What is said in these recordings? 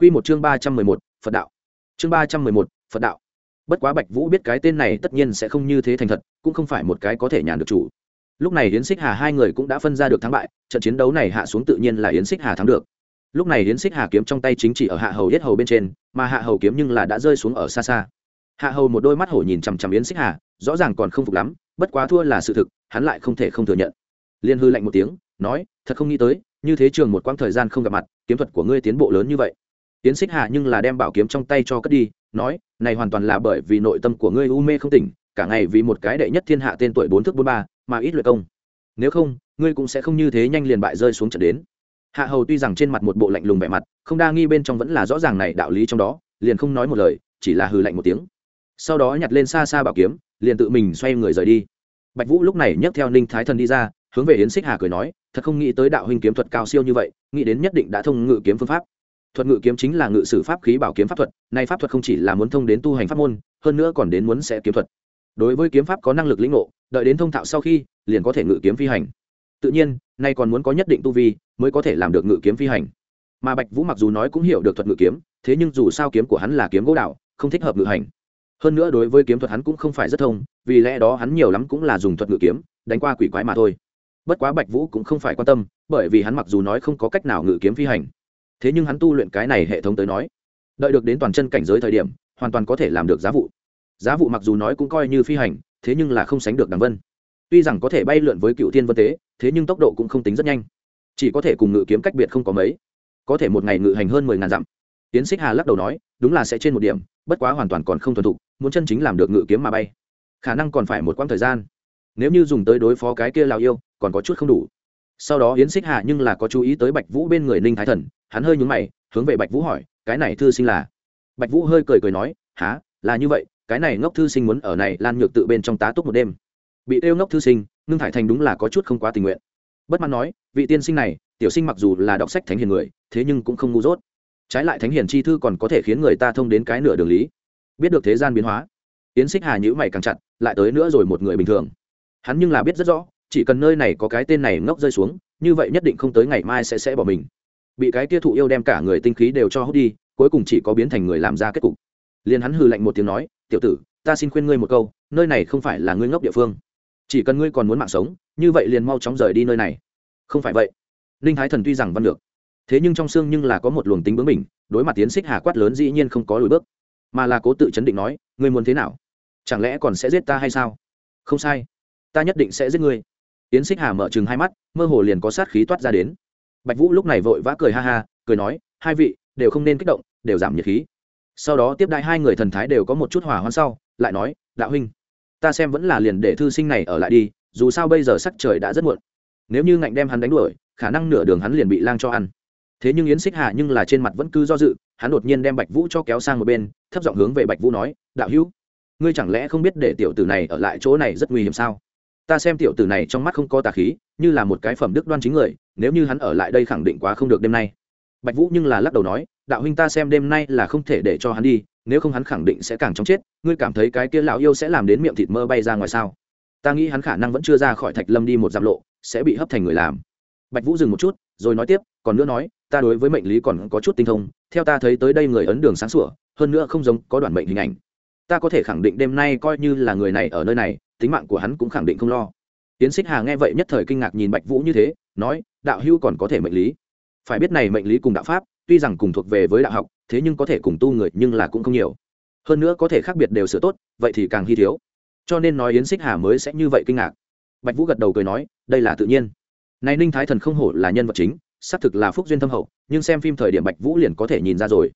Quy một chương ba trăm mười một, phật đạo. Chương ba trăm mười một, phật đạo. Bất quá bạch vũ biết cái tên này tất nhiên sẽ không như thế thành thật, cũng không phải một cái có thể nhàn được chủ. Lúc này yến xích hà hai người cũng đã phân ra được thắng bại, trận chiến đấu này hạ xuống tự nhiên là yến xích hà thắng được. Lúc này yến xích hà kiếm trong tay chính chỉ ở hạ hầu yết hầu bên trên, mà hạ hầu kiếm nhưng là đã rơi xuống ở xa xa. Hạ hầu một đôi mắt hổ nhìn chằm chằm yến xích hà, rõ ràng còn không phục lắm, bất quá thua là sự thực, hắn lại không thể không thừa nhận. Liên hư lạnh một tiếng, nói, thật không nghĩ tới, như thế trường một quãng thời gian không gặp mặt, kiếm thuật của ngươi tiến bộ lớn như vậy yến xích hà nhưng là đem bảo kiếm trong tay cho cất đi, nói, này hoàn toàn là bởi vì nội tâm của ngươi u mê không tỉnh, cả ngày vì một cái đệ nhất thiên hạ tên tuổi bốn thước bốn ba, mà ít luyện công. Nếu không, ngươi cũng sẽ không như thế nhanh liền bại rơi xuống trận đến. Hạ hầu tuy rằng trên mặt một bộ lạnh lùng vẻ mặt, không đa nghi bên trong vẫn là rõ ràng này đạo lý trong đó, liền không nói một lời, chỉ là hừ lạnh một tiếng. Sau đó nhặt lên xa xa bảo kiếm, liền tự mình xoay người rời đi. Bạch vũ lúc này nhấc theo ninh thái thần đi ra, hướng về yến xích hà cười nói, thật không nghĩ tới đạo huynh kiếm thuật cao siêu như vậy, nghĩ đến nhất định đã thông ngự kiếm phương pháp thuật ngự kiếm chính là ngự sử pháp khí bảo kiếm pháp thuật, nay pháp thuật không chỉ là muốn thông đến tu hành pháp môn, hơn nữa còn đến muốn sẽ kiếm thuật. Đối với kiếm pháp có năng lực lĩnh ngộ, đợi đến thông thạo sau khi, liền có thể ngự kiếm phi hành. Tự nhiên, nay còn muốn có nhất định tu vi, mới có thể làm được ngự kiếm phi hành. Mà bạch vũ mặc dù nói cũng hiểu được thuật ngự kiếm, thế nhưng dù sao kiếm của hắn là kiếm gỗ đạo không thích hợp ngự hành. Hơn nữa đối với kiếm thuật hắn cũng không phải rất thông, vì lẽ đó hắn nhiều lắm cũng là dùng thuật ngự kiếm, đánh qua quỷ quái mà thôi. Bất quá bạch vũ cũng không phải quan tâm, bởi vì hắn mặc dù nói không có cách nào ngự kiếm phi hành thế nhưng hắn tu luyện cái này hệ thống tới nói, đợi được đến toàn chân cảnh giới thời điểm, hoàn toàn có thể làm được giá vụ. Giá vụ mặc dù nói cũng coi như phi hành, thế nhưng là không sánh được đằng vân. Tuy rằng có thể bay lượn với cựu thiên vân tế, thế nhưng tốc độ cũng không tính rất nhanh. Chỉ có thể cùng ngự kiếm cách biệt không có mấy. Có thể một ngày ngự hành hơn mười ngàn dặm. Tiến xích hà lắc đầu nói, đúng là sẽ trên một điểm, bất quá hoàn toàn còn không thuần thục, muốn chân chính làm được ngự kiếm mà bay. Khả năng còn phải một quãng thời gian. Nếu như dùng tới đối phó cái kia lào yêu, còn có chút không đủ sau đó yến xích Hà nhưng là có chú ý tới bạch vũ bên người ninh thái thần, hắn hơi nhúng mày, hướng về bạch vũ hỏi, cái này thư sinh là? Bạch vũ hơi cười cười nói há là như vậy, cái này ngốc thư sinh muốn ở này lan nhược tự bên trong tá túc một đêm. Bị yêu ngốc thư sinh, ngưng thải thành đúng là có chút không quá tình nguyện. Bất mãn nói, vị tiên sinh này, tiểu sinh mặc dù là đọc sách thánh hiền người, thế nhưng cũng không ngu dốt. Trái lại thánh hiền chi thư còn có thể khiến người ta thông đến cái nửa đường lý. Biết được thế gian biến hóa. Yến xích hà nhữ mày càng chặt, lại tới nữa rồi một người bình thường. Hắn nhưng là biết rất rõ chỉ cần nơi này có cái tên này ngốc rơi xuống, như vậy nhất định không tới ngày mai sẽ sẽ bỏ mình. Bị cái kia thụ yêu đem cả người tinh khí đều cho hút đi, cuối cùng chỉ có biến thành người làm ra kết cục. Liền hắn hừ lạnh một tiếng nói, tiểu tử, ta xin khuyên ngươi một câu, nơi này không phải là ngươi ngốc địa phương. Chỉ cần ngươi còn muốn mạng sống, như vậy liền mau chóng rời đi nơi này. Không phải vậy. Ninh thái thần tuy rằng văn được, thế nhưng trong xương nhưng là có một luồng tính bướng mình đối mặt tiến xích hà quát lớn dĩ nhiên không có lùi bước, mà là cố tự chấn định nói, ngươi muốn thế nào? Chẳng lẽ còn sẽ giết ta hay sao? Không sai, ta nhất định sẽ giết ngươi. Yến xích hà mở chừng hai mắt, mơ hồ liền có sát khí toát ra đến. Bạch vũ lúc này vội vã cười ha ha, cười nói, hai vị, đều không nên kích động, đều giảm nhiệt khí. Sau đó tiếp đại hai người thần thái đều có một chút hỏa hoạn sau, lại nói, đạo huynh, ta xem vẫn là liền để thư sinh này ở lại đi, dù sao bây giờ sắc trời đã rất muộn. Nếu như ngạnh đem hắn đánh đuổi, khả năng nửa đường hắn liền bị lang cho ăn. Thế nhưng yến xích Hà nhưng là trên mặt vẫn cứ do dự, hắn đột nhiên đem bạch vũ cho kéo sang một bên, thấp giọng hướng về bạch vũ nói, đạo hữu, ngươi chẳng lẽ không biết để tiểu tử này ở lại chỗ này rất nguy hiểm sao? Ta xem tiểu tử này trong mắt không có tà khí, như là một cái phẩm đức đoan chính người, nếu như hắn ở lại đây khẳng định quá không được đêm nay. Bạch vũ nhưng là lắc đầu nói, đạo huynh ta xem đêm nay là không thể để cho hắn đi, nếu không hắn khẳng định sẽ càng chóng chết, ngươi cảm thấy cái kia lão yêu sẽ làm đến miệng thịt mơ bay ra ngoài sao? Ta nghĩ hắn khả năng vẫn chưa ra khỏi thạch lâm đi một dặm lộ, sẽ bị hấp thành người làm. Bạch vũ dừng một chút, rồi nói tiếp, còn nữa nói, ta đối với mệnh lý còn có chút tinh thông, theo ta thấy tới đây người ấn đường sáng sủa, hơn nữa không giống có đoạn mệnh hình ảnh. Ta có thể khẳng định đêm nay coi như là người này ở nơi này tính mạng của hắn cũng khẳng định không lo. Tiến xích hà nghe vậy nhất thời kinh ngạc nhìn bạch vũ như thế, nói, đạo hưu còn có thể mệnh lý. Phải biết này mệnh lý cùng đạo pháp, tuy rằng cùng thuộc về với đạo học, thế nhưng có thể cùng tu người nhưng là cũng không nhiều. Hơn nữa có thể khác biệt đều sửa tốt, vậy thì càng hy thiếu. Cho nên nói yến xích hà mới sẽ như vậy kinh ngạc. Bạch vũ gật đầu cười nói, đây là tự nhiên. Này ninh thái thần không hổ là nhân vật chính, xác thực là phúc duyên thâm hậu, nhưng xem phim thời điểm bạch vũ liền có thể nhìn ra rồi.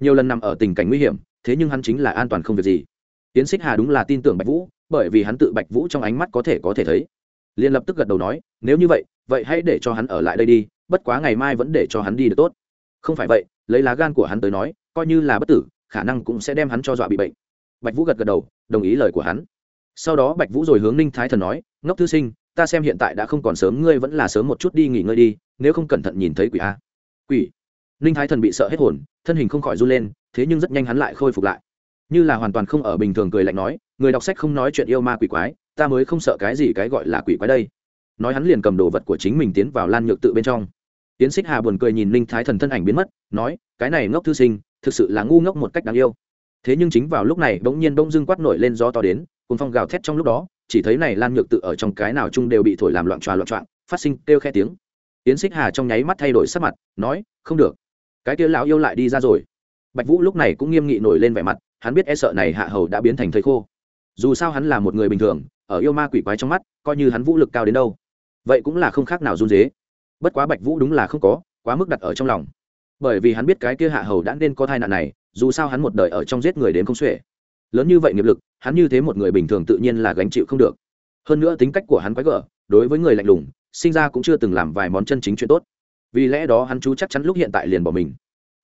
Nhiều lần nằm ở tình cảnh nguy hiểm, thế nhưng hắn chính là an toàn không việc gì. Yến xích hà đúng là tin tưởng bạch vũ bởi vì hắn tự bạch vũ trong ánh mắt có thể có thể thấy. Liền lập tức gật đầu nói, nếu như vậy vậy hãy để cho hắn ở lại đây đi, bất quá ngày mai vẫn để cho hắn đi được tốt. Không phải vậy, lấy lá gan của hắn tới nói, coi như là bất tử, khả năng cũng sẽ đem hắn cho dọa bị bệnh. Bạch vũ gật gật đầu, đồng ý lời của hắn. Sau đó bạch vũ rồi hướng ninh thái thần nói, ngốc thư sinh, ta xem hiện tại đã không còn sớm, ngươi vẫn là sớm một chút đi nghỉ ngơi đi, nếu không cẩn thận nhìn thấy quỷ a. Quỷ? Ninh thái thần bị sợ hết hồn, thân hình không khỏi run lên, thế nhưng rất nhanh hắn lại khôi phục lại như là hoàn toàn không ở bình thường cười lạnh nói, người đọc sách không nói chuyện yêu ma quỷ quái, ta mới không sợ cái gì cái gọi là quỷ quái đây. Nói hắn liền cầm đồ vật của chính mình tiến vào lan nhược tự bên trong. Tiến xích hà buồn cười nhìn ninh thái thần thân ảnh biến mất, nói, cái này ngốc thư sinh, thực sự là ngu ngốc một cách đáng yêu. Thế nhưng chính vào lúc này, bỗng nhiên bỗng dưng quát nổi lên gió to đến cùng phong gào thét trong lúc đó, chỉ thấy này lan nhược tự ở trong cái nào chung đều bị thổi làm loạn tròa loạn trọng phát sinh kêu khe tiếng. Tiến xích hà trong nháy mắt thay đổi sắc mặt, nói, không được. Cái kia lão yêu lại đi ra rồi. Bạch vũ lúc này cũng nghiêm nghị nổi lên vẻ mặt hắn biết e sợ này hạ hầu đã biến thành thầy khô. Dù sao hắn là một người bình thường, ở yêu ma quỷ quái trong mắt, coi như hắn vũ lực cao đến đâu, vậy cũng là không khác nào run dế. Bất quá bạch vũ đúng là không có, quá mức đặt ở trong lòng. Bởi vì hắn biết cái kia hạ hầu đã nên có thai nạn này, dù sao hắn một đời ở trong giết người đến không xuể. Lớn như vậy nghiệp lực, hắn như thế một người bình thường tự nhiên là gánh chịu không được. Hơn nữa tính cách của hắn quái gở, đối với người lạnh lùng, sinh ra cũng chưa từng làm vài món chân chính chuyện tốt. Vì lẽ đó hắn chú chắc chắn lúc hiện tại liền bỏ mình.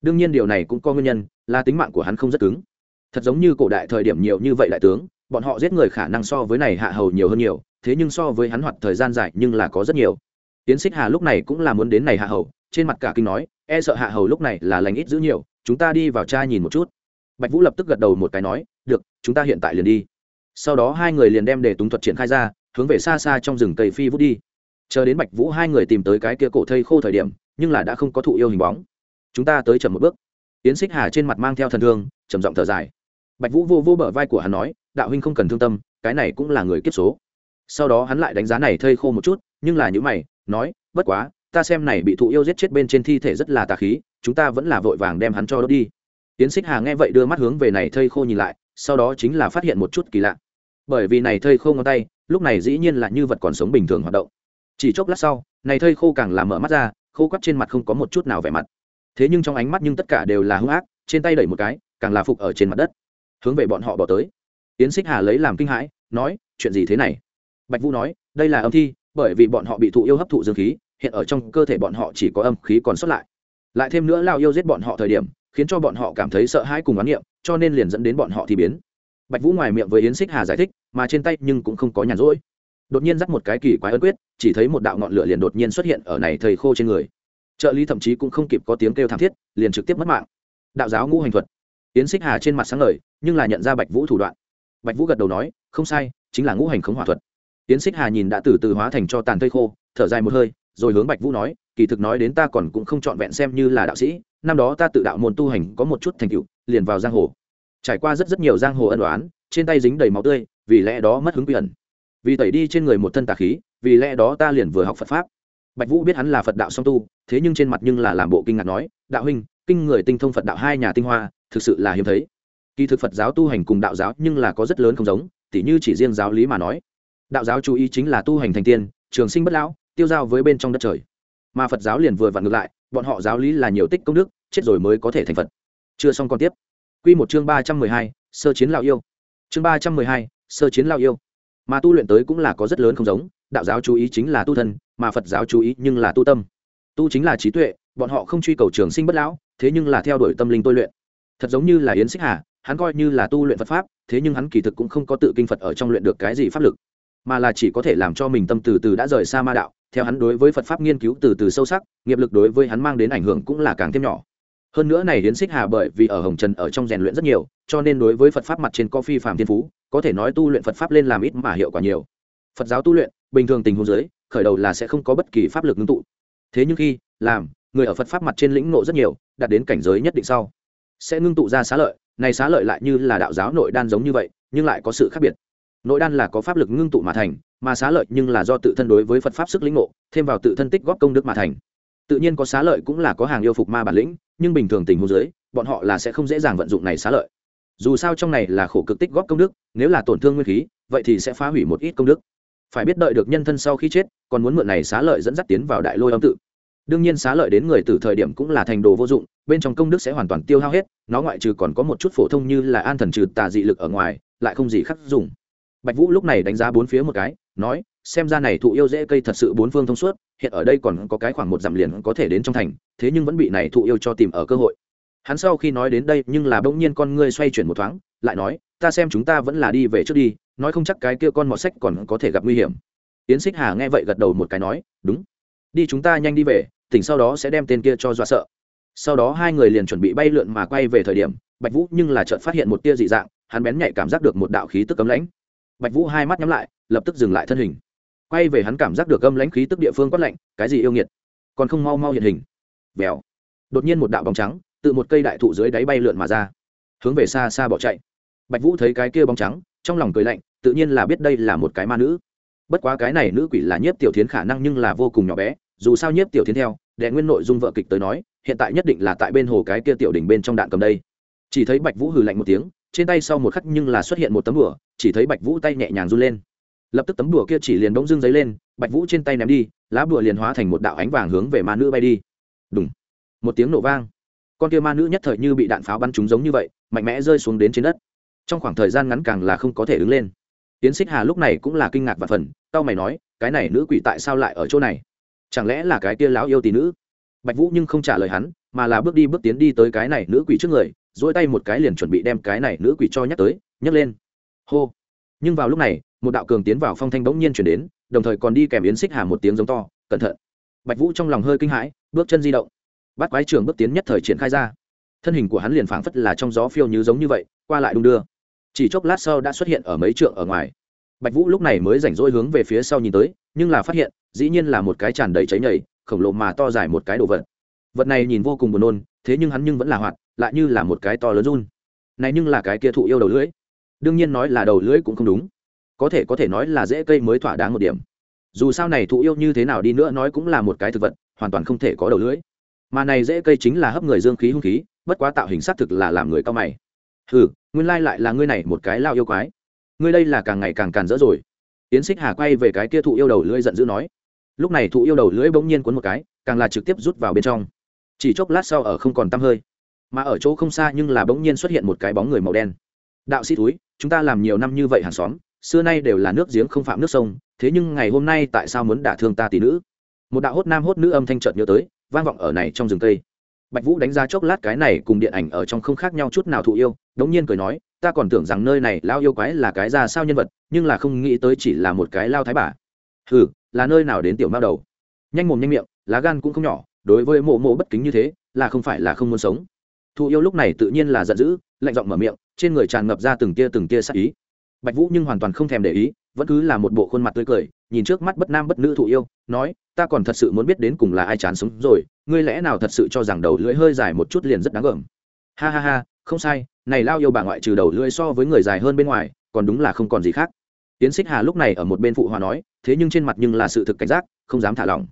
Đương nhiên điều này cũng có nguyên nhân, là tính mạng của hắn không rất cứng thật giống như cổ đại thời điểm nhiều như vậy đại tướng, bọn họ giết người khả năng so với này hạ hầu nhiều hơn nhiều, thế nhưng so với hắn hoạt thời gian dài nhưng là có rất nhiều. Tiến xích hà lúc này cũng là muốn đến này hạ hầu, trên mặt cả kinh nói e sợ hạ hầu lúc này là lành ít giữ nhiều, chúng ta đi vào cha nhìn một chút. Bạch vũ lập tức gật đầu một cái nói, được, chúng ta hiện tại liền đi. Sau đó hai người liền đem để túng thuật triển khai ra, hướng về xa xa trong rừng cây phi vút đi. Chờ đến bạch vũ hai người tìm tới cái kia cổ thây khô thời điểm, nhưng là đã không có thụ yêu hình bóng. Chúng ta tới chậm một bước. Tiến xích hà trên mặt mang theo thần thương, trầm giọng thở dài bạch vũ vô vô bờ vai của hắn nói, đạo huynh không cần thương tâm, cái này cũng là người kiếp số. Sau đó hắn lại đánh giá này thây khô một chút, nhưng là những mày, nói, bất quá, ta xem này bị thụ yêu giết chết bên trên thi thể rất là tà khí, chúng ta vẫn là vội vàng đem hắn cho đốt đi. Tiến xích hà nghe vậy đưa mắt hướng về này thây khô nhìn lại, sau đó chính là phát hiện một chút kỳ lạ. Bởi vì này thây khô ngón tay, lúc này dĩ nhiên là như vật còn sống bình thường hoạt động. Chỉ chốc lát sau, này thây khô càng làm mở mắt ra, khô quắt trên mặt không có một chút nào vẻ mặt. Thế nhưng trong ánh mắt nhưng tất cả đều là hung ác, trên tay đẩy một cái, càng là phục ở trên mặt đất hướng về bọn họ bỏ tới. Yến xích hà lấy làm kinh hãi, nói, chuyện gì thế này? Bạch vũ nói, đây là âm thi, bởi vì bọn họ bị thụ yêu hấp thụ dương khí, hiện ở trong cơ thể bọn họ chỉ có âm khí còn sót lại. Lại thêm nữa lao yêu giết bọn họ thời điểm, khiến cho bọn họ cảm thấy sợ hãi cùng oán niệm, cho nên liền dẫn đến bọn họ thì biến. Bạch vũ ngoài miệng với yến xích hà giải thích, mà trên tay nhưng cũng không có nhàn rỗi. Đột nhiên dắt một cái kỳ quái ấn quyết, chỉ thấy một đạo ngọn lửa liền đột nhiên xuất hiện ở này thầy khô trên người. Trợ lý thậm chí cũng không kịp có tiếng kêu thảm thiết, liền trực tiếp mất mạng. Đạo giáo ngũ hành thuật. Yến xích hà trên mặt sáng lời nhưng là nhận ra bạch vũ thủ đoạn. Bạch vũ gật đầu nói, không sai, chính là ngũ hành khống hỏa thuật. Tiến xích hà nhìn đã từ từ hóa thành cho tàn thây khô, thở dài một hơi, rồi hướng bạch vũ nói, kỳ thực nói đến ta còn cũng không trọn vẹn xem như là đạo sĩ, năm đó ta tự đạo môn tu hành có một chút thành tựu, liền vào giang hồ. Trải qua rất rất nhiều giang hồ ân đoán trên tay dính đầy máu tươi, vì lẽ đó mất hứng quy ẩn. Vì tẩy đi trên người một thân tà khí, vì lẽ đó ta liền vừa học phật pháp. Bạch vũ biết hắn là phật đạo song tu, thế nhưng trên mặt nhưng là làm bộ kinh ngạc nói, đạo huynh, kinh người tinh thông phật đạo hai nhà tinh hoa, thực sự là hiếm thấy kỳ thực phật giáo tu hành cùng đạo giáo nhưng là có rất lớn không giống, tỉ như chỉ riêng giáo lý mà nói. Đạo giáo chú ý chính là tu hành thành tiên, trường sinh bất lão, tiêu giao với bên trong đất trời. Mà phật giáo liền vừa vặn ngược lại, bọn họ giáo lý là nhiều tích công đức, chết rồi mới có thể thành phật. Chưa xong còn tiếp. Q một chương ba trăm mười hai, sơ chiến lao yêu. Chương ba trăm mười hai, sơ chiến lao yêu. Mà tu luyện tới cũng là có rất lớn không giống, đạo giáo chú ý chính là tu thân, mà phật giáo chú ý nhưng là tu tâm. Tu chính là trí tuệ, bọn họ không truy cầu trường sinh bất lão, thế nhưng là theo đuổi tâm linh tôi luyện. Thật giống như là yến xích hà hắn coi như là tu luyện phật pháp, thế nhưng hắn kỳ thực cũng không có tự kinh phật ở trong luyện được cái gì pháp lực, mà là chỉ có thể làm cho mình tâm từ từ đã rời xa ma đạo, theo hắn đối với phật pháp nghiên cứu từ từ sâu sắc, nghiệp lực đối với hắn mang đến ảnh hưởng cũng là càng thêm nhỏ. Hơn nữa này hiến xích hà bởi vì ở hồng trần ở trong rèn luyện rất nhiều, cho nên đối với phật pháp mặt trên có phi phạm thiên phú, có thể nói tu luyện phật pháp lên làm ít mà hiệu quả nhiều. Phật giáo tu luyện, bình thường tình huống giới khởi đầu là sẽ không có bất kỳ pháp lực ngưng tụ. Thế nhưng khi làm, người ở phật pháp mặt trên lĩnh ngộ rất nhiều, đạt đến cảnh giới nhất định sau, sẽ ngưng tụ ra xá lợi này xá lợi lại như là đạo giáo nội đan giống như vậy, nhưng lại có sự khác biệt. Nội đan là có pháp lực ngưng tụ mà thành, mà xá lợi nhưng là do tự thân đối với phật pháp sức lĩnh ngộ, thêm vào tự thân tích góp công đức mà thành. Tự nhiên có xá lợi cũng là có hàng yêu phục ma bản lĩnh, nhưng bình thường tình huống dưới, bọn họ là sẽ không dễ dàng vận dụng này xá lợi. Dù sao trong này là khổ cực tích góp công đức, nếu là tổn thương nguyên khí, vậy thì sẽ phá hủy một ít công đức. Phải biết đợi được nhân thân sau khi chết, còn muốn mượn này xá lợi dẫn dắt tiến vào đại lôi âm tự đương nhiên xá lợi đến người từ thời điểm cũng là thành đồ vô dụng, bên trong công đức sẽ hoàn toàn tiêu hao hết, nó ngoại trừ còn có một chút phổ thông như là an thần trừ tà dị lực ở ngoài, lại không gì khác dùng. Bạch vũ lúc này đánh giá bốn phía một cái, nói, xem ra này thụ yêu dễ cây thật sự bốn phương thông suốt, hiện ở đây còn có cái khoảng một dặm liền có thể đến trong thành, thế nhưng vẫn bị này thụ yêu cho tìm ở cơ hội. Hắn sau khi nói đến đây, nhưng là bỗng nhiên con ngươi xoay chuyển một thoáng, lại nói, ta xem chúng ta vẫn là đi về trước đi, nói không chắc cái kia con mọt sách còn có thể gặp nguy hiểm. Yến xích hà nghe vậy gật đầu một cái nói, đúng đi chúng ta nhanh đi về, tỉnh sau đó sẽ đem tên kia cho dọa sợ. Sau đó hai người liền chuẩn bị bay lượn mà quay về thời điểm, bạch vũ nhưng là chợt phát hiện một tia dị dạng, hắn bén nhạy cảm giác được một đạo khí tức cấm lãnh. Bạch vũ hai mắt nhắm lại, lập tức dừng lại thân hình. Quay về hắn cảm giác được âm lãnh khí tức địa phương quát lạnh, cái gì yêu nghiệt? Còn không mau mau hiện hình. Vèo. Đột nhiên một đạo bóng trắng từ một cây đại thụ dưới đáy bay lượn mà ra, hướng về xa xa bỏ chạy. Bạch vũ thấy cái kia bóng trắng, trong lòng cười lạnh, tự nhiên là biết đây là một cái ma nữ bất quá cái này nữ quỷ là nhiếp tiểu thiến khả năng nhưng là vô cùng nhỏ bé, dù sao nhiếp tiểu thiến theo, đệ nguyên nội dung vợ kịch tới nói, hiện tại nhất định là tại bên hồ cái kia tiểu đỉnh bên trong đạn cầm đây. Chỉ thấy bạch vũ hừ lạnh một tiếng, trên tay sau một khắc nhưng là xuất hiện một tấm đùa, chỉ thấy bạch vũ tay nhẹ nhàng run lên. Lập tức tấm đùa kia chỉ liền bỗng dưng giấy lên, bạch vũ trên tay ném đi, lá đùa liền hóa thành một đạo ánh vàng hướng về ma nữ bay đi. Đúng một tiếng nổ vang. Con kia ma nữ nhất thời như bị đạn pháo bắn trúng giống như vậy, mạnh mẽ rơi xuống đến trên đất. Trong khoảng thời gian ngắn càng là không có thể đứng lên. Tiến xích hà lúc này cũng là kinh ngạc và phần tao mày nói, cái này nữ quỷ tại sao lại ở chỗ này? Chẳng lẽ là cái kia lão yêu tỷ nữ? Bạch vũ nhưng không trả lời hắn, mà là bước đi bước tiến đi tới cái này nữ quỷ trước người dỗi tay một cái liền chuẩn bị đem cái này nữ quỷ cho nhắc tới, nhấc lên. Hô. Nhưng vào lúc này, một đạo cường tiến vào phong thanh bỗng nhiên chuyển đến, đồng thời còn đi kèm yến xích hà một tiếng giống to, cẩn thận. Bạch vũ trong lòng hơi kinh hãi, bước chân di động. Bắt quái trường bước tiến nhất thời triển khai ra. Thân hình của hắn liền phảng phất là trong gió phiêu như giống như vậy, qua lại đung đưa. Chỉ chốc lát sau đã xuất hiện ở mấy trượng ở ngoài bạch vũ lúc này mới rảnh rỗi hướng về phía sau nhìn tới, nhưng là phát hiện, dĩ nhiên là một cái tràn đầy cháy nhảy khổng lồ mà to dài một cái đồ vật. Vật này nhìn vô cùng buồn nôn, thế nhưng hắn nhưng vẫn là hoạt, lại như là một cái to lớn run. Này nhưng là cái kia thụ yêu đầu lưỡi. Đương nhiên nói là đầu lưỡi cũng không đúng. Có thể có thể nói là dễ cây mới thỏa đáng một điểm. Dù sao này thụ yêu như thế nào đi nữa nói cũng là một cái thực vật, hoàn toàn không thể có đầu lưỡi. Mà này dễ cây chính là hấp người dương khí hung khí, bất quá tạo hình xác thực là làm người cao mày. Ừ nguyên lai lại là ngươi này một cái lao yêu quái ngươi đây là càng ngày càng càn rỡ rồi. Yến xích hà quay về cái kia thụ yêu đầu lưỡi giận dữ nói. Lúc này thụ yêu đầu lưỡi bỗng nhiên cuốn một cái, càng là trực tiếp rút vào bên trong. Chỉ chốc lát sau ở không còn tăm hơi. Mà ở chỗ không xa nhưng là bỗng nhiên xuất hiện một cái bóng người màu đen. Đạo sĩ túi, chúng ta làm nhiều năm như vậy hàng xóm, xưa nay đều là nước giếng không phạm nước sông, thế nhưng ngày hôm nay tại sao muốn đả thương ta tỷ nữ? Một đạo hốt nam hốt nữ âm thanh trợt nhớ tới, vang vọng ở này trong rừng cây bạch vũ đánh giá chốc lát cái này cùng điện ảnh ở trong không khác nhau chút nào thụ yêu, đống nhiên cười nói, ta còn tưởng rằng nơi này lao yêu quái là cái ra sao nhân vật, nhưng là không nghĩ tới chỉ là một cái lao thái bà. Ừ là nơi nào đến tiểu mao đầu? Nhanh mồm nhanh miệng, lá gan cũng không nhỏ, đối với mộ mộ bất kính như thế, là không phải là không muốn sống. Thụ yêu lúc này tự nhiên là giận dữ, lạnh giọng mở miệng, trên người tràn ngập ra từng tia từng tia sắc ý. Bạch vũ nhưng hoàn toàn không thèm để ý vẫn cứ là một bộ khuôn mặt tươi cười, nhìn trước mắt bất nam bất nữ thụ yêu, nói, ta còn thật sự muốn biết đến cùng là ai chán sống rồi, ngươi lẽ nào thật sự cho rằng đầu lưỡi hơi dài một chút liền rất đáng gờm? Ha ha ha, không sai, này lao yêu bà ngoại trừ đầu lưỡi so với người dài hơn bên ngoài, còn đúng là không còn gì khác. Tiến xích hà lúc này ở một bên phụ hòa nói, thế nhưng trên mặt nhưng là sự thực cảnh giác, không dám thả lỏng.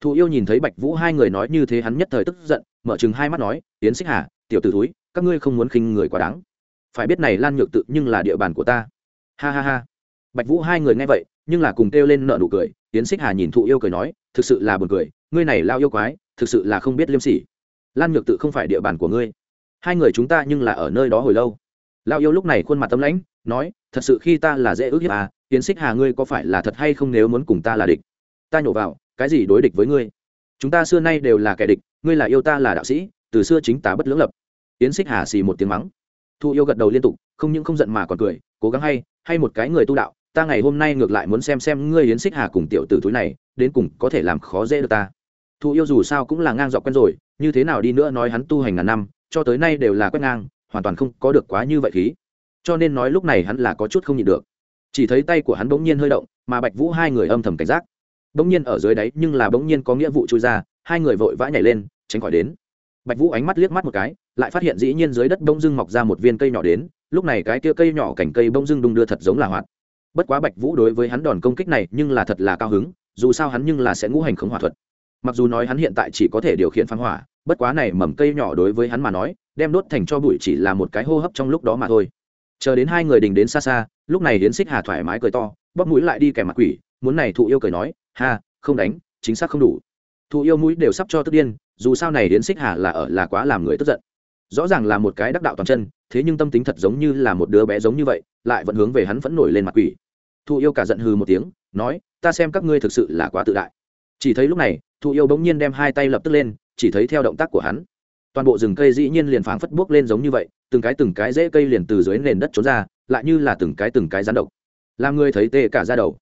Thụ yêu nhìn thấy bạch vũ hai người nói như thế hắn nhất thời tức giận, mở chừng hai mắt nói tiến xích hà, tiểu t ử túi các ngươi không muốn khinh người quá đáng. Phải biết này lan nhược tự nhưng là địa bàn của ta. Ha ha ha bạch vũ hai người nghe vậy, nhưng là cùng kêu lên nợ nụ cười tiến xích hà nhìn thụ yêu cười nói, thực sự là buồn cười, ngươi này lao yêu quái, thực sự là không biết liêm sỉ. Lan nhược tự không phải địa bàn của ngươi. Hai người chúng ta nhưng là ở nơi đó hồi lâu. Lao yêu lúc này khuôn mặt tâm lãnh, nói, thật sự khi ta là dễ ước hiếp à tiến xích hà ngươi có phải là thật hay không nếu muốn cùng ta là địch? Ta nhổ vào, cái gì đối địch với ngươi? Chúng ta xưa nay đều là kẻ địch, ngươi là yêu ta là đạo sĩ, từ xưa chính ta bất lưỡng lập. Tiến xích hà xì một tiếng mắng. Thu yêu gật đầu liên tục, không những không giận mà còn cười, cố gắng hay hay một cái người tu đạo ta ngày hôm nay ngược lại muốn xem xem ngươi Yến xích hà cùng tiểu tử túi này, đến cùng có thể làm khó dễ được ta. Thu yêu dù sao cũng là ngang dọc quen rồi, như thế nào đi nữa nói hắn tu hành ngàn năm, cho tới nay đều là quét ngang, hoàn toàn không có được quá như vậy khí. Cho nên nói lúc này hắn là có chút không nhịn được. Chỉ thấy tay của hắn bỗng nhiên hơi động, mà bạch vũ hai người âm thầm cảnh giác. Bỗng nhiên ở dưới đáy, nhưng là bỗng nhiên có nghĩa vụ trôi ra, hai người vội vã nhảy lên, tránh khỏi đến. Bạch vũ ánh mắt liếc mắt một cái, lại phát hiện dĩ nhiên dưới đất bông dưng mọc ra một viên cây nhỏ đến, lúc này cái kia cây nhỏ cảnh cây bông dưng đung đưa thật giống là hoạt bất quá bạch vũ đối với hắn đòn công kích này nhưng là thật là cao hứng, dù sao hắn nhưng là sẽ ngũ hành khống hỏa thuật. Mặc dù nói hắn hiện tại chỉ có thể điều khiển phán hỏa, bất quá này mầm cây nhỏ đối với hắn mà nói, đem đốt thành cho bụi chỉ là một cái hô hấp trong lúc đó mà thôi. Chờ đến hai người đình đến xa xa, lúc này hiến xích hà thoải mái cười to, bóp mũi lại đi kèm mặt quỷ, muốn này thụ yêu cười nói, ha, không đánh, chính xác không đủ. Thụ yêu mũi đều sắp cho tức điên, dù sao này hiến xích hà là ở là quá làm người tức giận. Rõ ràng là một cái đắc đạo toàn chân, thế nhưng tâm tính thật giống như là một đứa bé giống như vậy, lại vẫn hướng về hắn vẫn nổi lên mặt quỷ thụ yêu cả giận hừ một tiếng, nói, ta xem các ngươi thực sự là quá tự đại. Chỉ thấy lúc này thụ yêu bỗng nhiên đem hai tay lập tức lên, chỉ thấy theo động tác của hắn, toàn bộ rừng cây dĩ nhiên liền phảng phất buốc lên giống như vậy, từng cái từng cái rễ cây liền từ dưới nền đất trốn ra, lại như là từng cái từng cái rắn độc. Làm người thấy tê cả ra đầu.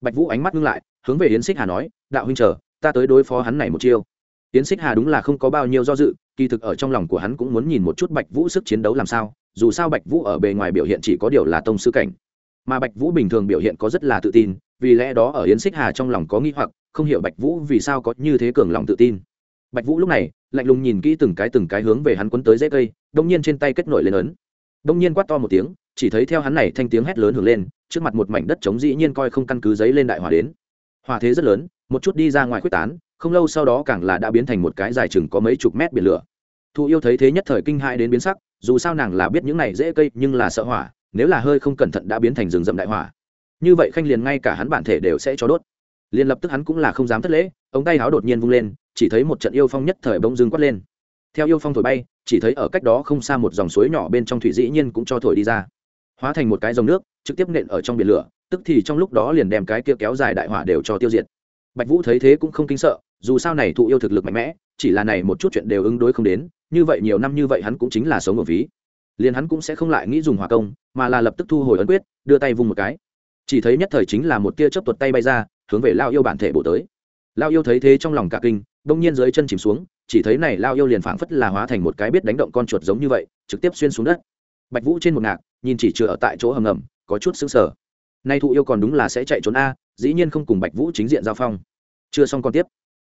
Bạch vũ ánh mắt ngưng lại, hướng về yến xích hà nói, đạo huynh chờ, ta tới đối phó hắn này một chiêu. Yến xích hà đúng là không có bao nhiêu do dự, kỳ thực ở trong lòng của hắn cũng muốn nhìn một chút bạch vũ sức chiến đấu làm sao, dù sao bạch vũ ở bề ngoài biểu hiện chỉ có điều là tông sư cảnh mà bạch vũ bình thường biểu hiện có rất là tự tin, vì lẽ đó ở yến xích hà trong lòng có nghi hoặc, không hiểu bạch vũ vì sao có như thế cường lòng tự tin. Bạch vũ lúc này, lạnh lùng nhìn kỹ từng cái từng cái hướng về hắn quấn tới dễ cây, đông nhiên trên tay kết nổi lên ấn. Đông nhiên quát to một tiếng, chỉ thấy theo hắn này thanh tiếng hét lớn hưởng lên, trước mặt một mảnh đất trống dĩ nhiên coi không căn cứ giấy lên đại hỏa đến. Hỏa thế rất lớn, một chút đi ra ngoài quyết tán, không lâu sau đó càng là đã biến thành một cái dài chừng có mấy chục mét biển lửa. Thụ yêu thấy thế nhất thời kinh hãi đến biến sắc, dù sao nàng là biết những này dễ cây, nhưng là sợ hỏa nếu là hơi không cẩn thận đã biến thành rừng rậm đại hỏa. Như vậy khanh liền ngay cả hắn bản thể đều sẽ cho đốt. Liền lập tức hắn cũng là không dám thất lễ, ống tay áo đột nhiên vung lên, chỉ thấy một trận yêu phong nhất thời bỗng dưng quát lên. Theo yêu phong thổi bay, chỉ thấy ở cách đó không xa một dòng suối nhỏ bên trong thủy dĩ nhiên cũng cho thổi đi ra. Hóa thành một cái dòng nước, trực tiếp nện ở trong biển lửa, tức thì trong lúc đó liền đem cái kia kéo dài đại hỏa đều cho tiêu diệt. Bạch vũ thấy thế cũng không kinh sợ, dù sao này thụ yêu thực lực mạnh mẽ, chỉ là này một chút chuyện đều ứng đối không đến, như vậy nhiều năm như vậy hắn cũng chính là sống ở ví liền hắn cũng sẽ không lại nghĩ dùng hỏa công, mà là lập tức thu hồi ấn quyết, đưa tay vung một cái. Chỉ thấy nhất thời chính là một tia chớp tuột tay bay ra, hướng về lao yêu bản thể bổ tới. Lao yêu thấy thế trong lòng cả kinh đông nhiên dưới chân chìm xuống, chỉ thấy này lao yêu liền phảng phất là hóa thành một cái biết đánh động con chuột giống như vậy, trực tiếp xuyên xuống đất. Bạch vũ trên một ngạc, nhìn chỉ chừa ở tại chỗ hầm ngầm, có chút sững sờ. Nay thụ yêu còn đúng là sẽ chạy trốn a, dĩ nhiên không cùng bạch vũ chính diện giao phong. Chưa xong còn tiếp.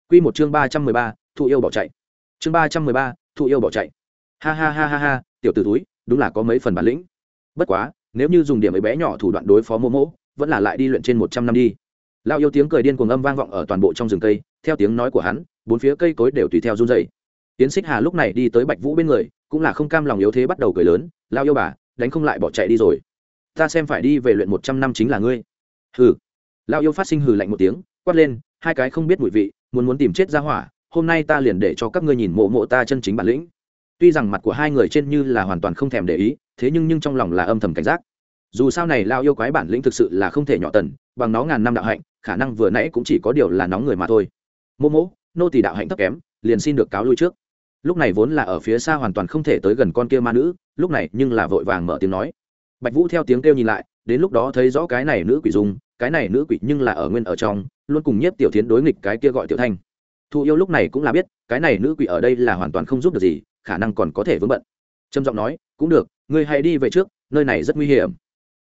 Quy một chương ba trăm mười ba, thụ yêu bỏ chạy. Chương ba trăm mười ba, thụ yêu bỏ chạy. Ha ha ha ha ha, tiểu t túi đúng là có mấy phần bản lĩnh. Bất quá, nếu như dùng điểm ấy bé nhỏ thủ đoạn đối phó mô mỗ vẫn là lại đi luyện trên một trăm năm đi. Lao yêu tiếng cười điên cuồng âm vang vọng ở toàn bộ trong rừng cây, theo tiếng nói của hắn, bốn phía cây cối đều tùy theo run dày tiến xích hà lúc này đi tới bạch vũ bên người, cũng là không cam lòng yếu thế bắt đầu cười lớn lao yêu bà, đánh không lại bỏ chạy đi rồi. Ta xem phải đi về luyện một trăm năm chính là ngươi. Hừ. Lao yêu phát sinh hừ lạnh một tiếng, quát lên, hai cái không biết mùi vị, muốn muốn tìm chết ra hỏa, hôm nay ta liền để cho các ngươi nhìn mộ mộ ta chân chính bản lĩnh tuy rằng mặt của hai người trên như là hoàn toàn không thèm để ý, thế nhưng nhưng trong lòng là âm thầm cảnh giác. Dù sao này lao yêu quái bản lĩnh thực sự là không thể nhỏ tần, bằng nó ngàn năm đạo hạnh, khả năng vừa nãy cũng chỉ có điều là nóng người mà thôi. Mô mỗ, nô tỳ đạo hạnh thấp kém, liền xin được cáo lui trước. Lúc này vốn là ở phía xa hoàn toàn không thể tới gần con kia ma nữ, lúc này nhưng là vội vàng mở tiếng nói. Bạch vũ theo tiếng kêu nhìn lại, đến lúc đó thấy rõ cái này nữ quỷ dùng, cái này nữ quỷ nhưng là ở nguyên ở trong, luôn cùng nhiếp tiểu tiến đối nghịch cái kia gọi tiểu thanh. Thụ yêu lúc này cũng là biết, cái này nữ quỷ ở đây là hoàn toàn không giúp được gì khả năng còn có thể vướng bận. Trầm giọng nói, cũng được, ngươi hãy đi về trước, nơi này rất nguy hiểm.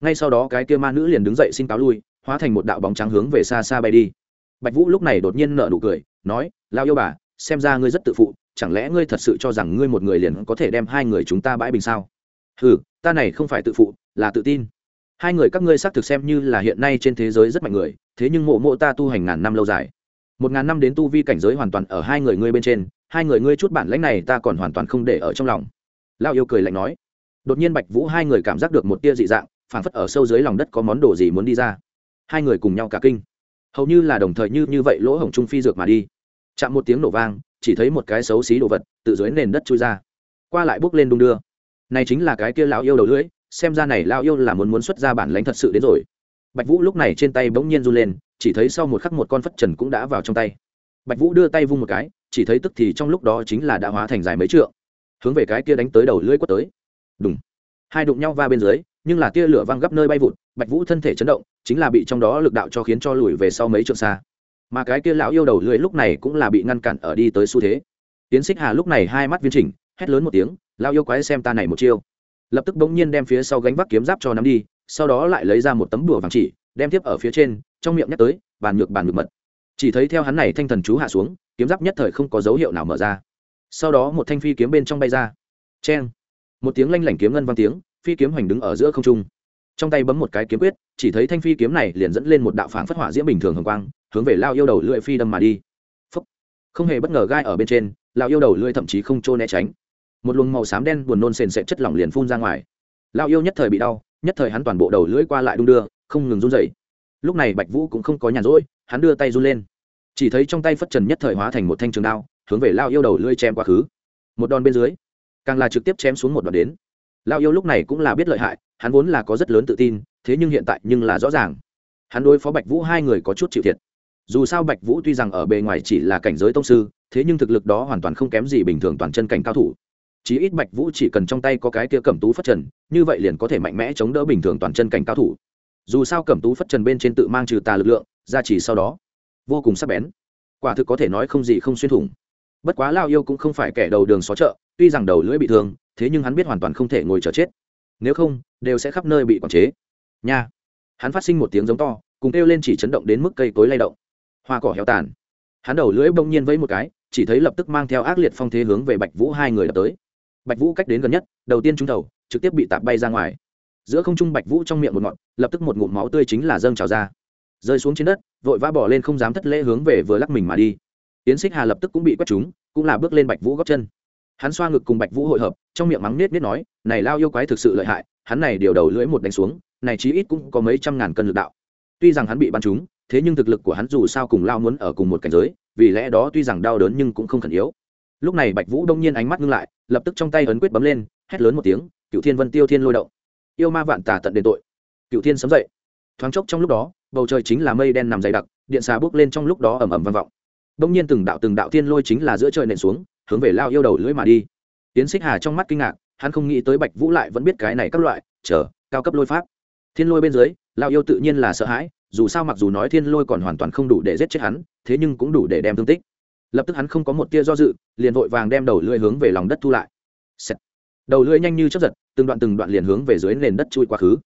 Ngay sau đó cái kia ma nữ liền đứng dậy xin cáo lui, hóa thành một đạo bóng trắng hướng về xa xa bay đi. Bạch vũ lúc này đột nhiên nở nụ cười, nói lao yêu bà, xem ra ngươi rất tự phụ, chẳng lẽ ngươi thật sự cho rằng ngươi một người liền có thể đem hai người chúng ta bãi bình sao? Ừ ta này không phải tự phụ, là tự tin. Hai người các ngươi xác thực xem như là hiện nay trên thế giới rất mạnh người, thế nhưng mộ mộ ta tu hành ngàn năm lâu dài. Một ngàn năm đến tu vi cảnh giới hoàn toàn ở hai người ngươi bên trên hai người ngươi chút bản lãnh này ta còn hoàn toàn không để ở trong lòng. Lao yêu cười lạnh nói. Đột nhiên bạch vũ hai người cảm giác được một tia dị dạng phản phất ở sâu dưới lòng đất có món đồ gì muốn đi ra. Hai người cùng nhau cả kinh. Hầu như là đồng thời như như vậy lỗ hổng trung phi dược mà đi. Chạm một tiếng nổ vang, chỉ thấy một cái xấu xí đồ vật từ dưới nền đất trôi ra. Qua lại bước lên đung đưa. Này chính là cái kia lão yêu đầu lưỡi, xem ra này lão yêu là muốn muốn xuất ra bản lãnh thật sự đến rồi. Bạch vũ lúc này trên tay bỗng nhiên run lên, chỉ thấy sau một khắc một con phất trần cũng đã vào trong tay. Bạch vũ đưa tay vung một cái chỉ thấy tức thì trong lúc đó chính là đã hóa thành dài mấy trượng, hướng về cái kia đánh tới đầu lưỡi quất tới. Đúng hai đụng nhau va bên dưới, nhưng là tia lửa văng gấp nơi bay vụt, bạch vũ thân thể chấn động, chính là bị trong đó lực đạo cho khiến cho lùi về sau mấy trượng xa. Mà cái kia lão yêu đầu lưỡi lúc này cũng là bị ngăn cản ở đi tới xu thế. Tiến xích hà lúc này hai mắt viên chỉnh, hét lớn một tiếng, lão yêu quái xem ta này một chiêu. Lập tức bỗng nhiên đem phía sau gánh vác kiếm giáp cho nắm đi, sau đó lại lấy ra một tấm đùa vàng chỉ, đem tiếp ở phía trên, trong miệng nhắc tới, bàn nhược bàn nhược mật chỉ thấy theo hắn này thanh thần chú hạ xuống, kiếm giáp nhất thời không có dấu hiệu nào mở ra. Sau đó một thanh phi kiếm bên trong bay ra. Cheng. Một tiếng lanh lảnh kiếm ngân vang tiếng, phi kiếm hoành đứng ở giữa không trung. Trong tay bấm một cái kiếm quyết, chỉ thấy thanh phi kiếm này liền dẫn lên một đạo phản phất hỏa diễm bình thường hồng quang, hướng về lao yêu đầu lưỡi phi đâm mà đi、Phúc. Không hề bất ngờ gai ở bên trên lao yêu đầu lưỡi thậm chí không trô né tránh. Một luồng màu xám đen buồn nôn sền sệt chất lỏng liền phun ra ngoài. Lao yêu nhất thời bị đau, nhất thời hắn toàn bộ đầu lưỡi qua lại đung đưa, không ngừng run dậy lúc này bạch vũ cũng không có nhàn rỗi, hắn đưa tay run lên. Chỉ thấy trong tay phất trần nhất thời hóa thành một thanh trường đao, hướng về lao yêu đầu lưỡi chém quá khứ. Một đòn bên dưới, càng là trực tiếp chém xuống một đoạn đến. Lao yêu lúc này cũng là biết lợi hại, hắn vốn là có rất lớn tự tin, thế nhưng hiện tại nhưng là rõ ràng. Hắn đối phó bạch vũ hai người có chút chịu thiệt. Dù sao bạch vũ tuy rằng ở bề ngoài chỉ là cảnh giới tông sư, thế nhưng thực lực đó hoàn toàn không kém gì bình thường toàn chân cảnh cao thủ. Chí ít bạch vũ chỉ cần trong tay có cái kia cẩm tú phất trần, như vậy liền có thể mạnh mẽ chống đỡ bình thường toàn chân cảnh cao thủ dù sao cẩm tú phất trần bên trên tự mang trừ tà lực lượng, ra chỉ sau đó, vô cùng sắc bén. Quả thực có thể nói không gì không xuyên thủng. Bất quá lao yêu cũng không phải kẻ đầu đường xó chợ, tuy rằng đầu lưỡi bị thương, thế nhưng hắn biết hoàn toàn không thể ngồi chờ chết. Nếu không, đều sẽ khắp nơi bị quản chế. Nha. Hắn phát sinh một tiếng giống to, cùng kêu lên chỉ chấn động đến mức cây cối lay động. Hoa cỏ héo tàn. Hắn đầu lưỡi bỗng nhiên vẫy một cái, chỉ thấy lập tức mang theo ác liệt phong thế hướng về bạch vũ hai người đập tới. Bạch vũ cách đến gần nhất, đầu tiên trúng đầu, trực tiếp bị tạt bay ra ngoài giữa không trung bạch vũ trong miệng một ngọn, lập tức một ngụm máu tươi chính là dâng trào ra. Rơi xuống trên đất, vội vã bỏ lên không dám thất lễ hướng về vừa lắc mình mà đi. Yến xích hà lập tức cũng bị quét trúng cũng là bước lên bạch vũ góc chân. Hắn xoa ngực cùng bạch vũ hội hợp, trong miệng mắng nết nết nói, này lao yêu quái thực sự lợi hại, hắn này điều đầu lưỡi một đánh xuống, này chí ít cũng có mấy trăm ngàn cân lực đạo. Tuy rằng hắn bị bắn trúng, thế nhưng thực lực của hắn dù sao cùng lao muốn ở cùng một cảnh giới, vì lẽ đó tuy rằng đau đớn nhưng cũng không khẩn yếu. Lúc này bạch vũ đông nhiên ánh mắt ngưng lại, lập tức trong tay ấn quyết bấm lên, hét lớn một tiếng, cựu thiên vân tiêu thiên lôi động yêu ma vạn tà tận đền tội. Cựu thiên sấm dậy. Thoáng chốc trong lúc đó, bầu trời chính là mây đen nằm dày đặc, điện xà bước lên trong lúc đó ẩm ẩm vang vọng. Đông nhiên từng đạo từng đạo thiên lôi chính là giữa trời nện xuống, hướng về lao yêu đầu lưỡi mà đi. Tiến xích hà trong mắt kinh ngạc, hắn không nghĩ tới bạch vũ lại vẫn biết cái này các loại, chờ, cao cấp lôi pháp. Thiên lôi bên dưới, lao yêu tự nhiên là sợ hãi, dù sao mặc dù nói thiên lôi còn hoàn toàn không đủ để giết chết hắn, thế nhưng cũng đủ để đem thương tích. Lập tức hắn không có một tia do dự, liền vội vàng đem đầu lưỡi hướng về lòng đất thu lại đầu lưỡi nhanh như chấp giật, từng đoạn từng đoạn liền hướng về dưới nền đất chui quá khứ.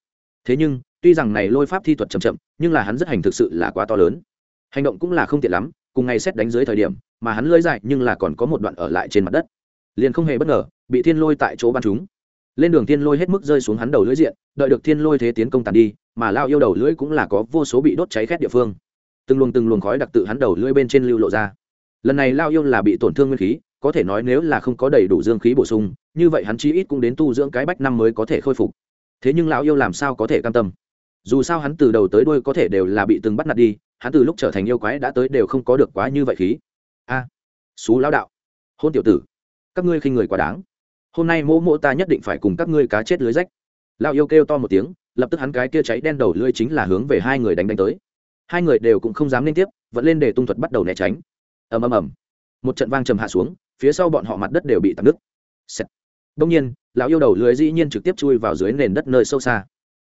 Thế nhưng, tuy rằng này lôi pháp thi thuật chậm chậm, nhưng là hắn rất hành thực sự là quá to lớn. Hành động cũng là không tiện lắm, cùng ngày xét đánh dưới thời điểm, mà hắn lưỡi dài nhưng là còn có một đoạn ở lại trên mặt đất. Liền không hề bất ngờ, bị thiên lôi tại chỗ bắn chúng lên đường thiên lôi hết mức rơi xuống hắn đầu lưỡi diện, đợi được thiên lôi thế tiến công tàn đi, mà lao yêu đầu lưỡi cũng là có vô số bị đốt cháy khét địa phương. Từng luồng từng luồng khói đặc tự hắn đầu lưỡi bên trên lưu lộ ra. Lần này lao yêu là bị tổn thương nguyên khí có thể nói nếu là không có đầy đủ dương khí bổ sung, như vậy hắn chí ít cũng đến tu dưỡng cái bách năm mới có thể khôi phục. Thế nhưng lão yêu làm sao có thể cam tâm? Dù sao hắn từ đầu tới đuôi có thể đều là bị từng bắt nạt đi, hắn từ lúc trở thành yêu quái đã tới đều không có được quá như vậy khí. A, xú lão đạo, hôn tiểu tử, các ngươi khinh người quá đáng. Hôm nay mỗ mỗ ta nhất định phải cùng các ngươi cá chết lưới rách. Lão yêu kêu to một tiếng, lập tức hắn cái kia cháy đen đầu lưỡi chính là hướng về hai người đánh đánh tới. Hai người đều cũng không dám liên tiếp, vẫn lên để tung thuật bắt đầu né tránh. Ầm ầm ầm. Một trận vang trầm hạ xuống phía sau bọn họ mặt đất đều bị tạt nứt. Xẹt. đông nhiên, lão yêu đầu lưới dĩ nhiên trực tiếp chui vào dưới nền đất nơi sâu xa.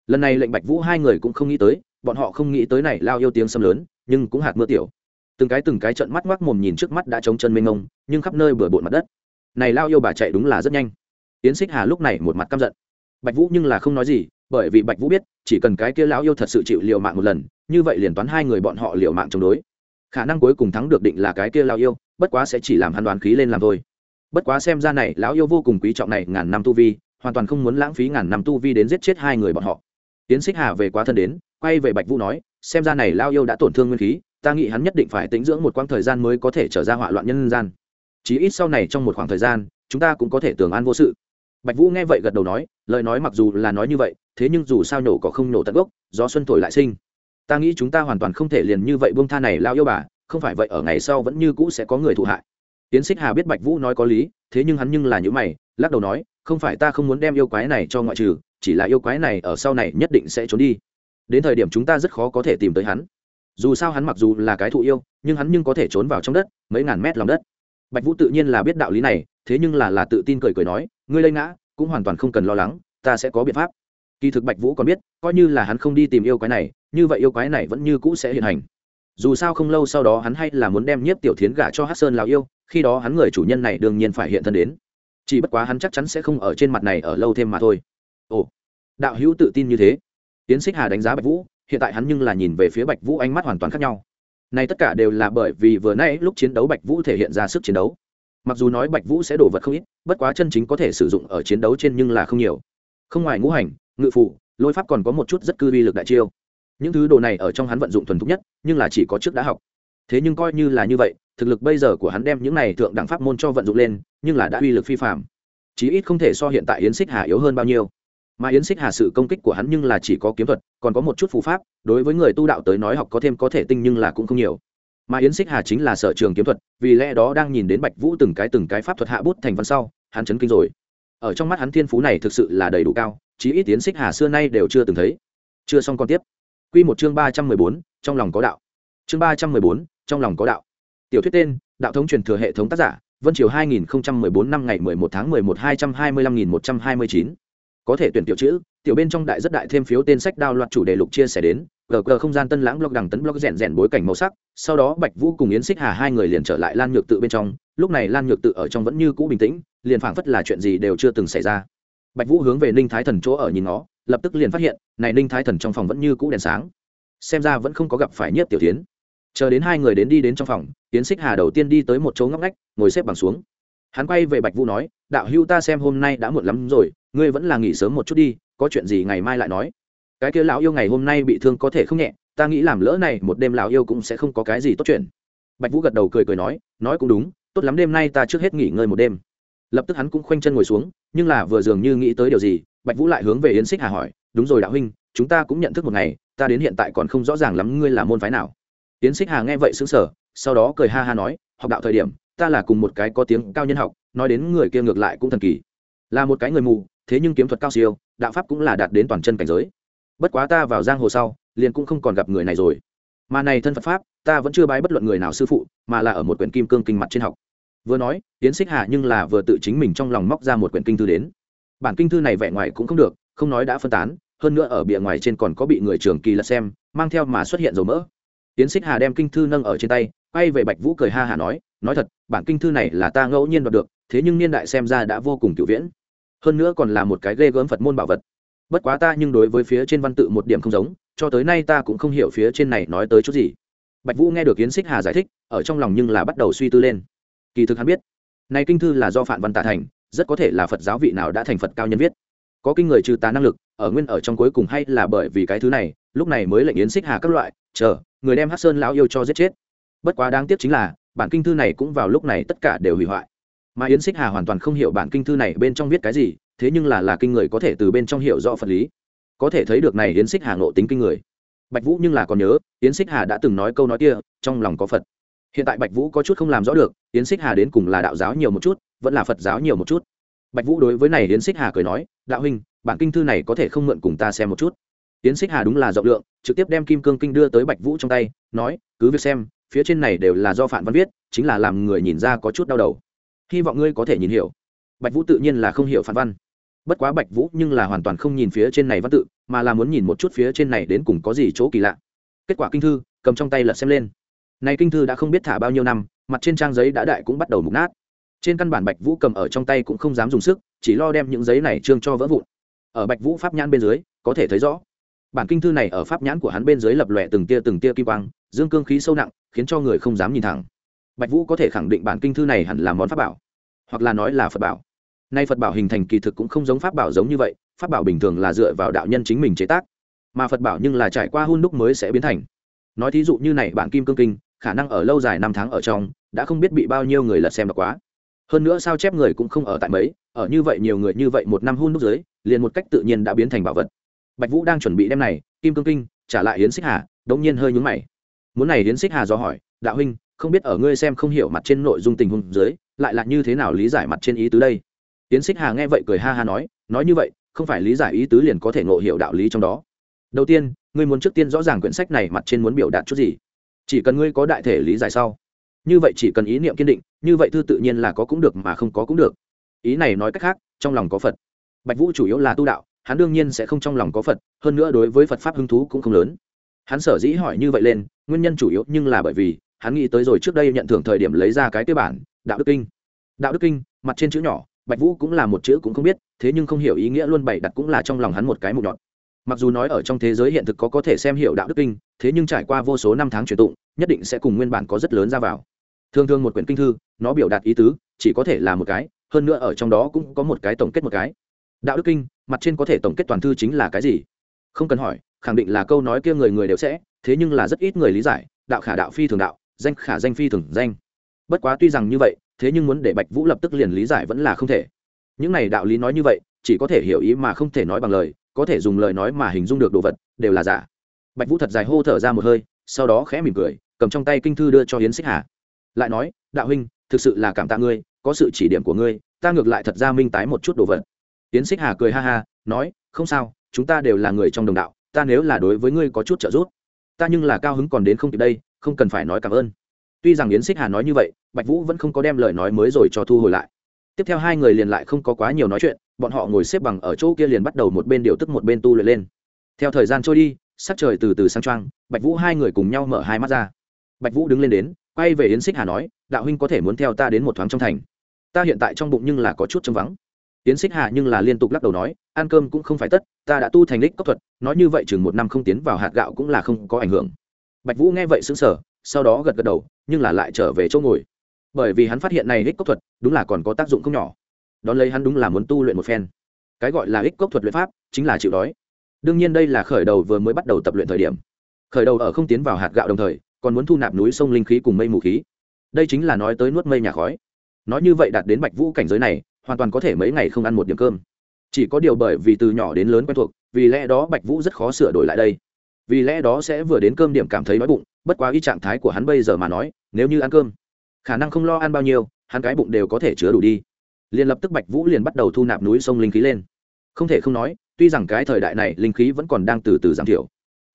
Lần này lệnh bạch vũ hai người cũng không nghĩ tới, bọn họ không nghĩ tới này lao yêu tiếng xâm lớn, nhưng cũng hạt mưa tiểu. Từng cái từng cái trận mắt ngoác mồm nhìn trước mắt đã trống chân mênh ngông nhưng khắp nơi bừa bộn mặt đất. Này lao yêu bà chạy đúng là rất nhanh. Yến xích hà lúc này một mặt căm giận. Bạch vũ nhưng là không nói gì, bởi vì bạch vũ biết, chỉ cần cái kia lão yêu thật sự chịu liều mạng một lần, như vậy liền toán hai người bọn họ liều mạng chống đối. Khả năng cuối cùng thắng được định là cái kia lao yêu bất quá sẽ chỉ làm hắn đoán khí lên làm thôi. Bất quá xem ra này, lão yêu vô cùng quý trọng này, ngàn năm tu vi, hoàn toàn không muốn lãng phí ngàn năm tu vi đến giết chết hai người bọn họ. Tiến xích hà về quá thân đến, quay về bạch vũ nói, xem ra này lao yêu đã tổn thương nguyên khí, ta nghĩ hắn nhất định phải tĩnh dưỡng một quãng thời gian mới có thể trở ra hỏa loạn nhân gian. Chí ít sau này trong một khoảng thời gian, chúng ta cũng có thể tưởng an vô sự. Bạch vũ nghe vậy gật đầu nói, lời nói mặc dù là nói như vậy, thế nhưng dù sao nổ có không nổ tận gốc, gió xuân thổi lại sinh. Ta nghĩ chúng ta hoàn toàn không thể liền như vậy buông tha này lao yêu bà không phải vậy, ở ngày sau vẫn như cũ sẽ có người thụ hại. Tiến xích hà biết bạch vũ nói có lý, thế nhưng hắn nhưng là những mày, lắc đầu nói, không phải ta không muốn đem yêu quái này cho ngoại trừ, chỉ là yêu quái này ở sau này nhất định sẽ trốn đi. Đến thời điểm chúng ta rất khó có thể tìm tới hắn. Dù sao hắn mặc dù là cái thụ yêu, nhưng hắn nhưng có thể trốn vào trong đất, mấy ngàn mét lòng đất. Bạch vũ tự nhiên là biết đạo lý này, thế nhưng là là tự tin cười cười nói, ngươi lây ngã, cũng hoàn toàn không cần lo lắng, ta sẽ có biện pháp. Kỳ thực bạch vũ còn biết, coi như là hắn không đi tìm yêu quái này, như vậy yêu quái này vẫn như cũ sẽ hiện hành dù sao không lâu sau đó hắn hay là muốn đem nhiếp tiểu thiến gả cho hát sơn lào yêu, khi đó hắn người chủ nhân này đương nhiên phải hiện thân đến. Chỉ bất quá hắn chắc chắn sẽ không ở trên mặt này ở lâu thêm mà thôi. Ồ, đạo hữu tự tin như thế. Tiến xích hà đánh giá bạch vũ, hiện tại hắn nhưng là nhìn về phía bạch vũ ánh mắt hoàn toàn khác nhau. Này tất cả đều là bởi vì vừa nãy lúc chiến đấu bạch vũ thể hiện ra sức chiến đấu. Mặc dù nói bạch vũ sẽ đổ vật không ít, bất quá chân chính có thể sử dụng ở chiến đấu trên nhưng là không nhiều. Không ngoài ngũ hành, ngự phụ lôi pháp còn có một chút rất cư vi lực đại chiêu những thứ đồ này ở trong hắn vận dụng thuần thục nhất, nhưng là chỉ có trước đã học. Thế nhưng coi như là như vậy, thực lực bây giờ của hắn đem những này thượng đẳng pháp môn cho vận dụng lên, nhưng là đã uy lực phi phạm chí ít không thể so hiện tại yến xích hà yếu hơn bao nhiêu. Mà yến xích hà sự công kích của hắn nhưng là chỉ có kiếm thuật, còn có một chút phù pháp, đối với người tu đạo tới nói học có thêm có thể tinh nhưng là cũng không nhiều. Mà yến xích hà chính là sở trường kiếm thuật, vì lẽ đó đang nhìn đến bạch vũ từng cái từng cái pháp thuật hạ bút thành văn sau, hắn chấn kinh rồi. Ở trong mắt hắn thiên phú này thực sự là đầy đủ cao, chí ít yến xích hà xưa nay đều chưa từng thấy. Chưa xong còn tiếp. Quy một chương ba trăm mười bốn, trong lòng có đạo. Chương ba trăm mười bốn, trong lòng có đạo. Tiểu thuyết tên, đạo thống truyền thừa hệ thống tác giả, vân triều hai nghìn bốn năm ngày mười một tháng mười một hai trăm hai mươi lăm nghìn một trăm hai mươi chín. Có thể tuyển tiểu chữ, tiểu bên trong đại rất đại thêm phiếu tên sách đao loạt chủ đề lục chia sẻ đến gg không gian tân lãng blog đằng tấn blog rèn rèn bối cảnh màu sắc, sau đó bạch vũ cùng yến xích hà hai người liền trở lại lan nhược tự bên trong, lúc này lan nhược tự ở trong vẫn như cũ bình tĩnh, liền phảng phất là chuyện gì đều chưa từng xảy ra. Bạch vũ hướng về ninh thái thần chỗ ở nhìn nó lập tức liền phát hiện, này ninh thái thần trong phòng vẫn như cũ đèn sáng. Xem ra vẫn không có gặp phải nhất tiểu tiến chờ đến hai người đến đi đến trong phòng tiến xích hà đầu tiên đi tới một chỗ ngóc ngách, ngồi xếp bằng xuống. Hắn quay về bạch vũ nói, đạo hưu ta xem hôm nay đã muộn lắm rồi, ngươi vẫn là nghỉ sớm một chút đi, có chuyện gì ngày mai lại nói. Cái kia lão yêu ngày hôm nay bị thương có thể không nhẹ, ta nghĩ làm lỡ này một đêm lão yêu cũng sẽ không có cái gì tốt chuyện. Bạch vũ gật đầu cười cười nói nói cũng đúng, tốt lắm đêm nay ta trước hết nghỉ ngơi một đêm. Lập tức hắn cũng khoanh chân ngồi xuống, nhưng là vừa dường như nghĩ tới điều gì bạch vũ lại hướng về yến xích hà hỏi, đúng rồi đạo huynh, chúng ta cũng nhận thức một ngày, ta đến hiện tại còn không rõ ràng lắm ngươi là môn phái nào. Yến xích hà nghe vậy xứng sở sau đó cười ha ha nói, học đạo thời điểm, ta là cùng một cái có tiếng cao nhân học, nói đến người kia ngược lại cũng thần kỳ. Là một cái người mù, thế nhưng kiếm thuật cao siêu, đạo pháp cũng là đạt đến toàn chân cảnh giới. Bất quá ta vào giang hồ sau, liền cũng không còn gặp người này rồi. Mà này thân phật pháp, ta vẫn chưa bái bất luận người nào sư phụ, mà là ở một quyển kim cương kinh mặt trên học. Vừa nói tiến xích hạ nhưng là vừa tự chính mình trong lòng móc ra một quyển kinh thư đến bản kinh thư này vẻ ngoài cũng không được, không nói đã phân tán, hơn nữa ở bìa ngoài trên còn có bị người trường kỳ lật xem, mang theo mà xuất hiện dầu mỡ. Tiến xích hà đem kinh thư nâng ở trên tay, quay về bạch vũ cười ha hà nói nói thật, bản kinh thư này là ta ngẫu nhiên đoạt được, thế nhưng niên đại xem ra đã vô cùng cựu viễn. Hơn nữa còn là một cái ghê gớm phật môn bảo vật. Bất quá ta nhưng đối với phía trên văn tự một điểm không giống, cho tới nay ta cũng không hiểu phía trên này nói tới chút gì. Bạch vũ nghe được yến xích hà giải thích, ở trong lòng nhưng là bắt đầu suy tư lên. Kỳ thực hắn biết, này kinh thư là do phạm văn tạ thành rất có thể là phật giáo vị nào đã thành phật cao nhân viết. Có kinh người trừ tà năng lực, ở nguyên ở trong cuối cùng hay là bởi vì cái thứ này, lúc này mới lệnh yến xích hà các loại, chờ, người đem hát sơn lão yêu cho giết chết. Bất quá đáng tiếc chính là, bản kinh thư này cũng vào lúc này tất cả đều hủy hoại. Mà yến xích hà hoàn toàn không hiểu bản kinh thư này bên trong viết cái gì, thế nhưng là là kinh người có thể từ bên trong hiểu rõ phật lý. Có thể thấy được này yến xích hà ngộ tính kinh người. Bạch vũ nhưng là còn nhớ, yến xích hà đã từng nói câu nói kia, trong lòng có phật. Hiện tại bạch vũ có chút không làm rõ được, yến xích hà đến cùng là đạo giáo nhiều một chút vẫn là phật giáo nhiều một chút. Bạch vũ đối với này yến xích hà cười nói, đạo huynh, bản kinh thư này có thể không mượn cùng ta xem một chút. Yến xích hà đúng là rộng lượng, trực tiếp đem kim cương kinh đưa tới bạch vũ trong tay, nói, cứ việc xem, phía trên này đều là do phản văn viết, chính là làm người nhìn ra có chút đau đầu. Hy vọng ngươi có thể nhìn hiểu. Bạch vũ tự nhiên là không hiểu phản văn. Bất quá bạch vũ nhưng là hoàn toàn không nhìn phía trên này văn tự, mà là muốn nhìn một chút phía trên này đến cùng có gì chỗ kỳ lạ. Kết quả kinh thư, cầm trong tay lật xem lên. Này kinh thư đã không biết thả bao nhiêu năm, mặt trên trang giấy đã đại cũng bắt đầu mục nát trên căn bản bạch vũ cầm ở trong tay cũng không dám dùng sức, chỉ lo đem những giấy này trương cho vỡ vụn. Ở bạch vũ pháp nhãn bên dưới, có thể thấy rõ. Bản kinh thư này ở pháp nhãn của hắn bên dưới lập lòe từng tia từng tia kim quang, dương cương khí sâu nặng, khiến cho người không dám nhìn thẳng. Bạch vũ có thể khẳng định bản kinh thư này hẳn là món pháp bảo, hoặc là nói là phật bảo. Nay phật bảo hình thành kỳ thực cũng không giống pháp bảo giống như vậy, pháp bảo bình thường là dựa vào đạo nhân chính mình chế tác, mà phật bảo nhưng là trải qua hun đúc mới sẽ biến thành. Nói thí dụ như này bản kim cương kinh, khả năng ở lâu dài năm tháng ở trong, đã không biết bị bao nhiêu người lật xem được quá hơn nữa sao chép người cũng không ở tại mấy, ở như vậy nhiều người như vậy một năm hun đúc dưới liền một cách tự nhiên đã biến thành bảo vật. Bạch vũ đang chuẩn bị đem này, kim cương kinh, trả lại hiến xích hà, đống nhiên hơi nhúng mày. Muốn này hiến xích hà do hỏi, đạo huynh, không biết ở ngươi xem không hiểu mặt trên nội dung tình huống dưới, lại là như thế nào lý giải mặt trên ý tứ đây? Hiến xích hà nghe vậy cười ha ha nói nói như vậy, không phải lý giải ý tứ liền có thể ngộ hiểu đạo lý trong đó. Đầu tiên, ngươi muốn trước tiên rõ ràng quyển sách này mặt trên muốn biểu đạt chút gì? Chỉ cần ngươi có đại thể lý giải sau như vậy chỉ cần ý niệm kiên định, như vậy thư tự nhiên là có cũng được mà không có cũng được. Ý này nói cách khác, trong lòng có phật. Bạch vũ chủ yếu là tu đạo, hắn đương nhiên sẽ không trong lòng có phật, hơn nữa đối với phật pháp hứng thú cũng không lớn. Hắn sở dĩ hỏi như vậy lên, nguyên nhân chủ yếu nhưng là bởi vì, hắn nghĩ tới rồi trước đây nhận thưởng thời điểm lấy ra cái cơ bản, đạo đức kinh. Đạo đức kinh, mặt trên chữ nhỏ, bạch vũ cũng là một chữ cũng không biết, thế nhưng không hiểu ý nghĩa luôn bày đặt cũng là trong lòng hắn một cái mục nhọn. Mặc dù nói ở trong thế giới hiện thực có có thể xem hiểu đạo đức kinh, thế nhưng trải qua vô số năm tháng truyền tụng, nhất định sẽ cùng nguyên bản có rất lớn ra vào thường thường một quyển kinh thư, nó biểu đạt ý tứ, chỉ có thể là một cái, hơn nữa ở trong đó cũng có một cái tổng kết một cái. Đạo đức kinh, mặt trên có thể tổng kết toàn thư chính là cái gì? Không cần hỏi, khẳng định là câu nói kia người người đều sẽ, thế nhưng là rất ít người lý giải, đạo khả đạo phi thường đạo, danh khả danh phi thường danh. Bất quá tuy rằng như vậy, thế nhưng muốn để bạch vũ lập tức liền lý giải vẫn là không thể. Những này đạo lý nói như vậy, chỉ có thể hiểu ý mà không thể nói bằng lời, có thể dùng lời nói mà hình dung được đồ vật, đều là giả. Bạch vũ thật dài hô thở ra một hơi, sau đó khẽ mỉm cười, cầm trong tay kinh thư đưa cho hiến xích hà lại nói, đạo huynh, thực sự là cảm tạ ngươi, có sự chỉ điểm của ngươi, ta ngược lại thật ra minh tái một chút đồ vật. Tiến xích hà cười ha ha, nói, không sao, chúng ta đều là người trong đồng đạo, ta nếu là đối với ngươi có chút trợ giúp, ta nhưng là cao hứng còn đến không kịp đây, không cần phải nói cảm ơn. Tuy rằng yến xích hà nói như vậy, bạch vũ vẫn không có đem lời nói mới rồi cho thu hồi lại. Tiếp theo hai người liền lại không có quá nhiều nói chuyện, bọn họ ngồi xếp bằng ở chỗ kia liền bắt đầu một bên điều tức một bên tu luyện lên. Theo thời gian trôi đi, sắc trời từ từ sang trang bạch vũ hai người cùng nhau mở hai mắt ra. Bạch vũ đứng lên đến quay về yến xích hà nói, đạo huynh có thể muốn theo ta đến một thoáng trong thành. Ta hiện tại trong bụng nhưng là có chút trống vắng. Yến xích hà nhưng là liên tục lắc đầu nói, ăn cơm cũng không phải tất, ta đã tu thành đích cốc thuật, nói như vậy chừng một năm không tiến vào hạt gạo cũng là không có ảnh hưởng. Bạch vũ nghe vậy xứng sở sau đó gật gật đầu, nhưng là lại trở về chỗ ngồi. Bởi vì hắn phát hiện này ích cốc thuật, đúng là còn có tác dụng không nhỏ. Đón lấy hắn đúng là muốn tu luyện một phen. Cái gọi là ích cốc thuật luyện pháp, chính là chịu đói. Đương nhiên đây là khởi đầu vừa mới bắt đầu tập luyện thời điểm. Khởi đầu ở không tiến vào hạt gạo đồng thời còn muốn thu nạp núi sông linh khí cùng mây mù khí. Đây chính là nói tới nuốt mây nhà khói. Nói như vậy đạt đến bạch vũ cảnh giới này, hoàn toàn có thể mấy ngày không ăn một điểm cơm. Chỉ có điều bởi vì từ nhỏ đến lớn quen thuộc, vì lẽ đó bạch vũ rất khó sửa đổi lại đây. Vì lẽ đó sẽ vừa đến cơm điểm cảm thấy đói bụng, bất quá ý trạng thái của hắn bây giờ mà nói, nếu như ăn cơm, khả năng không lo ăn bao nhiêu, hắn cái bụng đều có thể chứa đủ đi. Liền lập tức bạch vũ liền bắt đầu thu nạp núi sông linh khí lên. Không thể không nói, tuy rằng cái thời đại này linh khí vẫn còn đang từ từ giảm thiểu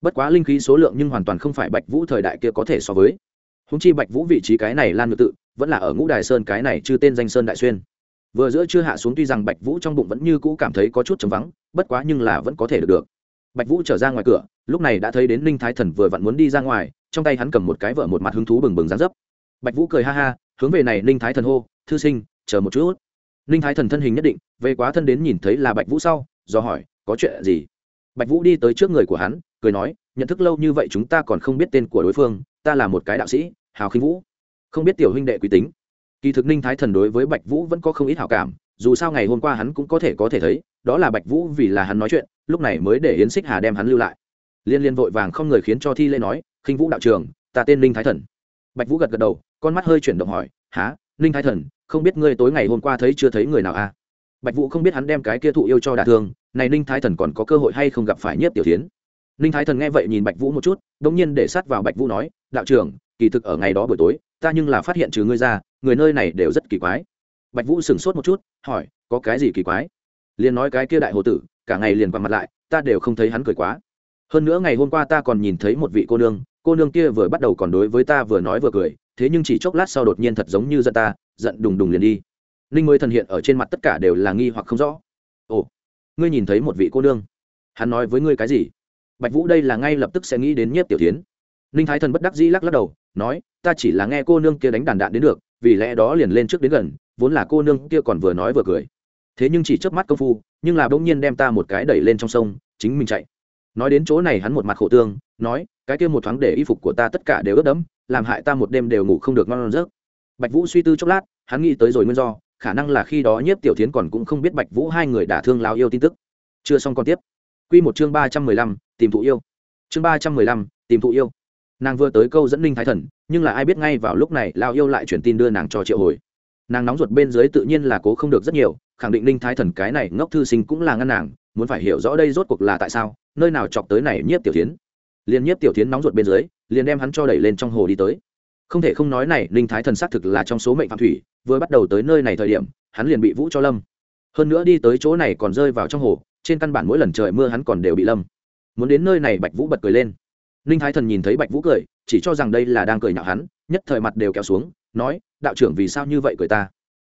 bất quá linh khí số lượng nhưng hoàn toàn không phải bạch vũ thời đại kia có thể so với. Húng chi bạch vũ vị trí cái này lan ngược tự, vẫn là ở ngũ đài sơn cái này chứ tên danh sơn đại xuyên. Vừa giữa chưa hạ xuống tuy rằng bạch vũ trong bụng vẫn như cũ cảm thấy có chút chấm vắng, bất quá nhưng là vẫn có thể được được. Bạch vũ trở ra ngoài cửa, lúc này đã thấy đến ninh thái thần vừa vặn muốn đi ra ngoài, trong tay hắn cầm một cái vợ một mặt hứng thú bừng bừng dán dấp. Bạch vũ cười ha ha, hướng về này ninh thái thần hô, thư sinh, chờ một chút. Ninh thái thần thân hình nhất định, về quá thân đến nhìn thấy là bạch vũ sau, do hỏi, có chuyện gì? Bạch vũ đi tới trước người của hắn cười nói, nhận thức lâu như vậy chúng ta còn không biết tên của đối phương, ta là một cái đạo sĩ, hào khinh vũ. Không biết tiểu huynh đệ quý tính. Kỳ thực ninh thái thần đối với bạch vũ vẫn có không ít hảo cảm, dù sao ngày hôm qua hắn cũng có thể có thể thấy, đó là bạch vũ vì là hắn nói chuyện, lúc này mới để yến xích hà đem hắn lưu lại. Liên liên vội vàng không người khiến cho thi lễ nói, khinh vũ đạo trường ta tên ninh thái thần. Bạch vũ gật gật đầu, con mắt hơi chuyển động hỏi há ninh thái thần, không biết ngươi tối ngày hôm qua thấy chưa thấy người nào a à? bạch vũ không biết hắn đem cái kia thụ yêu cho đả thương, này ninh thái thần còn có cơ hội hay không gặp phải nhất tiểu tiến ninh thái thần nghe vậy nhìn bạch vũ một chút đ ỗ n g nhiên để sát vào bạch vũ nói, đạo trưởng, kỳ thực ở ngày đó buổi tối, ta nhưng là phát hiện trừ ngươi ra, người nơi này đều rất kỳ quái. Bạch vũ sửng sốt một chút, hỏi, có cái gì kỳ quái? Liền nói cái kia đại hồ tử, cả ngày liền qua mặt lại, ta đều không thấy hắn cười quá. Hơn nữa ngày hôm qua ta còn nhìn thấy một vị cô nương cô nương kia vừa bắt đầu còn đối với ta vừa nói vừa cười, thế nhưng chỉ chốc lát sau đột nhiên thật giống như giận ta, giận đùng đùng liền đi. Ninh mới thần hiện ở trên mặt tất cả đều là nghi hoặc không rõ. Ồ, ngươi nhìn thấy một vị cô nương? Hắn nói với ngươi cái gì? Bạch vũ đây là ngay lập tức sẽ nghĩ đến nhiếp tiểu tiến ninh thái thần bất đắc dĩ lắc lắc đầu, nói, ta chỉ là nghe cô nương kia đánh đàn đạn đến được, vì lẽ đó liền lên trước đến gần, vốn là cô nương kia còn vừa nói vừa cười. Thế nhưng chỉ chớp mắt công phu, nhưng là bỗng nhiên đem ta một cái đẩy lên trong sông, chính mình chạy. Nói đến chỗ này hắn một mặt khổ tương, nói, cái kia một thoáng để y phục của ta tất cả đều ướt đẫm, làm hại ta một đêm đều ngủ không được ngon giấc. Bạch vũ suy tư chốc lát, hắn nghĩ tới rồi nguyên do, khả năng là khi đó nhiếp tiểu tiến còn cũng không biết bạch vũ hai người đả thương lao yêu tin tức. Chưa xong còn tiếp. Quy một chương ba trăm mười lăm, tìm thụ yêu. Chương ba trăm mười lăm, tìm thụ yêu. Nàng vừa tới câu dẫn ninh thái thần, nhưng là ai biết ngay vào lúc này lao yêu lại chuyển tin đưa nàng cho triệu hồi. Nàng nóng ruột bên dưới tự nhiên là cố không được rất nhiều, khẳng định ninh thái thần cái này ngốc thư sinh cũng là ngăn nàng, muốn phải hiểu rõ đây rốt cuộc là tại sao, nơi nào chọc tới này nhiếp tiểu thiến? Liên nhiếp tiểu thiến nóng ruột bên dưới, liền đem hắn cho đẩy lên trong hồ đi tới. Không thể không nói này, ninh thái thần xác thực là trong số mệnh phạm thủy, vừa bắt đầu tới nơi này thời điểm, hắn liền bị vũ cho lâm. Hơn nữa đi tới chỗ này còn rơi vào trong hồ trên căn bản mỗi lần trời mưa hắn còn đều bị lâm. Muốn đến nơi này bạch vũ bật cười lên. Ninh thái thần nhìn thấy bạch vũ cười, chỉ cho rằng đây là đang cười nhạo hắn, nhất thời mặt đều kéo xuống, nói, đạo trưởng vì sao như vậy cười ta?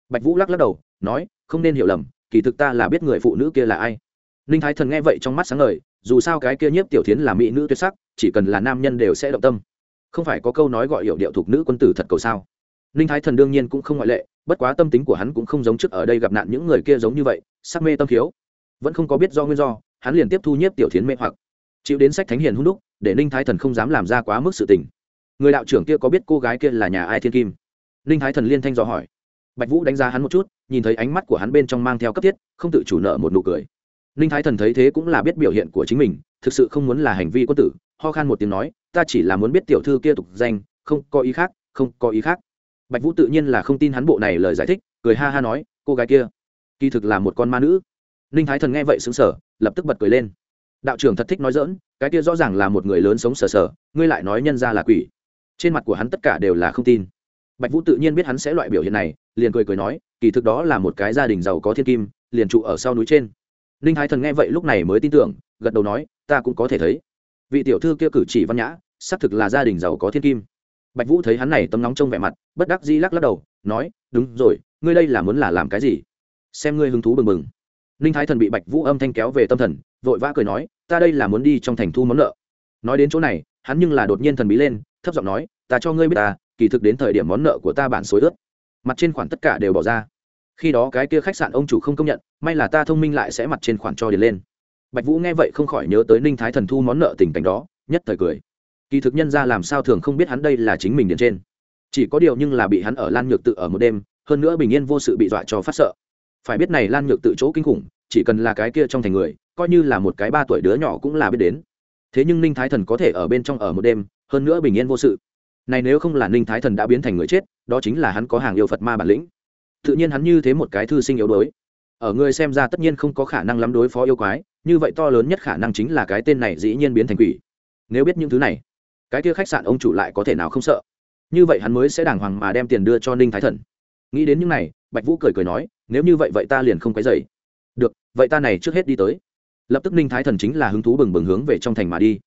Bạch vũ lắc lắc đầu, nói, không nên hiểu lầm, kỳ thực ta là biết người phụ nữ kia là ai. Ninh thái thần nghe vậy trong mắt sáng ngời, dù sao cái kia nhiếp tiểu thiến là mỹ nữ tuyệt sắc, chỉ cần là nam nhân đều sẽ động tâm. Không phải có câu nói gọi hiệu điệu thuộc nữ quân tử thật cầu sao? Ninh thái thần đương nhiên cũng không ngoại lệ, bất quá tâm tính của hắn cũng không giống trước ở đây gặp nạn những người kia giống như vậy, sắc mê tâm khiếu vẫn không có biết do nguyên do, hắn liền tiếp thu nhiếp tiểu thiến mê hoặc. Chịu đến sách thánh hiền hung đúc, để ninh thái thần không dám làm ra quá mức sự tình. Người đạo trưởng kia có biết cô gái kia là nhà ai thiên kim? Ninh thái thần liên thanh dò hỏi. Bạch vũ đánh giá hắn một chút, nhìn thấy ánh mắt của hắn bên trong mang theo cấp thiết, không tự chủ nợ một nụ cười. Ninh thái thần thấy thế cũng là biết biểu hiện của chính mình, thực sự không muốn là hành vi quân tử, ho khan một tiếng nói, ta chỉ là muốn biết tiểu thư kia tục danh, không có ý khác, không có ý khác. Bạch vũ tự nhiên là không tin hắn bộ này lời giải thích, cười ha ha nói, cô gái kia, kỳ thực là một con ma nữ ninh thái thần nghe vậy xứng sở lập tức bật cười lên. Đạo trưởng thật thích nói dỡn cái kia rõ ràng là một người lớn sống sờ sờ, ngươi lại nói nhân ra là quỷ. Trên mặt của hắn tất cả đều là không tin. Bạch vũ tự nhiên biết hắn sẽ loại biểu hiện này, liền cười cười nói, kỳ thực đó là một cái gia đình giàu có thiên kim, liền trụ ở sau núi trên. Ninh thái thần nghe vậy lúc này mới tin tưởng, gật đầu nói, ta cũng có thể thấy. Vị tiểu thư kia cử chỉ văn nhã, xác thực là gia đình giàu có thiên kim. Bạch vũ thấy hắn này tấm nóng trong vẻ mặt, bất đắc dĩ lắc lắc đầu, nói, đúng rồi, ngươi đây là muốn là làm cái gì? Xem ngươi hứng thú bừng bừng ninh thái thần bị bạch vũ âm thanh kéo về tâm thần, vội vã cười nói, ta đây là muốn đi trong thành thu món nợ. Nói đến chỗ này, hắn nhưng là đột nhiên thần bí lên, thấp giọng nói, ta cho ngươi biết ta, kỳ thực đến thời điểm món nợ của ta bản xối ướt. Mặt trên khoản tất cả đều bỏ ra. Khi đó cái kia khách sạn ông chủ không công nhận, may là ta thông minh lại sẽ mặt trên khoản cho điền lên. Bạch vũ nghe vậy không khỏi nhớ tới ninh thái thần thu món nợ tình cảnh đó, nhất thời cười. Kỳ thực nhân ra làm sao thường không biết hắn đây là chính mình điền trên. Chỉ có điều nhưng là bị hắn ở lan nhược tự ở một đêm, hơn nữa bình yên vô sự bị dọa cho phát sợ phải biết này lan nhược tự chỗ kinh khủng, chỉ cần là cái kia trong thành người, coi như là một cái ba tuổi đứa nhỏ cũng là biết đến. Thế nhưng ninh thái thần có thể ở bên trong ở một đêm, hơn nữa bình yên vô sự. Này nếu không là ninh thái thần đã biến thành người chết, đó chính là hắn có hàng yêu phật ma bản lĩnh. Tự nhiên hắn như thế một cái thư sinh yếu đuối. Ở người xem ra tất nhiên không có khả năng lắm đối phó yêu quái, như vậy to lớn nhất khả năng chính là cái tên này dĩ nhiên biến thành quỷ. Nếu biết những thứ này, cái kia khách sạn ông chủ lại có thể nào không sợ? Như vậy hắn mới sẽ đàng hoàng mà đem tiền đưa cho ninh thái thần. Nghĩ đến những này, bạch vũ cười cười nói nếu như vậy vậy ta liền không quấy dậy được, vậy ta này trước hết đi tới. Lập tức ninh thái thần chính là hứng thú bừng bừng hướng về trong thành mà đi.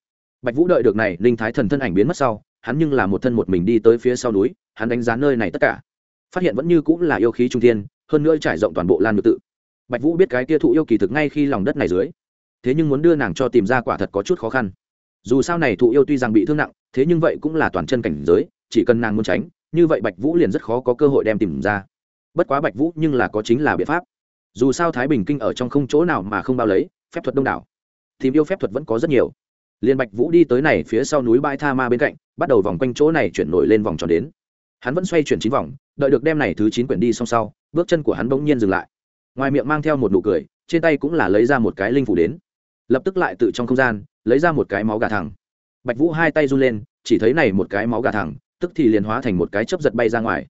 Bạch vũ đợi được này, ninh thái thần thân ảnh biến mất sau, hắn nhưng là một thân một mình đi tới phía sau núi, hắn đánh giá nơi này tất cả. Phát hiện vẫn như cũng là yêu khí trung thiên, hơn nữa trải rộng toàn bộ lan ngự tự. Bạch vũ biết cái kia thụ yêu kỳ thực ngay khi lòng đất này dưới. Thế nhưng muốn đưa nàng cho tìm ra quả thật có chút khó khăn. Dù sao này thụ yêu tuy rằng bị thương nặng, thế nhưng vậy cũng là toàn chân cảnh giới, chỉ cần nàng muốn tránh, như vậy bạch vũ liền rất khó có cơ hội đem tìm ra bất quá bạch vũ nhưng là có chính là biện pháp. Dù sao thái bình kinh ở trong không chỗ nào mà không bao lấy, phép thuật đông đảo. Tìm yêu phép thuật vẫn có rất nhiều. Liên bạch vũ đi tới này phía sau núi bãi tha ma bên cạnh, bắt đầu vòng quanh chỗ này chuyển nổi lên vòng tròn đến. Hắn vẫn xoay chuyển chín vòng, đợi được đem này thứ chín quyển đi xong sau, bước chân của hắn bỗng nhiên dừng lại. Ngoài miệng mang theo một nụ cười, trên tay cũng là lấy ra một cái linh phủ đến. Lập tức lại tự trong không gian, lấy ra một cái máu gà thẳng. Bạch vũ hai tay run lên, chỉ thấy này một cái máu gà thẳng, tức thì liền hóa thành một cái chớp giật bay ra ngoài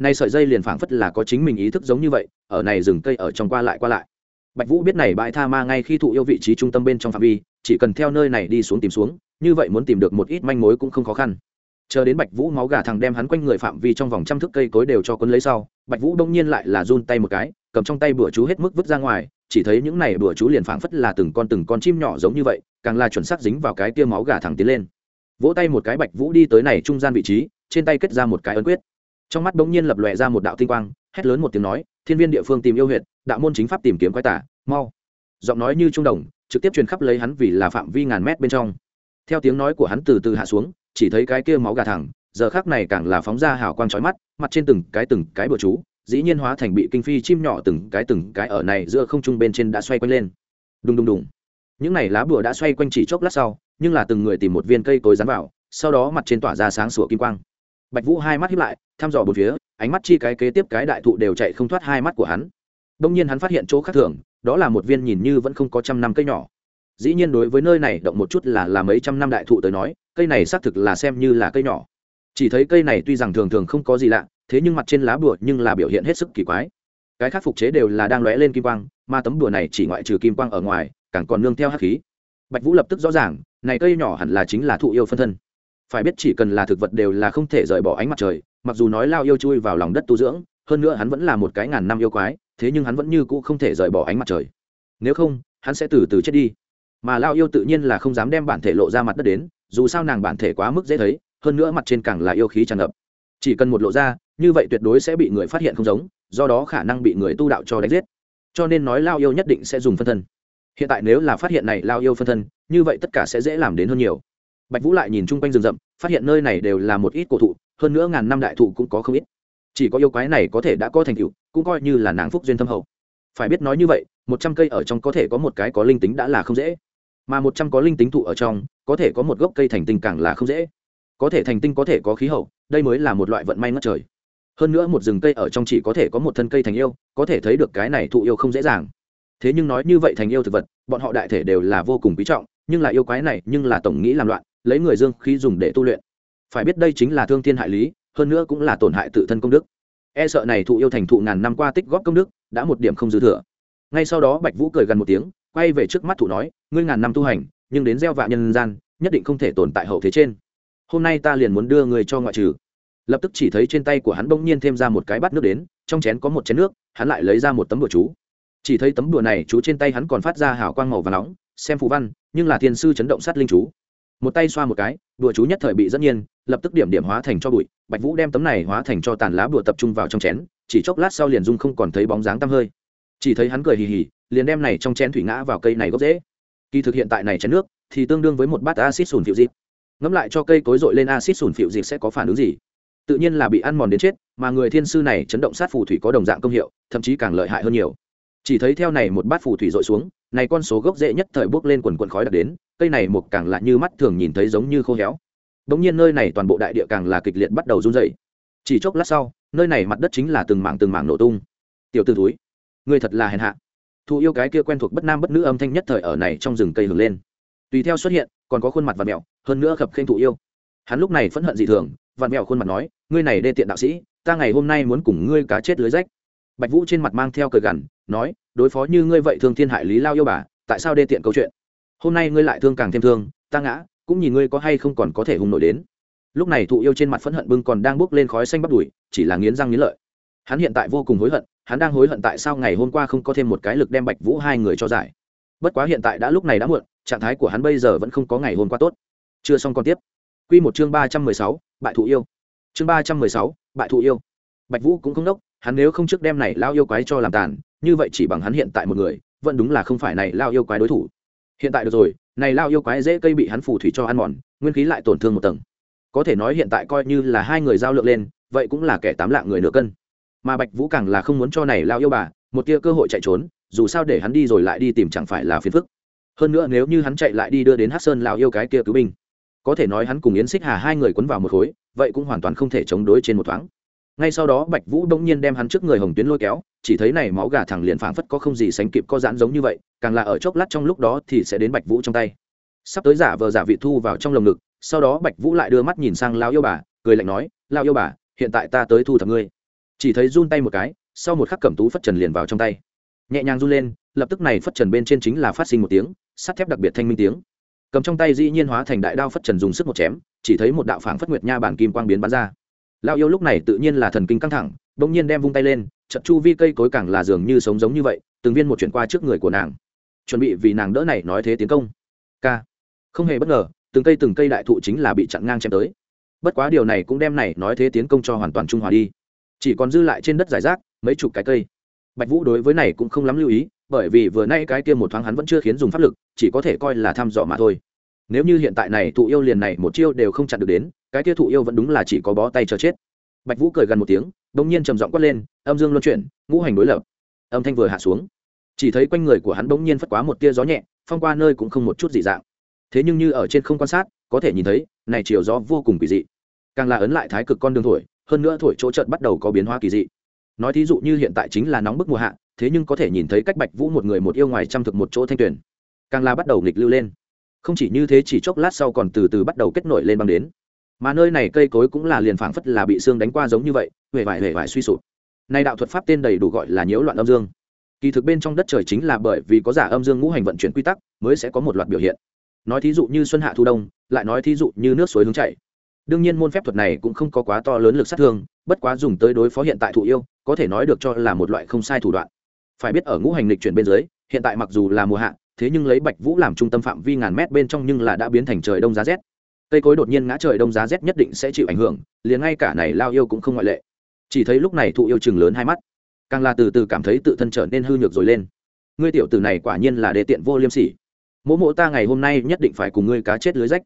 nay sợi dây liền phảng phất là có chính mình ý thức giống như vậy, ở này rừng cây ở trong qua lại qua lại. Bạch vũ biết này bãi tha ma ngay khi thụ yêu vị trí trung tâm bên trong phạm vi, chỉ cần theo nơi này đi xuống tìm xuống, như vậy muốn tìm được một ít manh mối cũng không khó khăn. Chờ đến bạch vũ máu gà thằng đem hắn quanh người phạm vi trong vòng trăm thước cây cối đều cho quấn lấy sau, bạch vũ đông nhiên lại là run tay một cái, cầm trong tay bữa chú hết mức vứt ra ngoài, chỉ thấy những này bữa chú liền phảng phất là từng con từng con chim nhỏ giống như vậy, càng là chuẩn xác dính vào cái tia máu gà thẳng tiến lên. Vỗ tay một cái bạch vũ đi tới này trung gian vị trí, trên tay kết ra một cái ấn quyết trong mắt bỗng nhiên lập lòe ra một đạo tinh quang, hét lớn một tiếng nói, thiên viên địa phương tìm yêu huyện đạo môn chính pháp tìm kiếm quái tả mau. Giọng nói như trung đồng, trực tiếp truyền khắp lấy hắn vì là phạm vi ngàn mét bên trong. Theo tiếng nói của hắn từ từ hạ xuống, chỉ thấy cái kia máu gà thẳng, giờ khác này càng là phóng ra hào quang trói mắt, mặt trên từng cái từng cái bừa chú, dĩ nhiên hóa thành bị kinh phi chim nhỏ từng cái từng cái ở này giữa không trung bên trên đã xoay quanh lên. Đùng đùng đùng. Những này lá bùa đã xoay quanh chỉ chốc lát sau, nhưng là từng người tìm một viên cây cối dán vào, sau đó mặt trên tỏa ra sáng sủa kim quang bạch vũ hai mắt hiếp lại, thăm dò bốn phía, ánh mắt chi cái kế tiếp cái đại thụ đều chạy không thoát hai mắt của hắn. Đông nhiên hắn phát hiện chỗ khác thường, đó là một viên nhìn như vẫn không có trăm năm cây nhỏ. Dĩ nhiên đối với nơi này động một chút là là mấy trăm năm đại thụ tới nói, cây này xác thực là xem như là cây nhỏ. Chỉ thấy cây này tuy rằng thường thường không có gì lạ, thế nhưng mặt trên lá bùa nhưng là biểu hiện hết sức kỳ quái. Cái khác phục chế đều là đang lóe lên kim quang, mà tấm bùa này chỉ ngoại trừ kim quang ở ngoài, càng còn nương theo hắc khí. Bạch vũ lập tức rõ ràng, này cây nhỏ hẳn là chính là thụ yêu phân thân phải biết chỉ cần là thực vật đều là không thể rời bỏ ánh mặt trời, mặc dù nói lao yêu chui vào lòng đất tu dưỡng, hơn nữa hắn vẫn là một cái ngàn năm yêu quái, thế nhưng hắn vẫn như cũ không thể rời bỏ ánh mặt trời. Nếu không, hắn sẽ từ từ chết đi. Mà lao yêu tự nhiên là không dám đem bản thể lộ ra mặt đất đến, dù sao nàng bản thể quá mức dễ thấy, hơn nữa mặt trên càng là yêu khí tràn ngập. Chỉ cần một lộ ra, như vậy tuyệt đối sẽ bị người phát hiện không giống, do đó khả năng bị người tu đạo cho đánh giết. Cho nên nói lao yêu nhất định sẽ dùng phân thân. Hiện tại nếu là phát hiện này lao yêu phân thân, như vậy tất cả sẽ dễ làm đến hơn nhiều bạch vũ lại nhìn chung quanh rừng rậm, phát hiện nơi này đều là một ít cổ thụ, hơn nữa ngàn năm đại thụ cũng có không ít. Chỉ có yêu quái này có thể đã có thành tựu, cũng coi như là nàng phúc duyên thâm hậu. Phải biết nói như vậy, một trăm cây ở trong có thể có một cái có linh tính đã là không dễ. Mà một trăm có linh tính thụ ở trong, có thể có một gốc cây thành tinh càng là không dễ. Có thể thành tinh có thể có khí hậu, đây mới là một loại vận may ngất trời. Hơn nữa một rừng cây ở trong chỉ có thể có một thân cây thành yêu, có thể thấy được cái này thụ yêu không dễ dàng. Thế nhưng nói như vậy thành yêu thực vật, bọn họ đại thể đều là vô cùng quý trọng, nhưng là yêu quái này nhưng là tổng nghĩ làm loạn lấy người dương khí dùng để tu luyện. Phải biết đây chính là thương thiên hại lý, hơn nữa cũng là tổn hại tự thân công đức. E sợ này thụ yêu thành thụ ngàn năm qua tích góp công đức, đã một điểm không dư thừa. Ngay sau đó bạch vũ cười gần một tiếng, quay về trước mắt thụ nói, ngươi ngàn năm tu hành, nhưng đến gieo vạ nhân gian, nhất định không thể tồn tại hậu thế trên. Hôm nay ta liền muốn đưa người cho ngoại trừ. Lập tức chỉ thấy trên tay của hắn bỗng nhiên thêm ra một cái bát nước đến, trong chén có một chén nước, hắn lại lấy ra một tấm đùa chú. Chỉ thấy tấm đùa này chú trên tay hắn còn phát ra hào quang màu và nóng, xem phù văn, nhưng là thiên sư chấn động sát linh chú một tay xoa một cái, đùa chú nhất thời bị rất nhiên, lập tức điểm điểm hóa thành cho bụi, bạch vũ đem tấm này hóa thành cho tàn lá bùa tập trung vào trong chén, chỉ chốc lát sau liền dung không còn thấy bóng dáng tăm hơi. Chỉ thấy hắn cười hì hì, liền đem này trong chén thủy ngã vào cây này gốc dễ kỳ thực hiện tại này chén nước, thì tương đương với một bát acid sùn phiệu dịp. Ngẫm lại cho cây cối dội lên acid sùn phiệu dịp sẽ có phản ứng gì? Tự nhiên là bị ăn mòn đến chết, mà người thiên sư này chấn động sát phù thủy có đồng dạng công hiệu, thậm chí càng lợi hại hơn nhiều. Chỉ thấy theo này một bát phù thủy dội xuống này con số gốc dễ nhất thời bước lên quần quần khói đặc đến, cây này một càng lạ như mắt thường nhìn thấy giống như khô héo. Bỗng nhiên nơi này toàn bộ đại địa càng là kịch liệt bắt đầu run rẩy. chỉ chốc lát sau, nơi này mặt đất chính là từng mảng từng mảng nổ tung. Tiểu t túi người thật là hèn hạ. Thụ yêu cái kia quen thuộc bất nam bất nữ âm thanh nhất thời ở này trong rừng cây hưởng lên. Tùy theo xuất hiện, còn có khuôn mặt và mẹo, hơn nữa khập khênh thụ yêu. Hắn lúc này phẫn hận dị thường, vặn mẹo khuôn mặt nói, ngươi này đê tiện đạo sĩ, ta ngày hôm nay muốn cùng ngươi cá chết lưới rách bạch vũ trên mặt mang theo cờ gằn, nói, đối phó như ngươi vậy thương thiên hại lý lao yêu bà, tại sao đê tiện câu chuyện? Hôm nay ngươi lại thương càng thêm thương, ta ngã, cũng nhìn ngươi có hay không còn có thể hùng nổi đến. Lúc này thụ yêu trên mặt phẫn hận bưng còn đang bốc lên khói xanh bắt đùi, chỉ là nghiến răng nghiến lợi. Hắn hiện tại vô cùng hối hận, hắn đang hối hận tại sao ngày hôm qua không có thêm một cái lực đem bạch vũ hai người cho giải. Bất quá hiện tại đã lúc này đã muộn, trạng thái của hắn bây giờ vẫn không có ngày hôm qua tốt. Chưa xong còn tiếp. Quy một chương ba trăm mười sáu, bại thụ yêu. Chương ba trăm mười sáu, bại thụ yêu. Bạch vũ cũng không đốc hắn nếu không trước đem này lao yêu quái cho làm tàn, như vậy chỉ bằng hắn hiện tại một người, vẫn đúng là không phải này lao yêu quái đối thủ. Hiện tại được rồi, này lao yêu quái dễ cây bị hắn phù thủy cho ăn mòn, nguyên khí lại tổn thương một tầng. Có thể nói hiện tại coi như là hai người giao lượng lên, vậy cũng là kẻ tám lạng người nửa cân. Mà bạch vũ càng là không muốn cho này lao yêu bà một tia cơ hội chạy trốn, dù sao để hắn đi rồi lại đi tìm chẳng phải là phiền phức. Hơn nữa nếu như hắn chạy lại đi đưa đến hát sơn lao yêu cái kia cứu binh, có thể nói hắn cùng yến xích hà hai người quấn vào một khối, vậy cũng hoàn toàn không thể chống đối trên một thoáng ngay sau đó bạch vũ đông nhiên đem hắn trước người hồng tuyến lôi kéo, chỉ thấy này máu gà thẳng liền phảng phất có không gì sánh kịp có giãn giống như vậy, càng là ở chốc lát trong lúc đó thì sẽ đến bạch vũ trong tay. Sắp tới giả vờ giả vị thu vào trong lồng ngực, sau đó bạch vũ lại đưa mắt nhìn sang lao yêu bà, cười lạnh nói lao yêu bà, hiện tại ta tới thu thập ngươi. Chỉ thấy run tay một cái, sau một khắc cẩm tú phất trần liền vào trong tay. Nhẹ nhàng run lên, lập tức này phất trần bên trên chính là phát sinh một tiếng, sắt thép đặc biệt thanh minh tiếng. Cầm trong tay dĩ nhiên hóa thành đại đao phất trần dùng sức một chém, chỉ thấy một đạo phảng phất nguyệt nha bản kim quang biến bắn ra lao yêu lúc này tự nhiên là thần kinh căng thẳng, bỗng nhiên đem vung tay lên trận chu vi cây cối càng là dường như sống giống như vậy, từng viên một chuyển qua trước người của nàng. Chuẩn bị vì nàng đỡ này nói thế tiến công. K. Không hề bất ngờ, từng cây từng cây đại thụ chính là bị chặn ngang chém tới. Bất quá điều này cũng đem này nói thế tiến công cho hoàn toàn trung hòa đi. Chỉ còn dư lại trên đất giải rác, mấy chục cái cây. Bạch vũ đối với này cũng không lắm lưu ý, bởi vì vừa nay cái kia một thoáng hắn vẫn chưa khiến dùng pháp lực, chỉ có thể coi là thăm dò mà thôi nếu như hiện tại này thụ yêu liền này một chiêu đều không chặn được đến, cái kia thụ yêu vẫn đúng là chỉ có bó tay chờ chết. Bạch vũ cười gần một tiếng, bỗng nhiên trầm giọng quát lên, âm dương luân chuyển, ngũ hành đối lập. Âm thanh vừa hạ xuống, chỉ thấy quanh người của hắn bỗng nhiên phất quá một tia gió nhẹ, phong qua nơi cũng không một chút dị dạng. Thế nhưng như ở trên không quan sát, có thể nhìn thấy, này chiều gió vô cùng kỳ dị. Càng là ấn lại thái cực con đường thổi, hơn nữa thổi chỗ trận bắt đầu có biến hóa kỳ dị. Nói thí dụ như hiện tại chính là nóng bức mùa hạ, thế nhưng có thể nhìn thấy cách bạch vũ một người một yêu ngoài trăm thực một chỗ thanh tuyển càng là bắt đầu nghịch lưu lên không chỉ như thế chỉ chốc lát sau còn từ từ bắt đầu kết nổi lên băng đến. Mà nơi này cây cối cũng là liền phảng phất là bị xương đánh qua giống như vậy, huệ vải huệ vải suy sụp. Nay đạo thuật pháp tên đầy đủ gọi là nhiễu loạn âm dương. Kỳ thực bên trong đất trời chính là bởi vì có giả âm dương ngũ hành vận chuyển quy tắc, mới sẽ có một loạt biểu hiện. Nói thí dụ như xuân hạ thu đông, lại nói thí dụ như nước suối hướng chảy. Đương nhiên môn phép thuật này cũng không có quá to lớn lực sát thương, bất quá dùng tới đối phó hiện tại thụ yêu, có thể nói được cho là một loại không sai thủ đoạn. Phải biết ở ngũ hành lịch chuyển bên dưới, hiện tại mặc dù là mùa hạ thế nhưng lấy bạch vũ làm trung tâm phạm vi ngàn mét bên trong nhưng là đã biến thành trời đông giá rét. Cây cối đột nhiên ngã trời đông giá rét nhất định sẽ chịu ảnh hưởng, liền ngay cả này lao yêu cũng không ngoại lệ. Chỉ thấy lúc này thụ yêu chừng lớn hai mắt, càng là từ từ cảm thấy tự thân trở nên hư nhược rồi lên. Ngươi tiểu tử này quả nhiên là đề tiện vô liêm sỉ. Mỗ mỗ ta ngày hôm nay nhất định phải cùng ngươi cá chết lưới rách.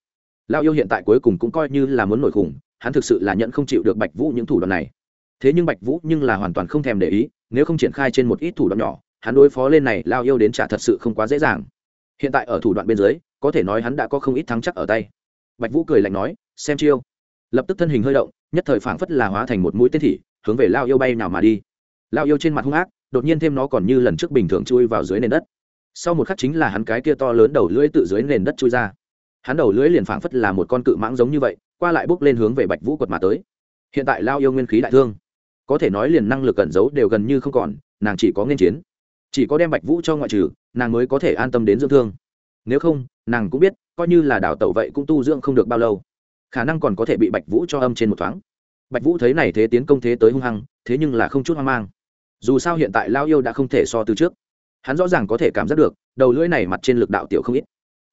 Lao yêu hiện tại cuối cùng cũng coi như là muốn nổi khủng, hắn thực sự là nhận không chịu được bạch vũ những thủ đoạn này. Thế nhưng bạch vũ nhưng là hoàn toàn không thèm để ý, nếu không triển khai trên một ít thủ đoạn nhỏ hắn đối phó lên này, lao yêu đến trả thật sự không quá dễ dàng. Hiện tại ở thủ đoạn bên dưới, có thể nói hắn đã có không ít thắng chắc ở tay. Bạch vũ cười lạnh nói, xem chiêu. Lập tức thân hình hơi động, nhất thời phảng phất là hóa thành một mũi tên thị, hướng về lao yêu bay nào mà đi. Lao yêu trên mặt hung ác, đột nhiên thêm nó còn như lần trước bình thường chui vào dưới nền đất. Sau một khắc chính là hắn cái kia to lớn đầu lưỡi tự dưới nền đất chui ra. Hắn đầu lưỡi liền phảng phất là một con cự mãng giống như vậy, qua lại bước lên hướng về bạch vũ quật mà tới. Hiện tại lao yêu nguyên khí đại thương, có thể nói liền năng lực cẩn giấu đều gần như không còn, nàng chỉ có nghiên chiến chỉ có đem bạch vũ cho ngoại trừ, nàng mới có thể an tâm đến dưỡng thương. Nếu không, nàng cũng biết, coi như là đào tẩu vậy cũng tu dưỡng không được bao lâu. Khả năng còn có thể bị bạch vũ cho âm trên một thoáng. Bạch vũ thấy này thế tiến công thế tới hung hăng, thế nhưng là không chút hoang mang. Dù sao hiện tại lao yêu đã không thể so từ trước. Hắn rõ ràng có thể cảm giác được, đầu lưỡi này mặt trên lực đạo tiểu không ít.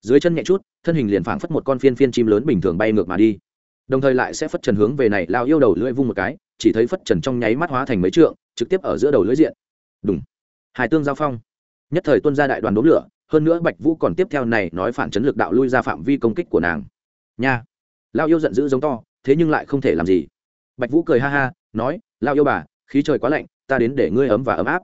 Dưới chân nhẹ chút, thân hình liền phảng phất một con phiên phiên chim lớn bình thường bay ngược mà đi. Đồng thời lại sẽ phất trần hướng về này lao yêu đầu lưỡi vung một cái, chỉ thấy phất trần trong nháy mắt hóa thành mấy trượng, trực tiếp ở giữa đầu lưỡi diện. Đúng Hải tương giao phong. Nhất thời tuân ra đại đoàn đốm lửa, hơn nữa bạch vũ còn tiếp theo này nói phản chấn lực đạo lui ra phạm vi công kích của nàng. Nha! Lao yêu giận dữ giống to, thế nhưng lại không thể làm gì. Bạch vũ cười ha ha, nói lao yêu bà, khí trời quá lạnh, ta đến để ngươi ấm và ấm áp.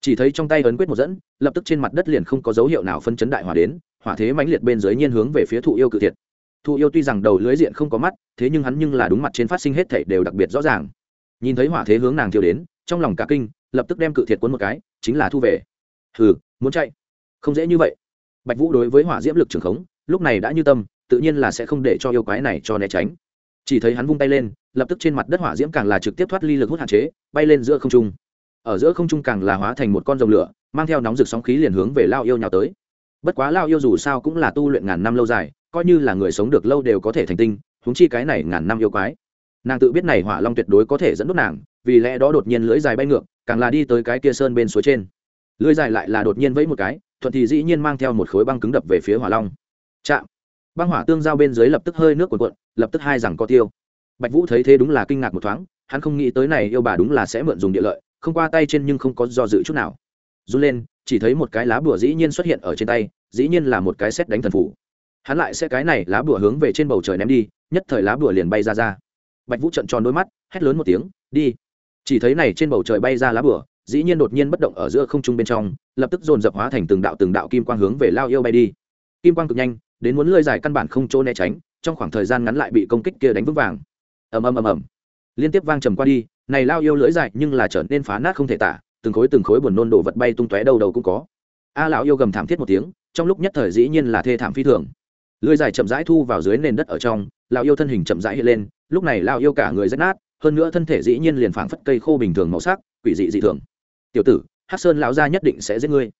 Chỉ thấy trong tay ấn quyết một dẫn, lập tức trên mặt đất liền không có dấu hiệu nào phân chấn đại hỏa đến, hỏa thế mãnh liệt bên dưới nhiên hướng về phía thụ yêu cự thiệt. Thụ yêu tuy rằng đầu lưới diện không có mắt, thế nhưng hắn nhưng là đúng mặt trên phát sinh hết thảy đều đặc biệt rõ ràng. Nhìn thấy hỏa thế hướng nàng thiêu đến, trong lòng cả kinh lập tức đem cự thiệt cuốn một cái, chính là thu về. Hừ, muốn chạy? Không dễ như vậy. Bạch vũ đối với hỏa diễm lực trường khống, lúc này đã như tâm, tự nhiên là sẽ không để cho yêu quái này cho né tránh. Chỉ thấy hắn vung tay lên, lập tức trên mặt đất hỏa diễm càng là trực tiếp thoát ly lực hút hạn chế, bay lên giữa không trung. Ở giữa không trung càng là hóa thành một con rồng lửa, mang theo nóng rực sóng khí liền hướng về lao yêu nhào tới. Bất quá lao yêu dù sao cũng là tu luyện ngàn năm lâu dài, coi như là người sống được lâu đều có thể thành tinh, huống chi cái này ngàn năm yêu quái. Nàng tự biết này hỏa long tuyệt đối có thể dẫn đốt nàng, vì lẽ đó đột nhiên lưỡi dài bay ngược càng là đi tới cái kia sơn bên suối trên. Lưỡi dài lại là đột nhiên vẫy một cái, thuận thì dĩ nhiên mang theo một khối băng cứng đập về phía hỏa long. Chạm! Băng hỏa tương giao bên dưới lập tức hơi nước cuộn cuộn, lập tức hai rằng có tiêu. Bạch vũ thấy thế đúng là kinh ngạc một thoáng, hắn không nghĩ tới này yêu bà đúng là sẽ mượn dùng địa lợi, không qua tay trên nhưng không có do dự chút nào. Run lên, chỉ thấy một cái lá bùa dĩ nhiên xuất hiện ở trên tay, dĩ nhiên là một cái xét đánh thần phủ. Hắn lại sẽ cái này lá bùa hướng về trên bầu trời ném đi, nhất thời lá bùa liền bay ra ra. Bạch vũ trận tròn đôi mắt, hét lớn một tiếng, đi! Chỉ thấy này trên bầu trời bay ra lá bửa dĩ nhiên đột nhiên bất động ở giữa không trung bên trong, lập tức dồn dập hóa thành từng đạo từng đạo kim quang hướng về lao yêu bay đi. Kim quang cực nhanh, đến muốn lơi dài căn bản không chỗ né tránh, trong khoảng thời gian ngắn lại bị công kích kia đánh vững vàng. Ầm ầm ầm ầm. Liên tiếp vang trầm qua đi, này lao yêu lưỡi dài nhưng là trở nên phá nát không thể tả, từng khối từng khối buồn nôn đổ vật bay tung tóe đầu đầu cũng có. A lão yêu gầm thảm thiết một tiếng, trong lúc nhất thời dĩ nhiên là thê thảm phi thường. Lưỡi dài chậm rãi thu vào dưới nền đất ở trong, lão yêu thân hình chậm rãi hiện lên, lúc này lão yêu cả người rách nát hơn nữa thân thể dĩ nhiên liền phảng phất cây khô bình thường màu sắc, quỷ dị dị thường. Tiểu tử, hắc sơn lão gia nhất định sẽ giết ngươi.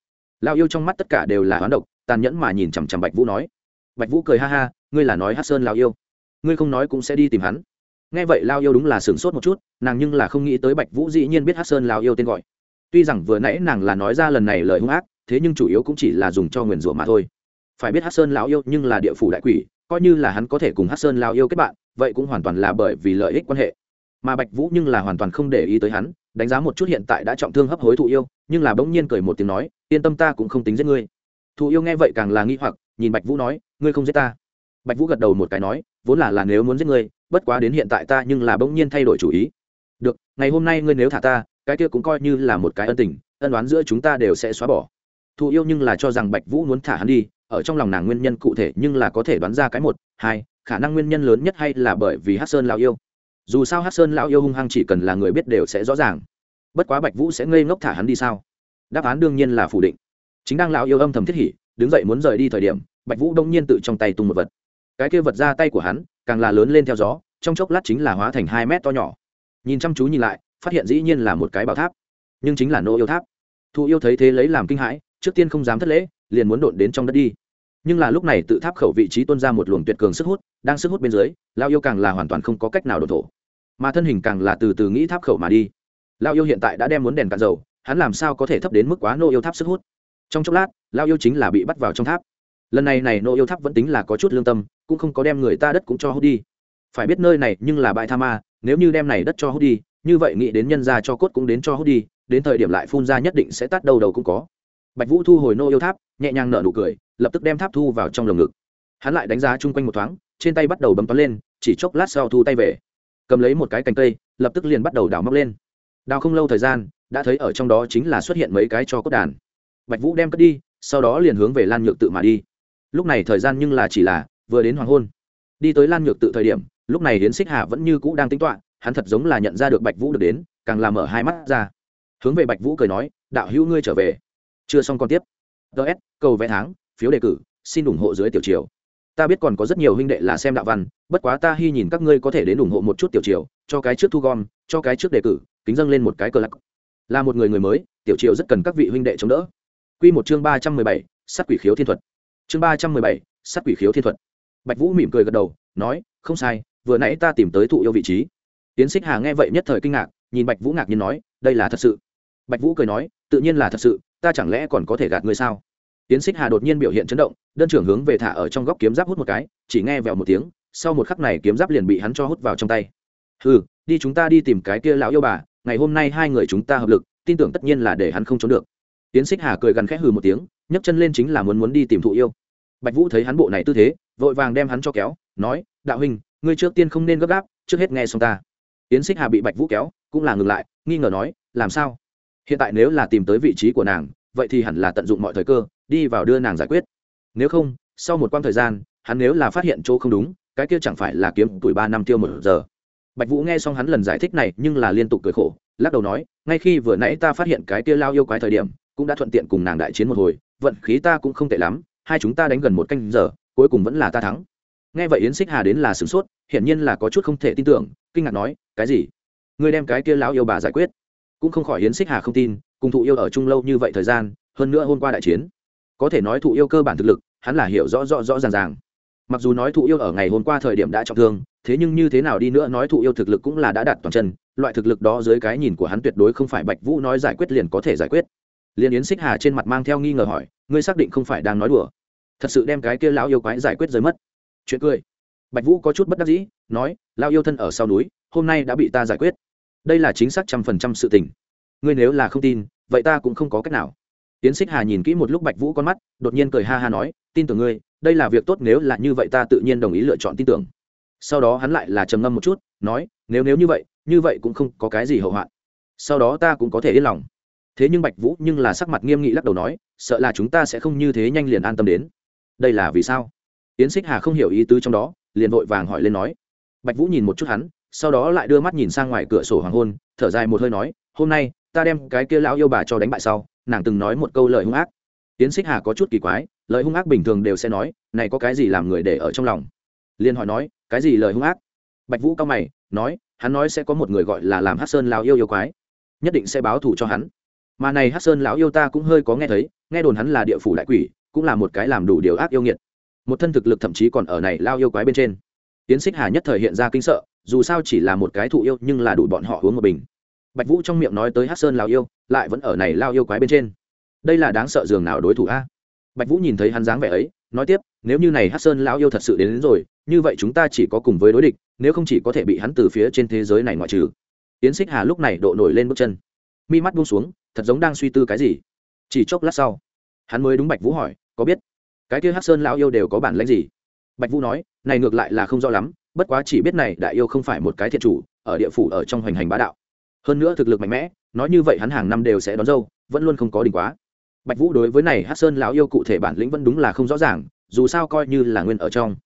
Lao yêu trong mắt tất cả đều là hoán độc, tàn nhẫn mà nhìn chằm chằm bạch vũ nói. Bạch vũ cười ha ha, ngươi là nói hắc sơn lao yêu. Ngươi không nói cũng sẽ đi tìm hắn. Nghe vậy lao yêu đúng là sửng sốt một chút, nàng nhưng là không nghĩ tới bạch vũ dĩ nhiên biết hát sơn lao yêu tên gọi. Tuy rằng vừa nãy nàng là nói ra lần này lời hung ác, thế nhưng chủ yếu cũng chỉ là dùng cho nguyền rủa mà thôi. Phải biết hát sơn lao yêu nhưng là địa phủ đại quỷ, coi như là hắn có thể cùng hát sơn lao yêu kết bạn, vậy cũng hoàn toàn là bởi vì lợi ích quan hệ mà bạch vũ nhưng là hoàn toàn không để ý tới hắn, đánh giá một chút hiện tại đã trọng thương hấp hối thụ yêu, nhưng là bỗng nhiên cười một tiếng nói, yên tâm ta cũng không tính giết ngươi. Thụ yêu nghe vậy càng là nghi hoặc, nhìn bạch vũ nói, ngươi không giết ta? Bạch vũ gật đầu một cái nói, vốn là là nếu muốn giết ngươi, bất quá đến hiện tại ta nhưng là bỗng nhiên thay đổi chủ ý. Được, ngày hôm nay ngươi nếu thả ta, cái kia cũng coi như là một cái ân tình, ân đoán giữa chúng ta đều sẽ xóa bỏ. Thụ yêu nhưng là cho rằng bạch vũ muốn thả hắn đi, ở trong lòng nàng nguyên nhân cụ thể nhưng là có thể đoán ra cái một, hai, khả năng nguyên nhân lớn nhất hay là bởi vì hát sơn lão yêu dù sao hát sơn lão yêu hung hăng chỉ cần là người biết đều sẽ rõ ràng. Bất quá bạch vũ sẽ ngây ngốc thả hắn đi sao? Đáp án đương nhiên là phủ định. Chính đang lão yêu âm thầm thiết hỉ, đứng dậy muốn rời đi thời điểm, bạch vũ đông nhiên tự trong tay tung một vật. Cái kia vật ra tay của hắn, càng là lớn lên theo gió, trong chốc lát chính là hóa thành hai mét to nhỏ. Nhìn chăm chú nhìn lại, phát hiện dĩ nhiên là một cái bảo tháp, nhưng chính là nô yêu tháp. Thụ yêu thấy thế lấy làm kinh hãi, trước tiên không dám thất lễ, liền muốn đột đến trong đất đi. Nhưng là lúc này tự tháp khẩu vị trí tuôn ra một luồng tuyệt cường sức hút, đang sức hút bên dưới lao yêu càng là hoàn toàn không có cách nào đổ thổ mà thân hình càng là từ từ nghĩ tháp khẩu mà đi. Lao yêu hiện tại đã đem muốn đèn cạn dầu, hắn làm sao có thể thấp đến mức quá nô yêu tháp sức hút? Trong chốc lát lao yêu chính là bị bắt vào trong tháp. Lần này này nô yêu tháp vẫn tính là có chút lương tâm, cũng không có đem người ta đất cũng cho hút đi. Phải biết nơi này nhưng là bãi tha ma, nếu như đem này đất cho hút đi, như vậy nghĩ đến nhân ra cho cốt cũng đến cho hút đi, đến thời điểm lại phun ra nhất định sẽ tắt đầu đầu cũng có. Bạch vũ thu hồi nô yêu tháp, nhẹ nhàng nở nụ cười, lập tức đem tháp thu vào trong lồng ngực. Hắn lại đánh giá chung quanh một thoáng, trên tay bắt đầu bấm toán lên, chỉ chốc lát sau thu tay về cầm lấy một cái cành cây, lập tức liền bắt đầu đào móc lên. Đào không lâu thời gian, đã thấy ở trong đó chính là xuất hiện mấy cái cho cốt đàn. Bạch vũ đem cất đi, sau đó liền hướng về lan nhược tự mà đi. Lúc này thời gian nhưng là chỉ là vừa đến hoàng hôn. Đi tới lan nhược tự thời điểm, lúc này hiến xích hà vẫn như cũ đang tính toạ hắn thật giống là nhận ra được bạch vũ được đến, càng làm mở hai mắt ra. Hướng về bạch vũ cười nói, đạo hữu ngươi trở về. Chưa xong còn tiếp. Ts cầu vẽ tháng, phiếu đề cử, xin ủng hộ dưới tiểu triều ta biết còn có rất nhiều huynh đệ là xem đạo văn, bất quá ta hy nhìn các ngươi có thể đến ủng hộ một chút tiểu triều, cho cái trước thu gom, cho cái trước đề cử, kính dâng lên một cái cờ lắc là một người người mới, tiểu triều rất cần các vị huynh đệ chống đỡ. Q một chương ba trăm mười bảy sắt quỷ khiếu thiên thuật. Chương ba trăm mười bảy sắt quỷ khiếu thiên thuật. Bạch vũ mỉm cười gật đầu, nói, không sai, vừa nãy ta tìm tới thụ yêu vị trí. Tiến xích hà nghe vậy nhất thời kinh ngạc, nhìn bạch vũ ngạc nhiên nói, đây là thật sự. Bạch vũ cười nói, tự nhiên là thật sự, ta chẳng lẽ còn có thể gạt ngươi sao? Tiến xích hà đột nhiên biểu hiện chấn động, đơn trưởng hướng về thả ở trong góc kiếm giáp hút một cái, chỉ nghe vèo một tiếng, sau một khắc này kiếm giáp liền bị hắn cho hút vào trong tay. Ừ đi chúng ta đi tìm cái kia lão yêu bà, ngày hôm nay hai người chúng ta hợp lực, tin tưởng tất nhiên là để hắn không trốn được. Tiến xích hà cười gần khẽ hừ một tiếng, nhấc chân lên chính là muốn muốn đi tìm thụ yêu. Bạch vũ thấy hắn bộ này tư thế, vội vàng đem hắn cho kéo, nói, đạo huynh, ngươi trước tiên không nên gấp gáp, trước hết nghe xong ta. Yến xích hà bị bạch vũ kéo, cũng là ngừng lại, nghi ngờ nói, làm sao? Hiện tại nếu là tìm tới vị trí của nàng, vậy thì hẳn là tận dụng mọi thời cơ đi vào đưa nàng giải quyết. Nếu không, sau một quãng thời gian, hắn nếu là phát hiện chỗ không đúng, cái kia chẳng phải là kiếm tuổi ba năm tiêu một giờ. Bạch vũ nghe xong hắn lần giải thích này nhưng là liên tục cười khổ, lắc đầu nói, ngay khi vừa nãy ta phát hiện cái kia lao yêu quái thời điểm, cũng đã thuận tiện cùng nàng đại chiến một hồi, vận khí ta cũng không tệ lắm, hai chúng ta đánh gần một canh giờ, cuối cùng vẫn là ta thắng. Nghe vậy yến xích hà đến là sửng sốt, hiển nhiên là có chút không thể tin tưởng, kinh ngạc nói, cái gì? Ngươi đem cái kia lão yêu bà giải quyết? Cũng không khỏi yến xích hà không tin, cùng thụ yêu ở chung lâu như vậy thời gian, hơn nữa hôm qua đại chiến có thể nói thụ yêu cơ bản thực lực, hắn là hiểu rõ rõ rõ ràng ràng. Mặc dù nói thụ yêu ở ngày hôm qua thời điểm đã trọng thương, thế nhưng như thế nào đi nữa nói thụ yêu thực lực cũng là đã đạt toàn chân, loại thực lực đó dưới cái nhìn của hắn tuyệt đối không phải bạch vũ nói giải quyết liền có thể giải quyết. Liền yến xích hà trên mặt mang theo nghi ngờ hỏi, ngươi xác định không phải đang nói đùa? Thật sự đem cái kia lão yêu quái giải quyết rơi mất. Chuyện cười. Bạch vũ có chút bất đắc dĩ, nói lao yêu thân ở sau núi, hôm nay đã bị ta giải quyết. Đây là chính xác trăm phần trăm sự tình. Ngươi nếu là không tin, vậy ta cũng không có cách nào tiến xích hà nhìn kỹ một lúc bạch vũ con mắt, đột nhiên cười ha ha nói, tin tưởng ngươi, đây là việc tốt, nếu là như vậy ta tự nhiên đồng ý lựa chọn tin tưởng. Sau đó hắn lại là trầm ngâm một chút, nói, nếu nếu như vậy như vậy cũng không có cái gì hậu hoạn. Sau đó ta cũng có thể yên lòng. Thế nhưng bạch vũ nhưng là sắc mặt nghiêm nghị lắc đầu nói, sợ là chúng ta sẽ không như thế nhanh liền an tâm đến. Đây là vì sao? Yến xích hà không hiểu ý tứ trong đó, liền vội vàng hỏi lên nói. Bạch vũ nhìn một chút hắn, sau đó lại đưa mắt nhìn sang ngoài cửa sổ hoàng hôn, thở dài một hơi nói, hôm nay, ta đem cái kia lão yêu bà cho đánh bại sau nàng từng nói một câu lời hung ác. Tiến xích hà có chút kỳ quái, lời hung ác bình thường đều sẽ nói, này có cái gì làm người để ở trong lòng? Liền hỏi nói, cái gì lời hung ác? Bạch vũ cao mày, nói, hắn nói sẽ có một người gọi là làm hát sơn lão yêu yêu quái, nhất định sẽ báo thù cho hắn. Mà này hát sơn lão yêu ta cũng hơi có nghe thấy, nghe đồn hắn là địa phủ đại quỷ, cũng là một cái làm đủ điều ác yêu nghiệt. Một thân thực lực thậm chí còn ở này lao yêu quái bên trên. Tiến xích hà nhất thời hiện ra kinh sợ, dù sao chỉ là một cái thụ yêu nhưng là đủ bọn họ uống một bình bạch vũ trong miệng nói tới hát sơn lao yêu lại vẫn ở này lao yêu quái bên trên. Đây là đáng sợ dường nào đối thủ a? Bạch vũ nhìn thấy hắn dáng vẻ ấy nói tiếp nếu như này hát sơn lao yêu thật sự đến, đến rồi như vậy chúng ta chỉ có cùng với đối địch nếu không chỉ có thể bị hắn từ phía trên thế giới này ngoại trừ. Yến xích hà lúc này độ nổi lên bước chân. Mi mắt buông xuống thật giống đang suy tư cái gì. Chỉ chốc lát sau hắn mới đúng bạch vũ hỏi có biết cái kia hát sơn lão yêu đều có bản lãnh gì? Bạch vũ nói này ngược lại là không rõ lắm bất quá chỉ biết này đại yêu không phải một cái thiện chủ ở địa phủ ở trong hoành hành bá đạo hơn nữa thực lực mạnh mẽ, nói như vậy hắn hàng năm đều sẽ đón dâu, vẫn luôn không có đỉnh quá. Bạch vũ đối với này hát sơn lão yêu cụ thể bản lĩnh vẫn đúng là không rõ ràng, dù sao coi như là nguyên ở trong.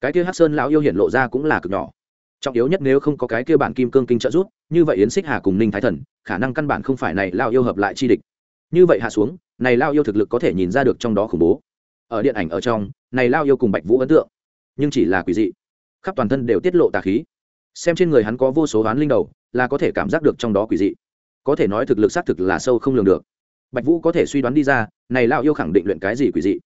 Cái kia hát sơn lão yêu hiện lộ ra cũng là cực nhỏ. Trọng yếu nhất nếu không có cái kia bản kim cương kinh trợ rút như vậy yến xích hà cùng ninh thái thần, khả năng căn bản không phải này lao yêu hợp lại chi địch. Như vậy hạ xuống, này lao yêu thực lực có thể nhìn ra được trong đó khủng bố. Ở điện ảnh ở trong, này lao yêu cùng bạch vũ ấn tượng, nhưng chỉ là quỷ dị. Khắp toàn thân đều tiết lộ tà khí xem trên người hắn có vô số hoán linh đầu, là có thể cảm giác được trong đó quỷ dị. Có thể nói thực lực xác thực là sâu không lường được. Bạch vũ có thể suy đoán đi ra, này lao yêu khẳng định luyện cái gì quỷ dị.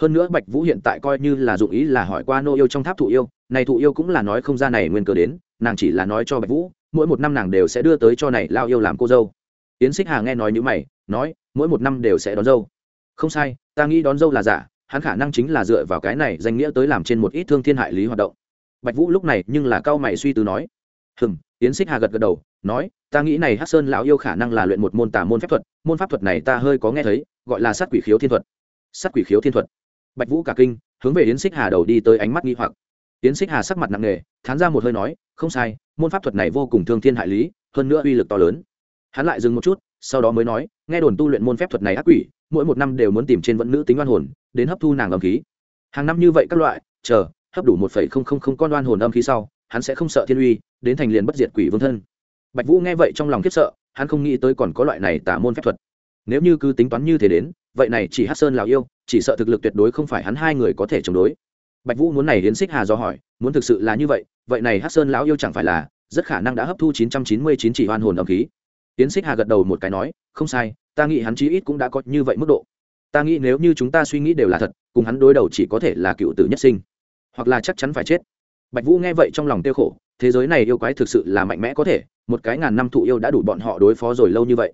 Hơn nữa bạch vũ hiện tại coi như là dụng ý là hỏi qua nô yêu trong tháp thụ yêu, này thụ yêu cũng là nói không ra này nguyên cớ đến, nàng chỉ là nói cho bạch vũ, mỗi một năm nàng đều sẽ đưa tới cho này lao yêu làm cô dâu. Yến xích hà nghe nói như mày, nói, mỗi một năm đều sẽ đón dâu. Không sai, ta nghĩ đón dâu là giả, hắn khả năng chính là dựa vào cái này danh nghĩa tới làm trên một ít thương thiên hại lý hoạt động bạch vũ lúc này nhưng là cao mày suy tư nói hừng yến xích hà gật gật đầu, nói, ta nghĩ này hát sơn lão yêu khả năng là luyện một môn tà môn phép thuật, môn pháp thuật này ta hơi có nghe thấy, gọi là sát quỷ khiếu thiên thuật. Sát quỷ khiếu thiên thuật. Bạch vũ cả kinh, hướng về yến xích hà đầu đi tới ánh mắt nghi hoặc. Yến xích hà sắc mặt nặng nề, thán ra một hơi nói, không sai, môn pháp thuật này vô cùng thương thiên hại lý, hơn nữa uy lực to lớn. Hắn lại dừng một chút, sau đó mới nói, nghe đồn tu luyện môn phép thuật này ác quỷ, mỗi một năm đều muốn tìm trên vận nữ tính oan hồn, đến hấp thu nàng âm khí. Hàng năm như vậy các loại, chờ hấp đủ một phẩy không không không con oan hồn âm khí sau, hắn sẽ không sợ thiên uy, đến thành liền bất diệt quỷ vương thân. Bạch vũ nghe vậy trong lòng khiếp sợ, hắn không nghĩ tới còn có loại này tả môn phép thuật. Nếu như cứ tính toán như thế đến, vậy này chỉ hát sơn lào yêu, chỉ sợ thực lực tuyệt đối không phải hắn hai người có thể chống đối. Bạch vũ muốn này hiến xích hà do hỏi, muốn thực sự là như vậy vậy này hát sơn lão yêu chẳng phải là rất khả năng đã hấp thu chín trăm chín mươi chín chỉ oan hồn âm khí? Tiến xích hà gật đầu một cái nói, không sai, ta nghĩ hắn chí ít cũng đã có như vậy mức độ. Ta nghĩ nếu như chúng ta suy nghĩ đều là thật, cùng hắn đối đầu chỉ có thể là cựu tử nhất sinh hoặc là chắc chắn phải chết. Bạch vũ nghe vậy trong lòng tiêu khổ, thế giới này yêu quái thực sự là mạnh mẽ có thể, một cái ngàn năm thụ yêu đã đủ bọn họ đối phó rồi lâu như vậy.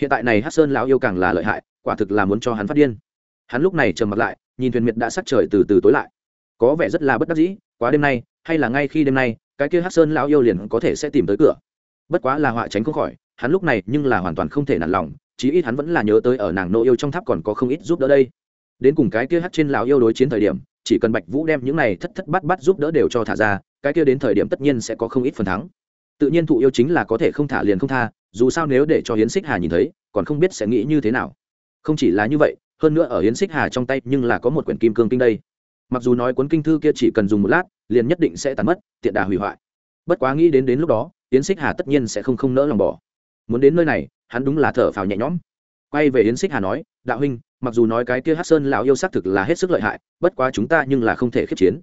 Hiện tại này hát sơn lão yêu càng là lợi hại, quả thực là muốn cho hắn phát điên. Hắn lúc này trầm mặt lại, nhìn thuyền miệt đã sắc trời từ từ tối lại. Có vẻ rất là bất đắc dĩ, quá đêm nay, hay là ngay khi đêm nay, cái kia hát sơn lão yêu liền có thể sẽ tìm tới cửa. Bất quá là họa tránh không khỏi, hắn lúc này nhưng là hoàn toàn không thể nản lòng, chí ít hắn vẫn là nhớ tới ở nàng nô yêu trong tháp còn có không ít giúp đỡ đây. Đến cùng cái kia hát trên lão yêu đối chiến thời điểm chỉ cần bạch vũ đem những này thất thất bắt bắt giúp đỡ đều cho thả ra, cái kia đến thời điểm tất nhiên sẽ có không ít phần thắng. Tự nhiên thụ yêu chính là có thể không thả liền không tha, dù sao nếu để cho hiến xích hà nhìn thấy, còn không biết sẽ nghĩ như thế nào. Không chỉ là như vậy, hơn nữa ở hiến xích hà trong tay nhưng là có một quyển kim cương kinh đây. Mặc dù nói cuốn kinh thư kia chỉ cần dùng một lát, liền nhất định sẽ tàn mất, tiện đà hủy hoại. Bất quá nghĩ đến đến lúc đó, hiến xích hà tất nhiên sẽ không không nỡ lòng bỏ. Muốn đến nơi này, hắn đúng là thở phào nhẹ nhõm. Quay về hiến xích hà nói, đạo huynh mặc dù nói cái kia hát sơn lão yêu xác thực là hết sức lợi hại, bất quá chúng ta nhưng là không thể khiết chiến.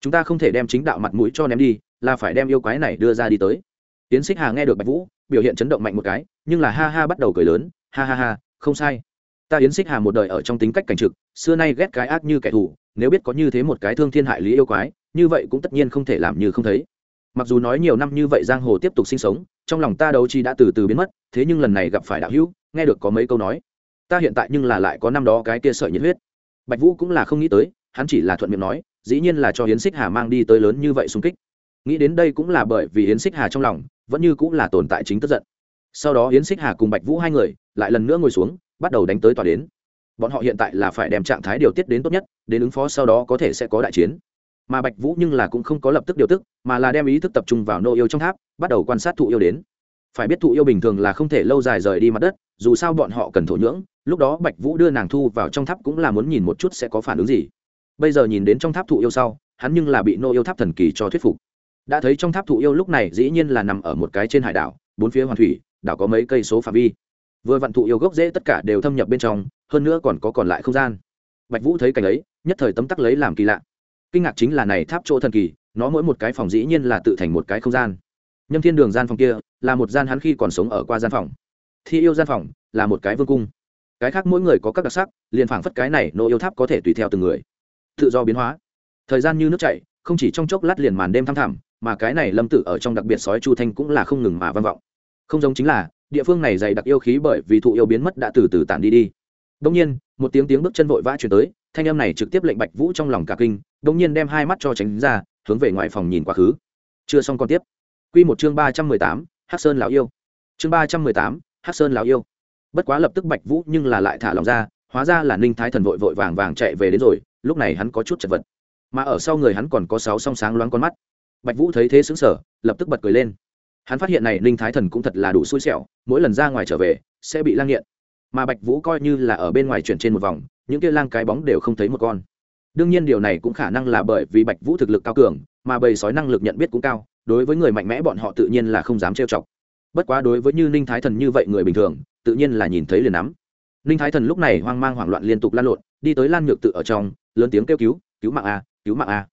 Chúng ta không thể đem chính đạo mặt mũi cho ném đi, là phải đem yêu quái này đưa ra đi tới. Tiến xích hà nghe được bạch vũ, biểu hiện chấn động mạnh một cái, nhưng là ha ha bắt đầu cười lớn, ha ha ha, không sai. Ta yến xích hà một đời ở trong tính cách cảnh trực, xưa nay ghét cái ác như kẻ thù, nếu biết có như thế một cái thương thiên hại lý yêu quái, như vậy cũng tất nhiên không thể làm như không thấy. Mặc dù nói nhiều năm như vậy giang hồ tiếp tục sinh sống, trong lòng ta đấu chi đã từ từ biến mất, thế nhưng lần này gặp phải đạo hữu, nghe được có mấy câu nói ta hiện tại nhưng là lại có năm đó cái kia sợi nhiệt huyết. Bạch vũ cũng là không nghĩ tới, hắn chỉ là thuận miệng nói, dĩ nhiên là cho hiến xích hà mang đi tới lớn như vậy xung kích. Nghĩ đến đây cũng là bởi vì hiến xích hà trong lòng, vẫn như cũng là tồn tại chính tức giận. Sau đó hiến xích hà cùng bạch vũ hai người lại lần nữa ngồi xuống, bắt đầu đánh tới tòa đến. Bọn họ hiện tại là phải đem trạng thái điều tiết đến tốt nhất, đến ứng phó sau đó có thể sẽ có đại chiến. Mà bạch vũ nhưng là cũng không có lập tức điều tức, mà là đem ý thức tập trung vào nô yêu trong tháp, bắt đầu quan sát thụ yêu đến. Phải biết thụ yêu bình thường là không thể lâu dài rời đi mặt đất, dù sao bọn họ cần thổ nhưỡng lúc đó bạch vũ đưa nàng thu vào trong tháp cũng là muốn nhìn một chút sẽ có phản ứng gì. Bây giờ nhìn đến trong tháp thụ yêu sau, hắn nhưng là bị nô yêu tháp thần kỳ cho thuyết phục. Đã thấy trong tháp thụ yêu lúc này dĩ nhiên là nằm ở một cái trên hải đảo, bốn phía hoàn thủy, đảo có mấy cây số phạm vi. Vừa vặn thụ yêu gốc dễ tất cả đều thâm nhập bên trong, hơn nữa còn có còn lại không gian. Bạch vũ thấy cảnh ấy, nhất thời tấm tắc lấy làm kỳ lạ. Kinh ngạc chính là này tháp chỗ thần kỳ, nó mỗi một cái phòng dĩ nhiên là tự thành một cái không gian. Nhâm thiên đường gian phòng kia là một gian hắn khi còn sống ở qua gian phòng. Thi yêu gian phòng là một cái vương cung cái khác mỗi người có các đặc sắc, liền phảng phất cái này nô yêu tháp có thể tùy theo từng người. Tự do biến hóa. Thời gian như nước chảy, không chỉ trong chốc lát liền màn đêm thăm thẳm, mà cái này lâm tử ở trong đặc biệt sói chu thanh cũng là không ngừng mà vang vọng. Không giống chính là, địa phương này dày đặc yêu khí bởi vì thụ yêu biến mất đã từ từ tản đi đi. Đông nhiên, một tiếng tiếng bước chân vội vã chuyển tới, thanh âm này trực tiếp lệnh bạch vũ trong lòng cả kinh đông nhiên đem hai mắt cho tránh ra, hướng về ngoài phòng nhìn quá khứ. Chưa xong còn tiếp. Q một chương ba trăm mười tám, hắc sơn lão yêu. Chương ba trăm mười tám, hắc sơn lão yêu bất quá lập tức bạch vũ nhưng là lại thả lòng ra, hóa ra là ninh thái thần vội vội vàng vàng chạy về đến rồi, lúc này hắn có chút chật vật. Mà ở sau người hắn còn có sáu song sáng loáng con mắt. Bạch vũ thấy thế xứng sở lập tức bật cười lên. Hắn phát hiện này ninh thái thần cũng thật là đủ xui xẻo, mỗi lần ra ngoài trở về, sẽ bị lang nghiện. Mà bạch vũ coi như là ở bên ngoài chuyển trên một vòng, những kia lang cái bóng đều không thấy một con. Đương nhiên điều này cũng khả năng là bởi vì bạch vũ thực lực cao cường, mà bầy sói năng lực nhận biết cũng cao, đối với người mạnh mẽ bọn họ tự nhiên là không dám trêu chọc. Bất quá đối với như ninh thái thần như vậy người bình thường tự nhiên là nhìn thấy liền nắm. Ninh thái thần lúc này hoang mang hoảng loạn liên tục lan lộn, đi tới lan nhược tự ở trong, lớn tiếng kêu cứu cứu mạng a, cứu mạng a.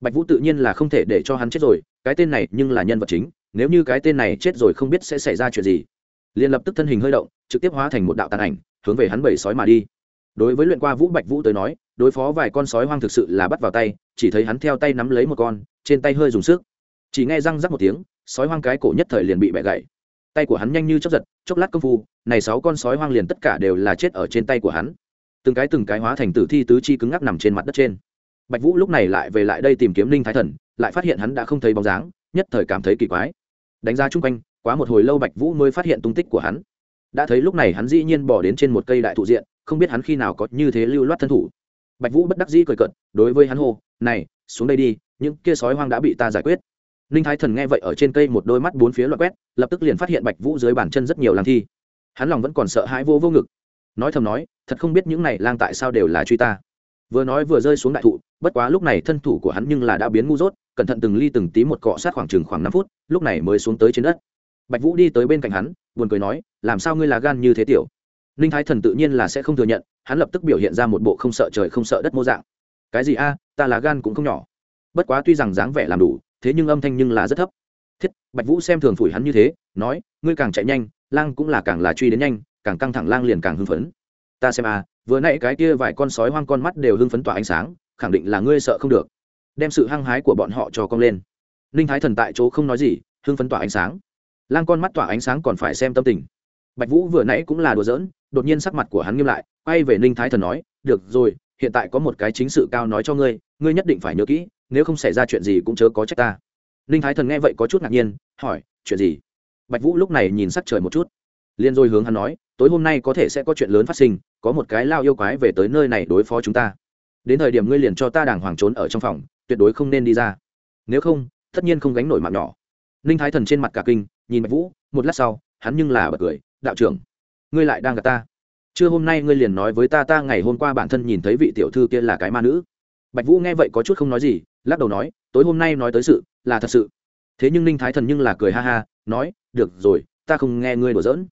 Bạch vũ tự nhiên là không thể để cho hắn chết rồi, cái tên này nhưng là nhân vật chính, nếu như cái tên này chết rồi không biết sẽ xảy ra chuyện gì. Liền lập tức thân hình hơi động, trực tiếp hóa thành một đạo tàn ảnh, hướng về hắn bầy sói mà đi. Đối với luyện qua vũ bạch vũ tới nói, đối phó vài con sói hoang thực sự là bắt vào tay, chỉ thấy hắn theo tay nắm lấy một con, trên tay hơi dùng sức. Chỉ nghe răng rắc một tiếng, sói hoang cái cổ nhất thời liền bị bẻ gãy tay của hắn nhanh như chấp giật chốc lát công phu này sáu con sói hoang liền tất cả đều là chết ở trên tay của hắn. Từng cái từng cái hóa thành tử thi tứ chi cứng ngắc nằm trên mặt đất trên. Bạch vũ lúc này lại về lại đây tìm kiếm linh thái thần lại phát hiện hắn đã không thấy bóng dáng nhất thời cảm thấy kỳ quái. Đánh ra chung quanh quá một hồi lâu bạch vũ mới phát hiện tung tích của hắn. Đã thấy lúc này hắn dĩ nhiên bỏ đến trên một cây đại thụ diện không biết hắn khi nào có như thế lưu loát thân thủ. Bạch vũ bất đắc dĩ cười cợt, đối với hắn hô này xuống đây đi những kia sói hoang đã bị ta giải quyết ninh thái thần nghe vậy ở trên cây một đôi mắt bốn phía loại quét, lập tức liền phát hiện bạch vũ dưới bàn chân rất nhiều lang thi. Hắn lòng vẫn còn sợ hãi vô vô ngực. Nói thầm nói, thật không biết những này lang tại sao đều là truy ta. Vừa nói vừa rơi xuống đại thụ, bất quá lúc này thân thủ của hắn nhưng là đã biến ngu dốt, cẩn thận từng ly từng tí một cọ sát khoảng chừng khoảng năm phút, lúc này mới xuống tới trên đất. Bạch vũ đi tới bên cạnh hắn, buồn cười nói, làm sao ngươi là gan như thế tiểu? Ninh thái thần tự nhiên là sẽ không thừa nhận, hắn lập tức biểu hiện ra một bộ không sợ trời không sợ đất mô dạng. Cái gì a, ta là gan cũng không nhỏ. Bất quá tuy rằng dáng vẻ làm đủ thế nhưng âm thanh nhưng là rất thấp. Thiết, bạch vũ xem thường phủi hắn như thế, nói, ngươi càng chạy nhanh, lang cũng là càng là truy đến nhanh, càng căng thẳng lang liền càng hưng phấn. Ta xem a vừa nãy cái kia vài con sói hoang con mắt đều hưng phấn tỏa ánh sáng, khẳng định là ngươi sợ không được. Đem sự hăng hái của bọn họ cho cong lên. Ninh thái thần tại chỗ không nói gì, hưng phấn tỏa ánh sáng. Lang con mắt tỏa ánh sáng còn phải xem tâm tình. Bạch vũ vừa nãy cũng là đùa giỡn, đột nhiên sắc mặt của hắn nghiêm lại, quay về ninh thái thần nói, được rồi, hiện tại có một cái chính sự cao nói cho ngươi ngươi nhất định phải nhớ kỹ nếu không xảy ra chuyện gì cũng chớ có trách ta. Ninh thái thần nghe vậy có chút ngạc nhiên, hỏi, chuyện gì? Bạch vũ lúc này nhìn sắc trời một chút. Liền rồi hướng hắn nói, tối hôm nay có thể sẽ có chuyện lớn phát sinh, có một cái lao yêu quái về tới nơi này đối phó chúng ta. Đến thời điểm ngươi liền cho ta đàng hoàng trốn ở trong phòng, tuyệt đối không nên đi ra. Nếu không, tất nhiên không gánh nổi mạng nhỏ. Ninh thái thần trên mặt cả kinh, nhìn bạch vũ, một lát sau, hắn nhưng là bật cười, đạo trưởng, ngươi lại đang gặp ta. Chưa hôm nay ngươi liền nói với ta ta ngày hôm qua bản thân nhìn thấy vị tiểu thư kia là cái ma nữ. Bạch vũ nghe vậy có chút không nói gì lắc đầu nói, tối hôm nay nói tới sự, là thật sự. Thế nhưng ninh thái thần nhưng là cười ha ha, nói, được rồi, ta không nghe ngươi đùa giỡn.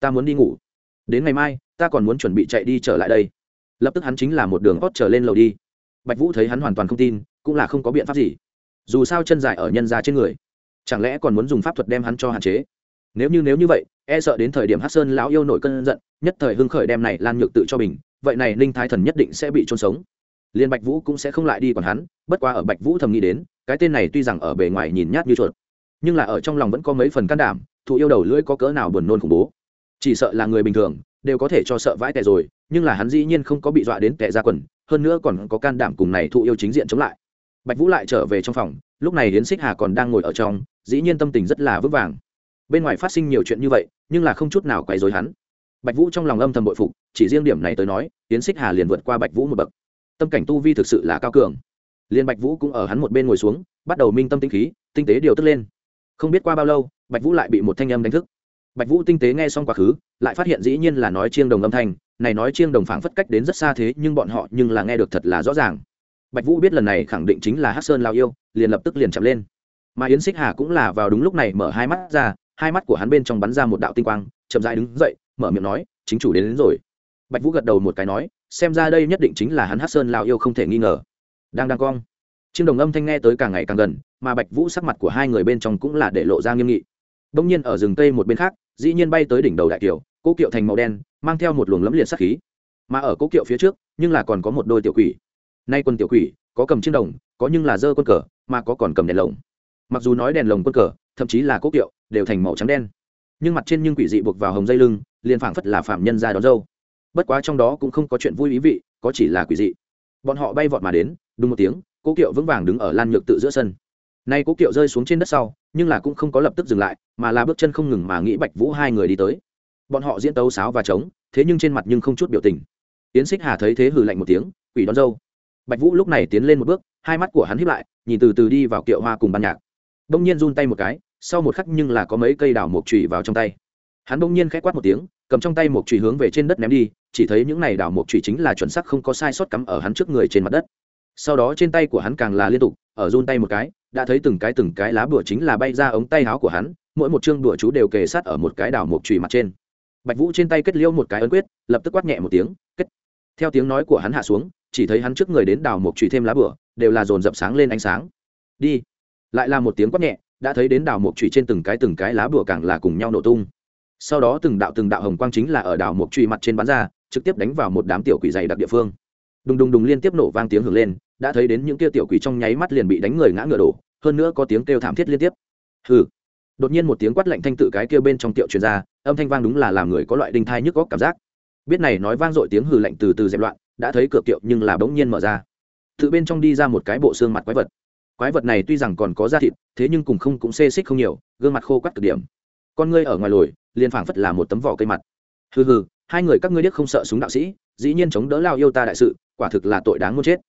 Ta muốn đi ngủ. Đến ngày mai, ta còn muốn chuẩn bị chạy đi trở lại đây. Lập tức hắn chính là một đường hót trở lên lầu đi. Bạch vũ thấy hắn hoàn toàn không tin, cũng là không có biện pháp gì. Dù sao chân dài ở nhân ra trên người, chẳng lẽ còn muốn dùng pháp thuật đem hắn cho hạn chế? Nếu như nếu như vậy e sợ đến thời điểm hát sơn lão yêu nổi cơn giận, nhất thời hưng khởi đem này lan nhược tự cho mình, vậy này ninh thái thần nhất định sẽ bị trôn sống liên bạch vũ cũng sẽ không lại đi còn hắn, bất qua ở bạch vũ thầm nghĩ đến, cái tên này tuy rằng ở bề ngoài nhìn nhát như chuột, nhưng là ở trong lòng vẫn có mấy phần can đảm, thụ yêu đầu lưỡi có cỡ nào buồn nôn khủng bố. Chỉ sợ là người bình thường, đều có thể cho sợ vãi tệ rồi, nhưng là hắn dĩ nhiên không có bị dọa đến tệ ra quần, hơn nữa còn có can đảm cùng này thụ yêu chính diện chống lại. Bạch vũ lại trở về trong phòng, lúc này hiến xích hà còn đang ngồi ở trong, dĩ nhiên tâm tình rất là vững vàng. Bên ngoài phát sinh nhiều chuyện như vậy, nhưng là không chút nào quấy rối hắn. Bạch vũ trong lòng âm thầm bội phục, chỉ riêng điểm này tới nói hiến xích hà liền vượt qua bạch vũ một bậc tâm cảnh tu vi thực sự là cao cường. Liên bạch vũ cũng ở hắn một bên ngồi xuống bắt đầu minh tâm tinh khí tinh tế điều tức lên. Không biết qua bao lâu bạch vũ lại bị một thanh âm đánh thức. Bạch vũ tinh tế nghe xong quá khứ lại phát hiện dĩ nhiên là nói chiêng đồng âm thanh này nói chiêng đồng phảng phất cách đến rất xa thế nhưng bọn họ nhưng là nghe được thật là rõ ràng. Bạch vũ biết lần này khẳng định chính là hát sơn lao yêu liền lập tức liền chậm lên. Mà yến xích hà cũng là vào đúng lúc này mở hai mắt ra hai mắt của hắn bên trong bắn ra một đạo tinh quang chậm dại đứng dậy mở miệng nói chính chủ đến, đến rồi. Bạch vũ gật đầu một cái nói xem ra đây nhất định chính là hắn hát sơn lao yêu không thể nghi ngờ. Đang đang cong. Chiêm đồng âm thanh nghe tới càng ngày càng gần, mà bạch vũ sắc mặt của hai người bên trong cũng là để lộ ra nghiêm nghị. Đông nhiên ở rừng tây một bên khác, dĩ nhiên bay tới đỉnh đầu đại kiều cố kiệu thành màu đen, mang theo một luồng lẫm liệt sắc khí. Mà ở cố kiệu phía trước, nhưng là còn có một đôi tiểu quỷ. Nay quân tiểu quỷ, có cầm chiên đồng, có nhưng là dơ quân cờ, mà có còn cầm đèn lồng. Mặc dù nói đèn lồng quân cờ, thậm chí là cố kiệu, đều thành màu trắng đen. Nhưng mặt trên nhưng quỷ dị buộc vào hồng dây lưng, liền phảng phất là phạm nhân ra đón dâu bất quá trong đó cũng không có chuyện vui ý vị, có chỉ là quỷ dị. Bọn họ bay vọt mà đến, đúng một tiếng, cố kiệu vững vàng đứng ở lan nhược tự giữa sân. Nay cố kiệu rơi xuống trên đất sau, nhưng là cũng không có lập tức dừng lại, mà là bước chân không ngừng mà nghĩ bạch vũ hai người đi tới. Bọn họ diễn tấu sáo và trống, thế nhưng trên mặt nhưng không chút biểu tình. Tiến xích hà thấy thế hừ lạnh một tiếng, quỷ đón dâu. Bạch vũ lúc này tiến lên một bước, hai mắt của hắn hiếp lại, nhìn từ từ đi vào kiệu hoa cùng ban nhạc. Đông nhiên run tay một cái, sau một khắc nhưng là có mấy cây đào mộc trụy vào trong tay. Hắn đông nhiên k h ẽ quát một tiếng cầm trong tay một chùy hướng về trên đất ném đi, chỉ thấy những này đào một chùy chính là chuẩn sắc không có sai sót cắm ở hắn trước người trên mặt đất. Sau đó trên tay của hắn càng là liên tục, ở run tay một cái, đã thấy từng cái từng cái lá bùa chính là bay ra ống tay áo của hắn, mỗi một chương bùa chú đều kề sát ở một cái đào một chùy mặt trên. Bạch vũ trên tay kết liêu một cái ấn quyết, lập tức quát nhẹ một tiếng, kết. Theo tiếng nói của hắn hạ xuống, chỉ thấy hắn trước người đến đào một chùy thêm lá bùa, đều là dồn dập sáng lên ánh sáng. Đi. Lại là một tiếng quát nhẹ, đã thấy đến đào một chùy trên từng cái từng cái lá bùa càng là cùng nhau nổ tung sau đó từng đạo từng đạo hồng quang chính là ở đảo mộc truy mặt trên bắn ra, trực tiếp đánh vào một đám tiểu quỷ dày đặc địa phương. Đùng đùng đùng liên tiếp nổ vang tiếng hưởng lên, đã thấy đến những kia tiểu quỷ trong nháy mắt liền bị đánh người ngã ngựa đổ, hơn nữa có tiếng kêu thảm thiết liên tiếp. Hừ. Đột nhiên một tiếng quát lạnh thanh tự cái kêu bên trong tiệu truyền ra, âm thanh vang đúng là làm người có loại đinh thai nhức góc cảm giác. Biết này nói vang dội tiếng hừ lạnh từ từ dẹp loạn, đã thấy cửa tiệu nhưng là bỗng nhiên mở ra. Tự bên trong đi ra một cái bộ xương mặt quái vật. Quái vật này tuy rằng còn có da thịt, thế nhưng cùng không cũng xê xích không nhiều, gương mặt khô quắt cực điểm. Con ngươi ở ngoài lồi liền phảng phất là một tấm vỏ cây mặt. Hừ hừ, hai người các ngươi điếc không sợ súng đạo sĩ, dĩ nhiên chống đỡ lao yêu ta đại sự, quả thực là tội đáng muốn chết.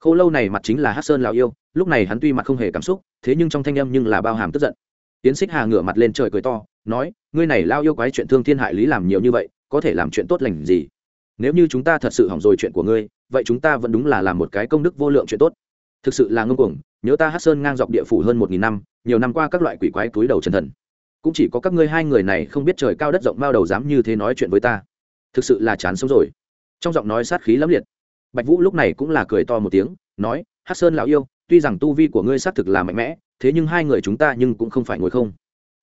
Khô lâu này mặt chính là hát sơn lao yêu, lúc này hắn tuy mặt không hề cảm xúc, thế nhưng trong thanh âm nhưng là bao hàm tức giận. Tiến xích hà ngửa mặt lên trời cười to, nói, ngươi này lao yêu quái chuyện thương thiên hại lý làm nhiều như vậy, có thể làm chuyện tốt lành gì? Nếu như chúng ta thật sự hỏng rồi chuyện của ngươi, vậy chúng ta vẫn đúng là làm một cái công đức vô lượng chuyện tốt. Thực sự là ngông cuồng, nhớ ta hát sơn ngang dọc địa phủ hơn một nghìn năm, nhiều năm qua các loại quỷ quái túi đầu chân thần cũng chỉ có các ngươi hai người này không biết trời cao đất rộng bao đầu dám như thế nói chuyện với ta. Thực sự là chán sống rồi. Trong giọng nói sát khí lẫm liệt, bạch vũ lúc này cũng là cười to một tiếng, nói hát sơn lão yêu, tuy rằng tu vi của ngươi xác thực là mạnh mẽ, thế nhưng hai người chúng ta nhưng cũng không phải ngồi không.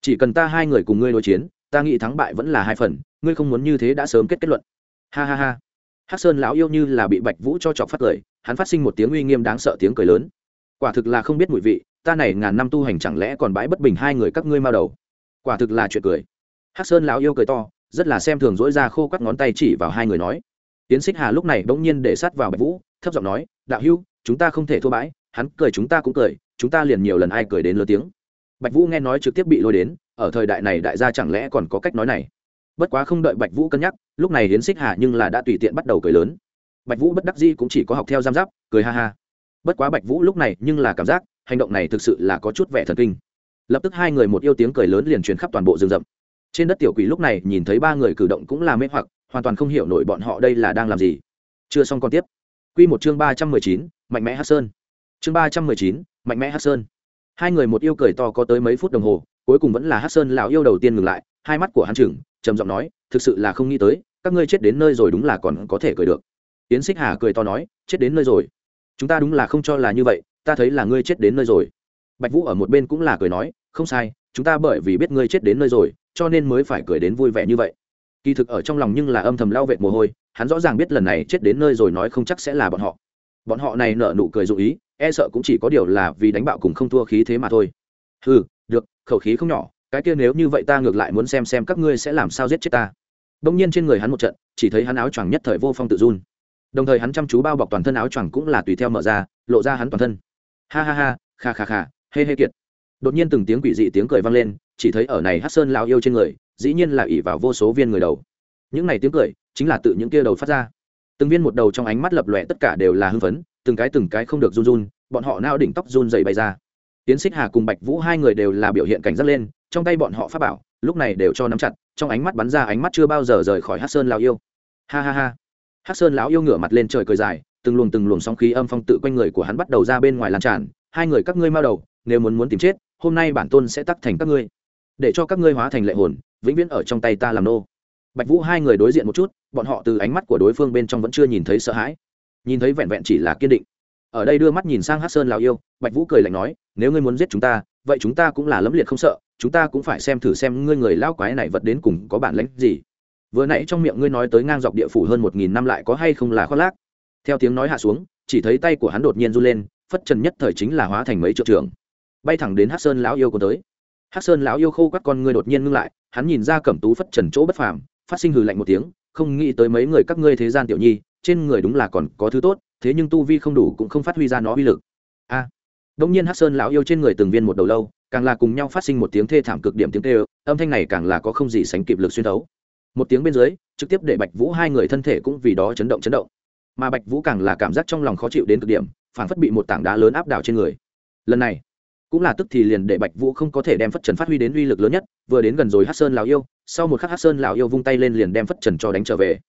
Chỉ cần ta hai người cùng ngươi đối chiến, ta nghĩ thắng bại vẫn là hai phần, ngươi không muốn như thế đã sớm kết kết luận. Ha ha ha. Hát sơn lão yêu như là bị bạch vũ cho chọc phát cười, hắn phát sinh một tiếng uy nghiêm đáng sợ tiếng cười lớn. Quả thực là không biết mùi vị, ta này ngàn năm tu hành chẳng lẽ còn bãi bất bình hai người các ngươi mao đầu quả thực là chuyện cười. Hắc sơn lão yêu cười to rất là xem thường dỗi ra khô các ngón tay chỉ vào hai người nói. Tiến xích hà lúc này bỗng nhiên để sát vào bạch vũ thấp giọng nói đạo Hưu, chúng ta không thể thua bãi hắn cười chúng ta cũng cười chúng ta liền nhiều lần ai cười đến lớn tiếng. Bạch vũ nghe nói trực tiếp bị lôi đến ở thời đại này đại gia chẳng lẽ còn có cách nói này? Bất quá không đợi bạch vũ cân nhắc lúc này hiến xích hà nhưng là đã tùy tiện bắt đầu cười lớn. Bạch vũ bất đắc dĩ cũng chỉ có học theo giam giáp cười ha ha. Bất quá bạch vũ lúc này nhưng là cảm giác hành động này thực sự là có chút vẻ thần kinh lập tức hai người một yêu tiếng cười lớn liền truyền khắp toàn bộ rừng rậm. Trên đất tiểu quỷ lúc này nhìn thấy ba người cử động cũng là mê hoặc, hoàn toàn không hiểu nổi bọn họ đây là đang làm gì. Chưa xong còn tiếp. Q một chương ba trăm mười chín, mạnh mẽ hát sơn. Chương ba trăm mười chín, mạnh mẽ hát sơn. Hai người một yêu cười to có tới mấy phút đồng hồ, cuối cùng vẫn là hát sơn lão yêu đầu tiên ngừng lại, hai mắt của hắn chừng trầm giọng nói, thực sự là không nghĩ tới, các ngươi chết đến nơi rồi đúng là còn có thể cười được. Yến xích hà cười to nói, chết đến nơi rồi. Chúng ta đúng là không cho là như vậy, ta thấy là ngươi chết đến nơi rồi bạch vũ ở một bên cũng là cười nói, không sai, chúng ta bởi vì biết ngươi chết đến nơi rồi, cho nên mới phải cười đến vui vẻ như vậy. Kỳ thực ở trong lòng nhưng là âm thầm lao vệt mồ hôi, hắn rõ ràng biết lần này chết đến nơi rồi nói không chắc sẽ là bọn họ. Bọn họ này nở nụ cười dụ ý e sợ cũng chỉ có điều là vì đánh bạo cùng không thua khí thế mà thôi. Ừ được, khẩu khí không nhỏ, cái kia nếu như vậy ta ngược lại muốn xem xem các ngươi sẽ làm sao giết chết ta. Đông nhiên trên người hắn một trận, chỉ thấy hắn áo choàng nhất thời vô phong tự run. Đồng thời hắn chăm chú bao bọc toàn thân áo choàng cũng là tùy theo mở ra, lộ ra hắn toàn thân. Ha ha ha, kha kha kha hê hê kiệt. Đột nhiên từng tiếng quỷ dị tiếng cười vang lên, chỉ thấy ở này hát sơn lao yêu trên người, dĩ nhiên là ỉ vào vô số viên người đầu. Những này tiếng cười, chính là tự những kia đầu phát ra. Từng viên một đầu trong ánh mắt lập lòe tất cả đều là hưng phấn, từng cái từng cái không được run run, bọn họ nao đỉnh tóc run dày bay ra. Tiến xích hà cùng bạch vũ hai người đều là biểu hiện cảnh giác lên, trong tay bọn họ phát bảo, lúc này đều cho nắm chặt, trong ánh mắt bắn ra ánh mắt chưa bao giờ rời khỏi hát sơn lao yêu. Ha ha ha. Hát sơn lão yêu ngửa mặt lên trời cười dài, từng luồng từng luồng sóng khí âm phong tự quanh người của hắn bắt đầu ra bên ngoài lan tràn. Hai người các ngươi mau đầu nếu muốn muốn tìm chết, hôm nay bản tôn sẽ tắc thành các ngươi. Để cho các ngươi hóa thành lệ hồn, vĩnh viễn ở trong tay ta làm nô. Bạch vũ hai người đối diện một chút, bọn họ từ ánh mắt của đối phương bên trong vẫn chưa nhìn thấy sợ hãi. Nhìn thấy vẹn vẹn chỉ là kiên định. Ở đây đưa mắt nhìn sang hát sơn lào yêu, bạch vũ cười lạnh nói, nếu ngươi muốn giết chúng ta, vậy chúng ta cũng là lẫm liệt không sợ, chúng ta cũng phải xem thử xem ngươi người lao quái này vật đến cùng có bản lãnh gì. Vừa nãy trong miệng ngươi nói tới ngang dọc địa phủ hơn một nghìn năm lại có hay không là khoác lác? Theo tiếng nói hạ xuống, chỉ thấy tay của hắn đột nhiên run lên, phất trần nhất thời chính là hóa thành mấy triệu trường bay thẳng đến hát sơn lão yêu có tới. Hát sơn lão yêu khô các con ngươi đột nhiên ngưng lại, hắn nhìn ra cẩm tú phất trần chỗ bất phàm, phát sinh hừ lạnh một tiếng, không nghĩ tới mấy người các ngươi thế gian tiểu nhi, trên người đúng là còn có thứ tốt, thế nhưng tu vi không đủ cũng không phát huy ra nó uy lực. A. Đông nhiên hát sơn lão yêu trên người từng viên một đầu lâu, càng là cùng nhau phát sinh một tiếng thê thảm cực điểm tiếng tê âm thanh này càng là có không gì sánh kịp lực xuyên thấu. Một tiếng bên dưới, trực tiếp để bạch vũ hai người thân thể cũng vì đó chấn động chấn động. Mà bạch vũ càng là cảm giác trong lòng khó chịu đến cực điểm phản phất bị một tảng đá lớn áp đảo trên người. Lần này cũng là tức thì liền để bạch vũ không có thể đem phất trần phát huy đến uy lực lớn nhất, vừa đến gần rồi hát sơn lào yêu, sau một khắc hát sơn lào yêu vung tay lên liền đem phất trần cho đánh trở về.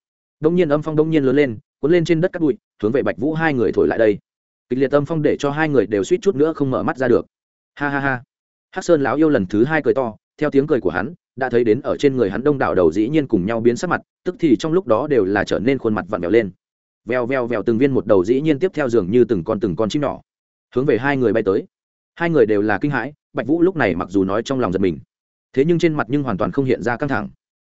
Đông nhiên âm phong đông nhiên lớn lên, cuốn lên trên đất cắt bụi, hướng về bạch vũ hai người thổi lại đây. Kịch liệt âm phong để cho hai người đều suýt chút nữa không mở mắt ra được. Ha ha ha. Hát sơn lão yêu lần thứ hai cười to, theo tiếng cười của hắn, đã thấy đến ở trên người hắn đông đảo đầu dĩ nhiên cùng nhau biến sắc mặt, tức thì trong lúc đó đều là trở nên khuôn mặt vặn vẹo lên. Vèo vèo vèo từng viên một đầu dĩ nhiên tiếp theo giường như từng con từng con chim nhỏ, hướng về hai người bay tới hai người đều là kinh hãi, bạch vũ lúc này mặc dù nói trong lòng giật mình, thế nhưng trên mặt nhưng hoàn toàn không hiện ra căng thẳng.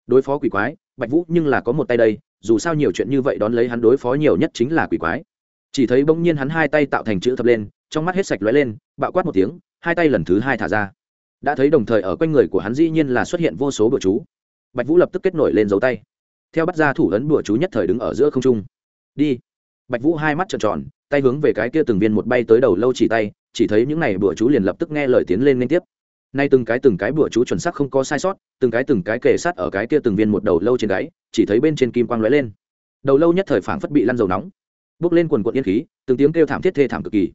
Đối phó quỷ quái, bạch vũ nhưng là có một tay đây, dù sao nhiều chuyện như vậy đón lấy hắn đối phó nhiều nhất chính là quỷ quái. Chỉ thấy bỗng nhiên hắn hai tay tạo thành chữ thập lên, trong mắt hết sạch lóe lên, bạo quát một tiếng, hai tay lần thứ hai thả ra. Đã thấy đồng thời ở quanh người của hắn dĩ nhiên là xuất hiện vô số bữa chú. Bạch vũ lập tức kết nổi lên dấu tay. Theo bắt ra thủ ấn bữa chú nhất thời đứng ở giữa không trung. Đi. Bạch vũ hai mắt trợn tròn, tay hướng về cái kia từng viên một bay tới đầu lâu chỉ tay chỉ thấy những này bữa chú liền lập tức nghe lời tiến lên liên tiếp. Nay từng cái từng cái bữa chú chuẩn xác không có sai sót, từng cái từng cái kề sát ở cái kia từng viên một đầu lâu trên gáy, chỉ thấy bên trên kim quang lóe lên. Đầu lâu nhất thời phảng phất bị lăn dầu nóng. Bước lên quần quận yên khí, từng tiếng kêu thảm thiết thê thảm cực kỳ.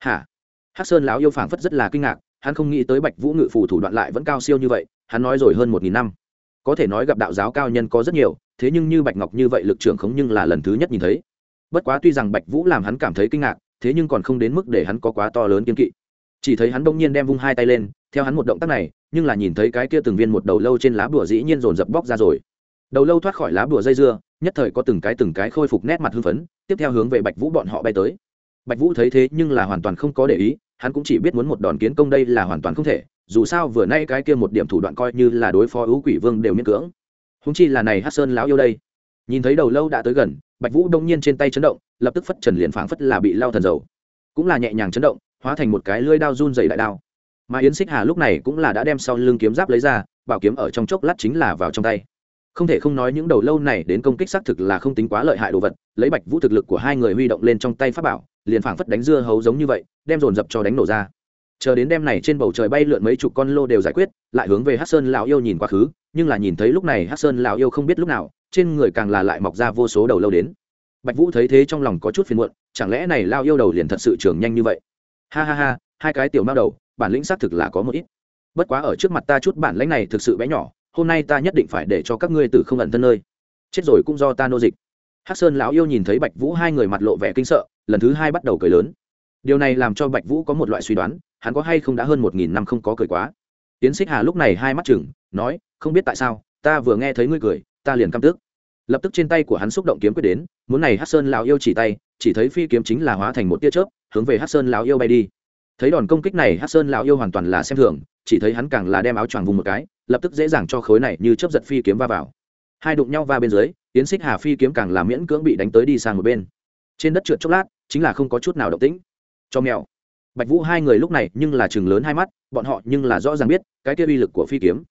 Hả? Hắc sơn lão yêu phảng phất rất là kinh ngạc, hắn không nghĩ tới bạch vũ ngự phù thủ đoạn lại vẫn cao siêu như vậy, hắn nói rồi hơn một nghìn năm. Có thể nói gặp đạo giáo cao nhân có rất nhiều, thế nhưng như bạch ngọc như vậy lực trưởng không nhưng là lần thứ nhất nhìn thấy. Bất quá tuy rằng bạch vũ làm hắn cảm thấy kinh ngạc thế nhưng còn không đến mức để hắn có quá to lớn kiên kỵ. Chỉ thấy hắn đông nhiên đem vung hai tay lên, theo hắn một động tác này, nhưng là nhìn thấy cái kia từng viên một đầu lâu trên lá bùa dĩ nhiên dồn dập bóc ra rồi. Đầu lâu thoát khỏi lá bùa dây dưa, nhất thời có từng cái từng cái khôi phục nét mặt hưng phấn, tiếp theo hướng về bạch vũ bọn họ bay tới. Bạch vũ thấy thế nhưng là hoàn toàn không có để ý, hắn cũng chỉ biết muốn một đòn kiến công đây là hoàn toàn không thể, dù sao vừa nay cái kia một điểm thủ đoạn coi như là đối phó ưu quỷ vương đều miễn cưỡng. Húng chi là này hát sơn lão yêu đây nhìn thấy đầu lâu đã tới gần, bạch vũ đông nhiên trên tay chấn động, lập tức phất trần liền phảng phất là bị lao thần dầu. Cũng là nhẹ nhàng chấn động, hóa thành một cái lưỡi đao run dày đại đao. Mà yến xích hà lúc này cũng là đã đem sau lưng kiếm giáp lấy ra, bảo kiếm ở trong chốc lát chính là vào trong tay. Không thể không nói những đầu lâu này đến công kích xác thực là không tính quá lợi hại đồ vật, lấy bạch vũ thực lực của hai người huy động lên trong tay pháp bảo, liền phảng phất đánh dưa hấu giống như vậy, đem dồn dập cho đánh nổ ra. Chờ đến đêm này trên bầu trời bay lượn mấy chục con lô đều giải quyết, lại hướng về hát sơn lão yêu nhìn quá khứ, nhưng là nhìn thấy lúc này hát sơn lão yêu không biết lúc nào trên người càng là lại mọc ra vô số đầu lâu đến. Bạch vũ thấy thế trong lòng có chút phiền muộn, chẳng lẽ này lao yêu đầu liền thật sự trưởng nhanh như vậy? Ha ha ha, hai cái tiểu mao đầu, bản lĩnh xác thực là có một ít. Bất quá ở trước mặt ta chút bản lãnh này thực sự bé nhỏ, hôm nay ta nhất định phải để cho các ngươi tử không ẩn thân nơi. Chết rồi cũng do ta nô dịch. Hắc sơn lão yêu nhìn thấy bạch vũ hai người mặt lộ vẻ kinh sợ, lần thứ hai bắt đầu cười lớn. Điều này làm cho bạch vũ có một loại suy đoán, hắn có hay không đã hơn một nghìn năm không có cười quá. Tiến xích hà lúc này hai mắt chừng nói, không biết tại sao, ta vừa nghe thấy ngươi cười ta liền căm tức. Lập tức trên tay của hắn xúc động kiếm quyết đến, muốn này hát sơn lão yêu chỉ tay, chỉ thấy phi kiếm chính là hóa thành một tia chớp, hướng về hát sơn lão yêu bay đi. Thấy đòn công kích này hát sơn lão yêu hoàn toàn là xem thường, chỉ thấy hắn càng là đem áo choàng vùng một cái, lập tức dễ dàng cho khối này như chớp giật phi kiếm va vào. Hai đụng nhau va bên dưới tiến xích hà phi kiếm càng là miễn cưỡng bị đánh tới đi sang một bên. Trên đất trượt chốc lát, chính là không có chút nào động tĩnh. Cho mèo. Bạch vũ hai người lúc này nhưng là chừng lớn hai mắt, bọn họ nhưng là rõ ràng biết, cái kia uy lực của phi kiếm.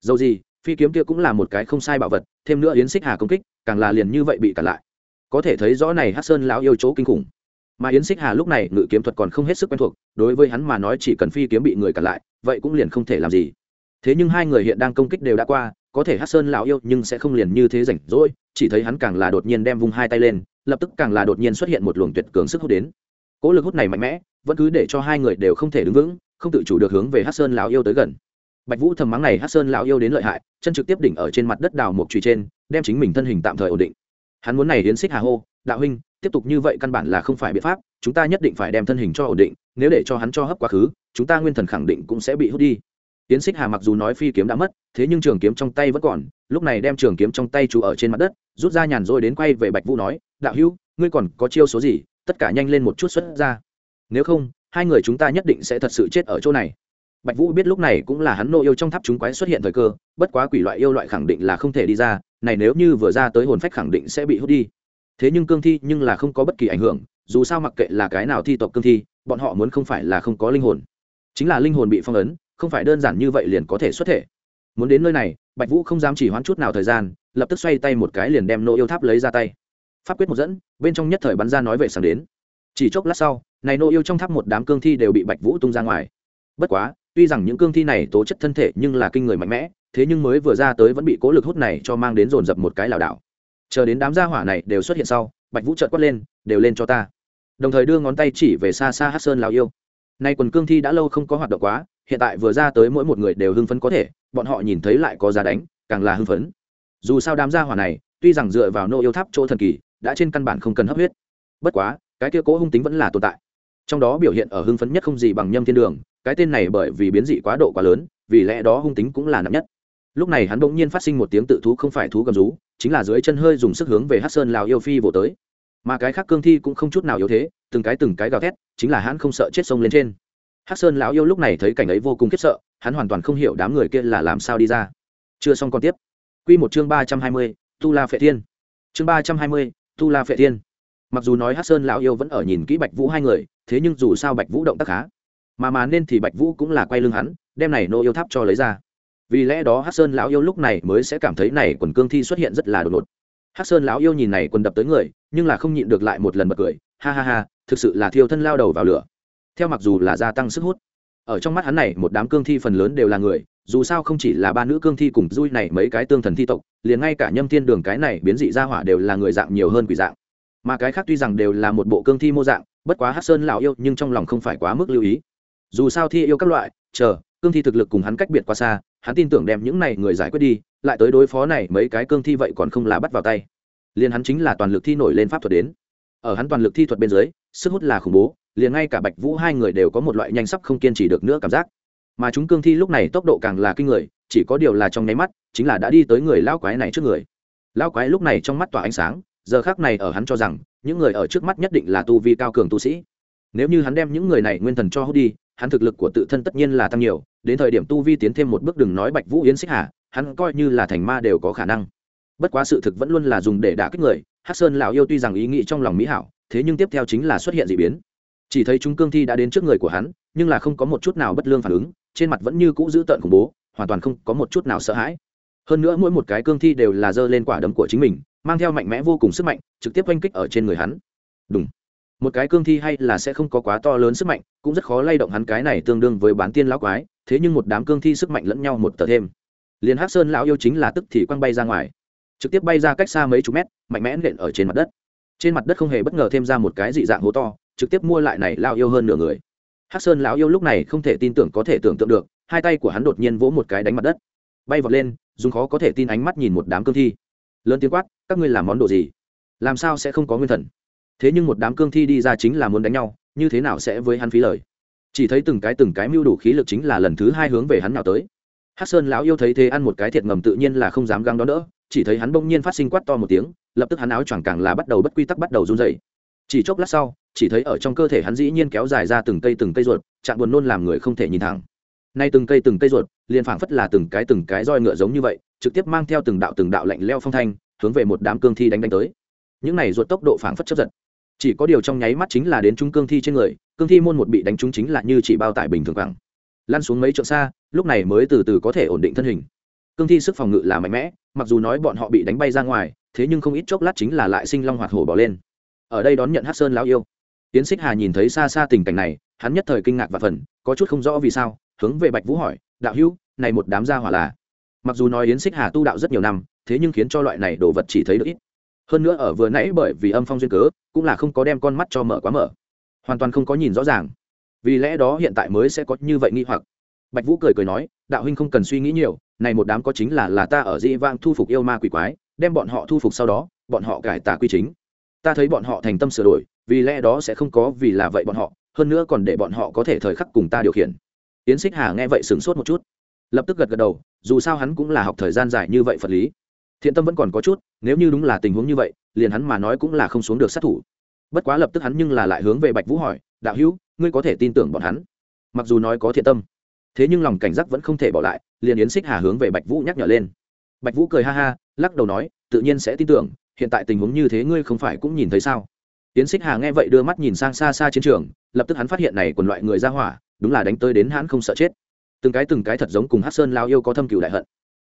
Dầu gì phi kiếm kia cũng là một cái không sai bảo vật, thêm nữa yến xích hà công kích, càng là liền như vậy bị cản lại. Có thể thấy rõ này hát sơn lão yêu chỗ kinh khủng. Mà yến xích hà lúc này ngự kiếm thuật còn không hết sức quen thuộc, đối với hắn mà nói chỉ cần phi kiếm bị người cản lại, vậy cũng liền không thể làm gì. Thế nhưng hai người hiện đang công kích đều đã qua, có thể hát sơn lão yêu nhưng sẽ không liền như thế rảnh rỗi, chỉ thấy hắn càng là đột nhiên đem vung hai tay lên, lập tức càng là đột nhiên xuất hiện một luồng tuyệt cường sức hút đến. Cỗ lực hút này mạnh mẽ, vẫn cứ để cho hai người đều không thể đứng vững, không tự chủ được hướng về hát sơn lão yêu tới gần bạch vũ thầm mắng này hát sơn lão yêu đến lợi hại, chân trực tiếp đỉnh ở trên mặt đất đào một trùy trên, đem chính mình thân hình tạm thời ổn định. Hắn muốn này hiến xích hà hô, đạo huynh, tiếp tục như vậy căn bản là không phải biện pháp, chúng ta nhất định phải đem thân hình cho ổn định, nếu để cho hắn cho hấp quá khứ, chúng ta nguyên thần khẳng định cũng sẽ bị hút đi. Tiến xích hà mặc dù nói phi kiếm đã mất, thế nhưng trường kiếm trong tay vẫn còn, lúc này đem trường kiếm trong tay chú ở trên mặt đất, rút ra nhàn rồi đến quay về bạch vũ nói, đạo hữu, ngươi còn có chiêu số gì? Tất cả nhanh lên một chút xuất ra. Nếu không, hai người chúng ta nhất định sẽ thật sự chết ở chỗ này bạch vũ biết lúc này cũng là hắn nô yêu trong tháp chúng quái xuất hiện thời cơ, bất quá quỷ loại yêu loại khẳng định là không thể đi ra, này nếu như vừa ra tới hồn phách khẳng định sẽ bị hút đi. Thế nhưng cương thi nhưng là không có bất kỳ ảnh hưởng, dù sao mặc kệ là cái nào thi tộc cương thi, bọn họ muốn không phải là không có linh hồn. Chính là linh hồn bị phong ấn, không phải đơn giản như vậy liền có thể xuất thể. Muốn đến nơi này, bạch vũ không dám chỉ hoãn chút nào thời gian, lập tức xoay tay một cái liền đem nô yêu tháp lấy ra tay. Pháp quyết một dẫn, bên trong nhất thời bắn ra nói về sáng đến. Chỉ chốc lát sau, này nô yêu trong tháp một đám cương thi đều bị bạch vũ tung ra ngoài. Bất quá tuy rằng những cương thi này tố chất thân thể nhưng là kinh người mạnh mẽ, thế nhưng mới vừa ra tới vẫn bị cố lực hút này cho mang đến dồn dập một cái lảo đảo. Chờ đến đám gia hỏa này đều xuất hiện sau, bạch vũ trợt quát lên, đều lên cho ta. Đồng thời đưa ngón tay chỉ về xa xa hát sơn lào yêu. Nay quần cương thi đã lâu không có hoạt động quá, hiện tại vừa ra tới mỗi một người đều hưng phấn có thể, bọn họ nhìn thấy lại có giá đánh, càng là hưng phấn. Dù sao đám gia hỏa này, tuy rằng dựa vào nô yêu tháp chỗ thần kỳ, đã trên căn bản không cần hấp huyết. Bất quá, cái kia cố hung tính vẫn là tồn tại. Trong đó biểu hiện ở hưng phấn nhất không gì bằng nhâm thiên đường cái tên này bởi vì biến dị quá độ quá lớn, vì lẽ đó hung tính cũng là nặng nhất. Lúc này hắn bỗng nhiên phát sinh một tiếng tự thú không phải thú cầm rú, chính là dưới chân hơi dùng sức hướng về hát sơn lào yêu phi vỗ tới. Mà cái khác cương thi cũng không chút nào yếu thế, từng cái từng cái gào thét, chính là hắn không sợ chết sông lên trên. Hát sơn lão yêu lúc này thấy cảnh ấy vô cùng khiếp sợ, hắn hoàn toàn không hiểu đám người kia là làm sao đi ra. Chưa xong còn tiếp. Q một chương ba trăm hai mươi, tu la phệ thiên. Chương ba trăm hai mươi, tu la phệ thiên. Mặc dù nói hát sơn lão yêu vẫn ở nhìn kỹ bạch vũ hai người, thế nhưng dù sao bạch vũ động tác khá mà mà nên thì bạch vũ cũng là quay lưng hắn, đem này nô yêu tháp cho lấy ra. Vì lẽ đó hát sơn lão yêu lúc này mới sẽ cảm thấy này quần cương thi xuất hiện rất là đột ngột. Hát sơn lão yêu nhìn này quần đập tới người, nhưng là không nhịn được lại một lần bật cười, ha ha ha, thực sự là thiêu thân lao đầu vào lửa. Theo mặc dù là gia tăng sức hút, ở trong mắt hắn này một đám cương thi phần lớn đều là người, dù sao không chỉ là ba nữ cương thi cùng vui này mấy cái tương thần thi tộc, liền ngay cả nhâm thiên đường cái này biến dị ra hỏa đều là người dạng nhiều hơn quỷ dạng. Mà cái khác tuy rằng đều là một bộ cương thi mô dạng, bất quá hát sơn lão yêu nhưng trong lòng không phải quá mức lưu ý dù sao thi yêu các loại, chờ, cương thi thực lực cùng hắn cách biệt quá xa, hắn tin tưởng đem những này người giải quyết đi, lại tới đối phó này mấy cái cương thi vậy còn không là bắt vào tay. Liền hắn chính là toàn lực thi nổi lên pháp thuật đến. Ở hắn toàn lực thi thuật bên dưới, sức hút là khủng bố, liền ngay cả bạch vũ hai người đều có một loại nhanh sắp không kiên trì được nữa cảm giác. Mà chúng cương thi lúc này tốc độ càng là kinh người, chỉ có điều là trong nháy mắt, chính là đã đi tới người lao quái này trước người. Lao quái lúc này trong mắt tỏa ánh sáng, giờ khác này ở hắn cho rằng, những người ở trước mắt nhất định là tu vi cao cường tu sĩ. Nếu như hắn đem những người này nguyên thần cho hút đi hắn thực lực của tự thân tất nhiên là tăng nhiều, đến thời điểm tu vi tiến thêm một bước đừng nói bạch vũ yến xích hà, hắn coi như là thành ma đều có khả năng. Bất quá sự thực vẫn luôn là dùng để đả kích người Hát sơn lão yêu tuy rằng ý nghĩ trong lòng mỹ hảo, thế nhưng tiếp theo chính là xuất hiện d ị biến. Chỉ thấy chúng cương thi đã đến trước người của hắn, nhưng là không có một chút nào bất lương phản ứng, trên mặt vẫn như cũ giữ tợn khủng bố, hoàn toàn không có một chút nào sợ hãi. Hơn nữa mỗi một cái cương thi đều là giơ lên quả đấm của chính mình, mang theo mạnh mẽ vô cùng sức mạnh, trực tiếp oanh kích ở trên người hắn. Đúng một cái cương thi hay là sẽ không có quá to lớn sức mạnh, cũng rất khó lay động hắn cái này tương đương với bán tiên lão quái, thế nhưng một đám cương thi sức mạnh lẫn nhau một tờ thêm. Liền hắc sơn lão yêu chính là tức thì quăng bay ra ngoài, trực tiếp bay ra cách xa mấy chục mét, mạnh mẽ nện ở trên mặt đất. Trên mặt đất không hề bất ngờ thêm ra một cái dị dạng hố to, trực tiếp mua lại này lao yêu hơn nửa người. Hắc sơn lão yêu lúc này không thể tin tưởng có thể tưởng tượng được, hai tay của hắn đột nhiên vỗ một cái đánh mặt đất. Bay vọt lên, dùng khó có thể tin ánh mắt nhìn một đám cương thi. Lớn tiếng quát, các ngươi làm món đồ gì? Làm sao sẽ không có nguyên thần? Thế nhưng một đám cương thi đi ra chính là muốn đánh nhau, như thế nào sẽ với hắn phí lời? Chỉ thấy từng cái từng cái mưu đủ khí lực chính là lần thứ hai hướng về hắn nào tới. Hát sơn lão yêu thấy thế ăn một cái thiệt ngầm tự nhiên là không dám găng đó nữa chỉ thấy hắn bỗng nhiên phát sinh quát to một tiếng, lập tức hắn áo choàng càng là bắt đầu bất quy tắc bắt đầu run dày chỉ chốc lát sau, chỉ thấy ở trong cơ thể hắn dĩ nhiên kéo dài ra từng cây từng cây ruột, chạm buồn nôn làm người không thể nhìn thẳng. Nay từng cây từng cây ruột, liền phảng phất là từng cái từng cái roi ngựa giống như vậy, trực tiếp mang theo từng đạo từng đạo lạnh leo phong thanh, hướng về một đám cương thi đánh đánh tới. Những này ruột tốc độ phảng phất chấp giật chỉ có điều trong nháy mắt chính là đến trung cương thi trên người, cương thi môn một bị đánh trúng chính là như chỉ bao tải bình thường quẳng lăn xuống mấy trượng xa, lúc này mới từ từ có thể ổn định thân hình. Cương thi sức phòng ngự là mạnh mẽ, mặc dù nói bọn họ bị đánh bay ra ngoài, thế nhưng không ít chốc lát chính là lại sinh long hoạt hổ bỏ lên. Ở đây đón nhận hát sơn lão yêu. Tiến xích hà nhìn thấy xa xa tình cảnh này, hắn nhất thời kinh ngạc và phần có chút không rõ vì sao, hướng về bạch vũ hỏi, đạo hữu, này một đám gia hỏa là? Mặc dù nói yến xích hà tu đạo rất nhiều năm, thế nhưng khiến cho loại này đồ vật chỉ thấy được ít hơn nữa ở vừa nãy bởi vì âm phong duyên cớ, cũng là không có đem con mắt cho mở quá mở. Hoàn toàn không có nhìn rõ ràng. Vì lẽ đó hiện tại mới sẽ có như vậy nghi hoặc. Bạch vũ cười cười nói, đạo huynh không cần suy nghĩ nhiều, này một đám có chính là là ta ở dĩ vang thu phục yêu ma quỷ quái, đem bọn họ thu phục sau đó, bọn họ cải tà quy chính. Ta thấy bọn họ thành tâm sửa đổi, vì lẽ đó sẽ không có vì là vậy bọn họ, hơn nữa còn để bọn họ có thể thời khắc cùng ta điều khiển. Yến xích hà nghe vậy sửng sốt một chút, lập tức gật gật đầu, dù sao hắn cũng là học thời gian dài như vậy phật lý thiện tâm vẫn còn có chút, nếu như đúng là tình huống như vậy, liền hắn mà nói cũng là không xuống được sát thủ. Bất quá lập tức hắn nhưng là lại hướng về bạch vũ hỏi, đạo hữu, ngươi có thể tin tưởng bọn hắn? Mặc dù nói có thiện tâm, thế nhưng lòng cảnh giác vẫn không thể bỏ lại, liền yến xích hà hướng về bạch vũ nhắc nhở lên. Bạch vũ cười ha ha, lắc đầu nói, tự nhiên sẽ tin tưởng, hiện tại tình huống như thế ngươi không phải cũng nhìn thấy sao? Yến xích hà nghe vậy đưa mắt nhìn sang xa xa chiến trường, lập tức hắn phát hiện này quần loại người ra hỏa, đúng là đánh tới đến hắn không sợ chết. Từng cái từng cái thật giống cùng hát sơn lao yêu có thâm cựu đại hận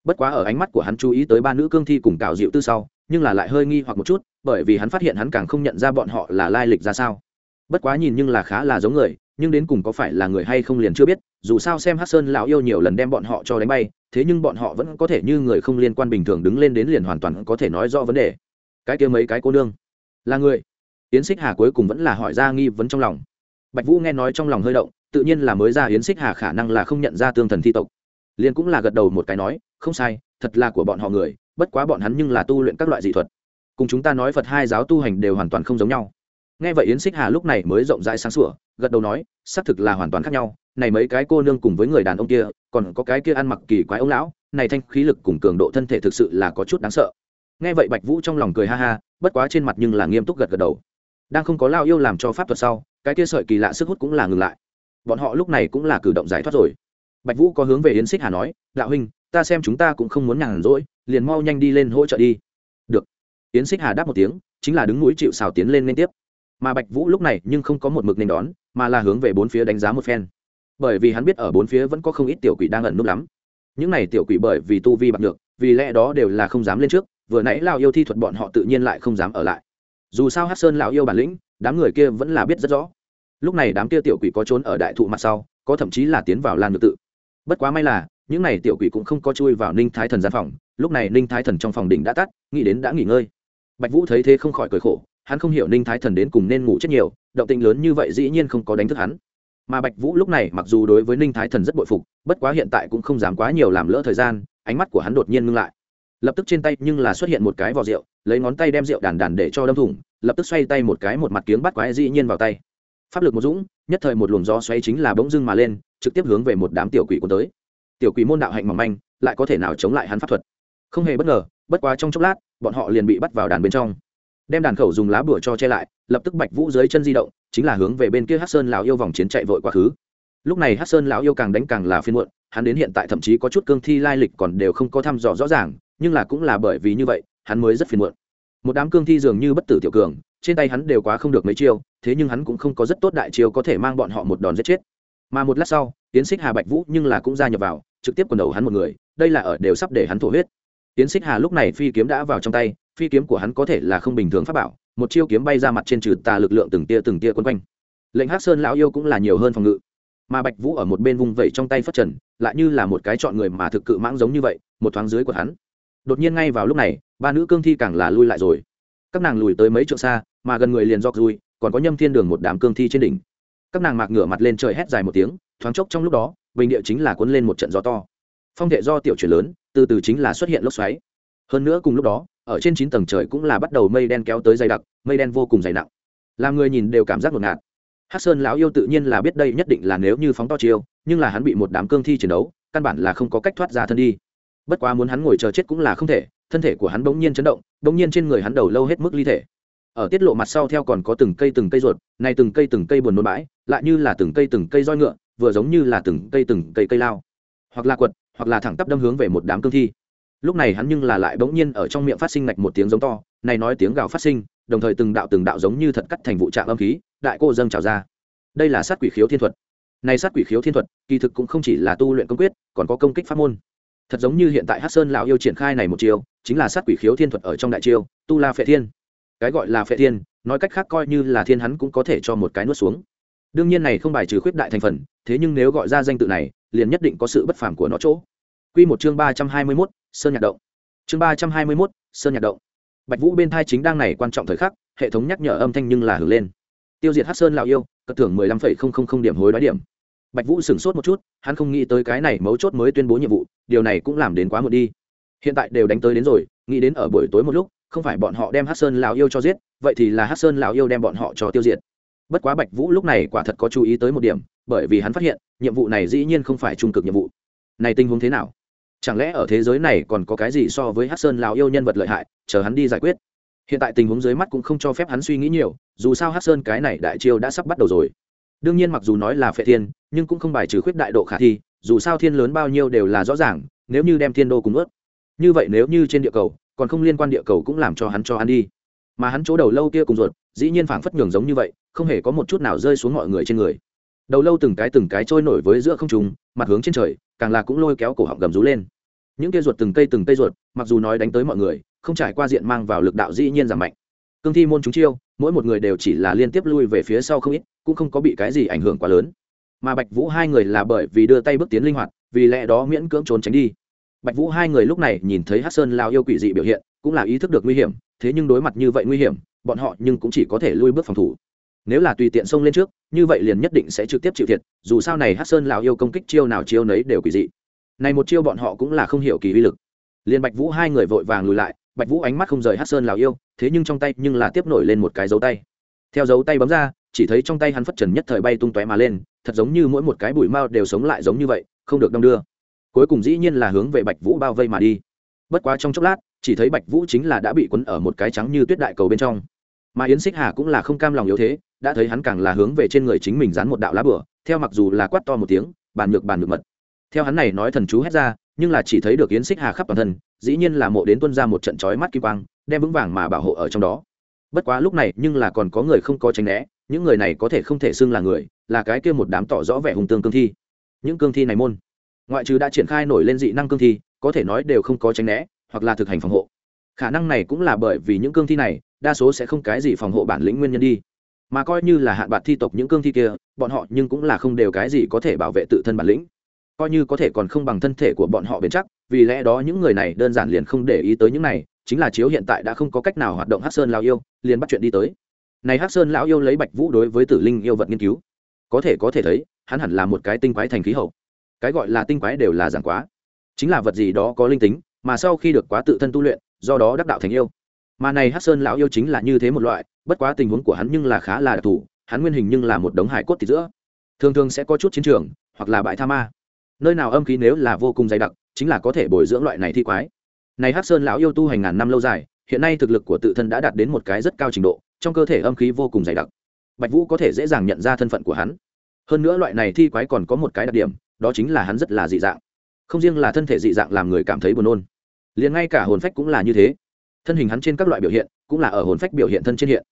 bất quá ở ánh mắt của hắn chú ý tới ba nữ cương thi cùng cào dịu tư sau, nhưng là lại hơi nghi hoặc một chút, bởi vì hắn phát hiện hắn càng không nhận ra bọn họ là lai lịch ra sao. Bất quá nhìn nhưng là khá là giống người, nhưng đến cùng có phải là người hay không liền chưa biết, dù sao xem hát sơn lão yêu nhiều lần đem bọn họ cho đánh bay, thế nhưng bọn họ vẫn có thể như người không liên quan bình thường đứng lên đến liền hoàn toàn có thể nói rõ vấn đề. Cái kia mấy cái cô nương, là người? Yến xích hà cuối cùng vẫn là hỏi ra nghi vấn trong lòng. Bạch vũ nghe nói trong lòng hơi động, tự nhiên là mới ra yến xích hà khả năng là không nhận ra tương thần thi tộc. Liền cũng là gật đầu một cái nói không sai, thật là của bọn họ người, bất quá bọn hắn nhưng là tu luyện các loại dị thuật. Cùng chúng ta nói phật hai giáo tu hành đều hoàn toàn không giống nhau. Nghe vậy yến xích hà lúc này mới rộng rãi sáng sủa, gật đầu nói, xác thực là hoàn toàn khác nhau. Này mấy cái cô nương cùng với người đàn ông kia, còn có cái kia ăn mặc kỳ quái ông lão, này thanh khí lực cùng cường độ thân thể thực sự là có chút đáng sợ. Nghe vậy bạch vũ trong lòng cười ha ha, bất quá trên mặt nhưng là nghiêm túc gật gật đầu. Đang không có lao yêu làm cho pháp thuật sau, cái kia sợi kỳ lạ sức hút cũng là ngừng lại. Bọn họ lúc này cũng là cử động giải thoát rồi. Bạch vũ có hướng về yến xích hà nói, đạo huynh ta xem chúng ta cũng không muốn nhàn rỗi, liền mau nhanh đi lên hỗ trợ đi. Được. Yến xích hà đáp một tiếng, chính là đứng núi chịu xào tiến lên liên tiếp. Mà bạch vũ lúc này nhưng không có một mực nên đón, mà là hướng về bốn phía đánh giá một phen. Bởi vì hắn biết ở bốn phía vẫn có không ít tiểu quỷ đang ẩn núp lắm. Những này tiểu quỷ bởi vì tu vi bạc được vì lẽ đó đều là không dám lên trước, vừa nãy lao yêu thi thuật bọn họ tự nhiên lại không dám ở lại. Dù sao hát sơn lão yêu bản lĩnh, đám người kia vẫn là biết rất rõ. Lúc này đám kia tiểu quỷ có trốn ở đại thụ mặt sau, có thậm chí là tiến vào lan ngược tự. Bất quá may là những này tiểu quỷ cũng không có chui vào ninh thái thần gian phòng, lúc này ninh thái thần trong phòng đỉnh đã tắt, nghĩ đến đã nghỉ ngơi. Bạch vũ thấy thế không khỏi cười khổ, hắn không hiểu ninh thái thần đến cùng nên ngủ chết nhiều, động tĩnh lớn như vậy dĩ nhiên không có đánh thức hắn. Mà bạch vũ lúc này mặc dù đối với ninh thái thần rất bội phục, bất quá hiện tại cũng không dám quá nhiều làm lỡ thời gian, ánh mắt của hắn đột nhiên ngưng lại. Lập tức trên tay nhưng là xuất hiện một cái vò rượu, lấy ngón tay đem rượu đàn đàn để cho đâm thủng, lập tức xoay tay một cái một mặt kiếng bắt quái dĩ nhiên vào tay. Pháp lực một dũng, nhất thời một luồng gió xoay chính là bỗng dưng mà lên, trực tiếp hướng về một đám tiểu quỷ cuốn tới tiểu quỷ môn đạo hạnh mỏng manh, lại có thể nào chống lại hắn pháp thuật? Không hề bất ngờ, bất quá trong chốc lát, bọn họ liền bị bắt vào đàn bên trong. Đem đàn khẩu dùng lá bùa cho che lại, lập tức bạch vũ dưới chân di động, chính là hướng về bên kia hát sơn lão yêu vòng chiến chạy vội quá khứ. Lúc này hát sơn lão yêu càng đánh càng là phiên muộn, hắn đến hiện tại thậm chí có chút cương thi lai lịch còn đều không có thăm dò rõ ràng, nhưng là cũng là bởi vì như vậy, hắn mới rất phiền muộn. Một đám cương thi dường như bất tử tiểu cường, trên tay hắn đều quá không được mấy chiêu, thế nhưng hắn cũng không có rất tốt đại chiêu có thể mang bọn họ một đòn giết chết. Mà một lát sau tiến xích hà bạch vũ nhưng là cũng ra nhập vào trực tiếp quần đầu hắn một người, đây là ở đều sắp để hắn thổ huyết. Tiến xích hà lúc này phi kiếm đã vào trong tay, phi kiếm của hắn có thể là không bình thường pháp bảo, một chiêu kiếm bay ra mặt trên trừ tà lực lượng từng tia từng tia quấn quanh. Lệnh hắc sơn lão yêu cũng là nhiều hơn phòng ngự. Mà bạch vũ ở một bên vung vẩy trong tay phất trần, lại như là một cái chọn người mà thực cự mãng giống như vậy, một thoáng dưới của hắn. Đột nhiên ngay vào lúc này, ba nữ cương thi càng là lui lại rồi. Các nàng lùi tới mấy trượng xa, mà gần người liền dọc lui còn có nhâm thiên đường một đám cương thi trên đỉnh. Các nàng mạc ngửa mặt lên trời hét dài một tiếng, thoáng chốc trong lúc đó bình địa chính là cuốn lên một trận gió to. Phong thể do tiểu chuyển lớn, từ từ chính là xuất hiện lốc xoáy. Hơn nữa cùng lúc đó, ở trên chín tầng trời cũng là bắt đầu mây đen kéo tới dày đặc, mây đen vô cùng dày nặng. Làm người nhìn đều cảm giác ngột ngạt. Hắc sơn lão yêu tự nhiên là biết đây nhất định là nếu như phóng to chiêu, nhưng là hắn bị một đám cương thi chiến đấu, căn bản là không có cách thoát ra thân đi. Bất quá muốn hắn ngồi chờ chết cũng là không thể, thân thể của hắn bỗng nhiên chấn động, bỗng nhiên trên người hắn đầu lâu hết mức ly thể. Ở tiết lộ mặt sau theo còn có từng cây từng cây ruột này từng cây từng cây buồn nôn bãi, lại như là từng cây từng cây roi ngựa vừa giống như là từng cây từng cây cây lao, hoặc là quật, hoặc là thẳng tắp đâm hướng về một đám cương thi. Lúc này hắn nhưng là lại bỗng nhiên ở trong miệng phát sinh ngạch một tiếng giống to, này nói tiếng gào phát sinh, đồng thời từng đạo từng đạo giống như thật cắt thành vụ trạng âm khí, đại cô dâng trào ra. Đây là sát quỷ khiếu thiên thuật. Này sát quỷ khiếu thiên thuật, kỳ thực cũng không chỉ là tu luyện công quyết, còn có công kích pháp môn. Thật giống như hiện tại hát sơn lão yêu triển khai này một chiêu, chính là sát quỷ khiếu thiên thuật ở trong đại chiêu, tu la phệ thiên. Cái gọi là phệ thiên, nói cách khác coi như là thiên hắn cũng có thể cho một cái nuốt xuống. Đương nhiên này không bài trừ khuyết đại thành phần thế nhưng nếu gọi ra danh tự này liền nhất định có sự bất phàm của nó chỗ Quy một chương ba trăm hai mươi 321, Sơn Nhạc Động. Chương ba trăm hai mươi 321, Sơn Nhạc Động. Bạch Vũ bên thai chính đang này quan trọng thời khắc, hệ thống nhắc nhở âm thanh nhưng là hưởng lên. Tiêu diệt Hắc Sơn lão yêu, cất thưởng mười lăm phẩy không không không điểm hối đoái điểm. Bạch Vũ sửng sốt một chút, hắn không nghĩ tới cái này mấu chốt mới tuyên bố nhiệm vụ, điều này cũng làm đến quá muộn đi. Hiện tại đều đánh tới đến rồi, nghĩ đến ở buổi tối một lúc, không phải bọn họ đem Hắc Sơn lão yêu cho giết, vậy thì là Hắc Sơn lão yêu đem bọn họ cho tiêu diệt. Bất quá Bạch Vũ lúc này quả thật có chú ý tới một điểm, bởi vì hắn phát hiện, nhiệm vụ này dĩ nhiên không phải trung cực nhiệm vụ. Này tình huống thế nào? chẳng lẽ ở thế giới này còn có cái gì so với hát sơn lào yêu nhân vật lợi hại chờ hắn đi giải quyết? Hiện tại tình huống dưới mắt cũng không cho phép hắn suy nghĩ nhiều dù sao hát sơn cái này đại chiêu đã sắp bắt đầu rồi. Đương nhiên mặc dù nói là phệ thiên nhưng cũng không bài trừ khuyết đại độ khả thi dù sao thiên lớn bao nhiêu đều là rõ ràng nếu như đem thiên đô cùng ướt. Như vậy nếu như trên địa cầu còn không liên quan địa cầu cũng làm cho hắn cho hắn đi. Mà hắn chỗ đầu lâu kia cùng ruột dĩ nhiên phảng phất nhường giống như vậy không hề có một chút nào rơi xuống mọi người trên người đầu lâu từng cái từng cái trôi nổi với giữa không trùng mặt hướng trên trời, càng là cũng lôi kéo cổ họng gầm rú lên. Những kia ruột từng cây từng cây ruột, mặc dù nói đánh tới mọi người, không trải qua diện mang vào lực đạo dĩ nhiên giảm mạnh. Cương thi môn chúng chiêu, mỗi một người đều chỉ là liên tiếp lui về phía sau không ít, cũng không có bị cái gì ảnh hưởng quá lớn. Mà bạch vũ hai người là bởi vì đưa tay bước tiến linh hoạt, vì lẽ đó miễn cưỡng trốn tránh đi. Bạch vũ hai người lúc này nhìn thấy hát sơn lao yêu quỷ dị biểu hiện, cũng là ý thức được nguy hiểm, thế nhưng đối mặt như vậy nguy hiểm, bọn họ nhưng cũng chỉ có thể lui bước phòng thủ nếu là tùy tiện xông lên trước, như vậy liền nhất định sẽ trực tiếp chịu thiệt, dù sao này hát sơn lào yêu công kích chiêu nào chiêu nấy đều quỷ dị. Này một chiêu bọn họ cũng là không hiểu kỳ uy lực. Liền bạch vũ hai người vội vàng lùi lại, bạch vũ ánh mắt không rời hát sơn lào yêu, thế nhưng trong tay nhưng là tiếp nổi lên một cái dấu tay. Theo dấu tay bấm ra, chỉ thấy trong tay hắn phất trần nhất thời bay tung tóe mà lên, thật giống như mỗi một cái bụi mao đều sống lại giống như vậy, không được đong đưa. Cuối cùng dĩ nhiên là hướng về bạch vũ bao vây mà đi. Bất quá trong chốc lát, chỉ thấy bạch vũ chính là đã bị quấn ở một cái trắng như tuyết đại cầu bên trong. Mà yến xích hà cũng là không cam lòng yếu thế đã thấy hắn càng là hướng về trên người chính mình dán một đạo lá bửa, theo mặc dù là quát to một tiếng, bàn nhược bàn nhược mật. Theo hắn này nói thần chú hét ra, nhưng là chỉ thấy được yến xích hà khắp toàn thân, dĩ nhiên là mộ đến tuân ra một trận chói mắt kim quang, đem vững vàng mà bảo hộ ở trong đó. Bất quá lúc này nhưng là còn có người không có tránh né, những người này có thể không thể xưng là người, là cái kia một đám tỏ rõ vẻ hùng tương cương thi. Những cương thi này môn, ngoại trừ đã triển khai nổi lên dị năng cương thi, có thể nói đều không có tránh né, hoặc là thực hành phòng hộ. Khả năng này cũng là bởi vì những cương thi này, đa số sẽ không cái gì phòng hộ bản lĩnh nguyên nhân đi mà coi như là hạn bạc thi tộc những cương thi kia, bọn họ nhưng cũng là không đều cái gì có thể bảo vệ tự thân bản lĩnh. Coi như có thể còn không bằng thân thể của bọn họ bền chắc, vì lẽ đó những người này đơn giản liền không để ý tới những này, chính là chiếu hiện tại đã không có cách nào hoạt động hát sơn lao yêu, liền bắt chuyện đi tới. Này hát sơn lão yêu lấy bạch vũ đối với tử linh yêu vật nghiên cứu. Có thể có thể thấy, hắn hẳn là một cái tinh quái thành khí hậu. Cái gọi là tinh quái đều là giảng quá. Chính là vật gì đó có linh tính, mà sau khi được quá tự thân tu luyện, do đó đắc đạo thành yêu mà này hát sơn lão yêu chính là như thế một loại, bất quá tình huống của hắn nhưng là khá là đặc thù, hắn nguyên hình nhưng là một đống hải cốt thịt giữa. Thường thường sẽ có chút chiến trường, hoặc là bãi tha ma. Nơi nào âm khí nếu là vô cùng dày đặc, chính là có thể bồi dưỡng loại này thi quái. Này hắc sơn lão yêu tu hành ngàn năm lâu dài, hiện nay thực lực của tự thân đã đạt đến một cái rất cao trình độ, trong cơ thể âm khí vô cùng dày đặc. Bạch vũ có thể dễ dàng nhận ra thân phận của hắn. Hơn nữa loại này thi quái còn có một cái đặc điểm, đó chính là hắn rất là dị dạng. Không riêng là thân thể dị dạng làm người cảm thấy buồn nôn, liền ngay cả hồn phách cũng là như thế thân hình hắn trên các loại biểu hiện, cũng là ở hồn phách biểu hiện thân trên hiện.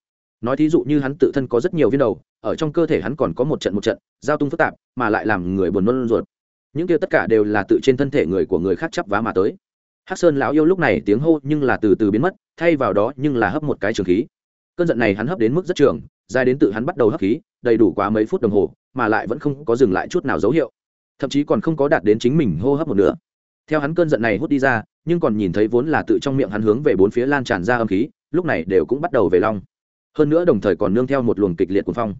Nói thí dụ như hắn tự thân có rất nhiều viên đầu, ở trong cơ thể hắn còn có một trận một trận, giao tung phức tạp, mà lại làm người buồn nôn ruột. Những kia tất cả đều là tự trên thân thể người của người khác chắp vá mà tới. Hắc sơn lão yêu lúc này tiếng hô nhưng là từ từ biến mất, thay vào đó nhưng là hấp một cái trường khí. Cơn giận này hắn hấp đến mức rất trường, dài đến tự hắn bắt đầu hấp khí, đầy đủ quá mấy phút đồng hồ, mà lại vẫn không có dừng lại chút nào dấu hiệu. Thậm chí còn không có đạt đến chính mình hô hấp một nửa. Theo hắn cơn giận này hút đi ra nhưng còn nhìn thấy vốn là tự trong miệng hắn hướng về bốn phía lan tràn ra âm khí, lúc này đều cũng bắt đầu về long. Hơn nữa đồng thời còn nương theo một luồng kịch liệt cuồng phong.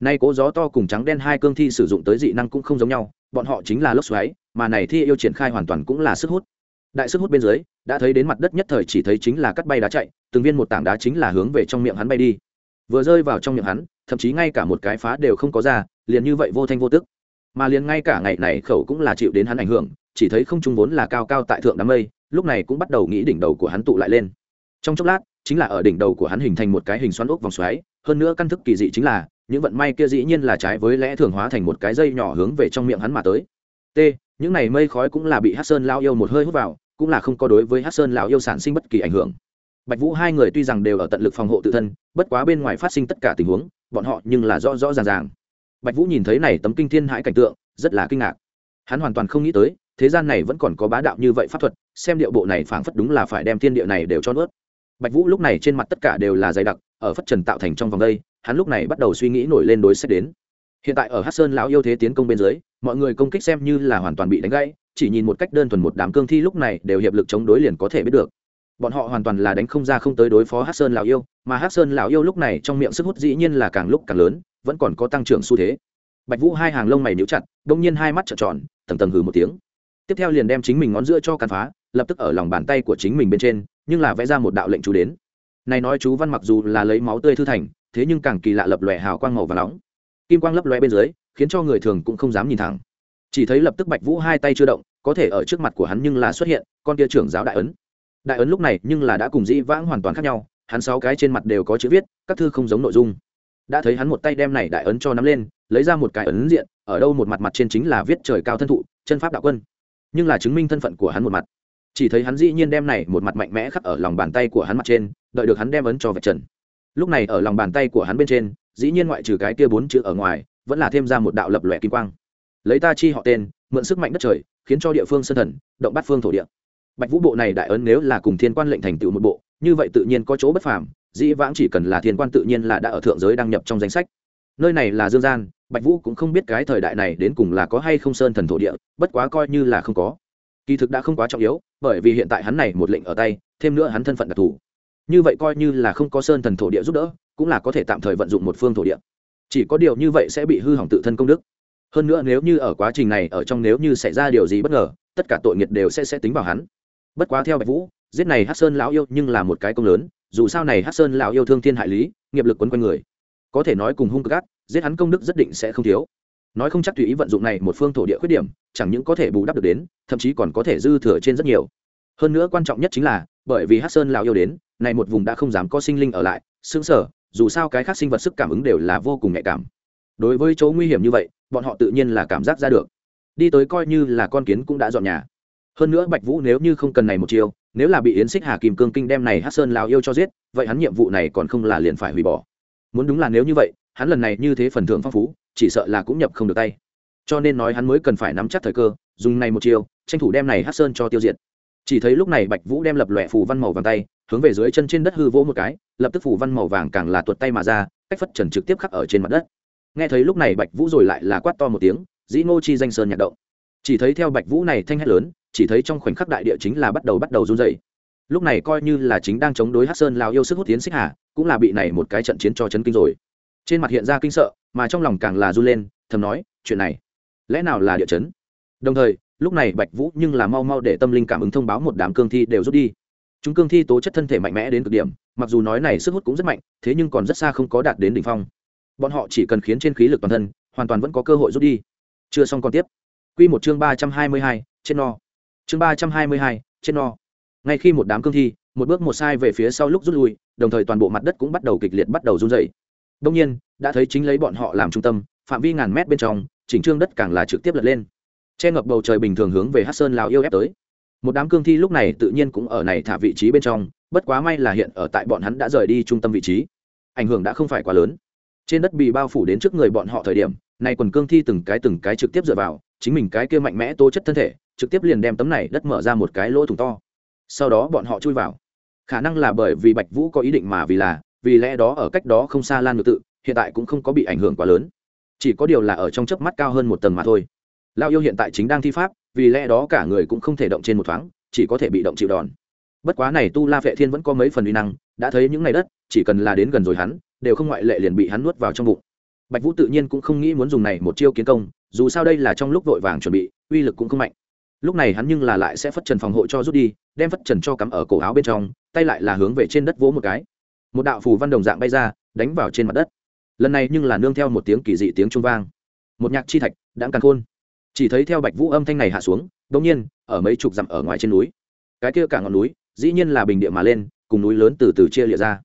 Nay cố gió to cùng trắng đen hai cương thi sử dụng tới dị năng cũng không giống nhau, bọn họ chính là lốc xoáy, mà này thi yêu triển khai hoàn toàn cũng là sức hút. Đại sức hút bên dưới, đã thấy đến mặt đất nhất thời chỉ thấy chính là cắt bay đá chạy, từng viên một tảng đá chính là hướng về trong miệng hắn bay đi. Vừa rơi vào trong miệng hắn, thậm chí ngay cả một cái phá đều không có ra, liền như vậy vô thanh vô tức. Mà liền ngay cả ngày này khẩu cũng là chịu đến hắn ảnh hưởng chỉ thấy không trung vốn là cao cao tại thượng đám mây, lúc này cũng bắt đầu nghĩ đỉnh đầu của hắn tụ lại lên. Trong chốc lát, chính là ở đỉnh đầu của hắn hình thành một cái hình xoắn ốc vòng xoáy, hơn nữa căn thức kỳ dị chính là, những vận may kia dĩ nhiên là trái với lẽ thường hóa thành một cái dây nhỏ hướng về trong miệng hắn mà tới. T, những này mây khói cũng là bị hát sơn lao yêu một hơi hút vào, cũng là không có đối với hát sơn lão yêu sản sinh bất kỳ ảnh hưởng. Bạch vũ hai người tuy rằng đều ở tận lực phòng hộ tự thân, bất quá bên ngoài phát sinh tất cả tình huống, bọn họ nhưng là rõ rõ ràng ràng. Bạch vũ nhìn thấy này tấm kinh thiên hãi cảnh tượng, rất là kinh ngạc. Hắn hoàn toàn không nghĩ tới thế gian này vẫn còn có bá đạo như vậy pháp thuật, xem điệu bộ này phảng phất đúng là phải đem thiên địa này đều cho nuốt. Bạch vũ lúc này trên mặt tất cả đều là dày đặc, ở phất trần tạo thành trong vòng đây, hắn lúc này bắt đầu suy nghĩ nổi lên đối sách đến. Hiện tại ở hát sơn lão yêu thế tiến công bên dưới, mọi người công kích xem như là hoàn toàn bị đánh gãy, chỉ nhìn một cách đơn thuần một đám cương thi lúc này đều hiệp lực chống đối liền có thể biết được. Bọn họ hoàn toàn là đánh không ra không tới đối phó hát sơn lão yêu, mà hát sơn lão yêu lúc này trong miệng sức hút dĩ nhiên là càng lúc càng lớn, vẫn còn có tăng trưởng xu thế. Bạch vũ hai hàng lông mày níu chặt đ ỗ n g nhiên hai mắt trợn tròn, tầng tầng hừ một tiếng tiếp theo liền đem chính mình ngón giữa cho cắn phá, lập tức ở lòng bàn tay của chính mình bên trên, nhưng là vẽ ra một đạo lệnh chú đến. Này nói chú văn mặc dù là lấy máu tươi thư thành, thế nhưng càng kỳ lạ lập lòe hào quang màu và nóng. Kim quang lấp lòe bên dưới, khiến cho người thường cũng không dám nhìn thẳng. Chỉ thấy lập tức bạch vũ hai tay chưa động, có thể ở trước mặt của hắn nhưng là xuất hiện, con kia trưởng giáo đại ấn. Đại ấn lúc này nhưng là đã cùng dĩ vãng hoàn toàn khác nhau, hắn sáu cái trên mặt đều có chữ viết, các thư không giống nội dung. Đã thấy hắn một tay đem này đại ấn cho nắm lên, lấy ra một cái ấn diện, ở đâu một mặt mặt trên chính là viết trời cao thân thụ, chân pháp đạo quân nhưng là chứng minh thân phận của hắn một mặt. Chỉ thấy hắn dĩ nhiên đem này một mặt mạnh mẽ khắc ở lòng bàn tay của hắn mặt trên, đợi được hắn đem ấn cho vạch trần. Lúc này ở lòng bàn tay của hắn bên trên, dĩ nhiên ngoại trừ cái kia bốn chữ ở ngoài, vẫn là thêm ra một đạo lập lòe kim quang. Lấy ta chi họ tên, mượn sức mạnh đất trời, khiến cho địa phương sân thần, động bát phương thổ địa. Bạch vũ bộ này đại ấn nếu là cùng thiên quan lệnh thành tựu một bộ, như vậy tự nhiên có chỗ bất phàm, dĩ vãng chỉ cần là thiên quan tự nhiên là đã ở thượng giới đăng nhập trong danh sách. Nơi này là dương gian bạch vũ cũng không biết cái thời đại này đến cùng là có hay không sơn thần thổ địa, bất quá coi như là không có. Kỳ thực đã không quá trọng yếu, bởi vì hiện tại hắn này một lệnh ở tay, thêm nữa hắn thân phận đặc thù. Như vậy coi như là không có sơn thần thổ địa giúp đỡ, cũng là có thể tạm thời vận dụng một phương thổ địa. Chỉ có điều như vậy sẽ bị hư hỏng tự thân công đức. Hơn nữa nếu như ở quá trình này, ở trong nếu như xảy ra điều gì bất ngờ, tất cả tội nghiệt đều sẽ sẽ tính vào hắn. Bất quá theo bạch vũ, giết này hát sơn lão yêu nhưng là một cái công lớn, dù sao này hát sơn lão yêu thương thiên hại lý, nghiệp lực quấn quanh người. Có thể nói cùng hung cực ác giết hắn công đức rất định sẽ không thiếu. Nói không chắc tùy ý vận dụng này một phương thổ địa khuyết điểm, chẳng những có thể bù đắp được đến, thậm chí còn có thể dư thừa trên rất nhiều. Hơn nữa quan trọng nhất chính là, bởi vì hát sơn lão yêu đến, này một vùng đã không dám có sinh linh ở lại xương sở dù sao cái khác sinh vật sức cảm ứng đều là vô cùng nhạy cảm. Đối với chỗ nguy hiểm như vậy, bọn họ tự nhiên là cảm giác ra được. Đi tới coi như là con kiến cũng đã dọn nhà. Hơn nữa bạch vũ nếu như không cần này một chiều nếu là bị yến xích hà kìm cương kinh đem này hát sơn lào yêu cho giết, vậy hắn nhiệm vụ này còn không là liền phải hủy bỏ. Muốn đúng là nếu như vậy hắn lần này như thế phần thưởng phong phú, chỉ sợ là cũng nhập không được tay. Cho nên nói hắn mới cần phải nắm chắc thời cơ, dùng này một chiều tranh thủ đem này hát sơn cho tiêu diệt. Chỉ thấy lúc này bạch vũ đem lập lòe phù văn màu vàng tay, hướng về dưới chân trên đất hư vỗ một cái, lập tức phù văn màu vàng càng là tuột tay mà ra, cách phất trần trực tiếp khắc ở trên mặt đất. Nghe thấy lúc này bạch vũ rồi lại là quát to một tiếng, dĩ ngô chi danh sơn nhạc động. Chỉ thấy theo bạch vũ này thanh hét lớn, chỉ thấy trong khoảnh khắc đại địa chính là bắt đầu bắt đầu run dày lúc này coi như là chính đang chống đối hát sơn lao yêu sức hút tiến xích hà, cũng là bị này một cái trận chiến cho chấn kinh rồi trên mặt hiện ra kinh sợ, mà trong lòng càng là run lên, thầm nói, chuyện này, lẽ nào là địa chấn? Đồng thời, lúc này bạch vũ nhưng là mau mau để tâm linh cảm ứng thông báo một đám cương thi đều rút đi. Chúng cương thi tố chất thân thể mạnh mẽ đến cực điểm, mặc dù nói này sức hút cũng rất mạnh, thế nhưng còn rất xa không có đạt đến đỉnh phong. Bọn họ chỉ cần khiến trên khí lực toàn thân, hoàn toàn vẫn có cơ hội rút đi. Chưa xong còn tiếp. Quy một chương ba trăm hai mươi hai trên no. Chương ba trăm hai mươi hai trên no. Ngay khi một đám cương thi, một bước một sai về phía sau lúc rút lui, đồng thời toàn bộ mặt đất cũng bắt đầu kịch liệt bắt đầu run dày đông nhiên, đã thấy chính lấy bọn họ làm trung tâm, phạm vi ngàn mét bên trong, chỉnh trương đất càng là trực tiếp lật lên. Che ngập bầu trời bình thường hướng về hát sơn lào yêu ép tới. Một đám cương thi lúc này tự nhiên cũng ở này thả vị trí bên trong, bất quá may là hiện ở tại bọn hắn đã rời đi trung tâm vị trí. Ảnh hưởng đã không phải quá lớn. Trên đất bị bao phủ đến trước người bọn họ thời điểm này quần cương thi từng cái từng cái trực tiếp dựa vào, chính mình cái kia mạnh mẽ tố chất thân thể, trực tiếp liền đem tấm này đất mở ra một cái lỗ thủng to. Sau đó bọn họ chui vào. Khả năng là bởi vì bạch vũ có ý định mà vì là vì lẽ đó ở cách đó không xa lan ngự tự, hiện tại cũng không có bị ảnh hưởng quá lớn. Chỉ có điều là ở trong chớp mắt cao hơn một tầng mà thôi. Lao yêu hiện tại chính đang thi pháp, vì lẽ đó cả người cũng không thể động trên một thoáng, chỉ có thể bị động chịu đòn. Bất quá này tu la vệ thiên vẫn có mấy phần uy năng, đã thấy những ngày đất, chỉ cần là đến gần rồi hắn, đều không ngoại lệ liền bị hắn nuốt vào trong bụng. Bạch vũ tự nhiên cũng không nghĩ muốn dùng này một chiêu kiến công, dù sao đây là trong lúc vội vàng chuẩn bị, uy lực cũng không mạnh. Lúc này hắn nhưng là lại sẽ phất trần phòng hộ cho rút đi, đem phất trần cho cắm ở cổ áo bên trong, tay lại là hướng về trên đất vỗ một cái một đạo phù văn đồng dạng bay ra, đánh vào trên mặt đất. Lần này nhưng là nương theo một tiếng kỳ dị tiếng trung vang. Một nhạc chi thạch đãng càn khôn. Chỉ thấy theo bạch vũ âm thanh này hạ xuống đ nhiên, ở mấy chục dặm ở ngoài trên núi. Cái kia cả ngọn núi, dĩ nhiên là bình địa mà lên, cùng núi lớn từ từ chia lịa ra.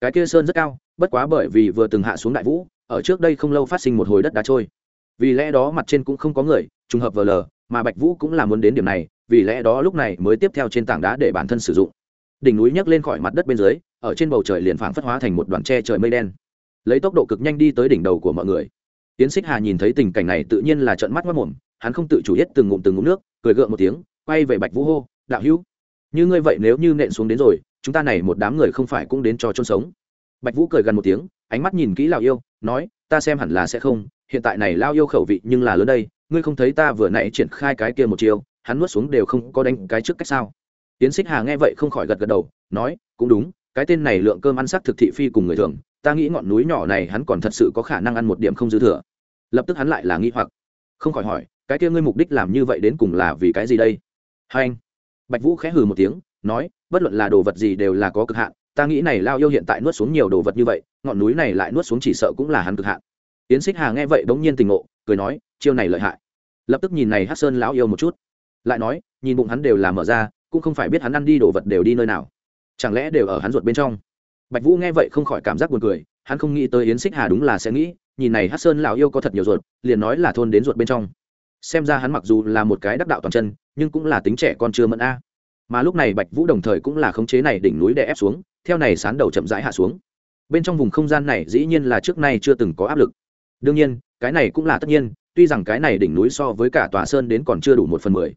Cái kia sơn rất cao, bất quá bởi vì vừa từng hạ xuống đại vũ, ở trước đây không lâu phát sinh một hồi đất đá trôi. Vì lẽ đó mặt trên cũng không có người, trùng hợp vờ lờ, mà bạch vũ cũng là muốn đến điểm này, vì lẽ đó lúc này mới tiếp theo trên tảng đá để bản thân sử dụng đỉnh núi nhấc lên khỏi mặt đất bên dưới, ở trên bầu trời liền phảng phất hóa thành một đoàn tre trời mây đen. Lấy tốc độ cực nhanh đi tới đỉnh đầu của mọi người. Tiến xích hà nhìn thấy tình cảnh này tự nhiên là trợn mắt mất mồm, hắn không tự chủ hết từng ngụm từng ngụm nước, cười gượng một tiếng, quay về bạch vũ hô, đạo hữu, như ngươi vậy nếu như nện xuống đến rồi, chúng ta này một đám người không phải cũng đến cho chôn sống. Bạch vũ cười gần một tiếng, ánh mắt nhìn kỹ lão yêu, nói, ta xem hẳn là sẽ không, hiện tại này lao yêu khẩu vị nhưng là lớn đây, ngươi không thấy ta vừa nãy triển khai cái kia một chiều hắn nuốt xuống đều không có đánh cái trước cách sao? Tiến xích hà nghe vậy không khỏi gật gật đầu, nói, cũng đúng, cái tên này lượng cơm ăn sắc thực thị phi cùng người thường, ta nghĩ ngọn núi nhỏ này hắn còn thật sự có khả năng ăn một điểm không dư thừa. Lập tức hắn lại là nghi hoặc, không khỏi hỏi, cái kia ngươi mục đích làm như vậy đến cùng là vì cái gì đây? Hai anh, bạch vũ khẽ hừ một tiếng, nói, bất luận là đồ vật gì đều là có cực hạn, ta nghĩ này lao yêu hiện tại nuốt xuống nhiều đồ vật như vậy, ngọn núi này lại nuốt xuống chỉ sợ cũng là hắn cực hạn. Yến xích hà nghe vậy bỗng nhiên tình ngộ, cười nói, chiêu này lợi hại. Lập tức nhìn này hát sơn lão yêu một chút, lại nói, nhìn bụng hắn đều là mở ra cũng không phải biết hắn ăn đi đồ vật đều đi nơi nào. Chẳng lẽ đều ở hắn ruột bên trong? Bạch vũ nghe vậy không khỏi cảm giác buồn cười, hắn không nghĩ tới yến xích hà đúng là sẽ nghĩ, nhìn này hát sơn lão yêu có thật nhiều ruột, liền nói là thôn đến ruột bên trong. Xem ra hắn mặc dù là một cái đắc đạo toàn chân, nhưng cũng là tính trẻ con chưa mẫn a. Mà lúc này bạch vũ đồng thời cũng là khống chế này đỉnh núi đè ép xuống, theo này sán đầu chậm rãi hạ xuống. Bên trong vùng không gian này dĩ nhiên là trước nay chưa từng có áp lực. Đương nhiên, cái này cũng là tất nhiên, tuy rằng cái này đỉnh núi so với cả tòa sơn đến còn chưa đủ một phần mười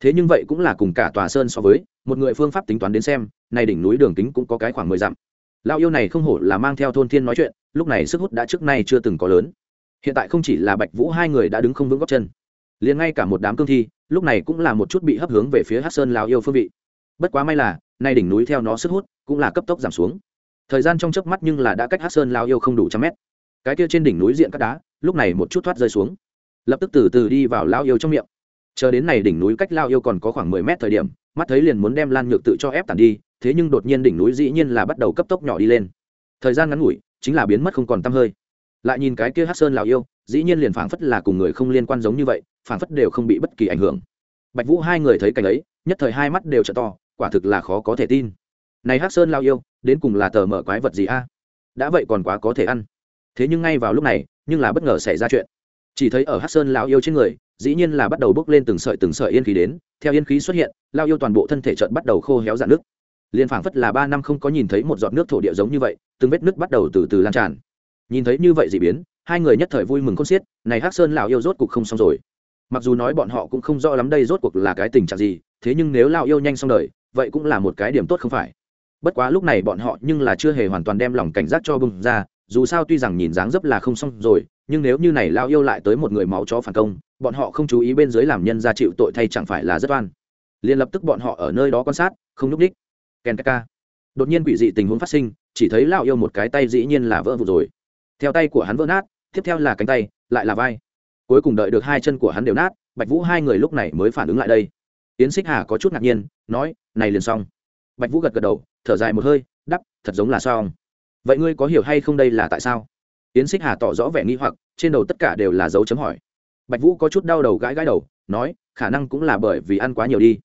thế nhưng vậy cũng là cùng cả tòa sơn so với, một người phương pháp tính toán đến xem này đỉnh núi đường kính cũng có cái khoảng mười dặm. Lao yêu này không hổ là mang theo thôn thiên nói chuyện, lúc này sức hút đã trước nay chưa từng có lớn. Hiện tại không chỉ là bạch vũ hai người đã đứng không vững góc chân, liền ngay cả một đám cương thi, lúc này cũng là một chút bị hấp hướng về phía hát sơn lao yêu phương vị. Bất quá may là, nay đỉnh núi theo nó sức hút cũng là cấp tốc giảm xuống. Thời gian trong chớp mắt nhưng là đã cách hát sơn lao yêu không đủ trăm mét. Cái kia trên đỉnh núi diện các đá, lúc này một chút thoát rơi xuống. Lập tức từ từ đi vào lao yêu trong miệng chờ đến này đỉnh núi cách lao yêu còn có khoảng mười mét thời điểm, mắt thấy liền muốn đem lan nhược tự cho ép tàn đi, thế nhưng đột nhiên đỉnh núi dĩ nhiên là bắt đầu cấp tốc nhỏ đi lên. Thời gian ngắn ngủi, chính là biến mất không còn t hơi. Lại nhìn cái kia hát sơn lào yêu, dĩ nhiên liền phảng phất là cùng người không liên quan giống như vậy, phảng phất đều không bị bất kỳ ảnh hưởng. Bạch vũ hai người thấy cảnh ấy, nhất thời hai mắt đều t to, quả thực là khó có thể tin. Này hát sơn lao yêu, đến cùng là tờ mở quái vật gì a? Đã vậy còn quá có thể ăn. Thế nhưng ngay vào lúc này, nhưng là bất ngờ xảy ra chuyện. Chỉ thấy ở hát sơn lao yêu trên người dĩ nhiên là bắt đầu bốc lên từng sợi từng sợi yên khí đến, theo yên khí xuất hiện, lao yêu toàn bộ thân thể trận bắt đầu khô héo dạn nước. Liền phảng phất là ba năm không có nhìn thấy một giọt nước thổ địa giống như vậy, từng vết nước bắt đầu từ từ lan tràn. Nhìn thấy như vậy dị biến, hai người nhất thời vui mừng khôn xiết, này hắc sơn lão yêu rốt cuộc không xong rồi. Mặc dù nói bọn họ cũng không rõ lắm đây rốt cuộc là cái tình trạng gì, thế nhưng nếu lão yêu nhanh xong đời, vậy cũng là một cái điểm tốt không phải. Bất quá lúc này bọn họ nhưng là chưa hề hoàn toàn đem lòng cảnh giác cho bưng ra, dù sao tuy rằng nhìn dáng dấp là không xong rồi nhưng nếu như này lao yêu lại tới một người máu chó phản công, bọn họ không chú ý bên dưới làm nhân ra chịu tội thay chẳng phải là rất oan. Liền lập tức bọn họ ở nơi đó quan sát, không nhúc đích ken ka đột nhiên quỷ dị tình huống phát sinh, chỉ thấy lao yêu một cái tay dĩ nhiên là vỡ vụt rồi. Theo tay của hắn vỡ nát, tiếp theo là cánh tay, lại là vai. Cuối cùng đợi được hai chân của hắn đều nát, bạch vũ hai người lúc này mới phản ứng lại đây. Yến xích hà có chút ngạc nhiên, nói, này liền xong. Bạch vũ gật gật đầu, thở dài một hơi, đắp, thật giống là xong. Vậy ngươi có hiểu hay không đây là tại sao? Tiến xích hà tỏ rõ vẻ nghi hoặc, trên đầu tất cả đều là dấu chấm hỏi. Bạch vũ có chút đau đầu gãi gãi đầu, nói, khả năng cũng là bởi vì ăn quá nhiều đi.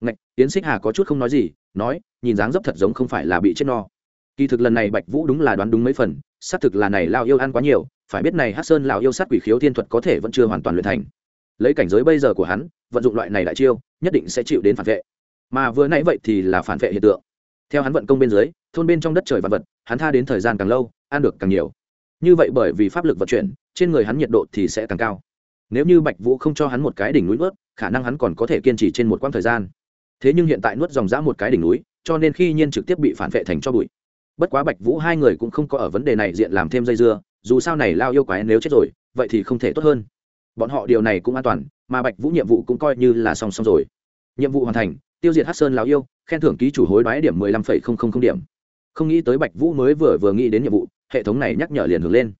Ngạch tiến xích hà có chút không nói gì, nói, nhìn dáng dấp thật giống không phải là bị chết no. Kỳ thực lần này bạch vũ đúng là đoán đúng mấy phần, xác thực là này lao yêu ăn quá nhiều, phải biết này hát sơn lão yêu sát quỷ khiếu thiên thuật có thể vẫn chưa hoàn toàn luyện thành. Lấy cảnh giới bây giờ của hắn, vận dụng loại này đại chiêu, nhất định sẽ chịu đến phản vệ. Mà vừa nãy vậy thì là phản vệ hiện tượng. Theo hắn vận công bên dưới, thôn bên trong đất trời vật vật, hắn tha đến thời gian càng lâu, ăn được càng nhiều như vậy bởi vì pháp lực vận chuyển, trên người hắn nhiệt độ thì sẽ càng cao. Nếu như bạch vũ không cho hắn một cái đỉnh núi nuốt, khả năng hắn còn có thể kiên trì trên một quãng thời gian. Thế nhưng hiện tại nuốt dòng dã một cái đỉnh núi, cho nên khi nhiên trực tiếp bị phản vệ thành cho bụi. Bất quá bạch vũ hai người cũng không có ở vấn đề này diện làm thêm dây dưa, dù sao này lao yêu quái nếu chết rồi, vậy thì không thể tốt hơn. Bọn họ điều này cũng an toàn, mà bạch vũ nhiệm vụ cũng coi như là song song rồi. Nhiệm vụ hoàn thành, tiêu diệt hát sơn lao yêu, khen thưởng ký chủ hối đoái điểm mười lăm phẩy không không không điểm. Không nghĩ tới bạch vũ mới vừa vừa nghĩ đến nhiệm vụ hệ thống này nhắc nhở liền hướng lên.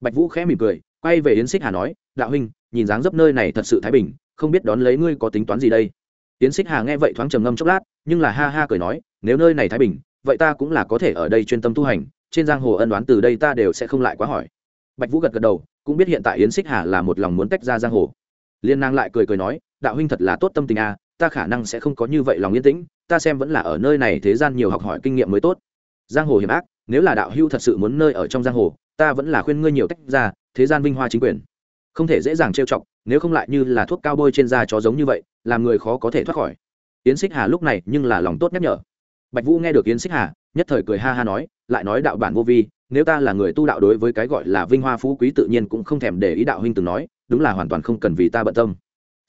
Bạch vũ khẽ mỉm cười, quay về yến xích hà nói, đạo huynh, nhìn dáng dấp nơi này thật sự thái bình, không biết đón lấy ngươi có tính toán gì đây? Yến xích hà nghe vậy thoáng trầm ngâm chốc lát, nhưng là ha ha cười nói, nếu nơi này thái bình, vậy ta cũng là có thể ở đây chuyên tâm tu hành, trên giang hồ ân đoán từ đây ta đều sẽ không lại quá hỏi. Bạch vũ gật gật đầu, cũng biết hiện tại yến xích hà là một lòng muốn tách ra giang hồ. Liên nàng lại cười cười nói, đạo huynh thật là tốt tâm tình à ta khả năng sẽ không có như vậy lòng yên tĩnh, ta xem vẫn là ở nơi này thế gian nhiều học hỏi kinh nghiệm mới tốt. Giang hồ hiểm ác nếu là đạo hưu thật sự muốn nơi ở trong giang hồ, ta vẫn là khuyên ngươi nhiều tách ra, thế gian vinh hoa chính quyền. Không thể dễ dàng trêu chọc, nếu không lại như là thuốc cao bôi trên da chó giống như vậy, làm người khó có thể thoát khỏi. Yến xích hà lúc này nhưng là lòng tốt nhắc nhở. Bạch vũ nghe được yến xích hà, nhất thời cười ha ha nói, lại nói đạo bản vô vi, nếu ta là người tu đạo đối với cái gọi là vinh hoa phú quý tự nhiên cũng không thèm để ý đạo huynh từng nói, đúng là hoàn toàn không cần vì ta bận tâm.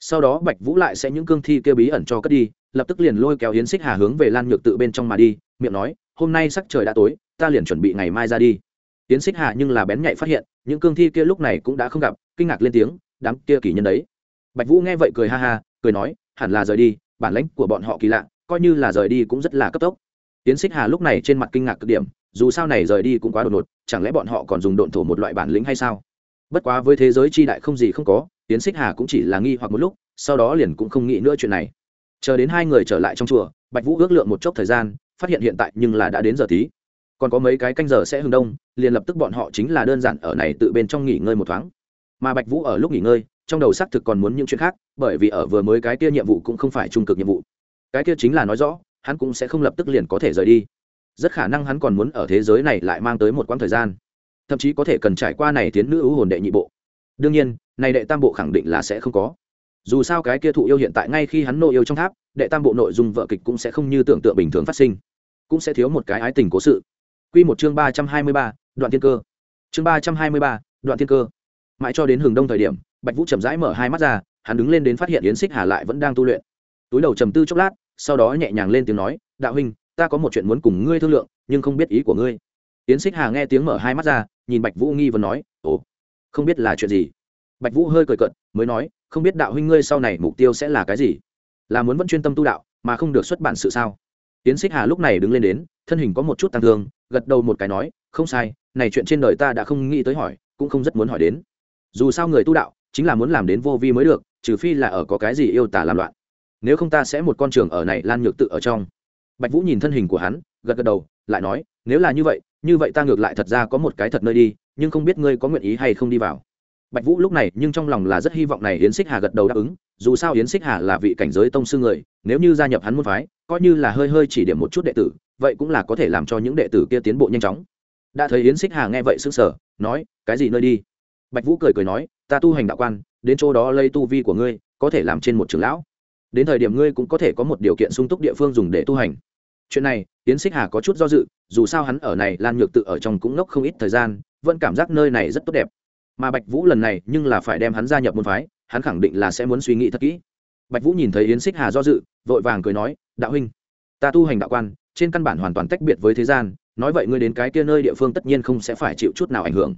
Sau đó bạch vũ lại sẽ những cương thi kêu bí ẩn cho cất đi, lập tức liền lôi kéo yến xích hà hướng về lan nhược tự bên trong mà đi, miệng nói hôm nay sắc trời đã tối, ta liền chuẩn bị ngày mai ra đi. Tiến xích Hạ nhưng là bén nhạy phát hiện, những cương thi kia lúc này cũng đã không gặp, kinh ngạc lên tiếng, đám kia kỳ nhân đấy. Bạch vũ nghe vậy cười ha ha, cười nói, hẳn là rời đi, bản lãnh của bọn họ kỳ lạ, coi như là rời đi cũng rất là cấp tốc. Tiến xích hà lúc này trên mặt kinh ngạc cực điểm, dù sao này rời đi cũng quá đột ngột, chẳng lẽ bọn họ còn dùng độn thổ một loại bản lĩnh hay sao? Bất quá với thế giới chi đại không gì không có, tiến xích hà cũng chỉ là nghi hoặc một lúc, sau đó liền cũng không nghĩ nữa chuyện này. Chờ đến hai người trở lại trong chùa, bạch vũ ước lượng một chốc thời gian phát hiện hiện tại nhưng là đã đến giờ tí. Còn có mấy cái canh giờ sẽ hừng đông, liền lập tức bọn họ chính là đơn giản ở này tự bên trong nghỉ ngơi một thoáng. Mà bạch vũ ở lúc nghỉ ngơi, trong đầu xác thực còn muốn những chuyện khác, bởi vì ở vừa mới cái kia nhiệm vụ cũng không phải trung cực nhiệm vụ. Cái kia chính là nói rõ, hắn cũng sẽ không lập tức liền có thể rời đi. Rất khả năng hắn còn muốn ở thế giới này lại mang tới một quãng thời gian. Thậm chí có thể cần trải qua này tiến nữ ưu hồn đệ nhị bộ. Đương nhiên, này đệ tam bộ khẳng định là sẽ không có dù sao cái kia thụ yêu hiện tại ngay khi hắn nô yêu trong tháp, đệ tam bộ nội dung vợ kịch cũng sẽ không như tưởng tượng bình thường phát sinh. Cũng sẽ thiếu một cái ái tình cố sự. Quy một chương ba trăm hai mươi ba, đoạn thiên cơ. Chương ba trăm hai mươi ba, đoạn thiên cơ. Mãi cho đến hừng đông thời điểm, bạch vũ chậm rãi mở hai mắt ra, hắn đứng lên đến phát hiện yến xích hà lại vẫn đang tu luyện. Túi đầu trầm tư chốc lát, sau đó nhẹ nhàng lên tiếng nói, đạo huynh, ta có một chuyện muốn cùng ngươi thương lượng, nhưng không biết ý của ngươi. Yến xích hà nghe tiếng mở hai mắt ra, nhìn bạch vũ nghi vấn nói, ồ, không biết là chuyện gì? Bạch vũ hơi cười cận mới nói không biết đạo huynh ngươi sau này mục tiêu sẽ là cái gì? Là muốn vẫn chuyên tâm tu đạo, mà không được xuất bản sự sao? Yến xích hà lúc này đứng lên đến, thân hình có một chút tăng thương, gật đầu một cái nói, không sai, này chuyện trên đời ta đã không nghĩ tới hỏi, cũng không rất muốn hỏi đến. Dù sao người tu đạo, chính là muốn làm đến vô vi mới được, trừ phi là ở có cái gì yêu tả làm loạn. Nếu không ta sẽ một con trường ở này lan nhược tự ở trong. Bạch vũ nhìn thân hình của hắn, gật gật đầu, lại nói, nếu là như vậy như vậy ta ngược lại thật ra có một cái thật nơi đi, nhưng không biết ngươi có nguyện ý hay không đi vào bạch vũ lúc này nhưng trong lòng là rất hy vọng này yến xích hà gật đầu đáp ứng, dù sao yến xích hà là vị cảnh giới tông sư người, nếu như gia nhập hắn môn phái, coi như là hơi hơi chỉ điểm một chút đệ tử, vậy cũng là có thể làm cho những đệ tử kia tiến bộ nhanh chóng. Đã thấy yến xích hà nghe vậy sững sờ, nói, cái gì nơi đi? Bạch vũ cười cười nói, ta tu hành đạo quan, đến chỗ đó lây tu vi của ngươi, có thể làm trên một trường lão. Đến thời điểm ngươi cũng có thể có một điều kiện sung túc địa phương dùng để tu hành. Chuyện này, Yến xích hà có chút do dự, dù sao hắn ở này lan nhược tự ở trong cũng ngốc không ít thời gian, vẫn cảm giác nơi này rất tốt đẹp mà bạch vũ lần này nhưng là phải đem hắn gia nhập môn phái, hắn khẳng định là sẽ muốn suy nghĩ thật kỹ. Bạch vũ nhìn thấy yến xích hà do dự, vội vàng cười nói, đạo huynh, ta tu hành đạo quan, trên căn bản hoàn toàn tách biệt với thế gian, nói vậy ngươi đến cái kia nơi địa phương tất nhiên không sẽ phải chịu chút nào ảnh hưởng.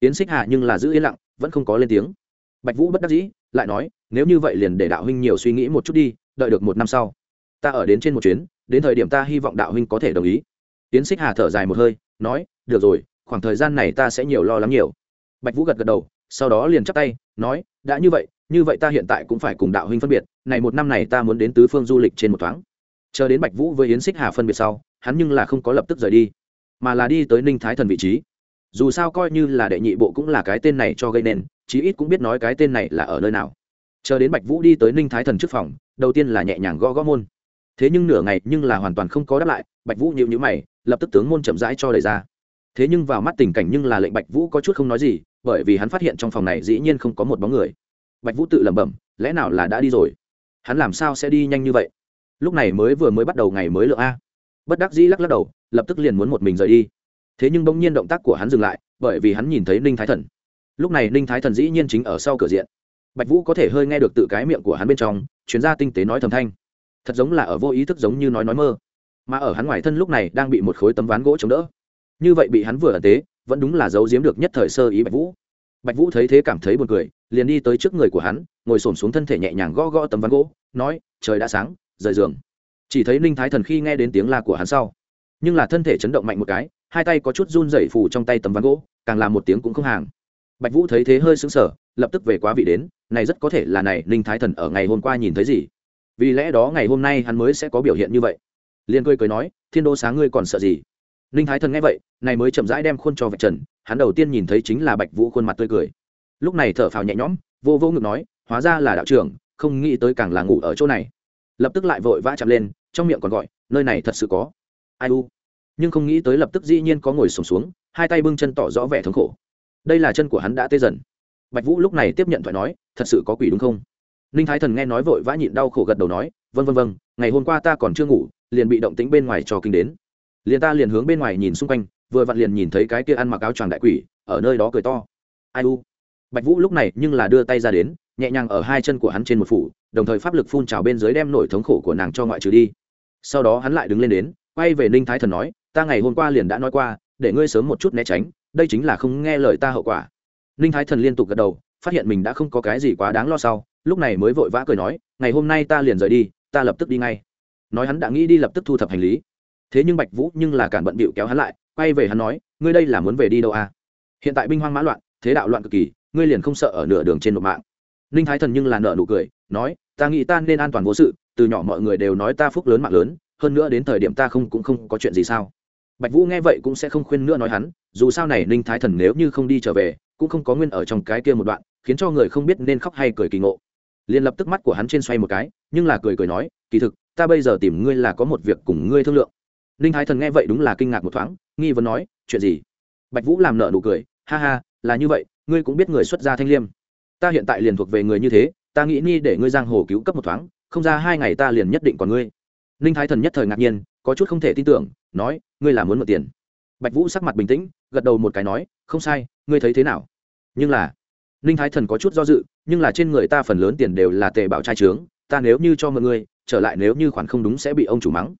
Yến xích hà nhưng là giữ yên lặng, vẫn không có lên tiếng. Bạch vũ bất đắc dĩ, lại nói, nếu như vậy liền để đạo huynh nhiều suy nghĩ một chút đi, đợi được một năm sau, ta ở đến trên một chuyến, đến thời điểm ta hy vọng đạo huynh có thể đồng ý. Yến xích hà thở dài một hơi, nói, được rồi, khoảng thời gian này ta sẽ nhiều lo lắng nhiều bạch vũ gật gật đầu, sau đó liền chắp tay, nói, đã như vậy như vậy ta hiện tại cũng phải cùng đạo huynh phân biệt, này một năm này ta muốn đến tứ phương du lịch trên một thoáng. Chờ đến bạch vũ với yến xích hà phân biệt sau, hắn nhưng là không có lập tức rời đi, mà là đi tới ninh thái thần vị trí. Dù sao coi như là đệ nhị bộ cũng là cái tên này cho gây nên, chí ít cũng biết nói cái tên này là ở nơi nào. Chờ đến bạch vũ đi tới ninh thái thần trước phòng, đầu tiên là nhẹ nhàng gõ gõ môn. Thế nhưng nửa ngày nhưng là hoàn toàn không có đáp lại, bạch vũ nhịu nhữ mày, lập tức tướng môn chậm rãi cho đẩy ra. Thế nhưng vào mắt tình cảnh nhưng là lệnh bạch vũ có chút không nói gì bởi vì hắn phát hiện trong phòng này dĩ nhiên không có một bóng người. Bạch vũ tự lẩm bẩm, lẽ nào là đã đi rồi? Hắn làm sao sẽ đi nhanh như vậy? Lúc này mới vừa mới bắt đầu ngày mới lượng a. Bất đắc dĩ lắc lắc đầu, lập tức liền muốn một mình rời đi. Thế nhưng bỗng nhiên động tác của hắn dừng lại, bởi vì hắn nhìn thấy ninh thái thần. Lúc này ninh thái thần dĩ nhiên chính ở sau cửa diện. Bạch vũ có thể hơi nghe được tự cái miệng của hắn bên trong chuyên gia tinh tế nói thầm thanh. Thật giống là ở vô ý thức giống như nói nói mơ. Mà ở hắn ngoài thân lúc này đang bị một khối tấm ván gỗ chống đỡ. Như vậy bị hắn vừa ẩn tế vẫn đúng là giấu giếm được nhất thời sơ ý bạch vũ. Bạch vũ thấy thế cảm thấy buồn cười, liền đi tới trước người của hắn, ngồi xổm xuống thân thể nhẹ nhàng gõ gõ tấm ván gỗ, nói, trời đã sáng, rời giường. Chỉ thấy ninh thái thần khi nghe đến tiếng la của hắn sau, nhưng là thân thể chấn động mạnh một cái, hai tay có chút run rẩy phủ trong tay tấm ván gỗ, càng làm một tiếng cũng không hàng. Bạch vũ thấy thế hơi sững sờ, lập tức về quá vị đến, này rất có thể là này, ninh thái thần ở ngày hôm qua nhìn thấy gì? Vì lẽ đó ngày hôm nay hắn mới sẽ có biểu hiện như vậy. Liền cười cười nói, thiên đô sáng ngươi còn sợ gì? Ninh thái thần nghe vậy này mới chậm rãi đem khuôn cho vạch trần hắn đầu tiên nhìn thấy chính là bạch vũ khuôn mặt tươi cười. Lúc này thở phào nhẹ nhõm vô vô ngực nói hóa ra là đạo trưởng không nghĩ tới càng là ngủ ở chỗ này. Lập tức lại vội vã chạm lên trong miệng còn gọi nơi này thật sự có. Ai u. Nhưng không nghĩ tới lập tức dĩ nhiên có ngồi sùng xuống, xuống hai tay bưng chân tỏ rõ vẻ thống khổ. Đây là chân của hắn đã tê dần. Bạch vũ lúc này tiếp nhận thoại nói thật sự có quỷ đúng không? Ninh thái thần nghe nói vội vã nhịn đau khổ gật đầu nói vân vân vân ngày hôm qua ta còn chưa ngủ liền bị động tĩnh bên ngoài cho kinh đến liền ta liền hướng bên ngoài nhìn xung quanh, vừa vặn liền nhìn thấy cái kia ăn mặc áo choàng đại quỷ, ở nơi đó cười to. Ai u? Bạch vũ lúc này nhưng là đưa tay ra đến, nhẹ nhàng ở hai chân của hắn trên một phủ, đồng thời pháp lực phun trào bên dưới đem nổi thống khổ của nàng cho ngoại trừ đi. Sau đó hắn lại đứng lên đến, quay về ninh thái thần nói, ta ngày hôm qua liền đã nói qua, để ngươi sớm một chút né tránh, đây chính là không nghe lời ta hậu quả. Ninh thái thần liên tục gật đầu, phát hiện mình đã không có cái gì quá đáng lo sau, lúc này mới vội vã cười nói, ngày hôm nay ta liền rời đi, ta lập tức đi ngay. Nói hắn đã nghĩ đi lập tức thu thập hành lý thế nhưng bạch vũ nhưng là cản bận bịu kéo hắn lại, quay về hắn nói, ngươi đây là muốn về đi đâu à? Hiện tại binh hoang mã loạn, thế đạo loạn cực kỳ, ngươi liền không sợ ở nửa đường trên nộp mạng. Ninh thái thần nhưng là nợ nụ cười, nói, ta nghĩ ta nên an toàn vô sự, từ nhỏ mọi người đều nói ta phúc lớn mạng lớn, hơn nữa đến thời điểm ta không cũng không có chuyện gì sao? Bạch vũ nghe vậy cũng sẽ không khuyên nữa nói hắn, dù sao này ninh thái thần nếu như không đi trở về, cũng không có nguyên ở trong cái kia một đoạn, khiến cho người không biết nên khóc hay cười kỳ ngộ. Liền lập tức mắt của hắn trên xoay một cái, nhưng là cười cười nói, kỳ thực, ta bây giờ tìm ngươi là có một việc cùng ngươi thương lượng ninh thái thần nghe vậy đúng là kinh ngạc một thoáng, nghi vấn nói, chuyện gì? Bạch vũ làm nợ nụ cười, ha ha, là như vậy, ngươi cũng biết người xuất gia thanh liêm. Ta hiện tại liền thuộc về người như thế, ta nghĩ ni để ngươi giang hồ cứu cấp một thoáng, không ra hai ngày ta liền nhất định còn ngươi. Ninh thái thần nhất thời ngạc nhiên, có chút không thể tin tưởng, nói, ngươi là muốn mượn tiền. Bạch vũ sắc mặt bình tĩnh, gật đầu một cái nói, không sai, ngươi thấy thế nào? Nhưng là ninh thái thần có chút do dự, nhưng là trên người ta phần lớn tiền đều là tề bảo trai trướng, ta nếu như cho mượn ngươi, trở lại nếu như khoản không đúng sẽ bị ông chủ mắng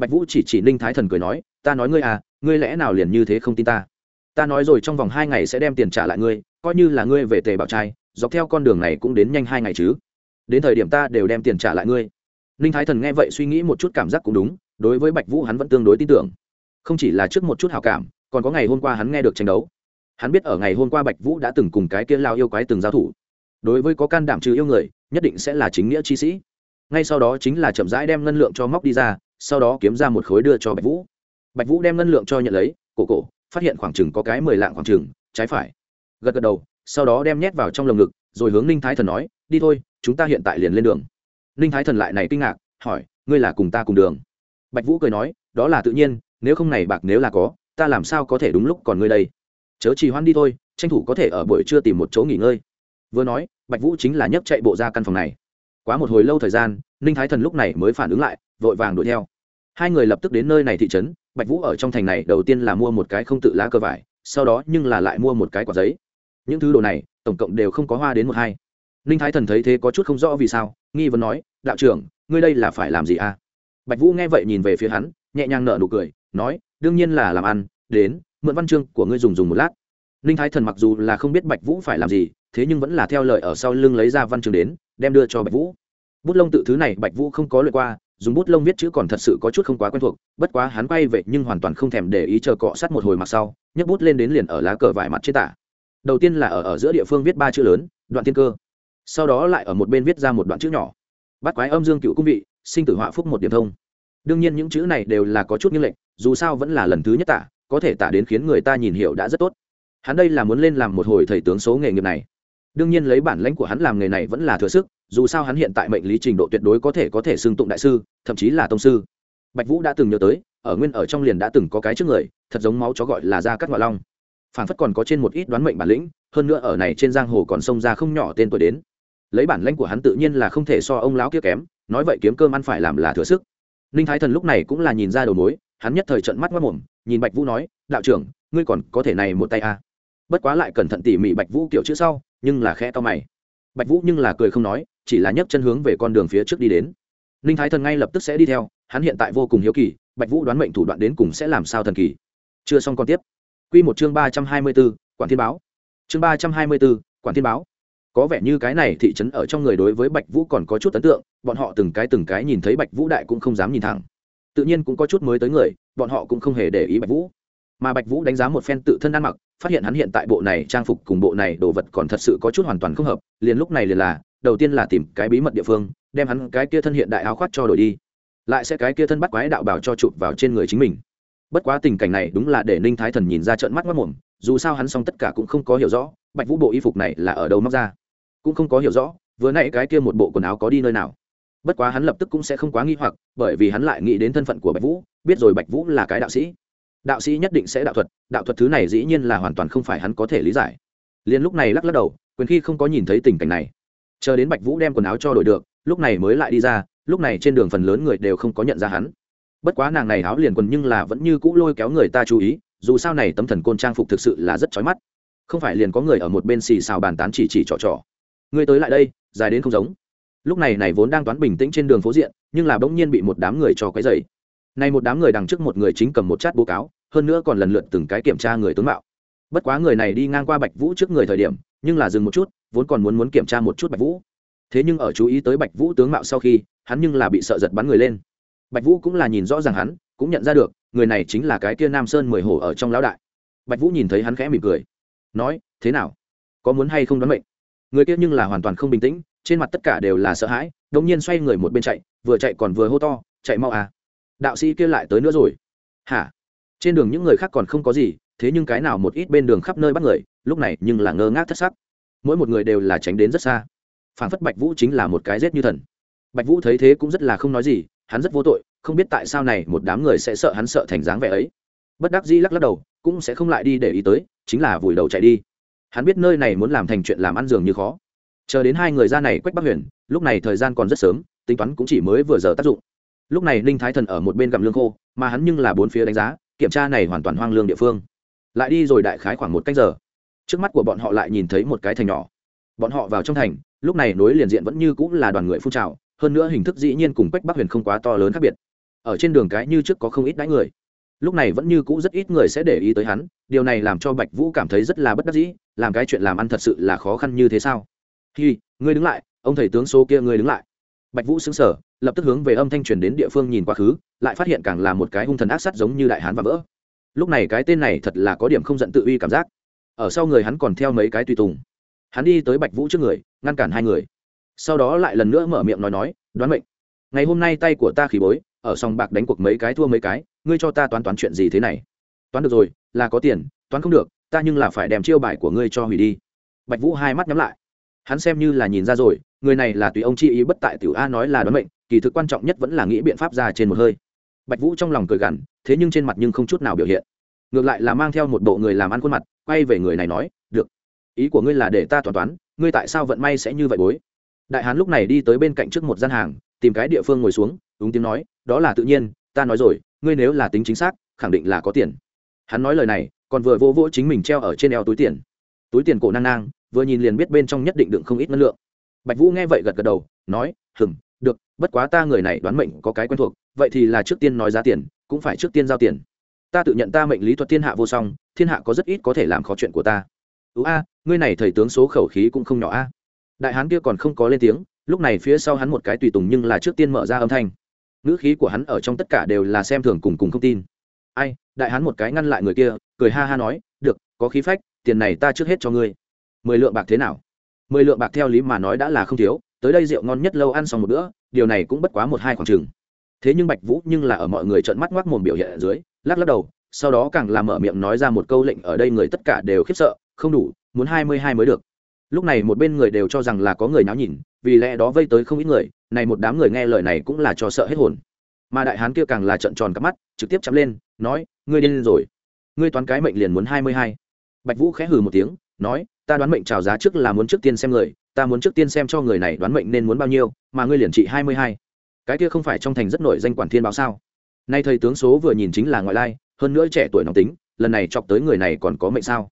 bạch vũ chỉ chỉ ninh thái thần cười nói, ta nói ngươi à ngươi lẽ nào liền như thế không tin ta? Ta nói rồi trong vòng hai ngày sẽ đem tiền trả lại ngươi, coi như là ngươi về tề bảo trai, dọc theo con đường này cũng đến nhanh hai ngày chứ. Đến thời điểm ta đều đem tiền trả lại ngươi. Ninh thái thần nghe vậy suy nghĩ một chút cảm giác cũng đúng, đối với bạch vũ hắn vẫn tương đối tin tưởng. Không chỉ là trước một chút hào cảm, còn có ngày hôm qua hắn nghe được tranh đấu. Hắn biết ở ngày hôm qua bạch vũ đã từng cùng cái kia lao yêu quái từng giao thủ. Đối với có can đảm trừ yêu người, nhất định sẽ là chính nghĩa chi sĩ. Ngay sau đó chính là chậm rãi đem ngân lượng cho móc đi ra sau đó kiếm ra một khối đưa cho bạch vũ. Bạch vũ đem ngân lượng cho nhận lấy, cổ cổ, phát hiện khoảng chừng có cái mười lạng khoảng chừng, trái phải. Gật gật đầu, sau đó đem nhét vào trong lồng ngực, rồi hướng ninh thái thần nói, đi thôi, chúng ta hiện tại liền lên đường. Ninh thái thần lại này kinh ngạc, hỏi, ngươi là cùng ta cùng đường? Bạch vũ cười nói, đó là tự nhiên, nếu không này bạc nếu là có, ta làm sao có thể đúng lúc còn ngươi đây? Chớ trì hoãn đi thôi, tranh thủ có thể ở buổi trưa tìm một chỗ nghỉ ngơi. Vừa nói, bạch vũ chính là nhấc chạy bộ ra căn phòng này. Quá một hồi lâu thời gian, ninh thái thần lúc này mới phản ứng lại vội vàng đuổi theo. Hai người lập tức đến nơi này thị trấn, bạch vũ ở trong thành này đầu tiên là mua một cái không tự lá cơ vải, sau đó nhưng là lại mua một cái quả giấy. Những thứ đồ này, tổng cộng đều không có hoa đến một hai. Ninh thái thần thấy thế có chút không rõ vì sao, nghi vấn nói, đạo trưởng, ngươi đây là phải làm gì à? Bạch vũ nghe vậy nhìn về phía hắn, nhẹ nhàng nở nụ cười, nói, đương nhiên là làm ăn, đến, mượn văn chương của ngươi dùng dùng một lát. Ninh thái thần mặc dù là không biết bạch vũ phải làm gì, thế nhưng vẫn là theo lời ở sau lưng lấy ra văn chương đến, đem đưa cho bạch vũ. Bút lông tự thứ này bạch vũ không có lời qua dùng bút lông viết chữ còn thật sự có chút không quá quen thuộc, bất quá hắn quay vậy nhưng hoàn toàn không thèm để ý chờ cọ sát một hồi mặt sau, nhấc bút lên đến liền ở lá cờ vải mặt trên tả đầu tiên là ở ở giữa địa phương viết ba chữ lớn, đoạn tiên cơ. Sau đó lại ở một bên viết ra một đoạn chữ nhỏ. Bắt quái âm dương cựu cung vị, sinh tử họa phúc một điểm thông. Đương nhiên những chữ này đều là có chút như lệnh dù sao vẫn là lần thứ nhất tả có thể tả đến khiến người ta nhìn hiểu đã rất tốt. Hắn đây là muốn lên làm một hồi thầy tướng số nghề nghiệp này đương nhiên lấy bản lãnh của hắn làm nghề này vẫn là thừa sức, dù sao hắn hiện tại mệnh lý trình độ tuyệt đối có thể có thể xưng tụng đại sư, thậm chí là tông sư. Bạch vũ đã từng nhớ tới, ở nguyên ở trong liền đã từng có cái trước người, thật giống máu chó gọi là ra cắt ngoại long. Phản phất còn có trên một ít đoán mệnh bản lĩnh, hơn nữa ở này trên giang hồ còn xông ra không nhỏ tên tuổi đến. Lấy bản lãnh của hắn tự nhiên là không thể so ông lão kia kém, nói vậy kiếm cơm ăn phải làm là thừa sức. Ninh thái thần lúc này cũng là nhìn ra đầu mối, hắn nhất thời trận mắt mất mồm, nhìn bạch vũ nói, đạo trưởng, ngươi còn có thể này một tay à. bất quá lại cẩn thận tỉ mỉ bạch vũ kiểu chữ sau nhưng là khẽ to mày. Bạch vũ nhưng là cười không nói, chỉ là nhấc chân hướng về con đường phía trước đi đến. Ninh thái thần ngay lập tức sẽ đi theo, hắn hiện tại vô cùng hiếu kỳ, bạch vũ đoán mệnh thủ đoạn đến cùng sẽ làm sao thần kỳ. Chưa xong còn tiếp. Q một chương ba trăm hai mươi b ố quản thiên báo. Chương ba trăm hai mươi b ố quản thiên báo. Có vẻ như cái này thị trấn ở trong người đối với bạch vũ còn có chút ấn tượng, bọn họ từng cái từng cái nhìn thấy bạch vũ đại cũng không dám nhìn thẳng. Tự nhiên cũng có chút mới tới người, bọn họ cũng không hề để ý bạch vũ. Mà bạch vũ đánh giá một phen tự thân ăn mặc phát hiện hắn hiện tại bộ này trang phục cùng bộ này đồ vật còn thật sự có chút hoàn toàn không hợp, liền lúc này liền là, đầu tiên là tìm cái bí mật địa phương, đem hắn cái kia thân hiện đại áo khoác cho đổi đi. Lại sẽ cái kia thân bắt quái đạo bảo cho chụp vào trên người chính mình. Bất quá tình cảnh này đúng là để ninh thái thần nhìn ra trận mắt mất mồm, dù sao hắn xong tất cả cũng không có hiểu rõ, bạch vũ bộ y phục này là ở đâu móc ra. Cũng không có hiểu rõ, vừa nãy cái kia một bộ quần áo có đi nơi nào. Bất quá hắn lập tức cũng sẽ không quá nghi hoặc, bởi vì hắn lại nghĩ đến thân phận của bạch vũ, biết rồi bạch vũ là cái đạo sĩ đạo sĩ nhất định sẽ đạo thuật đạo thuật thứ này dĩ nhiên là hoàn toàn không phải hắn có thể lý giải. Liền lúc này lắc lắc đầu, quyền khi không có nhìn thấy tình cảnh này. Chờ đến bạch vũ đem quần áo cho đổi được, lúc này mới lại đi ra, lúc này trên đường phần lớn người đều không có nhận ra hắn. Bất quá nàng này áo liền quần nhưng là vẫn như cũ lôi kéo người ta chú ý, dù sao này tấm thần côn trang phục thực sự là rất chói mắt. Không phải liền có người ở một bên xì xào bàn tán chỉ chỉ trò trò. Người tới lại đây, dài đến không giống. Lúc này này vốn đang toán bình tĩnh trên đường phố diện, nhưng là bỗng nhiên bị một đám người cho cái dày này một đám người đằng trước một người chính cầm một chát bố cáo, hơn nữa còn lần lượt từng cái kiểm tra người tướng mạo. Bất quá người này đi ngang qua bạch vũ trước người thời điểm, nhưng là dừng một chút, vốn còn muốn muốn kiểm tra một chút bạch vũ. Thế nhưng ở chú ý tới bạch vũ tướng mạo sau khi, hắn nhưng là bị sợ giật bắn người lên. Bạch vũ cũng là nhìn rõ ràng hắn, cũng nhận ra được, người này chính là cái kia nam sơn mười hổ ở trong lão đại. Bạch vũ nhìn thấy hắn khẽ mỉm cười. Nói, thế nào? Có muốn hay không đoán mệnh? Người kia nhưng là hoàn toàn không bình tĩnh, trên mặt tất cả đều là sợ hãi, đột nhiên xoay người một bên chạy, vừa chạy còn vừa hô to, chạy mau à đạo sĩ kia lại tới nữa rồi. Hả? Trên đường những người khác còn không có gì, thế nhưng cái nào một ít bên đường khắp nơi bắt người, lúc này nhưng là ngơ ngác thất sắc. Mỗi một người đều là tránh đến rất xa. Phản phất bạch vũ chính là một cái rết như thần. Bạch vũ thấy thế cũng rất là không nói gì, hắn rất vô tội, không biết tại sao này một đám người sẽ sợ hắn sợ thành dáng vẻ ấy. Bất đắc dĩ lắc lắc đầu, cũng sẽ không lại đi để ý tới, chính là vùi đầu chạy đi. Hắn biết nơi này muốn làm thành chuyện làm ăn dường như khó. Chờ đến hai người ra này quách bắc huyền, lúc này thời gian còn rất sớm, tính toán cũng chỉ mới vừa giờ tác dụng lúc này ninh thái thần ở một bên gặm lương khô, mà hắn nhưng là bốn phía đánh giá, kiểm tra này hoàn toàn hoang lương địa phương. Lại đi rồi đại khái khoảng một cách giờ. Trước mắt của bọn họ lại nhìn thấy một cái thành nhỏ. Bọn họ vào trong thành, lúc này nối liền diện vẫn như cũng là đoàn người phun trào, hơn nữa hình thức dĩ nhiên cùng quách bắc huyền không quá to lớn khác biệt. Ở trên đường cái như trước có không ít đãi người. Lúc này vẫn như cũ rất ít người sẽ để ý tới hắn, điều này làm cho bạch vũ cảm thấy rất là bất đắc dĩ, làm cái chuyện làm ăn thật sự là khó khăn như thế sao? Khi ngươi đứng lại, ông thầy tướng số kia ngươi đứng lại bạch vũ xứng sở lập tức hướng về âm thanh truyền đến địa phương nhìn quá khứ, lại phát hiện càng là một cái hung thần ác sắt giống như đại hán và vỡ. Lúc này cái tên này thật là có điểm không giận tự uy cảm giác. Ở sau người hắn còn theo mấy cái tùy tùng. Hắn đi tới bạch vũ trước người, ngăn cản hai người. Sau đó lại lần nữa mở miệng nói nói, đoán mệnh. Ngày hôm nay tay của ta khỉ bối, ở sòng bạc đánh cuộc mấy cái thua mấy cái, ngươi cho ta toán toán chuyện gì thế này? Toán được rồi, là có tiền, toán không được, ta nhưng là phải đem chiêu bài của ngươi cho hủy đi. Bạch vũ hai mắt nhắm lại. Hắn xem như là nhìn ra rồi người này là tùy ông chi ý bất tại tiểu a nói là đoán mệnh, kỳ thực quan trọng nhất vẫn là nghĩ biện pháp ra trên một hơi. Bạch vũ trong lòng cười gằn, thế nhưng trên mặt nhưng không chút nào biểu hiện. Ngược lại là mang theo một bộ người làm ăn khuôn mặt, quay về người này nói, được, ý của ngươi là để ta toán toán, ngươi tại sao vận may sẽ như vậy bối? Đại hán lúc này đi tới bên cạnh trước một gian hàng, tìm cái địa phương ngồi xuống đúng tiếng nói, đó là tự nhiên, ta nói rồi, ngươi nếu là tính chính xác, khẳng định là có tiền. Hắn nói lời này, còn vừa vô vỗ chính mình treo ở trên eo túi tiền. Túi tiền cổ nang nang, vừa nhìn liền biết bên trong nhất định đựng không ít năng lượng bạch vũ nghe vậy gật gật đầu, nói hừng được, bất quá ta người này đoán mệnh có cái quen thuộc, vậy thì là trước tiên nói giá tiền, cũng phải trước tiên giao tiền. Ta tự nhận ta mệnh lý thuật thiên hạ vô song, thiên hạ có rất ít có thể làm khó chuyện của ta. Ứ a, ngươi này thầy tướng số khẩu khí cũng không nhỏ a. Đại hán kia còn không có lên tiếng, lúc này phía sau hắn một cái tùy tùng nhưng là trước tiên mở ra âm thanh. Ngữ khí của hắn ở trong tất cả đều là xem thường cùng cùng không tin. Ai, đại hán một cái ngăn lại người kia, cười ha ha nói, được, có khí phách, tiền này ta trước hết cho ngươi. Mười lượng bạc thế nào? Mười lượng bạc theo lý mà nói đã là không thiếu, tới đây rượu ngon nhất lâu ăn xong một bữa, điều này cũng bất quá một hai khoảng chừng. Thế nhưng bạch vũ nhưng là ở mọi người trợn mắt ngoác mồm biểu hiện ở dưới, lắc lắc đầu, sau đó càng làm mở miệng nói ra một câu lệnh ở đây người tất cả đều khiếp sợ, không đủ, muốn hai mươi hai mới được. Lúc này một bên người đều cho rằng là có người náo nhìn, vì lẽ đó vây tới không ít người, này một đám người nghe lời này cũng là cho sợ hết hồn. Mà đại hán kia càng là trận tròn cắp mắt, trực tiếp chắm lên, nói, ngươi điên rồi. Ngươi toán cái mệnh liền muốn hai mươi hai. Bạch vũ khẽ hừ một tiếng, nói ta đoán mệnh chào giá trước là muốn trước tiên xem người, ta muốn trước tiên xem cho người này đoán mệnh nên muốn bao nhiêu, mà ngươi liền trị hai mươi hai. Cái kia không phải trong thành rất nổi danh quản thiên báo sao? Nay thầy tướng số vừa nhìn chính là ngoại lai, hơn nữa trẻ tuổi nóng tính, lần này chọc tới người này còn có mệnh sao?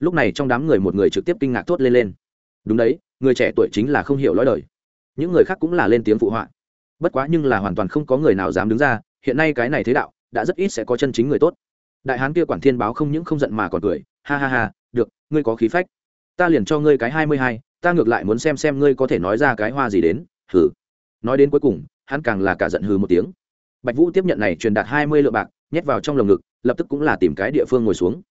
Lúc này trong đám người một người trực tiếp kinh ngạc thốt lên lên. Đúng đấy, người trẻ tuổi chính là không hiểu lõi đời. Những người khác cũng là lên tiếng phụ họa. Bất quá nhưng là hoàn toàn không có người nào dám đứng ra, hiện nay cái này thế đạo, đã rất ít sẽ có chân chính người tốt. Đại hán kia quản thiên báo không những không giận mà còn cười, ha ha ha, được, ngươi có khí phách ta liền cho ngươi cái hai mươi hai, ta ngược lại muốn xem xem ngươi có thể nói ra cái hoa gì đến, hừ. Nói đến cuối cùng, hắn càng là cả giận hừ một tiếng. Bạch vũ tiếp nhận này truyền đạt hai mươi lượng bạc, nhét vào trong lồng ngực, lập tức cũng là tìm cái địa phương ngồi xuống.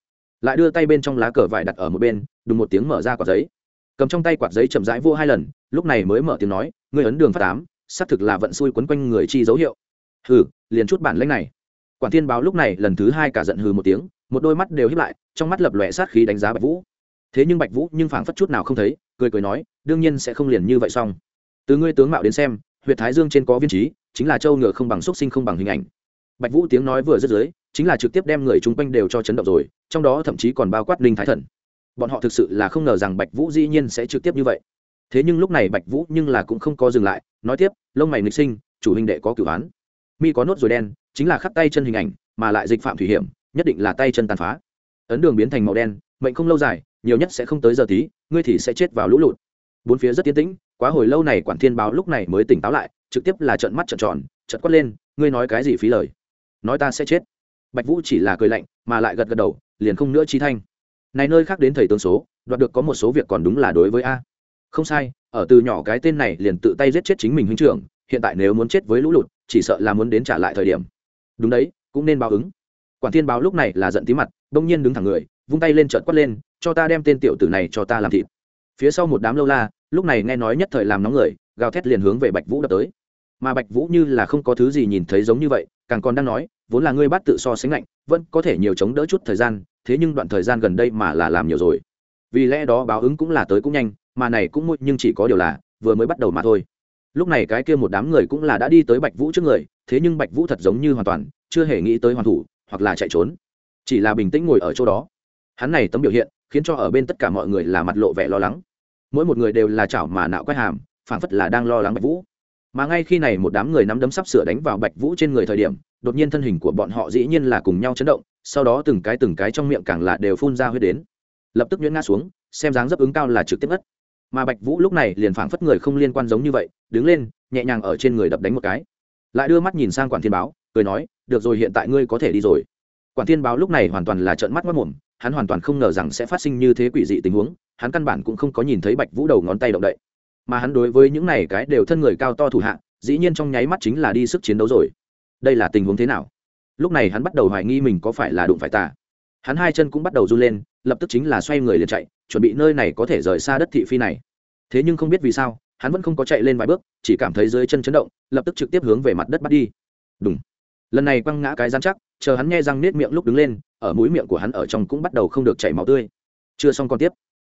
Lại đưa tay bên trong lá cờ vải đặt ở một bên, đùng một tiếng mở ra quạt giấy. Cầm trong tay quạt giấy chậm rãi vô hai lần, lúc này mới mở tiếng nói, ngươi ấn đường phát tám xác thực là vận xui quấn quanh người chi dấu hiệu. Hừ, liền chút bản lãnh này. Quản thiên báo lúc này lần thứ hai cả giận hừ một tiếng, một đôi mắt đều hiếp lại, trong mắt lập lòe sát khí đánh giá bạch vũ thế nhưng bạch vũ nhưng phảng phất chút nào không thấy, cười cười nói, đương nhiên sẽ không liền như vậy xong. Từ ngươi tướng mạo đến xem huyện thái dương trên có viên trí, chính là châu ngựa không bằng xúc sinh không bằng hình ảnh. Bạch vũ tiếng nói vừa rất dưới, chính là trực tiếp đem người chung quanh đều cho chấn động rồi, trong đó thậm chí còn bao quát linh thái thần. Bọn họ thực sự là không ngờ rằng bạch vũ dĩ nhiên sẽ trực tiếp như vậy. Thế nhưng lúc này bạch vũ nhưng là cũng không có dừng lại, nói tiếp, lông mày nghịch sinh, chủ hình đệ có cửu án mi có nốt rồi đen, chính là khắc tay chân hình ảnh, mà lại dịch phạm thủy hiểm, nhất định là tay chân tàn phá. Ấn đường biến thành màu đen, mệnh không lâu dài nhiều nhất sẽ không tới giờ tí, ngươi thì sẽ chết vào lũ lụt. Bốn phía rất tiến tĩnh, quá hồi lâu này quản thiên báo lúc này mới tỉnh táo lại, trực tiếp là trợn mắt trợn tròn trợn quát lên, ngươi nói cái gì phí lời? Nói ta sẽ chết. Bạch vũ chỉ là cười lạnh, mà lại gật gật đầu, liền không nữa chi thanh. Này nơi khác đến thầy tướng số, đoạt được có một số việc còn đúng là đối với a. Không sai, ở từ nhỏ cái tên này liền tự tay giết chết chính mình huynh trưởng, hiện tại nếu muốn chết với lũ lụt, chỉ sợ là muốn đến trả lại thời điểm. Đúng đấy, cũng nên báo ứng. Quản thiên báo lúc này là giận tí mặt đông nhiên đứng thẳng người, vung tay lên trợn quát lên cho ta đem tên tiểu tử này cho ta làm thịt. Phía sau một đám lâu la, lúc này nghe nói nhất thời làm nóng người, gào thét liền hướng về bạch vũ đập tới. Mà bạch vũ như là không có thứ gì nhìn thấy giống như vậy, càng còn đang nói, vốn là ngươi bắt tự so sánh lạnh, vẫn có thể nhiều chống đỡ chút thời gian, thế nhưng đoạn thời gian gần đây mà là làm nhiều rồi. Vì lẽ đó báo ứng cũng là tới cũng nhanh, mà này cũng muộn, nhưng chỉ có điều là, vừa mới bắt đầu mà thôi. Lúc này cái kia một đám người cũng là đã đi tới bạch vũ trước người, thế nhưng bạch vũ thật giống như hoàn toàn chưa hề nghĩ tới hoàn thủ, hoặc là chạy trốn. Chỉ là bình tĩnh ngồi ở chỗ đó. Hắn này tấm biểu hiện khiến cho ở bên tất cả mọi người là mặt lộ vẻ lo lắng. Mỗi một người đều là chảo mà nạo quét hàm, phảng phất là đang lo lắng bạch vũ. Mà ngay khi này một đám người nắm đấm sắp sửa đánh vào bạch vũ trên người thời điểm, đột nhiên thân hình của bọn họ dĩ nhiên là cùng nhau chấn động, sau đó từng cái từng cái trong miệng càng là đều phun ra huyết đến. Lập tức nhuyễn ngã xuống, xem dáng dấp ứng cao là trực tiếp ngất. Mà bạch vũ lúc này liền phảng phất người không liên quan giống như vậy, đứng lên, nhẹ nhàng ở trên người đập đánh một cái. Lại đưa mắt nhìn sang quản thiên báo, cười nói, được rồi, hiện tại ngươi có thể đi rồi. Quản thiên báo lúc này hoàn toàn là trợn mắt mất mồm hắn hoàn toàn không ngờ rằng sẽ phát sinh như thế quỷ dị tình huống, hắn căn bản cũng không có nhìn thấy bạch vũ đầu ngón tay động đậy. Mà hắn đối với những này cái đều thân người cao to thủ hạ, dĩ nhiên trong nháy mắt chính là đi sức chiến đấu rồi. Đây là tình huống thế nào? Lúc này hắn bắt đầu hoài nghi mình có phải là đụng phải tà. Hắn hai chân cũng bắt đầu run lên, lập tức chính là xoay người liền chạy, chuẩn bị nơi này có thể rời xa đất thị phi này. Thế nhưng không biết vì sao, hắn vẫn không có chạy lên vài bước, chỉ cảm thấy dưới chân chấn động, lập tức trực tiếp hướng về mặt đất bắt đi. Đúng lần này quăng ngã cái rắn chắc, chờ hắn nghe răng nết miệng lúc đứng lên, ở mũi miệng của hắn ở trong cũng bắt đầu không được chảy máu tươi. Chưa xong còn tiếp.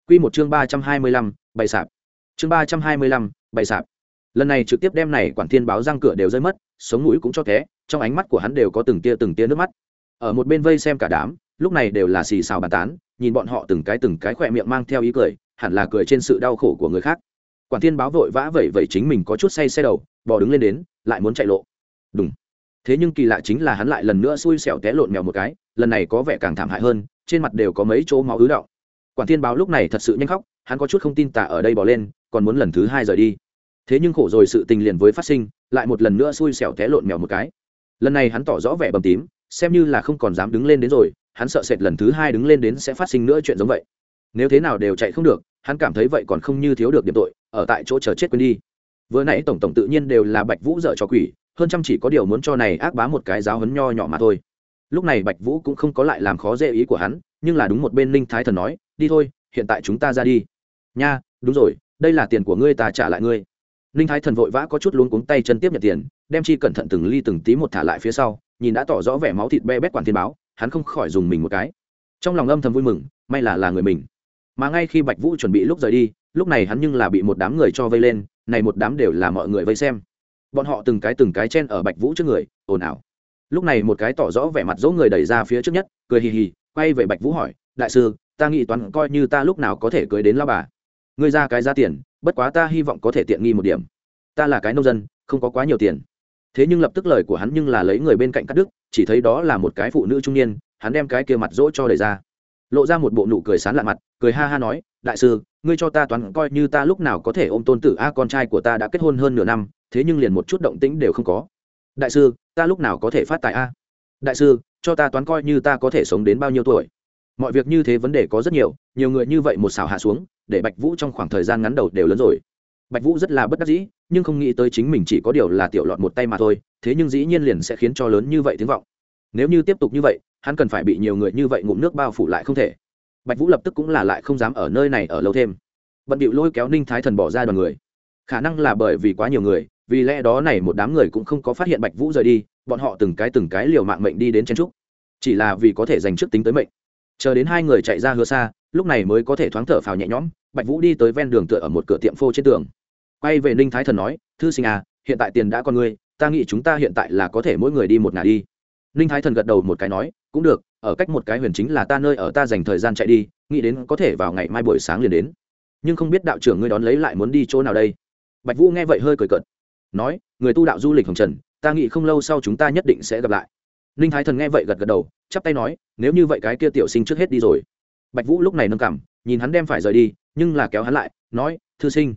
Q một chương ba trăm hai mươi lăm, bày sạp. Chương ba trăm hai mươi lăm, bày sạp. Lần này trực tiếp đem này quản thiên báo răng cửa đều rơi mất, sống mũi cũng cho té, trong ánh mắt của hắn đều có từng tia từng tia nước mắt. Ở một bên vây xem cả đám, lúc này đều là xì xào bàn tán, nhìn bọn họ từng cái từng cái khỏe miệng mang theo ý cười, hẳn là cười trên sự đau khổ của người khác. Quản thiên báo vội vã vẩy vẩy chính mình có chút say xe đầu, bò đứng lên đến, lại muốn chạy lộ. Đúng thế nhưng kỳ lạ chính là hắn lại lần nữa xui xẻo té lộn mèo một cái, lần này có vẻ càng thảm hại hơn, trên mặt đều có mấy chỗ máu ứ động. Quản thiên báo lúc này thật sự nhanh khóc, hắn có chút không tin tả ở đây bỏ lên, còn muốn lần thứ hai rời đi. Thế nhưng khổ rồi sự tình liền với phát sinh, lại một lần nữa xui xẻo té lộn mèo một cái. Lần này hắn tỏ rõ vẻ bầm tím, xem như là không còn dám đứng lên đến rồi, hắn sợ sệt lần thứ hai đứng lên đến sẽ phát sinh nữa chuyện giống vậy. Nếu thế nào đều chạy không được, hắn cảm thấy vậy còn không như thiếu được điểm tội, ở tại chỗ chờ chết quên đi vừa nãy tổng tổng tự nhiên đều là bạch vũ dở cho quỷ, hơn chăm chỉ có điều muốn cho này ác bá một cái giáo hấn nho nhỏ mà thôi. Lúc này bạch vũ cũng không có lại làm khó dễ ý của hắn, nhưng là đúng một bên ninh thái thần nói, đi thôi, hiện tại chúng ta ra đi. Nha, đúng rồi, đây là tiền của ngươi ta trả lại ngươi. Ninh thái thần vội vã có chút luống cuống tay chân tiếp nhận tiền, đem chi cẩn thận từng ly từng tí một thả lại phía sau, nhìn đã tỏ rõ vẻ máu thịt be bét quản thiên báo, hắn không khỏi dùng mình một cái. Trong lòng âm thầm vui mừng, may là là người mình. Mà ngay khi bạch vũ chuẩn bị lúc rời đi, lúc này hắn nhưng là bị một đám người cho vây lên này một đám đều là mọi người vây xem. Bọn họ từng cái từng cái chen ở bạch vũ trước người, ồn ào. Lúc này một cái tỏ rõ vẻ mặt dỗ người đẩy ra phía trước nhất, cười hì hì, quay về bạch vũ hỏi, đại sư, ta nghĩ toán coi như ta lúc nào có thể cưới đến lao bà. Ngươi ra cái giá tiền, bất quá ta hy vọng có thể tiện nghi một điểm. Ta là cái nông dân, không có quá nhiều tiền. Thế nhưng lập tức lời của hắn nhưng là lấy người bên cạnh cắt đứt, chỉ thấy đó là một cái phụ nữ trung niên, hắn đem cái kia mặt dỗ cho đẩy ra. Lộ ra một bộ nụ cười sán lạ mặt, cười ha ha nói, đại sư ngươi cho ta toán coi như ta lúc nào có thể ôm tôn tử a, con trai của ta đã kết hôn hơn nửa năm, thế nhưng liền một chút động tĩnh đều không có. Đại sư, ta lúc nào có thể phát tài a? Đại sư, cho ta toán coi như ta có thể sống đến bao nhiêu tuổi? Mọi việc như thế vấn đề có rất nhiều nhiều người như vậy một xào hạ xuống, để bạch vũ trong khoảng thời gian ngắn đầu đều lớn rồi. Bạch vũ rất là bất đắc dĩ, nhưng không nghĩ tới chính mình chỉ có điều là tiểu lọt một tay mà thôi, thế nhưng dĩ nhiên liền sẽ khiến cho lớn như vậy tiếng vọng. Nếu như tiếp tục như vậy, hắn cần phải bị nhiều người như vậy ngụm nước bao phủ lại không thể bạch vũ lập tức cũng là lại không dám ở nơi này ở lâu thêm. Bận điệu lôi kéo ninh thái thần bỏ ra đoàn người. Khả năng là bởi vì quá nhiều người, vì lẽ đó này một đám người cũng không có phát hiện bạch vũ rời đi, bọn họ từng cái từng cái liều mạng mệnh đi đến chen trúc. Chỉ là vì có thể dành trước tính tới mệnh. Chờ đến hai người chạy ra hứa xa, lúc này mới có thể thoáng thở phào nhẹ nhõm, bạch vũ đi tới ven đường tựa ở một cửa tiệm phô trên tường. Quay về ninh thái thần nói, thư sinh à hiện tại tiền đã con ngươi, ta nghĩ chúng ta hiện tại là có thể mỗi người đi một ngả đi. Ninh thái thần gật đầu một cái nói, cũng được ở cách một cái huyền chính là ta nơi ở ta dành thời gian chạy đi, nghĩ đến có thể vào ngày mai buổi sáng liền đến. Nhưng không biết đạo trưởng ngươi đón lấy lại muốn đi chỗ nào đây? Bạch vũ nghe vậy hơi cười cợt. Nói, người tu đạo du lịch hồng trần, ta nghĩ không lâu sau chúng ta nhất định sẽ gặp lại. Ninh thái thần nghe vậy gật gật đầu, chắp tay nói, nếu như vậy cái kia tiểu sinh trước hết đi rồi. Bạch vũ lúc này nâng cảm nhìn hắn đem phải rời đi, nhưng là kéo hắn lại, nói, thư sinh,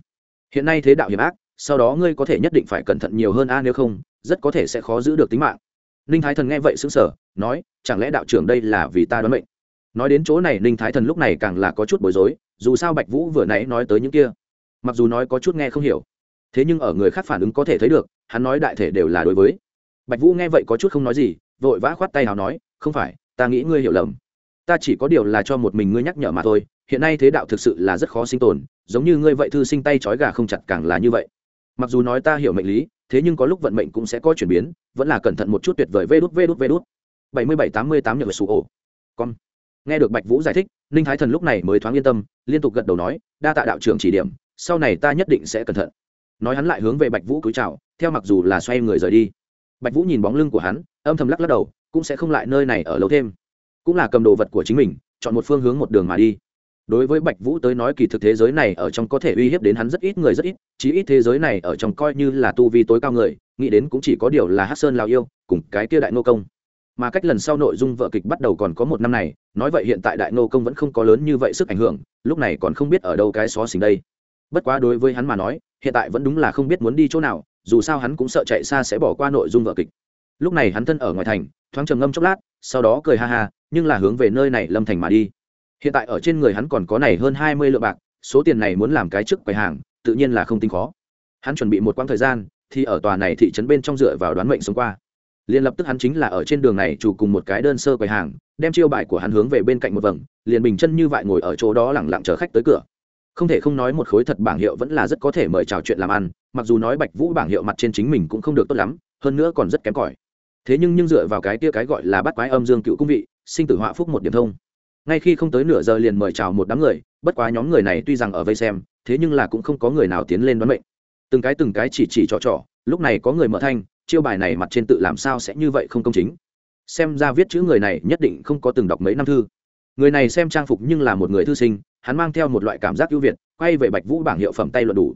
hiện nay thế đạo hiểm ác, sau đó ngươi có thể nhất định phải cẩn thận nhiều hơn a, nếu không, rất có thể sẽ khó giữ được tính mạng ninh thái thần nghe vậy xứng sở nói, chẳng lẽ đạo trưởng đây là vì ta đoán mệnh? Nói đến chỗ này, ninh thái thần lúc này càng là có chút bối rối, dù sao bạch vũ vừa nãy nói tới những kia. Mặc dù nói có chút nghe không hiểu, thế nhưng ở người khác phản ứng có thể thấy được, hắn nói đại thể đều là đối với. Bạch vũ nghe vậy có chút không nói gì, vội vã khoát tay nào nói, không phải, ta nghĩ ngươi hiểu lầm. Ta chỉ có điều là cho một mình ngươi nhắc nhở mà thôi, hiện nay thế đạo thực sự là rất khó sinh tồn, giống như ngươi vậy thư sinh tay trói gà không chặt càng là như vậy. Mặc dù nói ta hiểu mệnh lý thế nhưng có lúc vận mệnh cũng sẽ có chuyển biến, vẫn là cẩn thận một chút tuyệt vời vê đút vê đút vê đút. bảy mươi bảy tám mươi tám nhật sụ ổ. Con nghe được bạch vũ giải thích, ninh thái thần lúc này mới thoáng yên tâm, liên tục gật đầu nói, đa tạ đạo trưởng chỉ điểm, sau này ta nhất định sẽ cẩn thận. Nói hắn lại hướng về bạch vũ cúi chào, theo mặc dù là xoay người rời đi. Bạch vũ nhìn bóng lưng của hắn, âm thầm lắc lắc đầu, cũng sẽ không lại nơi này ở lâu thêm. Cũng là cầm đồ vật của chính mình, chọn một phương hướng một đường mà đi đối với bạch vũ tới nói, kỳ thực thế giới này ở trong có thể uy hiếp đến hắn rất ít người rất ít, chí ít thế giới này ở trong coi như là tu vi tối cao người, nghĩ đến cũng chỉ có điều là hát sơn lào yêu, cùng cái kia đại nô công. Mà cách lần sau nội dung vợ kịch bắt đầu còn có một năm này, nói vậy hiện tại đại nô công vẫn không có lớn như vậy sức ảnh hưởng, lúc này còn không biết ở đâu cái xó xỉnh đây. Bất quá đối với hắn mà nói, hiện tại vẫn đúng là không biết muốn đi chỗ nào, dù sao hắn cũng sợ chạy xa sẽ bỏ qua nội dung vợ kịch. Lúc này hắn thân ở ngoài thành, thoáng trầm ngâm chốc lát, sau đó cười ha ha, nhưng là hướng về nơi này lâm thành mà đi hiện tại ở trên người hắn còn có này hơn hai mươi lượng bạc, số tiền này muốn làm cái trước quầy hàng, tự nhiên là không tính khó. Hắn chuẩn bị một quãng thời gian, thì ở tòa này thị trấn bên trong dựa vào đoán mệnh sống qua. Liền lập tức hắn chính là ở trên đường này chủ cùng một cái đơn sơ quầy hàng, đem chiêu bài của hắn hướng về bên cạnh một vầng, liền bình chân như vậy ngồi ở chỗ đó lẳng lặng chờ khách tới cửa. Không thể không nói một khối thật bảng hiệu vẫn là rất có thể mời chào chuyện làm ăn, mặc dù nói bạch vũ bảng hiệu mặt trên chính mình cũng không được tốt lắm, hơn nữa còn rất kém cỏi. Thế nhưng nhưng dựa vào cái kia cái gọi là bắt quái âm dương cựu cung vị, sinh tử họa phúc một điểm thông ngay khi không tới nửa giờ liền mời chào một đám người, bất quá nhóm người này tuy rằng ở vây xem, thế nhưng là cũng không có người nào tiến lên đoán mệnh. Từng cái từng cái chỉ chỉ trò trò, lúc này có người mở thanh, chiêu bài này mặt trên tự làm sao sẽ như vậy không công chính. Xem ra viết chữ người này nhất định không có từng đọc mấy năm thư. Người này xem trang phục nhưng là một người thư sinh, hắn mang theo một loại cảm giác ưu việt, quay về bạch vũ bảng hiệu phẩm tay luận đủ.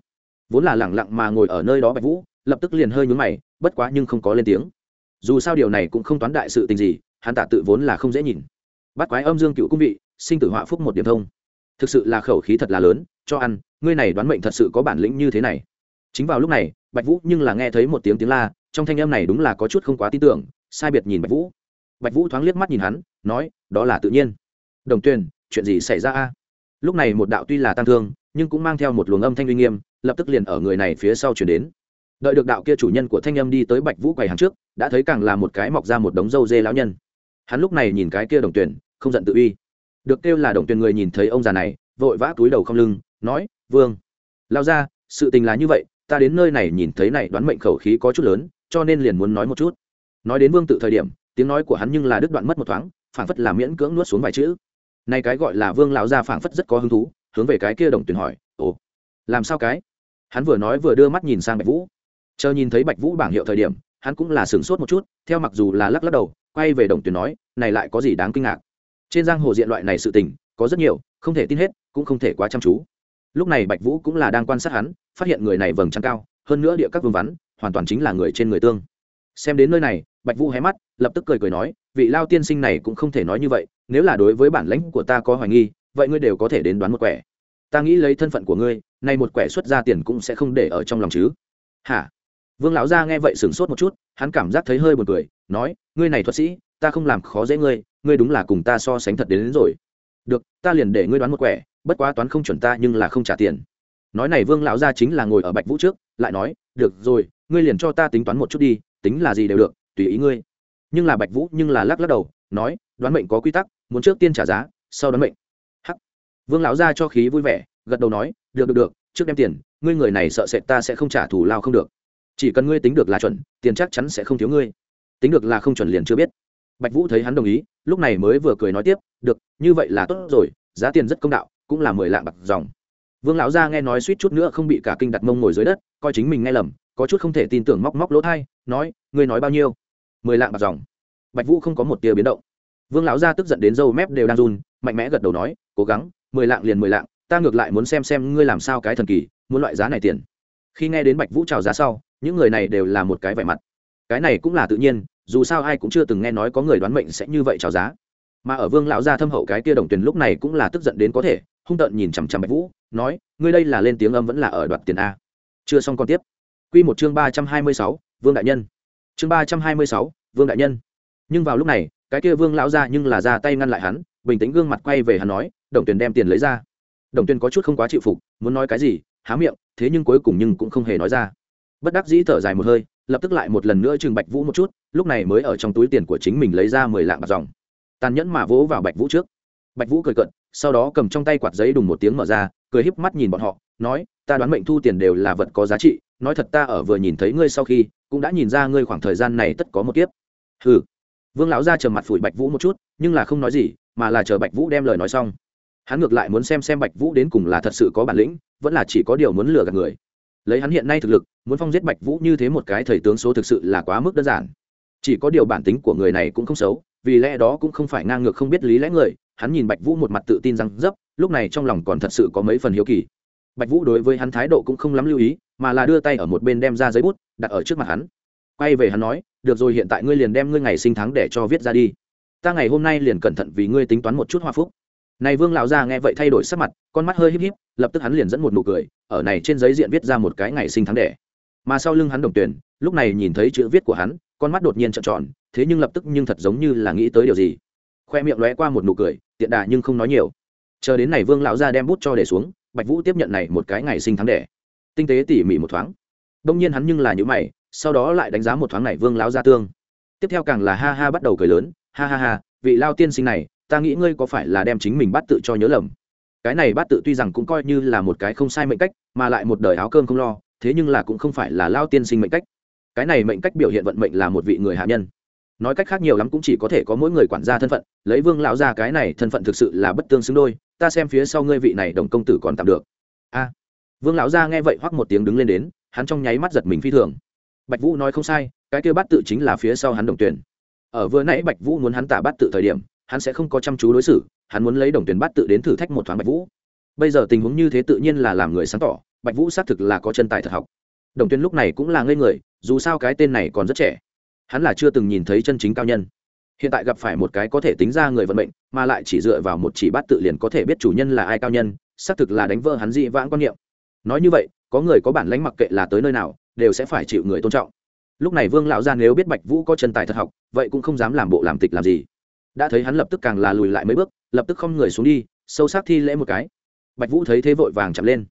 Vốn là lẳng lặng mà ngồi ở nơi đó bạch vũ, lập tức liền hơi nhún mày, bất quá nhưng không có lên tiếng. Dù sao điều này cũng không toán đại sự tình gì, hắn tạ tự vốn là không dễ nhìn bắt quái âm dương cựu cung vị, sinh tử họa phúc một điểm thông. Thực sự là khẩu khí thật là lớn, cho ăn, ngươi này đoán mệnh thật sự có bản lĩnh như thế này. Chính vào lúc này, bạch vũ nhưng là nghe thấy một tiếng tiếng la, trong thanh âm này đúng là có chút không quá tin tưởng, sai biệt nhìn bạch vũ. Bạch vũ thoáng liếc mắt nhìn hắn, nói, đó là tự nhiên. Đồng tuyền, chuyện gì xảy ra a? Lúc này một đạo tuy là tăng thương, nhưng cũng mang theo một luồng âm thanh uy nghiêm, lập tức liền ở người này phía sau chuyển đến. Đợi được đạo kia chủ nhân của thanh âm đi tới bạch vũ quầy hàng trước, đã thấy càng là một cái mọc ra một đống râu dê lão nhân hắn lúc này nhìn cái kia đồng tuyển, không giận tự uy. Được kêu là đồng tuyển người nhìn thấy ông già này, vội vã túi đầu không lưng, nói, vương, lao ra, sự tình là như vậy, ta đến nơi này nhìn thấy này đoán mệnh khẩu khí có chút lớn, cho nên liền muốn nói một chút. Nói đến vương tự thời điểm, tiếng nói của hắn nhưng là đứt đoạn mất một thoáng, phảng phất là miễn cưỡng nuốt xuống vài chữ. Nay cái gọi là vương lão gia phảng phất rất có hứng thú, hướng về cái kia đồng tuyển hỏi, ồ, làm sao cái? Hắn vừa nói vừa đưa mắt nhìn sang bạch vũ. Chờ nhìn thấy bạch vũ bảng hiệu thời điểm, hắn cũng là sửng sốt một chút, theo mặc dù là lắc lắc đầu quay về đồng tuyển nói, này lại có gì đáng kinh ngạc? Trên giang hồ diện loại này sự tình, có rất nhiều, không thể tin hết, cũng không thể quá chăm chú. Lúc này bạch vũ cũng là đang quan sát hắn, phát hiện người này vầng trăng cao, hơn nữa địa các vương vắn, hoàn toàn chính là người trên người tương. Xem đến nơi này, bạch vũ hé mắt, lập tức cười cười nói, vị lao tiên sinh này cũng không thể nói như vậy, nếu là đối với bản lãnh của ta có hoài nghi, vậy ngươi đều có thể đến đoán một quẻ. Ta nghĩ lấy thân phận của ngươi, nay một quẻ xuất ra tiền cũng sẽ không để ở trong lòng chứ. Hả? Vương lão gia nghe vậy sửng sốt một chút, hắn cảm giác thấy hơi buồn cười nói ngươi này thuật sĩ ta không làm khó dễ ngươi ngươi đúng là cùng ta so sánh thật đến, đến rồi. Được ta liền để ngươi đoán một quẻ bất quá toán không chuẩn ta nhưng là không trả tiền. Nói này vương lão gia chính là ngồi ở bạch vũ trước lại nói được rồi ngươi liền cho ta tính toán một chút đi tính là gì đều được tùy ý ngươi. Nhưng là bạch vũ nhưng là lắc lắc đầu nói đoán mệnh có quy tắc muốn trước tiên trả giá sau đoán mệnh. Hắc. Vương lão gia cho khí vui vẻ gật đầu nói được được được trước đem tiền ngươi người này sợ sệt ta sẽ không trả thù lao không được. Chỉ cần ngươi tính được là chuẩn tiền chắc chắn sẽ không thiếu ngươi tính được là không chuẩn liền chưa biết. Bạch vũ thấy hắn đồng ý, lúc này mới vừa cười nói tiếp, được, như vậy là tốt rồi, giá tiền rất công đạo, cũng là mười lạng bạc dòng. Vương lão gia nghe nói suýt chút nữa không bị cả kinh đặt mông ngồi dưới đất, coi chính mình nghe lầm, có chút không thể tin tưởng móc móc lỗ thai, nói, ngươi nói bao nhiêu? Mười lạng bạc dòng. Bạch vũ không có một tia biến động. Vương lão gia tức giận đến râu mép đều đang run, mạnh mẽ gật đầu nói, cố gắng, mười lạng liền mười lạng, ta ngược lại muốn xem xem ngươi làm sao cái thần kỳ, muốn loại giá này tiền. Khi nghe đến bạch vũ chào giá sau, những người này đều là một cái vẻ mặt. Cái này cũng là tự nhiên dù sao ai cũng chưa từng nghe nói có người đoán mệnh sẽ như vậy chào giá. Mà ở vương lão gia thâm hậu cái kia đồng tiền lúc này cũng là tức giận đến có thể, hung tợn nhìn chằm chằm bạch vũ, nói, ngươi đây là lên tiếng âm vẫn là ở đoạt tiền a. Chưa xong còn tiếp. Quy một chương ba trăm hai mươi sáu, vương đại nhân. Chương ba trăm hai mươi sáu, vương đại nhân. Nhưng vào lúc này, cái kia vương lão gia nhưng là ra tay ngăn lại hắn, bình tĩnh gương mặt quay về hắn nói, đồng tiền đem tiền lấy ra. Đồng tiền có chút không quá chịu phục, muốn nói cái gì, há miệng, thế nhưng cuối cùng nhưng cũng không hề nói ra. Bất đắc dĩ thở dài một hơi lập tức lại một lần nữa trừng bạch vũ một chút, lúc này mới ở trong túi tiền của chính mình lấy ra mười lạng bạc dòng. Tàn nhẫn mà vỗ vào bạch vũ trước. Bạch vũ cười cận sau đó cầm trong tay quạt giấy đùng một tiếng mở ra, cười híp mắt nhìn bọn họ, nói, ta đoán mệnh thu tiền đều là vật có giá trị, nói thật ta ở vừa nhìn thấy ngươi sau khi, cũng đã nhìn ra ngươi khoảng thời gian này tất có một kiếp. Hừ. Vương lão ra chờ mặt phủi bạch vũ một chút, nhưng là không nói gì, mà là chờ bạch vũ đem lời nói xong. Hắn ngược lại muốn xem xem bạch vũ đến cùng là thật sự có bản lĩnh, vẫn là chỉ có điều muốn lừa gạt người lấy hắn hiện nay thực lực, muốn phong giết bạch vũ như thế một cái thầy tướng số thực sự là quá mức đơn giản. Chỉ có điều bản tính của người này cũng không xấu, vì lẽ đó cũng không phải ngang ngược không biết lý lẽ người, hắn nhìn bạch vũ một mặt tự tin rằng dấp lúc này trong lòng còn thật sự có mấy phần hiếu kỳ. Bạch vũ đối với hắn thái độ cũng không lắm lưu ý, mà là đưa tay ở một bên đem ra giấy bút, đặt ở trước mặt hắn. Quay về hắn nói, được rồi, hiện tại ngươi liền đem ngươi ngày sinh tháng để cho viết ra đi. Ta ngày hôm nay liền cẩn thận vì ngươi tính toán một chút hoa phúc. Này vương lão gia nghe vậy thay đổi sắc mặt, con mắt hơi híp híp lập tức hắn liền dẫn một nụ cười, ở này trên giấy diện viết ra một cái ngày sinh tháng đẻ. Mà sau lưng hắn đồng tuyển, lúc này nhìn thấy chữ viết của hắn, con mắt đột nhiên trợn tròn, thế nhưng lập tức nhưng thật giống như là nghĩ tới điều gì. Khoe miệng lóe qua một nụ cười, tiện đà nhưng không nói nhiều. Chờ đến này vương lão gia đem bút cho để xuống, bạch vũ tiếp nhận này một cái ngày sinh tháng đẻ. Tinh tế tỉ mỉ một thoáng. Đông nhiên hắn nhưng là những mày, sau đó lại đánh giá một thoáng này vương lão gia tương. Tiếp theo càng là ha ha bắt đầu cười lớn, ha ha ha, vị lao tiên sinh này, ta nghĩ ngươi có phải là đem chính mình bắt tự cho nhớ lầm cái này bát tự tuy rằng cũng coi như là một cái không sai mệnh cách, mà lại một đời áo cơm không lo, thế nhưng là cũng không phải là lao tiên sinh mệnh cách. Cái này mệnh cách biểu hiện vận mệnh là một vị người hạ nhân. Nói cách khác nhiều lắm cũng chỉ có thể có mỗi người quản gia thân phận, lấy vương lão ra cái này thân phận thực sự là bất tương xứng đôi, ta xem phía sau ngươi vị này đồng công tử còn tạm được. A. Vương lão ra nghe vậy hoắc một tiếng đứng lên đến, hắn trong nháy mắt giật mình phi thường. Bạch vũ nói không sai, cái kia bát tự chính là phía sau hắn đồng tuyển. Ở vừa nãy bạch vũ muốn hắn tả bát tự thời điểm hắn sẽ không có chăm chú đối xử, hắn muốn lấy đồng tuyển bát tự đến thử thách một thoáng bạch vũ. Bây giờ tình huống như thế tự nhiên là làm người sáng tỏ, bạch vũ xác thực là có chân tài thật học. Đồng tuyển lúc này cũng là ngây người, dù sao cái tên này còn rất trẻ. Hắn là chưa từng nhìn thấy chân chính cao nhân. Hiện tại gặp phải một cái có thể tính ra người vận mệnh, mà lại chỉ dựa vào một chỉ bát tự liền có thể biết chủ nhân là ai cao nhân, xác thực là đánh vỡ hắn dị vãng quan niệm. Nói như vậy, có người có bản lãnh mặc kệ là tới nơi nào, đều sẽ phải chịu người tôn trọng. Lúc này vương lão gia nếu biết bạch vũ có chân tài thật học, vậy cũng không dám làm bộ làm tịch làm gì đã thấy hắn lập tức càng là lùi lại mấy bước, lập tức không người xuống đi, sâu sắc thi lễ một cái. Bạch vũ thấy thế vội vàng chậm lên.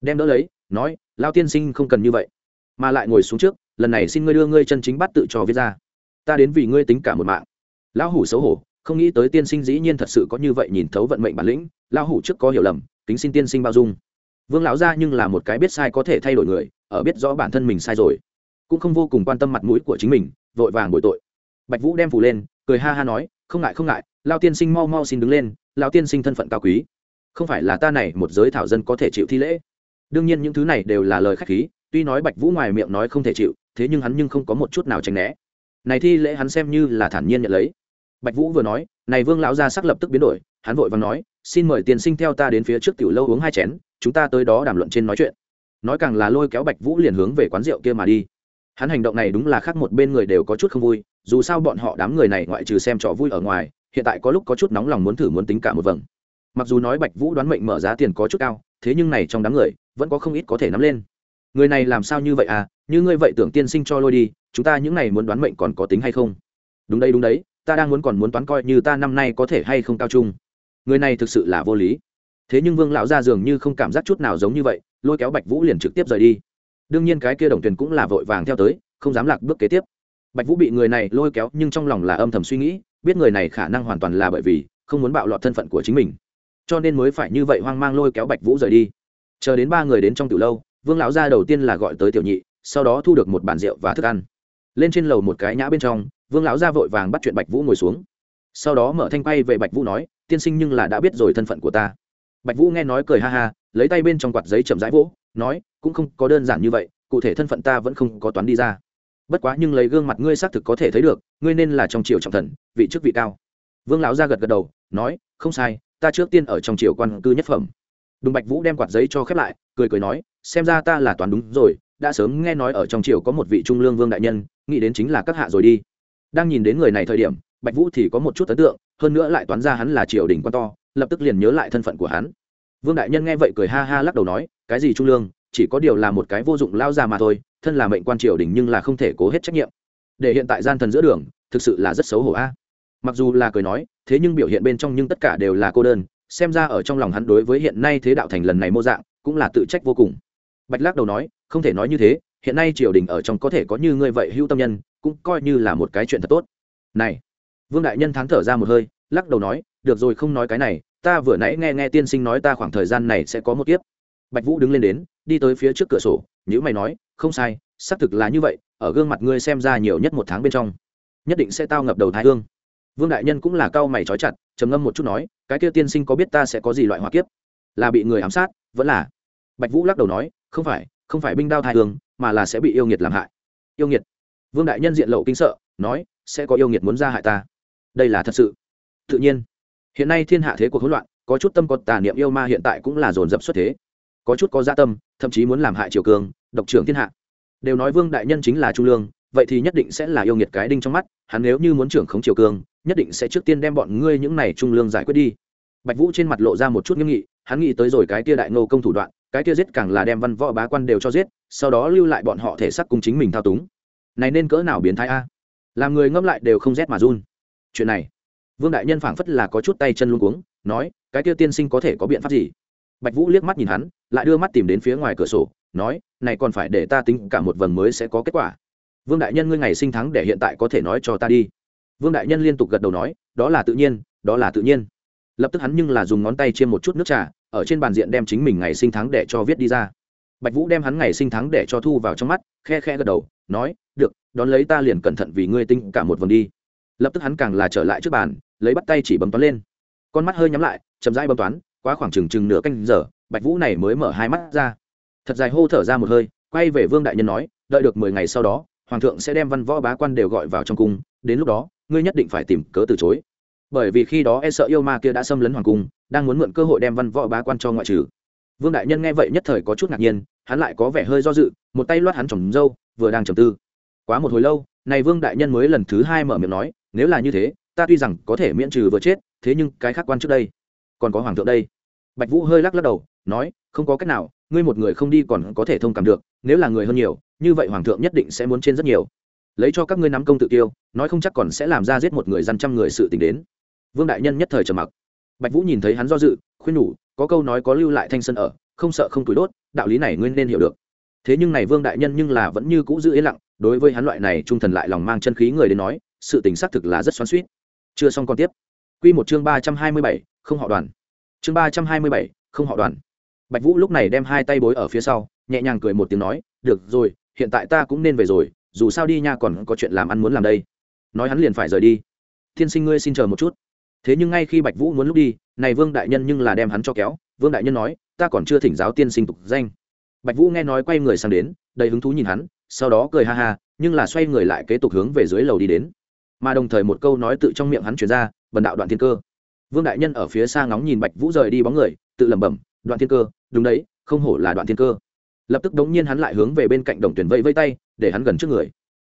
Đem đỡ lấy, nói, lao tiên sinh không cần như vậy. Mà lại ngồi xuống trước, lần này xin ngươi đưa ngươi chân chính bắt tự cho viết ra. Ta đến vì ngươi tính cả một mạng. Lão hủ xấu hổ, không nghĩ tới tiên sinh dĩ nhiên thật sự có như vậy nhìn thấu vận mệnh bản lĩnh. Lão hủ trước có hiểu lầm, kính xin tiên sinh bao dung. Vương lão gia nhưng là một cái biết sai có thể thay đổi người, ở biết rõ bản thân mình sai rồi, cũng không vô cùng quan tâm mặt mũi của chính mình, vội vàng bội tội. Bạch vũ đem phủ lên, cười ha ha nói không ngại không ngại, lao tiên sinh mau mau xin đứng lên, lao tiên sinh thân phận cao quý. Không phải là ta này một giới thảo dân có thể chịu thi lễ. Đương nhiên những thứ này đều là lời khách khí, tuy nói bạch vũ ngoài miệng nói không thể chịu, thế nhưng hắn nhưng không có một chút nào tránh né. Này thi lễ hắn xem như là thản nhiên nhận lấy. Bạch vũ vừa nói, này vương lão gia sắc lập tức biến đổi, hắn vội vàng nói, xin mời tiên sinh theo ta đến phía trước tiểu lâu uống hai chén, chúng ta tới đó đàm luận trên nói chuyện. Nói càng là lôi kéo bạch vũ liền hướng về quán rượu kia mà đi. Hắn hành động này đúng là khác một bên người đều có chút không vui dù sao bọn họ đám người này ngoại trừ xem trò vui ở ngoài, hiện tại có lúc có chút nóng lòng muốn thử muốn tính cả một vầng. Mặc dù nói bạch vũ đoán mệnh mở giá tiền có chút cao, thế nhưng này trong đám người, vẫn có không ít có thể nắm lên. Người này làm sao như vậy à? Như ngươi vậy tưởng tiên sinh cho lôi đi, chúng ta những này muốn đoán mệnh còn có tính hay không? Đúng đấy đúng đấy, ta đang muốn còn muốn toán coi như ta năm nay có thể hay không cao trung. Người này thực sự là vô lý. Thế nhưng vương lão ra dường như không cảm giác chút nào giống như vậy, lôi kéo bạch vũ liền trực tiếp rời đi. Đương nhiên cái kia đồng tuyền cũng là vội vàng theo tới, không dám lạc bước kế tiếp bạch vũ bị người này lôi kéo, nhưng trong lòng là âm thầm suy nghĩ, biết người này khả năng hoàn toàn là bởi vì không muốn bạo lọt thân phận của chính mình. Cho nên mới phải như vậy hoang mang lôi kéo bạch vũ rời đi. Chờ đến ba người đến trong tiểu lâu, vương lão gia đầu tiên là gọi tới tiểu nhị, sau đó thu được một bàn rượu và thức ăn. Lên trên lầu một cái nhã bên trong, vương lão gia vội vàng bắt chuyện bạch vũ ngồi xuống. Sau đó mở thanh quay về bạch vũ nói, tiên sinh nhưng là đã biết rồi thân phận của ta. Bạch vũ nghe nói cười ha ha, lấy tay bên trong quạt giấy chậm rãi vỗ, nói, cũng không có đơn giản như vậy, cụ thể thân phận ta vẫn không có toán đi ra bất quá nhưng lấy gương mặt ngươi xác thực có thể thấy được, ngươi nên là trong triều trọng thần, vị chức vị cao. Vương lão gia gật gật đầu, nói, không sai, ta trước tiên ở trong triều quan cư nhất phẩm. Đùng bạch vũ đem quạt giấy cho khép lại, cười cười nói, xem ra ta là toán đúng rồi, đã sớm nghe nói ở trong triều có một vị trung lương vương đại nhân, nghĩ đến chính là các hạ rồi đi. Đang nhìn đến người này thời điểm, bạch vũ thì có một chút ấn tượng, hơn nữa lại toán ra hắn là triều đình quan to, lập tức liền nhớ lại thân phận của hắn. Vương đại nhân nghe vậy cười ha ha lắc đầu nói, cái gì trung lương? Chỉ có điều là một cái vô dụng lao ra mà thôi, thân là mệnh quan triều đình nhưng là không thể cố hết trách nhiệm. Để hiện tại gian thần giữa đường, thực sự là rất xấu hổ a. Mặc dù là cười nói, thế nhưng biểu hiện bên trong nhưng tất cả đều là cô đơn, xem ra ở trong lòng hắn đối với hiện nay thế đạo thành lần này mô dạng, cũng là tự trách vô cùng. Bạch lắc đầu nói, không thể nói như thế, hiện nay triều đình ở trong có thể có như ngươi vậy hữu tâm nhân, cũng coi như là một cái chuyện thật tốt. Này, vương đại nhân thắng thở ra một hơi, lắc đầu nói, được rồi không nói cái này, ta vừa nãy nghe nghe tiên sinh nói ta khoảng thời gian này sẽ có một kiếp. Bạch vũ đứng lên đến đi tới phía trước cửa sổ nhữ mày nói, không sai, xác thực là như vậy, ở gương mặt ngươi xem ra nhiều nhất một tháng bên trong, nhất định sẽ tao ngập đầu thái hương. Vương đại nhân cũng là cau mày trói chặt, trầm ngâm một chút nói, cái kia tiên sinh có biết ta sẽ có gì loại hỏa kiếp? Là bị người ám sát, vẫn là? Bạch vũ lắc đầu nói, không phải không phải binh đao thái hương, mà là sẽ bị yêu nghiệt làm hại. Yêu nghiệt? Vương đại nhân diện lộ kinh sợ, nói, sẽ có yêu nghiệt muốn ra hại ta. Đây là thật sự. Tự nhiên. Hiện nay thiên hạ thế cuộc hỗn loạn, có chút tâm có tà niệm yêu ma hiện tại cũng là dồn dập xuất thế có chút có gia tâm, thậm chí muốn làm hại triều cường, độc trưởng thiên hạ. Đều nói vương đại nhân chính là trung lương, vậy thì nhất định sẽ là yêu nghiệt cái đinh trong mắt, hắn nếu như muốn trưởng khống triều cường, nhất định sẽ trước tiên đem bọn ngươi những này trung lương giải quyết đi. Bạch vũ trên mặt lộ ra một chút nghiêm nghị, hắn nghĩ tới rồi cái kia đại nô công thủ đoạn, cái kia giết càng là đem văn võ bá quan đều cho giết, sau đó lưu lại bọn họ thể xác cùng chính mình thao túng. Này nên cỡ nào biến thái a? Làm người ngâm lại đều không rét mà run. Chuyện này, vương đại nhân phảng phất là có chút tay chân luôn cuống, nói, cái kia tiên sinh có thể có biện pháp gì? Bạch vũ liếc mắt nhìn hắn lại đưa mắt tìm đến phía ngoài cửa sổ, nói, này còn phải để ta tính cả một vần mới sẽ có kết quả. Vương đại nhân ngươi ngày sinh thắng để hiện tại có thể nói cho ta đi. Vương đại nhân liên tục gật đầu nói, đó là tự nhiên, đó là tự nhiên. Lập tức hắn nhưng là dùng ngón tay chiêm một chút nước trà, ở trên bàn diện đem chính mình ngày sinh tháng để cho viết đi ra. Bạch vũ đem hắn ngày sinh tháng để cho thu vào trong mắt, khe khe gật đầu, nói, được, đón lấy ta liền cẩn thận vì ngươi tinh cả một vòng đi. Lập tức hắn càng là trở lại trước bàn, lấy bắt tay chỉ bấm toán lên. Con mắt hơi nhắm lại, chậm rãi bấm toán quá khoảng chừng chừng nửa canh giờ bạch vũ này mới mở hai mắt ra. Thật dài hô thở ra một hơi, quay về vương đại nhân nói, đợi được mười ngày sau đó, hoàng thượng sẽ đem văn võ bá quan đều gọi vào trong cung, đến lúc đó, ngươi nhất định phải tìm cớ từ chối. Bởi vì khi đó e sợ yêu ma kia đã xâm lấn hoàng cung, đang muốn mượn cơ hội đem văn võ bá quan cho ngoại trừ. Vương đại nhân nghe vậy nhất thời có chút ngạc nhiên, hắn lại có vẻ hơi do dự, một tay loát hắn trồng dâu, vừa đang trầm tư. Quá một hồi lâu, này vương đại nhân mới lần thứ hai mở miệng nói, nếu là như thế, ta tuy rằng có thể miễn trừ vừa chết, thế nhưng cái khác quan trước đây còn có hoàng thượng đây. Bạch vũ hơi lắc lắc đầu nói, không có cách nào, ngươi một người không đi còn có thể thông cảm được, nếu là người hơn nhiều, như vậy hoàng thượng nhất định sẽ muốn trên rất nhiều. Lấy cho các ngươi nắm công tự tiêu, nói không chắc còn sẽ làm ra giết một người dân trăm người sự tình đến. Vương đại nhân nhất thời trầm mặc. Bạch vũ nhìn thấy hắn do dự, khuyên nhủ, có câu nói có lưu lại thanh sân ở, không sợ không tủi đốt, đạo lý này ngươi nên hiểu được. Thế nhưng này vương đại nhân nhưng là vẫn như cũ giữ yên lặng, đối với hắn loại này trung thần lại lòng mang chân khí người đến nói, sự tình xác thực là rất xoắn suýt chưa xong còn tiếp. Quy một chương ba trăm hai mươi bảy, không họ đoàn. Chương ba trăm hai mươi bảy, không họ đoàn bạch vũ lúc này đem hai tay bối ở phía sau, nhẹ nhàng cười một tiếng nói, được rồi, hiện tại ta cũng nên về rồi, dù sao đi nha còn có chuyện làm ăn muốn làm đây. Nói hắn liền phải rời đi. Thiên sinh ngươi xin chờ một chút. Thế nhưng ngay khi bạch vũ muốn lúc đi, này vương đại nhân nhưng là đem hắn cho kéo. Vương đại nhân nói, ta còn chưa thỉnh giáo tiên sinh tục danh. Bạch vũ nghe nói quay người sang đến, đầy hứng thú nhìn hắn, sau đó cười ha ha, nhưng là xoay người lại kế tục hướng về dưới lầu đi đến. Mà đồng thời một câu nói tự trong miệng hắn chuyển ra, bần đạo đoạn thiên cơ. Vương đại nhân ở phía xa ngóng nhìn bạch vũ rời đi bóng người, tự lẩm bẩm đoạn thiên cơ, đúng đấy, không hổ là đoạn thiên cơ. Lập tức đống nhiên hắn lại hướng về bên cạnh đồng tuyển vẫy vây tay, để hắn gần trước người.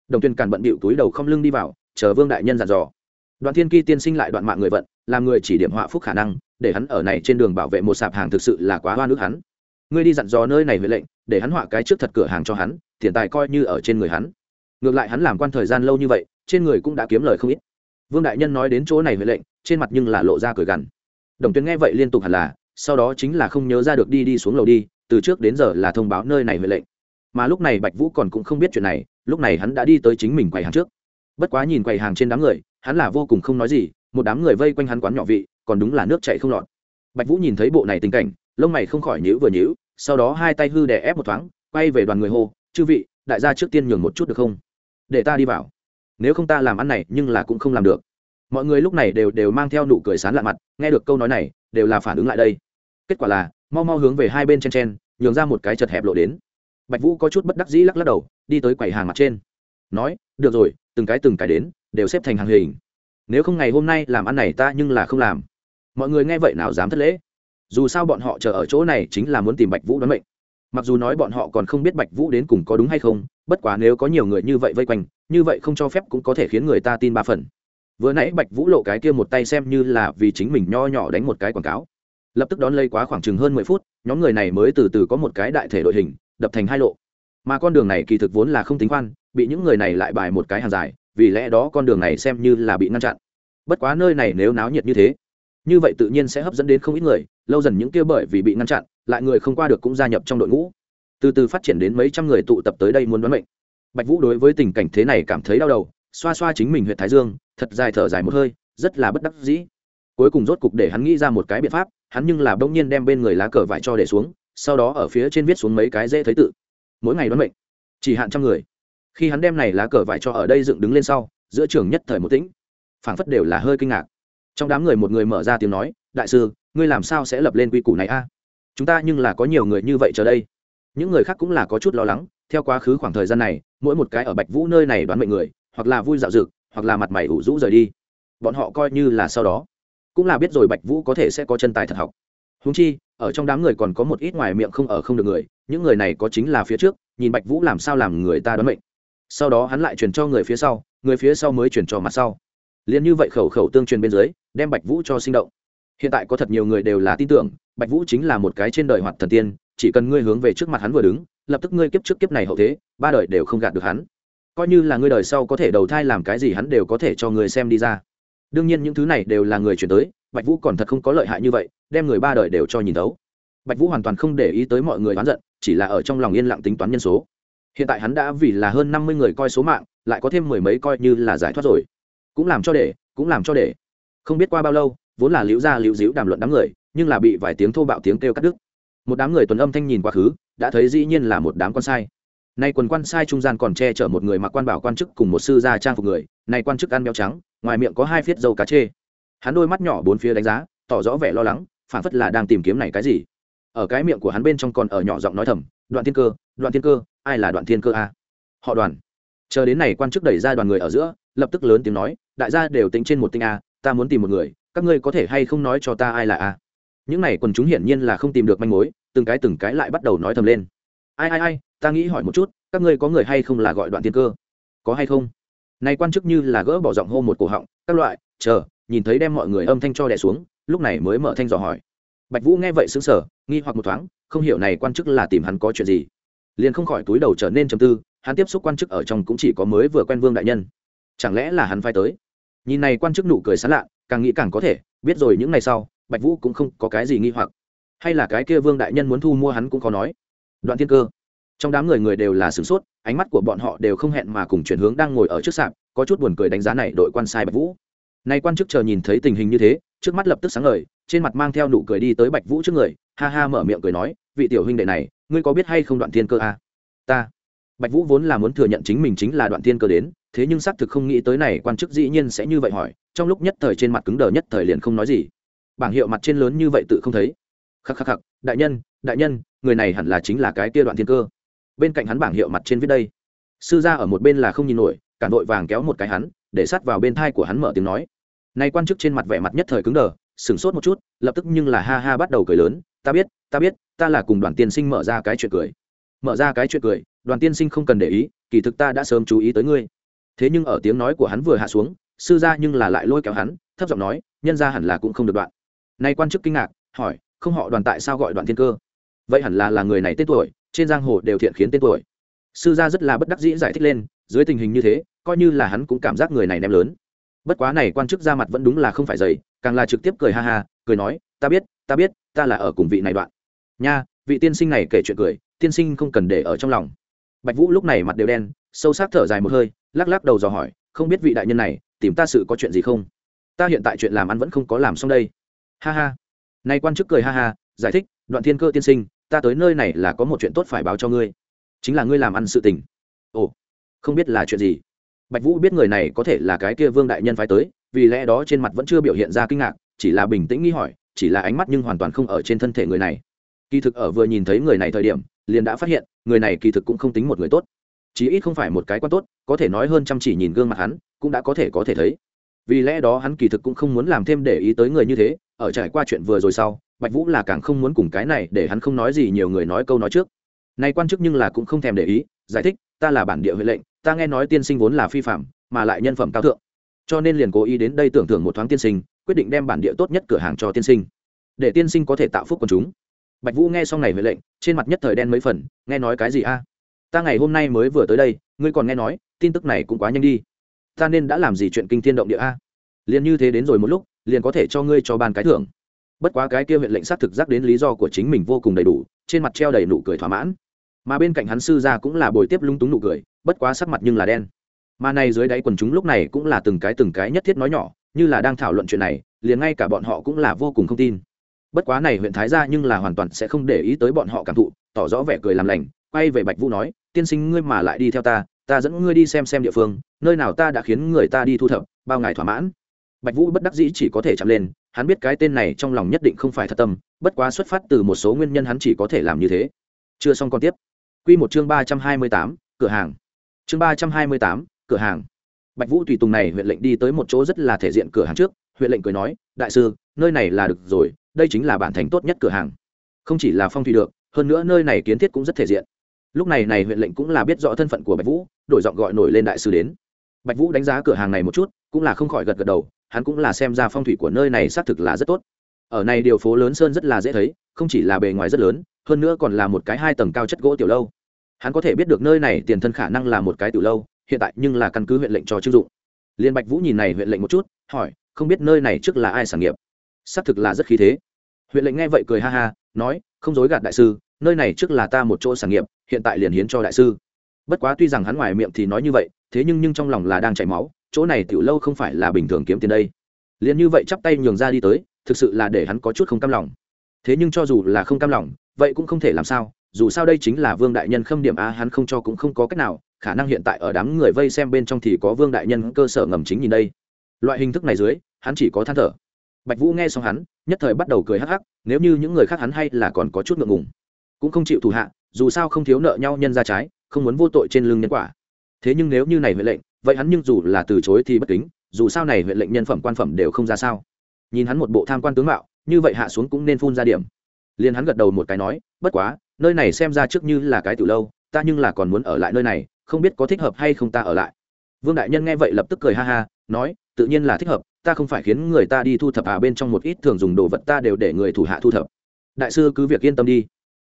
Đồng tuyển càn bận bịu túi đầu không lưng đi vào, chờ vương đại nhân dặn dò. Đoạn thiên kỳ tiên sinh lại đoạn mạng người vận, làm người chỉ điểm họa phúc khả năng, để hắn ở này trên đường bảo vệ một sạp hàng thực sự là quá hoa nước hắn. Ngươi đi dặn dò nơi này huệ lệnh, để hắn họa cái trước thật cửa hàng cho hắn, tiền tài coi như ở trên người hắn. Ngược lại hắn làm quan thời gian lâu như vậy, trên người cũng đã kiếm lời không ít. Vương đại nhân nói đến chỗ này huệ lệnh, trên mặt nhưng là lộ ra cười gằn. Đồng tuyến nghe vậy liên tục hẳn là sau đó chính là không nhớ ra được đi đi xuống lầu đi, từ trước đến giờ là thông báo nơi này huệ lệnh. Mà lúc này bạch vũ còn cũng không biết chuyện này, lúc này hắn đã đi tới chính mình quầy hàng trước. Bất quá nhìn quầy hàng trên đám người, hắn là vô cùng không nói gì, một đám người vây quanh hắn quán nhỏ vị, còn đúng là nước chạy không lọt. Bạch vũ nhìn thấy bộ này tình cảnh, lông mày không khỏi nhữ vừa nhữ sau đó hai tay hư đè ép một thoáng, quay về đoàn người hô, chư vị, đại gia trước tiên nhường một chút được không? Để ta đi vào. Nếu không ta làm ăn này, nhưng là cũng không làm được. Mọi người lúc này đều đều mang theo nụ cười sán lạ mặt, nghe được câu nói này đều là phản ứng lại đây. Kết quả là, mau mau hướng về hai bên chen chen, nhường ra một cái chật hẹp lộ đến. Bạch vũ có chút bất đắc dĩ lắc lắc đầu, đi tới quầy hàng mặt trên. Nói, được rồi, từng cái từng cái đến, đều xếp thành hàng hình. Nếu không ngày hôm nay làm ăn này ta nhưng là không làm. Mọi người nghe vậy nào dám thất lễ. Dù sao bọn họ chờ ở chỗ này chính là muốn tìm bạch vũ đoán mệnh. Mặc dù nói bọn họ còn không biết bạch vũ đến cùng có đúng hay không, bất quá nếu có nhiều người như vậy vây quanh, như vậy không cho phép cũng có thể khiến người ta tin ba phần vừa nãy bạch vũ lộ cái kia một tay xem như là vì chính mình nho nhỏ đánh một cái quảng cáo. Lập tức đón lây quá khoảng chừng hơn mười phút, nhóm người này mới từ từ có một cái đại thể đội hình, đập thành hai lộ. Mà con đường này kỳ thực vốn là không tính khoan, bị những người này lại bài một cái hàng dài, vì lẽ đó con đường này xem như là bị ngăn chặn. Bất quá nơi này nếu náo nhiệt như thế, như vậy tự nhiên sẽ hấp dẫn đến không ít người, lâu dần những kia bởi vì bị ngăn chặn, lại người không qua được cũng gia nhập trong đội ngũ. Từ từ phát triển đến mấy trăm người tụ tập tới đây muốn đoán mệnh. Bạch vũ đối với tình cảnh thế này cảm thấy đau đầu xoa xoa chính mình huyện thái dương, thật dài thở dài một hơi, rất là bất đắc dĩ. Cuối cùng rốt cục để hắn nghĩ ra một cái biện pháp, hắn nhưng là bỗng nhiên đem bên người lá cờ vải cho để xuống, sau đó ở phía trên viết xuống mấy cái dễ thấy tự. Mỗi ngày đoán mệnh, chỉ hạn trăm người. Khi hắn đem này lá cờ vải cho ở đây dựng đứng lên sau, giữa trường nhất thời một tĩnh. Phảng phất đều là hơi kinh ngạc. Trong đám người một người mở ra tiếng nói, đại sư, ngươi làm sao sẽ lập lên quy củ này a? Chúng ta nhưng là có nhiều người như vậy chờ đây. Những người khác cũng là có chút lo lắng, theo quá khứ khoảng thời gian này, mỗi một cái ở bạch vũ nơi này đoán mệnh người hoặc là vui dạo dực, hoặc là mặt mày ủ rũ rời đi. Bọn họ coi như là sau đó. Cũng là biết rồi bạch vũ có thể sẽ có chân tài thật học. Húng chi, ở trong đám người còn có một ít ngoài miệng không ở không được người, những người này có chính là phía trước, nhìn bạch vũ làm sao làm người ta đoán mệnh. Sau đó hắn lại truyền cho người phía sau, người phía sau mới truyền cho mặt sau. Liền như vậy khẩu khẩu tương truyền bên dưới, đem bạch vũ cho sinh động. Hiện tại có thật nhiều người đều là tin tưởng, bạch vũ chính là một cái trên đời hoạt thần tiên, chỉ cần ngươi hướng về trước mặt hắn vừa đứng, lập tức ngươi kiếp trước kiếp này hậu thế, ba đời đều không gạt được hắn coi như là ngươi đời sau có thể đầu thai làm cái gì hắn đều có thể cho người xem đi ra. Đương nhiên những thứ này đều là người chuyển tới, bạch vũ còn thật không có lợi hại như vậy, đem người ba đời đều cho nhìn thấu. Bạch vũ hoàn toàn không để ý tới mọi người oán giận, chỉ là ở trong lòng yên lặng tính toán nhân số. Hiện tại hắn đã vì là hơn năm mươi người coi số mạng, lại có thêm mười mấy coi như là giải thoát rồi. Cũng làm cho để, cũng làm cho để. Không biết qua bao lâu, vốn là liễu gia liễu díu đàm luận đám người, nhưng là bị vài tiếng thô bạo tiếng kêu cắt đứt. Một đám người tuần âm thanh nhìn quá khứ, đã thấy dĩ nhiên là một đám con sai nay quần quan sai trung gian còn che chở một người mặc quan bảo quan chức cùng một sư gia trang phục người, này quan chức ăn béo trắng, ngoài miệng có hai phiết dầu cá chê. Hắn đôi mắt nhỏ bốn phía đánh giá, tỏ rõ vẻ lo lắng phản phất là đang tìm kiếm này cái gì. Ở cái miệng của hắn bên trong còn ở nhỏ giọng nói thầm, đoạn thiên cơ, đoạn thiên cơ, ai là đoạn thiên cơ a? Họ đoàn. Chờ đến này quan chức đẩy ra đoàn người ở giữa, lập tức lớn tiếng nói, đại gia đều tính trên một tinh a, ta muốn tìm một người, các ngươi có thể hay không nói cho ta ai là a? Những này quần chúng hiển nhiên là không tìm được manh mối, từng cái từng cái lại bắt đầu nói thầm lên. Ai ai ai ta nghĩ hỏi một chút, các ngươi có người hay không là gọi đoạn tiên cơ? Có hay không? Nay quan chức như là gỡ bỏ giọng hô một cổ họng, các loại, chờ, nhìn thấy đem mọi người âm thanh cho đẻ xuống, lúc này mới mở thanh dò hỏi. Bạch vũ nghe vậy xứng sở nghi hoặc một thoáng, không hiểu này quan chức là tìm hắn có chuyện gì. Liền không khỏi túi đầu trở nên trầm tư, hắn tiếp xúc quan chức ở trong cũng chỉ có mới vừa quen vương đại nhân. Chẳng lẽ là hắn phai tới? Nhìn này quan chức nụ cười sán lạ càng nghĩ càng có thể, biết rồi những ngày sau, bạch vũ cũng không có cái gì nghi hoặc. Hay là cái kia vương đại nhân muốn thu mua hắn cũng có nói. Đoạn thiên cơ trong đám người người đều là sửng sốt, ánh mắt của bọn họ đều không hẹn mà cùng chuyển hướng đang ngồi ở trước sạp, có chút buồn cười đánh giá này đội quan sai bạch vũ. Nay quan chức chờ nhìn thấy tình hình như thế, trước mắt lập tức sáng ngời, trên mặt mang theo nụ cười đi tới bạch vũ trước người, ha ha mở miệng cười nói, vị tiểu huynh đệ này, ngươi có biết hay không đoạn thiên cơ a à? ta. Bạch vũ vốn là muốn thừa nhận chính mình chính là đoạn thiên cơ đến, thế nhưng xác thực không nghĩ tới này quan chức dĩ nhiên sẽ như vậy hỏi, trong lúc nhất thời trên mặt cứng đờ nhất thời liền không nói gì. Bảng hiệu mặt trên lớn như vậy tự không thấy. Khắc khắc khắc, đại nhân đại nhân, người này hẳn là chính là cái kia đoạn thiên cơ bên cạnh hắn bảng hiệu mặt trên viết đây. Sư gia ở một bên là không nhìn nổi, cả đội vàng kéo một cái hắn, để sát vào bên thai của hắn mở tiếng nói. Nay quan chức trên mặt vẻ mặt nhất thời cứng đờ, sửng sốt một chút, lập tức nhưng là ha ha bắt đầu cười lớn, ta biết ta biết, ta là cùng đoàn tiên sinh mở ra cái chuyện cười. Mở ra cái chuyện cười, đoàn tiên sinh không cần để ý, kỳ thực ta đã sớm chú ý tới ngươi. Thế nhưng ở tiếng nói của hắn vừa hạ xuống, sư gia nhưng là lại lôi kéo hắn, thấp giọng nói, nhân ra hẳn là cũng không được đoạn. Nay quan chức kinh ngạc, hỏi, không họ đoàn tại sao gọi đoàn thiên cơ? Vậy hẳn là là người này tên tuổi trên giang hồ đều thiện khiến tên tuổi. Sư gia rất là bất đắc dĩ giải thích lên, dưới tình hình như thế, coi như là hắn cũng cảm giác người này ném lớn. Bất quá này quan chức ra mặt vẫn đúng là không phải dày, càng là trực tiếp cười ha ha, cười nói, ta biết ta biết, ta là ở cùng vị này đoạn. Nha, vị tiên sinh này kể chuyện cười, tiên sinh không cần để ở trong lòng. Bạch vũ lúc này mặt đều đen, sâu sắc thở dài một hơi, lắc lắc đầu dò hỏi, không biết vị đại nhân này, tìm ta sự có chuyện gì không? Ta hiện tại chuyện làm ăn vẫn không có làm xong đây. Ha ha. Nay quan chức cười ha ha, giải thích, đoạn thiên cơ tiên sinh ta tới nơi này là có một chuyện tốt phải báo cho ngươi. Chính là ngươi làm ăn sự tình. Ồ, không biết là chuyện gì. Bạch vũ biết người này có thể là cái kia vương đại nhân phái tới, vì lẽ đó trên mặt vẫn chưa biểu hiện ra kinh ngạc, chỉ là bình tĩnh nghĩ hỏi, chỉ là ánh mắt nhưng hoàn toàn không ở trên thân thể người này. Kỳ thực ở vừa nhìn thấy người này thời điểm, liền đã phát hiện, người này kỳ thực cũng không tính một người tốt. Chí ít không phải một cái quan tốt, có thể nói hơn chăm chỉ nhìn gương mặt hắn, cũng đã có thể có thể thấy. Vì lẽ đó hắn kỳ thực cũng không muốn làm thêm để ý tới người như thế, ở trải qua chuyện vừa rồi sau bạch vũ là càng không muốn cùng cái này để hắn không nói gì nhiều người nói câu nói trước. Này quan chức nhưng là cũng không thèm để ý, giải thích, ta là bản địa huệ lệnh, ta nghe nói tiên sinh vốn là phi phạm, mà lại nhân phẩm cao thượng. Cho nên liền cố ý đến đây tưởng thưởng một thoáng tiên sinh, quyết định đem bản địa tốt nhất cửa hàng cho tiên sinh, để tiên sinh có thể tạo phúc quần chúng. Bạch vũ nghe xong này huệ lệnh, trên mặt nhất thời đen mấy phần, nghe nói cái gì a? Ta ngày hôm nay mới vừa tới đây, ngươi còn nghe nói, tin tức này cũng quá nhanh đi. Ta nên đã làm gì chuyện kinh thiên động địa a? Liền như thế đến rồi một lúc, liền có thể cho ngươi cho ban cái thưởng bất quá cái kia huyện lệnh xác thực giác đến lý do của chính mình vô cùng đầy đủ, trên mặt treo đầy nụ cười thỏa mãn. Mà bên cạnh hắn sư gia cũng là bồi tiếp lung túng nụ cười, bất quá sắc mặt nhưng là đen. Mà này dưới đáy quần chúng lúc này cũng là từng cái từng cái nhất thiết nói nhỏ, như là đang thảo luận chuyện này, liền ngay cả bọn họ cũng là vô cùng không tin. Bất quá này huyện thái gia nhưng là hoàn toàn sẽ không để ý tới bọn họ cảm thụ, tỏ rõ vẻ cười làm lành, quay về bạch vũ nói, tiên sinh ngươi mà lại đi theo ta ta dẫn ngươi đi xem xem địa phương, nơi nào ta đã khiến người ta đi thu thập, bao ngày thỏa mãn. Bạch vũ bất đắc dĩ chỉ có thể chạm lên hắn biết cái tên này trong lòng nhất định không phải thật tâm, bất quá xuất phát từ một số nguyên nhân hắn chỉ có thể làm như thế. Chưa xong còn tiếp. Q một chương ba trăm hai mươi tám, cửa hàng. Chương ba trăm hai mươi tám, cửa hàng. Bạch vũ tùy tùng này huyện lệnh đi tới một chỗ rất là thể diện cửa hàng trước, huyện lệnh cười nói, đại sư, nơi này là được rồi, đây chính là bản thành tốt nhất cửa hàng. Không chỉ là phong thủy được, hơn nữa nơi này kiến thiết cũng rất thể diện. Lúc này này huyện lệnh cũng là biết rõ thân phận của bạch vũ, đổi giọng gọi nổi lên đại sư đến. Bạch vũ đánh giá cửa hàng này một chút, cũng là không khỏi gật gật đầu hắn cũng là xem ra phong thủy của nơi này xác thực là rất tốt. Ở này điều phố lớn sơn rất là dễ thấy, không chỉ là bề ngoài rất lớn, hơn nữa còn là một cái hai tầng cao chất gỗ tiểu lâu. Hắn có thể biết được nơi này tiền thân khả năng là một cái tiểu lâu, hiện tại nhưng là căn cứ huyện lệnh cho chưng dụng. Liên bạch vũ nhìn này huyện lệnh một chút, hỏi, không biết nơi này trước là ai sản nghiệp? Xác thực là rất khí thế. Huyện lệnh nghe vậy cười ha ha, nói, không dối gạt đại sư, nơi này trước là ta một chỗ sản nghiệp, hiện tại liền hiến cho đại sư. Bất quá tuy rằng hắn ngoài miệng thì nói như vậy, thế nhưng nhưng trong lòng là đang chảy máu chỗ này tiểu lâu không phải là bình thường kiếm tiền đây. Liền như vậy chắp tay nhường ra đi tới, thực sự là để hắn có chút không cam lòng. Thế nhưng cho dù là không cam lòng, vậy cũng không thể làm sao, dù sao đây chính là vương đại nhân khâm điểm a, hắn không cho cũng không có cách nào, khả năng hiện tại ở đám người vây xem bên trong thì có vương đại nhân cơ sở ngầm chính nhìn đây. Loại hình thức này dưới, hắn chỉ có than thở. Bạch vũ nghe xong hắn, nhất thời bắt đầu cười hắc hắc, nếu như những người khác hắn hay là còn có chút ngượng ngùng, cũng không chịu thủ hạ, dù sao không thiếu nợ nhau nhân ra trái, không muốn vô tội trên lưng nhân quả. Thế nhưng nếu như này huệ lệnh vậy hắn nhưng dù là từ chối thì bất kính, dù sao này huyện lệnh nhân phẩm quan phẩm đều không ra sao. Nhìn hắn một bộ tham quan tướng mạo, như vậy hạ xuống cũng nên phun ra điểm. Liền hắn gật đầu một cái nói, bất quá, nơi này xem ra trước như là cái từ lâu, ta nhưng là còn muốn ở lại nơi này, không biết có thích hợp hay không ta ở lại. Vương đại nhân nghe vậy lập tức cười ha ha, nói, tự nhiên là thích hợp, ta không phải khiến người ta đi thu thập à bên trong một ít thường dùng đồ vật ta đều để người thủ hạ thu thập. Đại sư cứ việc yên tâm đi.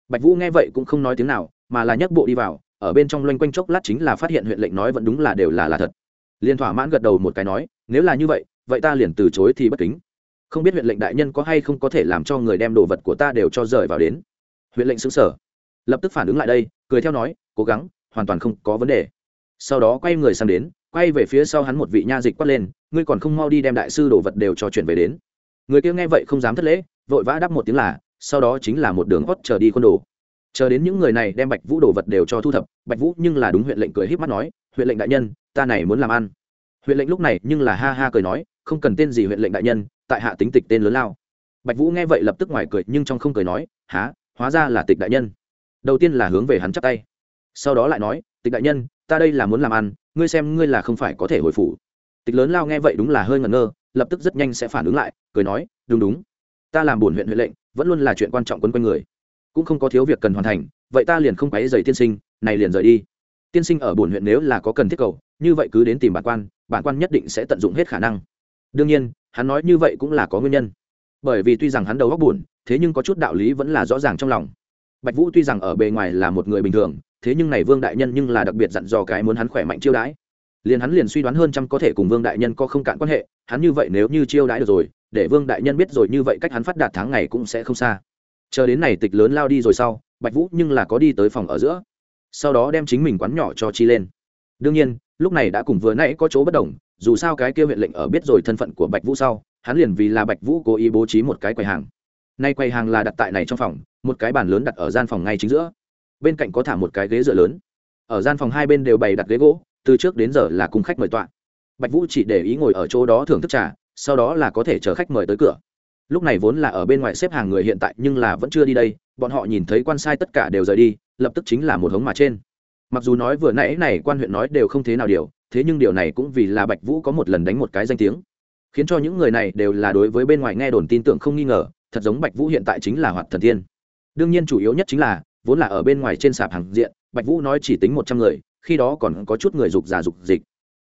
Bạch vũ nghe vậy cũng không nói tiếng nào, mà là nhấc bộ đi vào ở bên trong loanh quanh chốc lát chính là phát hiện huyện lệnh nói vẫn đúng là đều là là thật. Liền thỏa mãn gật đầu một cái nói, nếu là như vậy vậy ta liền từ chối thì bất kính. Không biết huyện lệnh đại nhân có hay không có thể làm cho người đem đồ vật của ta đều cho rời vào đến. Huyện lệnh xứng sở lập tức phản ứng lại đây, cười theo nói, cố gắng, hoàn toàn không có vấn đề. Sau đó quay người sang đến, quay về phía sau hắn một vị nha dịch quát lên, ngươi còn không mau đi đem đại sư đồ vật đều cho chuyển về đến. Người kia nghe vậy không dám thất lễ, vội vã đáp một tiếng là, sau đó chính là một đường hót chờ đi con đồ chờ đến những người này đem bạch vũ đồ vật đều cho thu thập, bạch vũ nhưng là đúng huyện lệnh cười h í p mắt nói, huyện lệnh đại nhân, ta này muốn làm ăn. Huyện lệnh lúc này nhưng là ha ha cười nói, không cần tên gì huyện lệnh đại nhân, tại hạ tính tịch tên lớn lao. Bạch vũ nghe vậy lập tức ngoài cười, nhưng trong không cười nói há hóa ra là tịch đại nhân. Đầu tiên là hướng về hắn chắp tay. Sau đó lại nói, tịch đại nhân, ta đây là muốn làm ăn, ngươi xem ngươi là không phải có thể hồi phủ. Tịch lớn lao nghe vậy đúng là hơi ngẩn ngơ, lập tức rất nhanh sẽ phản ứng lại, cười nói, đúng đúng. Ta làm buồn huyện huyện lệnh, vẫn luôn là chuyện quan trọng quấn quanh người cũng không có thiếu việc cần hoàn thành, vậy ta liền không quấy dày tiên sinh, này liền rời đi. Tiên sinh ở bổn huyện nếu là có cần thiết cầu, như vậy cứ đến tìm bản quan bản quan nhất định sẽ tận dụng hết khả năng. Đương nhiên, hắn nói như vậy cũng là có nguyên nhân. Bởi vì tuy rằng hắn đầu góc buồn, thế nhưng có chút đạo lý vẫn là rõ ràng trong lòng. Bạch vũ tuy rằng ở bề ngoài là một người bình thường, thế nhưng này vương đại nhân nhưng là đặc biệt dặn dò cái muốn hắn khỏe mạnh chiêu đãi. Liền hắn liền suy đoán hơn trăm có thể cùng vương đại nhân có không cạn quan hệ, hắn như vậy nếu như chiêu đãi được rồi, để vương đại nhân biết rồi như vậy cách hắn phát đạt tháng ngày cũng sẽ không xa chờ đến này tịch lớn lao đi rồi sau, bạch vũ nhưng là có đi tới phòng ở giữa. Sau đó đem chính mình quán nhỏ cho chi lên. Đương nhiên, lúc này đã cùng vừa nãy có chỗ bất đồng, dù sao cái kia huyện lệnh ở biết rồi thân phận của bạch vũ sau, hắn liền vì là bạch vũ cố ý bố trí một cái quầy hàng. Nay quầy hàng là đặt tại này trong phòng, một cái bàn lớn đặt ở gian phòng ngay chính giữa. Bên cạnh có thả một cái ghế dựa lớn. Ở gian phòng hai bên đều bày đặt ghế gỗ, từ trước đến giờ là cùng khách mời tọa. Bạch vũ chỉ để ý ngồi ở chỗ đó thưởng thức trà, sau đó là có thể chờ khách mời tới cửa lúc này vốn là ở bên ngoài xếp hàng người hiện tại nhưng là vẫn chưa đi đây, bọn họ nhìn thấy quan sai tất cả đều rời đi, lập tức chính là một hống mà trên. Mặc dù nói vừa nãy này quan huyện nói đều không thế nào điều, thế nhưng điều này cũng vì là bạch vũ có một lần đánh một cái danh tiếng. Khiến cho những người này đều là đối với bên ngoài nghe đồn tin tưởng không nghi ngờ, thật giống bạch vũ hiện tại chính là hoạt thần tiên. Đương nhiên chủ yếu nhất chính là, vốn là ở bên ngoài trên sạp hàng diện, bạch vũ nói chỉ tính một trăm người, khi đó còn có chút người dục giả dục dịch.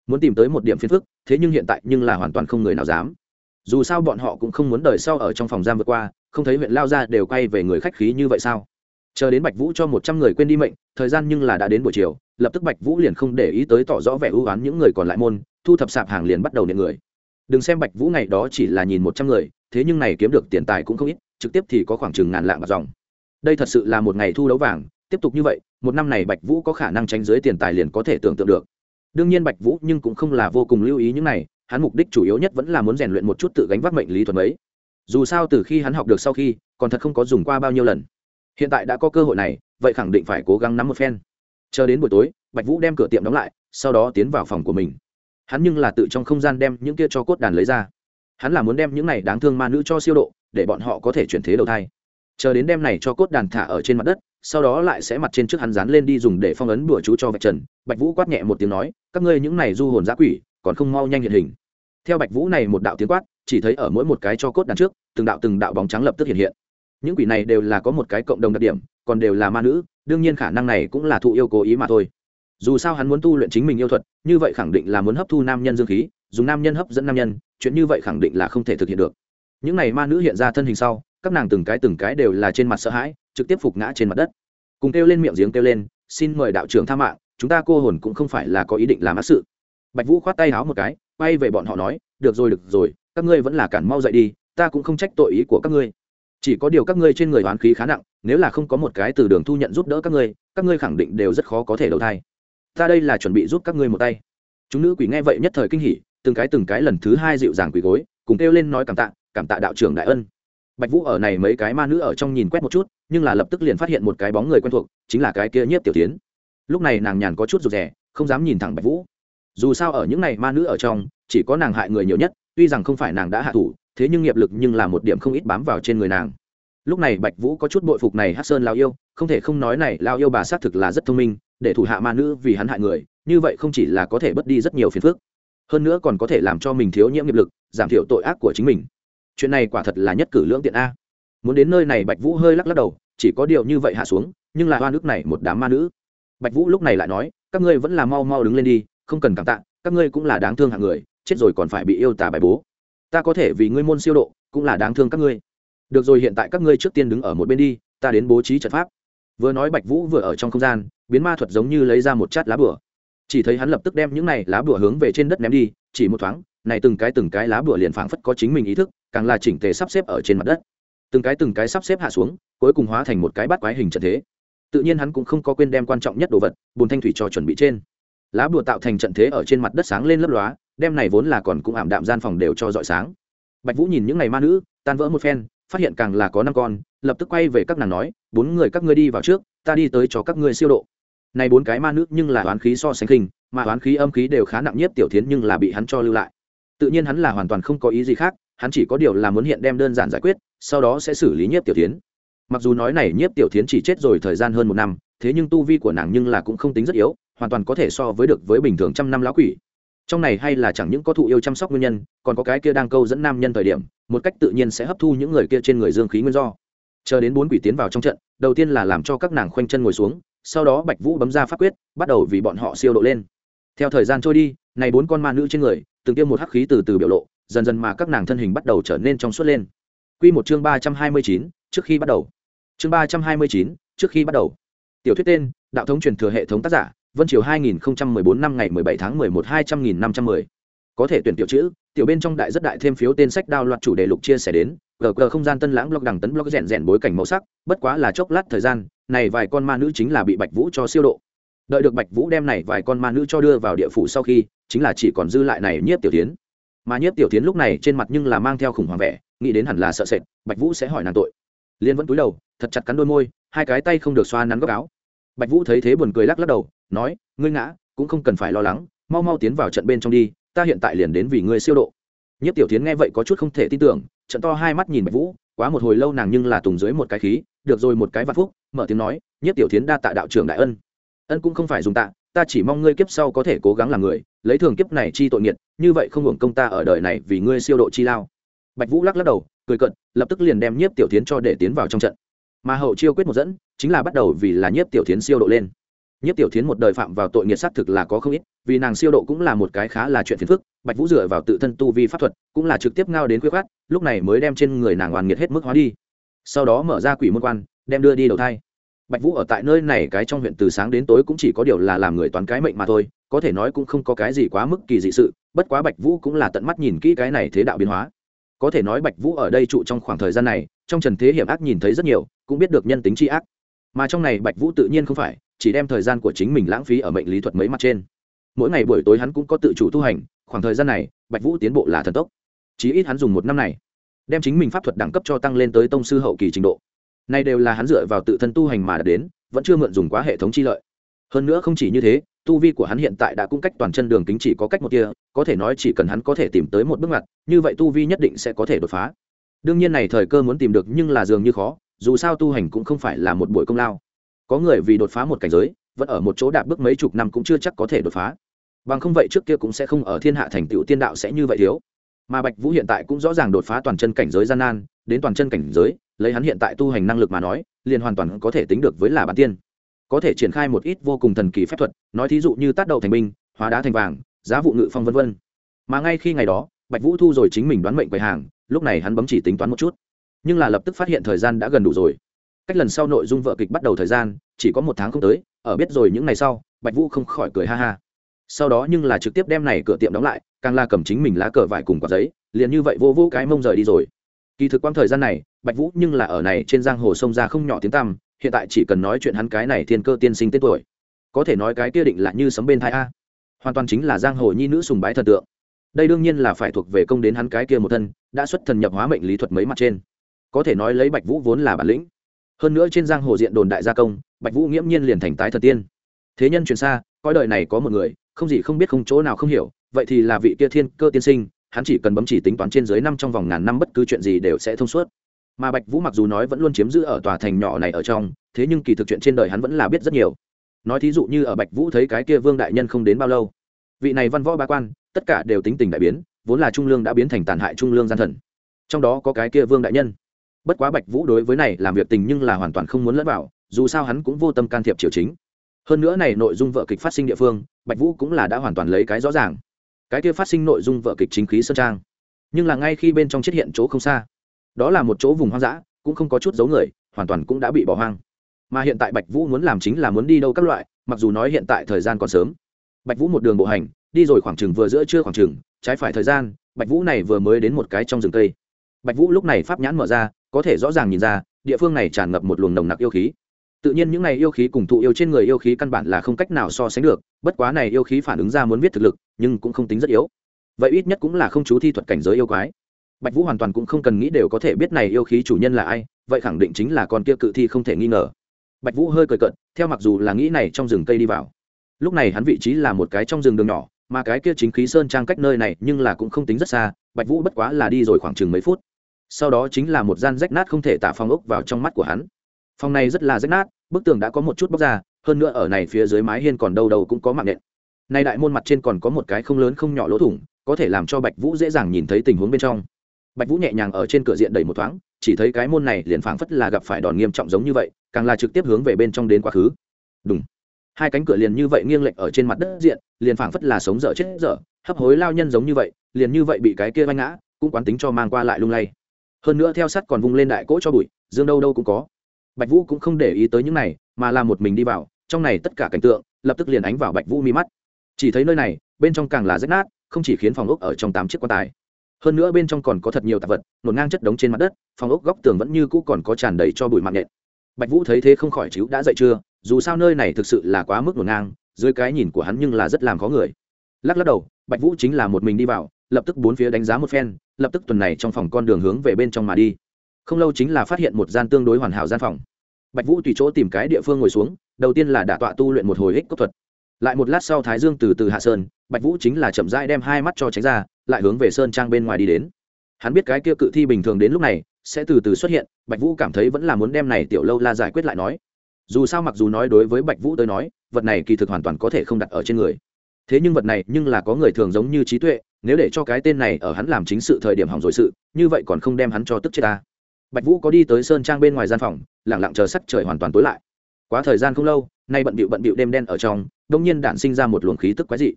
Muốn tìm tới một điểm phiền phức, thế nhưng hiện tại nhưng là hoàn toàn không người nào dám dù sao bọn họ cũng không muốn đời sau ở trong phòng giam vượt qua, không thấy huyện lao ra đều quay về người khách khí như vậy sao? Chờ đến bạch vũ cho một trăm người quên đi mệnh, thời gian nhưng là đã đến buổi chiều, lập tức bạch vũ liền không để ý tới tỏ rõ vẻ ưu oán những người còn lại môn, thu thập sạp hàng liền bắt đầu nệ người. Đừng xem bạch vũ ngày đó chỉ là nhìn một trăm người, thế nhưng này kiếm được tiền tài cũng không ít, trực tiếp thì có khoảng chừng ngàn lạng bạc dòng. Đây thật sự là một ngày thu đấu vàng, tiếp tục như vậy, một năm này bạch vũ có khả năng tránh dưới tiền tài liền có thể tưởng tượng được. Đương nhiên bạch vũ nhưng cũng không là vô cùng lưu ý những này hắn mục đích chủ yếu nhất vẫn là muốn rèn luyện một chút tự gánh vác mệnh lý thuật ấy dù sao từ khi hắn học được sau khi, còn thật không có dùng qua bao nhiêu lần. Hiện tại đã có cơ hội này, vậy khẳng định phải cố gắng nắm một phen. Chờ đến buổi tối, bạch vũ đem cửa tiệm đóng lại, sau đó tiến vào phòng của mình. Hắn nhưng là tự trong không gian đem những kia cho cốt đàn lấy ra. Hắn là muốn đem những này đáng thương ma nữ cho siêu độ, để bọn họ có thể chuyển thế đầu thai. Chờ đến đem này cho cốt đàn thả ở trên mặt đất, sau đó lại sẽ mặt trên trước hắn dán lên đi dùng để phong ấn bùa chú cho vạch trần. Bạch vũ quát nhẹ một tiếng nói, các ngươi những này du hồn giã quỷ, còn không mau nhanh hiện hình theo bạch vũ này một đạo tiếng quát, chỉ thấy ở mỗi một cái cho cốt đàn trước, từng đạo từng đạo bóng trắng lập tức hiện hiện. Những quỷ này đều là có một cái cộng đồng đặc điểm, còn đều là ma nữ, đương nhiên khả năng này cũng là thụ yêu cố ý mà thôi. Dù sao hắn muốn tu luyện chính mình yêu thuật, như vậy khẳng định là muốn hấp thu nam nhân dương khí, dùng nam nhân hấp dẫn nam nhân, chuyện như vậy khẳng định là không thể thực hiện được. Những này ma nữ hiện ra thân hình sau, các nàng từng cái từng cái đều là trên mặt sợ hãi, trực tiếp phục ngã trên mặt đất. Cùng kêu lên miệng giếng kêu lên, xin mời đạo trưởng tha mạng, chúng ta cô hồn cũng không phải là có ý định làm ác sự bạch vũ khoát tay háo một cái, quay về bọn họ nói, được rồi được rồi, các ngươi vẫn là cản mau dậy đi, ta cũng không trách tội ý của các ngươi. Chỉ có điều các ngươi trên người hoán khí khá nặng, nếu là không có một cái từ đường thu nhận giúp đỡ các ngươi các ngươi khẳng định đều rất khó có thể đầu thai. Ta đây là chuẩn bị giúp các ngươi một tay. Chúng nữ quỷ nghe vậy nhất thời kinh hỉ, từng cái từng cái lần thứ hai dịu dàng quỷ gối, cùng kêu lên nói cảm tạ cảm tạ đạo trưởng đại ân. Bạch vũ ở này mấy cái ma nữ ở trong nhìn quét một chút, nhưng là lập tức liền phát hiện một cái bóng người quen thuộc, chính là cái kia nhiếp tiểu tiến. Lúc này nàng nhàn có chút rụt rè, không dám nhìn thẳng bạch vũ dù sao ở những này ma nữ ở trong, chỉ có nàng hại người nhiều nhất, tuy rằng không phải nàng đã hạ thủ, thế nhưng nghiệp lực nhưng là một điểm không ít bám vào trên người nàng. Lúc này bạch vũ có chút bội phục này hát sơn lao yêu, không thể không nói này lao yêu bà xác thực là rất thông minh, để thủ hạ ma nữ vì hắn hại người, như vậy không chỉ là có thể bớt đi rất nhiều phiền phức, hơn nữa còn có thể làm cho mình thiếu nhiễm nghiệp lực, giảm thiểu tội ác của chính mình. Chuyện này quả thật là nhất cử lưỡng tiện a. Muốn đến nơi này bạch vũ hơi lắc lắc đầu, chỉ có điều như vậy hạ xuống, nhưng là hoa nước này một đám ma nữ. Bạch vũ lúc này lại nói, các ngươi vẫn là mau mau đứng lên đi không cần cảm tạ, các ngươi cũng là đáng thương hạng người, chết rồi còn phải bị yêu tà bài bố. Ta có thể vì ngươi môn siêu độ, cũng là đáng thương các ngươi. Được rồi, hiện tại các ngươi trước tiên đứng ở một bên đi, ta đến bố trí trận pháp. Vừa nói bạch vũ vừa ở trong không gian, biến ma thuật giống như lấy ra một chát lá bửa chỉ thấy hắn lập tức đem những này lá bửa hướng về trên đất ném đi, chỉ một thoáng, này từng cái từng cái lá bửa liền phảng phất có chính mình ý thức, càng là chỉnh tề sắp xếp ở trên mặt đất. Từng cái từng cái sắp xếp hạ xuống, cuối cùng hóa thành một cái bát quái hình trận thế. Tự nhiên hắn cũng không có quên đem quan trọng nhất đồ vật bùn thanh thủy cho chuẩn bị trên lá bùa tạo thành trận thế ở trên mặt đất sáng lên lấp lóa đem này vốn là còn cũng ảm đạm gian phòng đều cho dọi sáng. Bạch vũ nhìn những ngày ma nữ, tan vỡ một phen, phát hiện càng là có năm con, lập tức quay về các nàng nói, bốn người các ngươi đi vào trước, ta đi tới cho các ngươi siêu độ. Này bốn cái ma nữ nhưng là oán khí so sánh khinh, mà oán khí âm khí đều khá nặng nhất tiểu thiến nhưng là bị hắn cho lưu lại. Tự nhiên hắn là hoàn toàn không có ý gì khác, hắn chỉ có điều là muốn hiện đem đơn giản giải quyết, sau đó sẽ xử lý nhiếp tiểu thiến. Mặc dù nói này nhiếp tiểu thiến chỉ chết rồi thời gian hơn một năm, thế nhưng tu vi của nàng nhưng là cũng không tính rất yếu hoàn toàn có thể so với được với bình thường trăm năm lão quỷ. Trong này hay là chẳng những có thụ yêu chăm sóc nguyên nhân, còn có cái kia đang câu dẫn nam nhân thời điểm, một cách tự nhiên sẽ hấp thu những người kia trên người dương khí nguyên do. Chờ đến bốn quỷ tiến vào trong trận, đầu tiên là làm cho các nàng khoanh chân ngồi xuống, sau đó bạch vũ bấm ra pháp quyết, bắt đầu vì bọn họ siêu độ lên. Theo thời gian trôi đi, này bốn con ma nữ trên người, từng tiêm một hắc khí từ từ biểu lộ, dần dần mà các nàng thân hình bắt đầu trở nên trong suốt lên. Quy một chương ba trăm hai mươi chín, trước khi bắt đầu. Chương ba trăm hai mươi chín, trước khi bắt đầu. Tiểu thuyết tên, đạo thống truyền thừa hệ thống tác giả vân triều 2014 năm ngày 17 tháng 11 200 510. có thể tuyển tiểu chữ, tiểu bên trong đại rất đại thêm phiếu tên sách đao loạt chủ đề lục chia sẻ đến gg không gian tân lãng blog đằng tấn blog rèn rèn bối cảnh màu sắc, bất quá là chốc lát thời gian, này vài con ma nữ chính là bị bạch vũ cho siêu độ. Đợi được bạch vũ đem này vài con ma nữ cho đưa vào địa phủ sau khi, chính là chỉ còn dư lại này nhiếp tiểu tiến. Mà nhiếp tiểu tiến lúc này trên mặt nhưng là mang theo khủng hoảng vẻ, nghĩ đến hẳn là sợ sệt, bạch vũ sẽ hỏi nàng tội. Liên vẫn túi đầu, thật chặt cắn đôi môi, hai cái tay không được xoa nắn góc áo bạch vũ thấy thế buồn cười lắc lắc đầu, nói, ngươi ngã, cũng không cần phải lo lắng, mau mau tiến vào trận bên trong đi, ta hiện tại liền đến vì ngươi siêu độ. Nhất tiểu tiến nghe vậy có chút không thể tin tưởng, trận to hai mắt nhìn bạch vũ, quá một hồi lâu nàng nhưng là tùng dưới một cái khí, được rồi một cái vạn phúc, mở tiếng nói nhất tiểu tiến đa tạ đạo trưởng đại ân. Ân cũng không phải dùng tạ, ta chỉ mong ngươi kiếp sau có thể cố gắng làm người, lấy thường kiếp này chi tội nghiệt, như vậy không hưởng công ta ở đời này vì ngươi siêu độ chi lao. Bạch vũ lắc lắc đầu, cười cận lập tức liền đem nhiếp tiểu tiến cho để tiến vào trong trận mà hậu chiêu quyết một dẫn, chính là bắt đầu vì là nhiếp tiểu tiến siêu độ lên. Nhiếp tiểu tiến một đời phạm vào tội nghiệt xác thực là có không ít, vì nàng siêu độ cũng là một cái khá là chuyện phiền phức, bạch vũ dựa vào tự thân tu vi pháp thuật, cũng là trực tiếp ngao đến khuyết khát lúc này mới đem trên người nàng hoàn nghiệt hết mức hóa đi. Sau đó mở ra quỷ môn quan, đem đưa đi đầu thai. Bạch vũ ở tại nơi này cái trong huyện từ sáng đến tối cũng chỉ có điều là làm người toán cái mệnh mà thôi, có thể nói cũng không có cái gì quá mức kỳ dị sự, bất quá bạch vũ cũng là tận mắt nhìn kỹ cái này thế đạo biến hóa có thể nói bạch vũ ở đây trụ trong khoảng thời gian này, trong trần thế hiểm ác nhìn thấy rất nhiều, cũng biết được nhân tính tri ác. Mà trong này bạch vũ tự nhiên không phải, chỉ đem thời gian của chính mình lãng phí ở mệnh lý thuật mấy mặt trên. Mỗi ngày buổi tối hắn cũng có tự chủ tu hành, khoảng thời gian này, bạch vũ tiến bộ là thần tốc. Chí ít hắn dùng một năm này, đem chính mình pháp thuật đẳng cấp cho tăng lên tới tông sư hậu kỳ trình độ. Nay đều là hắn dựa vào tự thân tu hành mà đã đến, vẫn chưa mượn dùng quá hệ thống chi lợi. Hơn nữa không chỉ như thế tu vi của hắn hiện tại đã cung cách toàn chân đường kính chỉ có cách một kia, có thể nói chỉ cần hắn có thể tìm tới một bước ngoặt, như vậy tu vi nhất định sẽ có thể đột phá. Đương nhiên này thời cơ muốn tìm được nhưng là dường như khó, dù sao tu hành cũng không phải là một buổi công lao. Có người vì đột phá một cảnh giới, vẫn ở một chỗ đạp bước mấy chục năm cũng chưa chắc có thể đột phá. Bằng không vậy trước kia cũng sẽ không ở thiên hạ thành tựu tiên đạo sẽ như vậy thiếu. Mà bạch vũ hiện tại cũng rõ ràng đột phá toàn chân cảnh giới gian nan, đến toàn chân cảnh giới, lấy hắn hiện tại tu hành năng lực mà nói, liền hoàn toàn có thể tính được với là bản tiên có thể triển khai một ít vô cùng thần kỳ phép thuật, nói thí dụ như tác đầu thành binh, hóa đá thành vàng, giá vụ ngự phong vân vân. Mà ngay khi ngày đó, bạch vũ thu rồi chính mình đoán mệnh quầy hàng, lúc này hắn bấm chỉ tính toán một chút. Nhưng là lập tức phát hiện thời gian đã gần đủ rồi. Cách lần sau nội dung vợ kịch bắt đầu thời gian, chỉ có một tháng không tới, ở biết rồi những ngày sau, bạch vũ không khỏi cười ha ha. Sau đó nhưng là trực tiếp đem này cửa tiệm đóng lại, càng là cầm chính mình lá cờ vải cùng quả giấy, liền như vậy vô vô cái mông rời đi rồi. Kỳ thực quang thời gian này, bạch vũ nhưng là ở này trên giang hồ sông ra không nhỏ tiếng tăm hiện tại chỉ cần nói chuyện hắn cái này thiên cơ tiên sinh tên tuổi, có thể nói cái kia định là như sấm bên thai a. Hoàn toàn chính là giang hồ nhi nữ sùng bái thần tượng. Đây đương nhiên là phải thuộc về công đến hắn cái kia một thân, đã xuất thần nhập hóa mệnh lý thuật mấy mặt trên. Có thể nói lấy bạch vũ vốn là bản lĩnh. Hơn nữa trên giang hồ diện đồn đại gia công, bạch vũ nghiễm nhiên liền thành tái thần tiên. Thế nhân truyền xa, coi đời này có một người, không gì không biết không chỗ nào không hiểu, vậy thì là vị kia thiên cơ tiên sinh, hắn chỉ cần bấm chỉ tính toán trên dưới năm trong vòng ngàn năm bất cứ chuyện gì đều sẽ thông suốt mà bạch vũ mặc dù nói vẫn luôn chiếm giữ ở tòa thành nhỏ này ở trong, thế nhưng kỳ thực chuyện trên đời hắn vẫn là biết rất nhiều. Nói thí dụ như ở bạch vũ thấy cái kia vương đại nhân không đến bao lâu, vị này văn võ ba quan, tất cả đều tính tình đại biến, vốn là trung lương đã biến thành tàn hại trung lương gian thần. Trong đó có cái kia vương đại nhân. Bất quá bạch vũ đối với này làm việc tình nhưng là hoàn toàn không muốn lẫn vào, dù sao hắn cũng vô tâm can thiệp triều chính. Hơn nữa này nội dung vợ kịch phát sinh địa phương, bạch vũ cũng là đã hoàn toàn lấy cái rõ ràng. Cái kia phát sinh nội dung vợ kịch chính khí sơn trang. Nhưng là ngay khi bên trong chết hiện chỗ không xa đó là một chỗ vùng hoang dã, cũng không có chút dấu người, hoàn toàn cũng đã bị bỏ hoang. Mà hiện tại bạch vũ muốn làm chính là muốn đi đâu các loại, mặc dù nói hiện tại thời gian còn sớm. Bạch vũ một đường bộ hành, đi rồi khoảng chừng vừa giữa trưa khoảng chừng, trái phải thời gian, bạch vũ này vừa mới đến một cái trong rừng cây. Bạch vũ lúc này pháp nhãn mở ra, có thể rõ ràng nhìn ra, địa phương này tràn ngập một luồng nồng nặc yêu khí. Tự nhiên những này yêu khí cùng thụ yêu trên người yêu khí căn bản là không cách nào so sánh được, bất quá này yêu khí phản ứng ra muốn biết thực lực, nhưng cũng không tính rất yếu. Vậy ít nhất cũng là không chú thi thuật cảnh giới yêu quái bạch vũ hoàn toàn cũng không cần nghĩ đều có thể biết này yêu khí chủ nhân là ai, vậy khẳng định chính là con kia cự thi không thể nghi ngờ. Bạch vũ hơi cười cận theo mặc dù là nghĩ này trong rừng cây đi vào. Lúc này hắn vị trí là một cái trong rừng đường nhỏ, mà cái kia chính khí sơn trang cách nơi này nhưng là cũng không tính rất xa, bạch vũ bất quá là đi rồi khoảng chừng mấy phút. Sau đó chính là một gian rách nát không thể tả phong ốc vào trong mắt của hắn. Phòng này rất là rách nát, bức tường đã có một chút bóc ra, hơn nữa ở này phía dưới mái hiên còn đâu đâu cũng có mạng nện. Nay đại môn mặt trên còn có một cái không lớn không nhỏ lỗ thủng, có thể làm cho bạch vũ dễ dàng nhìn thấy tình huống bên trong bạch vũ nhẹ nhàng ở trên cửa diện đẩy một thoáng, chỉ thấy cái môn này liền phảng phất là gặp phải đòn nghiêm trọng giống như vậy, càng là trực tiếp hướng về bên trong đến quá khứ. Đúng hai cánh cửa liền như vậy nghiêng lệch ở trên mặt đất diện, liền phảng phất là sống dở chết dở, hấp hối lao nhân giống như vậy, liền như vậy bị cái kia vanh ngã, cũng quán tính cho mang qua lại lung lay. Hơn nữa theo sắt còn vung lên đại cỗ cho bụi, dương đâu đâu cũng có. Bạch vũ cũng không để ý tới những này, mà là một mình đi vào, trong này tất cả cảnh tượng, lập tức liền ánh vào bạch vũ mi mắt. Chỉ thấy nơi này, bên trong càng là rách nát, không chỉ khiến phòng ốc ở trong tám chiếc quan tài hơn nữa bên trong còn có thật nhiều tạp vật, nổn ngang chất đống trên mặt đất, phòng ốc góc tường vẫn như cũ còn có tràn đầy cho bụi mạng nhện. Bạch vũ thấy thế không khỏi chíu đã dậy chưa, dù sao nơi này thực sự là quá mức nổn ngang, dưới cái nhìn của hắn nhưng là rất làm khó người. Lắc lắc đầu, bạch vũ chính là một mình đi vào, lập tức bốn phía đánh giá một phen, lập tức tuần này trong phòng con đường hướng về bên trong mà đi. Không lâu chính là phát hiện một gian tương đối hoàn hảo gian phòng. Bạch vũ tùy chỗ tìm cái địa phương ngồi xuống, đầu tiên là đả tọa tu luyện một hồi ích cốc thuật. Lại một lát sau thái dương từ từ hạ sơn, bạch vũ chính là chậm rãi đem hai mắt cho tránh ra lại hướng về sơn trang bên ngoài đi đến. Hắn biết cái kia cự thi bình thường đến lúc này sẽ từ từ xuất hiện, bạch vũ cảm thấy vẫn là muốn đem này tiểu lâu la giải quyết lại nói. Dù sao mặc dù nói đối với bạch vũ tới nói, vật này kỳ thực hoàn toàn có thể không đặt ở trên người. Thế nhưng vật này nhưng là có người thường giống như trí tuệ, nếu để cho cái tên này ở hắn làm chính sự thời điểm hỏng rồi sự, như vậy còn không đem hắn cho tức chết ta. Bạch vũ có đi tới sơn trang bên ngoài gian phòng lẳng lặng chờ sắc trời hoàn toàn tối lại. Quá thời gian không lâu, nay bận bịu bận bịu đêm đen ở trong đông nhiên đạn sinh ra một luồng khí tức quái dị.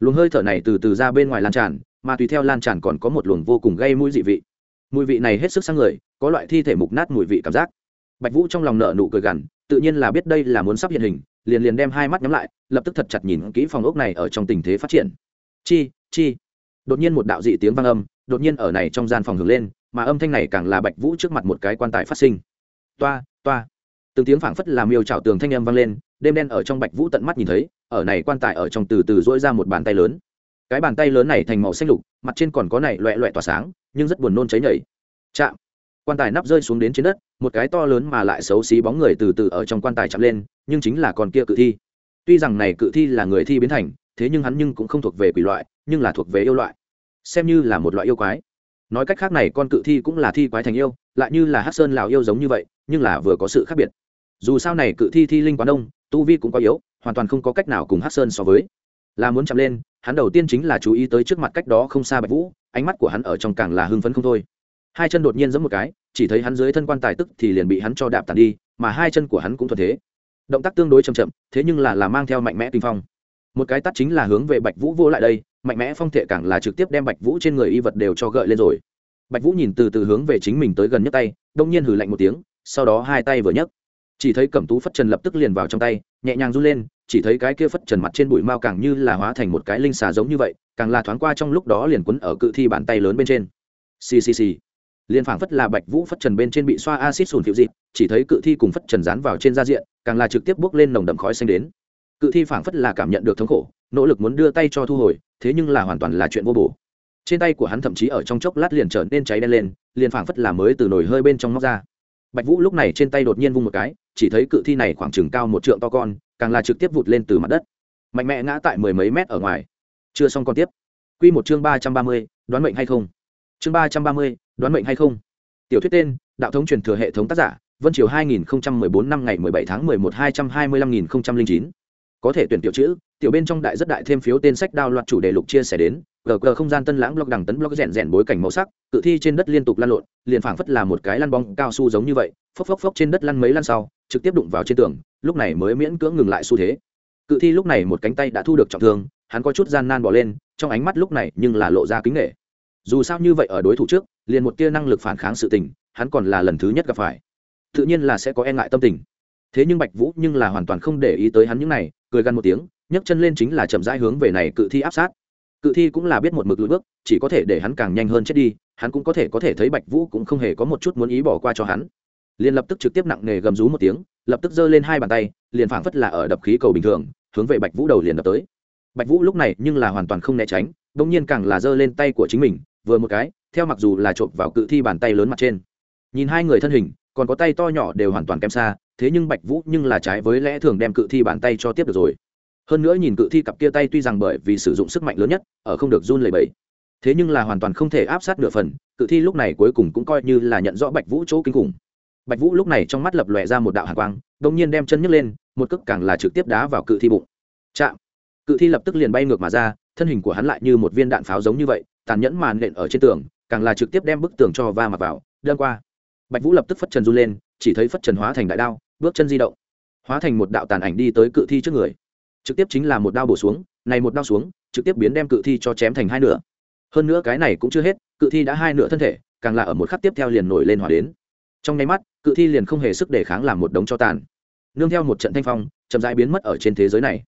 Luồng hơi thở này từ từ ra bên ngoài lan tràn mà tùy theo lan tràn còn có một luồng vô cùng gây mũi dị vị. Mùi vị này hết sức sang người, có loại thi thể mục nát mùi vị cảm giác. Bạch vũ trong lòng nợ nụ cười gằn, tự nhiên là biết đây là muốn sắp hiện hình, liền liền đem hai mắt nhắm lại, lập tức thật chặt nhìn kỹ phòng ốc này ở trong tình thế phát triển. Chi chi. Đột nhiên một đạo dị tiếng vang âm, đột nhiên ở này trong gian phòng hưởng lên, mà âm thanh này càng là bạch vũ trước mặt một cái quan tài phát sinh. Toa toa. Từng tiếng phảng phất làm miêu trào tường thanh âm vang lên, đêm đen ở trong bạch vũ tận mắt nhìn thấy, ở này quan tài ở trong từ từ dỗi ra một bàn tay lớn cái bàn tay lớn này thành màu xanh lục, mặt trên còn có này loẹ loẹ tỏa sáng, nhưng rất buồn nôn cháy nhảy. Chạm. Quan tài nắp rơi xuống đến trên đất, một cái to lớn mà lại xấu xí bóng người từ từ ở trong quan tài chạm lên, nhưng chính là con kia cự thi. Tuy rằng này cự thi là người thi biến thành, thế nhưng hắn nhưng cũng không thuộc về quỷ loại, nhưng là thuộc về yêu loại. Xem như là một loại yêu quái. Nói cách khác này con cự thi cũng là thi quái thành yêu, lại như là hát sơn lào yêu giống như vậy, nhưng là vừa có sự khác biệt. Dù sao này cự thi thi linh quá đông, tu vi cũng quá yếu, hoàn toàn không có cách nào cùng hát sơn so với. Là muốn chạm lên hắn đầu tiên chính là chú ý tới trước mặt cách đó không xa bạch vũ, ánh mắt của hắn ở trong càng là hưng phấn không thôi. Hai chân đột nhiên giẫm một cái, chỉ thấy hắn dưới thân quan tài tức thì liền bị hắn cho đạp tàn đi, mà hai chân của hắn cũng thuận thế. Động tác tương đối chậm chậm, thế nhưng là là mang theo mạnh mẽ kinh phong. Một cái tắt chính là hướng về bạch vũ vô lại đây, mạnh mẽ phong thể càng là trực tiếp đem bạch vũ trên người y vật đều cho gợi lên rồi. Bạch vũ nhìn từ từ hướng về chính mình tới gần nhấc tay, đông nhiên hừ lạnh một tiếng, sau đó hai tay vừa nhấc chỉ thấy cẩm tú phất trần lập tức liền vào trong tay, nhẹ nhàng run lên, chỉ thấy cái kia phất trần mặt trên bụi mao càng như là hóa thành một cái linh xà giống như vậy, càng là thoáng qua trong lúc đó liền quấn ở cự thi bàn tay lớn bên trên. Ccc liền phảng phất là bạch vũ phất trần bên trên bị xoa acid sùn phiệu dịp chỉ thấy cự thi cùng phất trần dán vào trên da diện, càng là trực tiếp bước lên nồng đậm khói xanh đến. Cự thi phảng phất là cảm nhận được thống khổ, nỗ lực muốn đưa tay cho thu hồi, thế nhưng là hoàn toàn là chuyện vô bổ. Trên tay của hắn thậm chí ở trong chốc lát liền trở nên cháy đen lên, liền phảng phất là mới từ nồi hơi bên trong móc ra. Bạch vũ lúc này trên tay đột nhiên vung một cái chỉ thấy cự thi này khoảng chừng cao một trượng to con, càng là trực tiếp vụt lên từ mặt đất. Mạnh mẽ ngã tại mười mấy mét ở ngoài. Chưa xong còn tiếp. Q một chương ba trăm ba mươi, đoán mệnh hay không? Chương ba trăm ba mươi, đoán mệnh hay không? Tiểu thuyết tên, đạo thống truyền thừa hệ thống tác giả, vân triều hai nghìn bốn năm ngày mười bảy tháng mười một hai trăm hai mươi lăm nghìn chín. Có thể tuyển tiểu chữ, tiểu bên trong đại rất đại thêm phiếu tên sách đao loạt chủ đề lục chia sẻ đến gờ không gian tân lãng blog đằng tấn blog rèn rèn bối cảnh màu sắc, cự thi trên đất liên tục lăn lộn, liền phảng phất là một cái lăn bóng cao su giống như vậy, phốc phốc phốc trên đất lăn mấy lăn sau, trực tiếp đụng vào trên tường, lúc này mới miễn cưỡng ngừng lại xu thế. Cự thi lúc này một cánh tay đã thu được trọng thương, hắn có chút gian nan bỏ lên, trong ánh mắt lúc này nhưng là lộ ra kính nghệ dù sao như vậy ở đối thủ trước, liền một tia năng lực phản kháng sự tình, hắn còn là lần thứ nhất gặp phải. Tự nhiên là sẽ có e ngại tâm tình. Thế nhưng bạch vũ nhưng là hoàn toàn không để ý tới hắn những này, cười gằn một tiếng, nhấc chân lên chính là chậm rãi hướng về này cự thi áp sát cự thi cũng là biết một mực lùi bước, chỉ có thể để hắn càng nhanh hơn chết đi, hắn cũng có thể có thể thấy bạch vũ cũng không hề có một chút muốn ý bỏ qua cho hắn. Liền lập tức trực tiếp nặng nề gầm rú một tiếng, lập tức giơ lên hai bàn tay, liền phảng phất là ở đập khí cầu bình thường, hướng về bạch vũ đầu liền đập tới. Bạch vũ lúc này nhưng là hoàn toàn không né tránh bỗng nhiên càng là giơ lên tay của chính mình, vừa một cái, theo mặc dù là trộm vào cự thi bàn tay lớn mặt trên. Nhìn hai người thân hình, còn có tay to nhỏ đều hoàn toàn kém xa, thế nhưng bạch vũ nhưng là trái với lẽ thường đem cự thi bàn tay cho tiếp được rồi hơn nữa nhìn cự thi cặp kia tay tuy rằng bởi vì sử dụng sức mạnh lớn nhất, ở không được run lẩy bẩy, thế nhưng là hoàn toàn không thể áp sát nửa phần, cự thi lúc này cuối cùng cũng coi như là nhận rõ bạch vũ chỗ kinh khủng. Bạch vũ lúc này trong mắt lập lòe ra một đạo hạ quang đ ỗ n g nhiên đem chân nhấc lên, một cước càng là trực tiếp đá vào cự thi bụng. Chạm! Cự thi lập tức liền bay ngược mà ra, thân hình của hắn lại như một viên đạn pháo giống như vậy, tàn nhẫn màn nện ở trên tường, càng là trực tiếp đem bức tường cho va mặt vào đơn qua. Bạch vũ lập tức phất trần run lên, chỉ thấy phất trần hóa thành đại đao, bước chân di động, hóa thành một đạo tàn ảnh đi tới cự thi trước người trực tiếp chính là một đao bổ xuống, này một đao xuống, trực tiếp biến đem cự thi cho chém thành hai nửa. Hơn nữa cái này cũng chưa hết, cự thi đã hai nửa thân thể, càng là ở một khắc tiếp theo liền nổi lên hỏa đến. Trong nháy mắt, cự thi liền không hề sức để kháng làm một đống cho tàn. Nương theo một trận thanh phong, chậm rãi biến mất ở trên thế giới này.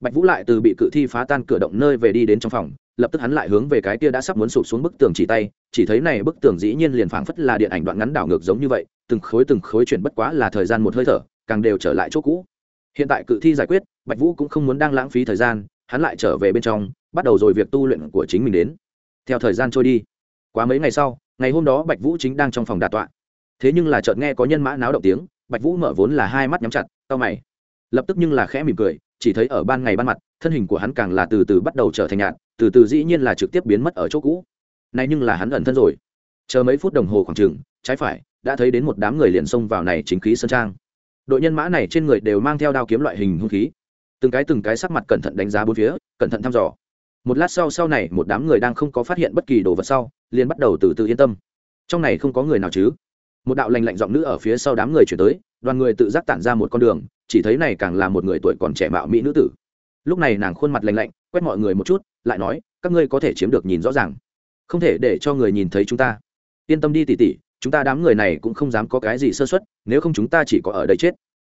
Bạch vũ lại từ bị cự thi phá tan cửa động nơi về đi đến trong phòng, lập tức hắn lại hướng về cái kia đã sắp muốn sụp xuống bức tường chỉ tay, chỉ thấy này bức tường dĩ nhiên liền phảng phất là điện ảnh đoạn ngắn đảo ngược giống như vậy, từng khối từng khối chuyển bất quá là thời gian một hơi thở, càng đều trở lại chỗ cũ hiện tại cự thi giải quyết, bạch vũ cũng không muốn đang lãng phí thời gian, hắn lại trở về bên trong, bắt đầu rồi việc tu luyện của chính mình đến. Theo thời gian trôi đi, quá mấy ngày sau, ngày hôm đó bạch vũ chính đang trong phòng đà tọa. Thế nhưng là chợt nghe có nhân mã náo động tiếng, bạch vũ mở vốn là hai mắt nhắm chặt tao mày. Lập tức nhưng là khẽ mỉm cười, chỉ thấy ở ban ngày ban mặt, thân hình của hắn càng là từ từ bắt đầu trở thành nhạt, từ từ dĩ nhiên là trực tiếp biến mất ở chỗ cũ. Này nhưng là hắn ẩn thân rồi. Chờ mấy phút đồng hồ khoảng chừng, trái phải, đã thấy đến một đám người liền xông vào này chính khí sơn trang đội nhân mã này trên người đều mang theo đao kiếm loại hình hung khí. Từng cái từng cái sắc mặt cẩn thận đánh giá bốn phía, cẩn thận thăm dò. Một lát sau sau này, một đám người đang không có phát hiện bất kỳ đồ vật sau, liền bắt đầu từ từ yên tâm. Trong này không có người nào chứ? Một đạo lành lạnh giọng nữ ở phía sau đám người chuyển tới, đoàn người tự giác tản ra một con đường, chỉ thấy này càng là một người tuổi còn trẻ mạo mỹ nữ tử. Lúc này nàng khuôn mặt lành lạnh, quét mọi người một chút, lại nói, các ngươi có thể chiếm được nhìn rõ ràng. Không thể để cho người nhìn thấy chúng ta. Yên tâm đi tỉ tỉ chúng ta đám người này cũng không dám có cái gì sơ xuất nếu không chúng ta chỉ có ở đây chết.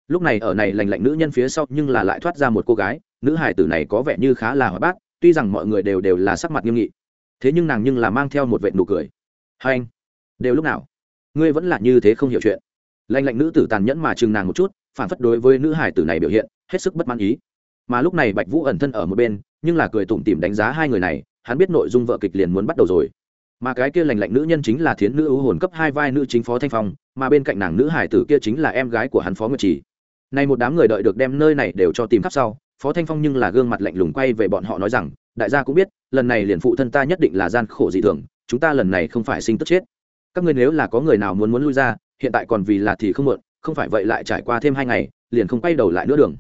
Lúc này ở này lành lạnh nữ nhân phía sau nhưng là lại thoát ra một cô gái, nữ hải tử này có vẻ như khá là hoạt bát, tuy rằng mọi người đều đều là sắc mặt nghiêm nghị. Thế nhưng nàng nhưng là mang theo một vệ nụ cười. Hai anh, đều lúc nào? Ngươi vẫn là như thế không hiểu chuyện. Lành lạnh nữ tử tàn nhẫn mà chừng nàng một chút, phản phất đối với nữ hải tử này biểu hiện, hết sức bất mãn ý. Mà lúc này bạch vũ ẩn thân ở một bên, nhưng là cười tủm tỉm đánh giá hai người này, hắn biết nội dung vợ kịch liền muốn bắt đầu rồi mà cái kia lành lạnh nữ nhân chính là thiến nữ ưu hồn cấp hai vai nữ chính phó thanh phong, mà bên cạnh nàng nữ hải tử kia chính là em gái của hắn phó nguyệt trì. Nay một đám người đợi được đem nơi này đều cho tìm khắp sau, phó thanh phong nhưng là gương mặt lạnh lùng quay về bọn họ nói rằng, đại gia cũng biết, lần này liền phụ thân ta nhất định là gian khổ dị thường, chúng ta lần này không phải sinh tức chết. Các ngươi nếu là có người nào muốn muốn lui ra, hiện tại còn vì là thì không muộn, không phải vậy lại trải qua thêm hai ngày, liền không quay đầu lại nữa đường.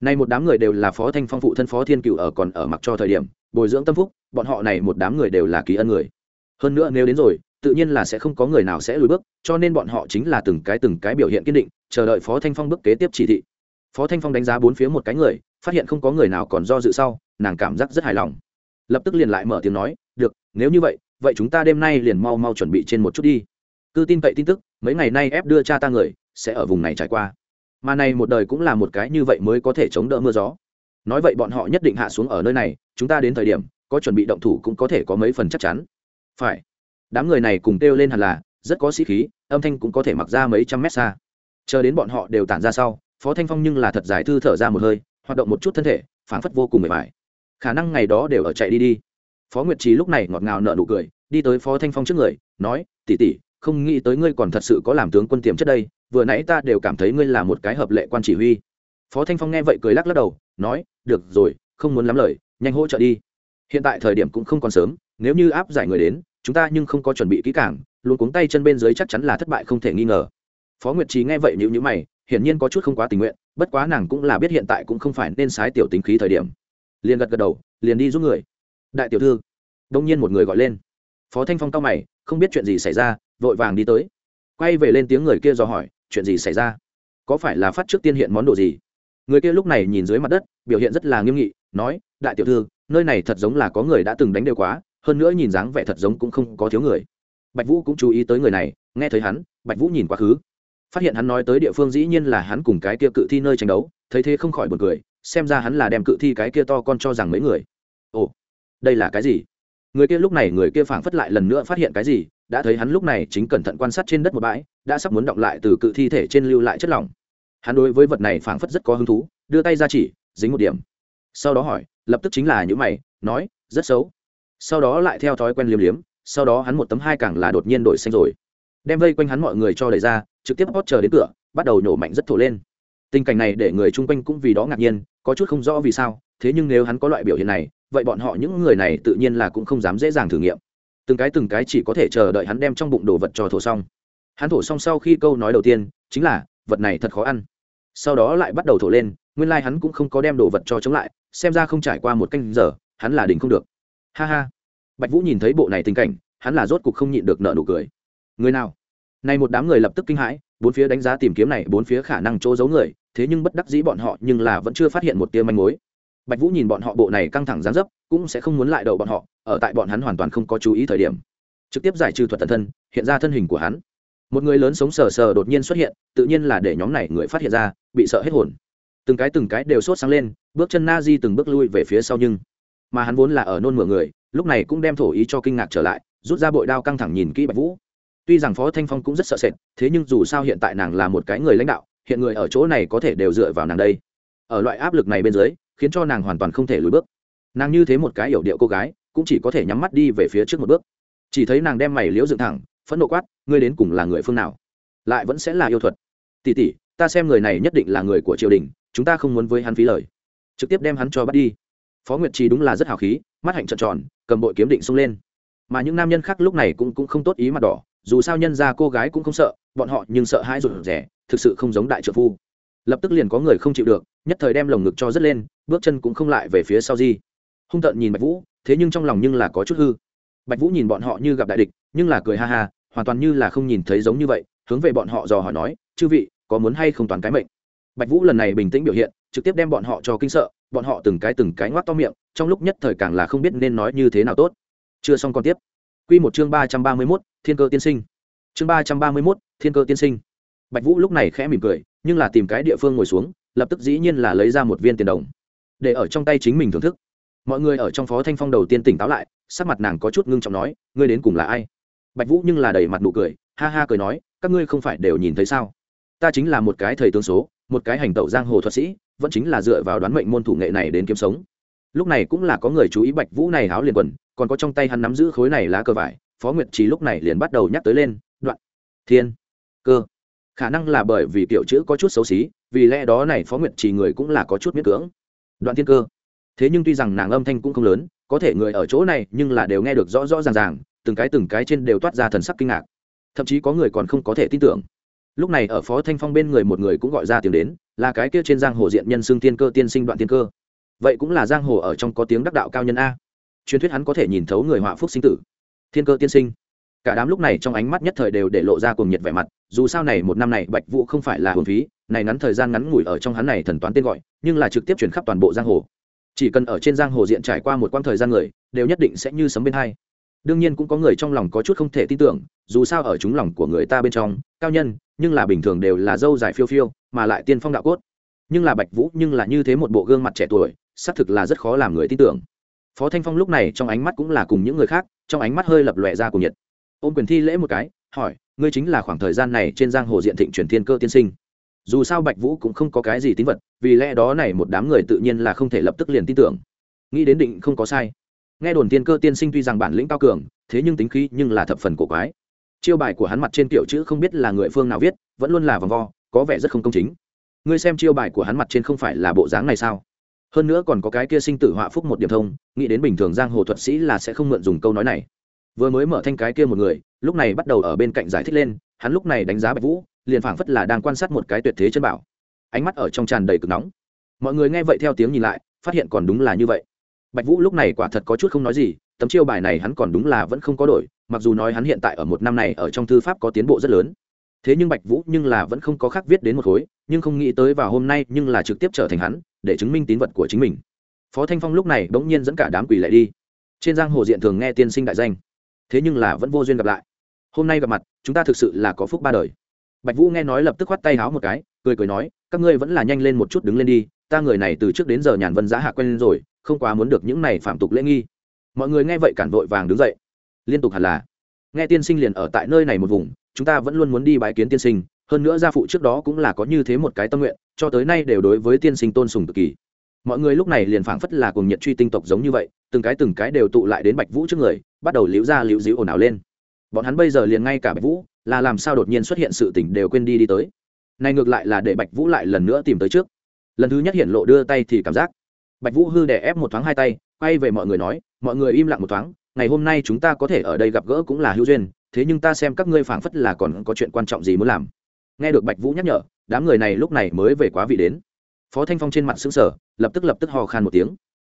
Nay một đám người đều là phó thanh phong phụ thân phó thiên cựu ở còn ở mặc cho thời điểm, bồi dưỡng tâm phúc, bọn họ này một đám người đều là kỳ ân người hơn nữa nếu đến rồi, tự nhiên là sẽ không có người nào sẽ lùi bước, cho nên bọn họ chính là từng cái từng cái biểu hiện kiên định, chờ đợi phó thanh phong bước kế tiếp chỉ thị. Phó thanh phong đánh giá bốn phía một cái người, phát hiện không có người nào còn do dự sau, nàng cảm giác rất hài lòng. Lập tức liền lại mở tiếng nói, được, nếu như vậy vậy chúng ta đêm nay liền mau mau chuẩn bị trên một chút đi. Cứ tin cậy tin tức, mấy ngày nay ép đưa cha ta người, sẽ ở vùng này trải qua. Mà này một đời cũng là một cái như vậy mới có thể chống đỡ mưa gió. Nói vậy bọn họ nhất định hạ xuống ở nơi này, chúng ta đến thời điểm, có chuẩn bị động thủ cũng có thể có mấy phần chắc chắn phải. Đám người này cùng kêu lên hẳn là, rất có sĩ khí, âm thanh cũng có thể mặc ra mấy trăm mét xa. Chờ đến bọn họ đều tản ra sau, phó thanh phong nhưng là thật giải thư thở ra một hơi, hoạt động một chút thân thể, phảng phất vô cùng mệt mỏi. Khả năng ngày đó đều ở chạy đi đi. Phó nguyệt trí lúc này ngọt ngào nở nụ cười, đi tới phó thanh phong trước người, nói tỉ tỉ không nghĩ tới ngươi còn thật sự có làm tướng quân tiềm chất đây, vừa nãy ta đều cảm thấy ngươi là một cái hợp lệ quan chỉ huy. Phó thanh phong nghe vậy cười lắc lắc đầu, nói, được rồi, không muốn lắm lời, nhanh hỗ trợ đi. Hiện tại thời điểm cũng không còn sớm, nếu như áp giải người đến chúng ta nhưng không có chuẩn bị kỹ càng, luôn cuống tay chân bên dưới chắc chắn là thất bại không thể nghi ngờ. Phó nguyệt trí nghe vậy nhữ nhữ mày, hiển nhiên có chút không quá tình nguyện, bất quá nàng cũng là biết hiện tại cũng không phải nên sái tiểu tính khí thời điểm. Liền gật gật đầu, liền đi giúp người. Đại tiểu thư. Đông nhiên một người gọi lên. Phó thanh phong cao mày, không biết chuyện gì xảy ra, vội vàng đi tới. Quay về lên tiếng người kia do hỏi, chuyện gì xảy ra? Có phải là phát trước tiên hiện món đồ gì? Người kia lúc này nhìn dưới mặt đất, biểu hiện rất là nghiêm nghị, nói, đại tiểu thư, nơi này thật giống là có người đã từng đánh đều quá hơn nữa nhìn dáng vẻ thật giống cũng không có thiếu người. Bạch vũ cũng chú ý tới người này, nghe thấy hắn, bạch vũ nhìn quá khứ. Phát hiện hắn nói tới địa phương dĩ nhiên là hắn cùng cái kia cự thi nơi tranh đấu, thấy thế không khỏi b u ồ n cười, xem ra hắn là đem cự thi cái kia to con cho rằng mấy người. Ồ, đây là cái gì? Người kia lúc này, người kia phảng phất lại lần nữa phát hiện cái gì, đã thấy hắn lúc này chính cẩn thận quan sát trên đất một bãi, đã sắp muốn động lại từ cự thi thể trên lưu lại chất lỏng. Hắn đối với vật này phảng phất rất có hứng thú, đưa tay ra chỉ, dính một điểm. Sau đó hỏi, lập tức chính là những mày, nói, rất xấu sau đó lại theo thói quen liếm liếm, sau đó hắn một tấm hai càng là đột nhiên đổi xanh rồi. Đem vây quanh hắn mọi người cho đẩy ra, trực tiếp hót chờ đến cửa, bắt đầu nhổ mạnh rất thổ lên. Tình cảnh này để người chung quanh cũng vì đó ngạc nhiên, có chút không rõ vì sao, thế nhưng nếu hắn có loại biểu hiện này, vậy bọn họ những người này tự nhiên là cũng không dám dễ dàng thử nghiệm. Từng cái từng cái chỉ có thể chờ đợi hắn đem trong bụng đồ vật cho thổ xong. Hắn thổ xong sau khi câu nói đầu tiên, chính là, vật này thật khó ăn. Sau đó lại bắt đầu thổ lên, nguyên lai、like、hắn cũng không có đem đồ vật cho chống lại, xem ra không trải qua một canh giờ, hắn là đỉnh không được ha ha. Bạch vũ nhìn thấy bộ này tình cảnh, hắn là rốt cục không nhịn được nợ nụ cười. Người nào? Này một đám người lập tức kinh hãi, bốn phía đánh giá tìm kiếm này, bốn phía khả năng chỗ giấu người, thế nhưng bất đắc dĩ bọn họ nhưng là vẫn chưa phát hiện một tia manh mối. Bạch vũ nhìn bọn họ bộ này căng thẳng gián dấp, cũng sẽ không muốn lại đầu bọn họ, ở tại bọn hắn hoàn toàn không có chú ý thời điểm. Trực tiếp giải trừ thuật tận thân, hiện ra thân hình của hắn. Một người lớn sống sờ sờ đột nhiên xuất hiện, tự nhiên là để nhóm này người phát hiện ra, bị sợ hết hồn. Từng cái từng cái đều sốt sáng lên, bước chân na di từng bước lui về phía sau nhưng mà hắn vốn là ở nôn mửa người, lúc này cũng đem thổ ý cho kinh ngạc trở lại, rút ra bội đao căng thẳng nhìn kỹ bạch vũ. Tuy rằng phó thanh phong cũng rất sợ sệt, thế nhưng dù sao hiện tại nàng là một cái người lãnh đạo, hiện người ở chỗ này có thể đều dựa vào nàng đây. Ở loại áp lực này bên dưới, khiến cho nàng hoàn toàn không thể lùi bước. Nàng như thế một cái yểu điệu cô gái, cũng chỉ có thể nhắm mắt đi về phía trước một bước. Chỉ thấy nàng đem mày liễu dựng thẳng, phẫn nộ quát, ngươi đến cùng là người phương nào? Lại vẫn sẽ là yêu thuật? Tỷ tỷ, ta xem người này nhất định là người của triều đình, chúng ta không muốn với hắn phí lời. Trực tiếp đem hắn cho bắt đi phó nguyệt trì đúng là rất hào khí, mắt hạnh trợn tròn, cầm bội kiếm định xông lên. Mà những nam nhân khác lúc này cũng cũng không tốt ý mặt đỏ, dù sao nhân ra cô gái cũng không sợ, bọn họ nhưng sợ hãi rụt rẻ thực sự không giống đại trợ phu. Lập tức liền có người không chịu được, nhất thời đem lồng ngực cho rất lên, bước chân cũng không lại về phía sau di. Hung tợn nhìn bạch vũ, thế nhưng trong lòng nhưng là có chút hư. Bạch vũ nhìn bọn họ như gặp đại địch, nhưng là cười ha ha, hoàn toàn như là không nhìn thấy giống như vậy, hướng về bọn họ dò hỏi nói, chư vị, có muốn hay không toàn cái mệnh? Bạch vũ lần này bình tĩnh biểu hiện, trực tiếp đem bọn họ cho kinh sợ bọn họ từng cái từng cái ngoác to miệng trong lúc nhất thời càng là không biết nên nói như thế nào tốt chưa xong còn tiếp Quy một chương ba trăm ba mươi 331, Thiên cơ tiên sinh. Chương ba trăm ba mươi 331, Thiên cơ tiên sinh. Bạch Vũ lúc này khẽ mỉm cười, nhưng là tìm cái địa phương ngồi xuống, lập tức dĩ nhiên là lấy ra một viên tiền đồng, để ở trong tay chính mình thưởng thức. Mọi người ở trong Phó Thanh Phong đầu tiên tỉnh táo lại, sắc mặt nàng có chút ngưng trọng nói, ngươi đến cùng là ai? Bạch Vũ nhưng là đầy mặt nụ cười, ha ha cười nói, các ngươi không phải đều nhìn thấy sao? Ta chính là một cái thầy tướng số, một cái hành tẩu giang hồ thuật sĩ, vẫn chính là dựa vào đoán mệnh môn thủ nghệ này đến kiếm sống. Lúc này cũng là có người chú ý Bạch Vũ này háo liền quần, còn có trong tay hắn nắm giữ khối này lá cờ vải phó nguyệt trí lúc này liền bắt đầu nhắc tới lên đoạn thiên cơ. Khả năng là bởi vì kiểu chữ có chút xấu xí vì lẽ đó này phó nguyệt trì người cũng là có chút miễn cưỡng. Đoạn thiên cơ. Thế nhưng tuy rằng nàng âm thanh cũng không lớn có thể người ở chỗ này nhưng là đều nghe được rõ rõ ràng ràng từng cái từng cái trên đều toát ra thần sắc kinh ngạc. Thậm chí có người còn không có thể tin tưởng lúc này ở phó thanh phong bên người một người cũng gọi ra tiếng đến, là cái kia trên giang hồ diện nhân xương tiên cơ, tiên sinh đoạn tiên cơ. Vậy cũng là giang hồ ở trong có tiếng đắc đạo cao nhân a. Truyền thuyết hắn có thể nhìn thấu người họa phúc sinh tử. Thiên cơ tiên sinh. Cả đám lúc này trong ánh mắt nhất thời đều để lộ ra cùng nhiệt vẻ mặt, dù sao này một năm này bạch vũ không phải là hồn phí, này ngắn thời gian ngắn ngủi ở trong hắn này thần toán tên gọi, nhưng là trực tiếp chuyển khắp toàn bộ giang hồ. Chỉ cần ở trên giang hồ diện trải qua một quãng thời gian người, đều nhất định sẽ như sấm bên hai đương nhiên cũng có người trong lòng có chút không thể tin tưởng, dù sao ở chúng lòng của người ta bên trong, cao nhân, nhưng là bình thường đều là dâu dài phiêu phiêu, mà lại tiên phong đạo cốt. Nhưng là bạch vũ, nhưng là như thế một bộ gương mặt trẻ tuổi, xác thực là rất khó làm người tin tưởng. Phó thanh phong lúc này trong ánh mắt cũng là cùng những người khác, trong ánh mắt hơi lập lòe ra cùng nhiệt. Ôm quyền thi lễ một cái, hỏi, ngươi chính là khoảng thời gian này trên giang hồ diện thịnh truyền thiên cơ tiên sinh? Dù sao bạch vũ cũng không có cái gì tín vật, vì lẽ đó này một đám người tự nhiên là không thể lập tức liền tin tưởng. Nghĩ đến định không có sai nghe đồn tiên cơ tiên sinh tuy rằng bản lĩnh cao cường, thế nhưng tính khí nhưng là thập phần cổ quái. Chiêu bài của hắn mặt trên kiểu chữ không biết là người phương nào viết, vẫn luôn là vòng vo, có vẻ rất không công chính. Ngươi xem chiêu bài của hắn mặt trên không phải là bộ dáng này sao? Hơn nữa còn có cái kia sinh tử họa phúc một điểm thông, nghĩ đến bình thường giang hồ thuật sĩ là sẽ không mượn dùng câu nói này. Vừa mới mở thanh cái kia một người, lúc này bắt đầu ở bên cạnh giải thích lên, hắn lúc này đánh giá bạch vũ, liền phảng phất là đang quan sát một cái tuyệt thế chân bảo. Ánh mắt ở trong tràn đầy cực nóng. Mọi người nghe vậy theo tiếng nhìn lại, phát hiện còn đúng là như vậy bạch vũ lúc này quả thật có chút không nói gì, tấm chiêu bài này hắn còn đúng là vẫn không có đổi, mặc dù nói hắn hiện tại ở một năm này ở trong thư pháp có tiến bộ rất lớn. Thế nhưng bạch vũ nhưng là vẫn không có khác viết đến một khối, nhưng không nghĩ tới vào hôm nay nhưng là trực tiếp trở thành hắn, để chứng minh tín vật của chính mình. Phó thanh phong lúc này bỗng nhiên dẫn cả đám quỷ lại đi. Trên giang hồ diện thường nghe tiên sinh đại danh, thế nhưng là vẫn vô duyên gặp lại. Hôm nay gặp mặt, chúng ta thực sự là có phúc ba đời. Bạch vũ nghe nói lập tức khoát tay háo một cái, cười cười nói, các ngươi vẫn là nhanh lên một chút đứng lên đi, ta người này từ trước đến giờ nhàn vân giá hạ quen lên rồi không quá muốn được những này phạm tục lễ nghi. Mọi người nghe vậy cản vội vàng đứng dậy. Liên tục hẳn là, nghe tiên sinh liền ở tại nơi này một vùng, chúng ta vẫn luôn muốn đi bái kiến tiên sinh, hơn nữa gia phụ trước đó cũng là có như thế một cái tâm nguyện, cho tới nay đều đối với tiên sinh tôn sùng cực kỳ. Mọi người lúc này liền phảng phất là cùng nhiệt truy tinh tộc giống như vậy, từng cái từng cái đều tụ lại đến bạch vũ trước người, bắt đầu liễu ra liễu dĩu ồn ào lên. Bọn hắn bây giờ liền ngay cả bạch vũ, là làm sao đột nhiên xuất hiện sự tỉnh đều quên đi đi tới. Này ngược lại là để bạch vũ lại lần nữa tìm tới trước. Lần thứ nhất hiện lộ đưa tay thì cảm giác bạch vũ hư đè ép một thoáng hai tay, quay về mọi người nói, mọi người im lặng một thoáng, ngày hôm nay chúng ta có thể ở đây gặp gỡ cũng là hữu duyên, thế nhưng ta xem các ngươi phảng phất là còn có chuyện quan trọng gì muốn làm. Nghe được bạch vũ nhắc nhở, đám người này lúc này mới về quá vị đến. Phó thanh phong trên mặt xứng sở lập tức lập tức hò khan một tiếng.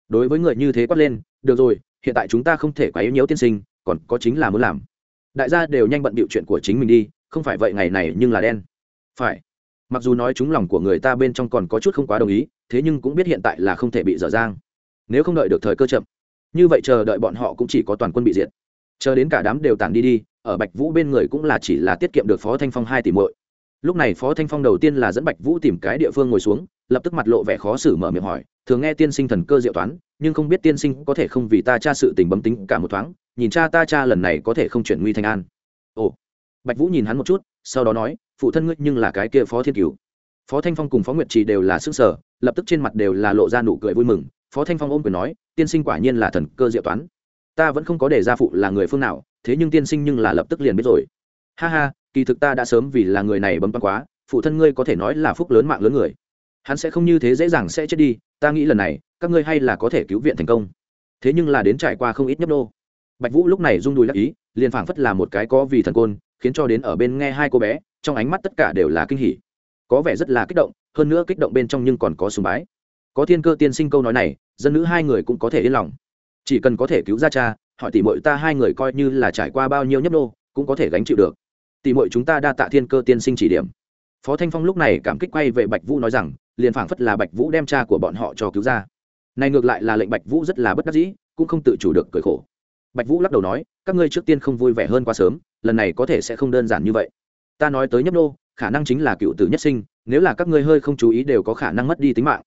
Đối với người như thế quát lên, được rồi, hiện tại chúng ta không thể quá yếu nhiễu tiên sinh, còn có chính là muốn làm. Đại gia đều nhanh bận bịu chuyện của chính mình đi, không phải vậy ngày này nhưng là đen. Phải. Mặc dù nói chúng lòng của người ta bên trong còn có chút không quá đồng ý thế nhưng cũng biết hiện tại là không thể bị dở dang. Nếu không đợi được thời cơ chậm, như vậy chờ đợi bọn họ cũng chỉ có toàn quân bị diệt. Chờ đến cả đám đều tản đi đi, ở bạch vũ bên người cũng là chỉ là tiết kiệm được phó thanh phong hai tỷ muội. Lúc này phó thanh phong đầu tiên là dẫn bạch vũ tìm cái địa phương ngồi xuống, lập tức mặt lộ vẻ khó xử mở miệng hỏi, thường nghe tiên sinh thần cơ diệu toán, nhưng không biết tiên sinh có thể không vì ta cha sự tình bấm tính cả một thoáng, nhìn cha ta cha lần này có thể không chuyển nguy thành an. Ồ. Bạch vũ nhìn hắn một chút, sau đó nói, phụ thân ngươi nhưng là cái kia phó thiên cửu phó thanh phong cùng phó nguyệt trì đều là sức sở lập tức trên mặt đều là lộ ra nụ cười vui mừng. Phó thanh phong ôm quyền nói, tiên sinh quả nhiên là thần cơ diệu toán. Ta vẫn không có để gia phụ là người phương nào, thế nhưng tiên sinh nhưng là lập tức liền biết rồi. Ha ha, kỳ thực ta đã sớm vì là người này bấm toán quá, phụ thân ngươi có thể nói là phúc lớn mạng lớn người. Hắn sẽ không như thế dễ dàng sẽ chết đi, ta nghĩ lần này, các ngươi hay là có thể cứu viện thành công. Thế nhưng là đến trải qua không ít nhấp nô. Bạch vũ lúc này rung đùi đắc ý, liền phảng phất là một cái có vì thần côn, khiến cho đến ở bên nghe hai cô bé, trong ánh mắt tất cả đều là kinh hỉ có vẻ rất là kích động, hơn nữa kích động bên trong nhưng còn có sùng bái. Có thiên cơ tiên sinh câu nói này, dân nữ hai người cũng có thể yên lòng. Chỉ cần có thể cứu ra cha, hỏi tỷ mội ta hai người coi như là trải qua bao nhiêu nhấp nô, cũng có thể gánh chịu được. Tỷ mội chúng ta đa tạ thiên cơ tiên sinh chỉ điểm. Phó thanh phong lúc này cảm kích quay về bạch vũ nói rằng, liền phảng phất là bạch vũ đem cha của bọn họ cho cứu ra. Này ngược lại là lệnh bạch vũ rất là bất đắc dĩ, cũng không tự chủ được cười khổ. Bạch vũ lắc đầu nói, các ngươi trước tiên không vui vẻ hơn quá sớm, lần này có thể sẽ không đơn giản như vậy. Ta nói tới nhấp nô khả năng chính là cựu tử nhất sinh, nếu là các ngươi hơi không chú ý đều có khả năng mất đi tính mạng.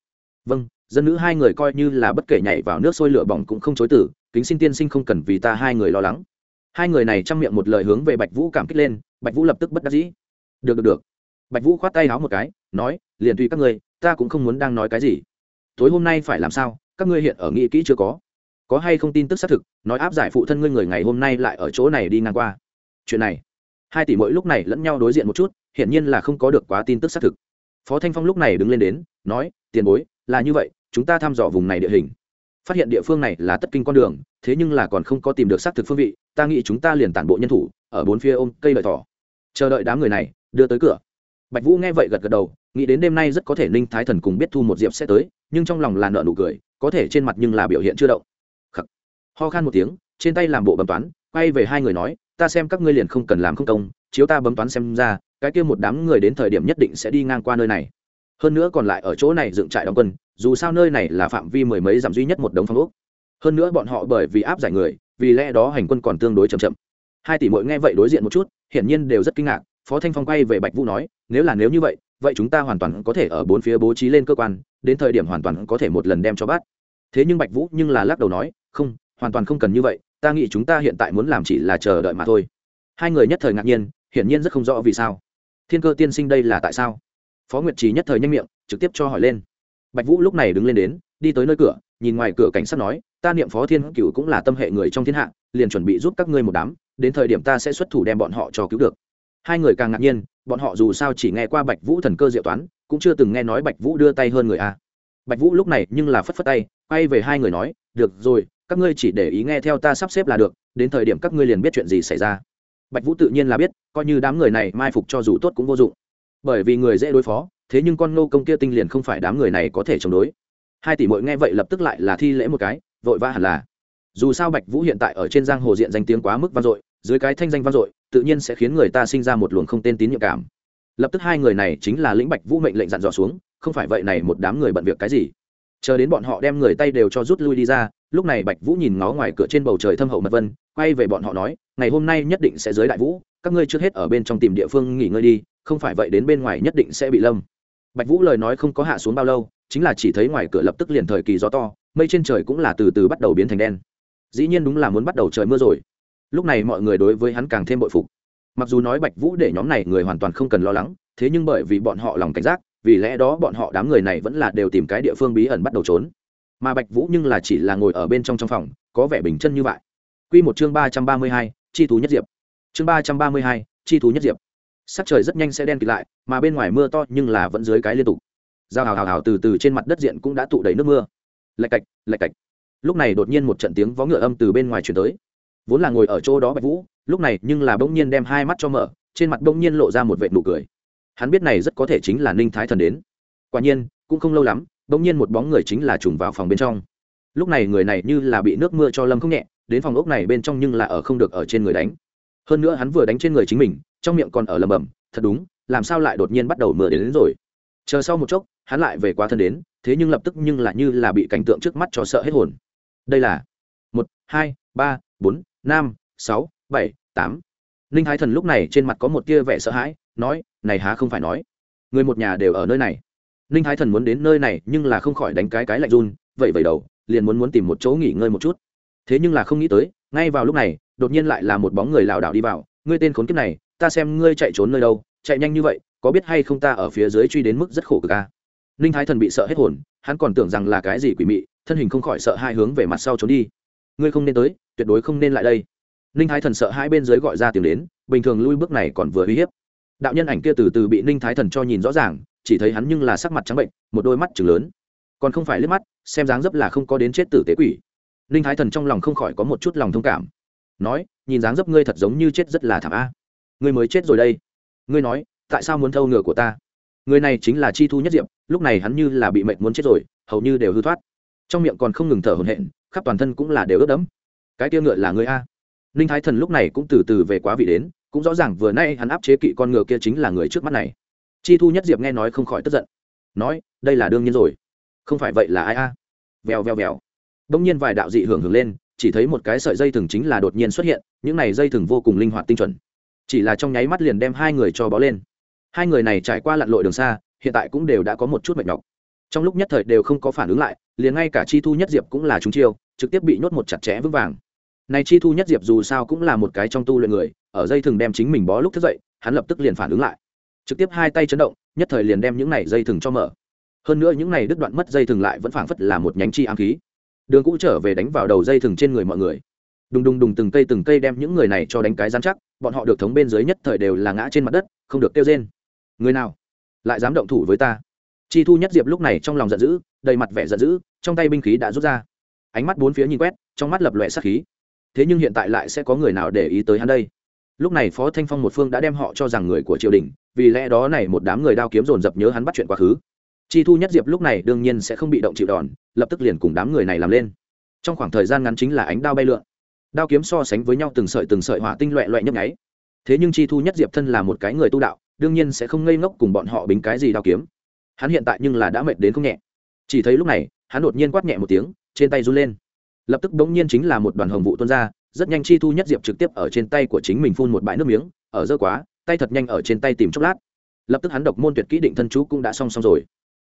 Vâng dân nữ hai người coi như là bất kể nhảy vào nước sôi lửa bỏng cũng không chối tử kính xin tiên sinh không cần vì ta hai người lo lắng. Hai người này chăm miệng một lời hướng về bạch vũ cảm kích lên, bạch vũ lập tức bất đắc dĩ. Được được được. Bạch vũ khoát tay háo một cái, nói, liền tùy các ngươi, ta cũng không muốn đang nói cái gì. Tối hôm nay phải làm sao, các ngươi hiện ở nghĩ kỹ chưa có. Có hay không tin tức xác thực, nói áp giải phụ thân ngươi người ngày hôm nay lại ở chỗ này đi ngang qua. Chuyện này, hai tỷ mỗi lúc này lẫn nhau đối diện một chút hiển nhiên là không có được quá tin tức xác thực. Phó thanh phong lúc này đứng lên đến, nói, tiền bối, là như vậy, chúng ta thăm dò vùng này địa hình. Phát hiện địa phương này là tất kinh con đường, thế nhưng là còn không có tìm được xác thực phương vị, ta nghĩ chúng ta liền tản bộ nhân thủ, ở bốn phía ôm cây lợi thỏ. Chờ đợi đám người này, đưa tới cửa. Bạch vũ nghe vậy gật gật đầu, nghĩ đến đêm nay rất có thể ninh thái thần cùng biết thu một diệp sẽ tới, nhưng trong lòng là nợ nụ cười, có thể trên mặt nhưng là biểu hiện chưa động. Khắc. ho khan một tiếng, trên tay làm bộ bấm toán, quay về hai người nói, ta xem các ngươi liền không cần làm không công, chiếu ta bấm toán xem ra cái kia một đám người đến thời điểm nhất định sẽ đi ngang qua nơi này. Hơn nữa còn lại ở chỗ này dựng trại đóng quân, dù sao nơi này là phạm vi mười mấy dặm duy nhất một đống phong ốc. Hơn nữa bọn họ bởi vì áp giải người, vì lẽ đó hành quân còn tương đối chậm chậm. Hai tỷ muội nghe vậy đối diện một chút, hiển nhiên đều rất kinh ngạc, phó thanh phong quay về bạch vũ nói, nếu là nếu như vậy vậy chúng ta hoàn toàn có thể ở bốn phía bố trí lên cơ quan, đến thời điểm hoàn toàn có thể một lần đem cho bắt. Thế nhưng bạch vũ nhưng là lắc đầu nói, không, hoàn toàn không cần như vậy, ta nghĩ chúng ta hiện tại muốn làm chỉ là chờ đợi mà thôi. Hai người nhất thời ngạc nhiên, hiển nhiên rất không rõ vì sao thiên cơ tiên sinh đây là tại sao? Phó nguyệt trí nhất thời nhanh miệng, trực tiếp cho hỏi lên. Bạch vũ lúc này đứng lên đến, đi tới nơi cửa, nhìn ngoài cửa cảnh sát nói, ta niệm phó thiên cựu cũng là tâm hệ người trong thiên hạ, liền chuẩn bị giúp các ngươi một đám, đến thời điểm ta sẽ xuất thủ đem bọn họ cho cứu được. Hai người càng ngạc nhiên, bọn họ dù sao chỉ nghe qua bạch vũ thần cơ diệu toán, cũng chưa từng nghe nói bạch vũ đưa tay hơn người a bạch vũ lúc này nhưng là phất phất tay, quay về hai người nói, được rồi, các ngươi chỉ để ý nghe theo ta sắp xếp là được, đến thời điểm các ngươi liền biết chuyện gì xảy ra bạch vũ tự nhiên là biết, coi như đám người này mai phục cho dù tốt cũng vô dụng. Bởi vì người dễ đối phó, thế nhưng con nô công kia tinh liền không phải đám người này có thể chống đối. Hai tỷ mội nghe vậy lập tức lại là thi lễ một cái, vội vã hẳn là. Dù sao bạch vũ hiện tại ở trên giang hồ diện danh tiếng quá mức vang dội, dưới cái thanh danh vang dội, tự nhiên sẽ khiến người ta sinh ra một luồng không tên tín nhiệm cảm. Lập tức hai người này chính là lĩnh bạch vũ mệnh lệnh dặn dò xuống, không phải vậy này một đám người bận việc cái gì chờ đến bọn họ đem người tay đều cho rút lui đi ra, lúc này bạch vũ nhìn ngó ngoài cửa trên bầu trời thâm hậu mật vân, quay về bọn họ nói, ngày hôm nay nhất định sẽ giới đại vũ, các ngươi trước hết ở bên trong tìm địa phương nghỉ ngơi đi, không phải vậy đến bên ngoài nhất định sẽ bị lâm. Bạch vũ lời nói không có hạ xuống bao lâu, chính là chỉ thấy ngoài cửa lập tức liền thời kỳ gió to, mây trên trời cũng là từ từ bắt đầu biến thành đen. Dĩ nhiên đúng là muốn bắt đầu trời mưa rồi. Lúc này mọi người đối với hắn càng thêm bội phục. Mặc dù nói bạch vũ để nhóm này người hoàn toàn không cần lo lắng, thế nhưng bởi vì bọn họ lòng cảnh giác vì lẽ đó bọn họ đám người này vẫn là đều tìm cái địa phương bí ẩn bắt đầu trốn. Mà bạch vũ nhưng là chỉ là ngồi ở bên trong trong phòng, có vẻ bình chân như vậy. Quy một chương ba trăm ba mươi hai, chi thú nhất diệp. Chương ba trăm ba mươi hai, chi thú nhất diệp. Sắc trời rất nhanh sẽ đen kịt lại, mà bên ngoài mưa to nhưng là vẫn dưới cái liên tục. Dao hào hào hào từ từ trên mặt đất diện cũng đã tụ đầy nước mưa. Lạch cạch lạch cạch. Lúc này đột nhiên một trận tiếng vó ngựa âm từ bên ngoài chuyển tới. Vốn là ngồi ở chỗ đó bạch vũ, lúc này nhưng là bỗng nhiên đem hai mắt cho mở, trên mặt bỗng nhiên lộ ra một vệ nụ cười hắn biết này rất có thể chính là ninh thái thần đến. Quả nhiên cũng không lâu lắm bỗng nhiên một bóng người chính là trùng vào phòng bên trong. Lúc này người này như là bị nước mưa cho lâm không nhẹ đến phòng ốc này bên trong nhưng là ở không được ở trên người đánh. Hơn nữa hắn vừa đánh trên người chính mình trong miệng còn ở lầm bầm thật đúng làm sao lại đột nhiên bắt đầu mưa đến, đến rồi? Chờ sau một chốc hắn lại về quá thân đến thế nhưng lập tức nhưng là như là bị cảnh tượng trước mắt cho sợ hết hồn. Đây là một hai ba bốn năm sáu bảy tám. Ninh thái thần lúc này trên mặt có một tia vẻ sợ hãi nói, này há không phải nói, người một nhà đều ở nơi này. Ninh thái thần muốn đến nơi này nhưng là không khỏi đánh cái cái lạnh run vậy vậy đầu, liền muốn muốn tìm một chỗ nghỉ ngơi một chút. Thế nhưng là không nghĩ tới, ngay vào lúc này, đột nhiên lại là một bóng người lảo đảo đi vào, ngươi tên khốn kiếp này, ta xem ngươi chạy trốn nơi đâu, chạy nhanh như vậy, có biết hay không ta ở phía dưới truy đến mức rất khổ cực a ninh thái thần bị sợ hết hồn, hắn còn tưởng rằng là cái gì quỷ mị, thân hình không khỏi sợ hai hướng về mặt sau trốn đi. Ngươi không nên tới, tuyệt đối không nên lại đây. Ninh thái thần sợ hai bên dưới gọi ra tiếng đến, bình thường lui bước này còn vừa uy hiếp đạo nhân ảnh kia từ từ bị ninh thái thần cho nhìn rõ ràng, chỉ thấy hắn nhưng là sắc mặt trắng bệnh, một đôi mắt chừng lớn. Còn không phải liếc mắt, xem dáng dấp là không có đến chết tử tế quỷ. Ninh thái thần trong lòng không khỏi có một chút lòng thông cảm. Nói, nhìn dáng dấp ngươi thật giống như chết rất là thảm a. Ngươi mới chết rồi đây. Ngươi nói, tại sao muốn thâu ngựa của ta? Người này chính là chi thu nhất diệp, lúc này hắn như là bị mệnh muốn chết rồi, hầu như đều hư thoát. Trong miệng còn không ngừng thở hổn hển, khắp toàn thân cũng là đều ướt đẫm. Cái tia ngựa là ngươi a. Ninh thái thần lúc này cũng từ từ về quá vị đến cũng rõ ràng vừa nay hắn áp chế kỵ con ngựa kia chính là người trước mắt này. Chi thu nhất diệp nghe nói không khỏi tức giận. Nói, đây là đương nhiên rồi. Không phải vậy là ai a? À? Vèo vèo vèo. Đông nhiên vài đạo dị hưởng hưởng lên, chỉ thấy một cái sợi dây thừng chính là đột nhiên xuất hiện, những này dây thừng vô cùng linh hoạt tinh chuẩn. Chỉ là trong nháy mắt liền đem hai người cho bó lên. Hai người này trải qua lặn lội đường xa, hiện tại cũng đều đã có một chút mệt nhọc. Trong lúc nhất thời đều không có phản ứng lại, liền ngay cả chi thu nhất diệp cũng là chúng chiêu, trực tiếp bị nhốt một chặt chẽ vững vàng. Này chi thu nhất diệp dù sao cũng là một cái trong tu luyện người ở dây thừng đem chính mình bó lúc thức dậy, hắn lập tức liền phản ứng lại. Trực tiếp hai tay chấn động, nhất thời liền đem những này dây thừng cho mở. Hơn nữa những này đứt đoạn mất dây thừng lại vẫn phảng phất là một nhánh chi ám khí. Đường cũ trở về đánh vào đầu dây thừng trên người mọi người. Đùng đùng đùng từng cây từng cây đem những người này cho đánh cái giám chắc, bọn họ được thống bên dưới nhất thời đều là ngã trên mặt đất, không được kêu trên người nào? Lại dám động thủ với ta? Chi thu nhất diệp lúc này trong lòng giận dữ, đầy mặt vẻ giận dữ, trong tay binh khí đã rút ra. Ánh mắt bốn phía nhìn quét, trong mắt lập lòe sát khí. Thế nhưng hiện tại lại sẽ có người nào để ý tới hắn đây? Lúc này phó thanh phong một phương đã đem họ cho rằng người của triều đình, vì lẽ đó này một đám người đao kiếm dồn dập nhớ hắn bắt chuyện quá khứ. Chi thu nhất diệp lúc này đương nhiên sẽ không bị động chịu đòn, lập tức liền cùng đám người này làm lên. Trong khoảng thời gian ngắn chính là ánh đao bay lượn. Đao kiếm so sánh với nhau từng sợi từng sợi hỏa tinh loẹ loẹ nhấp nháy. Thế nhưng chi thu nhất diệp thân là một cái người tu đạo, đương nhiên sẽ không ngây ngốc cùng bọn họ bính cái gì đao kiếm. Hắn hiện tại nhưng là đã mệt đến không nhẹ. Chỉ thấy lúc này, hắn đột nhiên quát nhẹ một tiếng, trên tay run lên. Lập tức bỗng nhiên chính là một đoàn hồng vụ tuôn ra rất nhanh chi thu nhất diệp trực tiếp ở trên tay của chính mình phun một bãi nước miếng, ở dơ quá, tay thật nhanh ở trên tay tìm chốc lát. Lập tức hắn độc môn tuyệt kỹ định thân chú cũng đã xong xong rồi.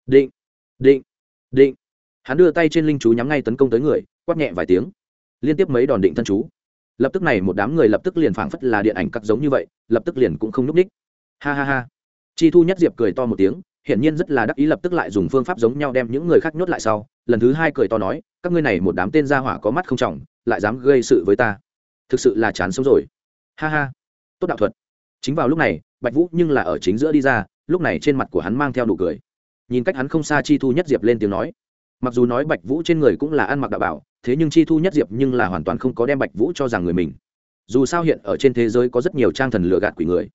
Định định định. Hắn đưa tay trên linh chú nhắm ngay tấn công tới người, quát nhẹ vài tiếng. Liên tiếp mấy đòn định thân chú. Lập tức này một đám người lập tức liền phảng phất là điện ảnh cắt giống như vậy, lập tức liền cũng không núp ních. Ha ha ha. Chi thu nhất diệp cười to một tiếng, hiển nhiên rất là đắc ý lập tức lại dùng phương pháp giống nhau đem những người khác nhốt lại sau. Lần thứ hai cười to nói, các ngươi này một đám tên gia hỏa có mắt không trọng lại dám gây sự với ta. Thực sự là chán sống rồi. Ha ha. Tốt đạo thuật. Chính vào lúc này, bạch vũ nhưng là ở chính giữa đi ra, lúc này trên mặt của hắn mang theo nụ cười. Nhìn cách hắn không xa chi thu nhất diệp lên tiếng nói. Mặc dù nói bạch vũ trên người cũng là ăn mặc đạo bảo, thế nhưng chi thu nhất diệp nhưng là hoàn toàn không có đem bạch vũ cho rằng người mình. Dù sao hiện ở trên thế giới có rất nhiều trang thần lừa gạt quỷ người.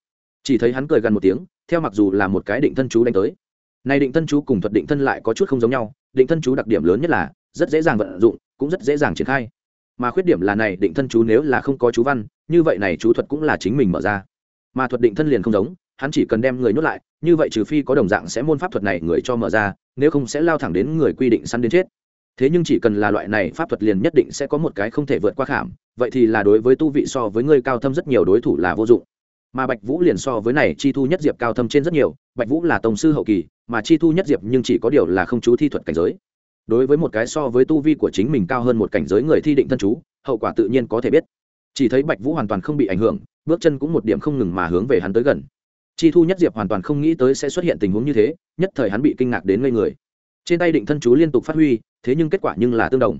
Chỉ thấy hắn cười gần một tiếng, theo mặc dù là một cái định thân chú đánh tới. Này định thân chú cùng thuật định thân lại có chút không giống nhau, định thân chú đặc điểm lớn nhất là rất dễ dàng vận dụng, cũng rất dễ dàng triển khai mà khuyết điểm là này, định thân chú nếu là không có chú văn, như vậy này chú thuật cũng là chính mình mở ra. Mà thuật định thân liền không giống, hắn chỉ cần đem người nhốt lại, như vậy trừ phi có đồng dạng sẽ môn pháp thuật này người cho mở ra, nếu không sẽ lao thẳng đến người quy định săn đến chết. Thế nhưng chỉ cần là loại này pháp thuật liền nhất định sẽ có một cái không thể vượt qua khảm, vậy thì là đối với tu vị so với người cao thâm rất nhiều đối thủ là vô dụng. Mà bạch vũ liền so với này, chi thu nhất diệp cao thâm trên rất nhiều, bạch vũ là tổng sư hậu kỳ, mà chi thu nhất diệp nhưng chỉ có điều là không chú thi thuật cảnh giới đối với một cái so với tu vi của chính mình cao hơn một cảnh giới người thi định thân chú, hậu quả tự nhiên có thể biết. Chỉ thấy bạch vũ hoàn toàn không bị ảnh hưởng, bước chân cũng một điểm không ngừng mà hướng về hắn tới gần. Chi thu nhất diệp hoàn toàn không nghĩ tới sẽ xuất hiện tình huống như thế, nhất thời hắn bị kinh ngạc đến ngây người. Trên tay định thân chú liên tục phát huy, thế nhưng kết quả nhưng là tương đồng.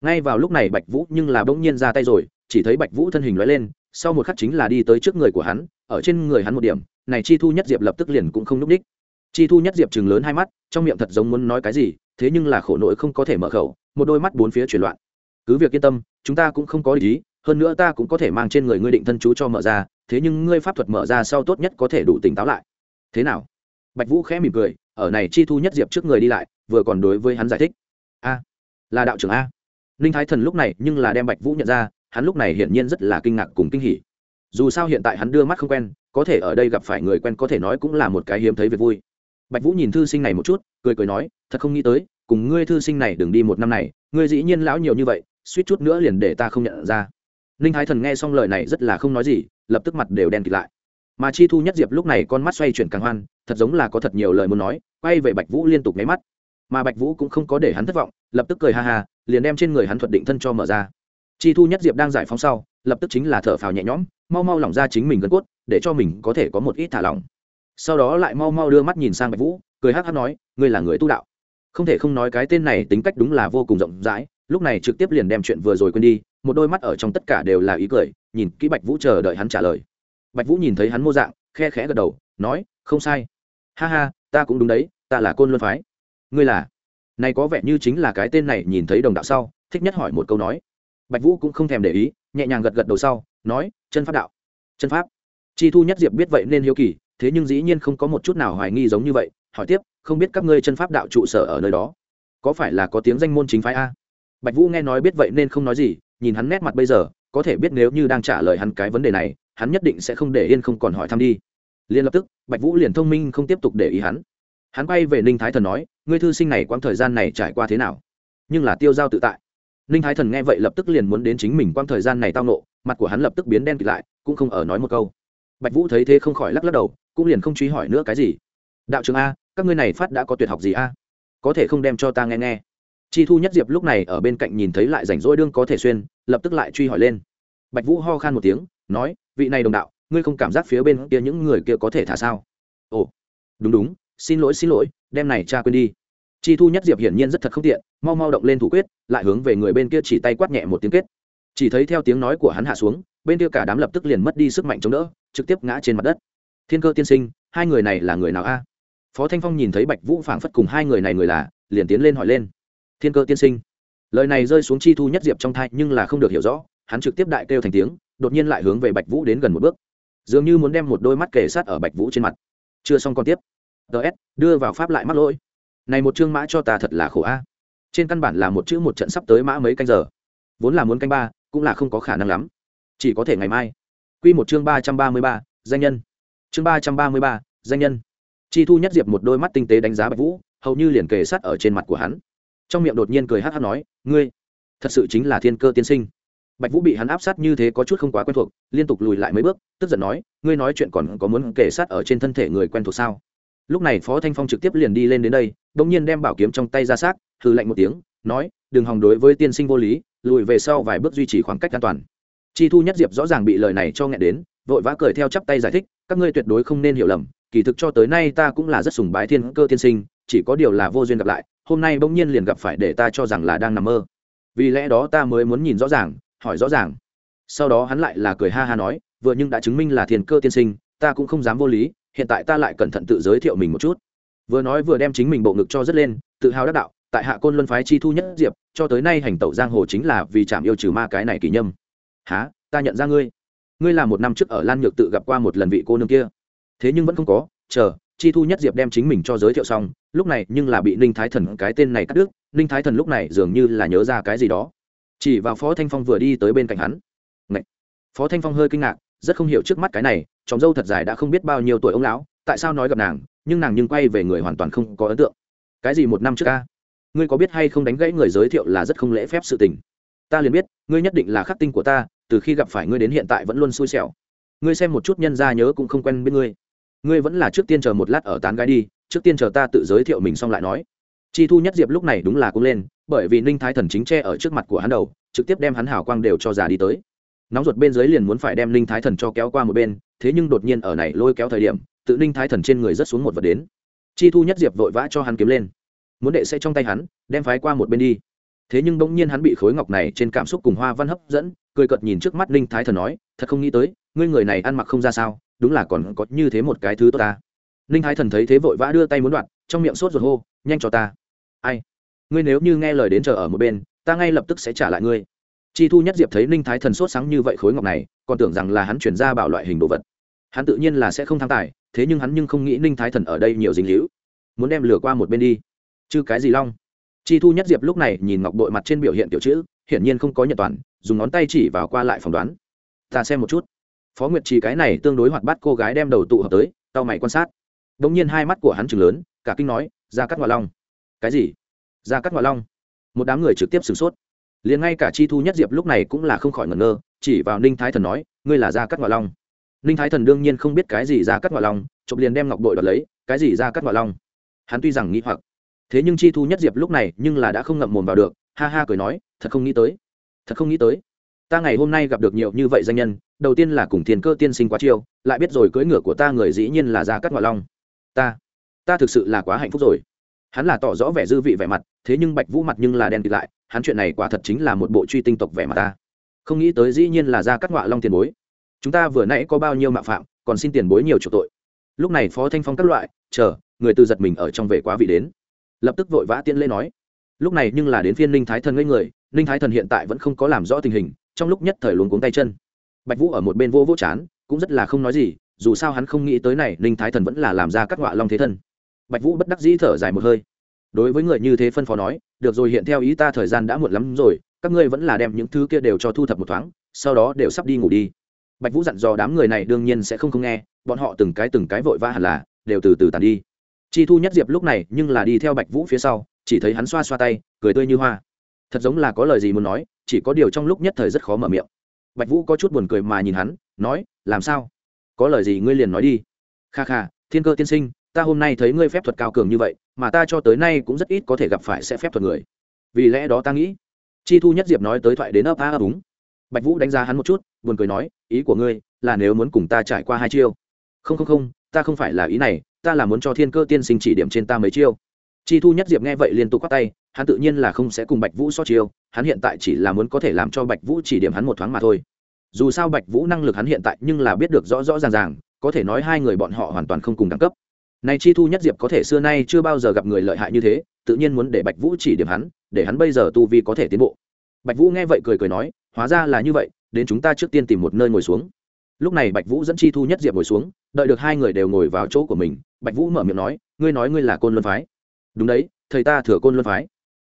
Ngay vào lúc này bạch vũ nhưng là bỗng nhiên ra tay rồi, chỉ thấy bạch vũ thân hình lóe lên, sau một khắc chính là đi tới trước người của hắn, ở trên người hắn một điểm, này chi thu nhất diệp lập tức liền cũng không núp đích chi thu nhất diệp chừng lớn hai mắt, trong miệng thật giống muốn nói cái gì, thế nhưng là khổ nội không có thể mở khẩu, một đôi mắt bốn phía chuyển loạn. Cứ việc yên tâm, chúng ta cũng không có ý, hơn nữa ta cũng có thể mang trên người ngươi định thân chú cho mở ra, thế nhưng ngươi pháp thuật mở ra sau tốt nhất có thể đủ tỉnh táo lại. Thế nào? Bạch vũ khẽ mỉm cười, ở này chi thu nhất diệp trước người đi lại, vừa còn đối với hắn giải thích. A, là đạo trưởng a. Ninh thái thần lúc này nhưng là đem bạch vũ nhận ra, hắn lúc này hiển nhiên rất là kinh ngạc cùng kinh hỉ. Dù sao hiện tại hắn đưa mắt không quen, có thể ở đây gặp phải người quen có thể nói cũng là một cái hiếm thấy việc vui bạch vũ nhìn thư sinh này một chút, cười cười nói, thật không nghĩ tới, cùng ngươi thư sinh này đừng đi một năm này, ngươi dĩ nhiên lão nhiều như vậy, suýt chút nữa liền để ta không nhận ra. Ninh thái thần nghe xong lời này rất là không nói gì, lập tức mặt đều đen kịt lại. Mà chi thu nhất diệp lúc này con mắt xoay chuyển càng hoan, thật giống là có thật nhiều lời muốn nói, quay về bạch vũ liên tục nháy mắt. Mà bạch vũ cũng không có để hắn thất vọng, lập tức cười ha ha, liền đem trên người hắn thuật định thân cho mở ra. Chi thu nhất diệp đang giải phóng sau, lập tức chính là thở phào nhẹ nhõm, mau mau lỏng ra chính mình gân cốt, để cho mình có thể có một ít thả lỏng sau đó lại mau mau đưa mắt nhìn sang bạch vũ, cười hắc hắc nói, ngươi là người tu đạo. Không thể không nói cái tên này tính cách đúng là vô cùng rộng rãi, lúc này trực tiếp liền đem chuyện vừa rồi quên đi, một đôi mắt ở trong tất cả đều là ý cười, nhìn kỹ bạch vũ chờ đợi hắn trả lời. Bạch vũ nhìn thấy hắn mô dạng, khe khẽ gật đầu, nói, không sai. Ha ha, ta cũng đúng đấy, ta là côn luân phái. Ngươi là? Này có vẻ như chính là cái tên này nhìn thấy đồng đạo sau, thích nhất hỏi một câu nói. Bạch vũ cũng không thèm để ý, nhẹ nhàng gật gật đầu sau, nói, chân pháp đạo. Chân pháp? Chi thu nhất diệp biết vậy nên hiếu kỳ thế nhưng dĩ nhiên không có một chút nào hoài nghi giống như vậy, hỏi tiếp, không biết các ngươi chân pháp đạo trụ sở ở nơi đó, có phải là có tiếng danh môn chính phái a? Bạch vũ nghe nói biết vậy nên không nói gì, nhìn hắn nét mặt bây giờ, có thể biết nếu như đang trả lời hắn cái vấn đề này, hắn nhất định sẽ không để yên không còn hỏi thăm đi. Liền lập tức, bạch vũ liền thông minh không tiếp tục để ý hắn. Hắn quay về ninh thái thần nói, ngươi thư sinh này quãng thời gian này trải qua thế nào? Nhưng là tiêu giao tự tại. Ninh thái thần nghe vậy lập tức liền muốn đến chính mình quãng thời gian này tao nộ mặt của hắn lập tức biến đen kịt lại, cũng không ở nói một câu. Bạch vũ thấy thế không khỏi lắc lắc đầu cũng liền không truy hỏi nữa cái gì. Đạo trưởng a, các ngươi này phát đã có tuyệt học gì a? Có thể không đem cho ta nghe nghe. Chi thu nhất diệp lúc này ở bên cạnh nhìn thấy lại rảnh rỗi đương có thể xuyên, lập tức lại truy hỏi lên. Bạch vũ ho khan một tiếng, nói, vị này đồng đạo, ngươi không cảm giác phía bên kia những người kia có thể thả sao? Ồ, đúng đúng, xin lỗi xin lỗi, đem này cha quên đi. Chi thu nhất diệp hiển nhiên rất thật không tiện, mau mau động lên thủ quyết, lại hướng về người bên kia chỉ tay quát nhẹ một tiếng kết. Chỉ thấy theo tiếng nói của hắn hạ xuống, bên kia cả đám lập tức liền mất đi sức mạnh chống đỡ, trực tiếp ngã trên mặt đất thiên cơ tiên sinh, hai người này là người nào a? Phó thanh phong nhìn thấy bạch vũ phảng phất cùng hai người này người là, liền tiến lên hỏi lên. Thiên cơ tiên sinh. Lời này rơi xuống chi thu nhất diệp trong thai, nhưng là không được hiểu rõ, hắn trực tiếp đại kêu thành tiếng, đột nhiên lại hướng về bạch vũ đến gần một bước. Dường như muốn đem một đôi mắt kề sát ở bạch vũ trên mặt. Chưa xong còn tiếp. Ts đưa vào pháp lại mắc lỗi. Này một chương mã cho ta thật là khổ a. Trên căn bản là một chữ một trận sắp tới mã mấy canh giờ. Vốn là muốn canh ba, cũng là không có khả năng lắm. Chỉ có thể ngày mai. Q một chương ba trăm ba mươi ba, danh nhân chương ba trăm ba mươi ba, danh nhân. Chi thu nhất diệp một đôi mắt tinh tế đánh giá bạch vũ, hầu như liền kề sát ở trên mặt của hắn. Trong miệng đột nhiên cười hát hát nói, ngươi, thật sự chính là thiên cơ tiên sinh. Bạch vũ bị hắn áp sát như thế có chút không quá quen thuộc, liên tục lùi lại mấy bước, tức giận nói, ngươi nói chuyện còn có muốn kể sát ở trên thân thể người quen thuộc sao? Lúc này phó thanh phong trực tiếp liền đi lên đến đây đ ỗ n g nhiên đem bảo kiếm trong tay ra sát hư lạnh một tiếng, nói, đừng hòng đối với tiên sinh vô lý, lùi về sau vài bước duy trì khoảng cách an toàn. Chi thu nhất diệp rõ ràng bị lời này cho nghẹn đến, vội vã cười theo chắp tay giải thích các ngươi tuyệt đối không nên hiểu lầm, kỳ thực cho tới nay ta cũng là rất sùng bái thiên cơ tiên sinh, chỉ có điều là vô duyên gặp lại, hôm nay bỗng nhiên liền gặp phải để ta cho rằng là đang nằm mơ. Vì lẽ đó ta mới muốn nhìn rõ ràng, hỏi rõ ràng. Sau đó hắn lại là cười ha ha nói, vừa nhưng đã chứng minh là thiên cơ tiên sinh, ta cũng không dám vô lý, hiện tại ta lại cẩn thận tự giới thiệu mình một chút. Vừa nói vừa đem chính mình bộ ngực cho rất lên, tự hào đắc đạo, tại hạ côn luân phái chi thu nhất diệp, cho tới nay hành tẩu giang hồ chính là vì chạm yêu trừ ma cái này kỳ nhâm. Há ta nhận ra ngươi ngươi là một năm trước ở lan nhược tự gặp qua một lần vị cô nương kia. Thế nhưng vẫn không có, chờ, chi thu nhất diệp đem chính mình cho giới thiệu xong, lúc này nhưng là bị ninh thái thần cái tên này cắt đứt, ninh thái thần lúc này dường như là nhớ ra cái gì đó. Chỉ vào phó thanh phong vừa đi tới bên cạnh hắn. Ngậy! phó thanh phong hơi kinh ngạc, rất không hiểu trước mắt cái này chóng dâu thật dài đã không biết bao nhiêu tuổi ông lão, tại sao nói gặp nàng, nhưng nàng nhưng quay về người hoàn toàn không có ấn tượng. Cái gì một năm trước ca ngươi có biết hay không đánh gãy người giới thiệu là rất không lễ phép sự tình? Ta liền biết, ngươi nhất định là khắc tinh của ta từ khi gặp phải ngươi đến hiện tại vẫn luôn xui xẻo. Ngươi xem một chút nhân ra nhớ cũng không quen biết ngươi. Ngươi vẫn là trước tiên chờ một lát ở tán gái đi, trước tiên chờ ta tự giới thiệu mình xong lại nói. Chi thu nhất diệp lúc này đúng là cũng lên, bởi vì ninh thái thần chính tre ở trước mặt của hắn đầu, trực tiếp đem hắn hào quang đều cho già đi tới. Nóng ruột bên dưới liền muốn phải đem ninh thái thần cho kéo qua một bên, thế nhưng đột nhiên ở này lôi kéo thời điểm, tự ninh thái thần trên người rất xuống một vật đến. Chi thu nhất diệp vội vã cho hắn kiếm lên. Muốn đệ sẽ trong tay hắn, đem phái qua một bên đi. Thế nhưng bỗng nhiên hắn bị khối ngọc này trên cảm xúc cùng hoa văn hấp dẫn cười cợt nhìn trước mắt ninh thái thần nói, thật không nghĩ tới, ngươi người này ăn mặc không ra sao, đúng là còn có như thế một cái thứ tốt ta. Ninh thái thần thấy thế vội vã đưa tay muốn đoạt, trong miệng sốt ruột hô, nhanh cho ta. Ai? Ngươi nếu như nghe lời đến chờ ở một bên, ta ngay lập tức sẽ trả lại ngươi. Chi thu nhất diệp thấy ninh thái thần sốt sáng như vậy khối ngọc này, còn tưởng rằng là hắn chuyển ra bảo loại hình đồ vật. Hắn tự nhiên là sẽ không tham tài, thế nhưng hắn nhưng không nghĩ ninh thái thần ở đây nhiều dính hữu muốn đem lửa qua một bên đi. Chứ cái gì long? Chi thu nhất diệp lúc này nhìn ngọc đội mặt trên biểu hiện tiểu chữ, hiển nhiên không có nhận toàn dùng ngón tay chỉ vào qua lại phỏng đoán. Ta xem một chút. Phó nguyệt trì cái này tương đối hoạt bát cô gái đem đầu tụ hợp tới tao mày quan sát. Đ ỗ n g nhiên hai mắt của hắn chừng lớn, cả kinh nói ra cắt ngoại long. Cái gì? Ra cắt ngoại long. Một đám người trực tiếp sửng sốt. Liền ngay cả chi thu nhất diệp lúc này cũng là không khỏi ngẩn ngơ, chỉ vào ninh thái thần nói, ngươi là gia cắt ngoại long? Ninh thái thần đương nhiên không biết cái gì ra cắt ngoại long, chụp liền đem ngọc bội đoạt lấy, cái gì ra cắt ngoại long? Hắn tuy rằng nghĩ hoặc, thế nhưng chi thu nhất diệp lúc này nhưng là đã không ngậm mồm vào được, ha ha cười nói, thật không nghĩ tới thật không nghĩ tới. Ta ngày hôm nay gặp được nhiều như vậy danh nhân, đầu tiên là cùng thiên cơ tiên sinh quá chiêu, lại biết rồi cưỡi ngựa của ta người dĩ nhiên là gia cắt ngoại long. Ta ta thực sự là quá hạnh phúc rồi. Hắn là tỏ rõ vẻ dư vị vẻ mặt, thế nhưng bạch vũ mặt nhưng là đen kịt lại, hắn chuyện này quả thật chính là một bộ truy tinh tộc vẻ mặt ta. Không nghĩ tới dĩ nhiên là gia cắt ngoại long tiền bối. Chúng ta vừa nãy có bao nhiêu mạo phạm, còn xin tiền bối nhiều chỗ tội. Lúc này phó thanh phong các loại, chờ, người từ giật mình ở trong về quá vị đến. Lập tức vội vã tiễn lễ nói. Lúc này nhưng là đến phiên ninh thái thần ngây người ninh thái thần hiện tại vẫn không có làm rõ tình hình, trong lúc nhất thời luống cuống tay chân. Bạch vũ ở một bên vô vô chán, cũng rất là không nói gì, dù sao hắn không nghĩ tới này ninh thái thần vẫn là làm ra các ngọa long thế thân. Bạch vũ bất đắc dĩ thở dài một hơi. Đối với người như thế phân phó nói, được rồi, hiện theo ý ta, thời gian đã muộn lắm rồi, các ngươi vẫn là đem những thứ kia đều cho thu thập một thoáng, sau đó đều sắp đi ngủ đi. Bạch vũ dặn dò đám người này đương nhiên sẽ không không nghe, bọn họ từng cái từng cái vội vã hẳn là, đều từ từ tàn đi. Chi thu nhất diệp lúc này nhưng là đi theo bạch vũ phía sau, chỉ thấy hắn xoa xoa tay, cười tươi như hoa thật giống là có lời gì muốn nói, chỉ có điều trong lúc nhất thời rất khó mở miệng. Bạch vũ có chút buồn cười mà nhìn hắn, nói, làm sao? Có lời gì ngươi liền nói đi. Kha kha, thiên cơ tiên sinh, ta hôm nay thấy ngươi phép thuật cao cường như vậy, mà ta cho tới nay cũng rất ít có thể gặp phải sẽ phép thuật người. Vì lẽ đó ta nghĩ, chi thu nhất diệp nói tới thoại đến ấp a ấp úng. Bạch vũ đánh giá hắn một chút, buồn cười nói, ý của ngươi là nếu muốn cùng ta trải qua hai chiêu? Không không không, ta không phải là ý này, ta là muốn cho thiên cơ tiên sinh chỉ điểm trên ta mấy chiêu chi thu nhất diệp nghe vậy liên tục khoác tay, hắn tự nhiên là không sẽ cùng bạch vũ so chiêu, hắn hiện tại chỉ là muốn có thể làm cho bạch vũ chỉ điểm hắn một thoáng mà thôi. Dù sao bạch vũ năng lực hắn hiện tại nhưng là biết được rõ rõ ràng ràng, có thể nói hai người bọn họ hoàn toàn không cùng đẳng cấp. Này chi thu nhất diệp có thể xưa nay chưa bao giờ gặp người lợi hại như thế, tự nhiên muốn để bạch vũ chỉ điểm hắn, để hắn bây giờ tu vi có thể tiến bộ. Bạch vũ nghe vậy cười cười nói, hóa ra là như vậy, đến chúng ta trước tiên tìm một nơi ngồi xuống. Lúc này bạch vũ dẫn chi thu nhất diệp ngồi xuống, đợi được hai người đều ngồi vào chỗ của mình, bạch vũ mở miệng nói, ngươi nói ngươi là côn luân phái đúng đấy, thầy ta thừa côn luân phái.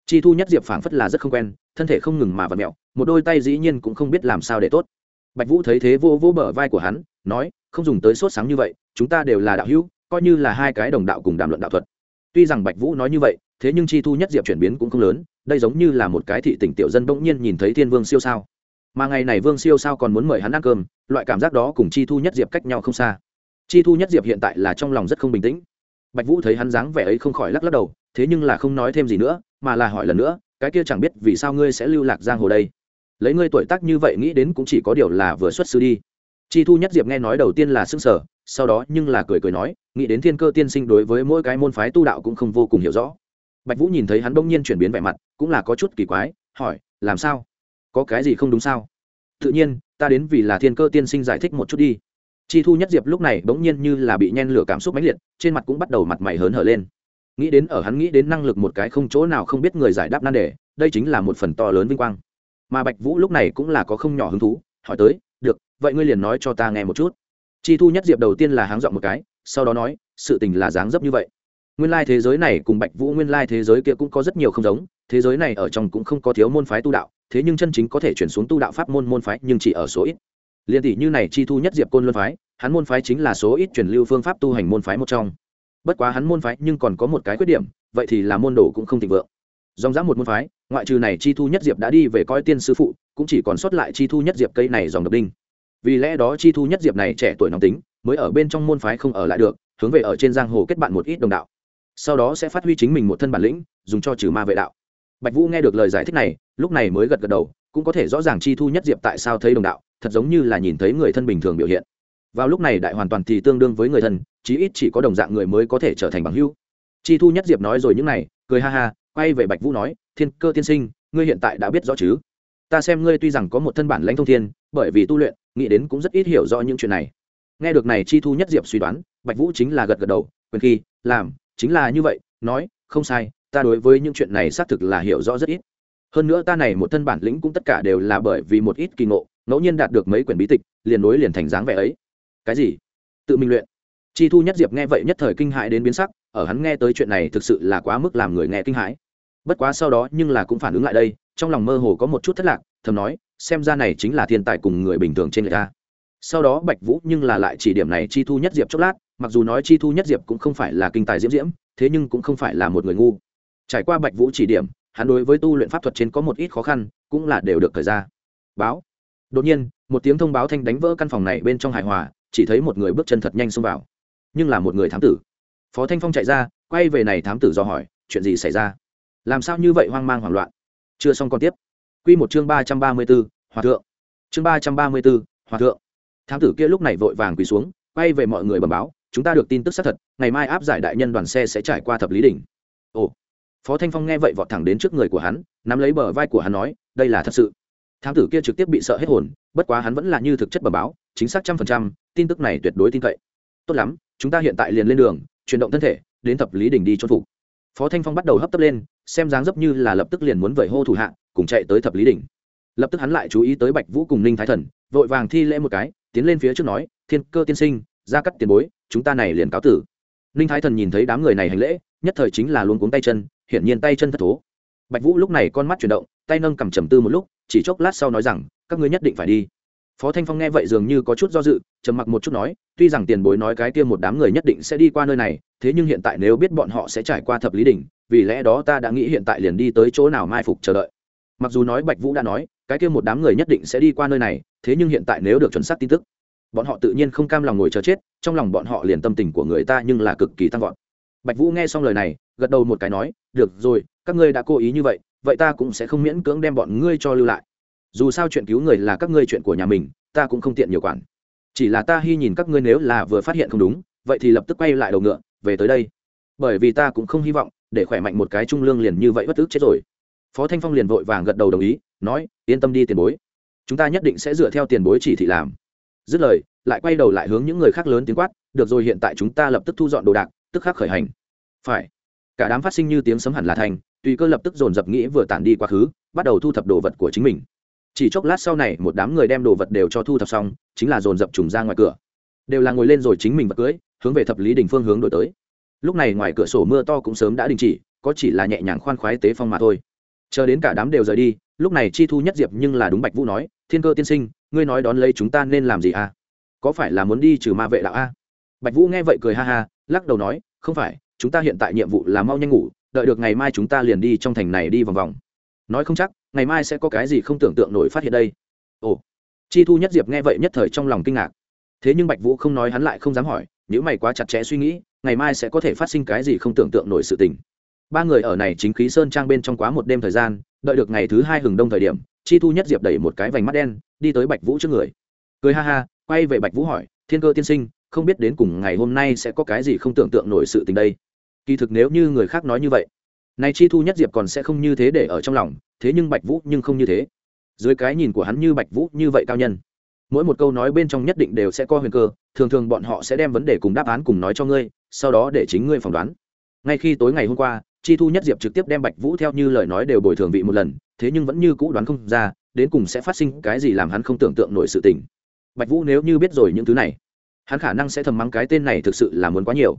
Chi thu nhất diệp phảng phất là rất không quen, thân thể không ngừng mà vật mẹo, một đôi tay dĩ nhiên cũng không biết làm sao để tốt. Bạch vũ thấy thế vô vô bờ vai của hắn, nói, không dùng tới sốt sáng như vậy, chúng ta đều là đạo hữu, coi như là hai cái đồng đạo cùng đàm luận đạo thuật. Tuy rằng bạch vũ nói như vậy, thế nhưng chi thu nhất diệp chuyển biến cũng không lớn, đây giống như là một cái thị tỉnh tiểu dân bỗng nhiên nhìn thấy thiên vương siêu sao. Mà ngày này vương siêu sao còn muốn mời hắn ăn cơm, loại cảm giác đó cùng chi thu nhất diệp cách nhau không xa. Chi thu nhất diệp hiện tại là trong lòng rất không bình tĩnh bạch vũ thấy hắn dáng vẻ ấy không khỏi lắc lắc đầu, thế nhưng là không nói thêm gì nữa, mà là hỏi lần nữa, cái kia chẳng biết vì sao ngươi sẽ lưu lạc giang hồ đây? Lấy ngươi tuổi tác như vậy nghĩ đến cũng chỉ có điều là vừa xuất sư đi. Chi thu nhất diệp nghe nói đầu tiên là s ư n g sở sau đó nhưng là cười cười nói, nghĩ đến thiên cơ tiên sinh đối với mỗi cái môn phái tu đạo cũng không vô cùng hiểu rõ. Bạch vũ nhìn thấy hắn bỗng nhiên chuyển biến vẻ mặt, cũng là có chút kỳ quái, hỏi, làm sao? Có cái gì không đúng sao? Tự nhiên, ta đến vì là thiên cơ tiên sinh giải thích một chút đi chi thu nhất diệp lúc này bỗng nhiên như là bị nhen lửa cảm xúc mãnh liệt, trên mặt cũng bắt đầu mặt mày hớn hở lên. Nghĩ đến ở hắn nghĩ đến năng lực một cái không chỗ nào không biết người giải đáp nan đề, đây chính là một phần to lớn vinh quang. Mà bạch vũ lúc này cũng là có không nhỏ hứng thú, hỏi tới, được, vậy ngươi liền nói cho ta nghe một chút. Chi thu nhất diệp đầu tiên là háng dọn một cái, sau đó nói, sự tình là dáng dấp như vậy. Nguyên lai thế giới này cùng bạch vũ nguyên lai thế giới kia cũng có rất nhiều không giống, thế giới này ở trong cũng không có thiếu môn phái tu đạo, thế nhưng chân chính có thể chuyển xuống tu đạo pháp môn môn phái nhưng chỉ ở số ít liên tỷ như này chi thu nhất diệp côn luân phái, hắn môn phái chính là số ít truyền lưu phương pháp tu hành môn phái một trong. Bất quá hắn môn phái nhưng còn có một cái khuyết điểm, vậy thì là môn đồ cũng không thịnh vượng. Dòng dã một môn phái, ngoại trừ này chi thu nhất diệp đã đi về coi tiên sư phụ, cũng chỉ còn sót lại chi thu nhất diệp cây này dòng độc đinh. Vì lẽ đó chi thu nhất diệp này trẻ tuổi nóng tính, mới ở bên trong môn phái không ở lại được, hướng về ở trên giang hồ kết bạn một ít đồng đạo. Sau đó sẽ phát huy chính mình một thân bản lĩnh, dùng cho trừ ma vệ đạo. Bạch vũ nghe được lời giải thích này, lúc này mới gật gật đầu cũng có thể rõ ràng chi thu nhất diệp tại sao thấy đồng đạo, thật giống như là nhìn thấy người thân bình thường biểu hiện. Vào lúc này đại hoàn toàn thì tương đương với người thân, chí ít chỉ có đồng dạng người mới có thể trở thành bằng hữu. Chi thu nhất diệp nói rồi những này, cười ha ha, quay về bạch vũ nói, thiên cơ tiên sinh, ngươi hiện tại đã biết rõ chứ? Ta xem ngươi tuy rằng có một thân bản lãnh thông thiên, bởi vì tu luyện, nghĩ đến cũng rất ít hiểu rõ những chuyện này. Nghe được này chi thu nhất diệp suy đoán, bạch vũ chính là gật gật đầu, quyền khi làm, chính là như vậy, nói, không sai, ta đối với những chuyện này xác thực là hiểu rõ rất ít hơn nữa ta này một thân bản lĩnh cũng tất cả đều là bởi vì một ít kỳ ngộ, ngẫu nhiên đạt được mấy quyển bí tịch, liền nối liền thành dáng vẻ ấy. Cái gì? Tự mình luyện. Chi thu nhất diệp nghe vậy nhất thời kinh hãi đến biến sắc, ở hắn nghe tới chuyện này thực sự là quá mức làm người nghe kinh hãi. Bất quá sau đó nhưng là cũng phản ứng lại đây, trong lòng mơ hồ có một chút thất lạc, thầm nói, xem ra này chính là thiên tài cùng người bình thường trên người ta. Sau đó bạch vũ nhưng là lại chỉ điểm này chi thu nhất diệp chốc lát, mặc dù nói chi thu nhất diệp cũng không phải là kinh tài diễm diễm, thế nhưng cũng không phải là một người ngu. Trải qua bạch vũ chỉ điểm hắn đối với tu luyện pháp thuật trên có một ít khó khăn, cũng là đều được thời ra. Báo. Đột nhiên, một tiếng thông báo thanh đánh vỡ căn phòng này bên trong hài hòa, chỉ thấy một người bước chân thật nhanh xông vào. Nhưng là một người thám tử. Phó thanh phong chạy ra, quay về này thám tử do hỏi, chuyện gì xảy ra? Làm sao như vậy hoang mang hoảng loạn? Chưa xong còn tiếp. Q một chương ba trăm ba mươi b ố hòa thượng. Chương ba trăm ba mươi bốn hòa thượng. Thám tử kia lúc này vội vàng quỳ xuống, quay về mọi người bẩm báo, chúng ta được tin tức xác thật, ngày mai áp giải đại nhân đoàn xe sẽ trải qua thập lý đỉnh. Ồ phó thanh phong nghe vậy vọt thẳng đến trước người của hắn, nắm lấy bờ vai của hắn nói, đây là thật sự. Thám tử kia trực tiếp bị sợ hết hồn, bất quá hắn vẫn là như thực chất bẩm báo, chính xác trăm phần trăm, tin tức này tuyệt đối tin cậy. Tốt lắm, chúng ta hiện tại liền lên đường, chuyển động thân thể, đến thập lý đỉnh đi chôn phục. Phó thanh phong bắt đầu hấp tấp lên, xem dáng dấp như là lập tức liền muốn vẩy hô thủ hạ, cùng chạy tới thập lý đỉnh. Lập tức hắn lại chú ý tới bạch vũ cùng ninh thái thần, vội vàng thi lễ một cái, tiến lên phía trước nói, thiên cơ tiên sinh, ra cắt tiền bối, chúng ta này liền cáo tử. Ninh thái thần nhìn thấy đám người này hành lễ, nhất thời chính là luôn cuống tay chân hiển nhiên tay chân thất thố. Bạch vũ lúc này con mắt chuyển động, tay nâng cầm trầm tư một lúc, chỉ chốc lát sau nói rằng, các ngươi nhất định phải đi. Phó thanh phong nghe vậy dường như có chút do dự, trầm mặc một chút nói, tuy rằng tiền bối nói cái kia một đám người nhất định sẽ đi qua nơi này, thế nhưng hiện tại nếu biết bọn họ sẽ trải qua thập lý đỉnh, vì lẽ đó ta đã nghĩ hiện tại liền đi tới chỗ nào mai phục chờ đợi. Mặc dù nói bạch vũ đã nói, cái kia một đám người nhất định sẽ đi qua nơi này, thế nhưng hiện tại nếu được chuẩn xác tin tức, bọn họ tự nhiên không cam lòng ngồi chờ chết, trong lòng bọn họ liền tâm tình của người ta nhưng là cực kỳ tăng vọt bạch vũ nghe xong lời này, gật đầu một cái nói, được rồi, các ngươi đã cố ý như vậy vậy ta cũng sẽ không miễn cưỡng đem bọn ngươi cho lưu lại. Dù sao chuyện cứu người là các ngươi chuyện của nhà mình, ta cũng không tiện nhiều quản. Chỉ là ta hy nhìn các ngươi nếu là vừa phát hiện không đúng, vậy thì lập tức quay lại đầu ngựa, về tới đây. Bởi vì ta cũng không hy vọng, để khỏe mạnh một cái trung lương liền như vậy bất tức chết rồi. Phó thanh phong liền vội vàng gật đầu đồng ý, nói, yên tâm đi tiền bối. Chúng ta nhất định sẽ dựa theo tiền bối chỉ thị làm. Dứt lời, lại quay đầu lại hướng những người khác lớn tiếng quát, được rồi, hiện tại chúng ta lập tức thu dọn đồ đạc tức khắc khởi hành. Phải. Cả đám phát sinh như tiếng sấm hẳn là thành, tùy cơ lập tức dồn dập nghĩ vừa tản đi quá khứ, bắt đầu thu thập đồ vật của chính mình. Chỉ chốc lát sau này, một đám người đem đồ vật đều cho thu thập xong, chính là dồn dập trùng ra ngoài cửa. Đều là ngồi lên rồi chính mình vật cưới, hướng về thập lý đình phương hướng đổi tới. Lúc này ngoài cửa sổ mưa to cũng sớm đã đình chỉ, có chỉ là nhẹ nhàng khoan khoái tế phong mà thôi. Chờ đến cả đám đều rời đi, lúc này chi thu nhất diệp nhưng là đúng bạch vũ nói, thiên cơ tiên sinh, ngươi nói đón lấy chúng ta nên làm gì à? Có phải là muốn đi trừ ma vệ đạo a bạch vũ nghe vậy cười ha ha, lắc đầu nói, không phải, chúng ta hiện tại nhiệm vụ là mau nhanh ngủ, đợi được ngày mai chúng ta liền đi trong thành này đi vòng vòng. Nói không chắc, ngày mai sẽ có cái gì không tưởng tượng nổi phát hiện đây. Ồ. Chi thu nhất diệp nghe vậy nhất thời trong lòng kinh ngạc. Thế nhưng bạch vũ không nói hắn lại không dám hỏi nếu mày quá chặt chẽ suy nghĩ, ngày mai sẽ có thể phát sinh cái gì không tưởng tượng nổi sự tình. Ba người ở này chính khí sơn trang bên trong quá một đêm thời gian, đợi được ngày thứ hai hừng đông thời điểm, chi thu nhất diệp đẩy một cái vành mắt đen, đi tới bạch vũ trước người. Cười ha ha, quay về bạch vũ hỏi, thiên cơ tiên sinh không biết đến cùng ngày hôm nay sẽ có cái gì không tưởng tượng nổi sự tình đây. Kỳ thực nếu như người khác nói như vậy, nay chi thu nhất diệp còn sẽ không như thế để ở trong lòng, thế nhưng bạch vũ nhưng không như thế. Dưới cái nhìn của hắn như bạch vũ như vậy cao nhân, mỗi một câu nói bên trong nhất định đều sẽ có huyền cơ, thường thường bọn họ sẽ đem vấn đề cùng đáp án cùng nói cho ngươi, sau đó để chính ngươi phỏng đoán. Ngay khi tối ngày hôm qua, chi thu nhất diệp trực tiếp đem bạch vũ theo như lời nói đều bồi thường vị một lần, thế nhưng vẫn như cũ đoán không ra, đến cùng sẽ phát sinh cái gì làm hắn không tưởng tượng nổi sự tình. Bạch vũ nếu như biết rồi những thứ này hắn khả năng sẽ thầm mắng cái tên này thực sự là muốn quá nhiều.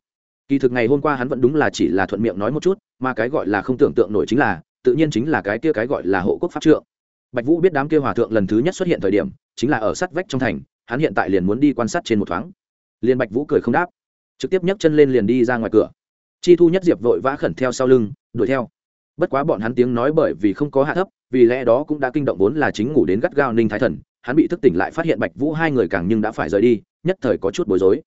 Kỳ thực ngày hôm qua hắn vẫn đúng là chỉ là thuận miệng nói một chút, mà cái gọi là không tưởng tượng nổi chính là, tự nhiên chính là cái kia cái gọi là hộ quốc pháp trượng. Bạch vũ biết đám kia hòa thượng lần thứ nhất xuất hiện thời điểm, chính là ở sát vách trong thành, hắn hiện tại liền muốn đi quan sát trên một thoáng. Liền bạch vũ cười không đáp, trực tiếp nhấc chân lên liền đi ra ngoài cửa. Chi thu nhất diệp vội vã khẩn theo sau lưng, đuổi theo. Bất quá bọn hắn tiếng nói bởi vì không có hạ thấp, vì lẽ đó cũng đã kinh động vốn là chính ngủ đến gắt gao ninh thái thần hắn bị thức tỉnh lại phát hiện bạch vũ hai người càng nhưng đã phải rời đi, nhất thời có chút bối rối.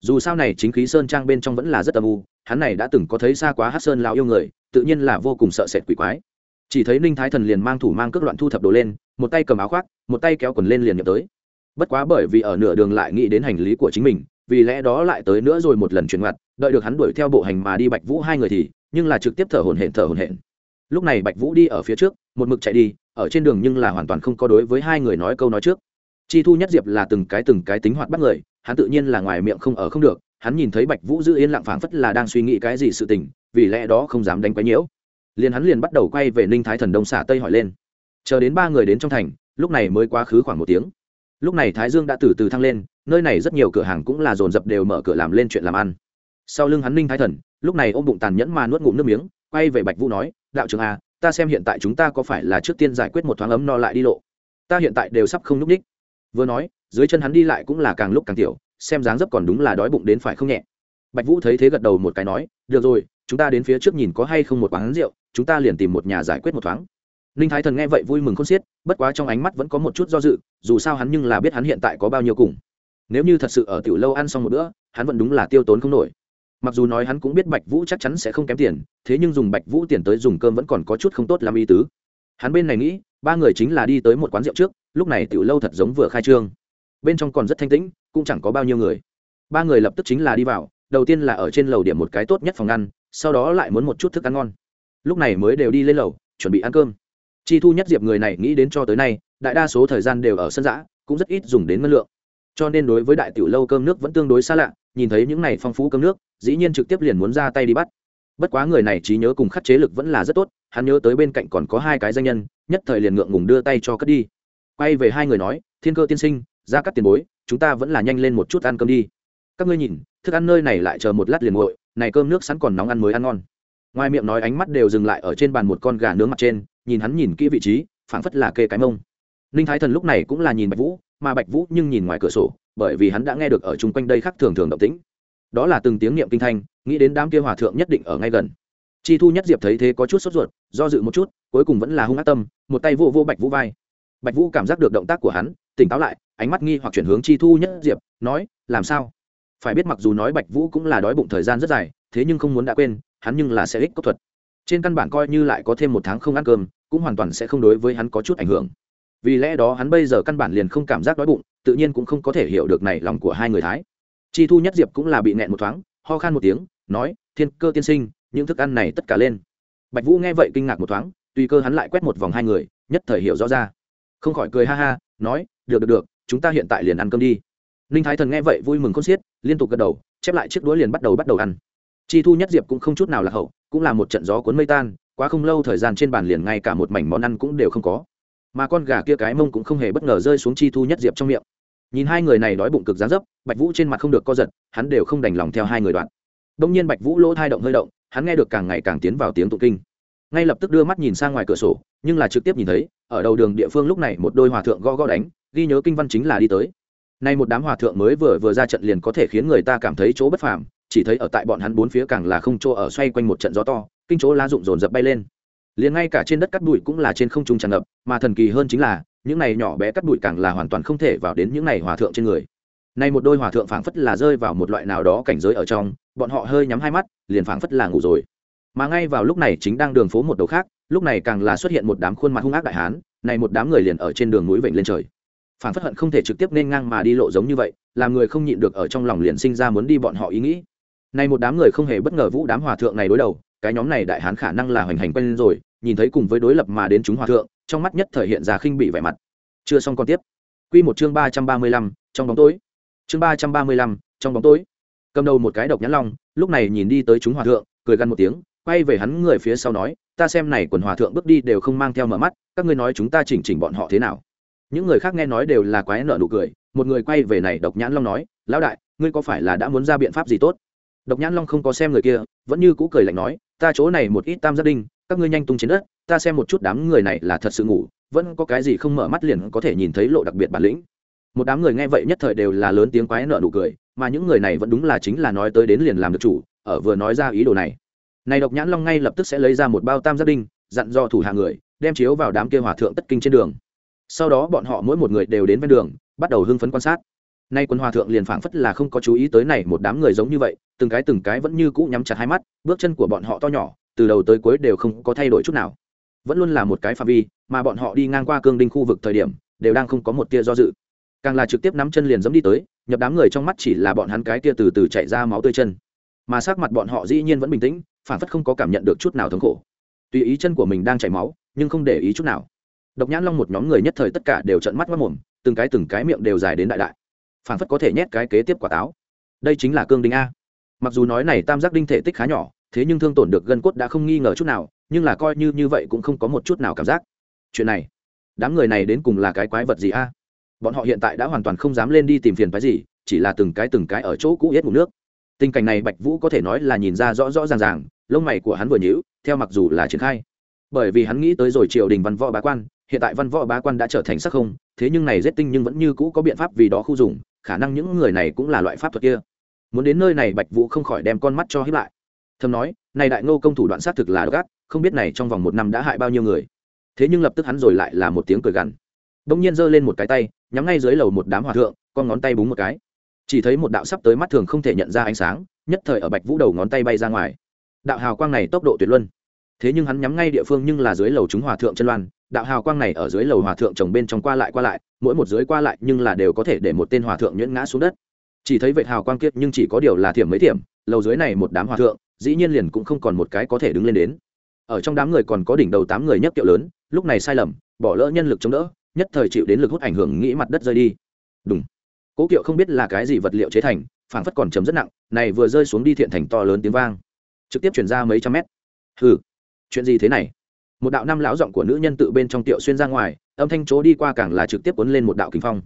Dù sao này chính khí sơn trang bên trong vẫn là rất âm u, hắn này đã từng có thấy xa quá hát sơn lao yêu người, tự nhiên là vô cùng sợ sệt quỷ quái. Chỉ thấy ninh thái thần liền mang thủ mang cước loạn thu thập đồ lên, một tay cầm áo khoác, một tay kéo quần lên liền nhập tới. Bất quá bởi vì ở nửa đường lại nghĩ đến hành lý của chính mình, vì lẽ đó lại tới nữa rồi một lần chuyển ngoặt, đợi được hắn đuổi theo bộ hành mà đi bạch vũ hai người thì, nhưng là trực tiếp thở hổn hển thở hổn hển. Lúc này bạch vũ đi ở phía trước, một mực chạy đi ở trên đường nhưng là hoàn toàn không có đối với hai người nói câu nói trước. Chi thu nhất diệp là từng cái từng cái tính hoạt bắt người, hắn tự nhiên là ngoài miệng không ở không được, hắn nhìn thấy bạch vũ giữ yên lặng phảng phất là đang suy nghĩ cái gì sự tình, vì lẽ đó không dám đánh quấy nhiễu. Liền hắn liền bắt đầu quay về ninh thái thần đông xả tây hỏi lên. Chờ đến ba người đến trong thành, lúc này mới quá khứ khoảng một tiếng. Lúc này thái dương đã từ từ thăng lên, nơi này rất nhiều cửa hàng cũng là dồn dập đều mở cửa làm lên chuyện làm ăn. Sau lưng hắn ninh thái thần, lúc này ôm bụng tàn nhẫn mà nuốt ngụm nước miếng, quay về bạch vũ nói, đạo trưởng a ta xem hiện tại chúng ta có phải là trước tiên giải quyết một thoáng ấm no lại đi lộ. Ta hiện tại đều sắp không n ú c ních vừa nói, dưới chân hắn đi lại cũng là càng lúc càng tiểu, xem dáng dấp còn đúng là đói bụng đến phải không nhẹ. Bạch vũ thấy thế gật đầu một cái nói, được rồi, chúng ta đến phía trước nhìn có hay không một quán rượu, chúng ta liền tìm một nhà giải quyết một thoáng. Ninh thái thần nghe vậy vui mừng không xiết, bất quá trong ánh mắt vẫn có một chút do dự, dù sao hắn nhưng là biết hắn hiện tại có bao nhiêu cùng. Nếu như thật sự ở tiểu lâu ăn xong một bữa, hắn vẫn đúng là tiêu tốn không nổi mặc dù nói hắn cũng biết bạch vũ chắc chắn sẽ không kém tiền, thế nhưng dùng bạch vũ tiền tới dùng cơm vẫn còn có chút không tốt làm ý tứ. Hắn bên này nghĩ, ba người chính là đi tới một quán rượu trước, lúc này tiểu lâu thật giống vừa khai trương. Bên trong còn rất thanh tĩnh, cũng chẳng có bao nhiêu người. Ba người lập tức chính là đi vào, đầu tiên là ở trên lầu điểm một cái tốt nhất phòng ăn, sau đó lại muốn một chút thức ăn ngon. Lúc này mới đều đi lên lầu, chuẩn bị ăn cơm. Chi thu nhất diệp người này nghĩ đến cho tới nay, đại đa số thời gian đều ở sân giã cũng rất ít dùng đến ngân lượng. Cho nên đối với đại tiểu lâu cơm nước vẫn tương đối xa lạ, nhìn thấy những này phong phú cơm nước dĩ nhiên trực tiếp liền muốn ra tay đi bắt. Bất quá người này trí nhớ cùng khắc chế lực vẫn là rất tốt, hắn nhớ tới bên cạnh còn có hai cái danh nhân, nhất thời liền ngượng ngùng đưa tay cho cất đi. Quay về hai người nói, thiên cơ tiên sinh, ra cắt tiền bối, chúng ta vẫn là nhanh lên một chút ăn cơm đi. Các ngươi nhìn, thức ăn nơi này lại chờ một lát liền nguội, này cơm nước sẵn còn nóng ăn mới ăn ngon. Ngoài miệng nói ánh mắt đều dừng lại ở trên bàn một con gà nướng mặt trên, nhìn hắn nhìn kỹ vị trí, phảng phất là kê cái mông. Ninh thái thần lúc này cũng là nhìn bạch vũ, mà bạch vũ nhưng nhìn ngoài cửa sổ, bởi vì hắn đã nghe được ở chung quanh đây khác thường thường động tĩnh đó là từng tiếng niệm kinh thanh, nghĩ đến đám kia hòa thượng nhất định ở ngay gần. Chi thu nhất diệp thấy thế có chút sốt ruột, do dự một chút, cuối cùng vẫn là hung ác tâm, một tay vô vô bạch vũ vai. Bạch vũ cảm giác được động tác của hắn, tỉnh táo lại, ánh mắt nghi hoặc chuyển hướng chi thu nhất diệp, nói, làm sao? Phải biết mặc dù nói bạch vũ cũng là đói bụng thời gian rất dài, thế nhưng không muốn đã quên, hắn nhưng là sẽ ích cốc thuật. Trên căn bản coi như lại có thêm một tháng không ăn cơm, cũng hoàn toàn sẽ không đối với hắn có chút ảnh hưởng. Vì lẽ đó hắn bây giờ căn bản liền không cảm giác đói bụng, tự nhiên cũng không có thể hiểu được này lòng của hai người thái chi thu nhất diệp cũng là bị nẹn một thoáng, ho khan một tiếng, nói, thiên cơ tiên sinh, những thức ăn này tất cả lên. Bạch vũ nghe vậy kinh ngạc một thoáng, tùy cơ hắn lại quét một vòng hai người, nhất thời hiểu rõ ra. Không khỏi cười ha ha, nói, được được được, chúng ta hiện tại liền ăn cơm đi. Ninh thái thần nghe vậy vui mừng con xiết, liên tục gật đầu, chép lại chiếc đũa liền bắt đầu bắt đầu ăn. Chi thu nhất diệp cũng không chút nào là hậu, cũng là một trận gió cuốn mây tan, quá không lâu thời gian trên bàn liền ngay cả một mảnh món ăn cũng đều không có. Mà con gà kia cái mông cũng không hề bất ngờ rơi xuống chi thu nhất diệp trong miệng nhìn hai người này đói bụng cực giá dấp, bạch vũ trên mặt không được co giật, hắn đều không đành lòng theo hai người đoạn. Đông nhiên bạch vũ lỗ thai động hơi động, hắn nghe được càng ngày càng tiến vào tiếng tụng kinh. Ngay lập tức đưa mắt nhìn sang ngoài cửa sổ, nhưng là trực tiếp nhìn thấy, ở đầu đường địa phương lúc này một đôi hòa thượng go go đánh, ghi nhớ kinh văn chính là đi tới. Nay một đám hòa thượng mới vừa vừa ra trận liền có thể khiến người ta cảm thấy chỗ bất phàm, chỉ thấy ở tại bọn hắn bốn phía càng là không chỗ ở xoay quanh một trận gió to, kinh chỗ lá rụng rồn rập bay lên. Liền ngay cả trên đất cắt bụi cũng là trên không trung tràn ngập, mà thần kỳ hơn chính là những này nhỏ bé cắt bụi càng là hoàn toàn không thể vào đến những này hòa thượng trên người. Nay một đôi hòa thượng phảng phất là rơi vào một loại nào đó cảnh giới ở trong, bọn họ hơi nhắm hai mắt, liền phảng phất là ngủ rồi. Mà ngay vào lúc này chính đang đường phố một đầu khác, lúc này càng là xuất hiện một đám khuôn mặt hung ác đại hán, này một đám người liền ở trên đường núi vịnh lên trời. Phảng phất hận không thể trực tiếp nên ngang mà đi lộ giống như vậy, làm người không nhịn được ở trong lòng liền sinh ra muốn đi bọn họ ý nghĩ. Này một đám người không hề bất ngờ vũ đám hòa thượng này đối đầu cái nhóm này đại hán khả năng là hoành hành quen rồi, nhìn thấy cùng với đối lập mà đến chúng hòa thượng, trong mắt nhất thể hiện ra khinh bị vẻ mặt. Chưa xong còn tiếp. Quy một chương ba trăm ba mươi lăm, trong bóng tối. Chương ba trăm ba mươi lăm, trong bóng tối. Cầm đầu một cái độc nhãn long, lúc này nhìn đi tới chúng hòa thượng, cười gằn một tiếng, quay về hắn người phía sau nói, ta xem này quần hòa thượng bước đi đều không mang theo mở mắt, các ngươi nói chúng ta chỉnh chỉnh bọn họ thế nào? Những người khác nghe nói đều là quái nợ nụ cười, một người quay về này độc nhãn long nói, lão đại, ngươi có phải là đã muốn ra biện pháp gì tốt? Độc nhãn long không có xem người kia, vẫn như cũ cười lạnh nói, ta chỗ này một ít tam gia đình các ngươi nhanh tung trên đất, ta xem một chút đám người này là thật sự ngủ, vẫn có cái gì không mở mắt liền có thể nhìn thấy lộ đặc biệt bản lĩnh. Một đám người nghe vậy nhất thời đều là lớn tiếng quái nợ nụ cười, mà những người này vẫn đúng là chính là nói tới đến liền làm được chủ, ở vừa nói ra ý đồ này. Này độc nhãn long ngay lập tức sẽ lấy ra một bao tam gia đình dặn do thủ hạ người, đem chiếu vào đám kia hòa thượng tất kinh trên đường. Sau đó bọn họ mỗi một người đều đến ven đường, bắt đầu hưng phấn quan sát nay quân hòa thượng liền phảng phất là không có chú ý tới này một đám người giống như vậy, từng cái từng cái vẫn như cũ nhắm chặt hai mắt, bước chân của bọn họ to nhỏ, từ đầu tới cuối đều không có thay đổi chút nào. Vẫn luôn là một cái phạm vi, mà bọn họ đi ngang qua cương đinh khu vực thời điểm, đều đang không có một tia do dự. Càng là trực tiếp nắm chân liền dẫm đi tới, nhập đám người trong mắt chỉ là bọn hắn cái tia từ từ chạy ra máu tươi chân. Mà sắc mặt bọn họ dĩ nhiên vẫn bình tĩnh phản phất không có cảm nhận được chút nào thống khổ. Tùy ý chân của mình đang chảy máu, nhưng không để ý chút nào. Độc nhãn long một nhóm người nhất thời tất cả đều trận mắt mất mồm, từng cái từng cái miệng đều dài đến đại đại phản phất có thể nhét cái kế tiếp quả táo. Đây chính là cương đinh a. Mặc dù nói này tam giác đinh thể tích khá nhỏ, thế nhưng thương tổn được gân cốt đã không nghi ngờ chút nào, nhưng là coi như như vậy cũng không có một chút nào cảm giác. Chuyện này, đám người này đến cùng là cái quái vật gì a? Bọn họ hiện tại đã hoàn toàn không dám lên đi tìm phiền phái gì, chỉ là từng cái từng cái ở chỗ cũ yết ngủ nước. Tình cảnh này bạch vũ có thể nói là nhìn ra rõ rõ ràng ràng, lông mày của hắn vừa nhíu, theo mặc dù là triển khai. Bởi vì hắn nghĩ tới rồi triều đình văn võ bá quan, hiện tại văn võ bá quan đã trở thành sắc không, thế nhưng này giết tinh nhưng vẫn như cũ có biện pháp vì đó khu dùng khả năng những người này cũng là loại pháp thuật kia. Muốn đến nơi này, bạch vũ không khỏi đem con mắt cho hiếp lại. Thầm nói, này đại ngô công thủ đoạn sát thực là gắt không biết này trong vòng một năm đã hại bao nhiêu người. Thế nhưng lập tức hắn rồi lại là một tiếng cười gằn. Đông nhiên giơ lên một cái tay, nhắm ngay dưới lầu một đám hòa thượng, con ngón tay búng một cái. Chỉ thấy một đạo sắp tới mắt thường không thể nhận ra ánh sáng, nhất thời ở bạch vũ đầu ngón tay bay ra ngoài. Đạo hào quang này tốc độ tuyệt luân. Thế nhưng hắn nhắm ngay địa phương nhưng là dưới lầu chúng hòa thượng chân loan đạo hào quang này ở dưới lầu hòa thượng trồng bên trong qua lại qua lại, mỗi một dưới qua lại nhưng là đều có thể để một tên hòa thượng nhuyễn ngã xuống đất. Chỉ thấy vệ hào quang kiệt nhưng chỉ có điều là thiểm mấy thiểm, lầu dưới này một đám hòa thượng, dĩ nhiên liền cũng không còn một cái có thể đứng lên đến. Ở trong đám người còn có đỉnh đầu tám người nhất kiệu lớn, lúc này sai lầm, bỏ lỡ nhân lực chống đỡ, nhất thời chịu đến lực hút ảnh hưởng nghĩ mặt đất rơi đi. Đúng cố kiệu không biết là cái gì vật liệu chế thành, phảng phất còn chấm rất nặng, này vừa rơi xuống đi thiện thành to lớn tiếng vang. Trực tiếp chuyển ra mấy trăm mét. Hừ. Chuyện gì thế này? Một đạo năm lão giọng của nữ nhân tự bên trong tiệu xuyên ra ngoài, âm thanh chỗ đi qua càng là trực tiếp cuốn lên một đạo kinh phong.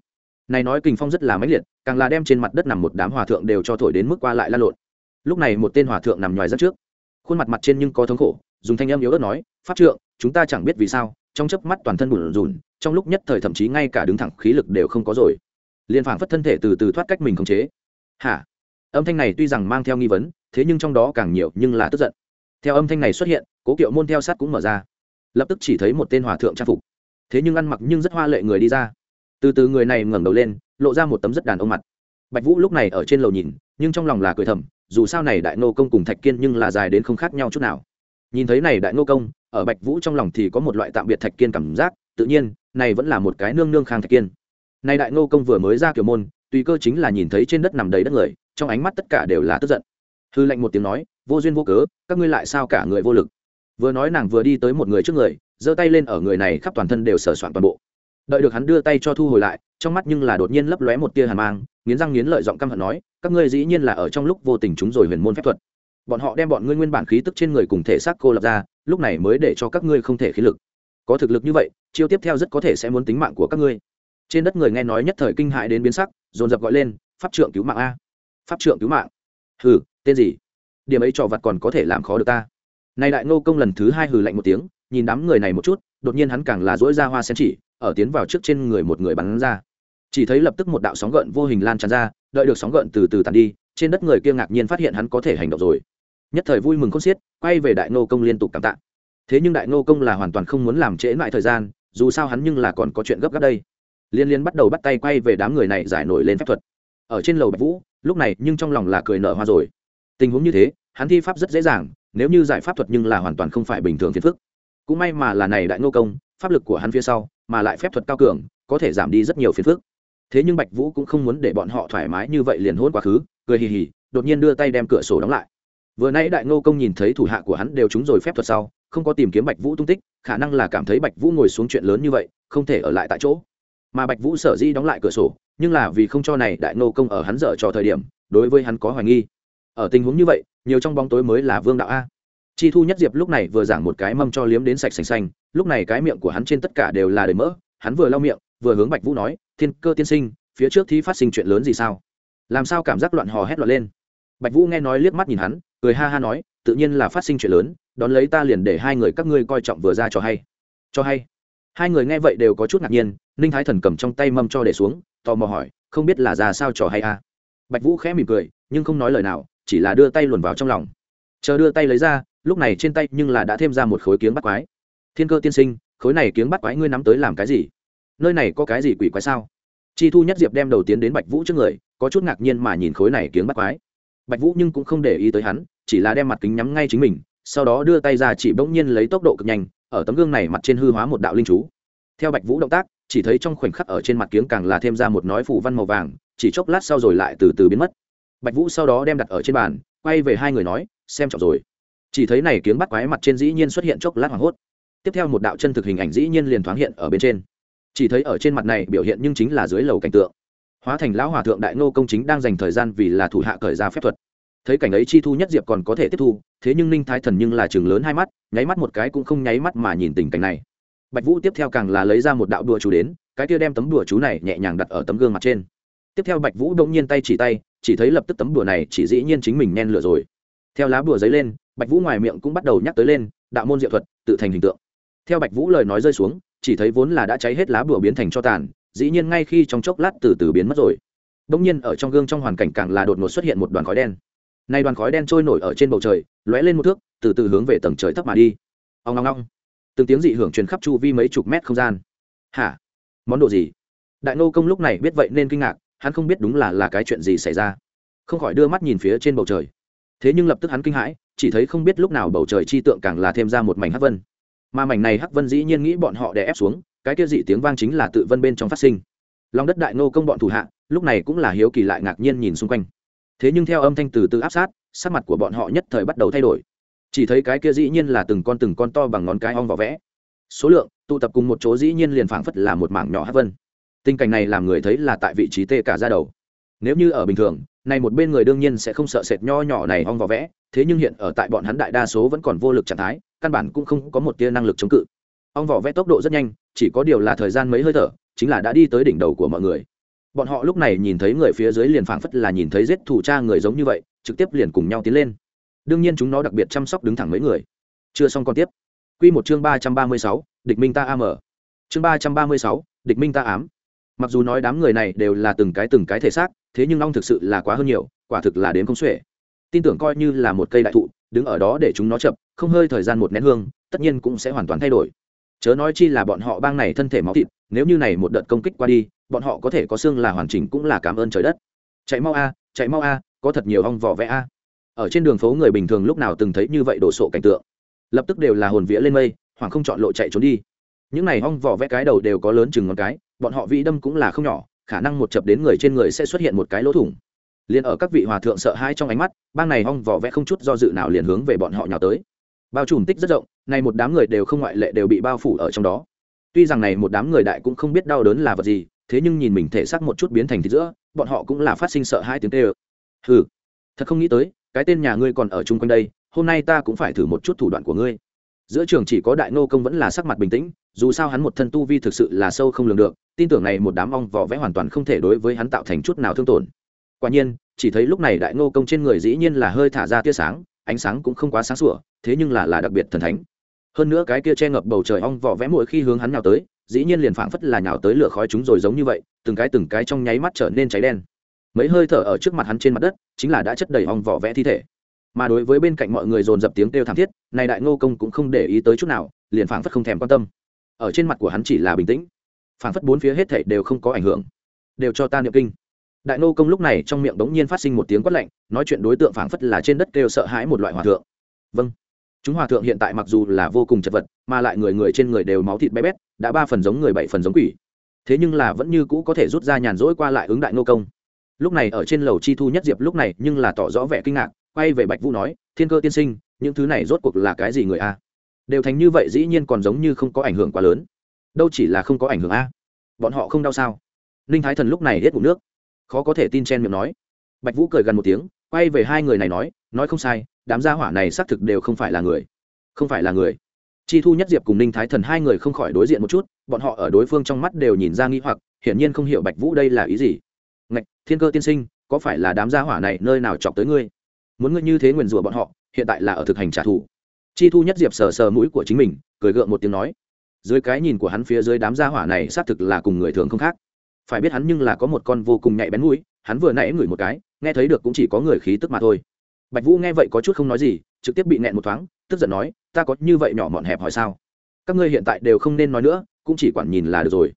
Này nói kinh phong rất là mãnh liệt, càng là đem trên mặt đất nằm một đám hòa thượng đều cho thổi đến mức qua lại lan lộn. Lúc này một tên hòa thượng nằm ngoài rất trước. Khuôn mặt mặt trên nhưng có thống khổ, dùng thanh âm yếu ớt nói, pháp trượng, chúng ta chẳng biết vì sao, trong chớp mắt toàn thân bùn rùn, trong lúc nhất thời thậm chí ngay cả đứng thẳng khí lực đều không có rồi. Liền phảng phất thân thể từ từ thoát cách mình khống chế. Hả? Âm thanh này tuy rằng mang theo nghi vấn, thế nhưng trong đó càng nhiều nhưng là tức giận. Theo âm thanh này xuất hiện, cố kiệu môn theo sát cũng mở ra lập tức chỉ thấy một tên hòa thượng trang phục. Thế nhưng ăn mặc nhưng rất hoa lệ người đi ra. Từ từ người này ngẩng đầu lên, lộ ra một tấm rất đàn ông mặt. Bạch vũ lúc này ở trên lầu nhìn, nhưng trong lòng là cười thầm, dù sao này đại nô công cùng thạch kiên nhưng là dài đến không khác nhau chút nào. Nhìn thấy này đại nô công, ở bạch vũ trong lòng thì có một loại tạm biệt thạch kiên cảm giác, tự nhiên, này vẫn là một cái nương nương khang thạch kiên. Này đại nô công vừa mới ra kiểu môn, tùy cơ chính là nhìn thấy trên đất nằm đầy đất người, trong ánh mắt tất cả đều là tức giận. Hư lệnh một tiếng nói, vô duyên vô cớ, các ngươi lại sao cả người vô lực? Vừa nói nàng vừa đi tới một người trước người, giơ tay lên ở người này khắp toàn thân đều sờ soạn toàn bộ. Đợi được hắn đưa tay cho thu hồi lại, trong mắt nhưng là đột nhiên lấp lóe một tia hàn mang, nghiến răng nghiến lợi giọng căm hận nói, các ngươi dĩ nhiên là ở trong lúc vô tình chúng rồi huyền môn phép thuật. Bọn họ đem bọn ngươi nguyên bản khí tức trên người cùng thể xác cô lập ra, lúc này mới để cho các ngươi không thể khí lực. Có thực lực như vậy, chiêu tiếp theo rất có thể sẽ muốn tính mạng của các ngươi. Trên đất người nghe nói nhất thời kinh hại đến biến sắc, dồn dập gọi lên, pháp trượng cứu mạng a! Pháp trượng cứu mạng! Hừ, tên gì? Điểm ấy trò vặt còn có thể làm khó được ta này đại ngô công lần thứ hai hừ lạnh một tiếng, nhìn đám người này một chút, đột nhiên hắn càng là dỗi ra hoa sen chỉ, ở tiến vào trước trên người một người bắn ra. Chỉ thấy lập tức một đạo sóng gợn vô hình lan tràn ra, đợi được sóng gợn từ từ tàn đi, trên đất người kia ngạc nhiên phát hiện hắn có thể hành động rồi. Nhất thời vui mừng khôn xiết, quay về đại ngô công liên tục cảm tạ. Thế nhưng đại ngô công là hoàn toàn không muốn làm trễ lại thời gian, dù sao hắn nhưng là còn có chuyện gấp gáp đây. Liên liên bắt đầu bắt tay quay về đám người này giải nổi lên phép thuật. Ở trên lầu bạch vũ, lúc này nhưng trong lòng là cười nở hoa rồi. Tình huống như thế, hắn thi pháp rất dễ dàng nếu như giải pháp thuật nhưng là hoàn toàn không phải bình thường phiền phức. Cũng may mà là này đại ngô công, pháp lực của hắn phía sau, mà lại phép thuật cao cường, có thể giảm đi rất nhiều phiền phức. Thế nhưng bạch vũ cũng không muốn để bọn họ thoải mái như vậy liền hôn quá khứ, cười hì hì, đột nhiên đưa tay đem cửa sổ đóng lại. Vừa nãy đại ngô công nhìn thấy thủ hạ của hắn đều trúng rồi phép thuật sau, không có tìm kiếm bạch vũ tung tích, khả năng là cảm thấy bạch vũ ngồi xuống chuyện lớn như vậy, không thể ở lại tại chỗ. Mà bạch vũ sở di đóng lại cửa sổ, nhưng là vì không cho này đại ngô công ở hắn dở cho thời điểm, đối với hắn có hoài nghi. Ở tình huống như vậy nhiều trong bóng tối mới là vương đạo a. Chi thu nhất diệp lúc này vừa giảng một cái mâm cho liếm đến sạch sành xanh, lúc này cái miệng của hắn trên tất cả đều là đầy mỡ, hắn vừa lau miệng, vừa hướng bạch vũ nói, thiên cơ tiên sinh, phía trước thi phát sinh chuyện lớn gì sao? Làm sao cảm giác loạn hò hét loạn lên? Bạch vũ nghe nói liếc mắt nhìn hắn, cười ha ha nói, tự nhiên là phát sinh chuyện lớn, đón lấy ta liền để hai người các ngươi coi trọng vừa ra cho hay. Cho hay? Hai người nghe vậy đều có chút ngạc nhiên, ninh thái thần cầm trong tay mâm cho để xuống, tò mò hỏi, không biết là ra sao trò hay à bạch vũ khẽ mỉm cười, nhưng không nói lời nào chỉ là đưa tay luồn vào trong lòng. Chờ đưa tay lấy ra, lúc này trên tay nhưng là đã thêm ra một khối kiếng bắt quái. Thiên cơ tiên sinh, khối này kiếng bắt quái ngươi nắm tới làm cái gì? Nơi này có cái gì quỷ quái sao? Chi thu nhất diệp đem đầu tiến đến bạch vũ trước người, có chút ngạc nhiên mà nhìn khối này kiếng bắt quái. Bạch vũ nhưng cũng không để ý tới hắn, chỉ là đem mặt kính nhắm ngay chính mình, sau đó đưa tay ra chỉ bỗng nhiên lấy tốc độ cực nhanh, ở tấm gương này mặt trên hư hóa một đạo linh chú. Theo bạch vũ động tác, chỉ thấy trong khoảnh khắc ở trên mặt kiếng càng là thêm ra một nói phủ văn màu vàng, chỉ chốc lát sau rồi lại từ từ biến mất bạch vũ sau đó đem đặt ở trên bàn, quay về hai người nói, xem trọng rồi. Chỉ thấy này kiếng bắt quái mặt trên dĩ nhiên xuất hiện chốc lát hoảng hốt. Tiếp theo một đạo chân thực hình ảnh dĩ nhiên liền thoáng hiện ở bên trên. Chỉ thấy ở trên mặt này biểu hiện nhưng chính là dưới lầu cảnh tượng. Hóa thành lão hòa thượng đại ngô công chính đang dành thời gian vì là thủ hạ cởi ra phép thuật. Thấy cảnh ấy chi thu nhất diệp còn có thể tiếp thu, thế nhưng ninh thái thần nhưng là chừng lớn hai mắt, nháy mắt một cái cũng không nháy mắt mà nhìn tình cảnh này. Bạch vũ tiếp theo càng là lấy ra một đạo đùa chú đến, cái kia đem tấm đùa chú này nhẹ nhàng đặt ở tấm gương mặt trên tiếp theo bạch vũ đông nhiên tay chỉ tay, chỉ thấy lập tức tấm đùa này chỉ dĩ nhiên chính mình nhen lửa rồi. Theo lá bùa giấy lên, bạch vũ ngoài miệng cũng bắt đầu nhắc tới lên, đạo môn diệu thuật, tự thành hình tượng. Theo bạch vũ lời nói rơi xuống, chỉ thấy vốn là đã cháy hết lá bùa biến thành cho tàn, dĩ nhiên ngay khi trong chốc lát từ từ biến mất rồi. Đông nhiên ở trong gương trong hoàn cảnh càng là đột ngột xuất hiện một đoàn khói đen. Nay đoàn khói đen trôi nổi ở trên bầu trời, lóe lên một thước, từ từ hướng về tầng trời thấp mà đi. Ông long long từng tiếng dị hưởng truyền khắp chu vi mấy chục mét không gian. Hả? Món đồ gì? Đại nô công lúc này biết vậy nên kinh ngạc hắn không biết đúng là là cái chuyện gì xảy ra. Không khỏi đưa mắt nhìn phía trên bầu trời. Thế nhưng lập tức hắn kinh hãi, chỉ thấy không biết lúc nào bầu trời chi tượng càng là thêm ra một mảnh hắc vân. Mà mảnh này hắc vân dĩ nhiên nghĩ bọn họ đè ép xuống, cái kia dị tiếng vang chính là tự vân bên trong phát sinh. Lòng đất đại nô công bọn thủ hạ, lúc này cũng là hiếu kỳ lại ngạc nhiên nhìn xung quanh. Thế nhưng theo âm thanh từ từ áp sát, sắc mặt của bọn họ nhất thời bắt đầu thay đổi. Chỉ thấy cái kia dĩ nhiên là từng con từng con to bằng ngón cái ong vỏ vẽ. Số lượng, tụ tập cùng một chỗ dĩ nhiên liền phảng phất là một mảng nhỏ hắc vân tình cảnh này làm người thấy là tại vị trí tê cả ra đầu. Nếu như ở bình thường, này một bên người đương nhiên sẽ không sợ sệt nho nhỏ này ong vỏ vẽ, thế nhưng hiện ở tại bọn hắn đại đa số vẫn còn vô lực trạng thái, căn bản cũng không có một tia năng lực chống cự. Ong vỏ vẽ tốc độ rất nhanh, chỉ có điều là thời gian mấy hơi thở, chính là đã đi tới đỉnh đầu của mọi người. Bọn họ lúc này nhìn thấy người phía dưới liền phảng phất là nhìn thấy giết thủ cha người giống như vậy, trực tiếp liền cùng nhau tiến lên. Đương nhiên chúng nó đặc biệt chăm sóc đứng thẳng mấy người. Chưa xong còn tiếp. Quy một chương ba trăm ba mươi sáu, địch minh ta am chương ba trăm ba mươi sáu, địch minh ta ám mặc dù nói đám người này đều là từng cái từng cái thể xác, thế nhưng long thực sự là quá hơn nhiều, quả thực là đến không xuể. Tin tưởng coi như là một cây đại thụ, đứng ở đó để chúng nó chậm, không hơi thời gian một nén hương, tất nhiên cũng sẽ hoàn toàn thay đổi. Chớ nói chi là bọn họ bang này thân thể máu thịt, nếu như này một đợt công kích qua đi, bọn họ có thể có xương là hoàn chỉnh cũng là cảm ơn trời đất. Chạy mau a, chạy mau a, có thật nhiều ong vỏ vẽ a. Ở trên đường phố người bình thường lúc nào từng thấy như vậy đổ sộ cảnh tượng. Lập tức đều là hồn vía lên mây hoàng không chọn lộ chạy trốn đi. Những này ong vỏ vẽ cái đầu đều có lớn chừng ngón cái bọn họ vĩ đâm cũng là không nhỏ, khả năng một chập đến người trên người sẽ xuất hiện một cái lỗ thủng. Liền ở các vị hòa thượng sợ hãi trong ánh mắt, bang này hong vỏ vẽ không chút do dự nào liền hướng về bọn họ nhào tới. Bao trùm tích rất rộng, nay một đám người đều không ngoại lệ đều bị bao phủ ở trong đó. Tuy rằng này một đám người đại cũng không biết đau đớn là vật gì, thế nhưng nhìn mình thể xác một chút biến thành thịt giữa, bọn họ cũng là phát sinh sợ hai tiếng tê ơ hừ, thật không nghĩ tới, cái tên nhà ngươi còn ở chung quanh đây, hôm nay ta cũng phải thử một chút thủ đoạn của ngươi. Giữa trường chỉ có đại nô công vẫn là sắc mặt bình tĩnh dù sao hắn một thân tu vi thực sự là sâu không lường được, tin tưởng này một đám ong vỏ vẽ hoàn toàn không thể đối với hắn tạo thành chút nào thương tổn. Quả nhiên, chỉ thấy lúc này đại Ngô công trên người dĩ nhiên là hơi thả ra tia sáng, ánh sáng cũng không quá sáng sủa, thế nhưng là là đặc biệt thần thánh. Hơn nữa cái kia che ngập bầu trời ong vỏ vẽ mỗi khi hướng hắn nào tới, dĩ nhiên liền phảng phất là nhào tới lửa khói chúng rồi giống như vậy, từng cái từng cái trong nháy mắt trở nên cháy đen. Mấy hơi thở ở trước mặt hắn trên mặt đất, chính là đã chất đầy ong vỏ vẽ thi thể. Mà đối với bên cạnh mọi người dồn dập tiếng kêu thảm thiết, này đại ngô công cũng không để ý tới chút nào, liền phảng phất không thèm quan tâm ở trên mặt của hắn chỉ là bình tĩnh. Phảng phất bốn phía hết thảy đều không có ảnh hưởng. Đều cho ta niệm kinh. Đại nô công lúc này trong miệng đống nhiên phát sinh một tiếng quát lạnh, nói chuyện đối tượng phảng phất là trên đất kêu sợ hãi một loại hòa thượng. Vâng. Chúng hòa thượng hiện tại mặc dù là vô cùng chật vật, mà lại người người trên người đều máu thịt bé bét, đã ba phần giống người bảy phần giống quỷ. Thế nhưng là vẫn như cũ có thể rút ra nhàn rỗi qua lại ứng đại nô công. Lúc này ở trên lầu chi thu nhất diệp lúc này nhưng là tỏ rõ vẻ kinh ngạc, quay về bạch vũ nói, thiên cơ tiên sinh, những thứ này rốt cuộc là cái gì người a? Đều thành như vậy dĩ nhiên còn giống như không có ảnh hưởng quá lớn. Đâu chỉ là không có ảnh hưởng a. Bọn họ không đau sao? Ninh thái thần lúc này hết ngủ nước. Khó có thể tin chen miệng nói. Bạch vũ cười gần một tiếng, quay về hai người này nói nói không sai, đám gia hỏa này xác thực đều không phải là người. Không phải là người. Chi thu nhất diệp cùng ninh thái thần hai người không khỏi đối diện một chút, bọn họ ở đối phương trong mắt đều nhìn ra nghi hoặc, hiển nhiên không hiểu bạch vũ đây là ý gì. Ngạch, thiên cơ tiên sinh, có phải là đám gia hỏa này nơi nào chọc tới ngươi? Muốn ngươi như thế nguyền rủa bọn họ, hiện tại là ở thực hành trả thù chi thu nhất diệp sờ sờ mũi của chính mình, cười gượng một tiếng nói, dưới cái nhìn của hắn phía dưới đám gia hỏa này xác thực là cùng người thường không khác. Phải biết hắn nhưng là có một con vô cùng nhạy bén mũi, hắn vừa nãy ngửi một cái, nghe thấy được cũng chỉ có người khí tức mà thôi. Bạch vũ nghe vậy có chút không nói gì, trực tiếp bị nẹn một thoáng, tức giận nói, ta có như vậy nhỏ mọn hẹp hỏi sao? Các ngươi hiện tại đều không nên nói nữa, cũng chỉ quản nhìn là được rồi.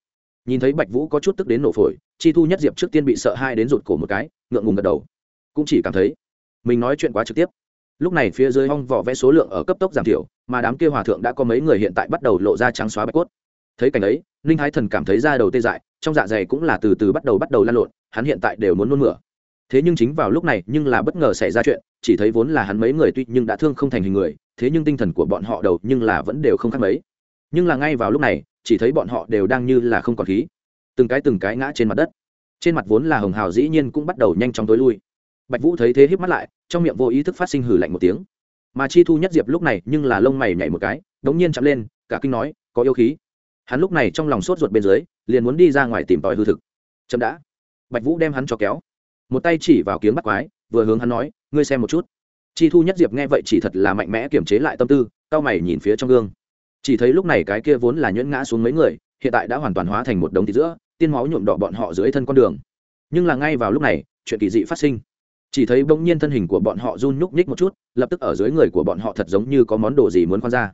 Nhìn thấy bạch vũ có chút tức đến nổ phổi, chi thu nhất diệp trước tiên bị sợ hai đến rụt cổ một cái, ngượng ngùng gật đầu. Cũng chỉ cảm thấy mình nói chuyện quá trực tiếp lúc này phía dưới hong vỏ vẽ số lượng ở cấp tốc giảm thiểu, mà đám kia hòa thượng đã có mấy người hiện tại bắt đầu lộ ra trắng xóa bạch cốt. Thấy cảnh ấy, ninh thái thần cảm thấy da đầu tê dại, trong dạ dày cũng là từ từ bắt đầu bắt đầu lan lộn, hắn hiện tại đều muốn nôn mửa. Thế nhưng chính vào lúc này, nhưng là bất ngờ xảy ra chuyện, chỉ thấy vốn là hắn mấy người tuy nhưng đã thương không thành hình người, thế nhưng tinh thần của bọn họ đầu nhưng là vẫn đều không khác mấy. Nhưng là ngay vào lúc này, chỉ thấy bọn họ đều đang như là không còn khí. Từng cái từng cái ngã trên mặt đất. Trên mặt vốn là hồng hào dĩ nhiên cũng bắt đầu nhanh chóng tối lui. Bạch vũ thấy thế híp mắt lại trong miệng vô ý thức phát sinh hử lạnh một tiếng. Mà chi thu nhất diệp lúc này nhưng là lông mày nhảy một cái, đống nhiên chạm lên, cả kinh nói, có yêu khí. Hắn lúc này trong lòng sốt ruột bên dưới, liền muốn đi ra ngoài tìm tòi hư thực. Chậm đã. Bạch vũ đem hắn cho kéo. Một tay chỉ vào kiếng bắt quái, vừa hướng hắn nói, ngươi xem một chút. Chi thu nhất diệp nghe vậy chỉ thật là mạnh mẽ kiềm chế lại tâm tư cao mày nhìn phía trong gương. Chỉ thấy lúc này cái kia vốn là nhuyễn ngã xuống mấy người, hiện tại đã hoàn toàn hóa thành một đống thịt giữa, tiên máu nhuộm đỏ bọn họ dưới thân con đường. Nhưng là ngay vào lúc này, chuyện kỳ dị phát sinh chỉ thấy bỗng nhiên thân hình của bọn họ run nhúc nhích một chút, lập tức ở dưới người của bọn họ thật giống như có món đồ gì muốn khoan ra.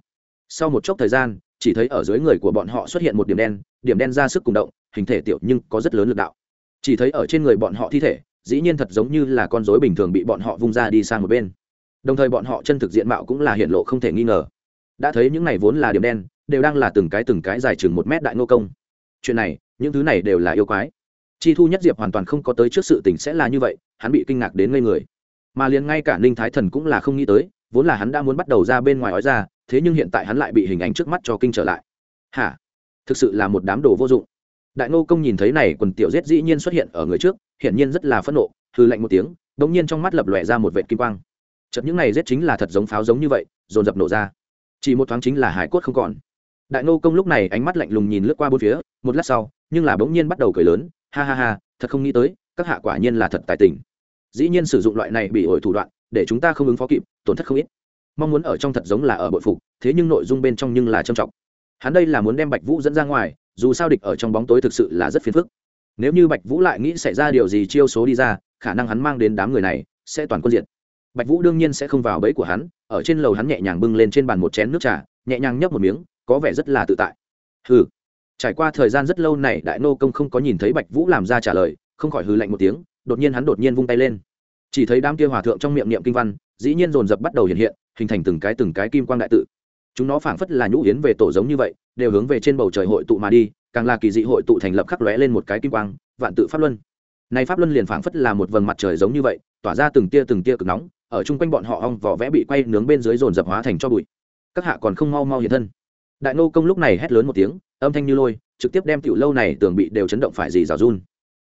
Sau một chốc thời gian, chỉ thấy ở dưới người của bọn họ xuất hiện một điểm đen điểm đen ra sức cùng động, hình thể tiểu nhưng có rất lớn lực đạo. Chỉ thấy ở trên người bọn họ thi thể, dĩ nhiên thật giống như là con rối bình thường bị bọn họ vung ra đi sang một bên. Đồng thời bọn họ chân thực diện mạo cũng là hiện lộ không thể nghi ngờ. Đã thấy những này vốn là điểm đen, đều đang là từng cái từng cái dài chừng một mét đại nô công. Chuyện này, những thứ này đều là yêu quái chi thu nhất diệp hoàn toàn không có tới trước sự tình sẽ là như vậy, hắn bị kinh ngạc đến ngây người. Mà liền ngay cả ninh thái thần cũng là không nghĩ tới, vốn là hắn đã muốn bắt đầu ra bên ngoài ói ra, thế nhưng hiện tại hắn lại bị hình ảnh trước mắt cho kinh trở lại. Hả? Thực sự là một đám đồ vô dụng. Đại Ngô công nhìn thấy này, quần tiểu rết dĩ nhiên xuất hiện ở người trước, hiển nhiên rất là phẫn nộ hư lạnh một tiếng đ ỗ n g nhiên trong mắt lập lòe ra một vệ kim quang. Chật những này rết chính là thật giống pháo giống như vậy, dồn dập nổ ra. Chỉ một thoáng chính là hải cốt không còn. Đại Ngô công lúc này ánh mắt lạnh lùng nhìn lướt qua bốn phía, một lát sau, nhưng là bỗng nhiên bắt đầu cười lớn ha ha ha, thật không nghĩ tới, các hạ quả nhiên là thật tài tình. Dĩ nhiên sử dụng loại này bị ổi thủ đoạn, để chúng ta không ứng phó kịp, tổn thất không ít. Mong muốn ở trong thật giống là ở bội phục, thế nhưng nội dung bên trong nhưng là trầm trọng. Hắn đây là muốn đem bạch vũ dẫn ra ngoài, dù sao địch ở trong bóng tối thực sự là rất phiền phức. Nếu như bạch vũ lại nghĩ xảy ra điều gì chiêu số đi ra, khả năng hắn mang đến đám người này sẽ toàn quân diện. bạch vũ đương nhiên sẽ không vào bẫy của hắn, ở trên lầu hắn nhẹ nhàng bưng lên trên bàn một chén nước trà, nhẹ nhàng nhấp một miếng, có vẻ rất là tự tại. Hừ trải qua thời gian rất lâu này, đại nô công không có nhìn thấy bạch vũ làm ra trả lời, không khỏi hừ lạnh một tiếng, đột nhiên hắn đột nhiên vung tay lên. Chỉ thấy đám kia hòa thượng trong miệng niệm kinh văn, dĩ nhiên dồn dập bắt đầu hiện hiện, hình thành từng cái từng cái kim quang đại tự. Chúng nó phảng phất là nhũ yến về tổ giống như vậy, đều hướng về trên bầu trời hội tụ mà đi, càng là kỳ dị hội tụ thành lập khắc lóe lên một cái kim quang, vạn tự pháp luân. Này pháp luân liền phảng phất là một vầng mặt trời giống như vậy, tỏa ra từng tia từng tia cực nóng, ở chung quanh bọn họ ong vỏ vẽ bị quay nướng bên dưới dồn dập hóa thành cho bụi. Các hạ còn không mau mau hiện thân đại nô công lúc này hét lớn một tiếng, âm thanh như lôi, trực tiếp đem tiểu lâu này tường bị đều chấn động phải gì rào run.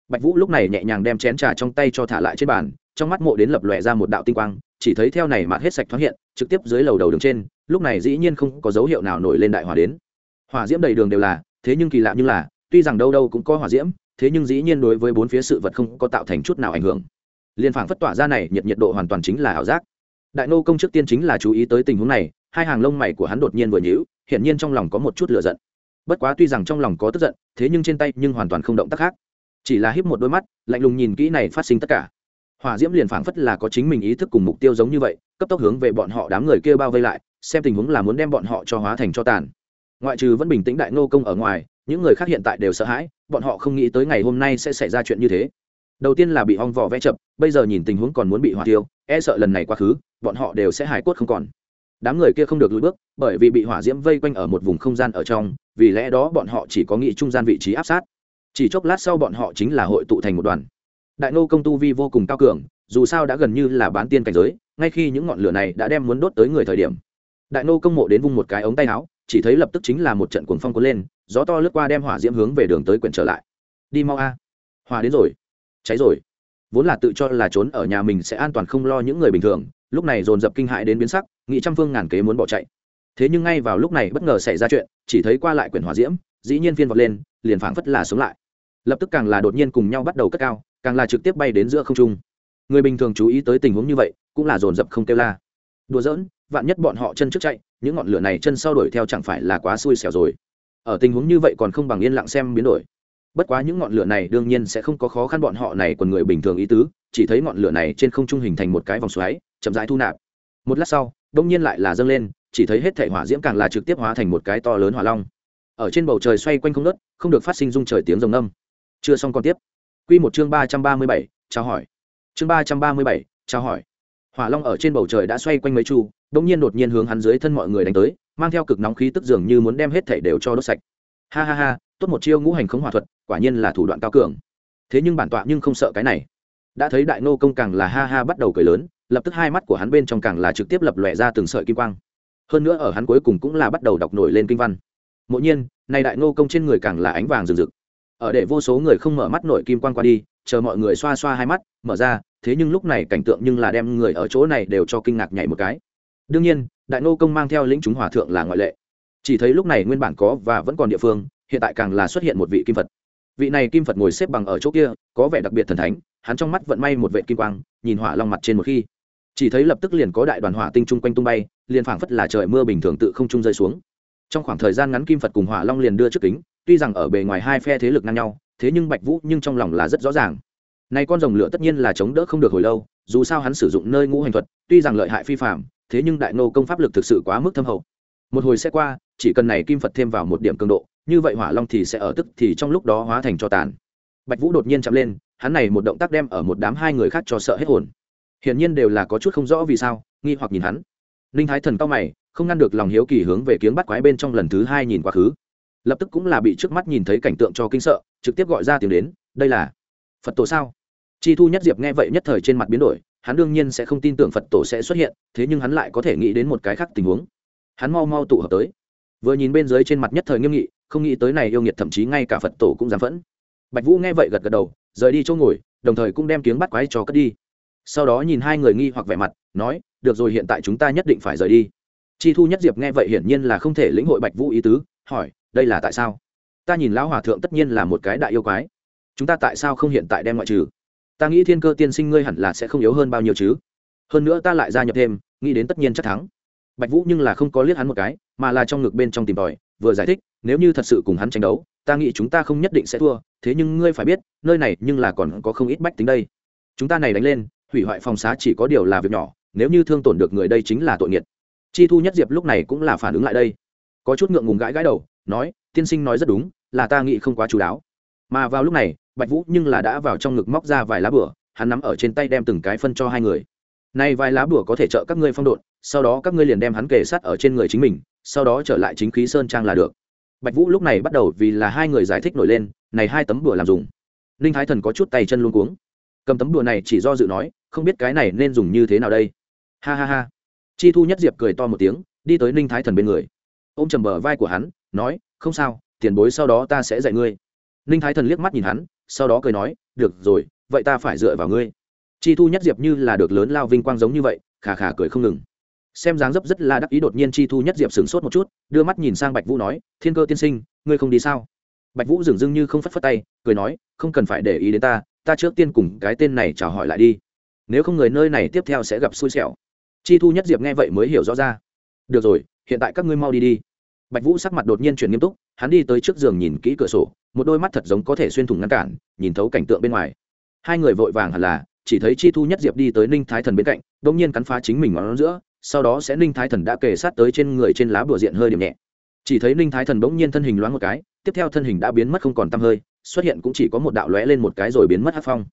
Bạch vũ lúc này nhẹ nhàng đem chén trà trong tay cho thả lại trên bàn, trong mắt mộ đến lập lòe ra một đạo tinh quang, chỉ thấy theo này mạt hết sạch thoáng hiện, trực tiếp dưới lầu đầu đường trên, lúc này dĩ nhiên không có dấu hiệu nào nổi lên đại hỏa đến. Hỏa diễm đầy đường đều là, thế nhưng kỳ lạ như là, tuy rằng đâu đâu cũng có hỏa diễm, thế nhưng dĩ nhiên đối với bốn phía sự vật không có tạo thành chút nào ảnh hưởng. Liên phảng phất tỏa ra này, nhiệt nhiệt độ hoàn toàn chính là ảo giác. Đại nô công trước tiên chính là chú ý tới tình huống này, hai hàng lông mày của hắn đột nhiên vừa nhíu hiện nhiên trong lòng có một chút lửa giận. Bất quá tuy rằng trong lòng có tức giận, thế nhưng trên tay nhưng hoàn toàn không động tác khác. Chỉ là híp một đôi mắt, lạnh lùng nhìn kỹ này phát sinh tất cả. Hỏa diễm liền phảng phất là có chính mình ý thức cùng mục tiêu giống như vậy, cấp tốc hướng về bọn họ đám người kia bao vây lại, xem tình huống là muốn đem bọn họ cho hóa thành cho tàn. Ngoại trừ vẫn bình tĩnh đại nô công ở ngoài, những người khác hiện tại đều sợ hãi, bọn họ không nghĩ tới ngày hôm nay sẽ xảy ra chuyện như thế. Đầu tiên là bị ong vỏ vẽ chậm, bây giờ nhìn tình huống còn muốn bị hỏa tiêu e sợ lần này quá khứ, bọn họ đều sẽ hài cốt không còn đám người kia không được lùi bước, bởi vì bị hỏa diễm vây quanh ở một vùng không gian ở trong, vì lẽ đó bọn họ chỉ có nghĩ trung gian vị trí áp sát. Chỉ chốc lát sau bọn họ chính là hội tụ thành một đoàn. Đại nô công tu vi vô cùng cao cường, dù sao đã gần như là bán tiên cảnh giới, ngay khi những ngọn lửa này đã đem muốn đốt tới người thời điểm. Đại nô công mộ đến vung một cái ống tay áo, chỉ thấy lập tức chính là một trận cuồng phong cuốn lên, gió to lướt qua đem hỏa diễm hướng về đường tới quyển trở lại. Đi mau a. À. hòa đến rồi. Cháy rồi. Vốn là tự cho là trốn ở nhà mình sẽ an toàn không lo những người bình thường lúc này dồn dập kinh hại đến biến sắc, nghĩ trăm phương ngàn kế muốn bỏ chạy. Thế nhưng ngay vào lúc này bất ngờ xảy ra chuyện, chỉ thấy qua lại quyển hỏa diễm, dĩ nhiên phiên vọt lên, liền phảng phất là sống lại. Lập tức càng là đột nhiên cùng nhau bắt đầu cất cao, càng là trực tiếp bay đến giữa không trung. Người bình thường chú ý tới tình huống như vậy, cũng là dồn dập không kêu la. Đùa giỡn, vạn nhất bọn họ chân trước chạy, những ngọn lửa này chân sau đuổi theo chẳng phải là quá xui xẻo rồi. Ở tình huống như vậy còn không bằng yên lặng xem biến đổi. Bất quá những ngọn lửa này đương nhiên sẽ không có khó khăn bọn họ này còn người bình thường ý tứ, chỉ thấy ngọn lửa này trên không trung hình thành một cái vòng xoáy chậm rãi thu nạp. Một lát sau, đông nhiên lại là dâng lên, chỉ thấy hết thể hỏa diễm càng là trực tiếp hóa thành một cái to lớn hỏa long. Ở trên bầu trời xoay quanh không đất không được phát sinh rung trời tiếng rồng âm chưa xong còn tiếp. Quy một chương ba trăm ba mươi bảy, chào hỏi. Chương ba trăm ba mươi bảy, chào hỏi. Hỏa long ở trên bầu trời đã xoay quanh mấy chu, đông nhiên đột nhiên hướng hắn dưới thân mọi người đánh tới, mang theo cực nóng khí tức dường như muốn đem hết thể đều cho đốt sạch. Ha ha ha, tốt một chiêu ngũ hành khống hỏa thuật, quả nhiên là thủ đoạn cao cường. Thế nhưng bản tọa nhưng không sợ cái này. Đã thấy đại nô công càng là ha ha bắt đầu cười lớn lập tức hai mắt của hắn bên trong càng là trực tiếp lập lòe ra từng sợi kim quang. Hơn nữa ở hắn cuối cùng cũng là bắt đầu đọc nổi lên kinh văn. Mộ nhiên, này đại Ngô công trên người càng là ánh vàng rực rực. Ở để vô số người không mở mắt nổi kim quang qua đi, chờ mọi người xoa xoa hai mắt, mở ra, thế nhưng lúc này cảnh tượng nhưng là đem người ở chỗ này đều cho kinh ngạc nhảy một cái. Đương nhiên, đại Ngô công mang theo lĩnh chúng hòa thượng là ngoại lệ. Chỉ thấy lúc này nguyên bản có và vẫn còn địa phương, hiện tại càng là xuất hiện một vị kim phật. Vị này kim phật ngồi xếp bằng ở chỗ kia, có vẻ đặc biệt thần thánh, hắn trong mắt vận may một vệ kim quang, nhìn hỏa long mặt trên một khi chỉ thấy lập tức liền có đại đoàn hỏa tinh chung quanh tung bay, liền phảng phất là trời mưa bình thường tự không trung rơi xuống. Trong khoảng thời gian ngắn kim phật cùng hỏa long liền đưa trước kính, tuy rằng ở bề ngoài hai phe thế lực ngang nhau, thế nhưng bạch vũ nhưng trong lòng là rất rõ ràng. Nay con rồng lửa tất nhiên là chống đỡ không được hồi lâu, dù sao hắn sử dụng nơi ngũ hành thuật, tuy rằng lợi hại phi phạm thế nhưng đại nô công pháp lực thực sự quá mức thâm hậu. Một hồi sẽ qua, chỉ cần này kim phật thêm vào một điểm cường độ, như vậy hỏa long thì sẽ ở tức thì trong lúc đó hóa thành cho tàn. Bạch vũ đột nhiên chậm lên, hắn này một động tác đem ở một đám hai người khác cho sợ hết hồn hiển nhiên đều là có chút không rõ vì sao, nghi hoặc nhìn hắn. Ninh thái thần cao mày, không ngăn được lòng hiếu kỳ hướng về kiếng bắt quái bên trong lần thứ hai nhìn quá khứ. Lập tức cũng là bị trước mắt nhìn thấy cảnh tượng cho kinh sợ, trực tiếp gọi ra tiếng đến, đây là phật tổ sao? Chi thu nhất diệp nghe vậy nhất thời trên mặt biến đổi, hắn đương nhiên sẽ không tin tưởng phật tổ sẽ xuất hiện, thế nhưng hắn lại có thể nghĩ đến một cái khác tình huống. Hắn mau mau tụ hợp tới. Vừa nhìn bên dưới trên mặt nhất thời nghiêm nghị, không nghĩ tới này yêu nghiệt thậm chí ngay cả phật tổ cũng dám phẫn. Bạch vũ nghe vậy gật gật đầu, rời đi chỗ ngồi, đồng thời cũng đem tiếng bắt quái cho cất đi sau đó nhìn hai người nghi hoặc vẻ mặt, nói, được rồi, hiện tại chúng ta nhất định phải rời đi. Chi thu nhất diệp nghe vậy hiển nhiên là không thể lĩnh hội bạch vũ ý tứ, hỏi, đây là tại sao? Ta nhìn lão hòa thượng tất nhiên là một cái đại yêu quái. Chúng ta tại sao không hiện tại đem ngoại trừ? Ta nghĩ thiên cơ tiên sinh ngươi hẳn là sẽ không yếu hơn bao nhiêu chứ? Hơn nữa ta lại gia nhập thêm, nghĩ đến tất nhiên chắc thắng. Bạch vũ nhưng là không có liếc hắn một cái, mà là trong ngực bên trong tìm tòi, vừa giải thích, nếu như thật sự cùng hắn tranh đấu, ta nghĩ chúng ta không nhất định sẽ thua, thế nhưng ngươi phải biết, nơi này nhưng là còn có không ít bách tính đây. Chúng ta này đánh lên hủy hoại phòng xá chỉ có điều là việc nhỏ, nếu như thương tổn được người đây chính là tội nghiệt. Chi thu nhất diệp lúc này cũng là phản ứng lại đây. Có chút ngượng ngùng gãi gãi đầu, nói, tiên sinh nói rất đúng, là ta nghĩ không quá chú đáo. Mà vào lúc này, bạch vũ nhưng là đã vào trong ngực móc ra vài lá bửa, hắn nắm ở trên tay đem từng cái phân cho hai người. Nay vài lá bửa có thể trợ các ngươi phong độn, sau đó các ngươi liền đem hắn kề sát ở trên người chính mình, sau đó trở lại chính khí sơn trang là được. Bạch vũ lúc này bắt đầu vì là hai người giải thích nổi lên, này hai tấm bửa làm dùng. Ninh thái thần có chút tay chân luôn cuống. Cầm tấm bửa này chỉ do dự nói không biết cái này nên dùng như thế nào đây. Ha ha ha. Chi thu nhất diệp cười to một tiếng, đi tới ninh thái thần bên người. Ô m trầm bờ vai của hắn, nói, không sao, tiền bối sau đó ta sẽ dạy ngươi. Ninh thái thần liếc mắt nhìn hắn, sau đó cười nói, được rồi, vậy ta phải dựa vào ngươi. Chi thu nhất diệp như là được lớn lao vinh quang giống như vậy, khà khà cười không ngừng. Xem dáng dấp rất là đắc ý đột nhiên chi thu nhất diệp sửng sốt một chút, đưa mắt nhìn sang bạch vũ nói, thiên cơ tiên sinh, ngươi không đi sao? Bạch vũ dừng dưng như không phất phất tay, cười nói, không cần phải để ý đến ta ta trước tiên cùng cái tên này chào hỏi lại đi nếu không người nơi này tiếp theo sẽ gặp xui xẻo. Chi thu nhất diệp nghe vậy mới hiểu rõ ra. Được rồi, hiện tại các ngươi mau đi đi. Bạch vũ sắc mặt đột nhiên chuyển nghiêm túc, hắn đi tới trước giường nhìn kỹ cửa sổ, một đôi mắt thật giống có thể xuyên thủng ngăn cản, nhìn thấu cảnh tượng bên ngoài. Hai người vội vàng hẳn là, chỉ thấy chi thu nhất diệp đi tới ninh thái thần bên cạnh đ ỗ n g nhiên cắn phá chính mình ngón giữa, sau đó sẽ ninh thái thần đã kề sát tới trên người trên lá bùa diện hơi điểm nhẹ. Chỉ thấy ninh thái thần bỗng nhiên thân hình loáng một cái, tiếp theo thân hình đã biến mất không còn tăm hơi, xuất hiện cũng chỉ có một đạo lóe lên một cái rồi biến mất hát phong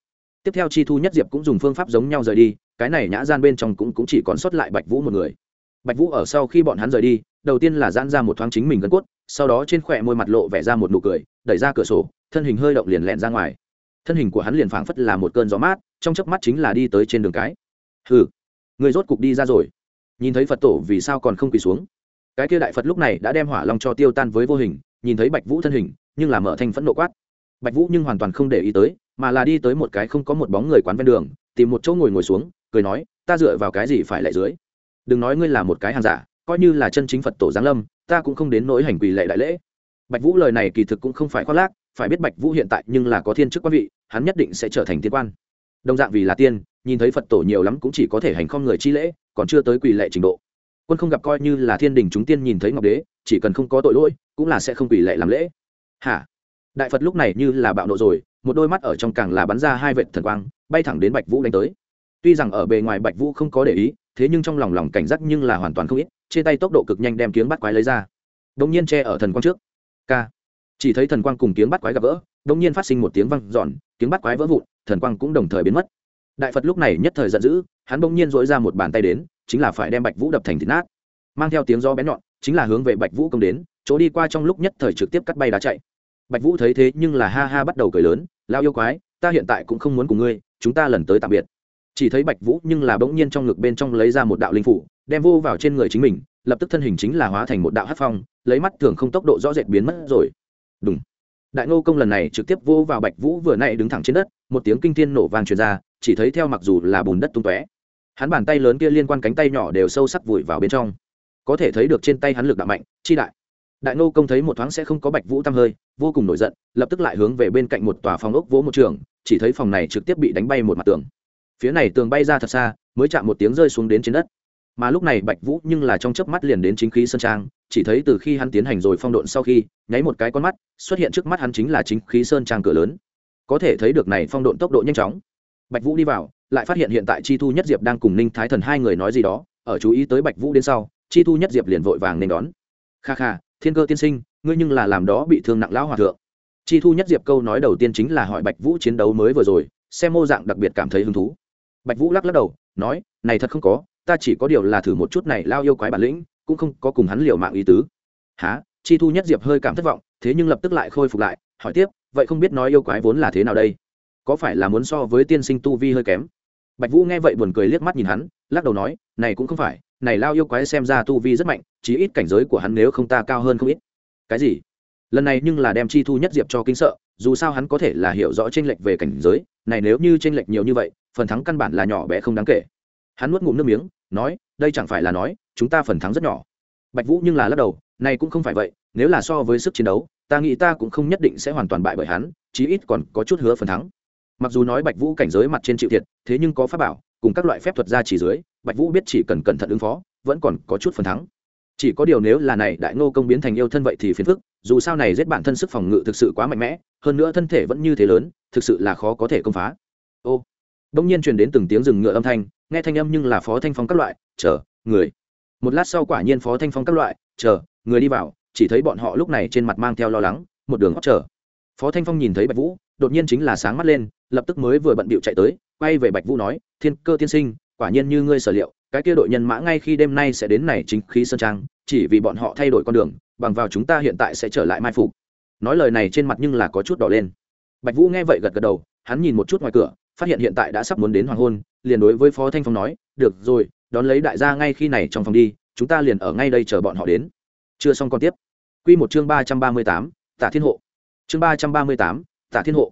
tiếp theo chi thu nhất diệp cũng dùng phương pháp giống nhau rời đi cái này nhã gian bên trong cũng, cũng chỉ còn sót lại bạch vũ một người. Bạch vũ ở sau khi bọn hắn rời đi đầu tiên là giãn ra một thoáng chính mình gân cốt sau đó trên khỏe môi mặt lộ vẻ ra một nụ cười đẩy ra cửa sổ thân hình hơi động liền lẹn ra ngoài. Thân hình của hắn liền phảng phất là một cơn gió mát trong chớp mắt chính là đi tới trên đường cái. Hừ người rốt cục đi ra rồi. Nhìn thấy phật tổ vì sao còn không quỳ xuống? Cái kia đại phật lúc này đã đem hỏa long cho tiêu tan với vô hình nhìn thấy bạch vũ thân hình nhưng là mở thành phẫn nộ quát. Bạch vũ nhưng hoàn toàn không để ý tới mà là đi tới một cái không có một bóng người quán ven đường, tìm một chỗ ngồi ngồi xuống, cười nói, ta dựa vào cái gì phải lại dưới? Đừng nói ngươi là một cái hàng giả, coi như là chân chính phật tổ giáng lâm, ta cũng không đến nỗi hành quỳ lệ đại lễ. Bạch vũ lời này kỳ thực cũng không phải khoác lác, phải biết bạch vũ hiện tại nhưng là có thiên chức quan vị, hắn nhất định sẽ trở thành tiên quan. Đồng dạng vì là tiên, nhìn thấy phật tổ nhiều lắm cũng chỉ có thể hành không người chi lễ, còn chưa tới quỳ lệ trình độ. Quân không gặp coi như là thiên đình chúng tiên nhìn thấy ngọc đế, chỉ cần không có tội lỗi, cũng là sẽ không quỳ lệ làm lễ. Hả? Đại phật lúc này như là bạo nộ rồi, một đôi mắt ở trong càng là bắn ra hai vệt thần quang, bay thẳng đến bạch vũ đánh tới. Tuy rằng ở bề ngoài bạch vũ không có để ý, thế nhưng trong lòng lòng cảnh giác nhưng là hoàn toàn không ít, trên tay tốc độ cực nhanh đem kiếm bắt quái lấy ra. Đông nhiên che ở thần quang trước. K. Chỉ thấy thần quang cùng kiếm bắt quái gặp vỡ đông nhiên phát sinh một tiếng văng giòn kiếm bắt quái vỡ vụn, thần quang cũng đồng thời biến mất. Đại phật lúc này nhất thời giận dữ, hắn bỗng nhiên dỗi ra một bàn tay đến, chính là phải đem bạch vũ đập thành thịt nát. Mang theo tiếng do bén nhọn, chính là hướng về bạch vũ công đến, chỗ đi qua trong lúc nhất thời trực tiếp cắt bay đá chạy bạch vũ thấy thế nhưng là ha ha bắt đầu cười lớn lao yêu quái, ta hiện tại cũng không muốn cùng ngươi, chúng ta lần tới tạm biệt. Chỉ thấy bạch vũ nhưng là bỗng nhiên trong ngực bên trong lấy ra một đạo linh phủ, đem vô vào trên người chính mình, lập tức thân hình chính là hóa thành một đạo hát phong, lấy mắt thường không tốc độ rõ rệt biến mất rồi. Đúng đại ngô công lần này trực tiếp vô vào bạch vũ vừa nay đứng thẳng trên đất, một tiếng kinh thiên nổ vang truyền ra, chỉ thấy theo mặc dù là bùn đất tung tóe, hắn bàn tay lớn kia liên quan cánh tay nhỏ đều sâu sắc vùi vào bên trong. Có thể thấy được trên tay hắn lực đạo mạnh, chi đại đại ngô công thấy một thoáng sẽ không có bạch vũ tăm hơi, vô cùng nổi giận, lập tức lại hướng về bên cạnh một tòa phòng ốc vỗ một trường, chỉ thấy phòng này trực tiếp bị đánh bay một mặt tường. Phía này tường bay ra thật xa, mới chạm một tiếng rơi xuống đến trên đất. Mà lúc này bạch vũ nhưng là trong chớp mắt liền đến chính khí sơn trang, chỉ thấy từ khi hắn tiến hành rồi phong độn sau khi, nháy một cái con mắt, xuất hiện trước mắt hắn chính là chính khí sơn trang cửa lớn. Có thể thấy được này phong độn tốc độ nhanh chóng. Bạch vũ đi vào, lại phát hiện hiện tại chi thu nhất diệp đang cùng ninh thái thần hai người nói gì đó, ở chú ý tới bạch vũ đến sau, chi thu nhất diệp liền vội vàng nên đón. Kha kha thiên cơ tiên sinh, ngươi nhưng là làm đó bị thương nặng lão hòa thượng. Chi thu nhất diệp câu nói đầu tiên chính là hỏi bạch vũ chiến đấu mới vừa rồi, xem mô dạng đặc biệt cảm thấy hứng thú. Bạch vũ lắc lắc đầu, nói, này thật không có, ta chỉ có điều là thử một chút này lao yêu quái bản lĩnh, cũng không có cùng hắn liều mạng ý tứ. Há chi thu nhất diệp hơi cảm thất vọng, thế nhưng lập tức lại khôi phục lại, hỏi tiếp, vậy không biết nói yêu quái vốn là thế nào đây? Có phải là muốn so với tiên sinh tu vi hơi kém? Bạch vũ nghe vậy buồn cười liếc mắt nhìn hắn, lắc đầu nói, này cũng không phải này lao yêu quái xem ra tu vi rất mạnh, chí ít cảnh giới của hắn nếu không ta cao hơn không ít. Cái gì? Lần này nhưng là đem chi thu nhất diệp cho kinh sợ, dù sao hắn có thể là hiểu rõ tranh lệch về cảnh giới, này nếu như tranh lệch nhiều như vậy, phần thắng căn bản là nhỏ bé không đáng kể. Hắn nuốt ngụm nước miếng, nói, đây chẳng phải là nói, chúng ta phần thắng rất nhỏ. Bạch vũ nhưng là lắc đầu, này cũng không phải vậy, nếu là so với sức chiến đấu, ta nghĩ ta cũng không nhất định sẽ hoàn toàn bại bởi hắn, chí ít còn có chút hứa phần thắng. Mặc dù nói bạch vũ cảnh giới mặt trên chịu thiệt, thế nhưng có pháp bảo, cùng các loại phép thuật ra chỉ dưới bạch vũ biết chỉ cần cẩn thận ứng phó, vẫn còn có chút phần thắng. Chỉ có điều nếu là này đại ngô công biến thành yêu thân vậy thì phiền phức, dù sao này giết bản thân sức phòng ngự thực sự quá mạnh mẽ, hơn nữa thân thể vẫn như thế lớn, thực sự là khó có thể công phá. Ô đông nhiên truyền đến từng tiếng rừng ngựa âm thanh, nghe thanh âm nhưng là phó thanh phong các loại, chờ, người. Một lát sau quả nhiên phó thanh phong các loại, chờ, người đi vào. Chỉ thấy bọn họ lúc này trên mặt mang theo lo lắng, một đường hót chờ. Phó thanh phong nhìn thấy bạch vũ, đột nhiên chính là sáng mắt lên, lập tức mới vừa bận bịu chạy tới, quay về bạch vũ nói, thiên cơ tiên sinh quả nhiên như ngươi sở liệu, cái kia đội nhân mã ngay khi đêm nay sẽ đến này chính khí sơn trang, chỉ vì bọn họ thay đổi con đường, bằng vào chúng ta hiện tại sẽ trở lại mai phục. Nói lời này trên mặt nhưng là có chút đỏ lên. Bạch vũ nghe vậy gật gật đầu, hắn nhìn một chút ngoài cửa, phát hiện hiện tại đã sắp muốn đến hoàng hôn, liền đối với phó thanh phong nói, được rồi, đón lấy đại gia ngay khi này trong phòng đi, chúng ta liền ở ngay đây chờ bọn họ đến. Chưa xong còn tiếp. Q một chương ba trăm ba mươi tám, tả thiên hộ. Chương ba trăm ba mươi tám, tả thiên hộ.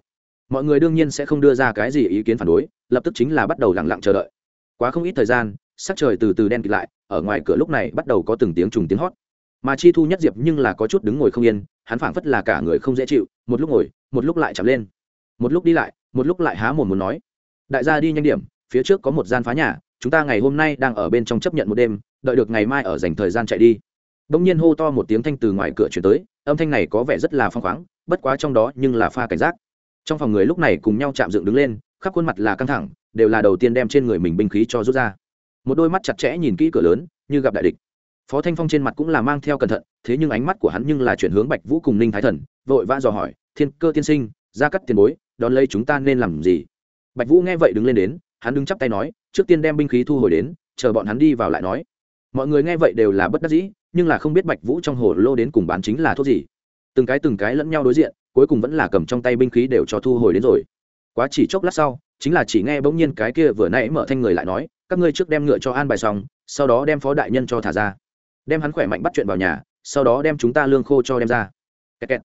Mọi người đương nhiên sẽ không đưa ra cái gì ý kiến phản đối, lập tức chính là bắt đầu lẳng lặng chờ đợi quá không ít thời gian, sắc trời từ từ đen kịt lại, ở ngoài cửa lúc này bắt đầu có từng tiếng trùng tiếng hót. Mà chi thu nhất diệp nhưng là có chút đứng ngồi không yên, hắn phảng phất là cả người không dễ chịu, một lúc ngồi, một lúc lại chạm lên. Một lúc đi lại, một lúc lại há mồm muốn nói. Đại gia đi nhanh điểm, phía trước có một gian phá nhà, chúng ta ngày hôm nay đang ở bên trong chấp nhận một đêm, đợi được ngày mai ở dành thời gian chạy đi. Bỗng nhiên hô to một tiếng thanh từ ngoài cửa chuyển tới, âm thanh này có vẻ rất là phong khoáng, bất quá trong đó nhưng là pha cảnh giác. Trong phòng người lúc này cùng nhau chạm dựng đứng lên, khắp khuôn mặt là căng thẳng đều là đầu tiên đem trên người mình binh khí cho rút ra. Một đôi mắt chặt chẽ nhìn kỹ cửa lớn, như gặp đại địch. Phó thanh phong trên mặt cũng là mang theo cẩn thận, thế nhưng ánh mắt của hắn nhưng là chuyển hướng bạch vũ cùng ninh thái thần, vội vã dò hỏi, thiên cơ tiên sinh, ra cắt tiền bối, đón lấy chúng ta nên làm gì? Bạch vũ nghe vậy đứng lên đến, hắn đứng chắp tay nói, trước tiên đem binh khí thu hồi đến, chờ bọn hắn đi vào lại nói. Mọi người nghe vậy đều là bất đắc dĩ, nhưng là không biết bạch vũ trong hồ lô đến cùng bán chính là thuốc gì. Từng cái từng cái lẫn nhau đối diện, cuối cùng vẫn là cầm trong tay binh khí đều cho thu hồi đến rồi quá chỉ chốc lát sau, chính là chỉ nghe bỗng nhiên cái kia vừa nãy mở thanh người lại nói, các ngươi trước đem ngựa cho an bài xong, sau đó đem phó đại nhân cho thả ra. Đem hắn khỏe mạnh bắt chuyện vào nhà, sau đó đem chúng ta lương khô cho đem ra. Kẹt kẹt.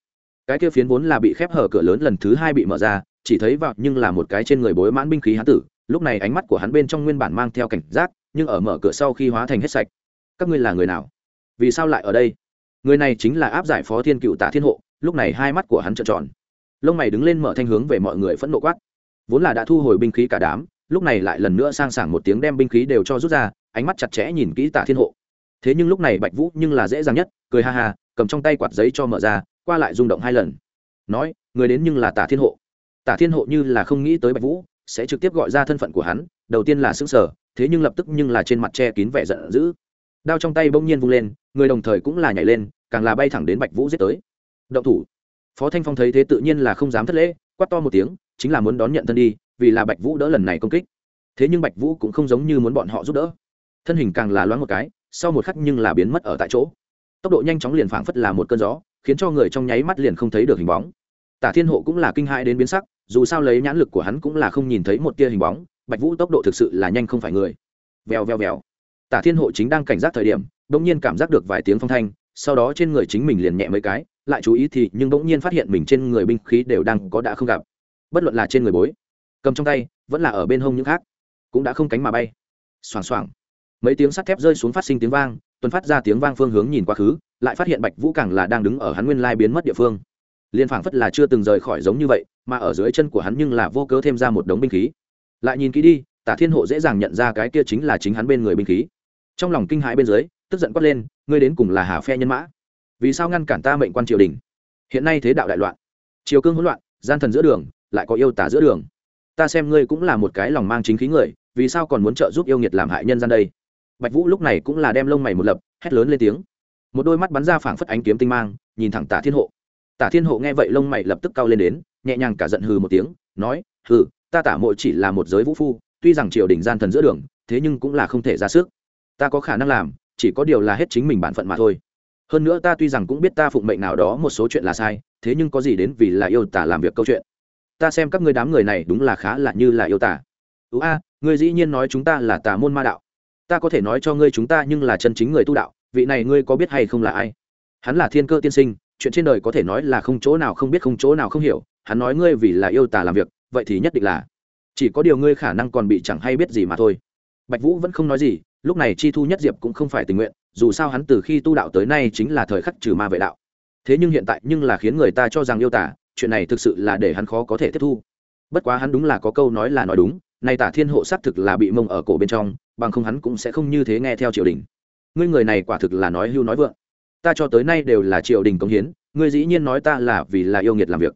cái kia phiến vốn là bị khép hở cửa lớn lần thứ hai bị mở ra, chỉ thấy vào nhưng là một cái trên người bối mãn binh khí hán tử, lúc này ánh mắt của hắn bên trong nguyên bản mang theo cảnh giác, nhưng ở mở cửa sau khi hóa thành hết sạch. Các ngươi là người nào? Vì sao lại ở đây? Người này chính là áp giải phó thiên cựu tả thiên hộ, lúc này hai mắt của hắn trợn tròn lông mày đứng lên mở thanh hướng về mọi người phẫn nộ quát. Vốn là đã thu hồi binh khí cả đám, lúc này lại lần nữa sang sảng một tiếng đem binh khí đều cho rút ra, ánh mắt chặt chẽ nhìn kỹ tả thiên hộ. Thế nhưng lúc này bạch vũ nhưng là dễ dàng nhất, cười ha ha, cầm trong tay quạt giấy cho mở ra, qua lại rung động hai lần. Nói, người đến nhưng là tả thiên hộ. Tả thiên hộ như là không nghĩ tới bạch vũ, sẽ trực tiếp gọi ra thân phận của hắn, đầu tiên là xứng sở thế nhưng lập tức nhưng là trên mặt che kín vẻ giận dữ. Đao trong tay bỗng nhiên vung lên, người đồng thời cũng là nhảy lên, càng là bay thẳng đến bạch vũ giết tới. Động thủ! Phó thanh phong thấy thế tự nhiên là không dám thất lễ, quát to một tiếng, chính là muốn đón nhận thân đi, vì là bạch vũ đỡ lần này công kích. Thế nhưng bạch vũ cũng không giống như muốn bọn họ giúp đỡ. Thân hình càng là loáng một cái, sau một khắc nhưng là biến mất ở tại chỗ. Tốc độ nhanh chóng liền phảng phất là một cơn gió, khiến cho người trong nháy mắt liền không thấy được hình bóng. Tả thiên hộ cũng là kinh hãi đến biến sắc, dù sao lấy nhãn lực của hắn cũng là không nhìn thấy một tia hình bóng, bạch vũ tốc độ thực sự là nhanh không phải người. Vèo vèo vèo. Tả thiên hộ chính đang cảnh giác thời điểm đ ỗ n g nhiên cảm giác được vài tiếng phong thanh, sau đó trên người chính mình liền nhẹ mấy cái lại chú ý thì nhưng bỗng nhiên phát hiện mình trên người binh khí đều đang có đã không gặp. Bất luận là trên người bối, cầm trong tay, vẫn là ở bên hông những khác, cũng đã không cánh mà bay. Xoảng xoảng. Mấy tiếng sắt thép rơi xuống phát sinh tiếng vang, tuần phát ra tiếng vang phương hướng nhìn quá khứ, lại phát hiện bạch vũ càng là đang đứng ở hắn nguyên lai biến mất địa phương. Liên phảng phất là chưa từng rời khỏi giống như vậy, mà ở dưới chân của hắn nhưng là vô cớ thêm ra một đống binh khí. Lại nhìn kỹ đi, tả thiên hộ dễ dàng nhận ra cái kia chính là chính hắn bên người binh khí. Trong lòng kinh hãi bên dưới, tức giận quát lên, ngươi đến cùng là hà phe nhân mã? Vì sao ngăn cản ta mệnh quan triều đình? Hiện nay thế đạo đại loạn, triều cương hỗn loạn, gian thần giữa đường, lại có yêu tả giữa đường. Ta xem ngươi cũng là một cái lòng mang chính khí người, vì sao còn muốn trợ giúp yêu nghiệt làm hại nhân gian đây? Bạch vũ lúc này cũng là đem lông mày một lập, hét lớn lên tiếng. Một đôi mắt bắn ra phảng phất ánh kiếm tinh mang, nhìn thẳng tả thiên hộ. Tả thiên hộ nghe vậy lông mày lập tức cao lên đến, nhẹ nhàng cả giận hừ một tiếng, nói, hừ, ta tả mộ chỉ là một giới vũ phu, tuy rằng triều đình gian thần giữa đường, thế nhưng cũng là không thể ra sức. Ta có khả năng làm, chỉ có điều là hết chính mình bản phận mà thôi hơn nữa ta tuy rằng cũng biết ta phụng mệnh nào đó một số chuyện là sai, thế nhưng có gì đến vì là yêu tả làm việc câu chuyện? Ta xem các ngươi đám người này đúng là khá là như là yêu tả. Ú a, ngươi dĩ nhiên nói chúng ta là tà môn ma đạo. Ta có thể nói cho ngươi chúng ta nhưng là chân chính người tu đạo, vị này ngươi có biết hay không là ai? Hắn là thiên cơ tiên sinh, chuyện trên đời có thể nói là không chỗ nào không biết không chỗ nào không hiểu, hắn nói ngươi vì là yêu tà làm việc, vậy thì nhất định là. Chỉ có điều ngươi khả năng còn bị chẳng hay biết gì mà thôi. Bạch vũ vẫn không nói gì, lúc này chi thu nhất diệp cũng không phải tình nguyện dù sao hắn từ khi tu đạo tới nay chính là thời khắc trừ ma vệ đạo. Thế nhưng hiện tại nhưng là khiến người ta cho rằng yêu tả, chuyện này thực sự là để hắn khó có thể tiếp thu. Bất quá hắn đúng là có câu nói là nói đúng, nay tả thiên hộ xác thực là bị mông ở cổ bên trong, bằng không hắn cũng sẽ không như thế nghe theo triều đình. Ngươi người này quả thực là nói hưu nói vượng. Ta cho tới nay đều là triều đình công hiến, ngươi dĩ nhiên nói ta là vì là yêu nghiệt làm việc.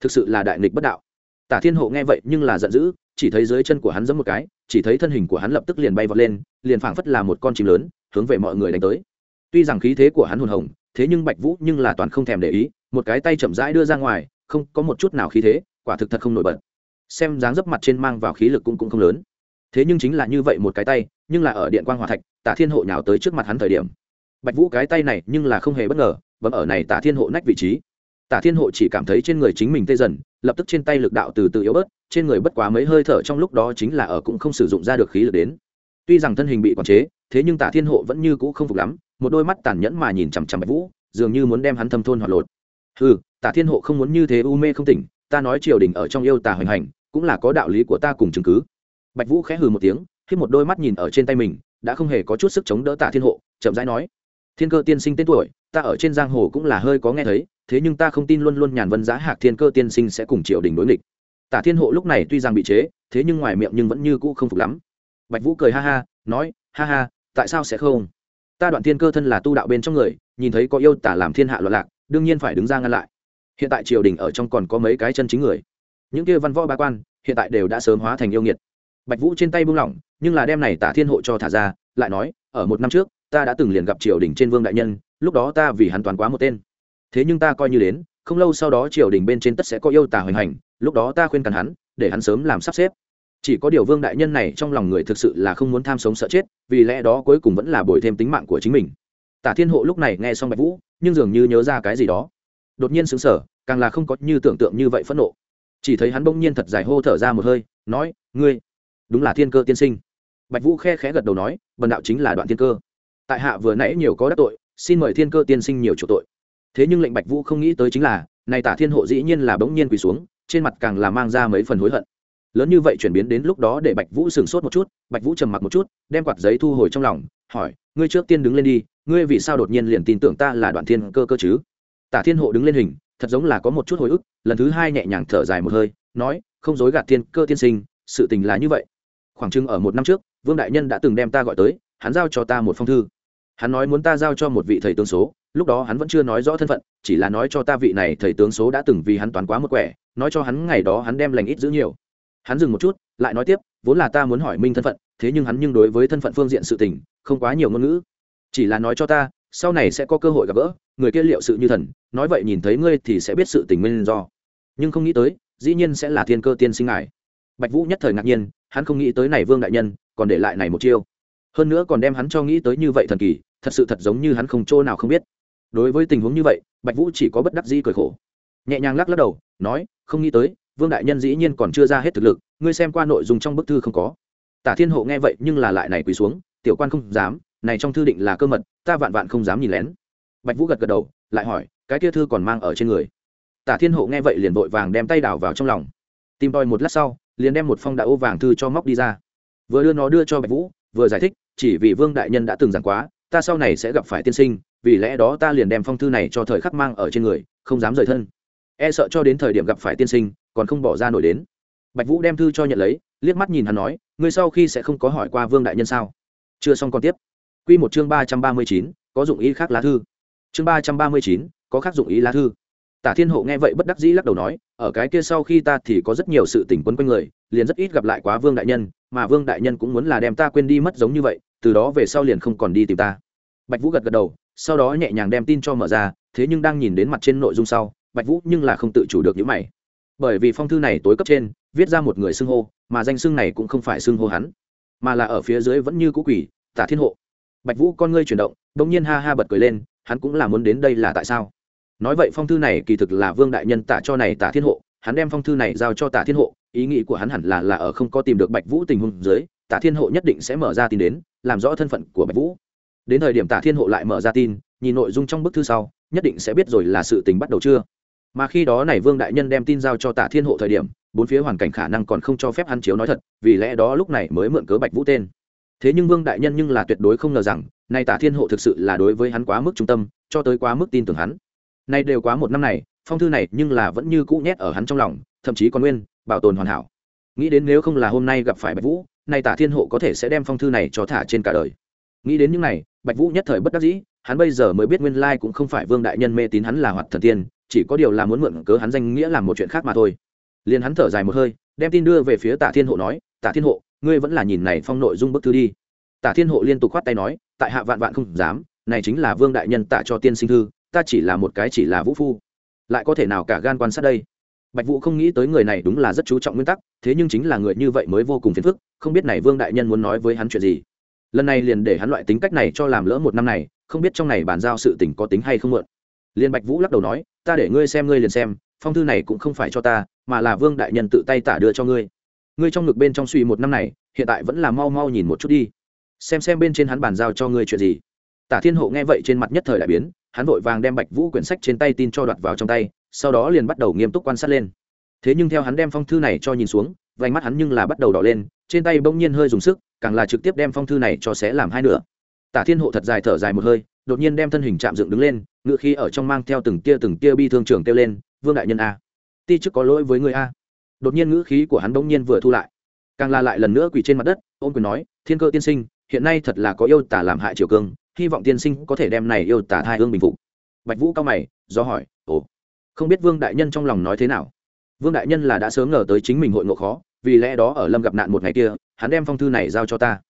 Thực sự là đại nghịch bất đạo. Tả thiên hộ nghe vậy nhưng là giận dữ, chỉ thấy dưới chân của hắn giẫm một cái, chỉ thấy thân hình của hắn lập tức liền bay vọt lên, liền phảng phất là một con chim lớn hướng về mọi người đánh tới. Tuy rằng khí thế của hắn hồn hồng, thế nhưng bạch vũ nhưng là toàn không thèm để ý, một cái tay chậm rãi đưa ra ngoài, không có một chút nào khí thế, quả thực thật không nổi bật. Xem dáng dấp mặt trên mang vào khí lực cũng cũng không lớn. Thế nhưng chính là như vậy một cái tay, nhưng là ở điện quang hòa thạch, tả thiên hộ nhào tới trước mặt hắn thời điểm. Bạch vũ cái tay này nhưng là không hề bất ngờ, bấm ở này tả thiên hộ nách vị trí. Tả thiên hộ chỉ cảm thấy trên người chính mình tê dần, lập tức trên tay lực đạo từ từ yếu bớt, trên người bất quá mấy hơi thở trong lúc đó chính là ở cũng không sử dụng ra được khí lực đến. Tuy rằng thân hình bị quản chế thế nhưng tả thiên hộ vẫn như cũ không phục lắm, một đôi mắt tàn nhẫn mà nhìn chằm chằm bạch vũ, dường như muốn đem hắn thâm thôn hoạt lột. Ừ tả thiên hộ không muốn như thế u mê không tỉnh, ta nói triều đình ở trong yêu tà hoành hành, cũng là có đạo lý của ta cùng chứng cứ. Bạch vũ khẽ hừ một tiếng khi một đôi mắt nhìn ở trên tay mình, đã không hề có chút sức chống đỡ tả thiên hộ, chậm rãi nói, thiên cơ tiên sinh tên tuổi, ta ở trên giang hồ cũng là hơi có nghe thấy, thế nhưng ta không tin luôn luôn nhàn vân giá hạc thiên cơ tiên sinh sẽ cùng triều đình đối nghịch. Tả thiên hộ lúc này tuy rằng bị chế, thế nhưng ngoài miệng nhưng vẫn như cũ không phục lắm. Bạch vũ cười ha ha, nói, ha ha tại sao sẽ không? Ta đoạn thiên cơ thân là tu đạo bên trong người, nhìn thấy có yêu tả làm thiên hạ loạn lạc, đương nhiên phải đứng ra ngăn lại. Hiện tại triều đình ở trong còn có mấy cái chân chính người. Những kia văn võ ba quan, hiện tại đều đã sớm hóa thành yêu nghiệt. Bạch vũ trên tay buông lỏng, nhưng là đem này tả thiên hộ cho thả ra, lại nói, ở một năm trước, ta đã từng liền gặp triều đình trên vương đại nhân, lúc đó ta vì hắn toàn quá một tên. Thế nhưng ta coi như đến, không lâu sau đó triều đình bên trên tất sẽ có yêu tả hoành hành, lúc đó ta khuyên cằn hắn, để hắn sớm làm sắp xếp chỉ có điều vương đại nhân này trong lòng người thực sự là không muốn tham sống sợ chết, vì lẽ đó cuối cùng vẫn là bồi thêm tính mạng của chính mình. Tả thiên hộ lúc này nghe xong bạch vũ, nhưng dường như nhớ ra cái gì đó. Đột nhiên xứng sở càng là không có như tưởng tượng như vậy phẫn nộ. Chỉ thấy hắn bỗng nhiên thật dài hô thở ra một hơi, nói, ngươi, đúng là thiên cơ tiên sinh. Bạch vũ khe khẽ gật đầu nói, bần đạo chính là đoạn thiên cơ. Tại hạ vừa nãy nhiều có đắc tội, xin mời thiên cơ tiên sinh nhiều chỗ tội. Thế nhưng lệnh bạch vũ không nghĩ tới chính là, này tả thiên hộ dĩ nhiên là bỗng nhiên quỳ xuống, trên mặt càng là mang ra mấy phần hối hận lớn như vậy chuyển biến đến lúc đó để bạch vũ sửng sốt một chút, bạch vũ trầm mặc một chút, đem quạt giấy thu hồi trong lòng, hỏi, ngươi trước tiên đứng lên đi, ngươi vì sao đột nhiên liền tin tưởng ta là đoạn thiên cơ cơ chứ? Tả thiên hộ đứng lên hình, thật giống là có một chút hồi ức, lần thứ hai nhẹ nhàng thở dài một hơi, nói, không dối gạt thiên cơ tiên sinh, sự tình là như vậy. Khoảng chừng ở một năm trước, vương đại nhân đã từng đem ta gọi tới, hắn giao cho ta một phong thư. Hắn nói muốn ta giao cho một vị thầy tướng số, lúc đó hắn vẫn chưa nói rõ thân phận, chỉ là nói cho ta vị này thầy tướng số đã từng vì hắn toán quá một quẻ, nói cho hắn ngày đó hắn đem lành ít giữ nhiều hắn dừng một chút, lại nói tiếp, vốn là ta muốn hỏi minh thân phận, thế nhưng hắn nhưng đối với thân phận phương diện sự tình, không quá nhiều ngôn ngữ. Chỉ là nói cho ta, sau này sẽ có cơ hội gặp gỡ, người kia liệu sự như thần, nói vậy nhìn thấy ngươi thì sẽ biết sự tình nguyên do. Nhưng không nghĩ tới, dĩ nhiên sẽ là thiên cơ tiên sinh ngài. Bạch vũ nhất thời ngạc nhiên, hắn không nghĩ tới này vương đại nhân, còn để lại này một chiêu. Hơn nữa còn đem hắn cho nghĩ tới như vậy thần kỳ, thật sự thật giống như hắn không chỗ nào không biết. Đối với tình huống như vậy, bạch vũ chỉ có bất đắc dĩ cười khổ. Nhẹ nhàng lắc lắc đầu, nói, không nghĩ tới vương đại nhân dĩ nhiên còn chưa ra hết thực lực, ngươi xem qua nội dung trong bức thư không có? Tả thiên hộ nghe vậy nhưng là lại này quỳ xuống, tiểu quan không dám, này trong thư định là cơ mật, ta vạn vạn không dám nhìn lén. Bạch vũ gật gật đầu, lại hỏi, cái kia thư còn mang ở trên người? Tả thiên hộ nghe vậy liền vội vàng đem tay đào vào trong lòng. Tìm tòi một lát sau, liền đem một phong đã ô vàng thư cho móc đi ra. Vừa đưa nó đưa cho bạch vũ, vừa giải thích, chỉ vì vương đại nhân đã từng giảng quá, ta sau này sẽ gặp phải tiên sinh, vì lẽ đó ta liền đem phong thư này cho thời khắc mang ở trên người, không dám rời thân. E sợ cho đến thời điểm gặp phải tiên sinh còn không bỏ ra nổi đến. Bạch vũ đem thư cho nhận lấy, liếc mắt nhìn hắn nói, ngươi sau khi sẽ không có hỏi qua vương đại nhân sao? Chưa xong còn tiếp. Q một chương ba trăm ba mươi chín, có dụng ý khác lá thư. Chương ba trăm ba mươi chín, có khác dụng ý lá thư. Tả thiên hộ nghe vậy bất đắc dĩ lắc đầu nói, ở cái kia sau khi ta thì có rất nhiều sự tình quấn quanh người, liền rất ít gặp lại quá vương đại nhân, mà vương đại nhân cũng muốn là đem ta quên đi mất giống như vậy, từ đó về sau liền không còn đi tìm ta. Bạch vũ gật gật đầu, sau đó nhẹ nhàng đem tin cho mở ra, thế nhưng đang nhìn đến mặt trên nội dung sau, bạch vũ nhưng là không tự chủ được những mày bởi vì phong thư này tối cấp trên, viết ra một người xưng hô, mà danh xưng này cũng không phải xưng hô hắn, mà là ở phía dưới vẫn như cũ quỷ, tả thiên hộ. Bạch vũ con ngươi chuyển động đ ỗ n g nhiên ha ha bật cười lên, hắn cũng là muốn đến đây là tại sao? Nói vậy phong thư này kỳ thực là vương đại nhân tả cho này tả thiên hộ, hắn đem phong thư này giao cho tả thiên hộ, ý nghĩ của hắn hẳn là là ở không có tìm được bạch vũ tình huống dưới, tả thiên hộ nhất định sẽ mở ra tin đến, làm rõ thân phận của bạch vũ. Đến thời điểm tả thiên hộ lại mở ra tin, nhìn nội dung trong bức thư sau, nhất định sẽ biết rồi là sự tình bắt đầu chưa? Mà khi đó này vương đại nhân đem tin giao cho tả thiên hộ thời điểm, bốn phía hoàn cảnh khả năng còn không cho phép hắn chiếu nói thật, vì lẽ đó lúc này mới mượn cớ bạch vũ tên. Thế nhưng vương đại nhân nhưng là tuyệt đối không ngờ rằng, nay tả thiên hộ thực sự là đối với hắn quá mức trung tâm, cho tới quá mức tin tưởng hắn. Nay đều quá một năm này, phong thư này nhưng là vẫn như cũ nhét ở hắn trong lòng, thậm chí còn nguyên, bảo tồn hoàn hảo. Nghĩ đến nếu không là hôm nay gặp phải bạch vũ, nay tả thiên hộ có thể sẽ đem phong thư này cho thả trên cả đời. Nghĩ đến những này, bạch vũ nhất thời bất đắc dĩ hắn bây giờ mới biết nguyên lai cũng không phải vương đại nhân mê tín hắn là hoạt thần tiên, chỉ có điều là muốn mượn cớ hắn danh nghĩa làm một chuyện khác mà thôi. Liền hắn thở dài một hơi, đem tin đưa về phía tả thiên hộ nói tả thiên hộ, ngươi vẫn là nhìn này phong nội dung bức thư đi. Tả thiên hộ liên tục khoát tay nói, tại hạ vạn vạn không dám, này chính là vương đại nhân tạ cho tiên sinh thư, ta chỉ là một cái chỉ là vũ phu. Lại có thể nào cả gan quan sát đây? Bạch vũ không nghĩ tới người này đúng là rất chú trọng nguyên tắc, thế nhưng chính là người như vậy mới vô cùng phiền phức, không biết này vương đại nhân muốn nói với hắn chuyện gì. Lần này liền để hắn loại tính cách này cho làm lỡ một năm này không biết trong này bàn giao sự tình có tính hay không mượn. Liên bạch vũ lắc đầu nói, ta để ngươi xem, ngươi liền xem, phong thư này cũng không phải cho ta, mà là vương đại nhân tự tay tả đưa cho ngươi. Ngươi trong ngực bên trong suy một năm này, hiện tại vẫn là mau mau nhìn một chút đi. Xem xem bên trên hắn bàn giao cho ngươi chuyện gì. Tả thiên hộ nghe vậy trên mặt nhất thời đại biến, hắn vội vàng đem bạch vũ quyển sách trên tay tin cho đoạt vào trong tay, sau đó liền bắt đầu nghiêm túc quan sát lên. Thế nhưng theo hắn đem phong thư này cho nhìn xuống, vành mắt hắn nhưng là bắt đầu đỏ lên, trên tay bỗng nhiên hơi dùng sức, càng là trực tiếp đem phong thư này cho xé làm hai nửa tả thiên hộ thật dài thở dài một hơi, đột nhiên đem thân hình chạm dựng đứng lên, ngựa khí ở trong mang theo từng tia từng tia bi thương trường kêu lên, vương đại nhân a, ti chức có lỗi với người a. Đột nhiên ngữ khí của hắn bỗng nhiên vừa thu lại. Càng la lại lần nữa quỳ trên mặt đất ôm quyền nói, thiên cơ tiên sinh, hiện nay thật là có yêu tả làm hại triều cương, hy vọng tiên sinh có thể đem này yêu tả thai hương bình phục. Bạch vũ cao mày, do hỏi, ồ, không biết vương đại nhân trong lòng nói thế nào? Vương đại nhân là đã sớm ngờ tới chính mình hội ngộ khó, vì lẽ đó ở lâm gặp nạn một ngày kia, hắn đem phong thư này giao cho ta.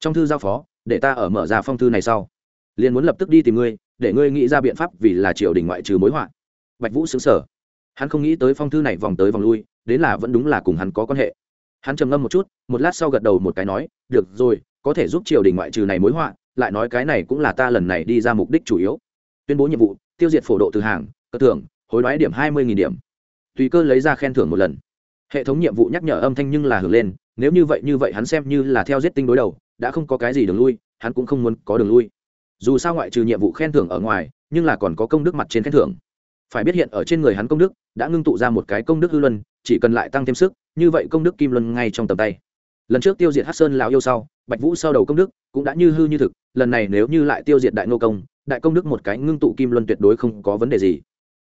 Trong thư giao phó để ta ở mở ra phong thư này sau. Liền muốn lập tức đi tìm ngươi, để ngươi nghĩ ra biện pháp vì là triều đình ngoại trừ mối họa. Bạch vũ xứng sở hắn không nghĩ tới phong thư này vòng tới vòng lui, đến là vẫn đúng là cùng hắn có quan hệ. Hắn trầm ngâm một chút, một lát sau gật đầu một cái nói, được rồi, có thể giúp triều đình ngoại trừ này mối họa, lại nói cái này cũng là ta lần này đi ra mục đích chủ yếu. Tuyên bố nhiệm vụ, tiêu diệt phổ độ từ hàng, cơ thưởng, hối đoái điểm hai mươi điểm. Tùy cơ lấy ra khen thưởng một lần. Hệ thống nhiệm vụ nhắc nhở âm thanh nhưng là hưởng lên, nếu như vậy như vậy hắn xem như là theo giết tinh đối đầu đã không có cái gì đường lui, hắn cũng không muốn có đường lui. Dù sao ngoại trừ nhiệm vụ khen thưởng ở ngoài, nhưng là còn có công đức mặt trên khen thưởng. Phải biết hiện ở trên người hắn công đức, đã ngưng tụ ra một cái công đức hư luân, chỉ cần lại tăng thêm sức, như vậy công đức kim luân ngay trong tầm tay. Lần trước tiêu diệt hát sơn lão yêu sau, bạch vũ sau đầu công đức cũng đã như hư như thực, lần này nếu như lại tiêu diệt đại nô công, đại công đức một cái ngưng tụ kim luân tuyệt đối không có vấn đề gì.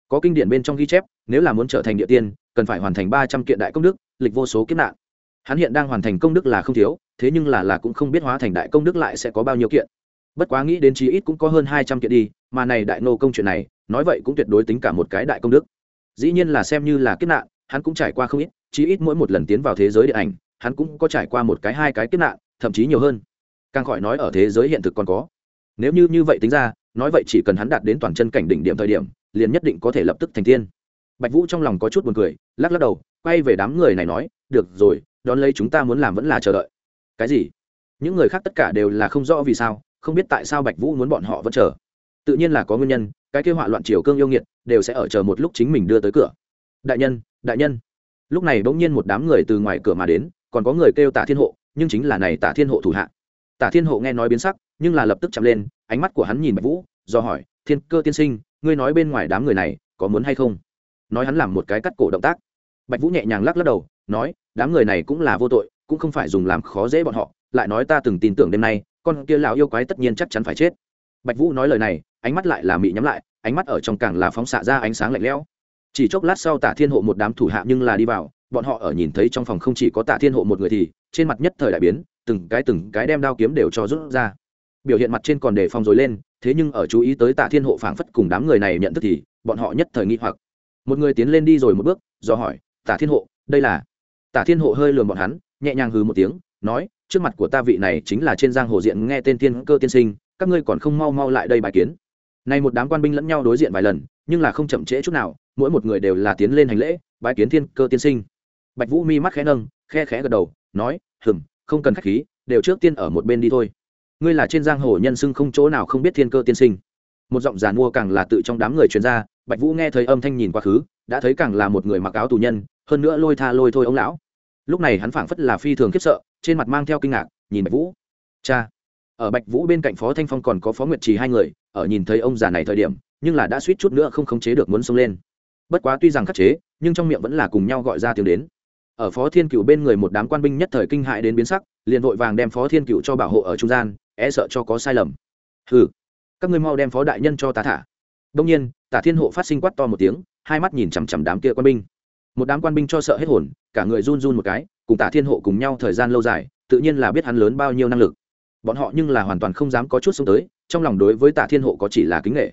Có kinh điển bên trong ghi chép, nếu là muốn trở thành địa tiên, cần phải hoàn thành ba trăm kiện đại công đức, lịch vô số kiếp nạn hắn hiện đang hoàn thành công đức là không thiếu, thế nhưng là là cũng không biết hóa thành đại công đức lại sẽ có bao nhiêu kiện. Bất quá nghĩ đến chí ít cũng có hơn hai trăm kiện đi, mà này đại nô công chuyện này, nói vậy cũng tuyệt đối tính cả một cái đại công đức. Dĩ nhiên là xem như là kiếp nạn, hắn cũng trải qua không ít, chí ít mỗi một lần tiến vào thế giới điện ảnh, hắn cũng có trải qua một cái hai cái kiếp nạn, thậm chí nhiều hơn. Càng khỏi nói ở thế giới hiện thực còn có. Nếu như như vậy tính ra, nói vậy chỉ cần hắn đạt đến toàn chân cảnh đỉnh điểm thời điểm, liền nhất định có thể lập tức thành tiên. Bạch vũ trong lòng có chút buồn cười, lắc lắc đầu, quay về đám người này nói, được rồi đón lấy chúng ta muốn làm vẫn là chờ đợi. Cái gì? Những người khác tất cả đều là không rõ vì sao, không biết tại sao bạch vũ muốn bọn họ vẫn chờ. Tự nhiên là có nguyên nhân, cái kêu họa loạn triều cương yêu nghiệt đều sẽ ở chờ một lúc chính mình đưa tới cửa. Đại nhân đại nhân. Lúc này bỗng nhiên một đám người từ ngoài cửa mà đến, còn có người kêu tả thiên hộ, nhưng chính là này tả thiên hộ thủ hạ. Tả thiên hộ nghe nói biến sắc, nhưng là lập tức chậm lên, ánh mắt của hắn nhìn bạch vũ, do hỏi, thiên cơ tiên sinh, ngươi nói bên ngoài đám người này có muốn hay không? Nói hắn làm một cái cắt cổ động tác. Bạch vũ nhẹ nhàng lắc lắc đầu nói, đám người này cũng là vô tội, cũng không phải dùng làm khó dễ bọn họ, lại nói ta từng tin tưởng đêm nay, con kia lão yêu quái tất nhiên chắc chắn phải chết. Bạch vũ nói lời này, ánh mắt lại là mị nhắm lại, ánh mắt ở trong càng là phóng xạ ra ánh sáng lạnh lẽo. Chỉ chốc lát sau tả thiên hộ một đám thủ hạ nhưng là đi vào, bọn họ ở nhìn thấy trong phòng không chỉ có tả thiên hộ một người thì, trên mặt nhất thời đại biến, từng cái từng cái đem đao kiếm đều cho rút ra. Biểu hiện mặt trên còn để phòng rồi lên, thế nhưng ở chú ý tới tả thiên hộ phảng phất cùng đám người này nhận thức thì, bọn họ nhất thời nghi hoặc. Một người tiến lên đi rồi một bước, do hỏi, tả thiên hộ, đây là tả thiên hộ hơi lườm bọn hắn, nhẹ nhàng hừ một tiếng, nói, trước mặt của ta vị này chính là trên giang hồ diện nghe tên Thiên cơ tiên sinh, các ngươi còn không mau mau lại đây bài kiến. Nay một đám quan binh lẫn nhau đối diện vài lần, nhưng là không chậm trễ chút nào, mỗi một người đều là tiến lên hành lễ bài kiến thiên cơ tiên sinh. Bạch vũ mi mắt khẽ nâng, khe khẽ gật đầu, nói hừng không cần khách khí, đều trước tiên ở một bên đi thôi. Ngươi là trên giang hồ nhân xưng không chỗ nào không biết thiên cơ tiên sinh. Một giọng giàn mua càng là tự trong đám người truyền ra, bạch vũ nghe thấy âm thanh nhìn quá khứ, đã thấy càng là một người mặc áo tù nhân hơn nữa lôi tha lôi thôi ông lão. Lúc này hắn phảng phất là phi thường khiếp sợ, trên mặt mang theo kinh ngạc, nhìn bạch vũ. Cha, ở bạch vũ bên cạnh phó thanh phong còn có phó nguyệt trì hai người, ở nhìn thấy ông già này thời điểm, nhưng là đã suýt chút nữa không khống chế được muốn xông lên. Bất quá tuy rằng khắc chế, nhưng trong miệng vẫn là cùng nhau gọi ra tiếng đến. Ở phó thiên cựu bên người một đám quan binh nhất thời kinh hại đến biến sắc, liền vội vàng đem phó thiên cựu cho bảo hộ ở trung gian e sợ cho có sai lầm. Hừ, các ngươi mau đem phó đại nhân cho ta thả. Đông nhiên, tả thiên hộ phát sinh quát to một tiếng, hai mắt nhìn chằm chằm đám kia quan binh một đám quan binh cho sợ hết hồn, cả người run run một cái, cùng tả thiên hộ cùng nhau thời gian lâu dài, tự nhiên là biết hắn lớn bao nhiêu năng lực. Bọn họ nhưng là hoàn toàn không dám có chút xuống tới, trong lòng đối với tả thiên hộ có chỉ là kính nghệ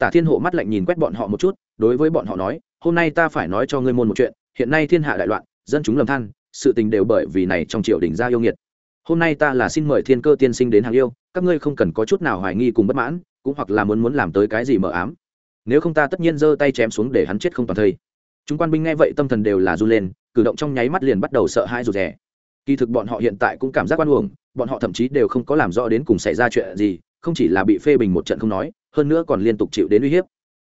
tả thiên hộ mắt lạnh nhìn quét bọn họ một chút, đối với bọn họ nói, hôm nay ta phải nói cho ngươi môn một chuyện, hiện nay thiên hạ đại loạn, dân chúng lầm than, sự tình đều bởi vì này trong triều đình ra yêu nghiệt. Hôm nay ta là xin mời thiên cơ tiên sinh đến hàng yêu, các ngươi không cần có chút nào hoài nghi cùng bất mãn, cũng hoặc là muốn muốn làm tới cái gì mờ ám. Nếu không ta tất nhiên giơ tay chém xuống để hắn chết không toàn thây chúng quan binh nghe vậy tâm thần đều là run lên, cử động trong nháy mắt liền bắt đầu sợ hãi rụt rè. Kỳ thực bọn họ hiện tại cũng cảm giác quan uổng, bọn họ thậm chí đều không có làm rõ đến cùng xảy ra chuyện gì, không chỉ là bị phê bình một trận không nói, hơn nữa còn liên tục chịu đến uy hiếp.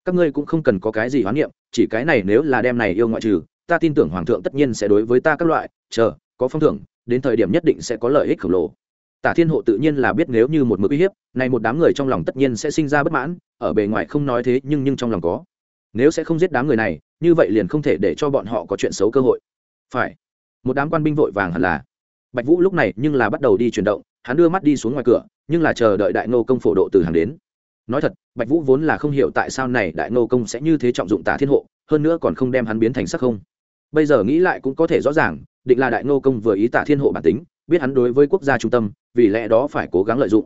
Các ngươi cũng không cần có cái gì hoán niệm, chỉ cái này nếu là đem này yêu ngoại trừ, ta tin tưởng hoàng thượng tất nhiên sẽ đối với ta các loại, chờ, có phong thưởng, đến thời điểm nhất định sẽ có lợi ích khổng lồ. Tả thiên hộ tự nhiên là biết nếu như một mực uy hiếp, này một đám người trong lòng tất nhiên sẽ sinh ra bất mãn, ở bề ngoài không nói thế nhưng nhưng trong lòng có nếu sẽ không giết đám người này, như vậy liền không thể để cho bọn họ có chuyện xấu cơ hội. Phải. Một đám quan binh vội vàng hẳn là. Bạch vũ lúc này nhưng là bắt đầu đi chuyển động, hắn đưa mắt đi xuống ngoài cửa, nhưng là chờ đợi đại nô công phổ độ từ hàng đến. Nói thật, bạch vũ vốn là không hiểu tại sao này đại nô công sẽ như thế trọng dụng tả thiên hộ, hơn nữa còn không đem hắn biến thành sắc không. Bây giờ nghĩ lại cũng có thể rõ ràng, định là đại nô công vừa ý tả thiên hộ bản tính, biết hắn đối với quốc gia trung tâm, vì lẽ đó phải cố gắng lợi dụng.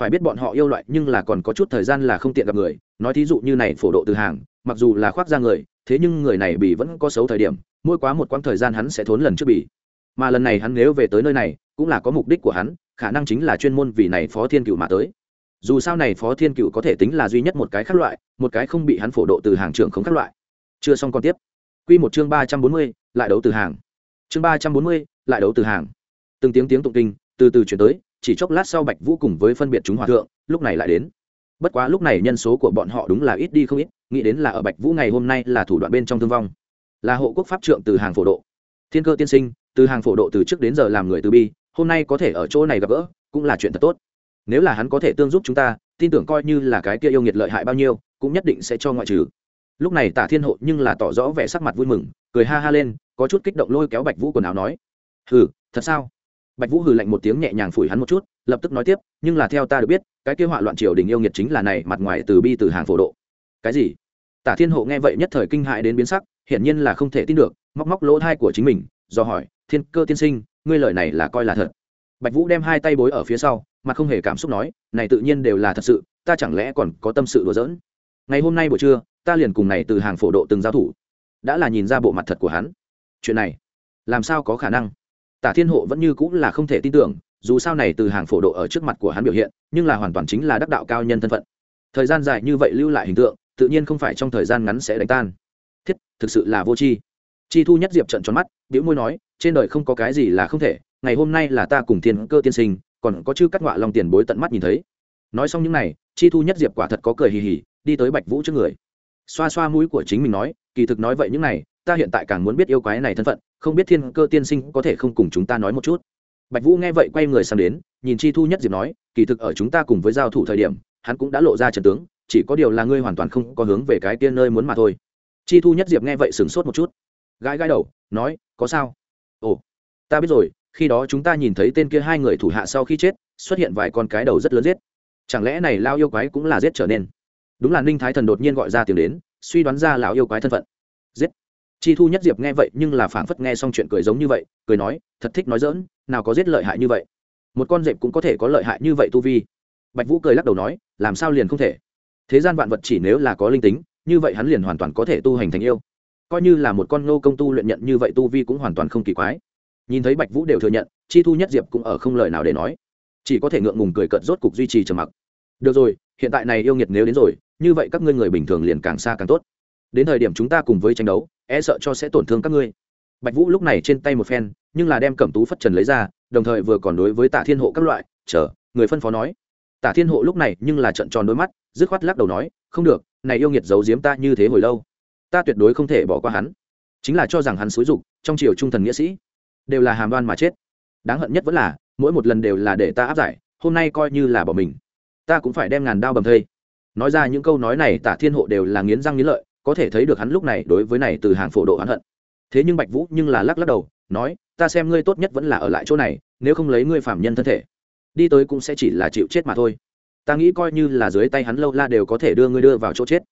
Phải biết bọn họ yêu loại nhưng là còn có chút thời gian là không tiện gặp người, nói thí dụ như này phổ độ từ hàng mặc dù là khoác ra người, thế nhưng người này bị vẫn có xấu thời điểm, mỗi quá một quãng thời gian hắn sẽ thốn lần trước bị mà lần này hắn nếu về tới nơi này, cũng là có mục đích của hắn, khả năng chính là chuyên môn vì này phó thiên cựu mà tới. Dù sao này phó thiên cựu có thể tính là duy nhất một cái khác loại, một cái không bị hắn phổ độ từ hàng trưởng không khác loại. Chưa xong còn tiếp. Q một chương ba trăm bốn mươi, lại đấu từ hàng. Chương ba trăm bốn mươi, lại đấu từ hàng. Từng tiếng tiếng tụng kinh, từ từ chuyển tới, chỉ chốc lát sau bạch vũ cùng với phân biệt chúng hòa thượng, lúc này lại đến bất quá lúc này nhân số của bọn họ đúng là ít đi không ít, nghĩ đến là ở bạch vũ ngày hôm nay là thủ đoạn bên trong thương vong. Là hộ quốc pháp trượng từ hàng phổ độ. Thiên cơ tiên sinh, từ hàng phổ độ từ trước đến giờ làm người từ bi, hôm nay có thể ở chỗ này gặp gỡ, cũng là chuyện thật tốt. Nếu là hắn có thể tương giúp chúng ta, tin tưởng coi như là cái kia yêu nghiệt lợi hại bao nhiêu, cũng nhất định sẽ cho ngoại trừ. Lúc này tả thiên hộ nhưng là tỏ rõ vẻ sắc mặt vui mừng, cười ha ha lên, có chút kích động lôi kéo bạch vũ quần áo nói, hừ, thật sao? Bạch vũ hừ lạnh một tiếng nhẹ nhàng phủi hắn một chút, lập tức nói tiếp, nhưng là theo ta được biết, cái kia họa loạn triều đình yêu nghiệt chính là này, mặt ngoài từ bi từ hàng phổ độ. Cái gì? Tả thiên hộ nghe vậy nhất thời kinh hại đến biến sắc, hiển nhiên là không thể tin được, móc móc lỗ thai của chính mình, do hỏi, thiên cơ tiên sinh, ngươi lời này là coi là thật? Bạch vũ đem hai tay bối ở phía sau mà không hề cảm xúc nói, này tự nhiên đều là thật sự, ta chẳng lẽ còn có tâm sự đùa giỡn? Ngày hôm nay buổi trưa, ta liền cùng này từ hàng phổ độ từng giao thủ. Đã là nhìn ra bộ mặt thật của hắn. Chuyện này, làm sao có khả năng? Tả thiên hộ vẫn như cũng là không thể tin tưởng, dù sao này từ hàng phổ độ ở trước mặt của hắn biểu hiện, nhưng là hoàn toàn chính là đắc đạo cao nhân thân phận. Thời gian dài như vậy lưu lại hình tượng, tự nhiên không phải trong thời gian ngắn sẽ đánh tan. Thiết, thực sự là vô tri. Chi thu nhất diệp trận tròn mắt biểu môi nói, trên đời không có cái gì là không thể, ngày hôm nay là ta cùng thiên cơ tiên sinh, còn có chư cắt ngọa lòng tiền bối tận mắt nhìn thấy. Nói xong những này, chi thu nhất diệp quả thật có cười hì hì, đi tới bạch vũ trước người. Xoa xoa mũi của chính mình nói, kỳ thực nói vậy những này ta hiện tại càng muốn biết yêu quái này thân phận, không biết thiên cơ tiên sinh có thể không cùng chúng ta nói một chút. Bạch vũ nghe vậy quay người sang đến, nhìn chi thu nhất diệp nói, kỳ thực ở chúng ta cùng với giao thủ thời điểm, hắn cũng đã lộ ra trần tướng, chỉ có điều là ngươi hoàn toàn không có hướng về cái tiên nơi muốn mà thôi. Chi thu nhất diệp nghe vậy sửng sốt một chút. Gãi gãi đầu, nói, có sao? Ồ, ta biết rồi, khi đó chúng ta nhìn thấy tên kia hai người thủ hạ sau khi chết, xuất hiện vài con cái đầu rất lớn giết. Chẳng lẽ này lao yêu quái cũng là giết trở nên? Đúng là ninh thái thần đột nhiên gọi ra tiếng đến, suy đoán ra lão yêu quái thân phận. Giết chi thu nhất diệp nghe vậy nhưng là phảng phất nghe xong chuyện cười giống như vậy, cười nói, thật thích nói dỡn nào có giết lợi hại như vậy. Một con dẹp cũng có thể có lợi hại như vậy tu vi. Bạch vũ cười lắc đầu nói, làm sao liền không thể? Thế gian vạn vật chỉ nếu là có linh tính, như vậy hắn liền hoàn toàn có thể tu hành thành yêu. Coi như là một con nô công tu luyện nhận như vậy tu vi cũng hoàn toàn không kỳ quái. Nhìn thấy bạch vũ đều thừa nhận, chi thu nhất diệp cũng ở không lời nào để nói. Chỉ có thể ngượng ngùng cười cợt rốt cục duy trì trầm mặc. Được rồi, hiện tại này yêu nghiệt nếu đến rồi, như vậy các ngươi người bình thường liền càng xa càng tốt đến thời điểm chúng ta cùng với tranh đấu e sợ cho sẽ tổn thương các ngươi. Bạch vũ lúc này trên tay một phen, nhưng là đem cẩm tú phất trần lấy ra, đồng thời vừa còn đối với tạ thiên hộ các loại, chờ, người phân phó nói. Tả thiên hộ lúc này nhưng là trận tròn đôi mắt, dứt khoát lắc đầu nói, không được, này yêu nghiệt giấu giếm ta như thế hồi lâu, ta tuyệt đối không thể bỏ qua hắn. Chính là cho rằng hắn xúi dục, trong triều trung thần nghĩa sĩ, đều là hàm đoan mà chết. Đáng hận nhất vẫn là, mỗi một lần đều là để ta áp giải, hôm nay coi như là bỏ mình. Ta cũng phải đem ngàn đao bầm thây. Nói ra những câu nói này tả thiên hộ đều là nghiến răng nghiến lợi có thể thấy được hắn lúc này đối với này từ hàng phổ độ hắn hận. Thế nhưng bạch vũ nhưng là lắc lắc đầu, nói, ta xem ngươi tốt nhất vẫn là ở lại chỗ này, nếu không lấy ngươi phạm nhân thân thể, đi tới cũng sẽ chỉ là chịu chết mà thôi. Ta nghĩ coi như là dưới tay hắn lâu la đều có thể đưa ngươi đưa vào chỗ chết.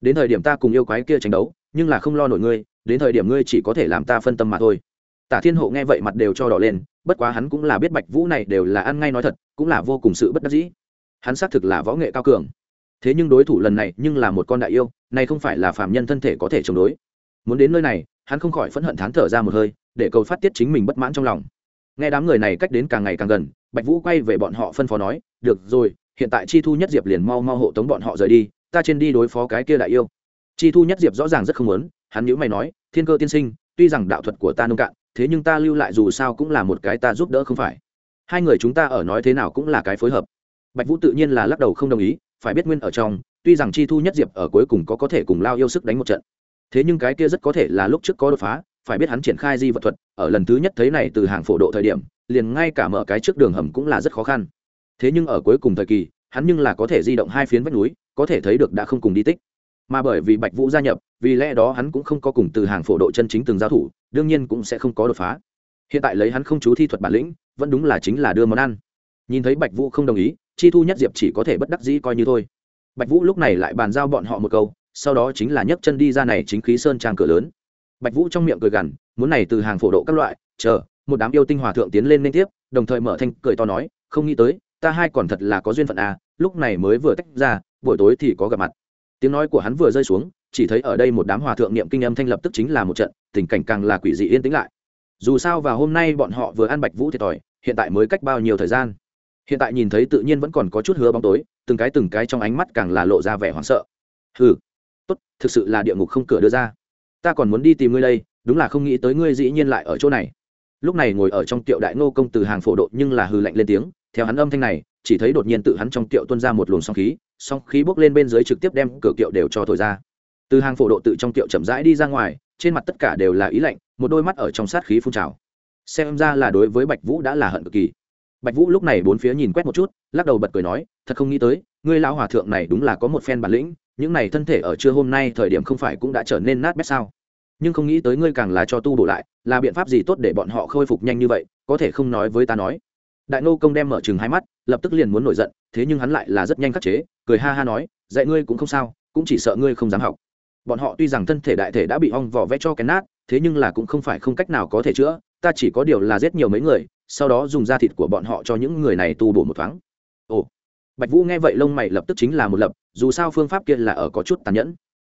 Đến thời điểm ta cùng yêu quái kia tranh đấu, nhưng là không lo nổi ngươi, đến thời điểm ngươi chỉ có thể làm ta phân tâm mà thôi. Tả thiên hộ nghe vậy mặt đều cho đỏ lên, bất quá hắn cũng là biết bạch vũ này đều là ăn ngay nói thật, cũng là vô cùng sự bất đắc dĩ. Hắn xác thực là võ nghệ cao cường thế nhưng đối thủ lần này nhưng là một con đại yêu này không phải là phạm nhân thân thể có thể chống đối. Muốn đến nơi này, hắn không khỏi phẫn hận thán thở ra một hơi, để cầu phát tiết chính mình bất mãn trong lòng. Nghe đám người này cách đến càng ngày càng gần, bạch vũ quay về bọn họ phân phó nói, được rồi, hiện tại chi thu nhất diệp liền mau mau hộ tống bọn họ rời đi, ta trên đi đối phó cái kia đại yêu. Chi thu nhất diệp rõ ràng rất không muốn, hắn nhữ mày nói, thiên cơ tiên sinh, tuy rằng đạo thuật của ta nông cạn, thế nhưng ta lưu lại dù sao cũng là một cái ta giúp đỡ không phải. Hai người chúng ta ở nói thế nào cũng là cái phối hợp. Bạch vũ tự nhiên là lắc đầu không đồng ý phải biết nguyên ở trong, tuy rằng chi thu nhất diệp ở cuối cùng có có thể cùng lao yêu sức đánh một trận. Thế nhưng cái kia rất có thể là lúc trước có đột phá, phải biết hắn triển khai di vật thuật, ở lần thứ nhất thấy này từ hàng phổ độ thời điểm, liền ngay cả mở cái trước đường hầm cũng là rất khó khăn. Thế nhưng ở cuối cùng thời kỳ, hắn nhưng là có thể di động hai phiến vách núi, có thể thấy được đã không cùng đi tích. Mà bởi vì bạch vũ gia nhập, vì lẽ đó hắn cũng không có cùng từ hàng phổ độ chân chính từng giao thủ, đương nhiên cũng sẽ không có đột phá. Hiện tại lấy hắn không chú thi thuật bản lĩnh, vẫn đúng là chính là đưa món ăn. Nhìn thấy bạch vũ không đồng ý chi thu nhất diệp chỉ có thể bất đắc dĩ coi như thôi. Bạch vũ lúc này lại bàn giao bọn họ một câu, sau đó chính là nhấc chân đi ra này chính khí sơn trang cửa lớn. Bạch vũ trong miệng cười gằn, muốn này từ hàng phổ độ các loại, chờ, một đám yêu tinh hòa thượng tiến lên liên tiếp, đồng thời mở thanh cười to nói, không nghĩ tới, ta hai còn thật là có duyên phận à lúc này mới vừa tách ra, buổi tối thì có gặp mặt. Tiếng nói của hắn vừa rơi xuống, chỉ thấy ở đây một đám hòa thượng niệm kinh âm thanh lập tức chính là một trận, tình cảnh càng là quỷ dị yên tĩnh lại. Dù sao và hôm nay bọn họ vừa ăn bạch vũ thiệt thòi, hiện tại mới cách bao nhiêu thời gian? Hiện tại nhìn thấy tự nhiên vẫn còn có chút hứa bóng tối, từng cái từng cái trong ánh mắt càng là lộ ra vẻ hoảng sợ. Hừ, tốt, thực sự là địa ngục không cửa đưa ra. Ta còn muốn đi tìm ngươi đây, đúng là không nghĩ tới ngươi dĩ nhiên lại ở chỗ này. Lúc này ngồi ở trong tiệu đại ngô công từ hàng phổ độ nhưng là hư lạnh lên tiếng, theo hắn âm thanh này, chỉ thấy đột nhiên tự hắn trong tiệu tuôn ra một luồng song khí song khí bốc lên bên dưới trực tiếp đem cửa kiệu đều cho thổi ra. Từ hàng phổ độ tự trong tiệu chậm rãi đi ra ngoài, trên mặt tất cả đều là ý lạnh, một đôi mắt ở trong sát khí phun trào. Xem ra là đối với bạch vũ đã là hận cực kỳ bạch vũ lúc này bốn phía nhìn quét một chút, lắc đầu bật cười nói, thật không nghĩ tới, ngươi lão hòa thượng này đúng là có một phen bản lĩnh, những này thân thể ở trưa hôm nay thời điểm không phải cũng đã trở nên nát bét sao? Nhưng không nghĩ tới ngươi càng là cho tu bổ lại, là biện pháp gì tốt để bọn họ khôi phục nhanh như vậy, có thể không nói với ta nói. Đại nô công đem mở chừng hai mắt, lập tức liền muốn nổi giận, thế nhưng hắn lại là rất nhanh khắc chế, cười ha ha nói, dạy ngươi cũng không sao, cũng chỉ sợ ngươi không dám học. Bọn họ tuy rằng thân thể đại thể đã bị ong vỏ vẽ cho cái nát, thế nhưng là cũng không phải không cách nào có thể chữa, ta chỉ có điều là giết nhiều mấy người sau đó dùng da thịt của bọn họ cho những người này tu bổ một thoáng. Ồ, bạch vũ nghe vậy lông mày lập tức chính là một lập, dù sao phương pháp kia là ở có chút tàn nhẫn.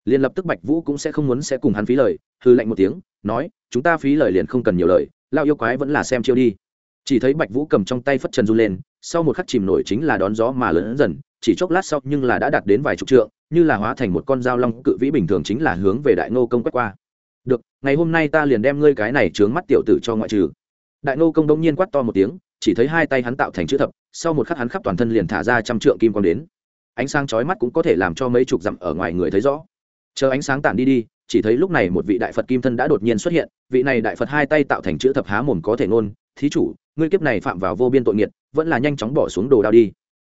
Liền lập tức bạch vũ cũng sẽ không muốn sẽ cùng hắn phí lời hư lạnh một tiếng, nói, chúng ta phí lời liền không cần nhiều lời, lao yêu quái vẫn là xem chiêu đi. Chỉ thấy bạch vũ cầm trong tay phất trần run lên, sau một khắc chìm nổi chính là đón gió mà lớn dần, chỉ chốc lát sau nhưng là đã đạt đến vài chục trượng, như là hóa thành một con dao long cự vĩ bình thường chính là hướng về đại ngô công quét qua. Được, ngày hôm nay ta liền đem ngươi cái này trướng mắt tiểu tử cho ngoại trừ đại nô công đông nhiên quát to một tiếng, chỉ thấy hai tay hắn tạo thành chữ thập, sau một khắc hắn khắp toàn thân liền thả ra trăm trượng kim quang đến. Ánh sáng chói mắt cũng có thể làm cho mấy chục dặm ở ngoài người thấy rõ. Chờ ánh sáng tản đi đi, chỉ thấy lúc này một vị đại phật kim thân đã đột nhiên xuất hiện, vị này đại phật hai tay tạo thành chữ thập há mồm có thể ngôn, thí chủ, ngươi kiếp này phạm vào vô biên tội nghiệt, vẫn là nhanh chóng bỏ xuống đồ đao đi.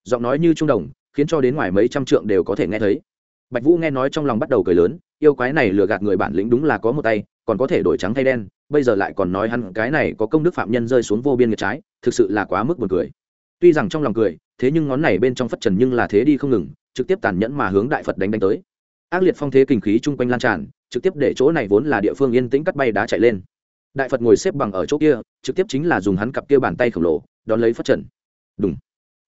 Giọng nói như trung đồng, khiến cho đến ngoài mấy trăm trượng đều có thể nghe thấy. Bạch vũ nghe nói trong lòng bắt đầu cười lớn, yêu quái này lừa gạt người bản lĩnh đúng là có một tay còn có thể đổi trắng thay đen, bây giờ lại còn nói hắn cái này có công đức phạm nhân rơi xuống vô biên nghiệt trái, thực sự là quá mức buồn cười. Tuy rằng trong lòng cười, thế nhưng ngón này bên trong phất trần nhưng là thế đi không ngừng, trực tiếp tàn nhẫn mà hướng đại phật đánh đánh tới. Ác liệt phong thế kinh khí chung quanh lan tràn, trực tiếp để chỗ này vốn là địa phương yên tĩnh cắt bay đá chạy lên. Đại phật ngồi xếp bằng ở chỗ kia, trực tiếp chính là dùng hắn cặp kia bàn tay khổng lồ, đón lấy phất trần. Đúng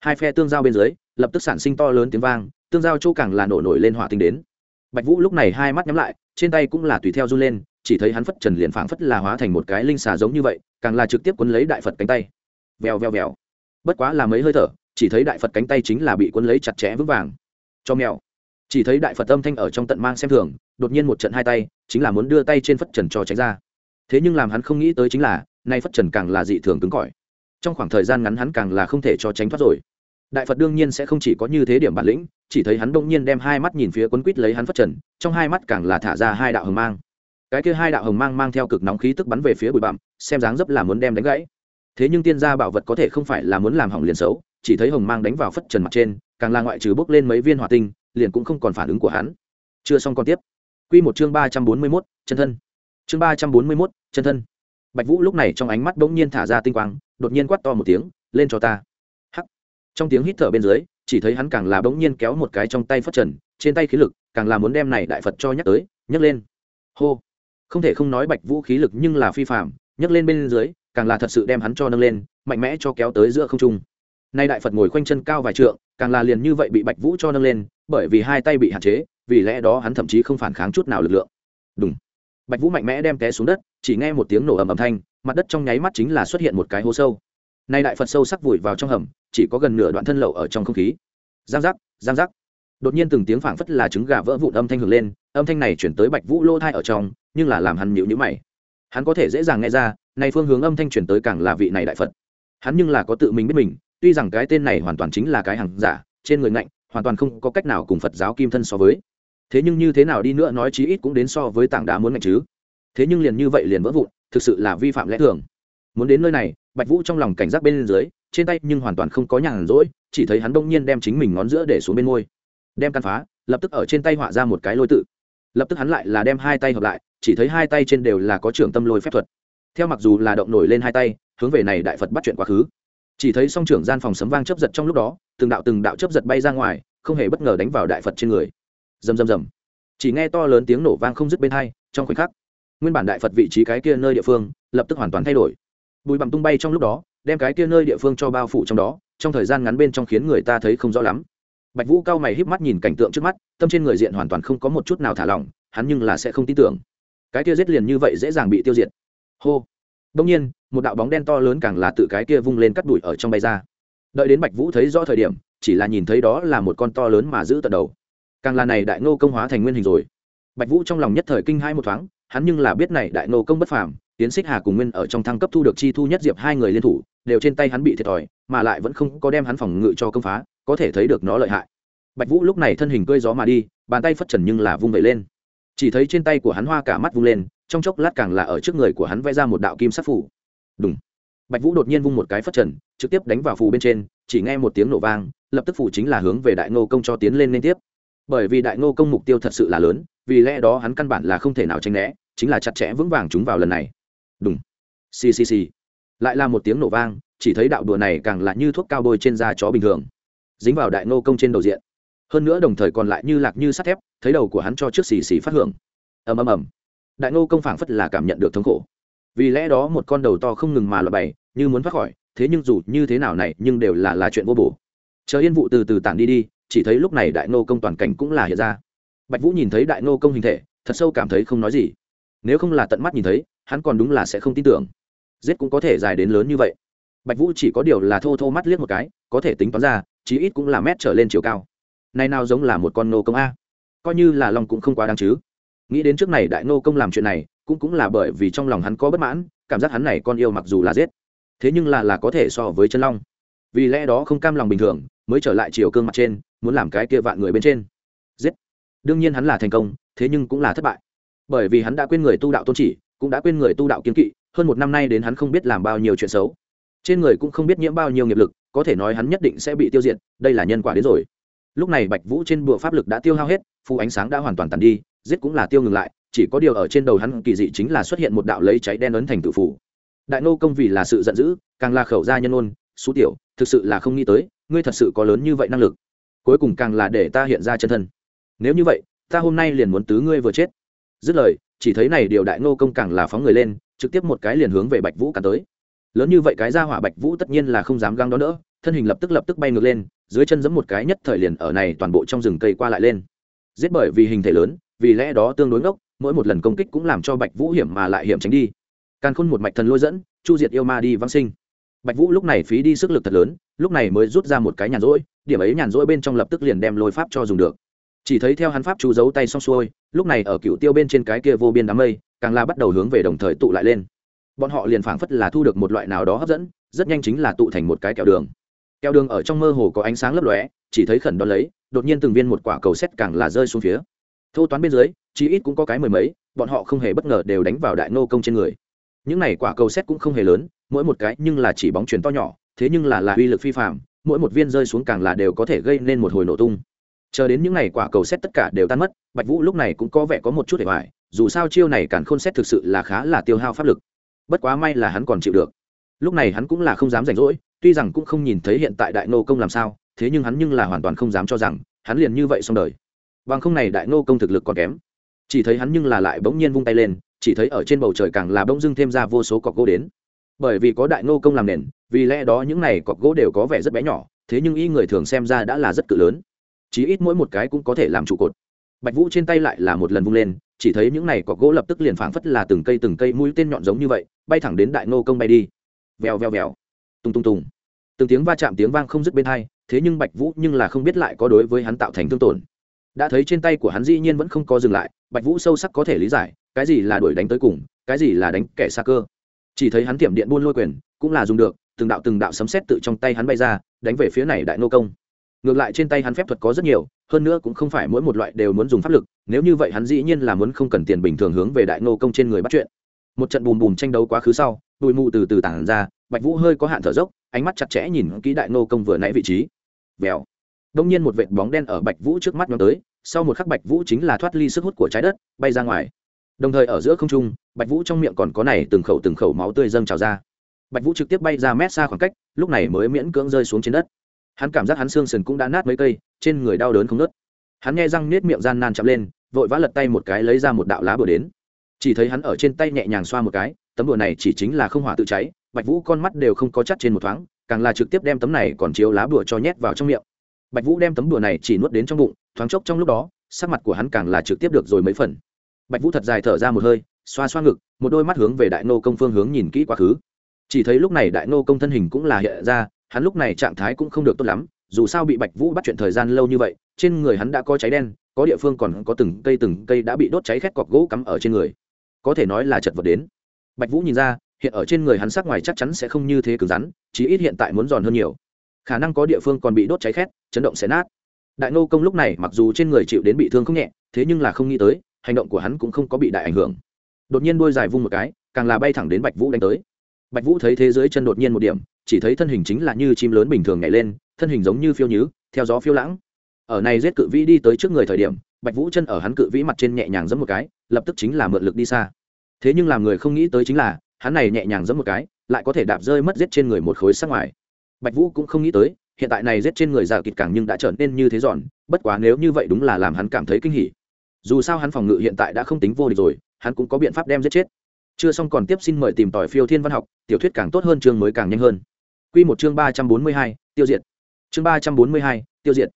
hai phe tương giao bên dưới, lập tức sản sinh to lớn tiếng vang, tương giao chỗ càng là nổ nổi lên hỏa tinh đến. Bạch vũ lúc này hai mắt nhắm lại, trên tay cũng là tùy theo run lên chỉ thấy hắn phất trần liền phảng phất là hóa thành một cái linh xà giống như vậy, càng là trực tiếp quấn lấy đại phật cánh tay. Vèo vèo vèo. Bất quá là mấy hơi thở, chỉ thấy đại phật cánh tay chính là bị quấn lấy chặt chẽ vững vàng. Cho mèo. Chỉ thấy đại phật âm thanh ở trong tận mang xem thường, đột nhiên một trận hai tay, chính là muốn đưa tay trên phất trần cho tránh ra. Thế nhưng làm hắn không nghĩ tới chính là, nay phất trần càng là dị thường cứng cỏi. Trong khoảng thời gian ngắn hắn càng là không thể cho tránh thoát rồi. Đại phật đương nhiên sẽ không chỉ có như thế điểm bản lĩnh, chỉ thấy hắn đông nhiên đem hai mắt nhìn phía quấn quýt lấy hắn phất trần, trong hai mắt càng là thả ra hai đạo hờ mang cái kia hai đạo hồng mang mang theo cực nóng khí tức bắn về phía bụi bặm, xem dáng dấp là muốn đem đánh gãy. Thế nhưng tiên gia bảo vật có thể không phải là muốn làm hỏng liền xấu, chỉ thấy hồng mang đánh vào phất trần mặt trên, càng là ngoại trừ bốc lên mấy viên hỏa tinh, liền cũng không còn phản ứng của hắn. Chưa xong còn tiếp. Q một chương ba trăm bốn mươi mốt, chân thân. Chương ba trăm bốn mươi mốt, chân thân. Bạch vũ lúc này trong ánh mắt bỗng nhiên thả ra tinh quang, đột nhiên quát to một tiếng, lên cho ta. Hắc. Trong tiếng hít thở bên dưới, chỉ thấy hắn càng là bỗng nhiên kéo một cái trong tay phất trần, trên tay khí lực, càng là muốn đem này đại phật cho nhắc tới, nhấc lên. Hô không thể không nói bạch vũ khí lực nhưng là phi phạm nhấc lên bên dưới, càng là thật sự đem hắn cho nâng lên, mạnh mẽ cho kéo tới giữa không trung. Nay đại phật ngồi khoanh chân cao vài trượng, càng là liền như vậy bị bạch vũ cho nâng lên, bởi vì hai tay bị hạn chế, vì lẽ đó hắn thậm chí không phản kháng chút nào lực lượng. Đúng bạch vũ mạnh mẽ đem té xuống đất, chỉ nghe một tiếng nổ ầm ầm thanh, mặt đất trong nháy mắt chính là xuất hiện một cái hố sâu. Nay đại phật sâu sắc vùi vào trong hầm, chỉ có gần nửa đoạn thân lậu ở trong không khí. Giang giác giang giác đột nhiên từng tiếng phảng phất là trứng gà vỡ vụn âm thanh hưởng lên, âm thanh này chuyển tới bạch vũ lô thai ở trong, nhưng là làm hắn nhịu nhữ mày. Hắn có thể dễ dàng nghe ra nay phương hướng âm thanh chuyển tới càng là vị này đại phật. Hắn nhưng là có tự mình biết mình, tuy rằng cái tên này hoàn toàn chính là cái hàng giả, trên người ngạnh, hoàn toàn không có cách nào cùng phật giáo kim thân so với. Thế nhưng như thế nào đi nữa nói chí ít cũng đến so với tảng đá muốn ngạnh chứ. Thế nhưng liền như vậy liền vỡ vụn, thực sự là vi phạm lẽ thường. Muốn đến nơi này, bạch vũ trong lòng cảnh giác bên dưới, trên tay nhưng hoàn toàn không có nhàn rỗi, chỉ thấy hắn đông nhiên đem chính mình ngón giữa để xuống bên môi đem căn phá, lập tức ở trên tay họa ra một cái lôi tự. Lập tức hắn lại là đem hai tay hợp lại, chỉ thấy hai tay trên đều là có trưởng tâm lôi phép thuật. Theo mặc dù là động nổi lên hai tay, hướng về này đại phật bắt chuyện quá khứ. Chỉ thấy song trưởng gian phòng sấm vang chấp giật trong lúc đó, từng đạo từng đạo chấp giật bay ra ngoài, không hề bất ngờ đánh vào đại phật trên người. Rầm rầm rầm. Chỉ nghe to lớn tiếng nổ vang không dứt bên hai, trong khoảnh khắc, nguyên bản đại phật vị trí cái kia nơi địa phương, lập tức hoàn toàn thay đổi. Bụi bặm tung bay trong lúc đó, đem cái kia nơi địa phương cho bao phủ trong đó, trong thời gian ngắn bên trong khiến người ta thấy không rõ lắm bạch vũ cao mày híp mắt nhìn cảnh tượng trước mắt, tâm trên người diện hoàn toàn không có một chút nào thả lỏng, hắn nhưng là sẽ không tin tưởng. Cái kia giết liền như vậy dễ dàng bị tiêu diệt. Hô. Đông nhiên, một đạo bóng đen to lớn càng là tự cái kia vung lên cắt đuổi ở trong bay ra. Đợi đến bạch vũ thấy rõ thời điểm, chỉ là nhìn thấy đó là một con to lớn mà giữ tận đầu. Càng là này đại ngô công hóa thành nguyên hình rồi. Bạch vũ trong lòng nhất thời kinh hai một thoáng, hắn nhưng là biết này đại ngô công bất phàm, tiến xích hà cùng nguyên ở trong thăng cấp thu được chi thu nhất diệp hai người liên thủ, đều trên tay hắn bị thiệt thòi, mà lại vẫn không có đem hắn phòng ngự cho công phá có thể thấy được nó lợi hại. Bạch vũ lúc này thân hình cơi gió mà đi, bàn tay phất trần nhưng là vung vẩy lên. Chỉ thấy trên tay của hắn hoa cả mắt vung lên, trong chốc lát càng là ở trước người của hắn vẽ ra một đạo kim sắc phủ đúng bạch vũ đột nhiên vung một cái phất trần, trực tiếp đánh vào phủ bên trên, chỉ nghe một tiếng nổ vang, lập tức phủ chính là hướng về đại ngô công cho tiến lên liên tiếp. Bởi vì đại ngô công mục tiêu thật sự là lớn, vì lẽ đó hắn căn bản là không thể nào tranh né, chính là chặt chẽ vững vàng chúng vào lần này. Đúng ccc lại là một tiếng nổ vang, chỉ thấy đạo đùa này càng là như thuốc cao bôi trên da chó bình thường dính vào đại ngô công trên đầu diện. Hơn nữa đồng thời còn lại như lạc như sắt thép, thấy đầu của hắn cho trước xì xì phát hưởng. Ầm ầm ầm. Đại ngô công phảng phất là cảm nhận được thống khổ. Vì lẽ đó một con đầu to không ngừng mà loại bày, như muốn thoát khỏi, thế nhưng dù như thế nào này, nhưng đều là là chuyện vô bổ. Chờ yên vụ từ từ tản đi đi, chỉ thấy lúc này đại ngô công toàn cảnh cũng là hiện ra. Bạch vũ nhìn thấy đại ngô công hình thể, thật sâu cảm thấy không nói gì. Nếu không là tận mắt nhìn thấy, hắn còn đúng là sẽ không tin tưởng. Giết cũng có thể dài đến lớn như vậy. Bạch vũ chỉ có điều là thô thô mắt liếc một cái, có thể tính toán ra chí ít cũng là mét trở lên chiều cao. Này nào giống là một con nô công a? Coi như là long cũng không quá đáng chứ. Nghĩ đến trước này đại nô công làm chuyện này, cũng cũng là bởi vì trong lòng hắn có bất mãn, cảm giác hắn này con yêu mặc dù là giết, thế nhưng là là có thể so với chân long. Vì lẽ đó không cam lòng bình thường, mới trở lại chiều cương mặt trên, muốn làm cái kia vạn người bên trên. Giết. Đương nhiên hắn là thành công, thế nhưng cũng là thất bại. Bởi vì hắn đã quên người tu đạo tôn chỉ, cũng đã quên người tu đạo kiên kỵ, hơn một năm nay đến hắn không biết làm bao nhiêu chuyện xấu trên người cũng không biết nhiễm bao nhiêu nghiệp lực, có thể nói hắn nhất định sẽ bị tiêu diệt, đây là nhân quả đến rồi. Lúc này bạch vũ trên bụa pháp lực đã tiêu hao hết, phù ánh sáng đã hoàn toàn tàn đi, giết cũng là tiêu ngừng lại, chỉ có điều ở trên đầu hắn kỳ dị chính là xuất hiện một đạo lấy cháy đen ấn thành tự phủ đại nô công vì là sự giận dữ, càng là khẩu gia nhân ôn xú tiểu, thực sự là không nghĩ tới, ngươi thật sự có lớn như vậy năng lực. Cuối cùng càng là để ta hiện ra chân thân. Nếu như vậy, ta hôm nay liền muốn tứ ngươi vừa chết. Dứt lời, chỉ thấy này điều đại nô công càng là phóng người lên, trực tiếp một cái liền hướng về bạch vũ cả tới lớn như vậy cái ra hỏa bạch vũ tất nhiên là không dám găng đó nữa thân hình lập tức lập tức bay ngược lên, dưới chân giẫm một cái nhất thời liền ở này toàn bộ trong rừng cây qua lại lên. Giết bởi vì hình thể lớn, vì lẽ đó tương đối ngốc, mỗi một lần công kích cũng làm cho bạch vũ hiểm mà lại hiểm tránh đi. Càn khôn một mạch thần lôi dẫn, chu diệt yêu ma đi vãng sinh. Bạch vũ lúc này phí đi sức lực thật lớn, lúc này mới rút ra một cái nhàn rỗi, điểm ấy nhàn rỗi bên trong lập tức liền đem lôi pháp cho dùng được. Chỉ thấy theo hắn pháp chú giấu tay xong xuôi, lúc này ở cựu tiêu bên trên cái kia vô biên đám mây, càng la bắt đầu hướng về đồng thời tụ lại lên bọn họ liền phảng phất là thu được một loại nào đó hấp dẫn, rất nhanh chính là tụ thành một cái kẹo đường. Kẹo đường ở trong mơ hồ có ánh sáng lấp lóe, chỉ thấy khẩn đo lấy, đột nhiên từng viên một quả cầu xét càng là rơi xuống phía. Thô toán bên dưới, chí ít cũng có cái mười mấy, bọn họ không hề bất ngờ đều đánh vào đại nô công trên người. Những này quả cầu xét cũng không hề lớn, mỗi một cái nhưng là chỉ bóng chuyền to nhỏ, thế nhưng là là uy lực phi phạm mỗi một viên rơi xuống càng là đều có thể gây nên một hồi nổ tung. Chờ đến những ngày quả cầu xét tất cả đều tan mất, bạch vũ lúc này cũng có vẻ có một chút để hoài, dù sao chiêu này càng khôn xét thực sự là khá là tiêu hao pháp lực bất quá may là hắn còn chịu được. Lúc này hắn cũng là không dám rảnh rỗi, tuy rằng cũng không nhìn thấy hiện tại đại nô công làm sao, thế nhưng hắn nhưng là hoàn toàn không dám cho rằng, hắn liền như vậy xong đời. Bằng không này đại nô công thực lực còn kém. Chỉ thấy hắn nhưng là lại bỗng nhiên vung tay lên, chỉ thấy ở trên bầu trời càng là bỗng dưng thêm ra vô số cọc gỗ đến. Bởi vì có đại nô công làm nền, vì lẽ đó những này cọc gỗ đều có vẻ rất bé nhỏ, thế nhưng y người thường xem ra đã là rất cự lớn. Chí ít mỗi một cái cũng có thể làm trụ cột bạch vũ trên tay lại là một lần vung lên, chỉ thấy những này cọc gỗ lập tức liền phảng phất là từng cây từng cây mũi tên nhọn giống như vậy, bay thẳng đến đại Ngô công bay đi. Vèo vèo vèo. Tung tung tung từng tiếng va chạm tiếng vang không dứt bên hai, thế nhưng bạch vũ nhưng là không biết lại có đối với hắn tạo thành thương tổn. Đã thấy trên tay của hắn dĩ nhiên vẫn không có dừng lại, bạch vũ sâu sắc có thể lý giải, cái gì là đuổi đánh tới cùng, cái gì là đánh kẻ xa cơ. Chỉ thấy hắn tiệm điện buôn lôi quyền, cũng là dùng được, từng đạo từng đạo sấm xét tự trong tay hắn bay ra, đánh về phía này đại Ngô công ngược lại trên tay hắn phép thuật có rất nhiều, hơn nữa cũng không phải mỗi một loại đều muốn dùng pháp lực, nếu như vậy hắn dĩ nhiên là muốn không cần tiền bình thường hướng về đại nô công trên người bắt chuyện. Một trận bùm bùm tranh đấu quá khứ sau, bụi mù từ từ tản ra, bạch vũ hơi có hạn thở dốc, ánh mắt chặt chẽ nhìn kỹ đại nô công vừa nãy vị trí. Vèo. Đông nhiên một vệt bóng đen ở bạch vũ trước mắt nhóm tới, sau một khắc bạch vũ chính là thoát ly sức hút của trái đất, bay ra ngoài. Đồng thời ở giữa không trung, bạch vũ trong miệng còn có này từng khẩu từng khẩu máu tươi dâng trào ra. Bạch vũ trực tiếp bay ra mét xa khoảng cách, lúc này mới miễn cưỡng rơi xuống trên đất hắn cảm giác hắn xương sườn cũng đã nát mấy cây, trên người đau đớn không nớt hắn nghe răng nết miệng gian nan chậm lên, vội vã lật tay một cái lấy ra một đạo lá bừa đến. Chỉ thấy hắn ở trên tay nhẹ nhàng xoa một cái, tấm bừa này chỉ chính là không hỏa tự cháy, bạch vũ con mắt đều không có chắt trên một thoáng, càng là trực tiếp đem tấm này còn chiếu lá bùa cho nhét vào trong miệng. Bạch vũ đem tấm bùa này chỉ nuốt đến trong bụng, thoáng chốc trong lúc đó, sắc mặt của hắn càng là trực tiếp được rồi mấy phần. Bạch vũ thật dài thở ra một hơi, xoa xoa ngực, một đôi mắt hướng về đại nô công phương hướng nhìn kỹ quá khứ. Chỉ thấy lúc này đại nô công thân hình cũng là hiện ra hắn lúc này trạng thái cũng không được tốt lắm, dù sao bị bạch vũ bắt chuyện thời gian lâu như vậy, trên người hắn đã có cháy đen, có địa phương còn có từng cây từng cây đã bị đốt cháy khét cọc gỗ cắm ở trên người. Có thể nói là chật vật đến. Bạch vũ nhìn ra, hiện ở trên người hắn sắc ngoài chắc chắn sẽ không như thế cứng rắn, chí ít hiện tại muốn giòn hơn nhiều. Khả năng có địa phương còn bị đốt cháy khét, chấn động sẽ nát. Đại nô công lúc này mặc dù trên người chịu đến bị thương không nhẹ, thế nhưng là không nghĩ tới, hành động của hắn cũng không có bị đại ảnh hưởng. Đột nhiên đuôi dài vung một cái, càng là bay thẳng đến bạch vũ đánh tới. Bạch vũ thấy thế giới chân đột nhiên một điểm chỉ thấy thân hình chính là như chim lớn bình thường nhảy lên, thân hình giống như phiêu nhứ, theo gió phiêu lãng. Ở này giết cự vĩ đi tới trước người thời điểm, bạch vũ chân ở hắn cự vĩ mặt trên nhẹ nhàng giẫm một cái, lập tức chính là mượn lực đi xa. Thế nhưng làm người không nghĩ tới chính là, hắn này nhẹ nhàng giẫm một cái, lại có thể đạp rơi mất giết trên người một khối sắc ngoài. Bạch vũ cũng không nghĩ tới, hiện tại này giết trên người già kịt càng nhưng đã trở nên như thế giòn, bất quá nếu như vậy đúng là làm hắn cảm thấy kinh hỉ. Dù sao hắn phòng ngự hiện tại đã không tính vô địch rồi, hắn cũng có biện pháp đem giết chết. Chưa xong còn tiếp xin mời tìm tỏi phiêu thiên văn học, tiểu thuyết càng tốt hơn chương mới càng nhanh hơn. Quy một chương ba trăm bốn mươi hai, tiêu diệt. Chương ba trăm bốn mươi hai, tiêu diệt.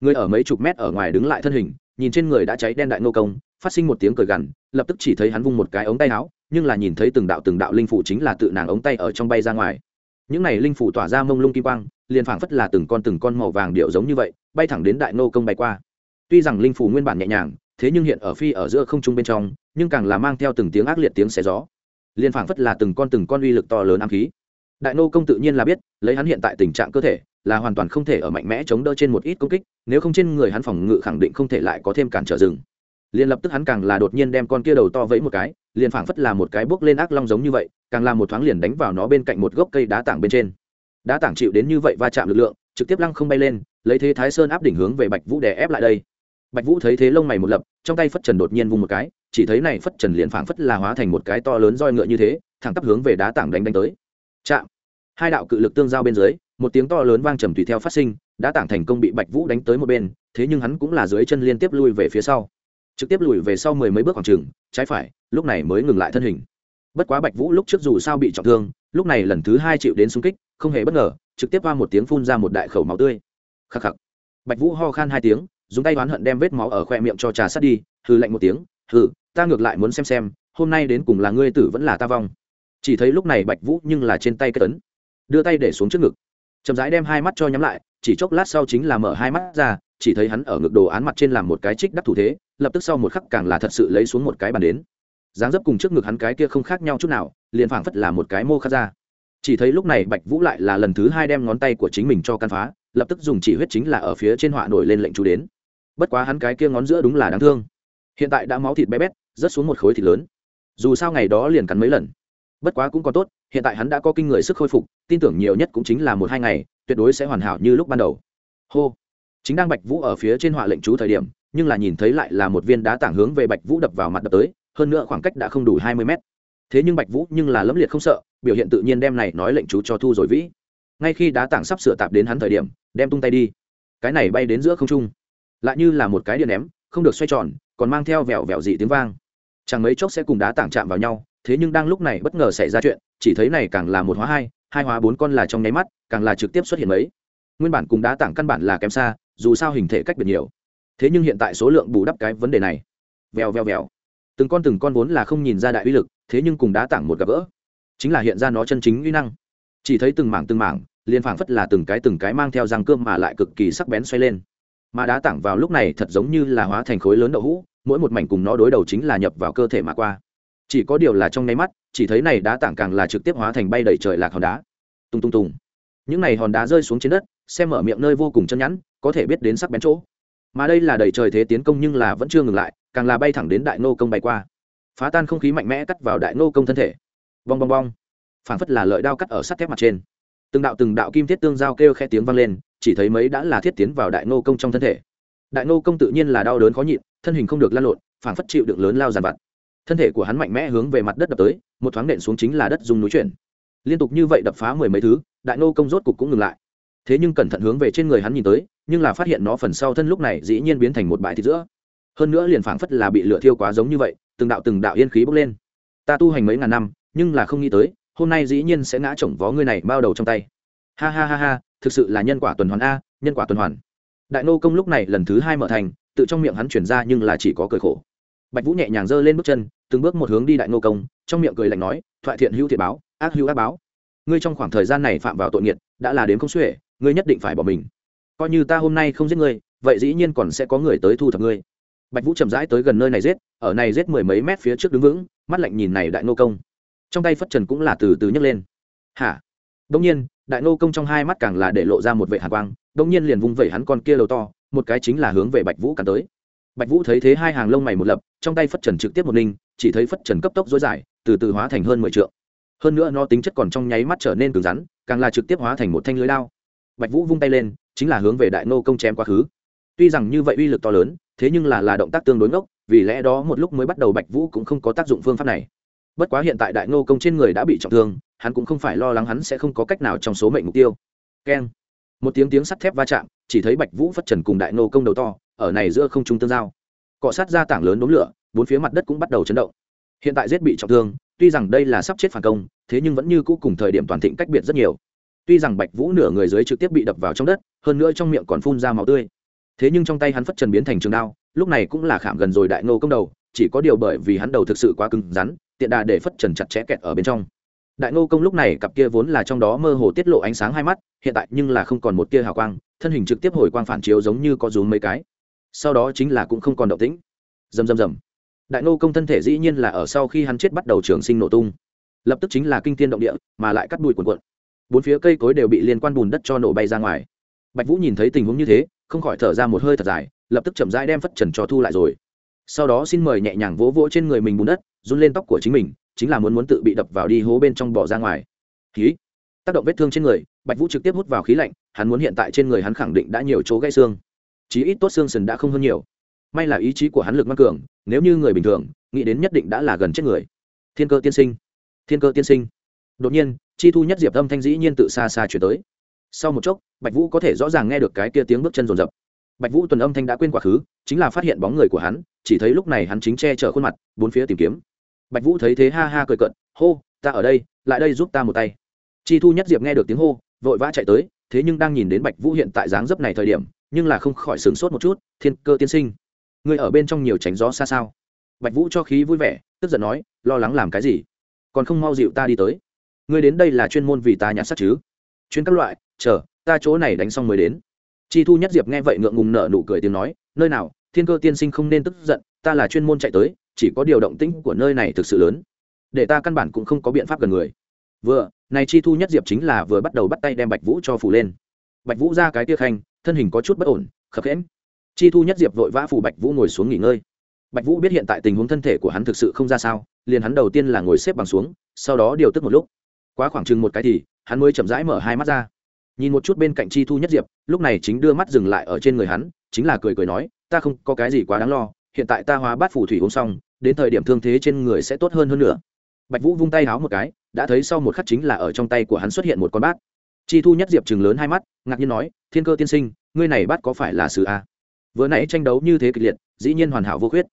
Người ở mấy chục mét ở ngoài đứng lại thân hình, nhìn trên người đã cháy đen đại nô công, phát sinh một tiếng cười gằn, lập tức chỉ thấy hắn vung một cái ống tay áo, nhưng là nhìn thấy từng đạo từng đạo linh phủ chính là tự nàng ống tay ở trong bay ra ngoài. Những này linh phủ tỏa ra mông lung kim quang, liền phảng phất là từng con từng con màu vàng điệu giống như vậy, bay thẳng đến đại nô công bay qua. Tuy rằng linh phủ nguyên bản nhẹ nhàng, thế nhưng hiện ở phi ở giữa không trung bên trong, nhưng càng là mang theo từng tiếng ác liệt tiếng xé gió. Liên phảng phất là từng con từng con uy lực to lớn ám khí đại nô công tự nhiên là biết, lấy hắn hiện tại tình trạng cơ thể, là hoàn toàn không thể ở mạnh mẽ chống đỡ trên một ít công kích, nếu không trên người hắn phòng ngự khẳng định không thể lại có thêm cản trở rừng. Liền lập tức hắn càng là đột nhiên đem con kia đầu to vẫy một cái, liền phảng phất là một cái bước lên ác long giống như vậy, càng làm một thoáng liền đánh vào nó bên cạnh một gốc cây đá tảng bên trên. Đá tảng chịu đến như vậy va chạm lực lượng, trực tiếp lăng không bay lên, lấy thế thái sơn áp đỉnh hướng về bạch vũ đè ép lại đây. Bạch vũ thấy thế lông mày một lập, trong tay phất trần đột nhiên vung một cái, chỉ thấy này phất trần liền phảng phất là hóa thành một cái to lớn roi ngựa như thế, thẳng tắp hướng về đá tảng đánh đánh tới. Chạm! Hai đạo cự lực tương giao bên dưới, một tiếng to lớn vang trầm tùy theo phát sinh, đã tảng thành công bị bạch vũ đánh tới một bên, thế nhưng hắn cũng là dưới chân liên tiếp lui về phía sau. Trực tiếp lùi về sau mười mấy bước khoảng trừng trái phải, lúc này mới ngừng lại thân hình. Bất quá bạch vũ lúc trước dù sao bị trọng thương, lúc này lần thứ hai chịu đến xung kích, không hề bất ngờ, trực tiếp qua một tiếng phun ra một đại khẩu máu tươi. Khắc khắc. Bạch vũ ho khan hai tiếng, dùng tay oán hận đem vết máu ở khoe miệng cho trà sát đi, hừ lạnh một tiếng, hừ, ta ngược lại muốn xem xem, hôm nay đến cùng là ngươi tử vẫn là ta vong. Chỉ thấy lúc này bạch vũ nhưng là trên tay cái tấn đưa tay để xuống trước ngực. Chậm rãi đem hai mắt cho nhắm lại, chỉ chốc lát sau chính là mở hai mắt ra, chỉ thấy hắn ở ngực đồ án mặt trên làm một cái trích đắc thủ thế, lập tức sau một khắc càng là thật sự lấy xuống một cái bàn đến. Dáng dấp cùng trước ngực hắn cái kia không khác nhau chút nào, liền phảng phất là một cái mô khắc ra. Chỉ thấy lúc này bạch vũ lại là lần thứ hai đem ngón tay của chính mình cho căn phá, lập tức dùng chỉ huyết chính là ở phía trên họa nổi lên lệnh chú đến. Bất quá hắn cái kia ngón giữa đúng là đáng thương. Hiện tại đã máu thịt bé bét, rớt xuống một khối thịt lớn. Dù sao ngày đó liền cắn mấy lần bất quá cũng còn tốt, hiện tại hắn đã có kinh người sức khôi phục, tin tưởng nhiều nhất cũng chính là một hai ngày, tuyệt đối sẽ hoàn hảo như lúc ban đầu. Hô. Chính đang bạch vũ ở phía trên họa lệnh chú thời điểm, nhưng là nhìn thấy lại là một viên đá tảng hướng về bạch vũ đập vào mặt đập tới, hơn nữa khoảng cách đã không đủ hai mươi mét. Thế nhưng bạch vũ nhưng là lẫm liệt không sợ, biểu hiện tự nhiên đem này nói lệnh chú cho thu rồi vĩ. Ngay khi đá tảng sắp sửa tạp đến hắn thời điểm, đem tung tay đi. Cái này bay đến giữa không trung. Lại như là một cái điện ném, không được xoay tròn, còn mang theo vẹo vẹo dị tiếng vang. Chẳng mấy chốc sẽ cùng đá tảng chạm vào nhau thế nhưng đang lúc này bất ngờ xảy ra chuyện, chỉ thấy này càng là một hóa hai hai hóa bốn con là trong nháy mắt, càng là trực tiếp xuất hiện mấy. Nguyên bản cùng đá tảng căn bản là kém xa, dù sao hình thể cách biệt nhiều. Thế nhưng hiện tại số lượng bù đắp cái vấn đề này. Vèo vèo vèo. Từng con từng con vốn là không nhìn ra đại uy lực, thế nhưng cùng đá tảng một gặp gỡ, chính là hiện ra nó chân chính uy năng. Chỉ thấy từng mảng từng mảng, liền phảng phất là từng cái từng cái mang theo răng cơm mà lại cực kỳ sắc bén xoay lên. Mà đá tảng vào lúc này thật giống như là hóa thành khối lớn đậu hũ, mỗi một mảnh cùng nó đối đầu chính là nhập vào cơ thể mà qua chỉ có điều là trong nháy mắt, chỉ thấy này đá tảng càng là trực tiếp hóa thành bay đầy trời lạc hòn đá. Tung tung tung những này hòn đá rơi xuống trên đất, xem mở miệng nơi vô cùng chân nhẵn, có thể biết đến sắc bén chỗ. Mà đây là đầy trời thế tiến công nhưng là vẫn chưa ngừng lại, càng là bay thẳng đến đại nô công bay qua. Phá tan không khí mạnh mẽ cắt vào đại nô công thân thể. Bong bong bong. Phảng phất là lợi đao cắt ở sắt thép mặt trên. Từng đạo từng đạo kim thiết tương giao kêu khe tiếng vang lên, chỉ thấy mấy đã là thiết tiến vào đại nô công trong thân thể. Đại nô công tự nhiên là đau đớn khó nhịn, thân hình không được lăn lộn phảng phất chịu được lớn lao dàn vặt thân thể của hắn mạnh mẽ hướng về mặt đất đập tới, một thoáng nện xuống chính là đất dùng núi chuyển. Liên tục như vậy đập phá mười mấy thứ, đại nô công rốt cục cũng ngừng lại. Thế nhưng cẩn thận hướng về trên người hắn nhìn tới, nhưng là phát hiện nó phần sau thân lúc này dĩ nhiên biến thành một bãi thịt giữa. Hơn nữa liền phảng phất là bị lửa thiêu quá giống như vậy, từng đạo từng đạo yên khí bốc lên. Ta tu hành mấy ngàn năm, nhưng là không nghĩ tới, hôm nay dĩ nhiên sẽ ngã chồng vó ngươi này bao đầu trong tay. Ha ha ha ha, thực sự là nhân quả tuần hoàn a, nhân quả tuần hoàn. Đại nô công lúc này lần thứ hai mở thành, tự trong miệng hắn chuyển ra nhưng là chỉ có cười khổ bạch vũ nhẹ nhàng giơ lên bước chân, từng bước một hướng đi đại nô công, trong miệng cười lạnh nói, thoại thiện hữu thiện báo, ác hữu ác báo. Ngươi trong khoảng thời gian này phạm vào tội nghiệt, đã là đến không xuể, ngươi nhất định phải bỏ mình. Coi như ta hôm nay không giết ngươi, vậy dĩ nhiên còn sẽ có người tới thu thập ngươi. Bạch vũ chậm rãi tới gần nơi này giết, ở này giết mười mấy mét phía trước đứng vững, mắt lạnh nhìn này đại nô công. Trong tay phất trần cũng là từ từ nhấc lên. Hả? Đông nhiên, đại nô công trong hai mắt càng là để lộ ra một vệ hàn quang đông nhiên liền vung vẩy hắn con kia lầu to, một cái chính là hướng về bạch vũ cắn tới bạch vũ thấy thế hai hàng lông mày một lập, trong tay phất trần trực tiếp một ninh, chỉ thấy phất trần cấp tốc dối dài, từ từ hóa thành hơn mười t hơn nữa nó tính chất còn trong nháy mắt trở nên cứng rắn, càng là trực tiếp hóa thành một thanh lưới lao bạch vũ vung tay lên, chính là hướng về đại nô công chém quá khứ. Tuy rằng như vậy uy lực to lớn, thế nhưng là là động tác tương đối ngốc, vì lẽ đó một lúc mới bắt đầu bạch vũ cũng không có tác dụng phương pháp này. Bất quá hiện tại đại nô công trên người đã bị trọng thương, hắn cũng không phải lo lắng hắn sẽ không có cách nào trong số mệnh mục tiêu. Keng. Một tiếng tiếng sắt thép va chạm, chỉ thấy bạch vũ phất trần cùng đại nô công đầu to ở này giữa không trung tương giao. Cọ sát ra tảng lớn đốm lửa, bốn phía mặt đất cũng bắt đầu chấn động. Hiện tại giết bị trọng thương, tuy rằng đây là sắp chết phản công, thế nhưng vẫn như cũ cùng thời điểm toàn thịnh cách biệt rất nhiều. Tuy rằng bạch vũ nửa người dưới trực tiếp bị đập vào trong đất, hơn nữa trong miệng còn phun ra máu tươi. Thế nhưng trong tay hắn phất trần biến thành trường đao, lúc này cũng là khảm gần rồi đại ngô công đầu, chỉ có điều bởi vì hắn đầu thực sự quá cứng rắn, tiện đà để phất trần chặt chẽ kẹt ở bên trong. Đại ngô công lúc này cặp kia vốn là trong đó mơ hồ tiết lộ ánh sáng hai mắt, hiện tại nhưng là không còn một tia hào quang, thân hình trực tiếp hồi quang phản chiếu giống như có rúm mấy cái sau đó chính là cũng không còn động tĩnh. Rầm rầm rầm. Đại nô công thân thể dĩ nhiên là ở sau khi hắn chết bắt đầu trường sinh nổ tung. Lập tức chính là kinh thiên động địa, mà lại cắt bụi cuồn cuộn. Bốn phía cây cối đều bị liên quan bùn đất cho nổ bay ra ngoài. Bạch vũ nhìn thấy tình huống như thế, không khỏi thở ra một hơi thật dài, lập tức chậm rãi đem phất trần cho thu lại rồi. Sau đó xin mời nhẹ nhàng vỗ vỗ trên người mình bùn đất, run lên tóc của chính mình, chính là muốn muốn tự bị đập vào đi hố bên trong bỏ ra ngoài. Khí tác động vết thương trên người, bạch vũ trực tiếp hút vào khí lạnh, hắn muốn hiện tại trên người hắn khẳng định đã nhiều chỗ gãy xương chí ít tốt xương sần đã không hơn nhiều. May là ý chí của hắn lực mắc cường, nếu như người bình thường, nghĩ đến nhất định đã là gần chết người. Thiên cơ tiên sinh, thiên cơ tiên sinh. Đột nhiên, chi thu nhất diệp âm thanh dĩ nhiên tự xa xa chuyển tới. Sau một chốc, bạch vũ có thể rõ ràng nghe được cái kia tiếng bước chân rồn rập. Bạch vũ tuần âm thanh đã quên quá khứ, chính là phát hiện bóng người của hắn, chỉ thấy lúc này hắn chính che chở khuôn mặt, bốn phía tìm kiếm. Bạch vũ thấy thế ha ha cười cận hô, ta ở đây, lại đây giúp ta một tay. Chi thu nhất diệp nghe được tiếng hô, vội vã chạy tới, thế nhưng đang nhìn đến bạch vũ hiện tại dáng dấp này thời điểm nhưng là không khỏi sửng sốt một chút, thiên cơ tiên sinh, người ở bên trong nhiều tránh gió xa sao? Bạch vũ cho khí vui vẻ, tức giận nói, lo lắng làm cái gì? Còn không mau dịu ta đi tới. Ngươi đến đây là chuyên môn vì ta nhặt sắt chứ? Chuyên các loại, chờ, ta chỗ này đánh xong mới đến. Chi thu nhất diệp nghe vậy ngượng ngùng nở nụ cười tiếng nói, nơi nào, thiên cơ tiên sinh không nên tức giận, ta là chuyên môn chạy tới, chỉ có điều động tĩnh của nơi này thực sự lớn. Để ta căn bản cũng không có biện pháp gần người. Vừa, này chi thu nhất diệp chính là vừa bắt đầu bắt tay đem bạch vũ cho phủ lên. Bạch vũ ra cái tia khanh thân hình có chút bất ổn, khập khẽn. Chi thu nhất diệp vội vã phủ bạch vũ ngồi xuống nghỉ ngơi. Bạch vũ biết hiện tại tình huống thân thể của hắn thực sự không ra sao, liền hắn đầu tiên là ngồi xếp bằng xuống, sau đó điều tức một lúc. Quá khoảng chừng một cái thì, hắn mới chậm rãi mở hai mắt ra. Nhìn một chút bên cạnh chi thu nhất diệp, lúc này chính đưa mắt dừng lại ở trên người hắn, chính là cười cười nói, ta không có cái gì quá đáng lo, hiện tại ta hóa bát phù thủy uống xong, đến thời điểm thương thế trên người sẽ tốt hơn hơn nữa. Bạch vũ vung tay háo một cái, đã thấy sau một khắc chính là ở trong tay của hắn xuất hiện một con bát chi thu nhất diệp chừng lớn hai mắt, ngạc nhiên nói, thiên cơ tiên sinh, ngươi này bát có phải là sứ a? Vừa nãy tranh đấu như thế kịch liệt, dĩ nhiên hoàn hảo vô khuyết.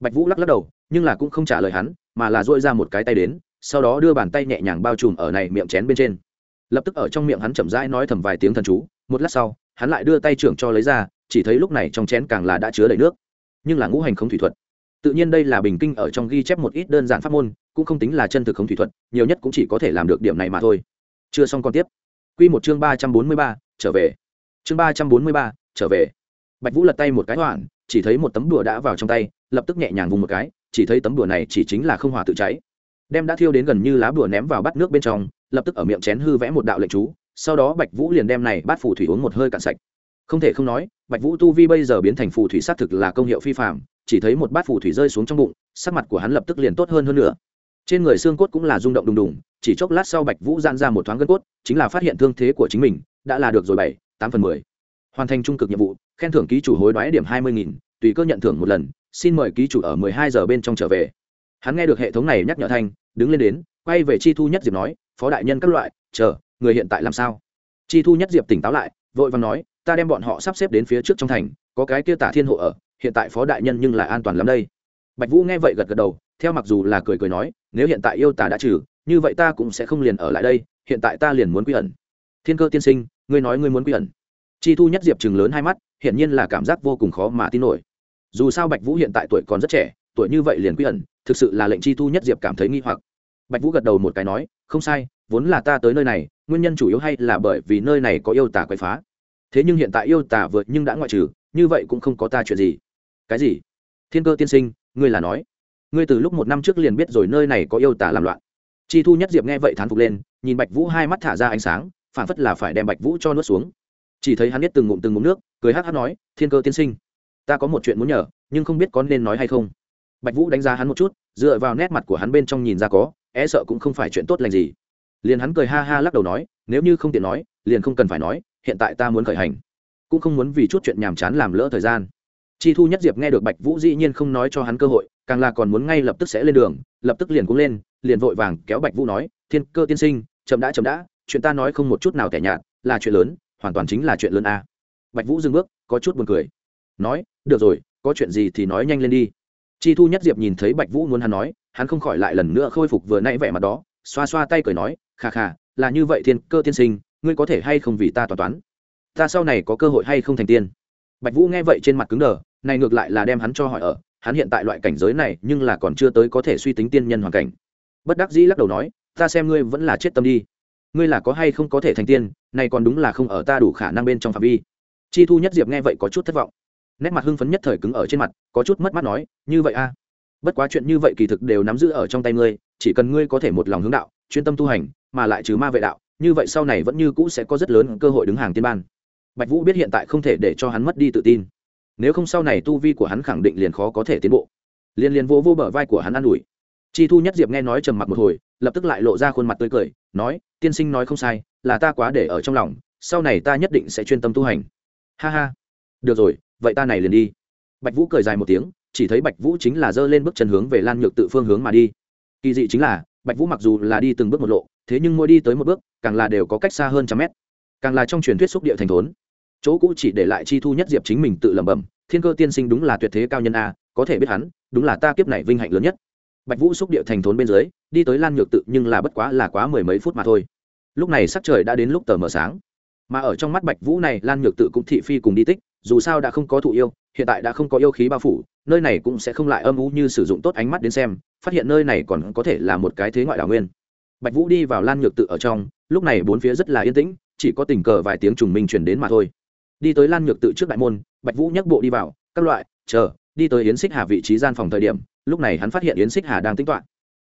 Bạch vũ lắc lắc đầu, nhưng là cũng không trả lời hắn, mà là dội ra một cái tay đến, sau đó đưa bàn tay nhẹ nhàng bao trùm ở này miệng chén bên trên. Lập tức ở trong miệng hắn chậm rãi nói thầm vài tiếng thần chú, một lát sau, hắn lại đưa tay trưởng cho lấy ra, chỉ thấy lúc này trong chén càng là đã chứa đầy nước. Nhưng là ngũ hành không thủy thuật. Tự nhiên đây là bình kinh ở trong ghi chép một ít đơn giản pháp môn, cũng không tính là chân thực không thủy thuật, nhiều nhất cũng chỉ có thể làm được điểm này mà thôi. Chưa xong còn tiếp. Quy một chương ba trăm bốn mươi ba trở về. Chương ba trăm bốn mươi ba trở về. Bạch vũ lật tay một cái hoàn, chỉ thấy một tấm đùa đã vào trong tay lập tức nhẹ nhàng vùng một cái chỉ thấy tấm đùa này chỉ chính là không hòa tự cháy. Đem đã thiêu đến gần như lá bùa ném vào bát nước bên trong lập tức ở miệng chén hư vẽ một đạo lệnh chú sau đó bạch vũ liền đem này bát phù thủy uống một hơi cạn sạch. Không thể không nói bạch vũ tu vi bây giờ biến thành phù thủy sát thực là công hiệu phi phàm. chỉ thấy một bát phù thủy rơi xuống trong bụng sắc mặt của hắn lập tức liền tốt hơn hơn nữa. Trên người xương cốt cũng là rung động đùng đùng chỉ chốc lát sau bạch vũ gian ra một thoáng gân cốt, chính là phát hiện thương thế của chính mình, đã là được rồi bảy, tám phần mười. Hoàn thành trung cực nhiệm vụ, khen thưởng ký chủ hối đoái điểm hai mươi nghìn, tùy cơ nhận thưởng một lần, xin mời ký chủ ở mười hai giờ bên trong trở về. Hắn nghe được hệ thống này nhắc nhở thanh, đứng lên đến, quay về chi thu nhất diệp nói, phó đại nhân các loại, chờ, người hiện tại làm sao? Chi thu nhất diệp tỉnh táo lại, vội vàng nói, ta đem bọn họ sắp xếp đến phía trước trong thành, có cái kia tả thiên hộ ở, hiện tại phó đại nhân nhưng lại an toàn lắm đây. Bạch vũ nghe vậy gật gật đầu, theo mặc dù là cười cười nói, nếu hiện tại yêu tả đã trừ như vậy ta cũng sẽ không liền ở lại đây, hiện tại ta liền muốn quy ẩn. Thiên cơ tiên sinh, ngươi nói ngươi muốn quy ẩn. Chi thu nhất diệp chừng lớn hai mắt hiện nhiên là cảm giác vô cùng khó mà tin nổi. Dù sao bạch vũ hiện tại tuổi còn rất trẻ, tuổi như vậy liền quy ẩn, thực sự là lệnh chi thu nhất diệp cảm thấy nghi hoặc. Bạch vũ gật đầu một cái nói, không sai, vốn là ta tới nơi này, nguyên nhân chủ yếu hay là bởi vì nơi này có yêu tả quậy phá. Thế nhưng hiện tại yêu tả vượt nhưng đã ngoại trừ, như vậy cũng không có ta chuyện gì. Cái gì? Thiên cơ tiên sinh, ngươi là nói. Ngươi từ lúc một năm trước liền biết rồi nơi này có yêu tả làm loạn chi thu nhất diệp nghe vậy thán phục lên, nhìn bạch vũ hai mắt thả ra ánh sáng phản phất là phải đem bạch vũ cho nuốt xuống. Chỉ thấy hắn biết từng ngụm từng ngụm nước, cười hát hát nói, thiên cơ tiên sinh, ta có một chuyện muốn nhờ, nhưng không biết có nên nói hay không. Bạch vũ đánh giá hắn một chút, dựa vào nét mặt của hắn bên trong nhìn ra có e sợ cũng không phải chuyện tốt lành gì. Liền hắn cười ha ha lắc đầu nói, nếu như không tiện nói, liền không cần phải nói, hiện tại ta muốn khởi hành, cũng không muốn vì chút chuyện nhàm chán làm lỡ thời gian chi thu nhất diệp nghe được bạch vũ dĩ nhiên không nói cho hắn cơ hội, càng là còn muốn ngay lập tức sẽ lên đường, lập tức liền cũng lên, liền vội vàng kéo bạch vũ nói, thiên cơ tiên sinh, chậm đã chậm đã, chuyện ta nói không một chút nào tẻ nhạt, là chuyện lớn, hoàn toàn chính là chuyện lớn a. Bạch vũ dừng bước, có chút buồn cười. Nói, được rồi, có chuyện gì thì nói nhanh lên đi. Chi thu nhất diệp nhìn thấy bạch vũ muốn hắn nói, hắn không khỏi lại lần nữa khôi phục vừa nãy vẻ mặt đó, xoa xoa tay cười nói khà khà là như vậy thiên cơ tiên sinh, ngươi có thể hay không vì ta toàn toán? Ta sau này có cơ hội hay không thành tiên? Bạch vũ nghe vậy trên mặt cứng đờ này ngược lại là đem hắn cho hỏi ở, hắn hiện tại loại cảnh giới này nhưng là còn chưa tới có thể suy tính tiên nhân hoàn cảnh. Bất đắc dĩ lắc đầu nói, ta xem ngươi vẫn là chết tâm đi. Ngươi là có hay không có thể thành tiên, này còn đúng là không ở ta đủ khả năng bên trong phạm vi. Chi thu nhất diệp nghe vậy có chút thất vọng. Nét mặt hưng phấn nhất thời cứng ở trên mặt, có chút mất mắt nói, như vậy a, bất quá chuyện như vậy kỳ thực đều nắm giữ ở trong tay ngươi, chỉ cần ngươi có thể một lòng hướng đạo, chuyên tâm tu hành, mà lại trừ ma vệ đạo, như vậy sau này vẫn như cũ sẽ có rất lớn cơ hội đứng hàng tiên ban. Bạch vũ biết hiện tại không thể để cho hắn mất đi tự tin nếu không sau này tu vi của hắn khẳng định liền khó có thể tiến bộ. Liền liền vô vô bờ vai của hắn an ủi. Chi thu nhất diệp nghe nói trầm mặc một hồi, lập tức lại lộ ra khuôn mặt tươi cười, nói, tiên sinh nói không sai, là ta quá để ở trong lòng, sau này ta nhất định sẽ chuyên tâm tu hành. Ha ha. Được rồi, vậy ta này liền đi. Bạch vũ cười dài một tiếng, chỉ thấy bạch vũ chính là giơ lên bước chân hướng về lan nhược tự phương hướng mà đi. Kỳ dị chính là, bạch vũ mặc dù là đi từng bước một lộ, thế nhưng mỗi đi tới một bước, càng là đều có cách xa hơn trăm mét. Càng là trong truyền thuyết xúc địa thành thốn chỗ cũ chỉ để lại chi thu nhất diệp chính mình tự lẩm bẩm, thiên cơ tiên sinh đúng là tuyệt thế cao nhân a, có thể biết hắn, đúng là ta kiếp này vinh hạnh lớn nhất. Bạch vũ xúc địa thành thốn bên dưới, đi tới lan nhược tự nhưng là bất quá là quá mười mấy phút mà thôi. Lúc này sắc trời đã đến lúc tờ mờ sáng. Mà ở trong mắt bạch vũ này, lan nhược tự cũng thị phi cùng đi tích, dù sao đã không có thụ yêu, hiện tại đã không có yêu khí bao phủ, nơi này cũng sẽ không lại âm u như sử dụng tốt ánh mắt đến xem, phát hiện nơi này còn có thể là một cái thế ngoại đảo nguyên. Bạch vũ đi vào lan nhược tự ở trong, lúc này bốn phía rất là yên tĩnh, chỉ có tình cờ vài tiếng trùng minh truyền đến mà thôi đi tới lan nhược tự trước đại môn, bạch vũ nhắc bộ đi vào, các loại, chờ, đi tới yến xích hà vị trí gian phòng thời điểm. Lúc này hắn phát hiện yến xích hà đang tính toạ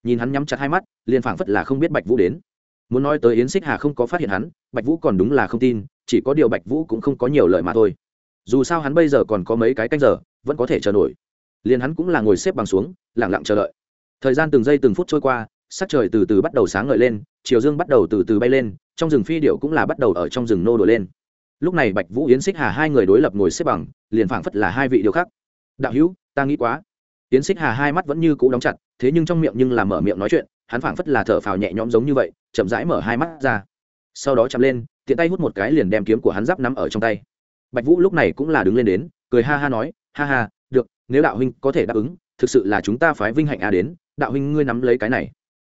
nhìn hắn nhắm chặt hai mắt, liền phảng phất là không biết bạch vũ đến. Muốn nói tới yến xích hà không có phát hiện hắn, bạch vũ còn đúng là không tin, chỉ có điều bạch vũ cũng không có nhiều lời mà thôi. Dù sao hắn bây giờ còn có mấy cái canh giờ, vẫn có thể chờ nổi. Liền hắn cũng là ngồi xếp bằng xuống lẳng lặng chờ đợi. Thời gian từng giây từng phút trôi qua, sắc trời từ từ bắt đầu sáng ngời lên, chiều dương bắt đầu từ từ bay lên, trong rừng phi điệu cũng là bắt đầu ở trong rừng nô đổi lên lúc này bạch vũ yến xích hà hai người đối lập ngồi xếp bằng, liền phảng phất là hai vị điều khác đạo hữu, ta nghĩ quá. Yến xích hà hai mắt vẫn như cũ đóng chặt, thế nhưng trong miệng nhưng là mở miệng nói chuyện, hắn phảng phất là thở phào nhẹ nhõm giống như vậy, chậm rãi mở hai mắt ra. Sau đó chậm lên, tiện tay hút một cái liền đem kiếm của hắn giáp nắm ở trong tay. Bạch vũ lúc này cũng là đứng lên đến, cười ha ha nói, ha ha, được, nếu đạo huynh có thể đáp ứng, thực sự là chúng ta phái vinh hạnh a đến, đạo huynh ngươi nắm lấy cái này.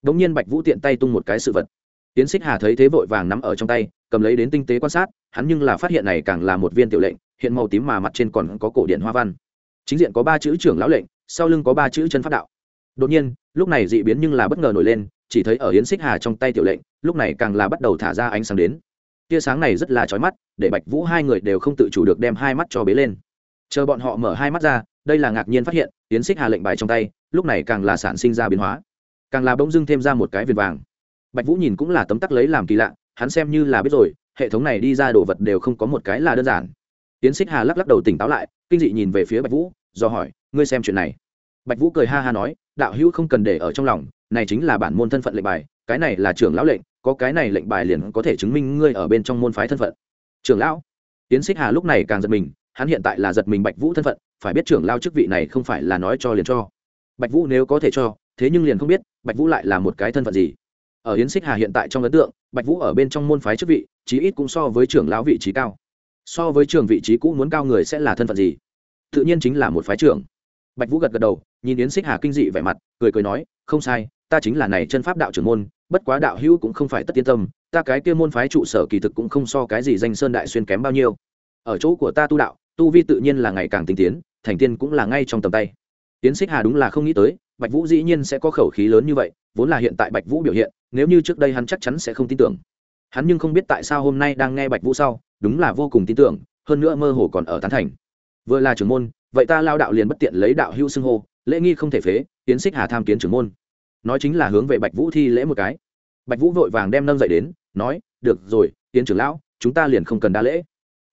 Đ ỗ n g nhiên bạch vũ tiện tay tung một cái sự vật. Tiến xích hà thấy thế vội vàng nắm ở trong tay, cầm lấy đến tinh tế quan sát hắn nhưng là phát hiện này càng là một viên tiểu lệnh, hiện màu tím mà mặt trên còn có cổ điện hoa văn. Chính diện có ba chữ trưởng lão lệnh, sau lưng có ba chữ chân pháp đạo. Đột nhiên, lúc này dị biến nhưng là bất ngờ nổi lên, chỉ thấy ở yến xích hà trong tay tiểu lệnh, lúc này càng là bắt đầu thả ra ánh sáng đến. Tia sáng này rất là chói mắt, để bạch vũ hai người đều không tự chủ được đem hai mắt cho bế lên. Chờ bọn họ mở hai mắt ra, đây là ngạc nhiên phát hiện, yến xích hà lệnh bài trong tay, lúc này càng là sản sinh ra biến hóa. Càng là bỗng dưng thêm ra một cái viền vàng. Bạch vũ nhìn cũng là tấm tắc lấy làm kỳ lạ, hắn xem như là biết rồi hệ thống này đi ra đồ vật đều không có một cái là đơn giản. Tiến xích hà lắc lắc đầu tỉnh táo lại, kinh dị nhìn về phía bạch vũ, do hỏi, ngươi xem chuyện này? Bạch vũ cười ha ha nói, đạo hữu không cần để ở trong lòng, này chính là bản môn thân phận lệnh bài, cái này là trưởng lão lệnh, có cái này lệnh bài liền có thể chứng minh ngươi ở bên trong môn phái thân phận. Trưởng lão? Tiến xích hà lúc này càng giật mình, hắn hiện tại là giật mình bạch vũ thân phận, phải biết trưởng lao chức vị này không phải là nói cho liền cho. Bạch vũ nếu có thể cho, thế nhưng liền không biết bạch vũ lại là một cái thân phận gì ở yến xích hà hiện tại trong ấn tượng, bạch vũ ở bên trong môn phái chức vị, chí ít cũng so với trưởng lão vị trí cao. So với trường vị trí cũ muốn cao người sẽ là thân phận gì? Tự nhiên chính là một phái trưởng. Bạch vũ gật gật đầu, nhìn yến xích hà kinh dị vẻ mặt, cười cười nói, không sai, ta chính là này chân pháp đạo trưởng môn, bất quá đạo hữu cũng không phải tất tiên tâm, ta cái kia môn phái trụ sở kỳ thực cũng không so cái gì danh sơn đại xuyên kém bao nhiêu. Ở chỗ của ta tu đạo, tu vi tự nhiên là ngày càng tinh tiến, thành tiên cũng là ngay trong tầm tay. Yến xích hà đúng là không nghĩ tới, bạch vũ dĩ nhiên sẽ có khẩu khí lớn như vậy, vốn là hiện tại bạch vũ biểu hiện nếu như trước đây hắn chắc chắn sẽ không tin tưởng. Hắn nhưng không biết tại sao hôm nay đang nghe bạch vũ sau, đúng là vô cùng tin tưởng, hơn nữa mơ hồ còn ở tán thành. Vừa là trưởng môn, vậy ta lao đạo liền bất tiện lấy đạo hữu xưng hô, lễ nghi không thể phế, tiến xích hà tham kiến trưởng môn. Nói chính là hướng về bạch vũ thi lễ một cái. Bạch vũ vội vàng đem nâng dậy đến, nói, được rồi, tiến trưởng lão, chúng ta liền không cần đa lễ.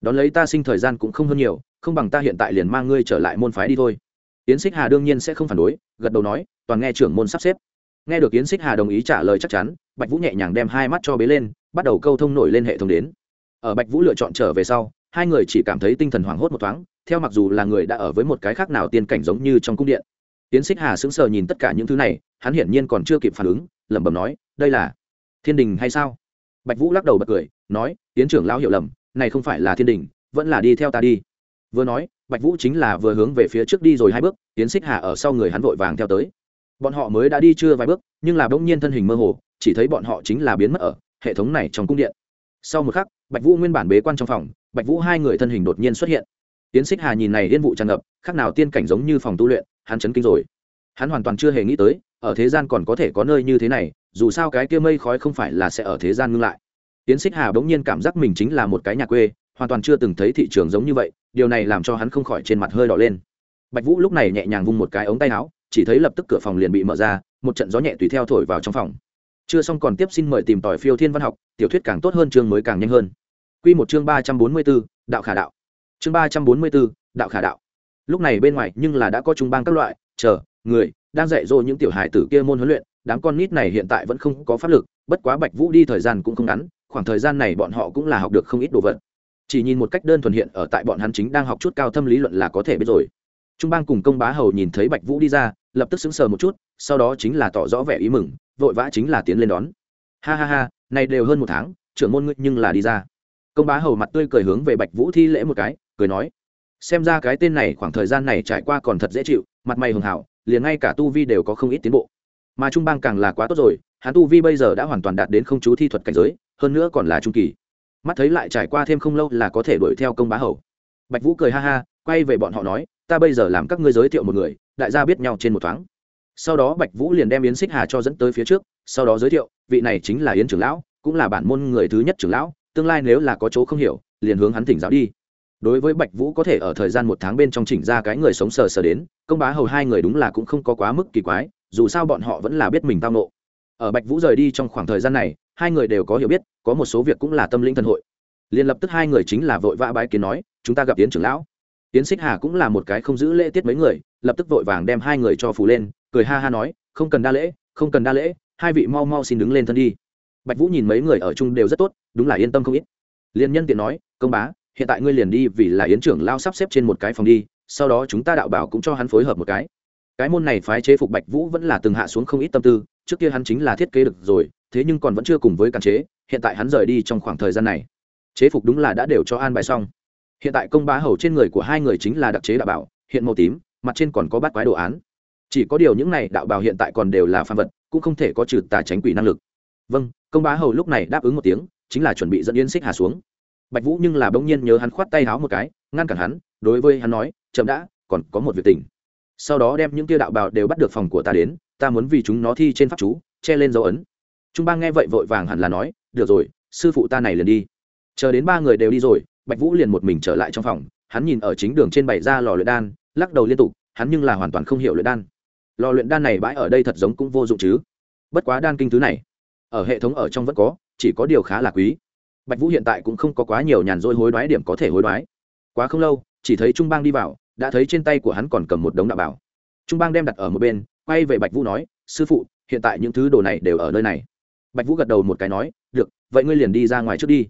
Đón lấy ta sinh thời gian cũng không hơn nhiều, không bằng ta hiện tại liền mang ngươi trở lại môn phái đi thôi. Yến xích hà đương nhiên sẽ không phản đối, gật đầu nói, toàn nghe trưởng môn sắp xếp nghe được yến xích hà đồng ý trả lời chắc chắn, bạch vũ nhẹ nhàng đem hai mắt cho bế lên, bắt đầu câu thông nổi lên hệ thống đến. Ở bạch vũ lựa chọn trở về sau, hai người chỉ cảm thấy tinh thần hoảng hốt một thoáng, theo mặc dù là người đã ở với một cái khác nào tiên cảnh giống như trong cung điện. Yến xích hà sững sờ nhìn tất cả những thứ này, hắn hiển nhiên còn chưa kịp phản ứng, lẩm bẩm nói, đây là thiên đình hay sao? Bạch vũ lắc đầu bật cười, nói, yến trưởng lão hiểu lầm, này không phải là thiên đình, vẫn là đi theo ta đi. Vừa nói, bạch vũ chính là vừa hướng về phía trước đi rồi hai bước, yến xích hà ở sau người hắn vội vàng theo tới bọn họ mới đã đi chưa vài bước, nhưng là bỗng nhiên thân hình mơ hồ, chỉ thấy bọn họ chính là biến mất ở hệ thống này trong cung điện. Sau một khắc, bạch vũ nguyên bản bế quan trong phòng, bạch vũ hai người thân hình đột nhiên xuất hiện. Tiến xích hà nhìn này liên vụ tràn ngập khác nào tiên cảnh giống như phòng tu luyện, hắn chấn kinh rồi. Hắn hoàn toàn chưa hề nghĩ tới, ở thế gian còn có thể có nơi như thế này, dù sao cái kia mây khói không phải là sẽ ở thế gian ngưng lại. Tiến xích hà bỗng nhiên cảm giác mình chính là một cái nhà quê, hoàn toàn chưa từng thấy thị trường giống như vậy, điều này làm cho hắn không khỏi trên mặt hơi đỏ lên. Bạch vũ lúc này nhẹ nhàng vung một cái ống tay áo chỉ thấy lập tức cửa phòng liền bị mở ra một trận gió nhẹ tùy theo thổi vào trong phòng chưa xong còn tiếp xin mời tìm tỏi phiêu thiên văn học tiểu thuyết càng tốt hơn chương mới càng nhanh hơn Quy một chương ba trăm bốn mươi 344, đạo khả đạo. Chương ba trăm bốn mươi 344, đạo khả đạo. Lúc này bên ngoài nhưng là đã có trung bang các loại, chờ, người đang dạy dỗ những tiểu hài tử kia môn huấn luyện, đám con nít này hiện tại vẫn không có pháp lực, bất quá Bạch Vũ đi thời gian cũng không ngắn, khoảng thời gian này bọn họ cũng là học được không ít đồ vật chỉ nhìn một cách đơn thuần hiện ở tại bọn hắn chính đang học chút cao thâm lý luận là có thể biết rồi trung bang cùng công bá hầu nhìn thấy bạch vũ đi ra lập tức sững sờ một chút, sau đó chính là tỏ rõ vẻ ý mừng, vội vã chính là tiến lên đón. Ha ha ha, này đều hơn một tháng, trưởng môn ngươi nhưng là đi ra. Công bá hầu mặt tươi cười hướng về bạch vũ thi lễ một cái, cười nói, xem ra cái tên này khoảng thời gian này trải qua còn thật dễ chịu, mặt mày hường hảo, liền ngay cả tu vi đều có không ít tiến bộ. Mà trung bang càng là quá tốt rồi, hắn tu vi bây giờ đã hoàn toàn đạt đến không chú thi thuật cảnh giới, hơn nữa còn là trung kỳ. Mắt thấy lại trải qua thêm không lâu là có thể đuổi theo công bá hầu. Bạch vũ cười ha ha, quay về bọn họ nói ta bây giờ làm các ngươi giới thiệu một người, đại gia biết nhau trên một thoáng. Sau đó bạch vũ liền đem yến xích hà cho dẫn tới phía trước, sau đó giới thiệu, vị này chính là yến trưởng lão, cũng là bản môn người thứ nhất trưởng lão, tương lai nếu là có chỗ không hiểu, liền hướng hắn thỉnh giáo đi. Đối với bạch vũ có thể ở thời gian một tháng bên trong chỉnh ra cái người sống sờ sờ đến, công bá hầu hai người đúng là cũng không có quá mức kỳ quái, dù sao bọn họ vẫn là biết mình tao nộ ở bạch vũ rời đi trong khoảng thời gian này, hai người đều có hiểu biết, có một số việc cũng là tâm linh thần hội. Liền lập tức hai người chính là vội vã bái kiến nói, chúng ta gặp tiến trưởng lão tiến xích hà cũng là một cái không giữ lễ tiết mấy người, lập tức vội vàng đem hai người cho phủ lên, cười ha ha nói, không cần đa lễ, không cần đa lễ, hai vị mau mau xin đứng lên thân đi. Bạch vũ nhìn mấy người ở chung đều rất tốt, đúng là yên tâm không ít. Liên nhân tiện nói, công bá, hiện tại ngươi liền đi vì là yến trưởng lao sắp xếp trên một cái phòng đi, sau đó chúng ta đạo bảo cũng cho hắn phối hợp một cái. Cái môn này phái chế phục bạch vũ vẫn là từng hạ xuống không ít tâm tư, trước kia hắn chính là thiết kế được rồi, thế nhưng còn vẫn chưa cùng với cản chế, hiện tại hắn rời đi trong khoảng thời gian này. Chế phục đúng là đã đều cho an bài xong hiện tại công bá hầu trên người của hai người chính là đặc chế đạo bảo, hiện màu tím, mặt trên còn có bát quái đồ án. Chỉ có điều những này đạo bảo hiện tại còn đều là phàm vật, cũng không thể có trừ tà tránh quỷ năng lực. Vâng công bá hầu lúc này đáp ứng một tiếng, chính là chuẩn bị dẫn yên xích hà xuống. Bạch vũ nhưng là bỗng nhiên nhớ hắn khoát tay háo một cái, ngăn cản hắn, đối với hắn nói, chậm đã, còn có một việc tình. Sau đó đem những tia đạo bào đều bắt được phòng của ta đến, ta muốn vì chúng nó thi trên pháp chú, che lên dấu ấn. Trung bang nghe vậy vội vàng hẳn là nói, được rồi, sư phụ ta này liền đi. Chờ đến ba người đều đi rồi bạch vũ liền một mình trở lại trong phòng, hắn nhìn ở chính đường trên bày ra lò luyện đan, lắc đầu liên tục, hắn nhưng là hoàn toàn không hiểu luyện đan. Lò luyện đan này bãi ở đây thật giống cũng vô dụng chứ. Bất quá đan kinh thứ này, ở hệ thống ở trong vẫn có, chỉ có điều khá là quý. Bạch vũ hiện tại cũng không có quá nhiều nhàn rỗi hối đoái điểm có thể hối đoái. Quá không lâu, chỉ thấy trung bang đi vào, đã thấy trên tay của hắn còn cầm một đống đạo bảo. Trung bang đem đặt ở một bên, quay về bạch vũ nói, sư phụ, hiện tại những thứ đồ này đều ở nơi này. Bạch vũ gật đầu một cái nói, được, vậy ngươi liền đi ra ngoài trước đi.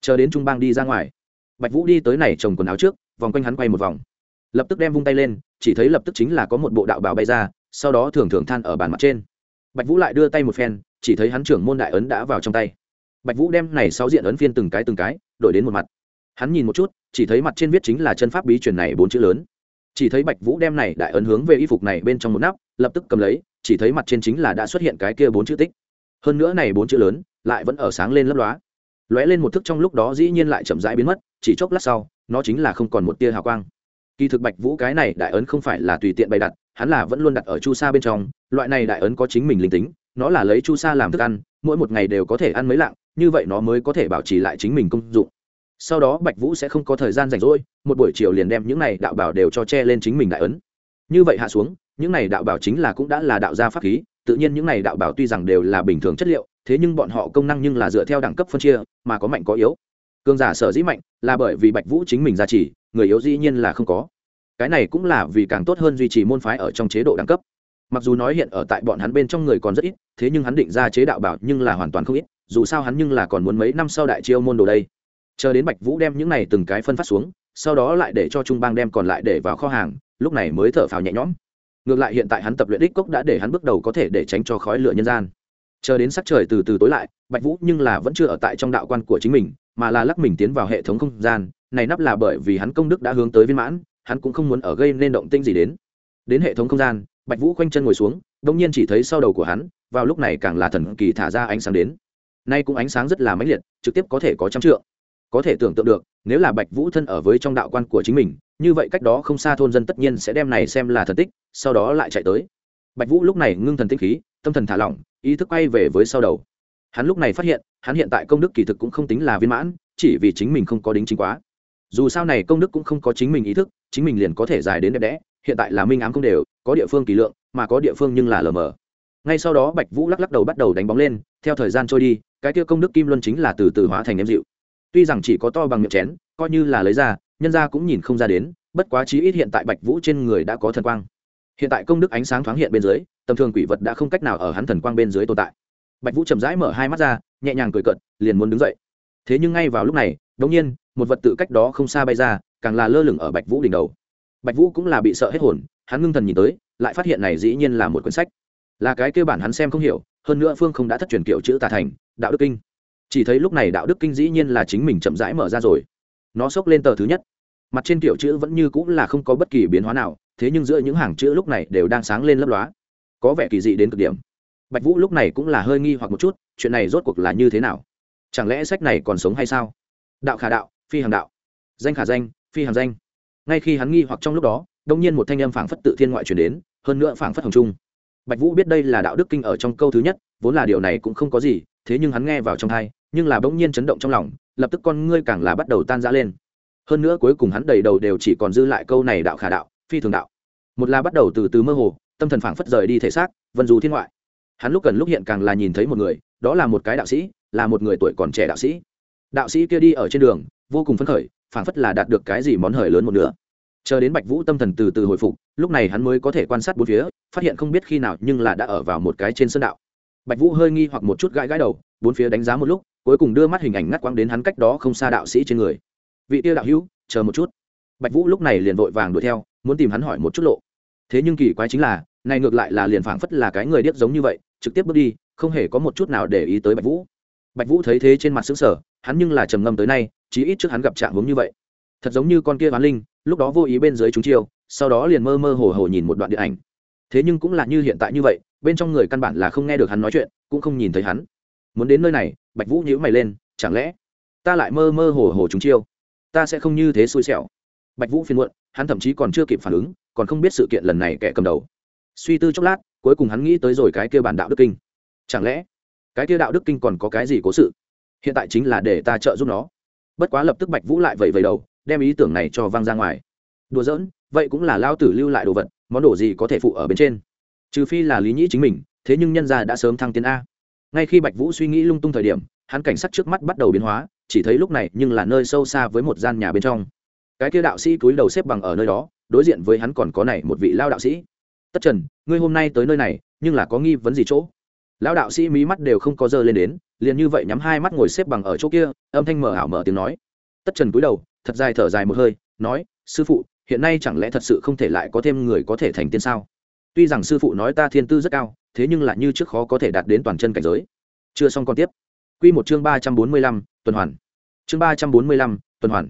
Chờ đến trung bang đi ra ngoài bạch vũ đi tới này trồng quần áo trước, vòng quanh hắn quay một vòng. Lập tức đem vung tay lên, chỉ thấy lập tức chính là có một bộ đạo bào bay ra, sau đó thường thường than ở bàn mặt trên. Bạch vũ lại đưa tay một phen, chỉ thấy hắn trưởng môn đại ấn đã vào trong tay. Bạch vũ đem này sáu diện ấn phiên từng cái từng cái, đổi đến một mặt. Hắn nhìn một chút, chỉ thấy mặt trên viết chính là chân pháp bí truyền này bốn chữ lớn. Chỉ thấy bạch vũ đem này đại ấn hướng về y phục này bên trong một nắp, lập tức cầm lấy, chỉ thấy mặt trên chính là đã xuất hiện cái kia bốn chữ tích. Hơn nữa này bốn chữ lớn, lại vẫn ở sáng lên lấp lóa. Lóe lên một thức trong lúc đó dĩ nhiên lại chậm rãi biến mất chỉ chốc lát sau, nó chính là không còn một tia hào quang. Kỳ thực bạch vũ cái này đại ấn không phải là tùy tiện bày đặt, hắn là vẫn luôn đặt ở chu sa bên trong, loại này đại ấn có chính mình linh tính, nó là lấy chu sa làm thức ăn, mỗi một ngày đều có thể ăn mấy lạng, như vậy nó mới có thể bảo trì lại chính mình công dụng. Sau đó bạch vũ sẽ không có thời gian rảnh rỗi, một buổi chiều liền đem những này đạo bảo đều cho che lên chính mình đại ấn. Như vậy hạ xuống, những này đạo bảo chính là cũng đã là đạo gia pháp khí, tự nhiên những này đạo bảo tuy rằng đều là bình thường chất liệu, thế nhưng bọn họ công năng nhưng là dựa theo đẳng cấp phân chia, mà có mạnh có yếu cường giả sở dĩ mạnh là bởi vì bạch vũ chính mình gia trì, người yếu dĩ nhiên là không có. Cái này cũng là vì càng tốt hơn duy trì môn phái ở trong chế độ đẳng cấp. Mặc dù nói hiện ở tại bọn hắn bên trong người còn rất ít, thế nhưng hắn định ra chế đạo bảo nhưng là hoàn toàn không ít, dù sao hắn nhưng là còn muốn mấy năm sau đại chiêu môn đồ đây. Chờ đến bạch vũ đem những này từng cái phân phát xuống, sau đó lại để cho trung bang đem còn lại để vào kho hàng, lúc này mới thở phào nhẹ nhõm. Ngược lại hiện tại hắn tập luyện đích cốc đã để hắn bước đầu có thể để tránh cho khói lửa nhân gian. Chờ đến sắc trời từ từ tối lại, bạch vũ nhưng là vẫn chưa ở tại trong đạo quan của chính mình mà là lắc mình tiến vào hệ thống không gian, này nắp là bởi vì hắn công đức đã hướng tới viên mãn, hắn cũng không muốn ở gây nên động tinh gì đến. Đến hệ thống không gian, bạch vũ khoanh chân ngồi xuống đ ỗ n g nhiên chỉ thấy sau đầu của hắn, vào lúc này càng là thần kỳ thả ra ánh sáng đến. Nay cũng ánh sáng rất là mãnh liệt, trực tiếp có thể có trăm trượng. Có thể tưởng tượng được, nếu là bạch vũ thân ở với trong đạo quan của chính mình, như vậy cách đó không xa thôn dân tất nhiên sẽ đem này xem là thần tích, sau đó lại chạy tới. Bạch vũ lúc này ngưng thần tích khí, tâm thần thả lỏng, ý thức quay về với sau đầu. Hắn lúc này phát hiện hắn hiện tại công đức kỳ thực cũng không tính là viên mãn, chỉ vì chính mình không có đính chính quá. Dù sao này công đức cũng không có chính mình ý thức, chính mình liền có thể dài đến đẹp đẽ, hiện tại là minh ám không đều, có địa phương kỳ lượng, mà có địa phương nhưng là lờ mờ. Ngay sau đó bạch vũ lắc lắc đầu bắt đầu đánh bóng lên, theo thời gian trôi đi, cái kia công đức kim luân chính là từ từ hóa thành ném dịu. Tuy rằng chỉ có to bằng miệng chén, coi như là lấy ra, nhân ra cũng nhìn không ra đến, bất quá chí ít hiện tại bạch vũ trên người đã có thần quang. Hiện tại công đức ánh sáng thoáng hiện bên dưới, tầm thường quỷ vật đã không cách nào ở hắn thần quang bên dưới tồn tại bạch vũ chậm rãi mở hai mắt ra, nhẹ nhàng cười cận liền muốn đứng dậy. Thế nhưng ngay vào lúc này, đột nhiên, một vật tự cách đó không xa bay ra, càng là lơ lửng ở bạch vũ đỉnh đầu. Bạch vũ cũng là bị sợ hết hồn, hắn ngưng thần nhìn tới, lại phát hiện này dĩ nhiên là một quyển sách. Là cái kêu bản hắn xem không hiểu, hơn nữa phương không đã thất truyền kiểu chữ tà thành, đạo đức kinh. Chỉ thấy lúc này đạo đức kinh dĩ nhiên là chính mình chậm rãi mở ra rồi. Nó xốc lên tờ thứ nhất. Mặt trên kiểu chữ vẫn như cũng là không có bất kỳ biến hóa nào, thế nhưng giữa những hàng chữ lúc này đều đang sáng lên lấp lóa. Có vẻ kỳ dị đến cực điểm bạch vũ lúc này cũng là hơi nghi hoặc một chút, chuyện này rốt cuộc là như thế nào? Chẳng lẽ sách này còn sống hay sao? Đạo khả đạo, phi hàng đạo. Danh khả danh, phi hàng danh. Ngay khi hắn nghi hoặc trong lúc đó, đông nhiên một thanh âm phảng phất tự thiên ngoại truyền đến, hơn nữa phảng phất hồng trung. Bạch vũ biết đây là đạo đức kinh ở trong câu thứ nhất, vốn là điều này cũng không có gì, thế nhưng hắn nghe vào trong hai, nhưng là bỗng nhiên chấn động trong lòng, lập tức con ngươi càng là bắt đầu tan rã lên. Hơn nữa cuối cùng hắn đầy đầu đều chỉ còn dư lại câu này đạo khả đạo, phi thường đạo. Một là bắt đầu từ từ mơ hồ, tâm thần phảng phất rời đi thể xác, vân dù thiên ngoại hắn lúc gần lúc hiện càng là nhìn thấy một người, đó là một cái đạo sĩ, là một người tuổi còn trẻ đạo sĩ. Đạo sĩ kia đi ở trên đường, vô cùng phấn khởi, phảng phất là đạt được cái gì món hời lớn một nửa. Chờ đến bạch vũ tâm thần từ từ hồi phục, lúc này hắn mới có thể quan sát bốn phía, phát hiện không biết khi nào nhưng là đã ở vào một cái trên sân đạo. Bạch vũ hơi nghi hoặc một chút gãi gãi đầu, bốn phía đánh giá một lúc, cuối cùng đưa mắt hình ảnh ngắt quãng đến hắn cách đó không xa đạo sĩ trên người. Vị tiêu đạo hữu, chờ một chút. Bạch vũ lúc này liền vội vàng đuổi theo, muốn tìm hắn hỏi một chút lộ thế nhưng kỳ quái chính là, này ngược lại là liền phảng phất là cái người điếc giống như vậy, trực tiếp bước đi, không hề có một chút nào để ý tới bạch vũ. Bạch vũ thấy thế trên mặt xứng sở hắn nhưng là trầm ngâm tới nay, chí ít trước hắn gặp trạng hướng như vậy. Thật giống như con kia hoán linh, lúc đó vô ý bên dưới chúng chiêu, sau đó liền mơ mơ hồ hồ nhìn một đoạn điện ảnh. Thế nhưng cũng là như hiện tại như vậy, bên trong người căn bản là không nghe được hắn nói chuyện, cũng không nhìn thấy hắn. Muốn đến nơi này, bạch vũ nhíu mày lên, chẳng lẽ ta lại mơ mơ hồ hồ chúng chiêu? Ta sẽ không như thế xui xẻo. Bạch vũ phiền muộn, hắn thậm chí còn chưa kịp phản ứng còn không biết sự kiện lần này kẻ cầm đầu. Suy tư chốc lát, cuối cùng hắn nghĩ tới rồi cái kia bản đạo đức kinh. Chẳng lẽ, cái kia đạo đức kinh còn có cái gì cố sự? Hiện tại chính là để ta trợ giúp nó. Bất quá lập tức bạch vũ lại vẩy vẩy đầu, đem ý tưởng này cho văng ra ngoài. Đùa giỡn, vậy cũng là lao tử lưu lại đồ vật, món đồ gì có thể phụ ở bên trên? Trừ phi là lý nhĩ chính mình, thế nhưng nhân gia đã sớm thăng tiến a. Ngay khi bạch vũ suy nghĩ lung tung thời điểm, hắn cảnh sát trước mắt bắt đầu biến hóa, chỉ thấy lúc này nhưng là nơi sâu xa với một gian nhà bên trong. Cái kia đạo sĩ cúi đầu xếp bằng ở nơi đó đối diện với hắn còn có này một vị lao đạo sĩ. Tất trần, ngươi hôm nay tới nơi này, nhưng là có nghi vấn gì chỗ? Lão đạo sĩ mí mắt đều không có dơ lên đến, liền như vậy nhắm hai mắt ngồi xếp bằng ở chỗ kia, âm thanh mở ảo mở tiếng nói. Tất trần cúi đầu, thật dài thở dài một hơi, nói, sư phụ, hiện nay chẳng lẽ thật sự không thể lại có thêm người có thể thành tiên sao? Tuy rằng sư phụ nói ta thiên tư rất cao, thế nhưng lại như trước khó có thể đạt đến toàn chân cảnh giới. Chưa xong còn tiếp. Q một chương ba trăm bốn mươi lăm, tuần hoàn. Chương ba trăm bốn mươi lăm, tuần hoàn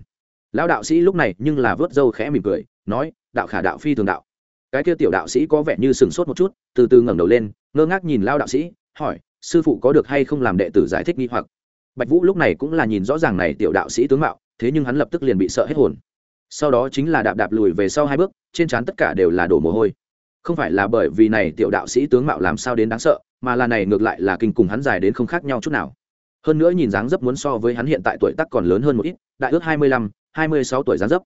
lão đạo sĩ lúc này nhưng là vớt râu khẽ mỉm cười, nói, đạo khả đạo phi thường đạo. Cái kia tiểu đạo sĩ có vẻ như sừng sốt một chút, từ từ ngẩng đầu lên, ngơ ngác nhìn lao đạo sĩ, hỏi, sư phụ có được hay không làm đệ tử giải thích nghi hoặc? Bạch vũ lúc này cũng là nhìn rõ ràng này tiểu đạo sĩ tướng mạo, thế nhưng hắn lập tức liền bị sợ hết hồn. Sau đó chính là đạp đạp lùi về sau hai bước, trên trán tất cả đều là đổ mồ hôi. Không phải là bởi vì này tiểu đạo sĩ tướng mạo làm sao đến đáng sợ, mà là này ngược lại là kinh cùng hắn dài đến không khác nhau chút nào. Hơn nữa nhìn dáng dấp muốn so với hắn hiện tại tuổi tác còn lớn hơn một ít, đại ước hai mươi lăm hai mươi sáu tuổi dáng dấp.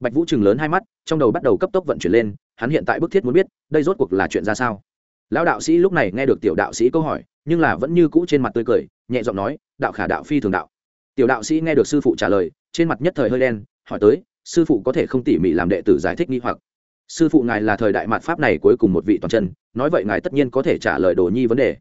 Bạch vũ chừng lớn hai mắt, trong đầu bắt đầu cấp tốc vận chuyển lên, hắn hiện tại bức thiết muốn biết, đây rốt cuộc là chuyện ra sao. Lão đạo sĩ lúc này nghe được tiểu đạo sĩ câu hỏi, nhưng là vẫn như cũ trên mặt tươi cười, nhẹ giọng nói, đạo khả đạo phi thường đạo. Tiểu đạo sĩ nghe được sư phụ trả lời, trên mặt nhất thời hơi đen, hỏi tới, sư phụ có thể không tỉ mỉ làm đệ tử giải thích nghi hoặc? Sư phụ ngài là thời đại mạt pháp này cuối cùng một vị toàn chân, nói vậy ngài tất nhiên có thể trả lời đồ nhi vấn đề.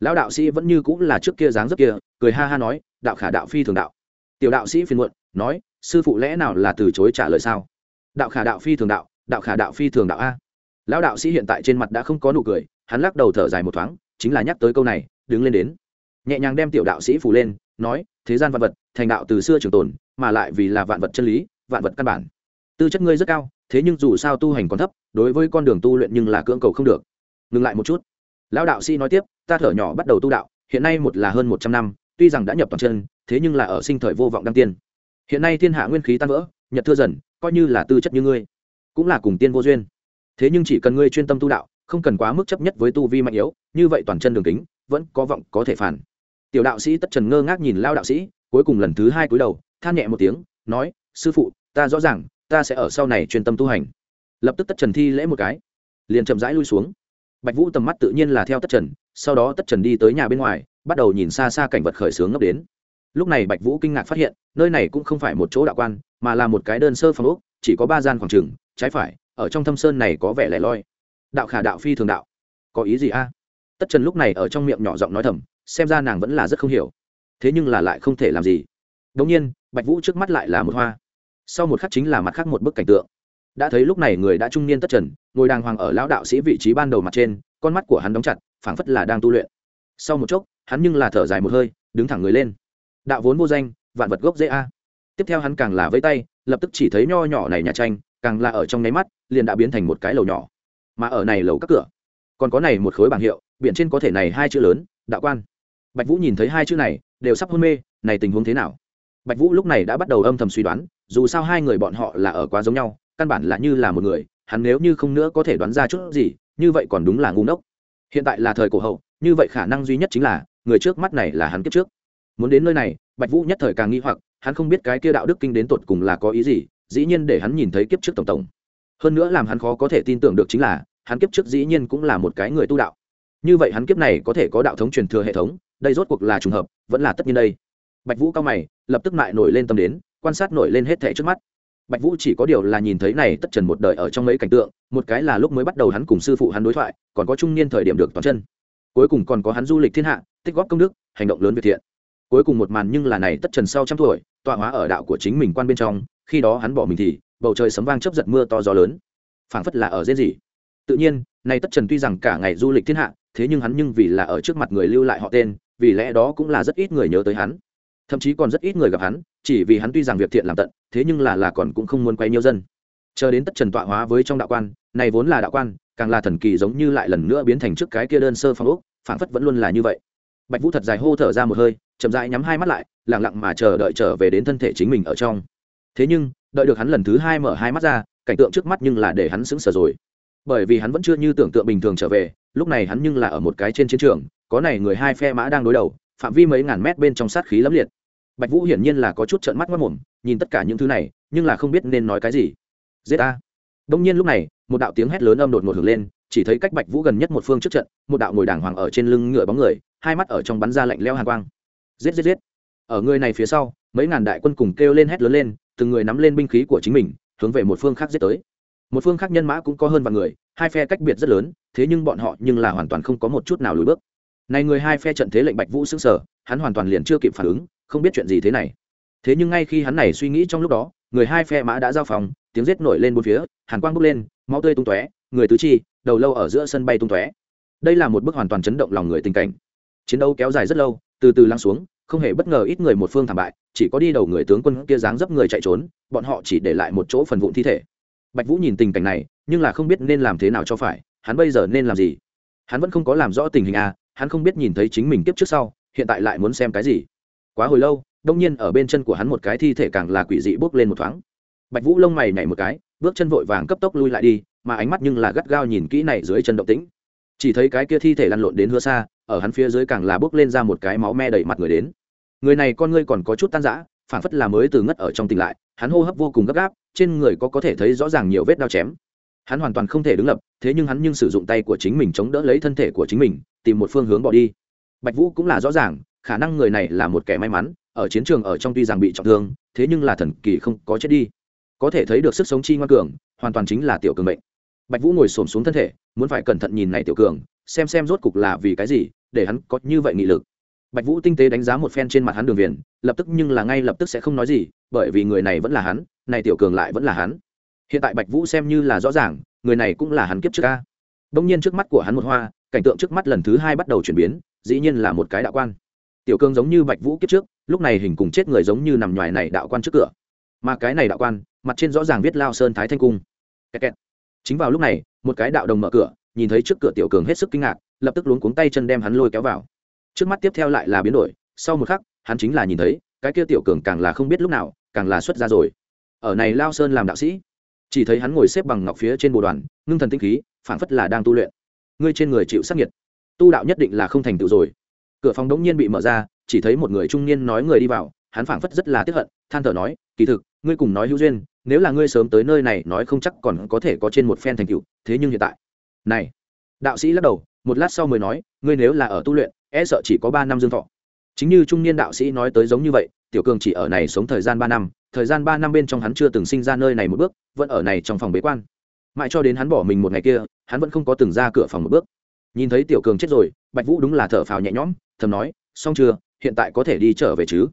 Lão đạo sĩ vẫn như cũng là trước kia dáng dấp kia, cười ha ha nói, đạo khả đạo phi thường đạo. Tiểu đạo sĩ phiền muộn nói, sư phụ lẽ nào là từ chối trả lời sao? Đạo khả đạo phi thường đạo đạo khả đạo phi thường đạo a. Lão đạo sĩ hiện tại trên mặt đã không có nụ cười, hắn lắc đầu thở dài một thoáng, chính là nhắc tới câu này, đứng lên đến. Nhẹ nhàng đem tiểu đạo sĩ phủ lên, nói, thế gian vạn vật, thành đạo từ xưa trường tồn, mà lại vì là vạn vật chân lý, vạn vật căn bản. Tư chất ngươi rất cao, thế nhưng dù sao tu hành còn thấp, đối với con đường tu luyện nhưng là cưỡng cầu không được. Ngừng lại một chút. Lão đạo sĩ nói tiếp, ta thở nhỏ bắt đầu tu đạo, hiện nay một là hơn một trăm năm, tuy rằng đã nhập toàn chân, thế nhưng là ở sinh thời vô vọng đăng tiên hiện nay thiên hạ nguyên khí tan vỡ, nhật thưa dần, coi như là tư chất như ngươi, cũng là cùng tiên vô duyên. Thế nhưng chỉ cần ngươi chuyên tâm tu đạo, không cần quá mức chấp nhất với tu vi mạnh yếu, như vậy toàn chân đường kính, vẫn có vọng, có thể phản. Tiểu đạo sĩ tất trần ngơ ngác nhìn lao đạo sĩ, cuối cùng lần thứ hai cúi đầu, than nhẹ một tiếng, nói, sư phụ, ta rõ ràng, ta sẽ ở sau này chuyên tâm tu hành. Lập tức tất trần thi lễ một cái, liền chậm rãi lui xuống. Bạch vũ tầm mắt tự nhiên là theo tất trần, sau đó tất trần đi tới nhà bên ngoài, bắt đầu nhìn xa xa cảnh vật khởi sướng ngấp đến lúc này bạch vũ kinh ngạc phát hiện, nơi này cũng không phải một chỗ đạo quan, mà là một cái đơn sơ phòng ốc, chỉ có ba gian khoảng trừng trái phải, ở trong thâm sơn này có vẻ lẻ loi. Đạo khả đạo phi thường đạo. Có ý gì a? Tất trần lúc này ở trong miệng nhỏ giọng nói thầm, xem ra nàng vẫn là rất không hiểu. Thế nhưng là lại không thể làm gì. Đống nhiên, bạch vũ trước mắt lại là một hoa. Sau một khắc chính là mặt khác một bức cảnh tượng. Đã thấy lúc này người đã trung niên tất trần, ngồi đàng hoàng ở lão đạo sĩ vị trí ban đầu mặt trên, con mắt của hắn đóng chặt, phảng phất là đang tu luyện. Sau một chốc, hắn nhưng là thở dài một hơi, đứng thẳng người lên đạo vốn vô danh, vạn vật gốc dễ a. Tiếp theo hắn càng là với tay, lập tức chỉ thấy nho nhỏ này nhà tranh, càng là ở trong nháy mắt, liền đã biến thành một cái lầu nhỏ. Mà ở này lầu các cửa, còn có này một khối bảng hiệu, biển trên có thể này hai chữ lớn, đạo quan. Bạch vũ nhìn thấy hai chữ này, đều sắp hôn mê, này tình huống thế nào? Bạch vũ lúc này đã bắt đầu âm thầm suy đoán, dù sao hai người bọn họ là ở quá giống nhau, căn bản là như là một người, hắn nếu như không nữa có thể đoán ra chút gì, như vậy còn đúng là ngu ngốc. Hiện tại là thời cổ hậu, như vậy khả năng duy nhất chính là, người trước mắt này là hắn kiếp trước muốn đến nơi này, bạch vũ nhất thời càng nghi hoặc, hắn không biết cái kia đạo đức kinh đến tột cùng là có ý gì, dĩ nhiên để hắn nhìn thấy kiếp trước tổng tổng. Hơn nữa làm hắn khó có thể tin tưởng được chính là, hắn kiếp trước dĩ nhiên cũng là một cái người tu đạo. Như vậy hắn kiếp này có thể có đạo thống truyền thừa hệ thống, đây rốt cuộc là trùng hợp, vẫn là tất nhiên đây. Bạch vũ cao mày, lập tức lại nổi lên tâm đến, quan sát nổi lên hết thẻ trước mắt. Bạch vũ chỉ có điều là nhìn thấy này tất trần một đời ở trong mấy cảnh tượng, một cái là lúc mới bắt đầu hắn cùng sư phụ hắn đối thoại, còn có trung niên thời điểm được toàn chân. Cuối cùng còn có hắn du lịch thiên hạ, tích góp công đức, hành động lớn việt thiện cuối cùng một màn nhưng là này tất trần sau trăm tuổi, tọa hóa ở đạo của chính mình quan bên trong, khi đó hắn bỏ mình thì, bầu trời sấm vang chấp giật mưa to gió lớn. Phảng phất là ở dễ gì tự nhiên, này tất trần tuy rằng cả ngày du lịch thiên hạ, thế nhưng hắn nhưng vì là ở trước mặt người lưu lại họ tên, vì lẽ đó cũng là rất ít người nhớ tới hắn. Thậm chí còn rất ít người gặp hắn, chỉ vì hắn tuy rằng việc thiện làm tận, thế nhưng là là còn cũng không muốn quay nhiều dân. Chờ đến tất trần tọa hóa với trong đạo quan, này vốn là đạo quan, càng là thần kỳ giống như lại lần nữa biến thành trước cái kia đơn sơ phong ốc, phảng phất vẫn luôn là như vậy. Bạch vũ thật dài hô thở ra một hơi chậm rãi nhắm hai mắt lại, lặng lặng mà chờ đợi trở về đến thân thể chính mình ở trong. Thế nhưng, đợi được hắn lần thứ hai mở hai mắt ra, cảnh tượng trước mắt nhưng là để hắn sững sờ rồi. Bởi vì hắn vẫn chưa như tưởng tượng bình thường trở về, lúc này hắn nhưng là ở một cái trên chiến trường, có này người hai phe mã đang đối đầu, phạm vi mấy ngàn mét bên trong sát khí lẫm liệt. Bạch vũ hiển nhiên là có chút trợn mắt mất mồm, nhìn tất cả những thứ này, nhưng là không biết nên nói cái gì. Giết ta! đông nhiên lúc này, một đạo tiếng hét lớn âm đột ngột hưởng lên, chỉ thấy cách bạch vũ gần nhất một phương trước trận, một đạo ngồi đàng hoàng ở trên lưng ngựa bóng người, hai mắt ở trong bắn ra lạnh leo hàn quang giết giết giết. Ở người này phía sau, mấy ngàn đại quân cùng kêu lên hét lớn lên, từng người nắm lên binh khí của chính mình, hướng về một phương khác giết tới. Một phương khác nhân mã cũng có hơn vài người, hai phe cách biệt rất lớn, thế nhưng bọn họ nhưng là hoàn toàn không có một chút nào lùi bước. Này người hai phe trận thế lệnh bạch vũ xứng sở hắn hoàn toàn liền chưa kịp phản ứng, không biết chuyện gì thế này. Thế nhưng ngay khi hắn này suy nghĩ trong lúc đó, người hai phe mã đã giao phòng, tiếng giết nổi lên bốn phía, hàn quang bốc lên, máu tươi tung tóe, người tứ chi, đầu lâu ở giữa sân bay tung tóe. Đây là một bức hoàn toàn chấn động lòng người tình cảnh. Chiến đấu kéo dài rất lâu từ từ lắng xuống, không hề bất ngờ ít người một phương thảm bại, chỉ có đi đầu người tướng quân kia dáng dấp người chạy trốn, bọn họ chỉ để lại một chỗ phần vụn thi thể. Bạch vũ nhìn tình cảnh này, nhưng là không biết nên làm thế nào cho phải, hắn bây giờ nên làm gì? Hắn vẫn không có làm rõ tình hình à hắn không biết nhìn thấy chính mình kiếp trước sau, hiện tại lại muốn xem cái gì. Quá hồi lâu, đông nhiên ở bên chân của hắn một cái thi thể càng là quỷ dị bước lên một thoáng. Bạch vũ lông mày nhảy một cái, bước chân vội vàng cấp tốc lui lại đi, mà ánh mắt nhưng là gắt gao nhìn kỹ này dưới chân động tĩnh chỉ thấy cái kia thi thể lăn lộn đến hứa xa, ở hắn phía dưới càng là bước lên ra một cái máu me đẩy mặt người đến. Người này con ngươi còn có chút tan rã phản phất là mới từ ngất ở trong tỉnh lại, hắn hô hấp vô cùng gấp gáp, trên người có có thể thấy rõ ràng nhiều vết đao chém. Hắn hoàn toàn không thể đứng lập, thế nhưng hắn nhưng sử dụng tay của chính mình chống đỡ lấy thân thể của chính mình, tìm một phương hướng bỏ đi. Bạch vũ cũng là rõ ràng, khả năng người này là một kẻ may mắn, ở chiến trường ở trong tuy rằng bị trọng thương, thế nhưng là thần kỳ không có chết đi. Có thể thấy được sức sống chi ngoan cường, hoàn toàn chính là tiểu cường bệnh bạch vũ ngồi xổm xuống thân thể, muốn phải cẩn thận nhìn này tiểu cường, xem xem rốt cục là vì cái gì, để hắn có như vậy nghị lực. Bạch vũ tinh tế đánh giá một phen trên mặt hắn đường viền, lập tức nhưng là ngay lập tức sẽ không nói gì, bởi vì người này vẫn là hắn, này tiểu cường lại vẫn là hắn. Hiện tại bạch vũ xem như là rõ ràng, người này cũng là hắn kiếp trước ca. Đông nhiên trước mắt của hắn một hoa, cảnh tượng trước mắt lần thứ hai bắt đầu chuyển biến, dĩ nhiên là một cái đạo quan. Tiểu cường giống như bạch vũ kiếp trước, lúc này hình cùng chết người giống như nằm ngoài này đạo quan trước cửa. Mà cái này đạo quan, mặt trên rõ ràng viết lao sơn thái thanh cung. Kẹt kẹt chính vào lúc này, một cái đạo đồng mở cửa, nhìn thấy trước cửa tiểu cường hết sức kinh ngạc, lập tức luống cuống tay chân đem hắn lôi kéo vào. Trước mắt tiếp theo lại là biến đổi, sau một khắc, hắn chính là nhìn thấy, cái kia tiểu cường càng là không biết lúc nào, càng là xuất ra rồi. Ở này lao sơn làm đạo sĩ, chỉ thấy hắn ngồi xếp bằng ngọc phía trên bồ đoàn, ngưng thần tinh khí, phảng phất là đang tu luyện. Ngươi trên người chịu sắc nhiệt. Tu đạo nhất định là không thành tựu rồi. Cửa phòng đống nhiên bị mở ra, chỉ thấy một người trung niên nói người đi vào, hắn phảng phất rất là tiếc hận, than thở nói, kỳ thực, ngươi cùng nói hữu duyên nếu là ngươi sớm tới nơi này nói không chắc còn có thể có trên một phen thành tựu, thế nhưng hiện tại. Này, đạo sĩ lắc đầu, một lát sau mới nói, ngươi nếu là ở tu luyện e sợ chỉ có ba năm dương thọ. Chính như trung niên đạo sĩ nói tới giống như vậy, tiểu cường chỉ ở này sống thời gian ba năm, thời gian ba năm bên trong hắn chưa từng sinh ra nơi này một bước, vẫn ở này trong phòng bế quan. Mãi cho đến hắn bỏ mình một ngày kia, hắn vẫn không có từng ra cửa phòng một bước. Nhìn thấy tiểu cường chết rồi, bạch vũ đúng là thở phào nhẹ nhõm, thầm nói, xong chưa, hiện tại có thể đi trở về chứ?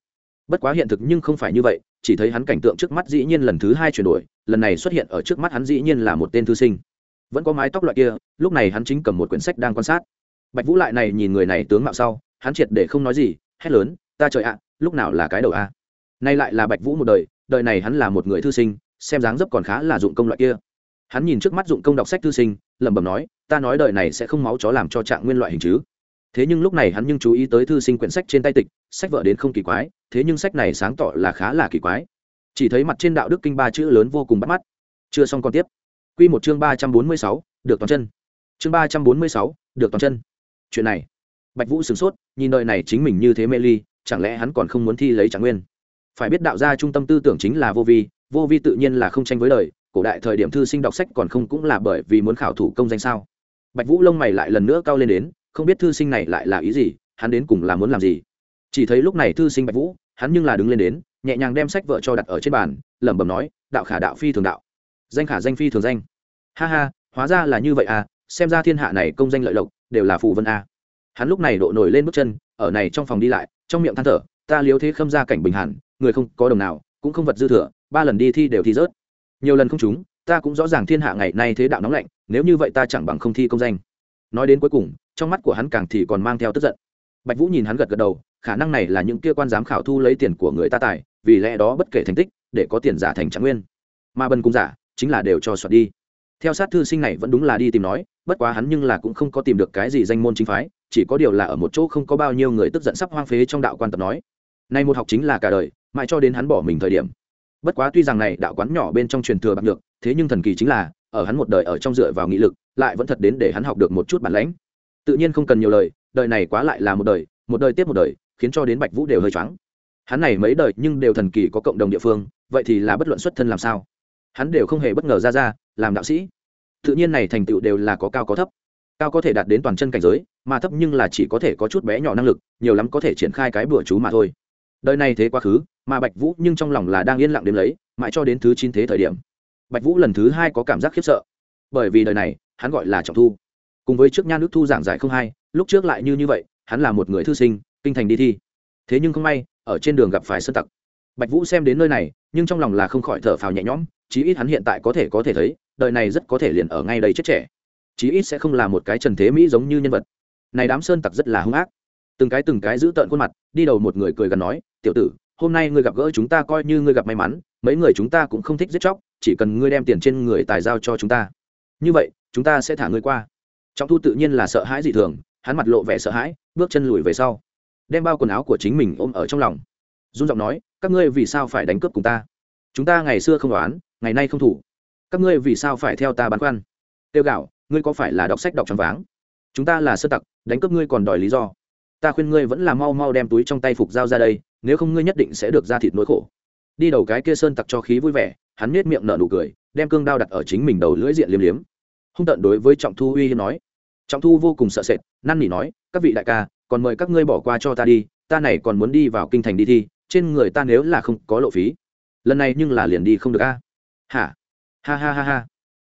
Bất quá hiện thực nhưng không phải như vậy chỉ thấy hắn cảnh tượng trước mắt dĩ nhiên lần thứ hai chuyển đổi, lần này xuất hiện ở trước mắt hắn dĩ nhiên là một tên thư sinh. Vẫn có mái tóc loại kia, lúc này hắn chính cầm một quyển sách đang quan sát. Bạch vũ lại này nhìn người này tướng mạo sau, hắn triệt để không nói gì, hét lớn, ta trời ạ, lúc nào là cái đầu a? Nay lại là bạch vũ một đời đời này hắn là một người thư sinh, xem dáng dấp còn khá là dụng công loại kia. Hắn nhìn trước mắt dụng công đọc sách thư sinh, lẩm bẩm nói, ta nói đời này sẽ không máu chó làm cho trạng nguyên loại hình chứ thế nhưng lúc này hắn nhưng chú ý tới thư sinh quyển sách trên tay tịch, sách vợ đến không kỳ quái, thế nhưng sách này sáng tỏ là khá là kỳ quái. Chỉ thấy mặt trên đạo đức kinh ba chữ lớn vô cùng bắt mắt. Chưa xong còn tiếp. Q một chương ba trăm bốn mươi sáu, được toàn chân. Chương ba trăm bốn mươi sáu, được toàn chân. Chuyện này. Bạch vũ sửng sốt, nhìn đời này chính mình như thế mê ly, chẳng lẽ hắn còn không muốn thi lấy trạng nguyên? Phải biết đạo gia trung tâm tư tưởng chính là vô vi vô vi tự nhiên là không tranh với đời, cổ đại thời điểm thư sinh đọc sách còn không cũng là bởi vì muốn khảo thủ công danh sao? Bạch vũ lông mày lại lần nữa cao lên đến không biết thư sinh này lại là ý gì, hắn đến cùng là muốn làm gì. Chỉ thấy lúc này thư sinh bạch vũ, hắn nhưng là đứng lên đến, nhẹ nhàng đem sách vợ cho đặt ở trên bàn, lẩm bẩm nói, đạo khả đạo phi thường đạo. Danh khả danh phi thường danh. Ha ha, hóa ra là như vậy à xem ra thiên hạ này công danh lợi lộc đều là phù vân a hắn lúc này độ nổi lên bước chân, ở này trong phòng đi lại, trong miệng than thở, ta liếu thế khâm ra cảnh bình hẳn, người không có đồng nào, cũng không vật dư thừa, ba lần đi thi đều thi rớt. Nhiều lần không trúng, ta cũng rõ ràng thiên hạ ngày nay thế đạo nóng lạnh, nếu như vậy ta chẳng bằng không thi công danh. Nói đến cuối cùng trong mắt của hắn càng thì còn mang theo tức giận. Bạch vũ nhìn hắn gật gật đầu, khả năng này là những kia quan giám khảo thu lấy tiền của người ta tài, vì lẽ đó bất kể thành tích, để có tiền giả thành trạng nguyên. Mà bần cung giả, chính là đều cho soạt đi. Theo sát thư sinh này vẫn đúng là đi tìm nói, bất quá hắn nhưng là cũng không có tìm được cái gì danh môn chính phái, chỉ có điều là ở một chỗ không có bao nhiêu người tức giận sắp hoang phế trong đạo quan tập nói. Nay một học chính là cả đời, mãi cho đến hắn bỏ mình thời điểm. Bất quá tuy rằng này đạo quán nhỏ bên trong truyền thừa bạc được thế nhưng thần kỳ chính là, ở hắn một đời ở trong dựa vào nghị lực, lại vẫn thật đến để hắn học được một chút bản lãnh tự nhiên không cần nhiều lời, đời này quá lại là một đời một đời tiếp một đời, khiến cho đến bạch vũ đều hơi choáng. Hắn này mấy đời nhưng đều thần kỳ có cộng đồng địa phương, vậy thì là bất luận xuất thân làm sao? Hắn đều không hề bất ngờ ra ra, làm đạo sĩ. Tự nhiên này thành tựu đều là có cao có thấp. Cao có thể đạt đến toàn chân cảnh giới, mà thấp nhưng là chỉ có thể có chút bé nhỏ năng lực, nhiều lắm có thể triển khai cái bữa chú mà thôi. Đời này thế quá khứ, mà bạch vũ nhưng trong lòng là đang yên lặng đếm lấy, mãi cho đến thứ chín thế thời điểm. Bạch vũ lần thứ hai có cảm giác khiếp sợ. Bởi vì đời này, hắn gọi là trọng thu cùng với trước nha nước thu giảng giải không hai, lúc trước lại như như vậy, hắn là một người thư sinh, kinh thành đi thi. Thế nhưng không may, ở trên đường gặp phải sơn tặc. Bạch vũ xem đến nơi này, nhưng trong lòng là không khỏi thở phào nhẹ nhõm, chí ít hắn hiện tại có thể có thể thấy, đời này rất có thể liền ở ngay đây chết trẻ. Chí ít sẽ không là một cái trần thế mỹ giống như nhân vật. Này đám sơn tặc rất là hung ác. Từng cái từng cái giữ tợn khuôn mặt, đi đầu một người cười gần nói, tiểu tử, hôm nay ngươi gặp gỡ chúng ta coi như ngươi gặp may mắn, mấy người chúng ta cũng không thích giết chóc, chỉ cần ngươi đem tiền trên người tài giao cho chúng ta. Như vậy, chúng ta sẽ thả ngươi qua trọng thu tự nhiên là sợ hãi dị thường, hắn mặt lộ vẻ sợ hãi, bước chân lùi về sau, đem bao quần áo của chính mình ôm ở trong lòng. Dung giọng nói, các ngươi vì sao phải đánh cướp cùng ta? Chúng ta ngày xưa không đoán, ngày nay không thủ. Các ngươi vì sao phải theo ta băn khoăn? Tiêu gạo, ngươi có phải là đọc sách đọc tròn váng? Chúng ta là sơ tặc, đánh cướp ngươi còn đòi lý do. Ta khuyên ngươi vẫn là mau mau đem túi trong tay phục dao ra đây, nếu không ngươi nhất định sẽ được ra thịt nỗi khổ. Đi đầu cái kia sơn tặc cho khí vui vẻ, hắn nết miệng nở nụ cười, đem cương đao đặt ở chính mình đầu lưỡi diện liếm liếm hung tận đối với trọng thu uy hiếp nói. Trọng thu vô cùng sợ sệt, năn nỉ nói, các vị đại ca, còn mời các ngươi bỏ qua cho ta đi, ta này còn muốn đi vào kinh thành đi thi, trên người ta nếu là không có lộ phí, lần này nhưng là liền đi không được a. Hả? Ha ha ha ha.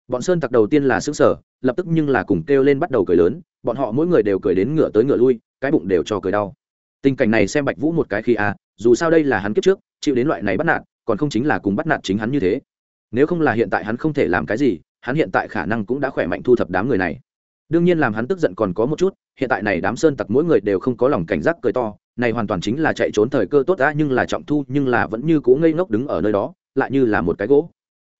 Bọn sơn tặc đầu tiên là xứng sở lập tức nhưng là cùng kêu lên bắt đầu cười lớn, bọn họ mỗi người đều cười đến ngựa tới ngựa lui, cái bụng đều cho cười đau. Tình cảnh này xem bạch vũ một cái khi a, dù sao đây là hắn kiếp trước, chịu đến loại này bắt nạt, còn không chính là cùng bắt nạt chính hắn như thế. Nếu không là hiện tại hắn không thể làm cái gì hắn hiện tại khả năng cũng đã khỏe mạnh thu thập đám người này. Đương nhiên làm hắn tức giận còn có một chút hiện tại này đám sơn tặc mỗi người đều không có lòng cảnh giác cười to này hoàn toàn chính là chạy trốn thời cơ tốt đã nhưng là trọng thu nhưng là vẫn như cố ngây ngốc đứng ở nơi đó lại như là một cái gỗ.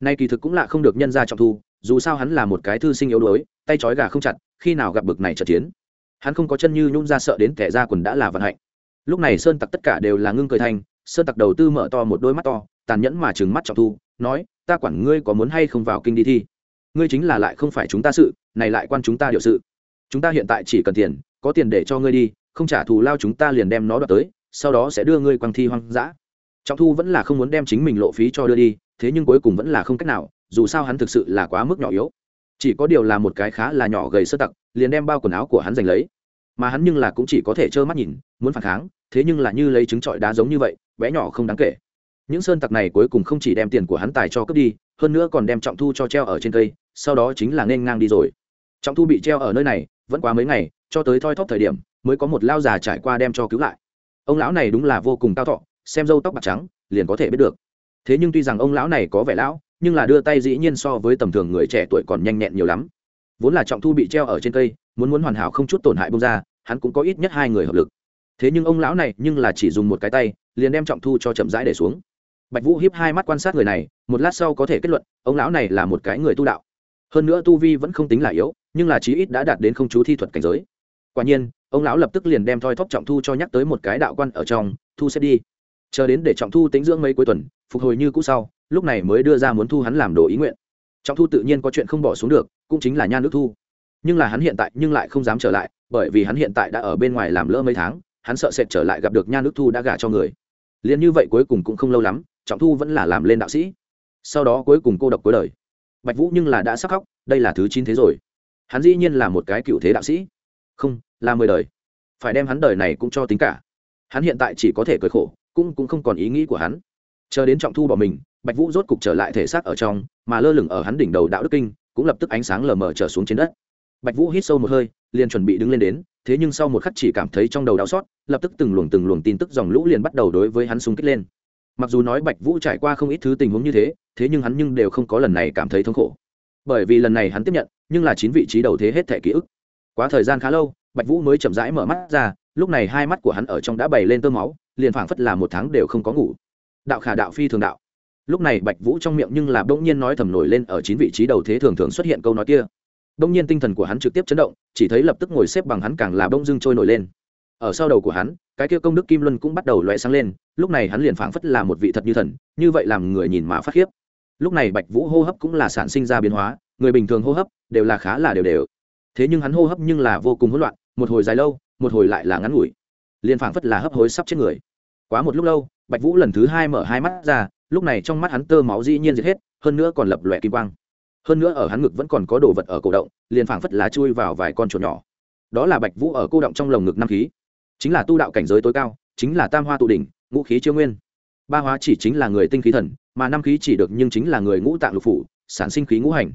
Nay kỳ thực cũng là không được nhân ra trọng thu dù sao hắn là một cái thư sinh yếu đuối tay trói gà không chặt khi nào gặp bực này trợ chiến. Hắn không có chân như nhún ra sợ đến kẻ ra quần đã là vận hạnh. Lúc này sơn tặc tất cả đều là ngưng cười thành, sơn tặc đầu tư mở to một đôi mắt to tàn nhẫn mà trừng mắt trọng thu nói ta quản ngươi có muốn hay không vào kinh đi thi ngươi chính là lại không phải chúng ta sự, này lại quan chúng ta điều sự. Chúng ta hiện tại chỉ cần tiền, có tiền để cho ngươi đi, không trả thù lao chúng ta liền đem nó đoạt tới, sau đó sẽ đưa ngươi quang thi hoang dã. Trọng thu vẫn là không muốn đem chính mình lộ phí cho đưa đi, thế nhưng cuối cùng vẫn là không cách nào, dù sao hắn thực sự là quá mức nhỏ yếu. Chỉ có điều là một cái khá là nhỏ gầy sơ tặc, liền đem bao quần áo của hắn giành lấy. Mà hắn nhưng là cũng chỉ có thể trơ mắt nhìn, muốn phản kháng, thế nhưng là như lấy trứng trọi đá giống như vậy, bé nhỏ không đáng kể. Những sơn tặc này cuối cùng không chỉ đem tiền của hắn tài cho cướp đi hơn nữa còn đem trọng thu cho treo ở trên cây, sau đó chính là nên ngang đi rồi. Trọng thu bị treo ở nơi này, vẫn quá mấy ngày, cho tới thoi thóp thời điểm, mới có một lao già trải qua đem cho cứu lại. Ông lão này đúng là vô cùng cao thọ, xem râu tóc bạc trắng, liền có thể biết được. Thế nhưng tuy rằng ông lão này có vẻ lão, nhưng là đưa tay dĩ nhiên so với tầm thường người trẻ tuổi còn nhanh nhẹn nhiều lắm. Vốn là trọng thu bị treo ở trên cây, muốn muốn hoàn hảo không chút tổn hại bông ra, hắn cũng có ít nhất hai người hợp lực. Thế nhưng ông lão này nhưng là chỉ dùng một cái tay, liền đem trọng thu cho chậm rãi để xuống bạch vũ hiếp hai mắt quan sát người này, một lát sau có thể kết luận, ông lão này là một cái người tu đạo. Hơn nữa tu vi vẫn không tính là yếu, nhưng là chí ít đã đạt đến không chú thi thuật cảnh giới. Quả nhiên, ông lão lập tức liền đem thoi thóp trọng thu cho nhắc tới một cái đạo quan ở trong, thu xếp đi. Chờ đến để trọng thu tính dưỡng mấy cuối tuần, phục hồi như cũ sau, lúc này mới đưa ra muốn thu hắn làm đồ ý nguyện. Trọng thu tự nhiên có chuyện không bỏ xuống được, cũng chính là nhan nước thu. Nhưng là hắn hiện tại nhưng lại không dám trở lại, bởi vì hắn hiện tại đã ở bên ngoài làm lỡ mấy tháng, hắn sợ sệt trở lại gặp được nhan nước thu đã gả cho người. Liền như vậy cuối cùng cũng không lâu lắm trọng thu vẫn là làm lên đạo sĩ. Sau đó cuối cùng cô độc cuối đời. Bạch vũ nhưng là đã sắc khóc, đây là thứ chín thế rồi. Hắn dĩ nhiên là một cái cựu thế đạo sĩ. Không, là mười đời. Phải đem hắn đời này cũng cho tính cả. Hắn hiện tại chỉ có thể cười khổ, cũng cũng không còn ý nghĩ của hắn. Chờ đến trọng thu bỏ mình, bạch vũ rốt cục trở lại thể xác ở trong, mà lơ lửng ở hắn đỉnh đầu đạo đức kinh, cũng lập tức ánh sáng lờ mờ trở xuống trên đất. Bạch vũ hít sâu một hơi, liền chuẩn bị đứng lên đến, thế nhưng sau một khắc chỉ cảm thấy trong đầu đau xót, lập tức từng luồng từng luồng tin tức dòng lũ liền bắt đầu đối với hắn xung kích lên mặc dù nói bạch vũ trải qua không ít thứ tình huống như thế thế nhưng hắn nhưng đều không có lần này cảm thấy thống khổ. Bởi vì lần này hắn tiếp nhận, nhưng là chín vị trí đầu thế hết thẻ ký ức. Quá thời gian khá lâu, bạch vũ mới chậm rãi mở mắt ra, lúc này hai mắt của hắn ở trong đã bày lên tơ máu, liền phảng phất là một tháng đều không có ngủ. Đạo khả đạo phi thường đạo. Lúc này bạch vũ trong miệng nhưng là bỗng nhiên nói thầm nổi lên ở chín vị trí đầu thế thường thường xuất hiện câu nói kia. Bỗng nhiên tinh thần của hắn trực tiếp chấn động, chỉ thấy lập tức ngồi xếp bằng hắn càng là bông dưng trôi nổi lên ở sau đầu của hắn, cái kia công đức kim luân cũng bắt đầu loé sáng lên, lúc này hắn liền phảng phất là một vị thật như thần, như vậy làm người nhìn mà phát khiếp. Lúc này bạch vũ hô hấp cũng là sản sinh ra biến hóa, người bình thường hô hấp đều là khá là đều đều. Thế nhưng hắn hô hấp nhưng là vô cùng hỗn loạn, một hồi dài lâu, một hồi lại là ngắn ngủi, liền phảng phất là hấp hối sắp chết người. Quá một lúc lâu, bạch vũ lần thứ hai mở hai mắt ra, lúc này trong mắt hắn tơ máu dĩ nhiên diệt hết, hơn nữa còn lập lòe kim quang. Hơn nữa ở hắn ngực vẫn còn có đồ vật ở cổ động, liền phảng phất lá chui vào vài con chuột nhỏ. Đó là bạch vũ ở cô động trong lồng ngực năm khí chính là tu đạo cảnh giới tối cao, chính là tam hoa tụ đỉnh, ngũ khí chiêu nguyên. Ba hóa chỉ chính là người tinh khí thần, mà năm khí chỉ được nhưng chính là người ngũ tạng lục phủ, sản sinh khí ngũ hành.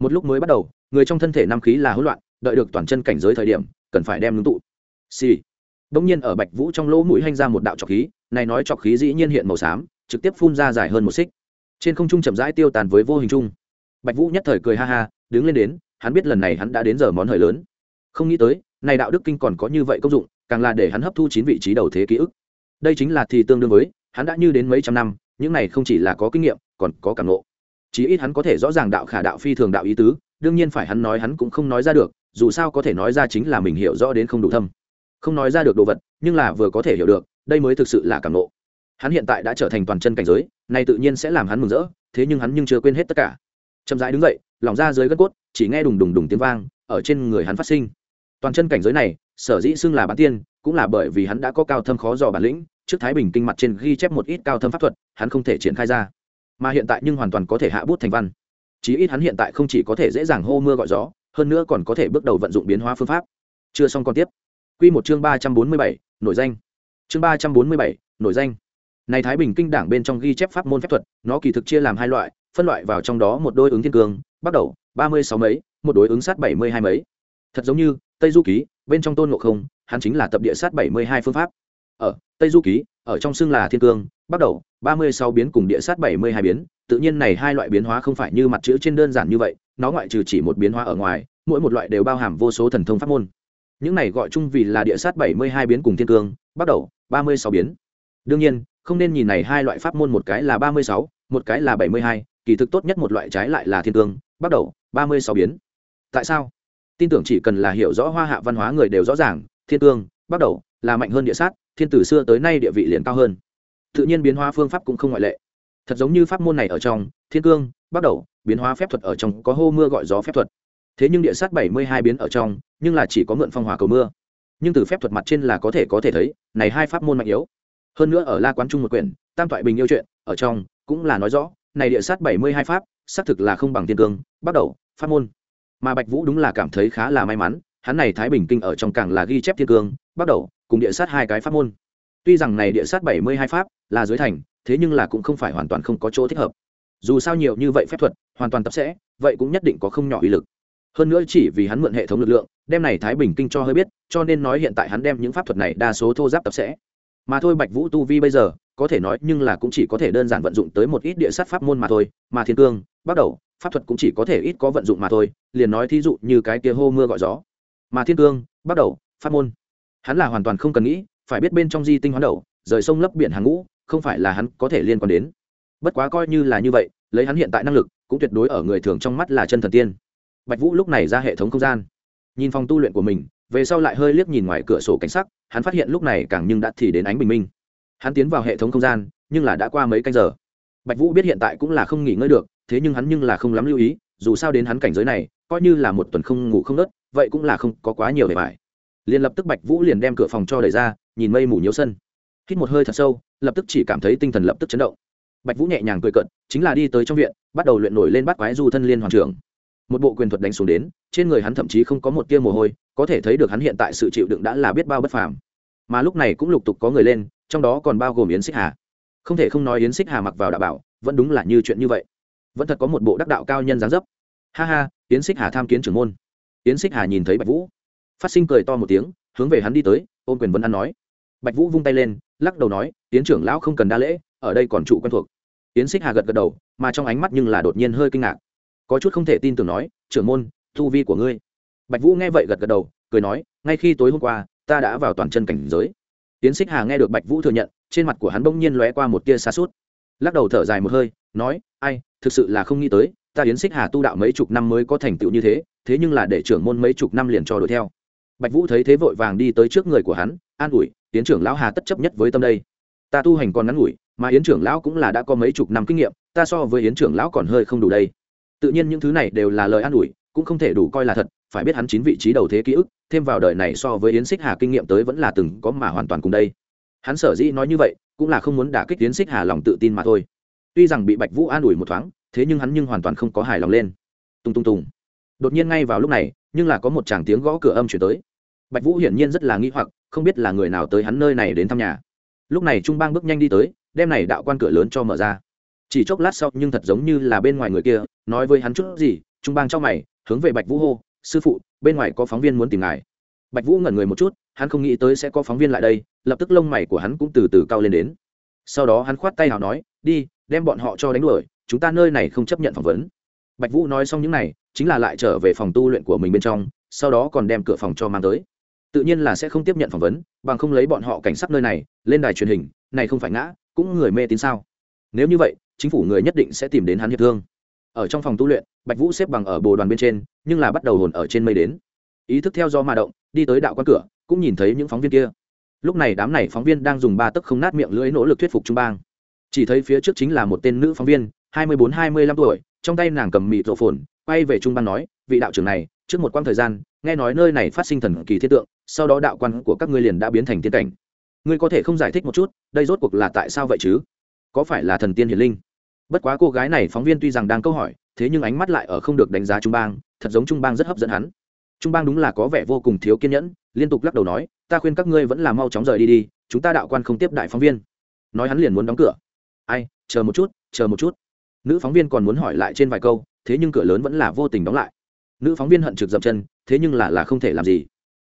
Một lúc mới bắt đầu, người trong thân thể năm khí là hỗn loạn, đợi được toàn chân cảnh giới thời điểm, cần phải đem ngưng tụ. Xì、sì. đông nhiên ở bạch vũ trong lỗ mũi hanh ra một đạo trọc khí, này nói trọc khí dĩ nhiên hiện màu xám, trực tiếp phun ra dài hơn một xích. Trên không trung chậm rãi tiêu tàn với vô hình trung bạch vũ nhất thời cười ha ha, đứng lên đến, hắn biết lần này hắn đã đến giờ món hời lớn. Không nghĩ tới, này đạo đức kinh còn có như vậy công dụng càng là để hắn hấp thu chín vị trí đầu thế ký ức. Đây chính là thì tương đương với, hắn đã như đến mấy trăm năm, những này không chỉ là có kinh nghiệm, còn có cảm ngộ. Chí ít hắn có thể rõ ràng đạo khả đạo phi thường đạo ý tứ, đương nhiên phải hắn nói hắn cũng không nói ra được, dù sao có thể nói ra chính là mình hiểu rõ đến không đủ thâm. Không nói ra được đồ vật, nhưng là vừa có thể hiểu được, đây mới thực sự là cảm ngộ. Hắn hiện tại đã trở thành toàn chân cảnh giới này tự nhiên sẽ làm hắn mừng rỡ, thế nhưng hắn nhưng chưa quên hết tất cả. Chậm rãi đứng dậy lỏng ra dưới gân cốt, chỉ nghe đùng đùng đùng tiếng vang, ở trên người hắn phát sinh. Toàn chân cảnh giới này sở dĩ xưng là bán tiên, cũng là bởi vì hắn đã có cao thâm khó dò bản lĩnh, trước thái bình kinh mặt trên ghi chép một ít cao thâm pháp thuật, hắn không thể triển khai ra. Mà hiện tại nhưng hoàn toàn có thể hạ bút thành văn. Chí ít hắn hiện tại không chỉ có thể dễ dàng hô mưa gọi gió, hơn nữa còn có thể bước đầu vận dụng biến hóa phương pháp. Chưa xong còn tiếp. Quy một chương ba trăm bốn mươi bảy, nổi danh. Chương ba trăm bốn mươi bảy, nổi danh. Này thái bình kinh đảng bên trong ghi chép pháp môn phép thuật, nó kỳ thực chia làm hai loại, phân loại vào trong đó một đôi ứng thiên cương, bắt đầu ba mươi sáu mấy, một đối ứng sát bảy mươi hai mấy. Thật giống như tây du ký, bên trong tôn ngộ không, hắn chính là tập địa sát bảy mươi hai phương pháp. Ở, tây du ký, ở trong xưng là thiên cương, bắt đầu, ba mươi sáu biến cùng địa sát bảy mươi hai biến, tự nhiên này hai loại biến hóa không phải như mặt chữ trên đơn giản như vậy, nó ngoại trừ chỉ một biến hóa ở ngoài, mỗi một loại đều bao hàm vô số thần thông pháp môn. Những này gọi chung vì là địa sát bảy mươi hai biến cùng thiên cương, bắt đầu, ba mươi sáu biến. Đương nhiên, không nên nhìn này hai loại pháp môn một cái là ba mươi sáu, một cái là bảy mươi hai, kỳ thực tốt nhất một loại trái lại là thiên cương, bắt đầu, ba mươi sáu biến. Tại sao? Tin tưởng chỉ cần là hiểu rõ hoa hạ văn hóa người đều rõ ràng, thiên cương bắt đầu, là mạnh hơn địa sát, thiên từ xưa tới nay địa vị liền cao hơn. Tự nhiên biến hóa phương pháp cũng không ngoại lệ. Thật giống như pháp môn này ở trong, thiên cương bắt đầu, biến hóa phép thuật ở trong có hô mưa gọi gió phép thuật. Thế nhưng địa sát bảy mươi hai biến ở trong, nhưng là chỉ có mượn phong hòa cầu mưa. Nhưng từ phép thuật mặt trên là có thể có thể thấy, này hai pháp môn mạnh yếu. Hơn nữa ở la quán trung một quyển, tam toại bình yêu chuyện, ở trong, cũng là nói rõ, này địa sát bảy mươi hai pháp, xác thực là không bằng thiên cương bắt đầu, pháp môn mà bạch vũ đúng là cảm thấy khá là may mắn, hắn này thái bình kinh ở trong càng là ghi chép thiên cương, bắt đầu cùng địa sát hai cái pháp môn. Tuy rằng này địa sát bảy mươi hai pháp là dưới thành, thế nhưng là cũng không phải hoàn toàn không có chỗ thích hợp. Dù sao nhiều như vậy phép thuật, hoàn toàn tập sẽ, vậy cũng nhất định có không nhỏ uy lực. Hơn nữa chỉ vì hắn mượn hệ thống lực lượng, đem này thái bình kinh cho hơi biết, cho nên nói hiện tại hắn đem những pháp thuật này đa số thô giáp tập sẽ. Mà thôi bạch vũ tu vi bây giờ, có thể nói nhưng là cũng chỉ có thể đơn giản vận dụng tới một ít địa sát pháp môn mà thôi, mà thiên cương, bắt đầu pháp thuật cũng chỉ có thể ít có vận dụng mà thôi, liền nói thí dụ như cái kia hô mưa gọi gió. Mà thiên cương bắt đầu, pháp môn. Hắn là hoàn toàn không cần nghĩ, phải biết bên trong di tinh hoán đầu, rời sông lấp biển hàng ngũ, không phải là hắn có thể liên quan đến. Bất quá coi như là như vậy, lấy hắn hiện tại năng lực, cũng tuyệt đối ở người thường trong mắt là chân thần tiên. Bạch vũ lúc này ra hệ thống không gian. Nhìn phòng tu luyện của mình, về sau lại hơi liếc nhìn ngoài cửa sổ cảnh sắc, hắn phát hiện lúc này càng nhưng đã thì đến ánh bình minh. Hắn tiến vào hệ thống không gian, nhưng là đã qua mấy canh giờ. Bạch vũ biết hiện tại cũng là không nghỉ ngơi được thế nhưng hắn nhưng là không lắm lưu ý, dù sao đến hắn cảnh giới này, coi như là một tuần không ngủ không nớt, vậy cũng là không có quá nhiều để bài. Liền lập tức bạch vũ liền đem cửa phòng cho đẩy ra, nhìn mây mù nhiều sân. Hít một hơi thật sâu, lập tức chỉ cảm thấy tinh thần lập tức chấn động. Bạch vũ nhẹ nhàng cười cận chính là đi tới trong viện, bắt đầu luyện nổi lên bắt quái du thân liên hoàn trưởng. Một bộ quyền thuật đánh xuống đến, trên người hắn thậm chí không có một tia mồ hôi, có thể thấy được hắn hiện tại sự chịu đựng đã là biết bao bất phàm. Mà lúc này cũng lục tục có người lên, trong đó còn bao gồm yến xích hà. Không thể không nói yến xích hà mặc vào đạo bảo, vẫn đúng là như chuyện như vậy vẫn thật có một bộ đắc đạo cao nhân dáng dấp. Ha ha, yến xích hà tham kiến trưởng môn. Yến xích hà nhìn thấy bạch vũ. Phát sinh cười to một tiếng, hướng về hắn đi tới, ôm quyền vân ăn nói. Bạch vũ vung tay lên, lắc đầu nói, yến trưởng lão không cần đa lễ, ở đây còn trụ quen thuộc. Yến xích hà gật gật đầu, mà trong ánh mắt nhưng là đột nhiên hơi kinh ngạc. Có chút không thể tin tưởng nói, trưởng môn thu vi của ngươi. Bạch vũ nghe vậy gật gật đầu, cười nói, ngay khi tối hôm qua, ta đã vào toàn chân cảnh giới. Yến xích hà nghe được bạch vũ thừa nhận, trên mặt của hắn bỗng nhiên lóe qua một tia xa suốt lắc đầu thở dài một hơi nói, ai, thực sự là không nghĩ tới, ta yến xích hà tu đạo mấy chục năm mới có thành tựu như thế thế nhưng là để trưởng môn mấy chục năm liền cho đuổi theo. Bạch vũ thấy thế vội vàng đi tới trước người của hắn, an ủi, yến trưởng lão hà tất chấp nhất với tâm đây. Ta tu hành còn ngắn ngủi, mà yến trưởng lão cũng là đã có mấy chục năm kinh nghiệm, ta so với yến trưởng lão còn hơi không đủ đây. Tự nhiên những thứ này đều là lời an ủi, cũng không thể đủ coi là thật, phải biết hắn chín vị trí đầu thế ký ức, thêm vào đời này so với yến xích hà kinh nghiệm tới vẫn là từng có mà hoàn toàn cùng đây. Hắn sở dĩ nói như vậy, cũng là không muốn đả kích yến xích hà lòng tự tin mà thôi tuy rằng bị bạch vũ an ủi một thoáng, thế nhưng hắn nhưng hoàn toàn không có hài lòng lên. Tung tung tùng. Đột nhiên ngay vào lúc này, nhưng là có một chàng tiếng gõ cửa âm chuyển tới. Bạch vũ hiển nhiên rất là nghĩ hoặc, không biết là người nào tới hắn nơi này đến thăm nhà. Lúc này trung bang bước nhanh đi tới, đem này đạo quan cửa lớn cho mở ra. Chỉ chốc lát sau, nhưng thật giống như là bên ngoài người kia, nói với hắn chút gì, trung bang cho mày, hướng về bạch vũ hô, sư phụ, bên ngoài có phóng viên muốn tìm ngài. Bạch vũ ngẩn người một chút, hắn không nghĩ tới sẽ có phóng viên lại đây, lập tức lông mày của hắn cũng từ từ cao lên đến. Sau đó hắn khoát tay nào nói, đi đem bọn họ cho đánh đuổi, chúng ta nơi này không chấp nhận phỏng vấn. Bạch vũ nói xong những này, chính là lại trở về phòng tu luyện của mình bên trong, sau đó còn đem cửa phòng cho mang tới. Tự nhiên là sẽ không tiếp nhận phỏng vấn, bằng không lấy bọn họ cảnh sát nơi này, lên đài truyền hình, này không phải ngã, cũng người mê tín sao. Nếu như vậy, chính phủ người nhất định sẽ tìm đến hắn hiệp thương. Ở trong phòng tu luyện, bạch vũ xếp bằng ở bồ đoàn bên trên, nhưng là bắt đầu hồn ở trên mây đến. Ý thức theo do mà động, đi tới đạo quan cửa, cũng nhìn thấy những phóng viên kia. Lúc này đám này phóng viên đang dùng ba tấc không nát miệng lưỡi nỗ lực thuyết phục trung bang chỉ thấy phía trước chính là một tên nữ phóng viên, hai mươi bốn, hai mươi lăm tuổi, trong tay nàng cầm mịt rộ phồn, quay về trung bang nói, vị đạo trưởng này, trước một quãng thời gian, nghe nói nơi này phát sinh thần kỳ thiết tượng, sau đó đạo quan của các ngươi liền đã biến thành tiên cảnh. Ngươi có thể không giải thích một chút, đây rốt cuộc là tại sao vậy chứ? Có phải là thần tiên hiển linh? Bất quá cô gái này phóng viên tuy rằng đang câu hỏi, thế nhưng ánh mắt lại ở không được đánh giá trung bang thật giống trung bang rất hấp dẫn hắn. Trung bang đúng là có vẻ vô cùng thiếu kiên nhẫn, liên tục lắc đầu nói, ta khuyên các ngươi vẫn là mau chóng rời đi đi, chúng ta đạo quan không tiếp đại phóng viên. Nói hắn liền muốn đóng cửa ai, chờ một chút, chờ một chút. Nữ phóng viên còn muốn hỏi lại trên vài câu, thế nhưng cửa lớn vẫn là vô tình đóng lại. Nữ phóng viên hận trực dập chân, thế nhưng là là không thể làm gì.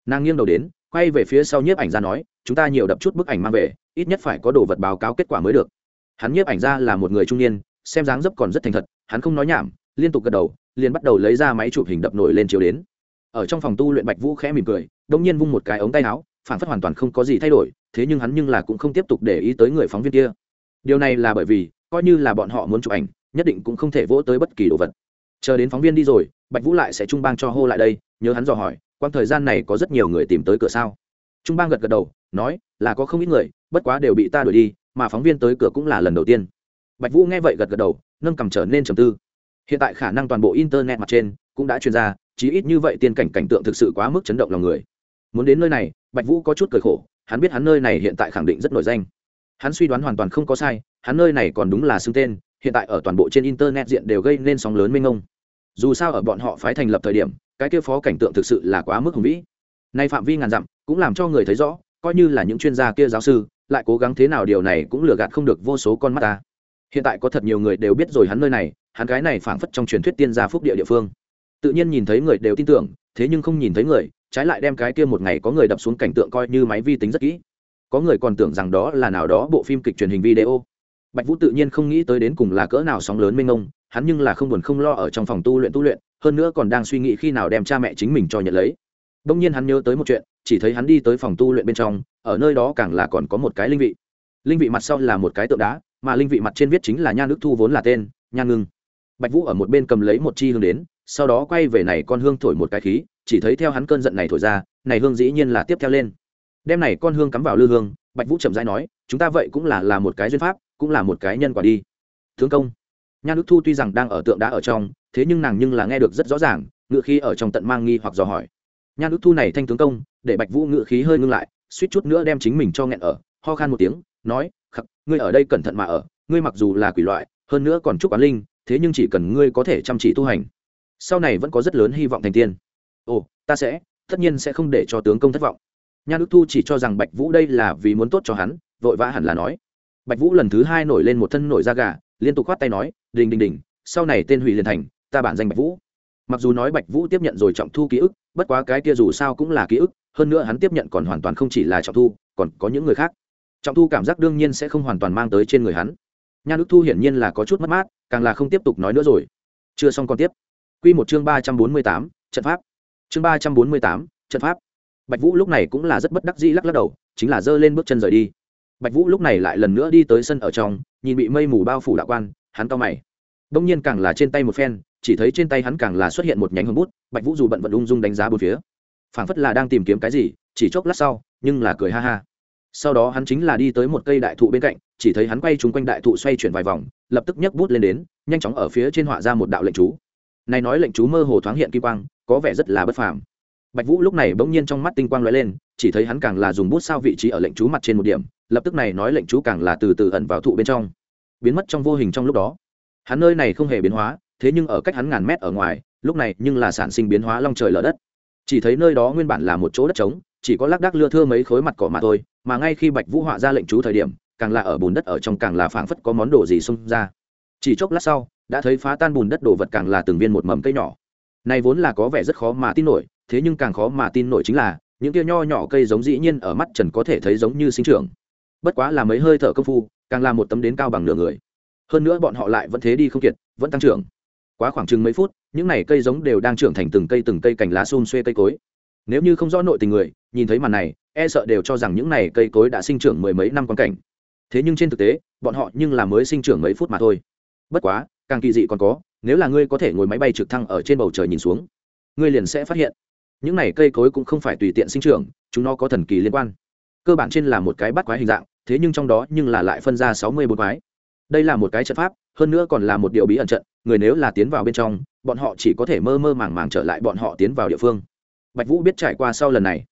Nàng nghiêng đầu đến, quay về phía sau nhiếp ảnh ra nói, chúng ta nhiều đập chút bức ảnh mang về, ít nhất phải có đồ vật báo cáo kết quả mới được. Hắn nhiếp ảnh ra là một người trung niên, xem dáng dấp còn rất thành thật, hắn không nói nhảm, liên tục gật đầu, liền bắt đầu lấy ra máy chụp hình đập nổi lên chiếu đến. Ở trong phòng tu luyện bạch vũ khẽ mỉm cười, đông nhiên vung một cái ống tay áo, phản phất hoàn toàn không có gì thay đổi, thế nhưng hắn nhưng là cũng không tiếp tục để ý tới người phóng viên kia điều này là bởi vì, coi như là bọn họ muốn chụp ảnh, nhất định cũng không thể vỗ tới bất kỳ đồ vật. Chờ đến phóng viên đi rồi, bạch vũ lại sẽ trung bang cho hô lại đây, nhớ hắn dò hỏi quang thời gian này có rất nhiều người tìm tới cửa sao? Trung bang gật gật đầu, nói, là có không ít người, bất quá đều bị ta đuổi đi, mà phóng viên tới cửa cũng là lần đầu tiên. Bạch vũ nghe vậy gật gật đầu, nâng cầm trở nên trầm tư. Hiện tại khả năng toàn bộ internet mặt trên cũng đã truyền ra, chí ít như vậy tiên cảnh cảnh tượng thực sự quá mức chấn động lòng người. Muốn đến nơi này, bạch vũ có chút cười khổ, hắn biết hắn nơi này hiện tại khẳng định rất nổi danh hắn suy đoán hoàn toàn không có sai, hắn nơi này còn đúng là xưng tên, hiện tại ở toàn bộ trên internet diện đều gây nên sóng lớn mênh mông. Dù sao ở bọn họ phái thành lập thời điểm, cái kia phó cảnh tượng thực sự là quá mức hùng vĩ. Nay phạm vi ngàn dặm, cũng làm cho người thấy rõ, coi như là những chuyên gia kia giáo sư, lại cố gắng thế nào điều này cũng lừa gạt không được vô số con mắt ta. Hiện tại có thật nhiều người đều biết rồi hắn nơi này, hắn cái này phảng phất trong truyền thuyết tiên gia phúc địa địa phương. Tự nhiên nhìn thấy người đều tin tưởng, thế nhưng không nhìn thấy người, trái lại đem cái kia một ngày có người đập xuống cảnh tượng coi như máy vi tính rất kỹ có người còn tưởng rằng đó là nào đó bộ phim kịch truyền hình video. Bạch vũ tự nhiên không nghĩ tới đến cùng là cỡ nào sóng lớn mênh mông, hắn nhưng là không buồn không lo ở trong phòng tu luyện tu luyện, hơn nữa còn đang suy nghĩ khi nào đem cha mẹ chính mình cho nhận lấy. Đông nhiên hắn nhớ tới một chuyện, chỉ thấy hắn đi tới phòng tu luyện bên trong, ở nơi đó càng là còn có một cái linh vị. Linh vị mặt sau là một cái tượng đá, mà linh vị mặt trên viết chính là nha nước thu vốn là tên, nha ngưng. Bạch vũ ở một bên cầm lấy một chi hương đến, sau đó quay về này con hương thổi một cái khí, chỉ thấy theo hắn cơn giận này thổi ra, này hương dĩ nhiên là tiếp theo lên đem này con hương cắm vào lư hương, bạch vũ chậm rãi nói, chúng ta vậy cũng là là một cái duyên pháp, cũng là một cái nhân quả đi. Thương công. Nhan đức thu tuy rằng đang ở tượng đá ở trong, thế nhưng nàng nhưng là nghe được rất rõ ràng ngự khí ở trong tận mang nghi hoặc dò hỏi. Nhan đức thu này thanh tướng công, để bạch vũ ngự khí hơi ngưng lại, suýt chút nữa đem chính mình cho nghẹn ở, ho khan một tiếng, nói khắc ngươi ở đây cẩn thận mà ở, ngươi mặc dù là quỷ loại, hơn nữa còn chúc quán linh, thế nhưng chỉ cần ngươi có thể chăm chỉ tu hành, sau này vẫn có rất lớn hy vọng thành tiên. Ồ, ta sẽ, tất nhiên sẽ không để cho tướng công thất vọng nhan đức thu chỉ cho rằng bạch vũ đây là vì muốn tốt cho hắn, vội vã hẳn là nói. Bạch vũ lần thứ hai nổi lên một thân nổi da gà, liên tục khoát tay nói, đình đình đình, sau này tên hủy liền thành, ta bản danh bạch vũ. Mặc dù nói bạch vũ tiếp nhận rồi trọng thu ký ức, bất quá cái kia dù sao cũng là ký ức, hơn nữa hắn tiếp nhận còn hoàn toàn không chỉ là trọng thu, còn có những người khác. Trọng thu cảm giác đương nhiên sẽ không hoàn toàn mang tới trên người hắn. Nhan đức thu hiển nhiên là có chút mất mát, càng là không tiếp tục nói nữa rồi. Chưa xong còn tiếp. Q một chương ba trăm bốn mươi tám, trận pháp. Chương ba trăm bốn mươi tám, trận pháp bạch vũ lúc này cũng là rất bất đắc dĩ lắc lắc đầu, chính là giơ lên bước chân rời đi. Bạch vũ lúc này lại lần nữa đi tới sân ở trong, nhìn bị mây mù bao phủ đạo quan, hắn to mày. Đông nhiên càng là trên tay một phen, chỉ thấy trên tay hắn càng là xuất hiện một nhánh hồng bút, bạch vũ dù bận vận ung dung đánh giá bốn phía. Phảng phất là đang tìm kiếm cái gì, chỉ chốc lát sau, nhưng là cười ha ha. Sau đó hắn chính là đi tới một cây đại thụ bên cạnh, chỉ thấy hắn quay trúng quanh đại thụ xoay chuyển vài vòng, lập tức nhấc bút lên đến, nhanh chóng ở phía trên họa ra một đạo lệnh chú. Này nói lệnh chú mơ hồ thoáng hiện kim quang, có vẻ rất là bất phàm bạch vũ lúc này bỗng nhiên trong mắt tinh quang lóe lên, chỉ thấy hắn càng là dùng bút sao vị trí ở lệnh chú mặt trên một điểm, lập tức này nói lệnh chú càng là từ từ ẩn vào thụ bên trong, biến mất trong vô hình trong lúc đó. Hắn nơi này không hề biến hóa, thế nhưng ở cách hắn ngàn mét ở ngoài, lúc này nhưng là sản sinh biến hóa long trời lở đất. Chỉ thấy nơi đó nguyên bản là một chỗ đất trống, chỉ có lác đác lưa thưa mấy khối mặt cỏ mà thôi, mà ngay khi bạch vũ họa ra lệnh chú thời điểm, càng là ở bùn đất ở trong càng là phảng phất có món đồ gì xông ra. Chỉ chốc lát sau, đã thấy phá tan bùn đất đổ vật càng là từng viên một mầm cây nhỏ. Này vốn là có vẻ rất khó mà tin nổi thế nhưng càng khó mà tin nổi chính là, những kia nho nhỏ cây giống dĩ nhiên ở mắt trần có thể thấy giống như sinh trưởng. Bất quá là mấy hơi thở công phu, càng là một tấm đến cao bằng nửa người. Hơn nữa bọn họ lại vẫn thế đi không kiệt, vẫn tăng trưởng. Quá khoảng chừng mấy phút, những này cây giống đều đang trưởng thành từng cây từng cây cành lá xun xuê cây cối. Nếu như không rõ nội tình người, nhìn thấy màn này e sợ đều cho rằng những này cây cối đã sinh trưởng mười mấy năm quan cảnh. Thế nhưng trên thực tế, bọn họ nhưng là mới sinh trưởng mấy phút mà thôi. Bất quá, càng kỳ dị còn có, nếu là ngươi có thể ngồi máy bay trực thăng ở trên bầu trời nhìn xuống, ngươi liền sẽ phát hiện những này cây cối cũng không phải tùy tiện sinh trưởng, chúng nó có thần kỳ liên quan. Cơ bản trên là một cái bắt quái hình dạng, thế nhưng trong đó nhưng là lại phân ra sáu mươi bốn quái. Đây là một cái trận pháp, hơn nữa còn là một điều bí ẩn trận, người nếu là tiến vào bên trong, bọn họ chỉ có thể mơ mơ màng màng trở lại bọn họ tiến vào địa phương. Bạch vũ biết trải qua sau lần này.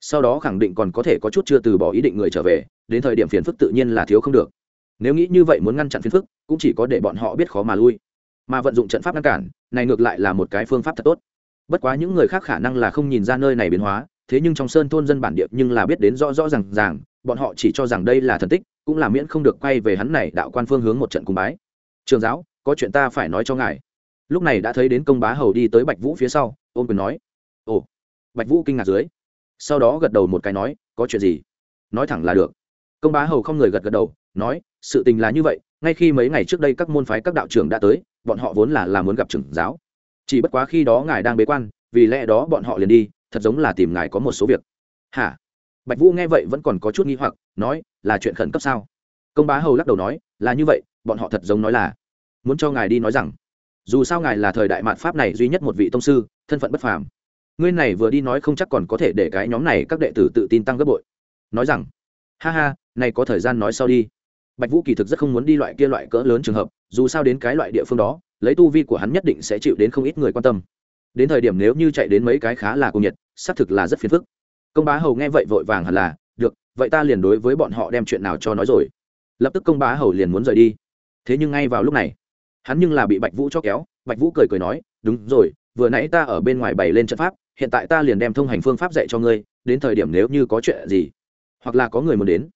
Sau đó khẳng định còn có thể có chút chưa từ bỏ ý định người trở về, đến thời điểm phiền phức tự nhiên là thiếu không được. Nếu nghĩ như vậy muốn ngăn chặn phiền phức, cũng chỉ có để bọn họ biết khó mà lui. Mà vận dụng trận pháp ngăn cản, này ngược lại là một cái phương pháp thật tốt bất quá những người khác khả năng là không nhìn ra nơi này biến hóa, thế nhưng trong sơn thôn dân bản địa nhưng là biết đến rõ rõ r à n g ràng, bọn họ chỉ cho rằng đây là thần tích, cũng là miễn không được quay về hắn này đạo quan phương hướng một trận cung bái. Trường giáo, có chuyện ta phải nói cho ngài. Lúc này đã thấy đến công bá hầu đi tới bạch vũ phía sau ôm quyền nói, ồ. Bạch vũ kinh ngạc dưới, sau đó gật đầu một cái nói, có chuyện gì? Nói thẳng là được. Công bá hầu không người gật gật đầu, nói, sự tình là như vậy, ngay khi mấy ngày trước đây các môn phái các đạo trưởng đã tới, bọn họ vốn là là muốn gặp trưởng giáo chỉ bất quá khi đó ngài đang bế quan, vì lẽ đó bọn họ liền đi, thật giống là tìm ngài có một số việc. Hả? Bạch vũ nghe vậy vẫn còn có chút nghi hoặc, nói, là chuyện khẩn cấp sao? Công bá hầu lắc đầu nói, là như vậy, bọn họ thật giống nói là. Muốn cho ngài đi nói rằng, dù sao ngài là thời đại mạn pháp này duy nhất một vị tông sư, thân phận bất phàm. Ngươi này vừa đi nói không chắc còn có thể để cái nhóm này các đệ tử tự tin tăng gấp bội. Nói rằng, ha ha, này có thời gian nói sau đi. Bạch vũ kỳ thực rất không muốn đi loại kia loại cỡ lớn trường hợp, dù sao đến cái loại địa phương đó lấy tu vi của hắn nhất định sẽ chịu đến không ít người quan tâm. Đến thời điểm nếu như chạy đến mấy cái khá là cung nhiệt, xác thực là rất phiền phức. Công bá hầu nghe vậy vội vàng hẳn là, được, vậy ta liền đối với bọn họ đem chuyện nào cho nói rồi. Lập tức công bá hầu liền muốn rời đi. Thế nhưng ngay vào lúc này, hắn nhưng là bị bạch vũ cho kéo. Bạch vũ cười cười nói, đúng rồi, vừa nãy ta ở bên ngoài bày lên trận pháp, hiện tại ta liền đem thông hành phương pháp dạy cho ngươi, đến thời điểm nếu như có chuyện gì, hoặc là có người muốn đến,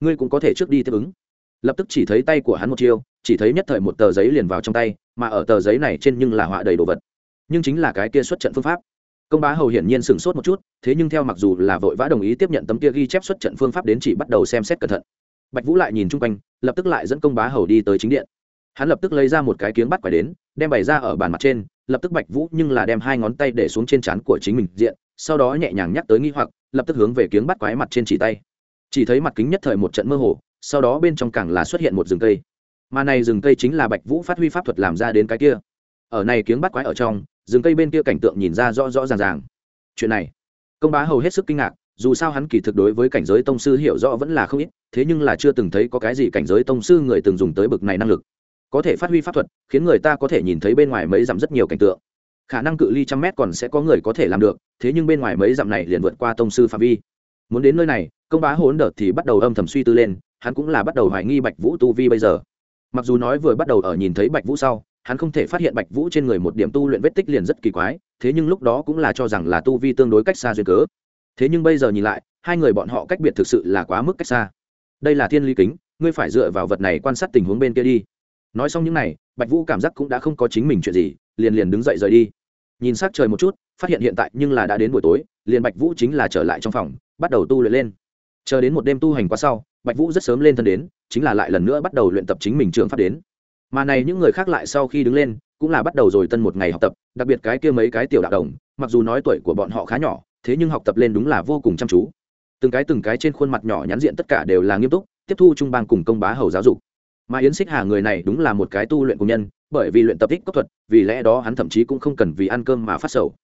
ngươi cũng có thể trước đi tiếp ứng lập tức chỉ thấy tay của hắn một chiêu, chỉ thấy nhất thời một tờ giấy liền vào trong tay, mà ở tờ giấy này trên nhưng là họa đầy đồ vật. Nhưng chính là cái kia xuất trận phương pháp. Công bá hầu hiển nhiên sửng sốt một chút, thế nhưng theo mặc dù là vội vã đồng ý tiếp nhận tấm kia ghi chép xuất trận phương pháp đến chỉ bắt đầu xem xét cẩn thận. Bạch vũ lại nhìn chung quanh, lập tức lại dẫn công bá hầu đi tới chính điện. Hắn lập tức lấy ra một cái kiếng bắt quải đến, đem bày ra ở bàn mặt trên, lập tức bạch vũ nhưng là đem hai ngón tay để xuống trên trán của chính mình diện, sau đó nhẹ nhàng nhắc tới nghi hoặc, lập tức hướng về kiếng bắt quái mặt trên chỉ tay. Chỉ thấy mặt kính nhất thời một trận mơ hồ sau đó bên trong càng là xuất hiện một rừng cây. Mà này rừng cây chính là bạch vũ phát huy pháp thuật làm ra đến cái kia. Ở này kiếng bắt quái ở trong, rừng cây bên kia cảnh tượng nhìn ra rõ rõ ràng ràng. Chuyện này, công bá hầu hết sức kinh ngạc, dù sao hắn kỳ thực đối với cảnh giới tông sư hiểu rõ vẫn là không ít, thế nhưng là chưa từng thấy có cái gì cảnh giới tông sư người từng dùng tới bực này năng lực. Có thể phát huy pháp thuật, khiến người ta có thể nhìn thấy bên ngoài mấy dặm rất nhiều cảnh tượng. Khả năng cự ly trăm mét còn sẽ có người có thể làm được, thế nhưng bên ngoài mấy dặm này liền vượt qua tông sư phạm vi. Muốn đến nơi này, công bá hỗn đợt thì bắt đầu âm thầm suy tư lên hắn cũng là bắt đầu hoài nghi bạch vũ tu vi bây giờ. Mặc dù nói vừa bắt đầu ở nhìn thấy bạch vũ sau, hắn không thể phát hiện bạch vũ trên người một điểm tu luyện vết tích liền rất kỳ quái, thế nhưng lúc đó cũng là cho rằng là tu vi tương đối cách xa duyên cớ. Thế nhưng bây giờ nhìn lại, hai người bọn họ cách biệt thực sự là quá mức cách xa. Đây là thiên ly kính, ngươi phải dựa vào vật này quan sát tình huống bên kia đi. Nói xong những n à y bạch vũ cảm giác cũng đã không có chính mình chuyện gì, liền liền đứng dậy rời đi. Nhìn s á c trời một chút, phát hiện hiện tại nhưng là đã đến buổi tối, liền bạch vũ chính là trở lại trong phòng, bắt đầu tu luyện lên. Chờ đến một đêm tu hành qua sau bạch vũ rất sớm lên thân đến, chính là lại lần nữa bắt đầu luyện tập chính mình trường pháp đến. Mà này những người khác lại sau khi đứng lên, cũng là bắt đầu rồi tân một ngày học tập, đặc biệt cái kia mấy cái tiểu đạo đồng, mặc dù nói tuổi của bọn họ khá nhỏ, thế nhưng học tập lên đúng là vô cùng chăm chú. Từng cái từng cái trên khuôn mặt nhỏ nhắn diện tất cả đều là nghiêm túc, tiếp thu trung bang cùng công bá hầu giáo dục. Mà yến xích hà người này đúng là một cái tu luyện công nhân, bởi vì luyện tập thích cốc thuật, vì lẽ đó hắn thậm chí cũng không cần vì ăn cơm mà phát sầu.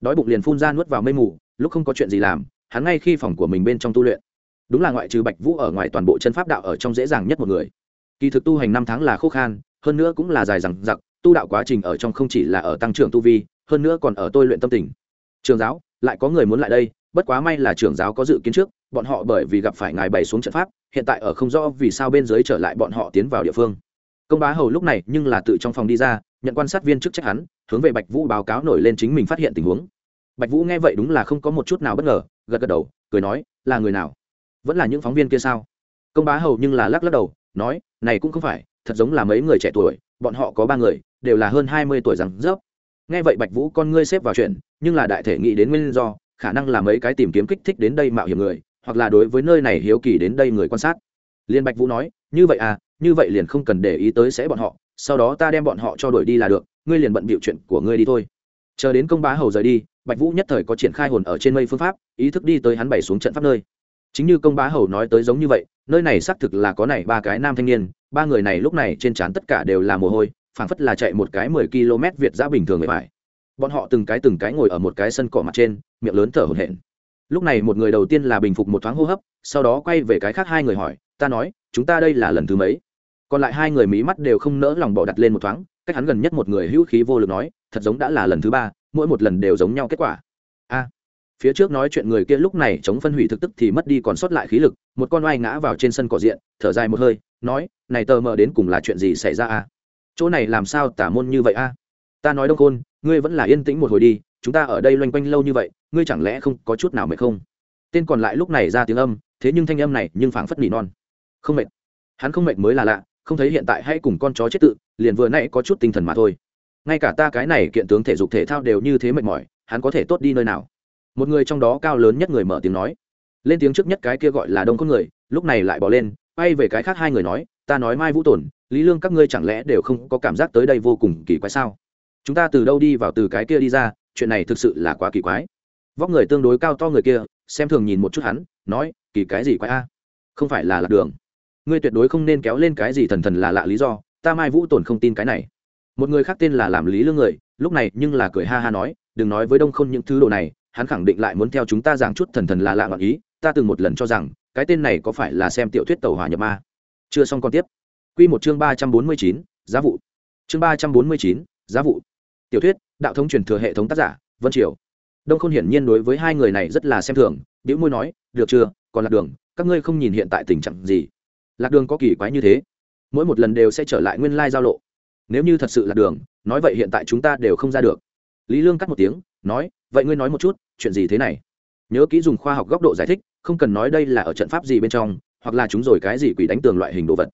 Đói bụng liền phun ra nuốt vào mây mù, lúc không có chuyện gì làm, hắn ngay khi phòng của mình bên trong tu luyện đúng là ngoại trừ bạch vũ ở ngoài toàn bộ chân pháp đạo ở trong dễ dàng nhất một người. Kỳ thực tu hành năm tháng là khô khan, hơn nữa cũng là dài dằng dặc, tu đạo quá trình ở trong không chỉ là ở tăng trưởng tu vi, hơn nữa còn ở tôi luyện tâm tình. Trường giáo, lại có người muốn lại đây, bất quá may là trưởng giáo có dự kiến trước, bọn họ bởi vì gặp phải ngài bày xuống trận pháp, hiện tại ở không rõ vì sao bên dưới trở lại bọn họ tiến vào địa phương. Công bá hầu lúc này nhưng là tự trong phòng đi ra, nhận quan sát viên chức trách hắn, hướng về bạch vũ báo cáo nổi lên chính mình phát hiện tình huống. Bạch vũ nghe vậy đúng là không có một chút nào bất ngờ, gật gật đầu, cười nói, là người nào? Vẫn là những phóng viên kia sao? Công bá hầu nhưng là lắc lắc đầu, nói, này cũng không phải, thật giống là mấy người trẻ tuổi, bọn họ có ba người, đều là hơn hai mươi tuổi rằng rớp nghe vậy bạch vũ con ngươi xếp vào chuyện, nhưng là đại thể nghĩ đến nguyên do, khả năng là mấy cái tìm kiếm kích thích đến đây mạo hiểm người, hoặc là đối với nơi này hiếu kỳ đến đây người quan sát. Liên bạch vũ nói, như vậy à như vậy liền không cần để ý tới sẽ bọn họ, sau đó ta đem bọn họ cho đuổi đi là được, ngươi liền bận bịu chuyện của ngươi đi thôi. Chờ đến công bá hầu rời đi, bạch vũ nhất thời có triển khai hồn ở trên mây phương pháp, ý thức đi tới hắn bảy xuống trận pháp nơi chính như công bá hầu nói tới giống như vậy, nơi này xác thực là có này ba cái nam thanh niên, ba người này lúc này trên trán tất cả đều là mồ hôi, phảng phất là chạy một cái mười km việt giã bình thường người phải. Bọn họ từng cái từng cái ngồi ở một cái sân cỏ mặt trên, miệng lớn thở hổn hển. Lúc này một người đầu tiên là bình phục một thoáng hô hấp, sau đó quay về cái khác hai người hỏi, ta nói, chúng ta đây là lần thứ mấy? Còn lại hai người mí mắt đều không nỡ lòng bỏ đặt lên một thoáng, cách hắn gần nhất một người hữu khí vô lực nói, thật giống đã là lần thứ ba, mỗi một lần đều giống nhau kết quả. A phía trước nói chuyện người kia lúc này chống phân hủy thực tức thì mất đi còn sót lại khí lực, một con oai ngã vào trên sân cỏ diện, thở dài một hơi, nói, này tờ mờ đến cùng là chuyện gì xảy ra a? Chỗ này làm sao tả môn như vậy a? Ta nói đông khôn, ngươi vẫn là yên tĩnh một hồi đi, chúng ta ở đây loanh quanh lâu như vậy, ngươi chẳng lẽ không có chút nào mệt không? Tên còn lại lúc này ra tiếng âm, thế nhưng thanh âm này nhưng phảng phất nỉ non. Không mệt. Hắn không mệt mới là lạ, không thấy hiện tại hay cùng con chó chết tự, liền vừa nãy có chút tinh thần mà thôi. Ngay cả ta cái này kiện tướng thể dục thể thao đều như thế mệt mỏi, hắn có thể tốt đi nơi nào? Một người trong đó cao lớn nhất người mở tiếng nói. Lên tiếng trước nhất cái kia gọi là đông con người, lúc này lại bỏ lên bay về cái khác hai người nói, ta nói mai vũ tổn lý lương các ngươi chẳng lẽ đều không có cảm giác tới đây vô cùng kỳ quái sao? Chúng ta từ đâu đi vào từ cái kia đi ra, chuyện này thực sự là quá kỳ quái. Vóc người tương đối cao to người kia, xem thường nhìn một chút hắn, nói, kỳ cái gì quái a? Không phải là lạc đường. Ngươi tuyệt đối không nên kéo lên cái gì thần thần là lạ lý do, ta mai vũ tổn không tin cái này. Một người khác tên là làm lý lương người, lúc này nhưng là cười ha ha nói, đừng nói với đông khôn những thứ đồ này hắn khẳng định lại muốn theo chúng ta giảng chút thần thần là lạ ngọn ý, ta từng một lần cho rằng, cái tên này có phải là xem tiểu thuyết tàu hỏa nhập ma. Chưa xong còn tiếp. Q một chương ba trăm bốn mươi chín, giá vụ. Chương ba trăm bốn mươi chín, giá vụ. Tiểu thuyết, đạo thống truyền thừa hệ thống tác giả, vân triều. Đông khôn hiển nhiên đối với hai người này rất là xem thường biểu môi nói, được chưa, còn lạc đường, các ngươi không nhìn hiện tại tình trạng gì? Lạc đường có kỳ quái như thế. Mỗi một lần đều sẽ trở lại nguyên lai giao lộ. Nếu như thật sự lạc đường, nói vậy hiện tại chúng ta đều không ra được. Lý lương cắt một tiếng, nói vậy ngươi nói một chút, chuyện gì thế này? Nhớ kỹ dùng khoa học góc độ giải thích, không cần nói đây là ở trận pháp gì bên trong, hoặc là chúng rồi cái gì quỷ đánh tường loại hình đồ vật.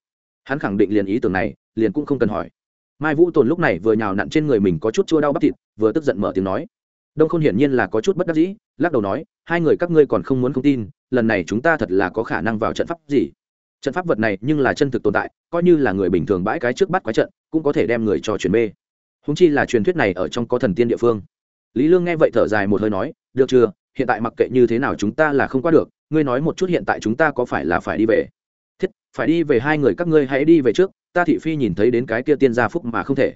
Hắn khẳng định liền ý tưởng này, liền cũng không cần hỏi. Mai vũ tồn lúc này vừa nhào nặn trên người mình có chút chua đau bắp thịt, vừa tức giận mở tiếng nói. Đông k h ô n hiển nhiên là có chút bất đắc dĩ, lắc đầu nói, hai người các ngươi còn không muốn không tin, lần này chúng ta thật là có khả năng vào trận pháp gì. Trận pháp vật này nhưng là chân thực tồn tại, coi như là người bình thường bãi cái trước bắt quái trận, cũng có thể đem người cho chuyển mê. Húng chi là truyền thuyết này ở trong có thần tiên địa phương lý lương nghe vậy thở dài một hơi nói, được chưa? Hiện tại mặc kệ như thế nào chúng ta là không qua được. Ngươi nói một chút hiện tại chúng ta có phải là phải đi về? Thiết, phải đi về hai người các ngươi hãy đi về trước. Ta thị phi nhìn thấy đến cái kia tiên gia phúc mà không thể.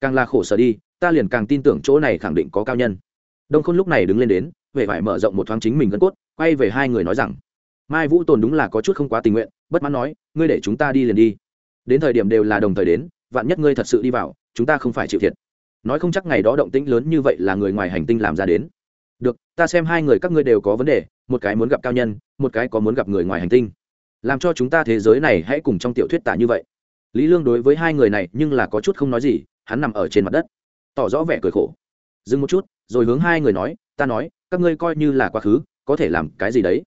Càng là khổ sở đi, ta liền càng tin tưởng chỗ này khẳng định có cao nhân. Đông khôn lúc này đứng lên đến về phải mở rộng một thoáng chính mình gân cốt, quay về hai người nói rằng, mai vũ tồn đúng là có chút không quá tình nguyện, bất mãn nói, ngươi để chúng ta đi liền đi. Đến thời điểm đều là đồng thời đến, vạn nhất ngươi thật sự đi vào, chúng ta không phải chịu thiệt nói không chắc ngày đó động tĩnh lớn như vậy là người ngoài hành tinh làm ra đến. Được, ta xem hai người các ngươi đều có vấn đề, một cái muốn gặp cao nhân, một cái có muốn gặp người ngoài hành tinh. Làm cho chúng ta thế giới này hãy cùng trong tiểu thuyết tả như vậy. Lý lương đối với hai người này nhưng là có chút không nói gì, hắn nằm ở trên mặt đất, tỏ rõ vẻ cười khổ. Dừng một chút, rồi hướng hai người nói, ta nói, các ngươi coi như là quá khứ, có thể làm cái gì đấy?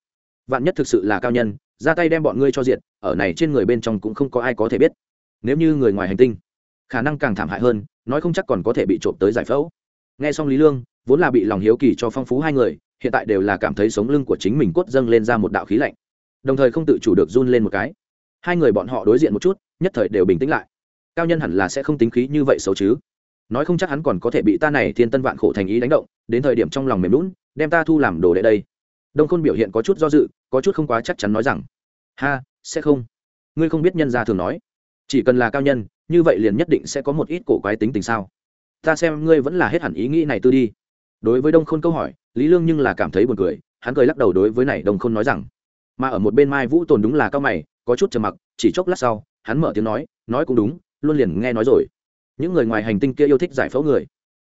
Vạn nhất thực sự là cao nhân, ra tay đem bọn ngươi cho diện ở này trên người bên trong cũng không có ai có thể biết. Nếu như người ngoài hành tinh khả năng càng thảm hại hơn, nói không chắc còn có thể bị trộm tới giải phẫu. Nghe xong lý lương, vốn là bị lòng hiếu kỳ cho phong phú hai người, hiện tại đều là cảm thấy sống lưng của chính mình cốt dâng lên ra một đạo khí lạnh. Đồng thời không tự chủ được run lên một cái. Hai người bọn họ đối diện một chút, nhất thời đều bình tĩnh lại. Cao nhân hẳn là sẽ không tính khí như vậy xấu chứ. Nói không chắc hắn còn có thể bị ta này thiên tân vạn khổ thành ý đánh động, đến thời điểm trong lòng mềm lún đem ta thu làm đồ đệ đây. Đông khôn biểu hiện có chút do dự, có chút không quá chắc chắn nói rằng, ha, sẽ không. Ngươi không biết nhân gia thường nói. Chỉ cần là cao nhân như vậy liền nhất định sẽ có một ít cổ quái tính tình sao? Ta xem ngươi vẫn là hết hẳn ý nghĩ này tư đi. Đối với đông khôn câu hỏi, lý lương nhưng là cảm thấy buồn cười, hắn cười lắc đầu đối với này đông khôn nói rằng, mà ở một bên mai vũ tồn đúng là cao mày, có chút trầm mặc, chỉ chốc lát sau, hắn mở tiếng nói nói cũng đúng, luôn liền nghe nói rồi. Những người ngoài hành tinh kia yêu thích giải phẫu người.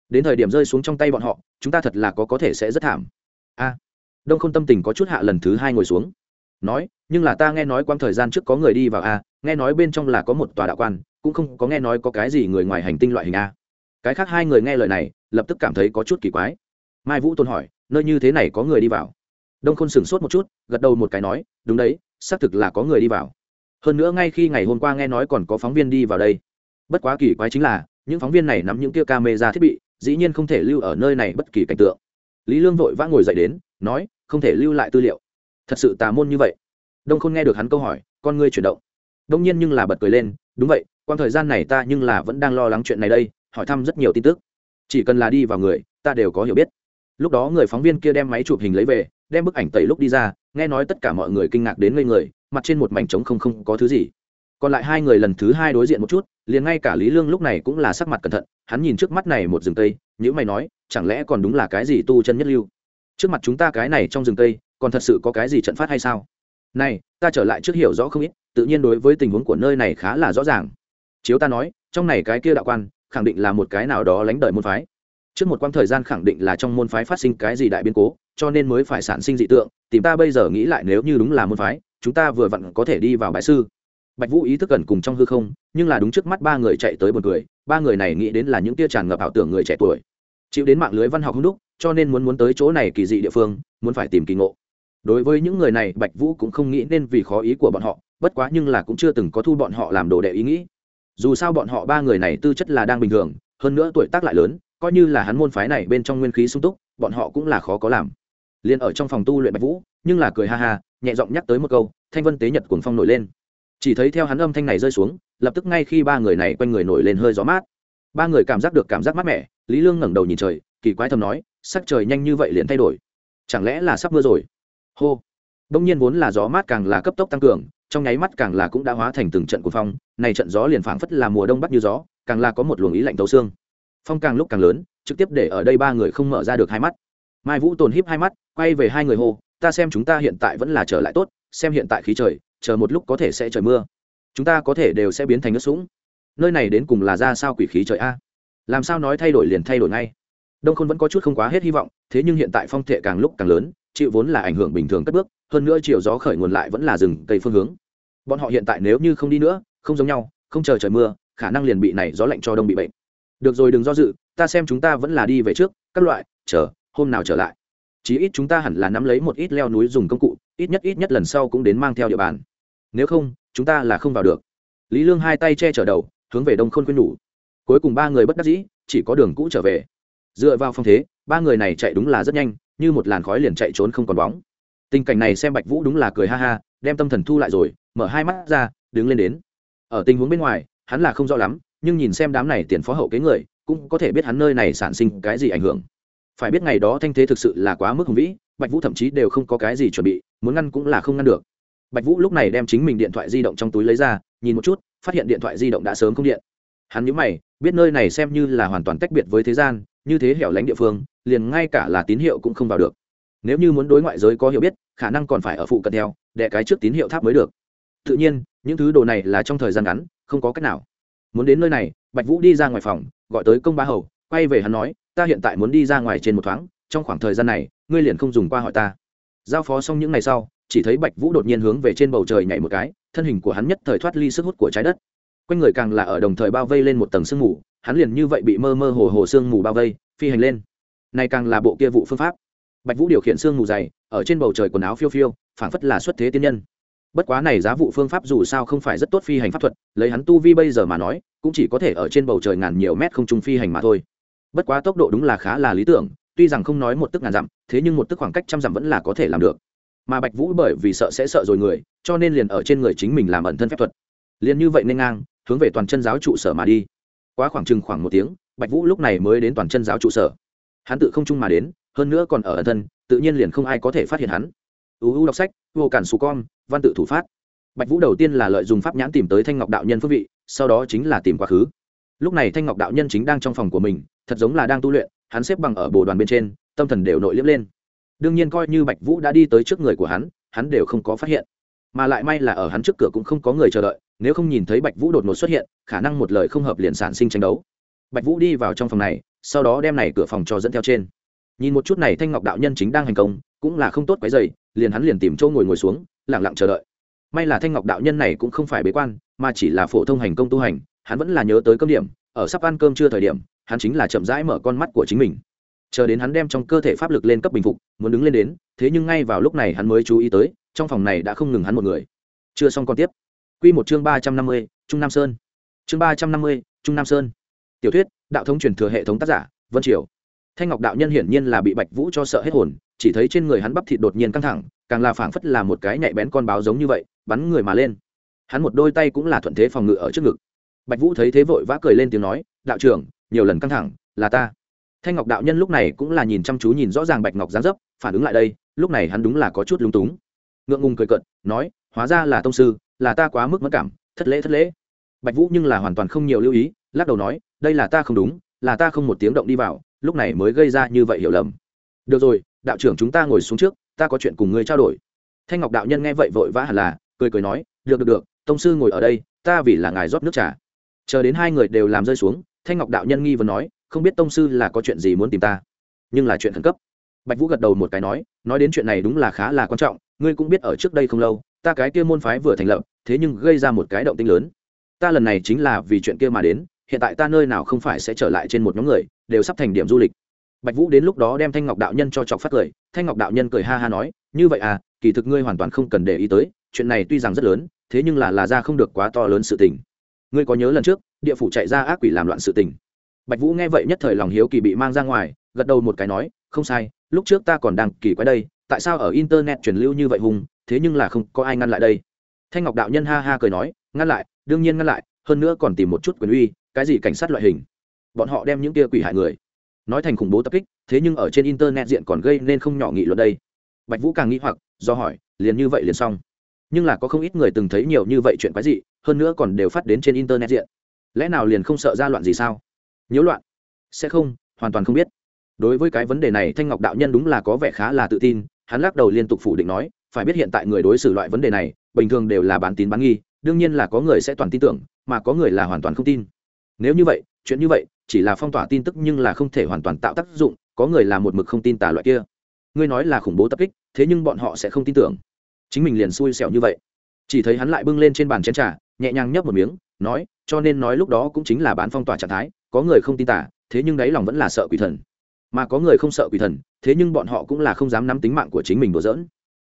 Đến thời điểm rơi xuống trong tay bọn họ, chúng ta thật là có có thể sẽ rất thảm. A. Đông k h ô n tâm tình có chút hạ lần thứ hai ngồi xuống. Nói, nhưng là ta nghe nói quang thời gian trước có người đi vào a, nghe nói bên trong là có một tòa đạo quan cũng không có nghe nói có cái gì người ngoài hành tinh loại hình a. Cái khác hai người nghe lời này, lập tức cảm thấy có chút kỳ quái. Mai vũ tôn hỏi, nơi như thế này có người đi vào? Đông khôn sửng sốt một chút, gật đầu một cái nói, đúng đấy, xác thực là có người đi vào. Hơn nữa ngay khi ngày hôm qua nghe nói còn có phóng viên đi vào đây. Bất quá kỳ quái chính là, những phóng viên này nắm những kia camera thiết bị, dĩ nhiên không thể lưu ở nơi này bất kỳ cảnh tượng. Lý lương vội vã ngồi dậy đến, nói, không thể lưu lại tư liệu. Thật sự tà môn như vậy? Đông khôn nghe được hắn câu hỏi, con ngươi chuyển động. Đông nhiên nhưng là bật cười lên, đúng vậy quan thời gian này ta nhưng là vẫn đang lo lắng chuyện này đây, hỏi thăm rất nhiều tin tức. Chỉ cần là đi vào người, ta đều có hiểu biết. Lúc đó người phóng viên kia đem máy chụp hình lấy về, đem bức ảnh tẩy lúc đi ra, nghe nói tất cả mọi người kinh ngạc đến ngây người, mặt trên một mảnh trống không không có thứ gì. Còn lại hai người lần thứ hai đối diện một chút, liền ngay cả lý lương lúc này cũng là sắc mặt cẩn thận, hắn nhìn trước mắt này một rừng cây, nhữ mày nói, chẳng lẽ còn đúng là cái gì tu chân nhất lưu? Trước mặt chúng ta cái này trong rừng tây còn thật sự có cái gì trận phát hay sao? Này, ta trở lại trước hiểu rõ không ít, tự nhiên đối với tình huống của nơi này khá là rõ ràng chiếu ta nói, trong này cái kia đạo quan, khẳng định là một cái nào đó lánh đợi môn phái. Trước một quãng thời gian khẳng định là trong môn phái phát sinh cái gì đại biến cố, cho nên mới phải sản sinh dị tượng. Tìm ta bây giờ nghĩ lại nếu như đúng là môn phái, chúng ta vừa vặn có thể đi vào bãi sư. Bạch vũ ý thức gần cùng trong hư không, nhưng là đúng trước mắt ba người chạy tới một người ba người này nghĩ đến là những tia tràn ngập ảo tưởng người trẻ tuổi. Chịu đến mạng lưới văn học hung đúc, cho nên muốn muốn tới chỗ này kỳ dị địa phương, muốn phải tìm kỳ ngộ. Đối với những người này, bạch vũ cũng không nghĩ nên vì khó ý của bọn họ, bất quá nhưng là cũng chưa từng có thu bọn họ làm đồ đệ ý nghĩ dù sao bọn họ ba người này tư chất là đang bình thường, hơn nữa tuổi tác lại lớn, coi như là hắn môn phái này bên trong nguyên khí sung túc, bọn họ cũng là khó có làm. Liền ở trong phòng tu luyện bạch vũ, nhưng là cười ha ha, nhẹ giọng nhắc tới một câu, thanh vân tế nhật cuồng phong nổi lên. Chỉ thấy theo hắn âm thanh này rơi xuống, lập tức ngay khi ba người này quanh người nổi lên hơi gió mát. Ba người cảm giác được cảm giác mát mẻ, lý lương ngẩng đầu nhìn trời, kỳ quái thầm nói, sắc trời nhanh như vậy liền thay đổi? Chẳng lẽ là sắp mưa rồi? Hô. Đông nhiên vốn là gió mát càng là cấp tốc tăng cường trong nháy mắt càng là cũng đã hóa thành từng trận của phong, này trận gió liền phảng phất là mùa đông bắc như gió, càng là có một luồng ý lạnh thấu xương. Phong càng lúc càng lớn, trực tiếp để ở đây ba người không mở ra được hai mắt. Mai vũ tồn híp hai mắt, quay về hai người hô, ta xem chúng ta hiện tại vẫn là trở lại tốt, xem hiện tại khí trời, chờ một lúc có thể sẽ trời mưa. Chúng ta có thể đều sẽ biến thành nước sũng. Nơi này đến cùng là ra sao quỷ khí trời a? Làm sao nói thay đổi liền thay đổi ngay? Đông khôn vẫn có chút không quá hết hy vọng, thế nhưng hiện tại phong thể càng lúc càng lớn, chịu vốn là ảnh hưởng bình thường cất bước, hơn nữa chiều gió khởi nguồn lại vẫn là rừng cây phương hướng bọn họ hiện tại nếu như không đi nữa, không giống nhau, không chờ trời mưa, khả năng liền bị này gió lạnh cho đông bị bệnh. Được rồi, đừng do dự, ta xem chúng ta vẫn là đi về trước, các loại, chờ, hôm nào trở lại. Chí ít chúng ta hẳn là nắm lấy một ít leo núi dùng công cụ, ít nhất ít nhất lần sau cũng đến mang theo địa bàn. Nếu không, chúng ta là không vào được. Lý lương hai tay che chở đầu, hướng về đông khôn quên nhủ. Cuối cùng ba người bất đắc dĩ, chỉ có đường cũ trở về. Dựa vào phong thế, ba người này chạy đúng là rất nhanh, như một làn khói liền chạy trốn không còn bóng. Tình cảnh này xem bạch vũ đúng là cười ha ha, đem tâm thần thu lại rồi mở hai mắt ra, đứng lên đến. Ở tình huống bên ngoài, hắn là không rõ lắm, nhưng nhìn xem đám này tiền phó hậu kế người, cũng có thể biết hắn nơi này sản sinh cái gì ảnh hưởng. Phải biết ngày đó thanh thế thực sự là quá mức hùng vĩ, bạch vũ thậm chí đều không có cái gì chuẩn bị, muốn ngăn cũng là không ngăn được. Bạch vũ lúc này đem chính mình điện thoại di động trong túi lấy ra, nhìn một chút, phát hiện điện thoại di động đã sớm không điện. Hắn nhớ mày, biết nơi này xem như là hoàn toàn tách biệt với thế gian, như thế hẻo lánh địa phương, liền ngay cả là tín hiệu cũng không vào được. Nếu như muốn đối ngoại giới có hiểu biết, khả năng còn phải ở phụ cận theo đẻ cái trước tín hiệu tháp mới được tự nhiên, những thứ đồ này là trong thời gian ngắn, không có cách nào. Muốn đến nơi này, bạch vũ đi ra ngoài phòng, gọi tới công ba hầu, quay về hắn nói, ta hiện tại muốn đi ra ngoài trên một thoáng, trong khoảng thời gian này, ngươi liền không dùng qua hỏi ta. Giao phó xong những ngày sau, chỉ thấy bạch vũ đột nhiên hướng về trên bầu trời nhảy một cái, thân hình của hắn nhất thời thoát ly sức hút của trái đất. Quanh người càng là ở đồng thời bao vây lên một tầng sương mù, hắn liền như vậy bị mơ mơ hồ hồ sương mù bao vây, phi hành lên. Này càng là bộ kia vụ phương pháp. Bạch vũ điều khiển sương mù dày, ở trên bầu trời quần áo phiêu phiêu, phảng phất là xuất thế tiên nhân bất quá này giá vụ phương pháp dù sao không phải rất tốt phi hành pháp thuật, lấy hắn tu vi bây giờ mà nói, cũng chỉ có thể ở trên bầu trời ngàn nhiều mét không trung phi hành mà thôi. Bất quá tốc độ đúng là khá là lý tưởng, tuy rằng không nói một tức ngàn dặm, thế nhưng một tức khoảng cách trăm dặm vẫn là có thể làm được. Mà bạch vũ bởi vì sợ sẽ sợ rồi người, cho nên liền ở trên người chính mình làm ẩn thân phép thuật. Liền như vậy nên ngang, hướng về toàn chân giáo trụ sở mà đi. Quá khoảng chừng khoảng một tiếng, bạch vũ lúc này mới đến toàn chân giáo trụ sở. Hắn tự không trung mà đến, hơn nữa còn ở ẩn thân, tự nhiên liền không ai có thể phát hiện hắn. Uu đọc sách, vô cản xù con văn tự thủ phát. Bạch vũ đầu tiên là lợi dụng pháp nhãn tìm tới thanh ngọc đạo nhân phước vị, sau đó chính là tìm quá khứ. Lúc này thanh ngọc đạo nhân chính đang trong phòng của mình, thật giống là đang tu luyện, hắn xếp bằng ở bồ đoàn bên trên, tâm thần đều nội liếm lên. Đương nhiên coi như bạch vũ đã đi tới trước người của hắn hắn đều không có phát hiện. Mà lại may là ở hắn trước cửa cũng không có người chờ đợi, nếu không nhìn thấy bạch vũ đột ngột xuất hiện, khả năng một lời không hợp liền sản sinh tranh đấu. Bạch vũ đi vào trong phòng này, sau đó đem này cửa phòng cho dẫn theo trên. Nhìn một chút này thanh ngọc đạo nhân chính đang hành công, cũng là không tốt quấy dày liền hắn liền tìm chỗ ngồi ngồi xuống lặng lặng chờ đợi. May là thanh ngọc đạo nhân này cũng không phải bế quan, mà chỉ là phổ thông hành công tu hành, hắn vẫn là nhớ tới cơm điểm, ở sắp ăn cơm chưa thời điểm, hắn chính là chậm rãi mở con mắt của chính mình. Chờ đến hắn đem trong cơ thể pháp lực lên cấp bình phục, muốn đứng lên đến, thế nhưng ngay vào lúc này hắn mới chú ý tới, trong phòng này đã không ngừng hắn một người. Chưa xong còn tiếp. Q một chương ba trăm năm mươi, trung nam sơn. Chương ba trăm năm mươi, trung nam sơn. Tiểu thuyết, đạo thống truyền thừa hệ thống tác giả, vân triều. Thanh ngọc đạo nhân hiển nhiên là bị bạch vũ cho sợ hết hồn, chỉ thấy trên người hắn bắp thịt đột nhiên căng thẳng càng là phảng phất là một cái nhạy bén con báo giống như vậy, bắn người mà lên. Hắn một đôi tay cũng là thuận thế phòng ngự ở trước ngực. Bạch vũ thấy thế vội vã cười lên tiếng nói, đạo trưởng, nhiều lần căng thẳng, là ta. Thanh ngọc đạo nhân lúc này cũng là nhìn chăm chú nhìn rõ ràng bạch ngọc giáng dấp, phản ứng lại đây, lúc này hắn đúng là có chút lúng túng. Ngượng ngùng cười cận nói, hóa ra là tông sư, là ta quá mức mất cảm, thất lễ thất lễ. Bạch vũ nhưng là hoàn toàn không nhiều lưu ý, lắc đầu nói, đây là ta không đúng, là ta không một tiếng động đi vào, lúc này mới gây ra như vậy hiểu lầm. Được rồi, đạo trưởng chúng ta ngồi xuống trước ta có chuyện cùng ngươi trao đổi. Thanh ngọc đạo nhân nghe vậy vội vã hẳn là, cười cười nói, được được được, tông sư ngồi ở đây, ta vì là ngài rót nước trà. Chờ đến hai người đều làm rơi xuống, thanh ngọc đạo nhân nghi vấn nói, không biết tông sư là có chuyện gì muốn tìm ta? Nhưng là chuyện khẩn cấp. Bạch vũ gật đầu một cái nói nói đến chuyện này đúng là khá là quan trọng, ngươi cũng biết ở trước đây không lâu, ta cái kia môn phái vừa thành lập, thế nhưng gây ra một cái động tinh lớn. Ta lần này chính là vì chuyện kia mà đến, hiện tại ta nơi nào không phải sẽ trở lại trên một nhóm người, đều sắp thành điểm du lịch bạch vũ đến lúc đó đem thanh ngọc đạo nhân cho chọc phát cười. Thanh ngọc đạo nhân cười ha ha nói, như vậy à kỳ thực ngươi hoàn toàn không cần để ý tới, chuyện này tuy rằng rất lớn, thế nhưng là là ra không được quá to lớn sự tình. Ngươi có nhớ lần trước, địa phủ chạy ra ác quỷ làm loạn sự tình? Bạch vũ nghe vậy nhất thời lòng hiếu kỳ bị mang ra ngoài, gật đầu một cái nói, không sai, lúc trước ta còn đang kỳ quái đây, tại sao ở internet truyền lưu như vậy hùng, thế nhưng là không có ai ngăn lại đây? Thanh ngọc đạo nhân ha ha cười nói, ngăn lại, đương nhiên ngăn lại, hơn nữa còn tìm một chút quyền uy, cái gì cảnh sát loại hình? Bọn họ đem những kia quỷ hại người nói thành khủng bố tập kích, thế nhưng ở trên internet diện còn gây nên không nhỏ nghị luận đây. Bạch vũ càng nghĩ hoặc, do hỏi, liền như vậy liền xong. Nhưng là có không ít người từng thấy nhiều như vậy chuyện quái dị, hơn nữa còn đều phát đến trên internet diện. Lẽ nào liền không sợ ra loạn gì sao? Nhiễu loạn? Sẽ không, hoàn toàn không biết. Đối với cái vấn đề này, thanh ngọc đạo nhân đúng là có vẻ khá là tự tin, hắn lắc đầu liên tục phủ định nói, phải biết hiện tại người đối xử loại vấn đề này, bình thường đều là bán tín bán nghi, đương nhiên là có người sẽ toàn tin tưởng, mà có người là hoàn toàn không tin. Nếu như vậy, chuyện như vậy chỉ là phong tỏa tin tức nhưng là không thể hoàn toàn tạo tác dụng, có người là một mực không tin tà loại kia. Ngươi nói là khủng bố tập kích, thế nhưng bọn họ sẽ không tin tưởng. Chính mình liền xui xẻo như vậy. Chỉ thấy hắn lại bưng lên trên bàn chén trà, nhẹ nhàng nhấp một miếng, nói, cho nên nói lúc đó cũng chính là bán phong tỏa trạng thái, có người không tin tả thế nhưng đáy lòng vẫn là sợ quỷ thần. Mà có người không sợ quỷ thần, thế nhưng bọn họ cũng là không dám nắm tính mạng của chính mình đùa dỡn.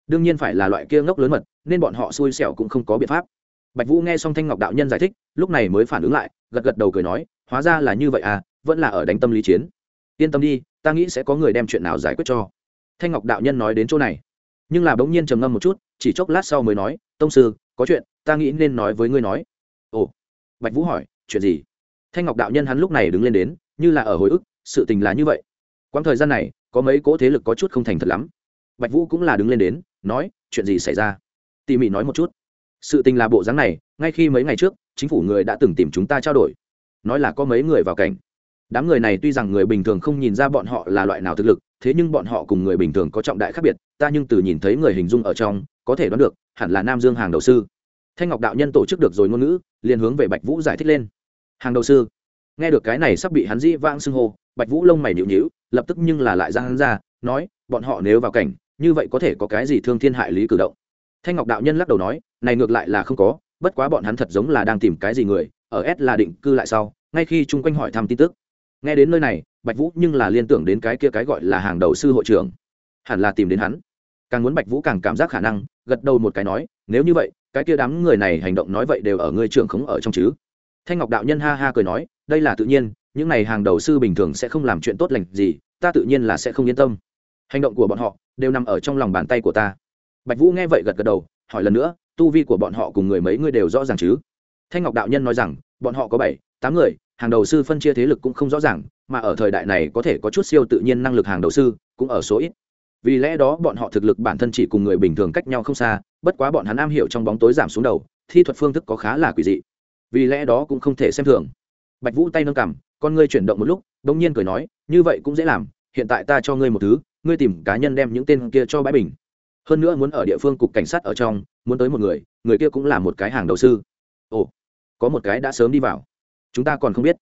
đương nhiên phải là loại kia ngốc lớn mật, nên bọn họ xui xẻo cũng không có biện pháp bạch vũ nghe xong thanh ngọc đạo nhân giải thích, lúc này mới phản ứng lại, gật gật đầu cười nói, hóa ra là như vậy à vẫn là ở đánh tâm lý chiến. Yên tâm đi, ta nghĩ sẽ có người đem chuyện nào giải quyết cho. Thanh ngọc đạo nhân nói đến chỗ này. Nhưng là bỗng nhiên trầm ngâm một chút, chỉ chốc lát sau mới nói, tông sư, có chuyện, ta nghĩ nên nói với ngươi nói. Ồ. Bạch vũ hỏi, chuyện gì? Thanh ngọc đạo nhân hắn lúc này đứng lên đến, như là ở hồi ức, sự tình là như vậy. Quãng thời gian này, có mấy cỗ thế lực có chút không thành thật lắm. Bạch vũ cũng là đứng lên đến, nói, chuyện gì xảy ra? Tỉ mỉ nói một chút sự tình là bộ dáng này, ngay khi mấy ngày trước, chính phủ người đã từng tìm chúng ta trao đổi. Nói là có mấy người vào cảnh. Đám người này tuy rằng người bình thường không nhìn ra bọn họ là loại nào thực lực, thế nhưng bọn họ cùng người bình thường có trọng đại khác biệt, ta nhưng từ nhìn thấy người hình dung ở trong, có thể đoán được, hẳn là nam dương hàng đầu sư. Thanh ngọc đạo nhân tổ chức được rồi ngôn ngữ, liền hướng về bạch vũ giải thích lên. Hàng đầu sư. Nghe được cái này sắp bị hắn dĩ vãng xưng hô, bạch vũ lông mày nhịu nhịu lập tức nhưng là lại ra hắn ra, nói, bọn họ nếu vào cảnh, như vậy có thể có cái gì thương thiên hại lý cử động? Thanh ngọc đạo nhân lắc đầu nói, này ngược lại là không có, bất quá bọn hắn thật giống là đang tìm cái gì người, ở s là định cư lại sau, ngay khi chung quanh hỏi thăm tin tức. Nghe đến nơi này, bạch vũ nhưng là liên tưởng đến cái kia cái gọi là hàng đầu sư hội trưởng. Hẳn là tìm đến hắn. Càng muốn bạch vũ càng cảm giác khả năng, gật đầu một cái nói, nếu như vậy, cái kia đám người này hành động nói vậy đều ở ngươi trưởng khống ở trong chứ? Thanh ngọc đạo nhân ha ha cười nói, đây là tự nhiên, những này hàng đầu sư bình thường sẽ không làm chuyện tốt lành gì, ta tự nhiên là sẽ không yên tâm. Hành động của bọn họ đều nằm ở trong lòng bàn tay của ta bạch vũ nghe vậy gật gật đầu, hỏi lần nữa, tu vi của bọn họ cùng người mấy người đều rõ ràng chứ? Thanh ngọc đạo nhân nói rằng, bọn họ có bảy, tám người, hàng đầu sư phân chia thế lực cũng không rõ ràng, mà ở thời đại này có thể có chút siêu tự nhiên năng lực hàng đầu sư, cũng ở số ít. Vì lẽ đó bọn họ thực lực bản thân chỉ cùng người bình thường cách nhau không xa, bất quá bọn hắn am hiểu trong bóng tối giảm xuống đầu, thi thuật phương thức có khá là quỷ dị. Vì lẽ đó cũng không thể xem thường. Bạch vũ tay nâng cằm, con ngươi chuyển động một lúc đ ỗ n g nhiên cười nói, như vậy cũng dễ làm, hiện tại ta cho ngươi một thứ, ngươi tìm cá nhân đem những tên kia cho bãi bình hơn nữa muốn ở địa phương cục cảnh sát ở trong, muốn tới một người người kia cũng là một cái hàng đầu sư. Ồ, có một cái đã sớm đi vào. Chúng ta còn không biết.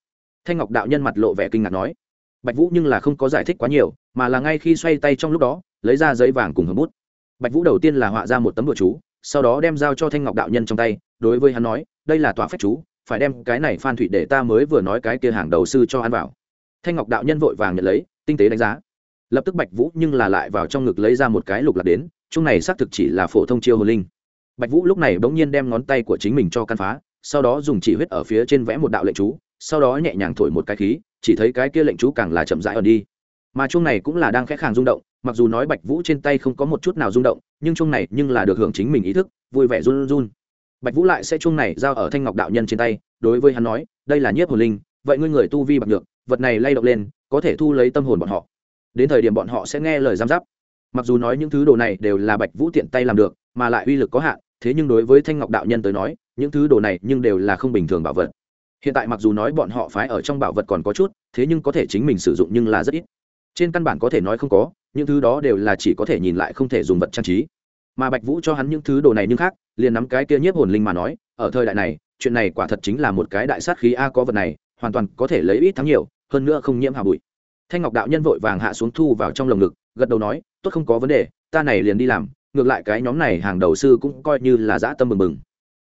Thanh ngọc đạo nhân mặt lộ vẻ kinh ngạc nói. Bạch vũ nhưng là không có giải thích quá nhiều, mà là ngay khi xoay tay trong lúc đó, lấy ra giấy vàng cùng hầm bút. Bạch vũ đầu tiên là họa ra một tấm bụa chú, sau đó đem giao cho thanh ngọc đạo nhân trong tay, đối với hắn nói, đây là tòa phép chú, phải đem cái này phan thủy để ta mới vừa nói cái kia hàng đầu sư cho hắn vào. Thanh ngọc đạo nhân vội vàng nhận lấy, tinh tế đánh giá. Lập tức bạch vũ nhưng là lại vào trong ngực lấy ra một cái lục lạc đến chung này xác thực chỉ là phổ thông chiêu hồn linh. Bạch vũ lúc này bỗng nhiên đem ngón tay của chính mình cho căn phá, sau đó dùng chỉ huyết ở phía trên vẽ một đạo lệnh chú, sau đó nhẹ nhàng thổi một cái khí, chỉ thấy cái kia lệnh chú càng là chậm rãi ẩn đi. Mà chung này cũng là đang khẽ khàng rung động, mặc dù nói bạch vũ trên tay không có một chút nào rung động, nhưng chung này nhưng là được hưởng chính mình ý thức, vui vẻ run run. Bạch vũ lại sẽ chung này giao ở thanh ngọc đạo nhân trên tay, đối với hắn nói, đây là nhiếp hồn linh, vậy ngươi người tu vi bạc được vật này lay động lên, có thể thu lấy tâm hồn bọn họ. Đến thời điểm bọn họ sẽ nghe lời giam giáp mặc dù nói những thứ đồ này đều là bạch vũ tiện tay làm được, mà lại uy lực có hạn, thế nhưng đối với thanh ngọc đạo nhân tới nói, những thứ đồ này nhưng đều là không bình thường bảo vật. Hiện tại mặc dù nói bọn họ phái ở trong bảo vật còn có chút, thế nhưng có thể chính mình sử dụng nhưng là rất ít. Trên căn bản có thể nói không có, những thứ đó đều là chỉ có thể nhìn lại không thể dùng vật trang trí. Mà bạch vũ cho hắn những thứ đồ này nhưng khác, liền nắm cái kia nhiếp hồn linh mà nói, ở thời đại này, chuyện này quả thật chính là một cái đại sát khí a, có vật này, hoàn toàn có thể lấy ít thắng nhiều, hơn nữa không nhiễm hà bụi. Thanh ngọc đạo nhân vội vàng hạ xuống thu vào trong lồng ngực gật đầu nói, tốt không có vấn đề, ta này liền đi làm, ngược lại cái nhóm này hàng đầu sư cũng coi như là dã tâm mừng mừng.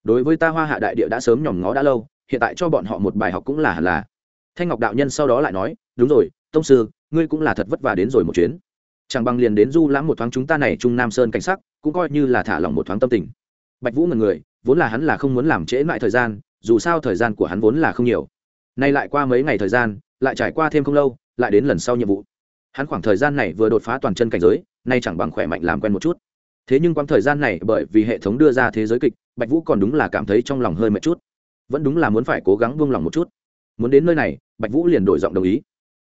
Đối với ta hoa hạ đại địa đã sớm nhòm ngó đã lâu, hiện tại cho bọn họ một bài học cũng là hẳn là. Thanh ngọc đạo nhân sau đó lại nói, đúng rồi, tông sư, ngươi cũng là thật vất vả đến rồi một chuyến. Chẳng bằng liền đến du lãm một thoáng chúng ta này trung nam sơn cảnh sắc, cũng coi như là thả lỏng một thoáng tâm tình. Bạch vũ ngần người, vốn là hắn là không muốn làm trễ lại thời gian, dù sao thời gian của hắn vốn là không nhiều. Nay lại qua mấy ngày thời gian, lại trải qua thêm không lâu, lại đến lần sau nhiệm vụ hắn khoảng thời gian này vừa đột phá toàn chân cảnh giới, nay chẳng bằng khỏe mạnh làm quen một chút. Thế nhưng quãng thời gian này bởi vì hệ thống đưa ra thế giới kịch, bạch vũ còn đúng là cảm thấy trong lòng hơi mệt chút. Vẫn đúng là muốn phải cố gắng buông lòng một chút. Muốn đến nơi này, bạch vũ liền đổi giọng đồng ý.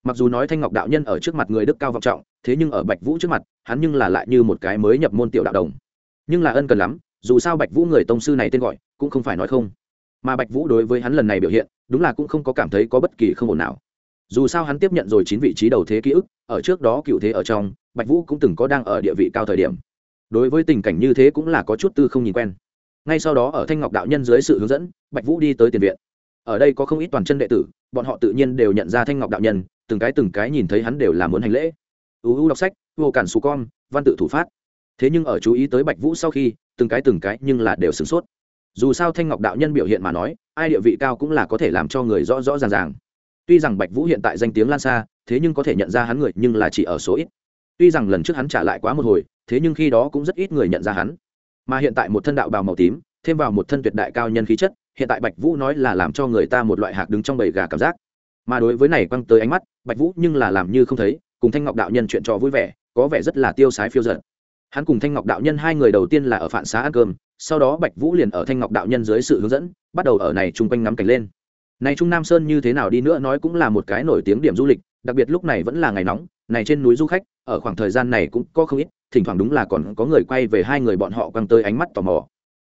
Mặc dù nói thanh ngọc đạo nhân ở trước mặt người đức cao vọng trọng, thế nhưng ở bạch vũ trước mặt, hắn nhưng là lại như một cái mới nhập môn tiểu đạo đồng. Nhưng là ân cần lắm, dù sao bạch vũ người tông sư này tên gọi, cũng không phải nói không. Mà bạch vũ đối với hắn lần này biểu hiện, đúng là cũng không có cảm thấy có bất kỳ không ổn nào dù sao hắn tiếp nhận rồi chín vị trí đầu thế ký ức, ở trước đó cựu thế ở trong, bạch vũ cũng từng có đang ở địa vị cao thời điểm. Đối với tình cảnh như thế cũng là có chút tư không nhìn quen. Ngay sau đó ở thanh ngọc đạo nhân dưới sự hướng dẫn, bạch vũ đi tới tiền viện. Ở đây có không ít toàn chân đệ tử, bọn họ tự nhiên đều nhận ra thanh ngọc đạo nhân, từng cái từng cái nhìn thấy hắn đều là muốn hành lễ. Uu đọc sách, vô cản xù con, văn tự thủ phát. Thế nhưng ở chú ý tới bạch vũ sau khi, từng cái từng cái nhưng là đều sửng sốt. Dù sao thanh ngọc đạo nhân biểu hiện mà nói, ai địa vị cao cũng là có thể làm cho người rõ rõ ràng ràng tuy rằng bạch vũ hiện tại danh tiếng lan xa, thế nhưng có thể nhận ra hắn người nhưng là chỉ ở số ít. Tuy rằng lần trước hắn trả lại quá một hồi, thế nhưng khi đó cũng rất ít người nhận ra hắn. Mà hiện tại một thân đạo bào màu tím, thêm vào một thân tuyệt đại cao nhân khí chất, hiện tại bạch vũ nói là làm cho người ta một loại hạc đứng trong bầy gà cảm giác. Mà đối với này quăng tới ánh mắt, bạch vũ nhưng là làm như không thấy, cùng thanh ngọc đạo nhân chuyện trò vui vẻ, có vẻ rất là tiêu sái phiêu giận hắn cùng thanh ngọc đạo nhân hai người đầu tiên là ở phản xá ăn cơm, sau đó bạch vũ liền ở thanh ngọc đạo nhân dưới sự hướng dẫn, bắt đầu ở này chung quanh ngắm cảnh lên này trung nam sơn như thế nào đi nữa nói cũng là một cái nổi tiếng điểm du lịch, đặc biệt lúc này vẫn là ngày nóng, này trên núi du khách, ở khoảng thời gian này cũng có không ít, thỉnh thoảng đúng là còn có người quay về hai người bọn họ quăng tới ánh mắt tò mò.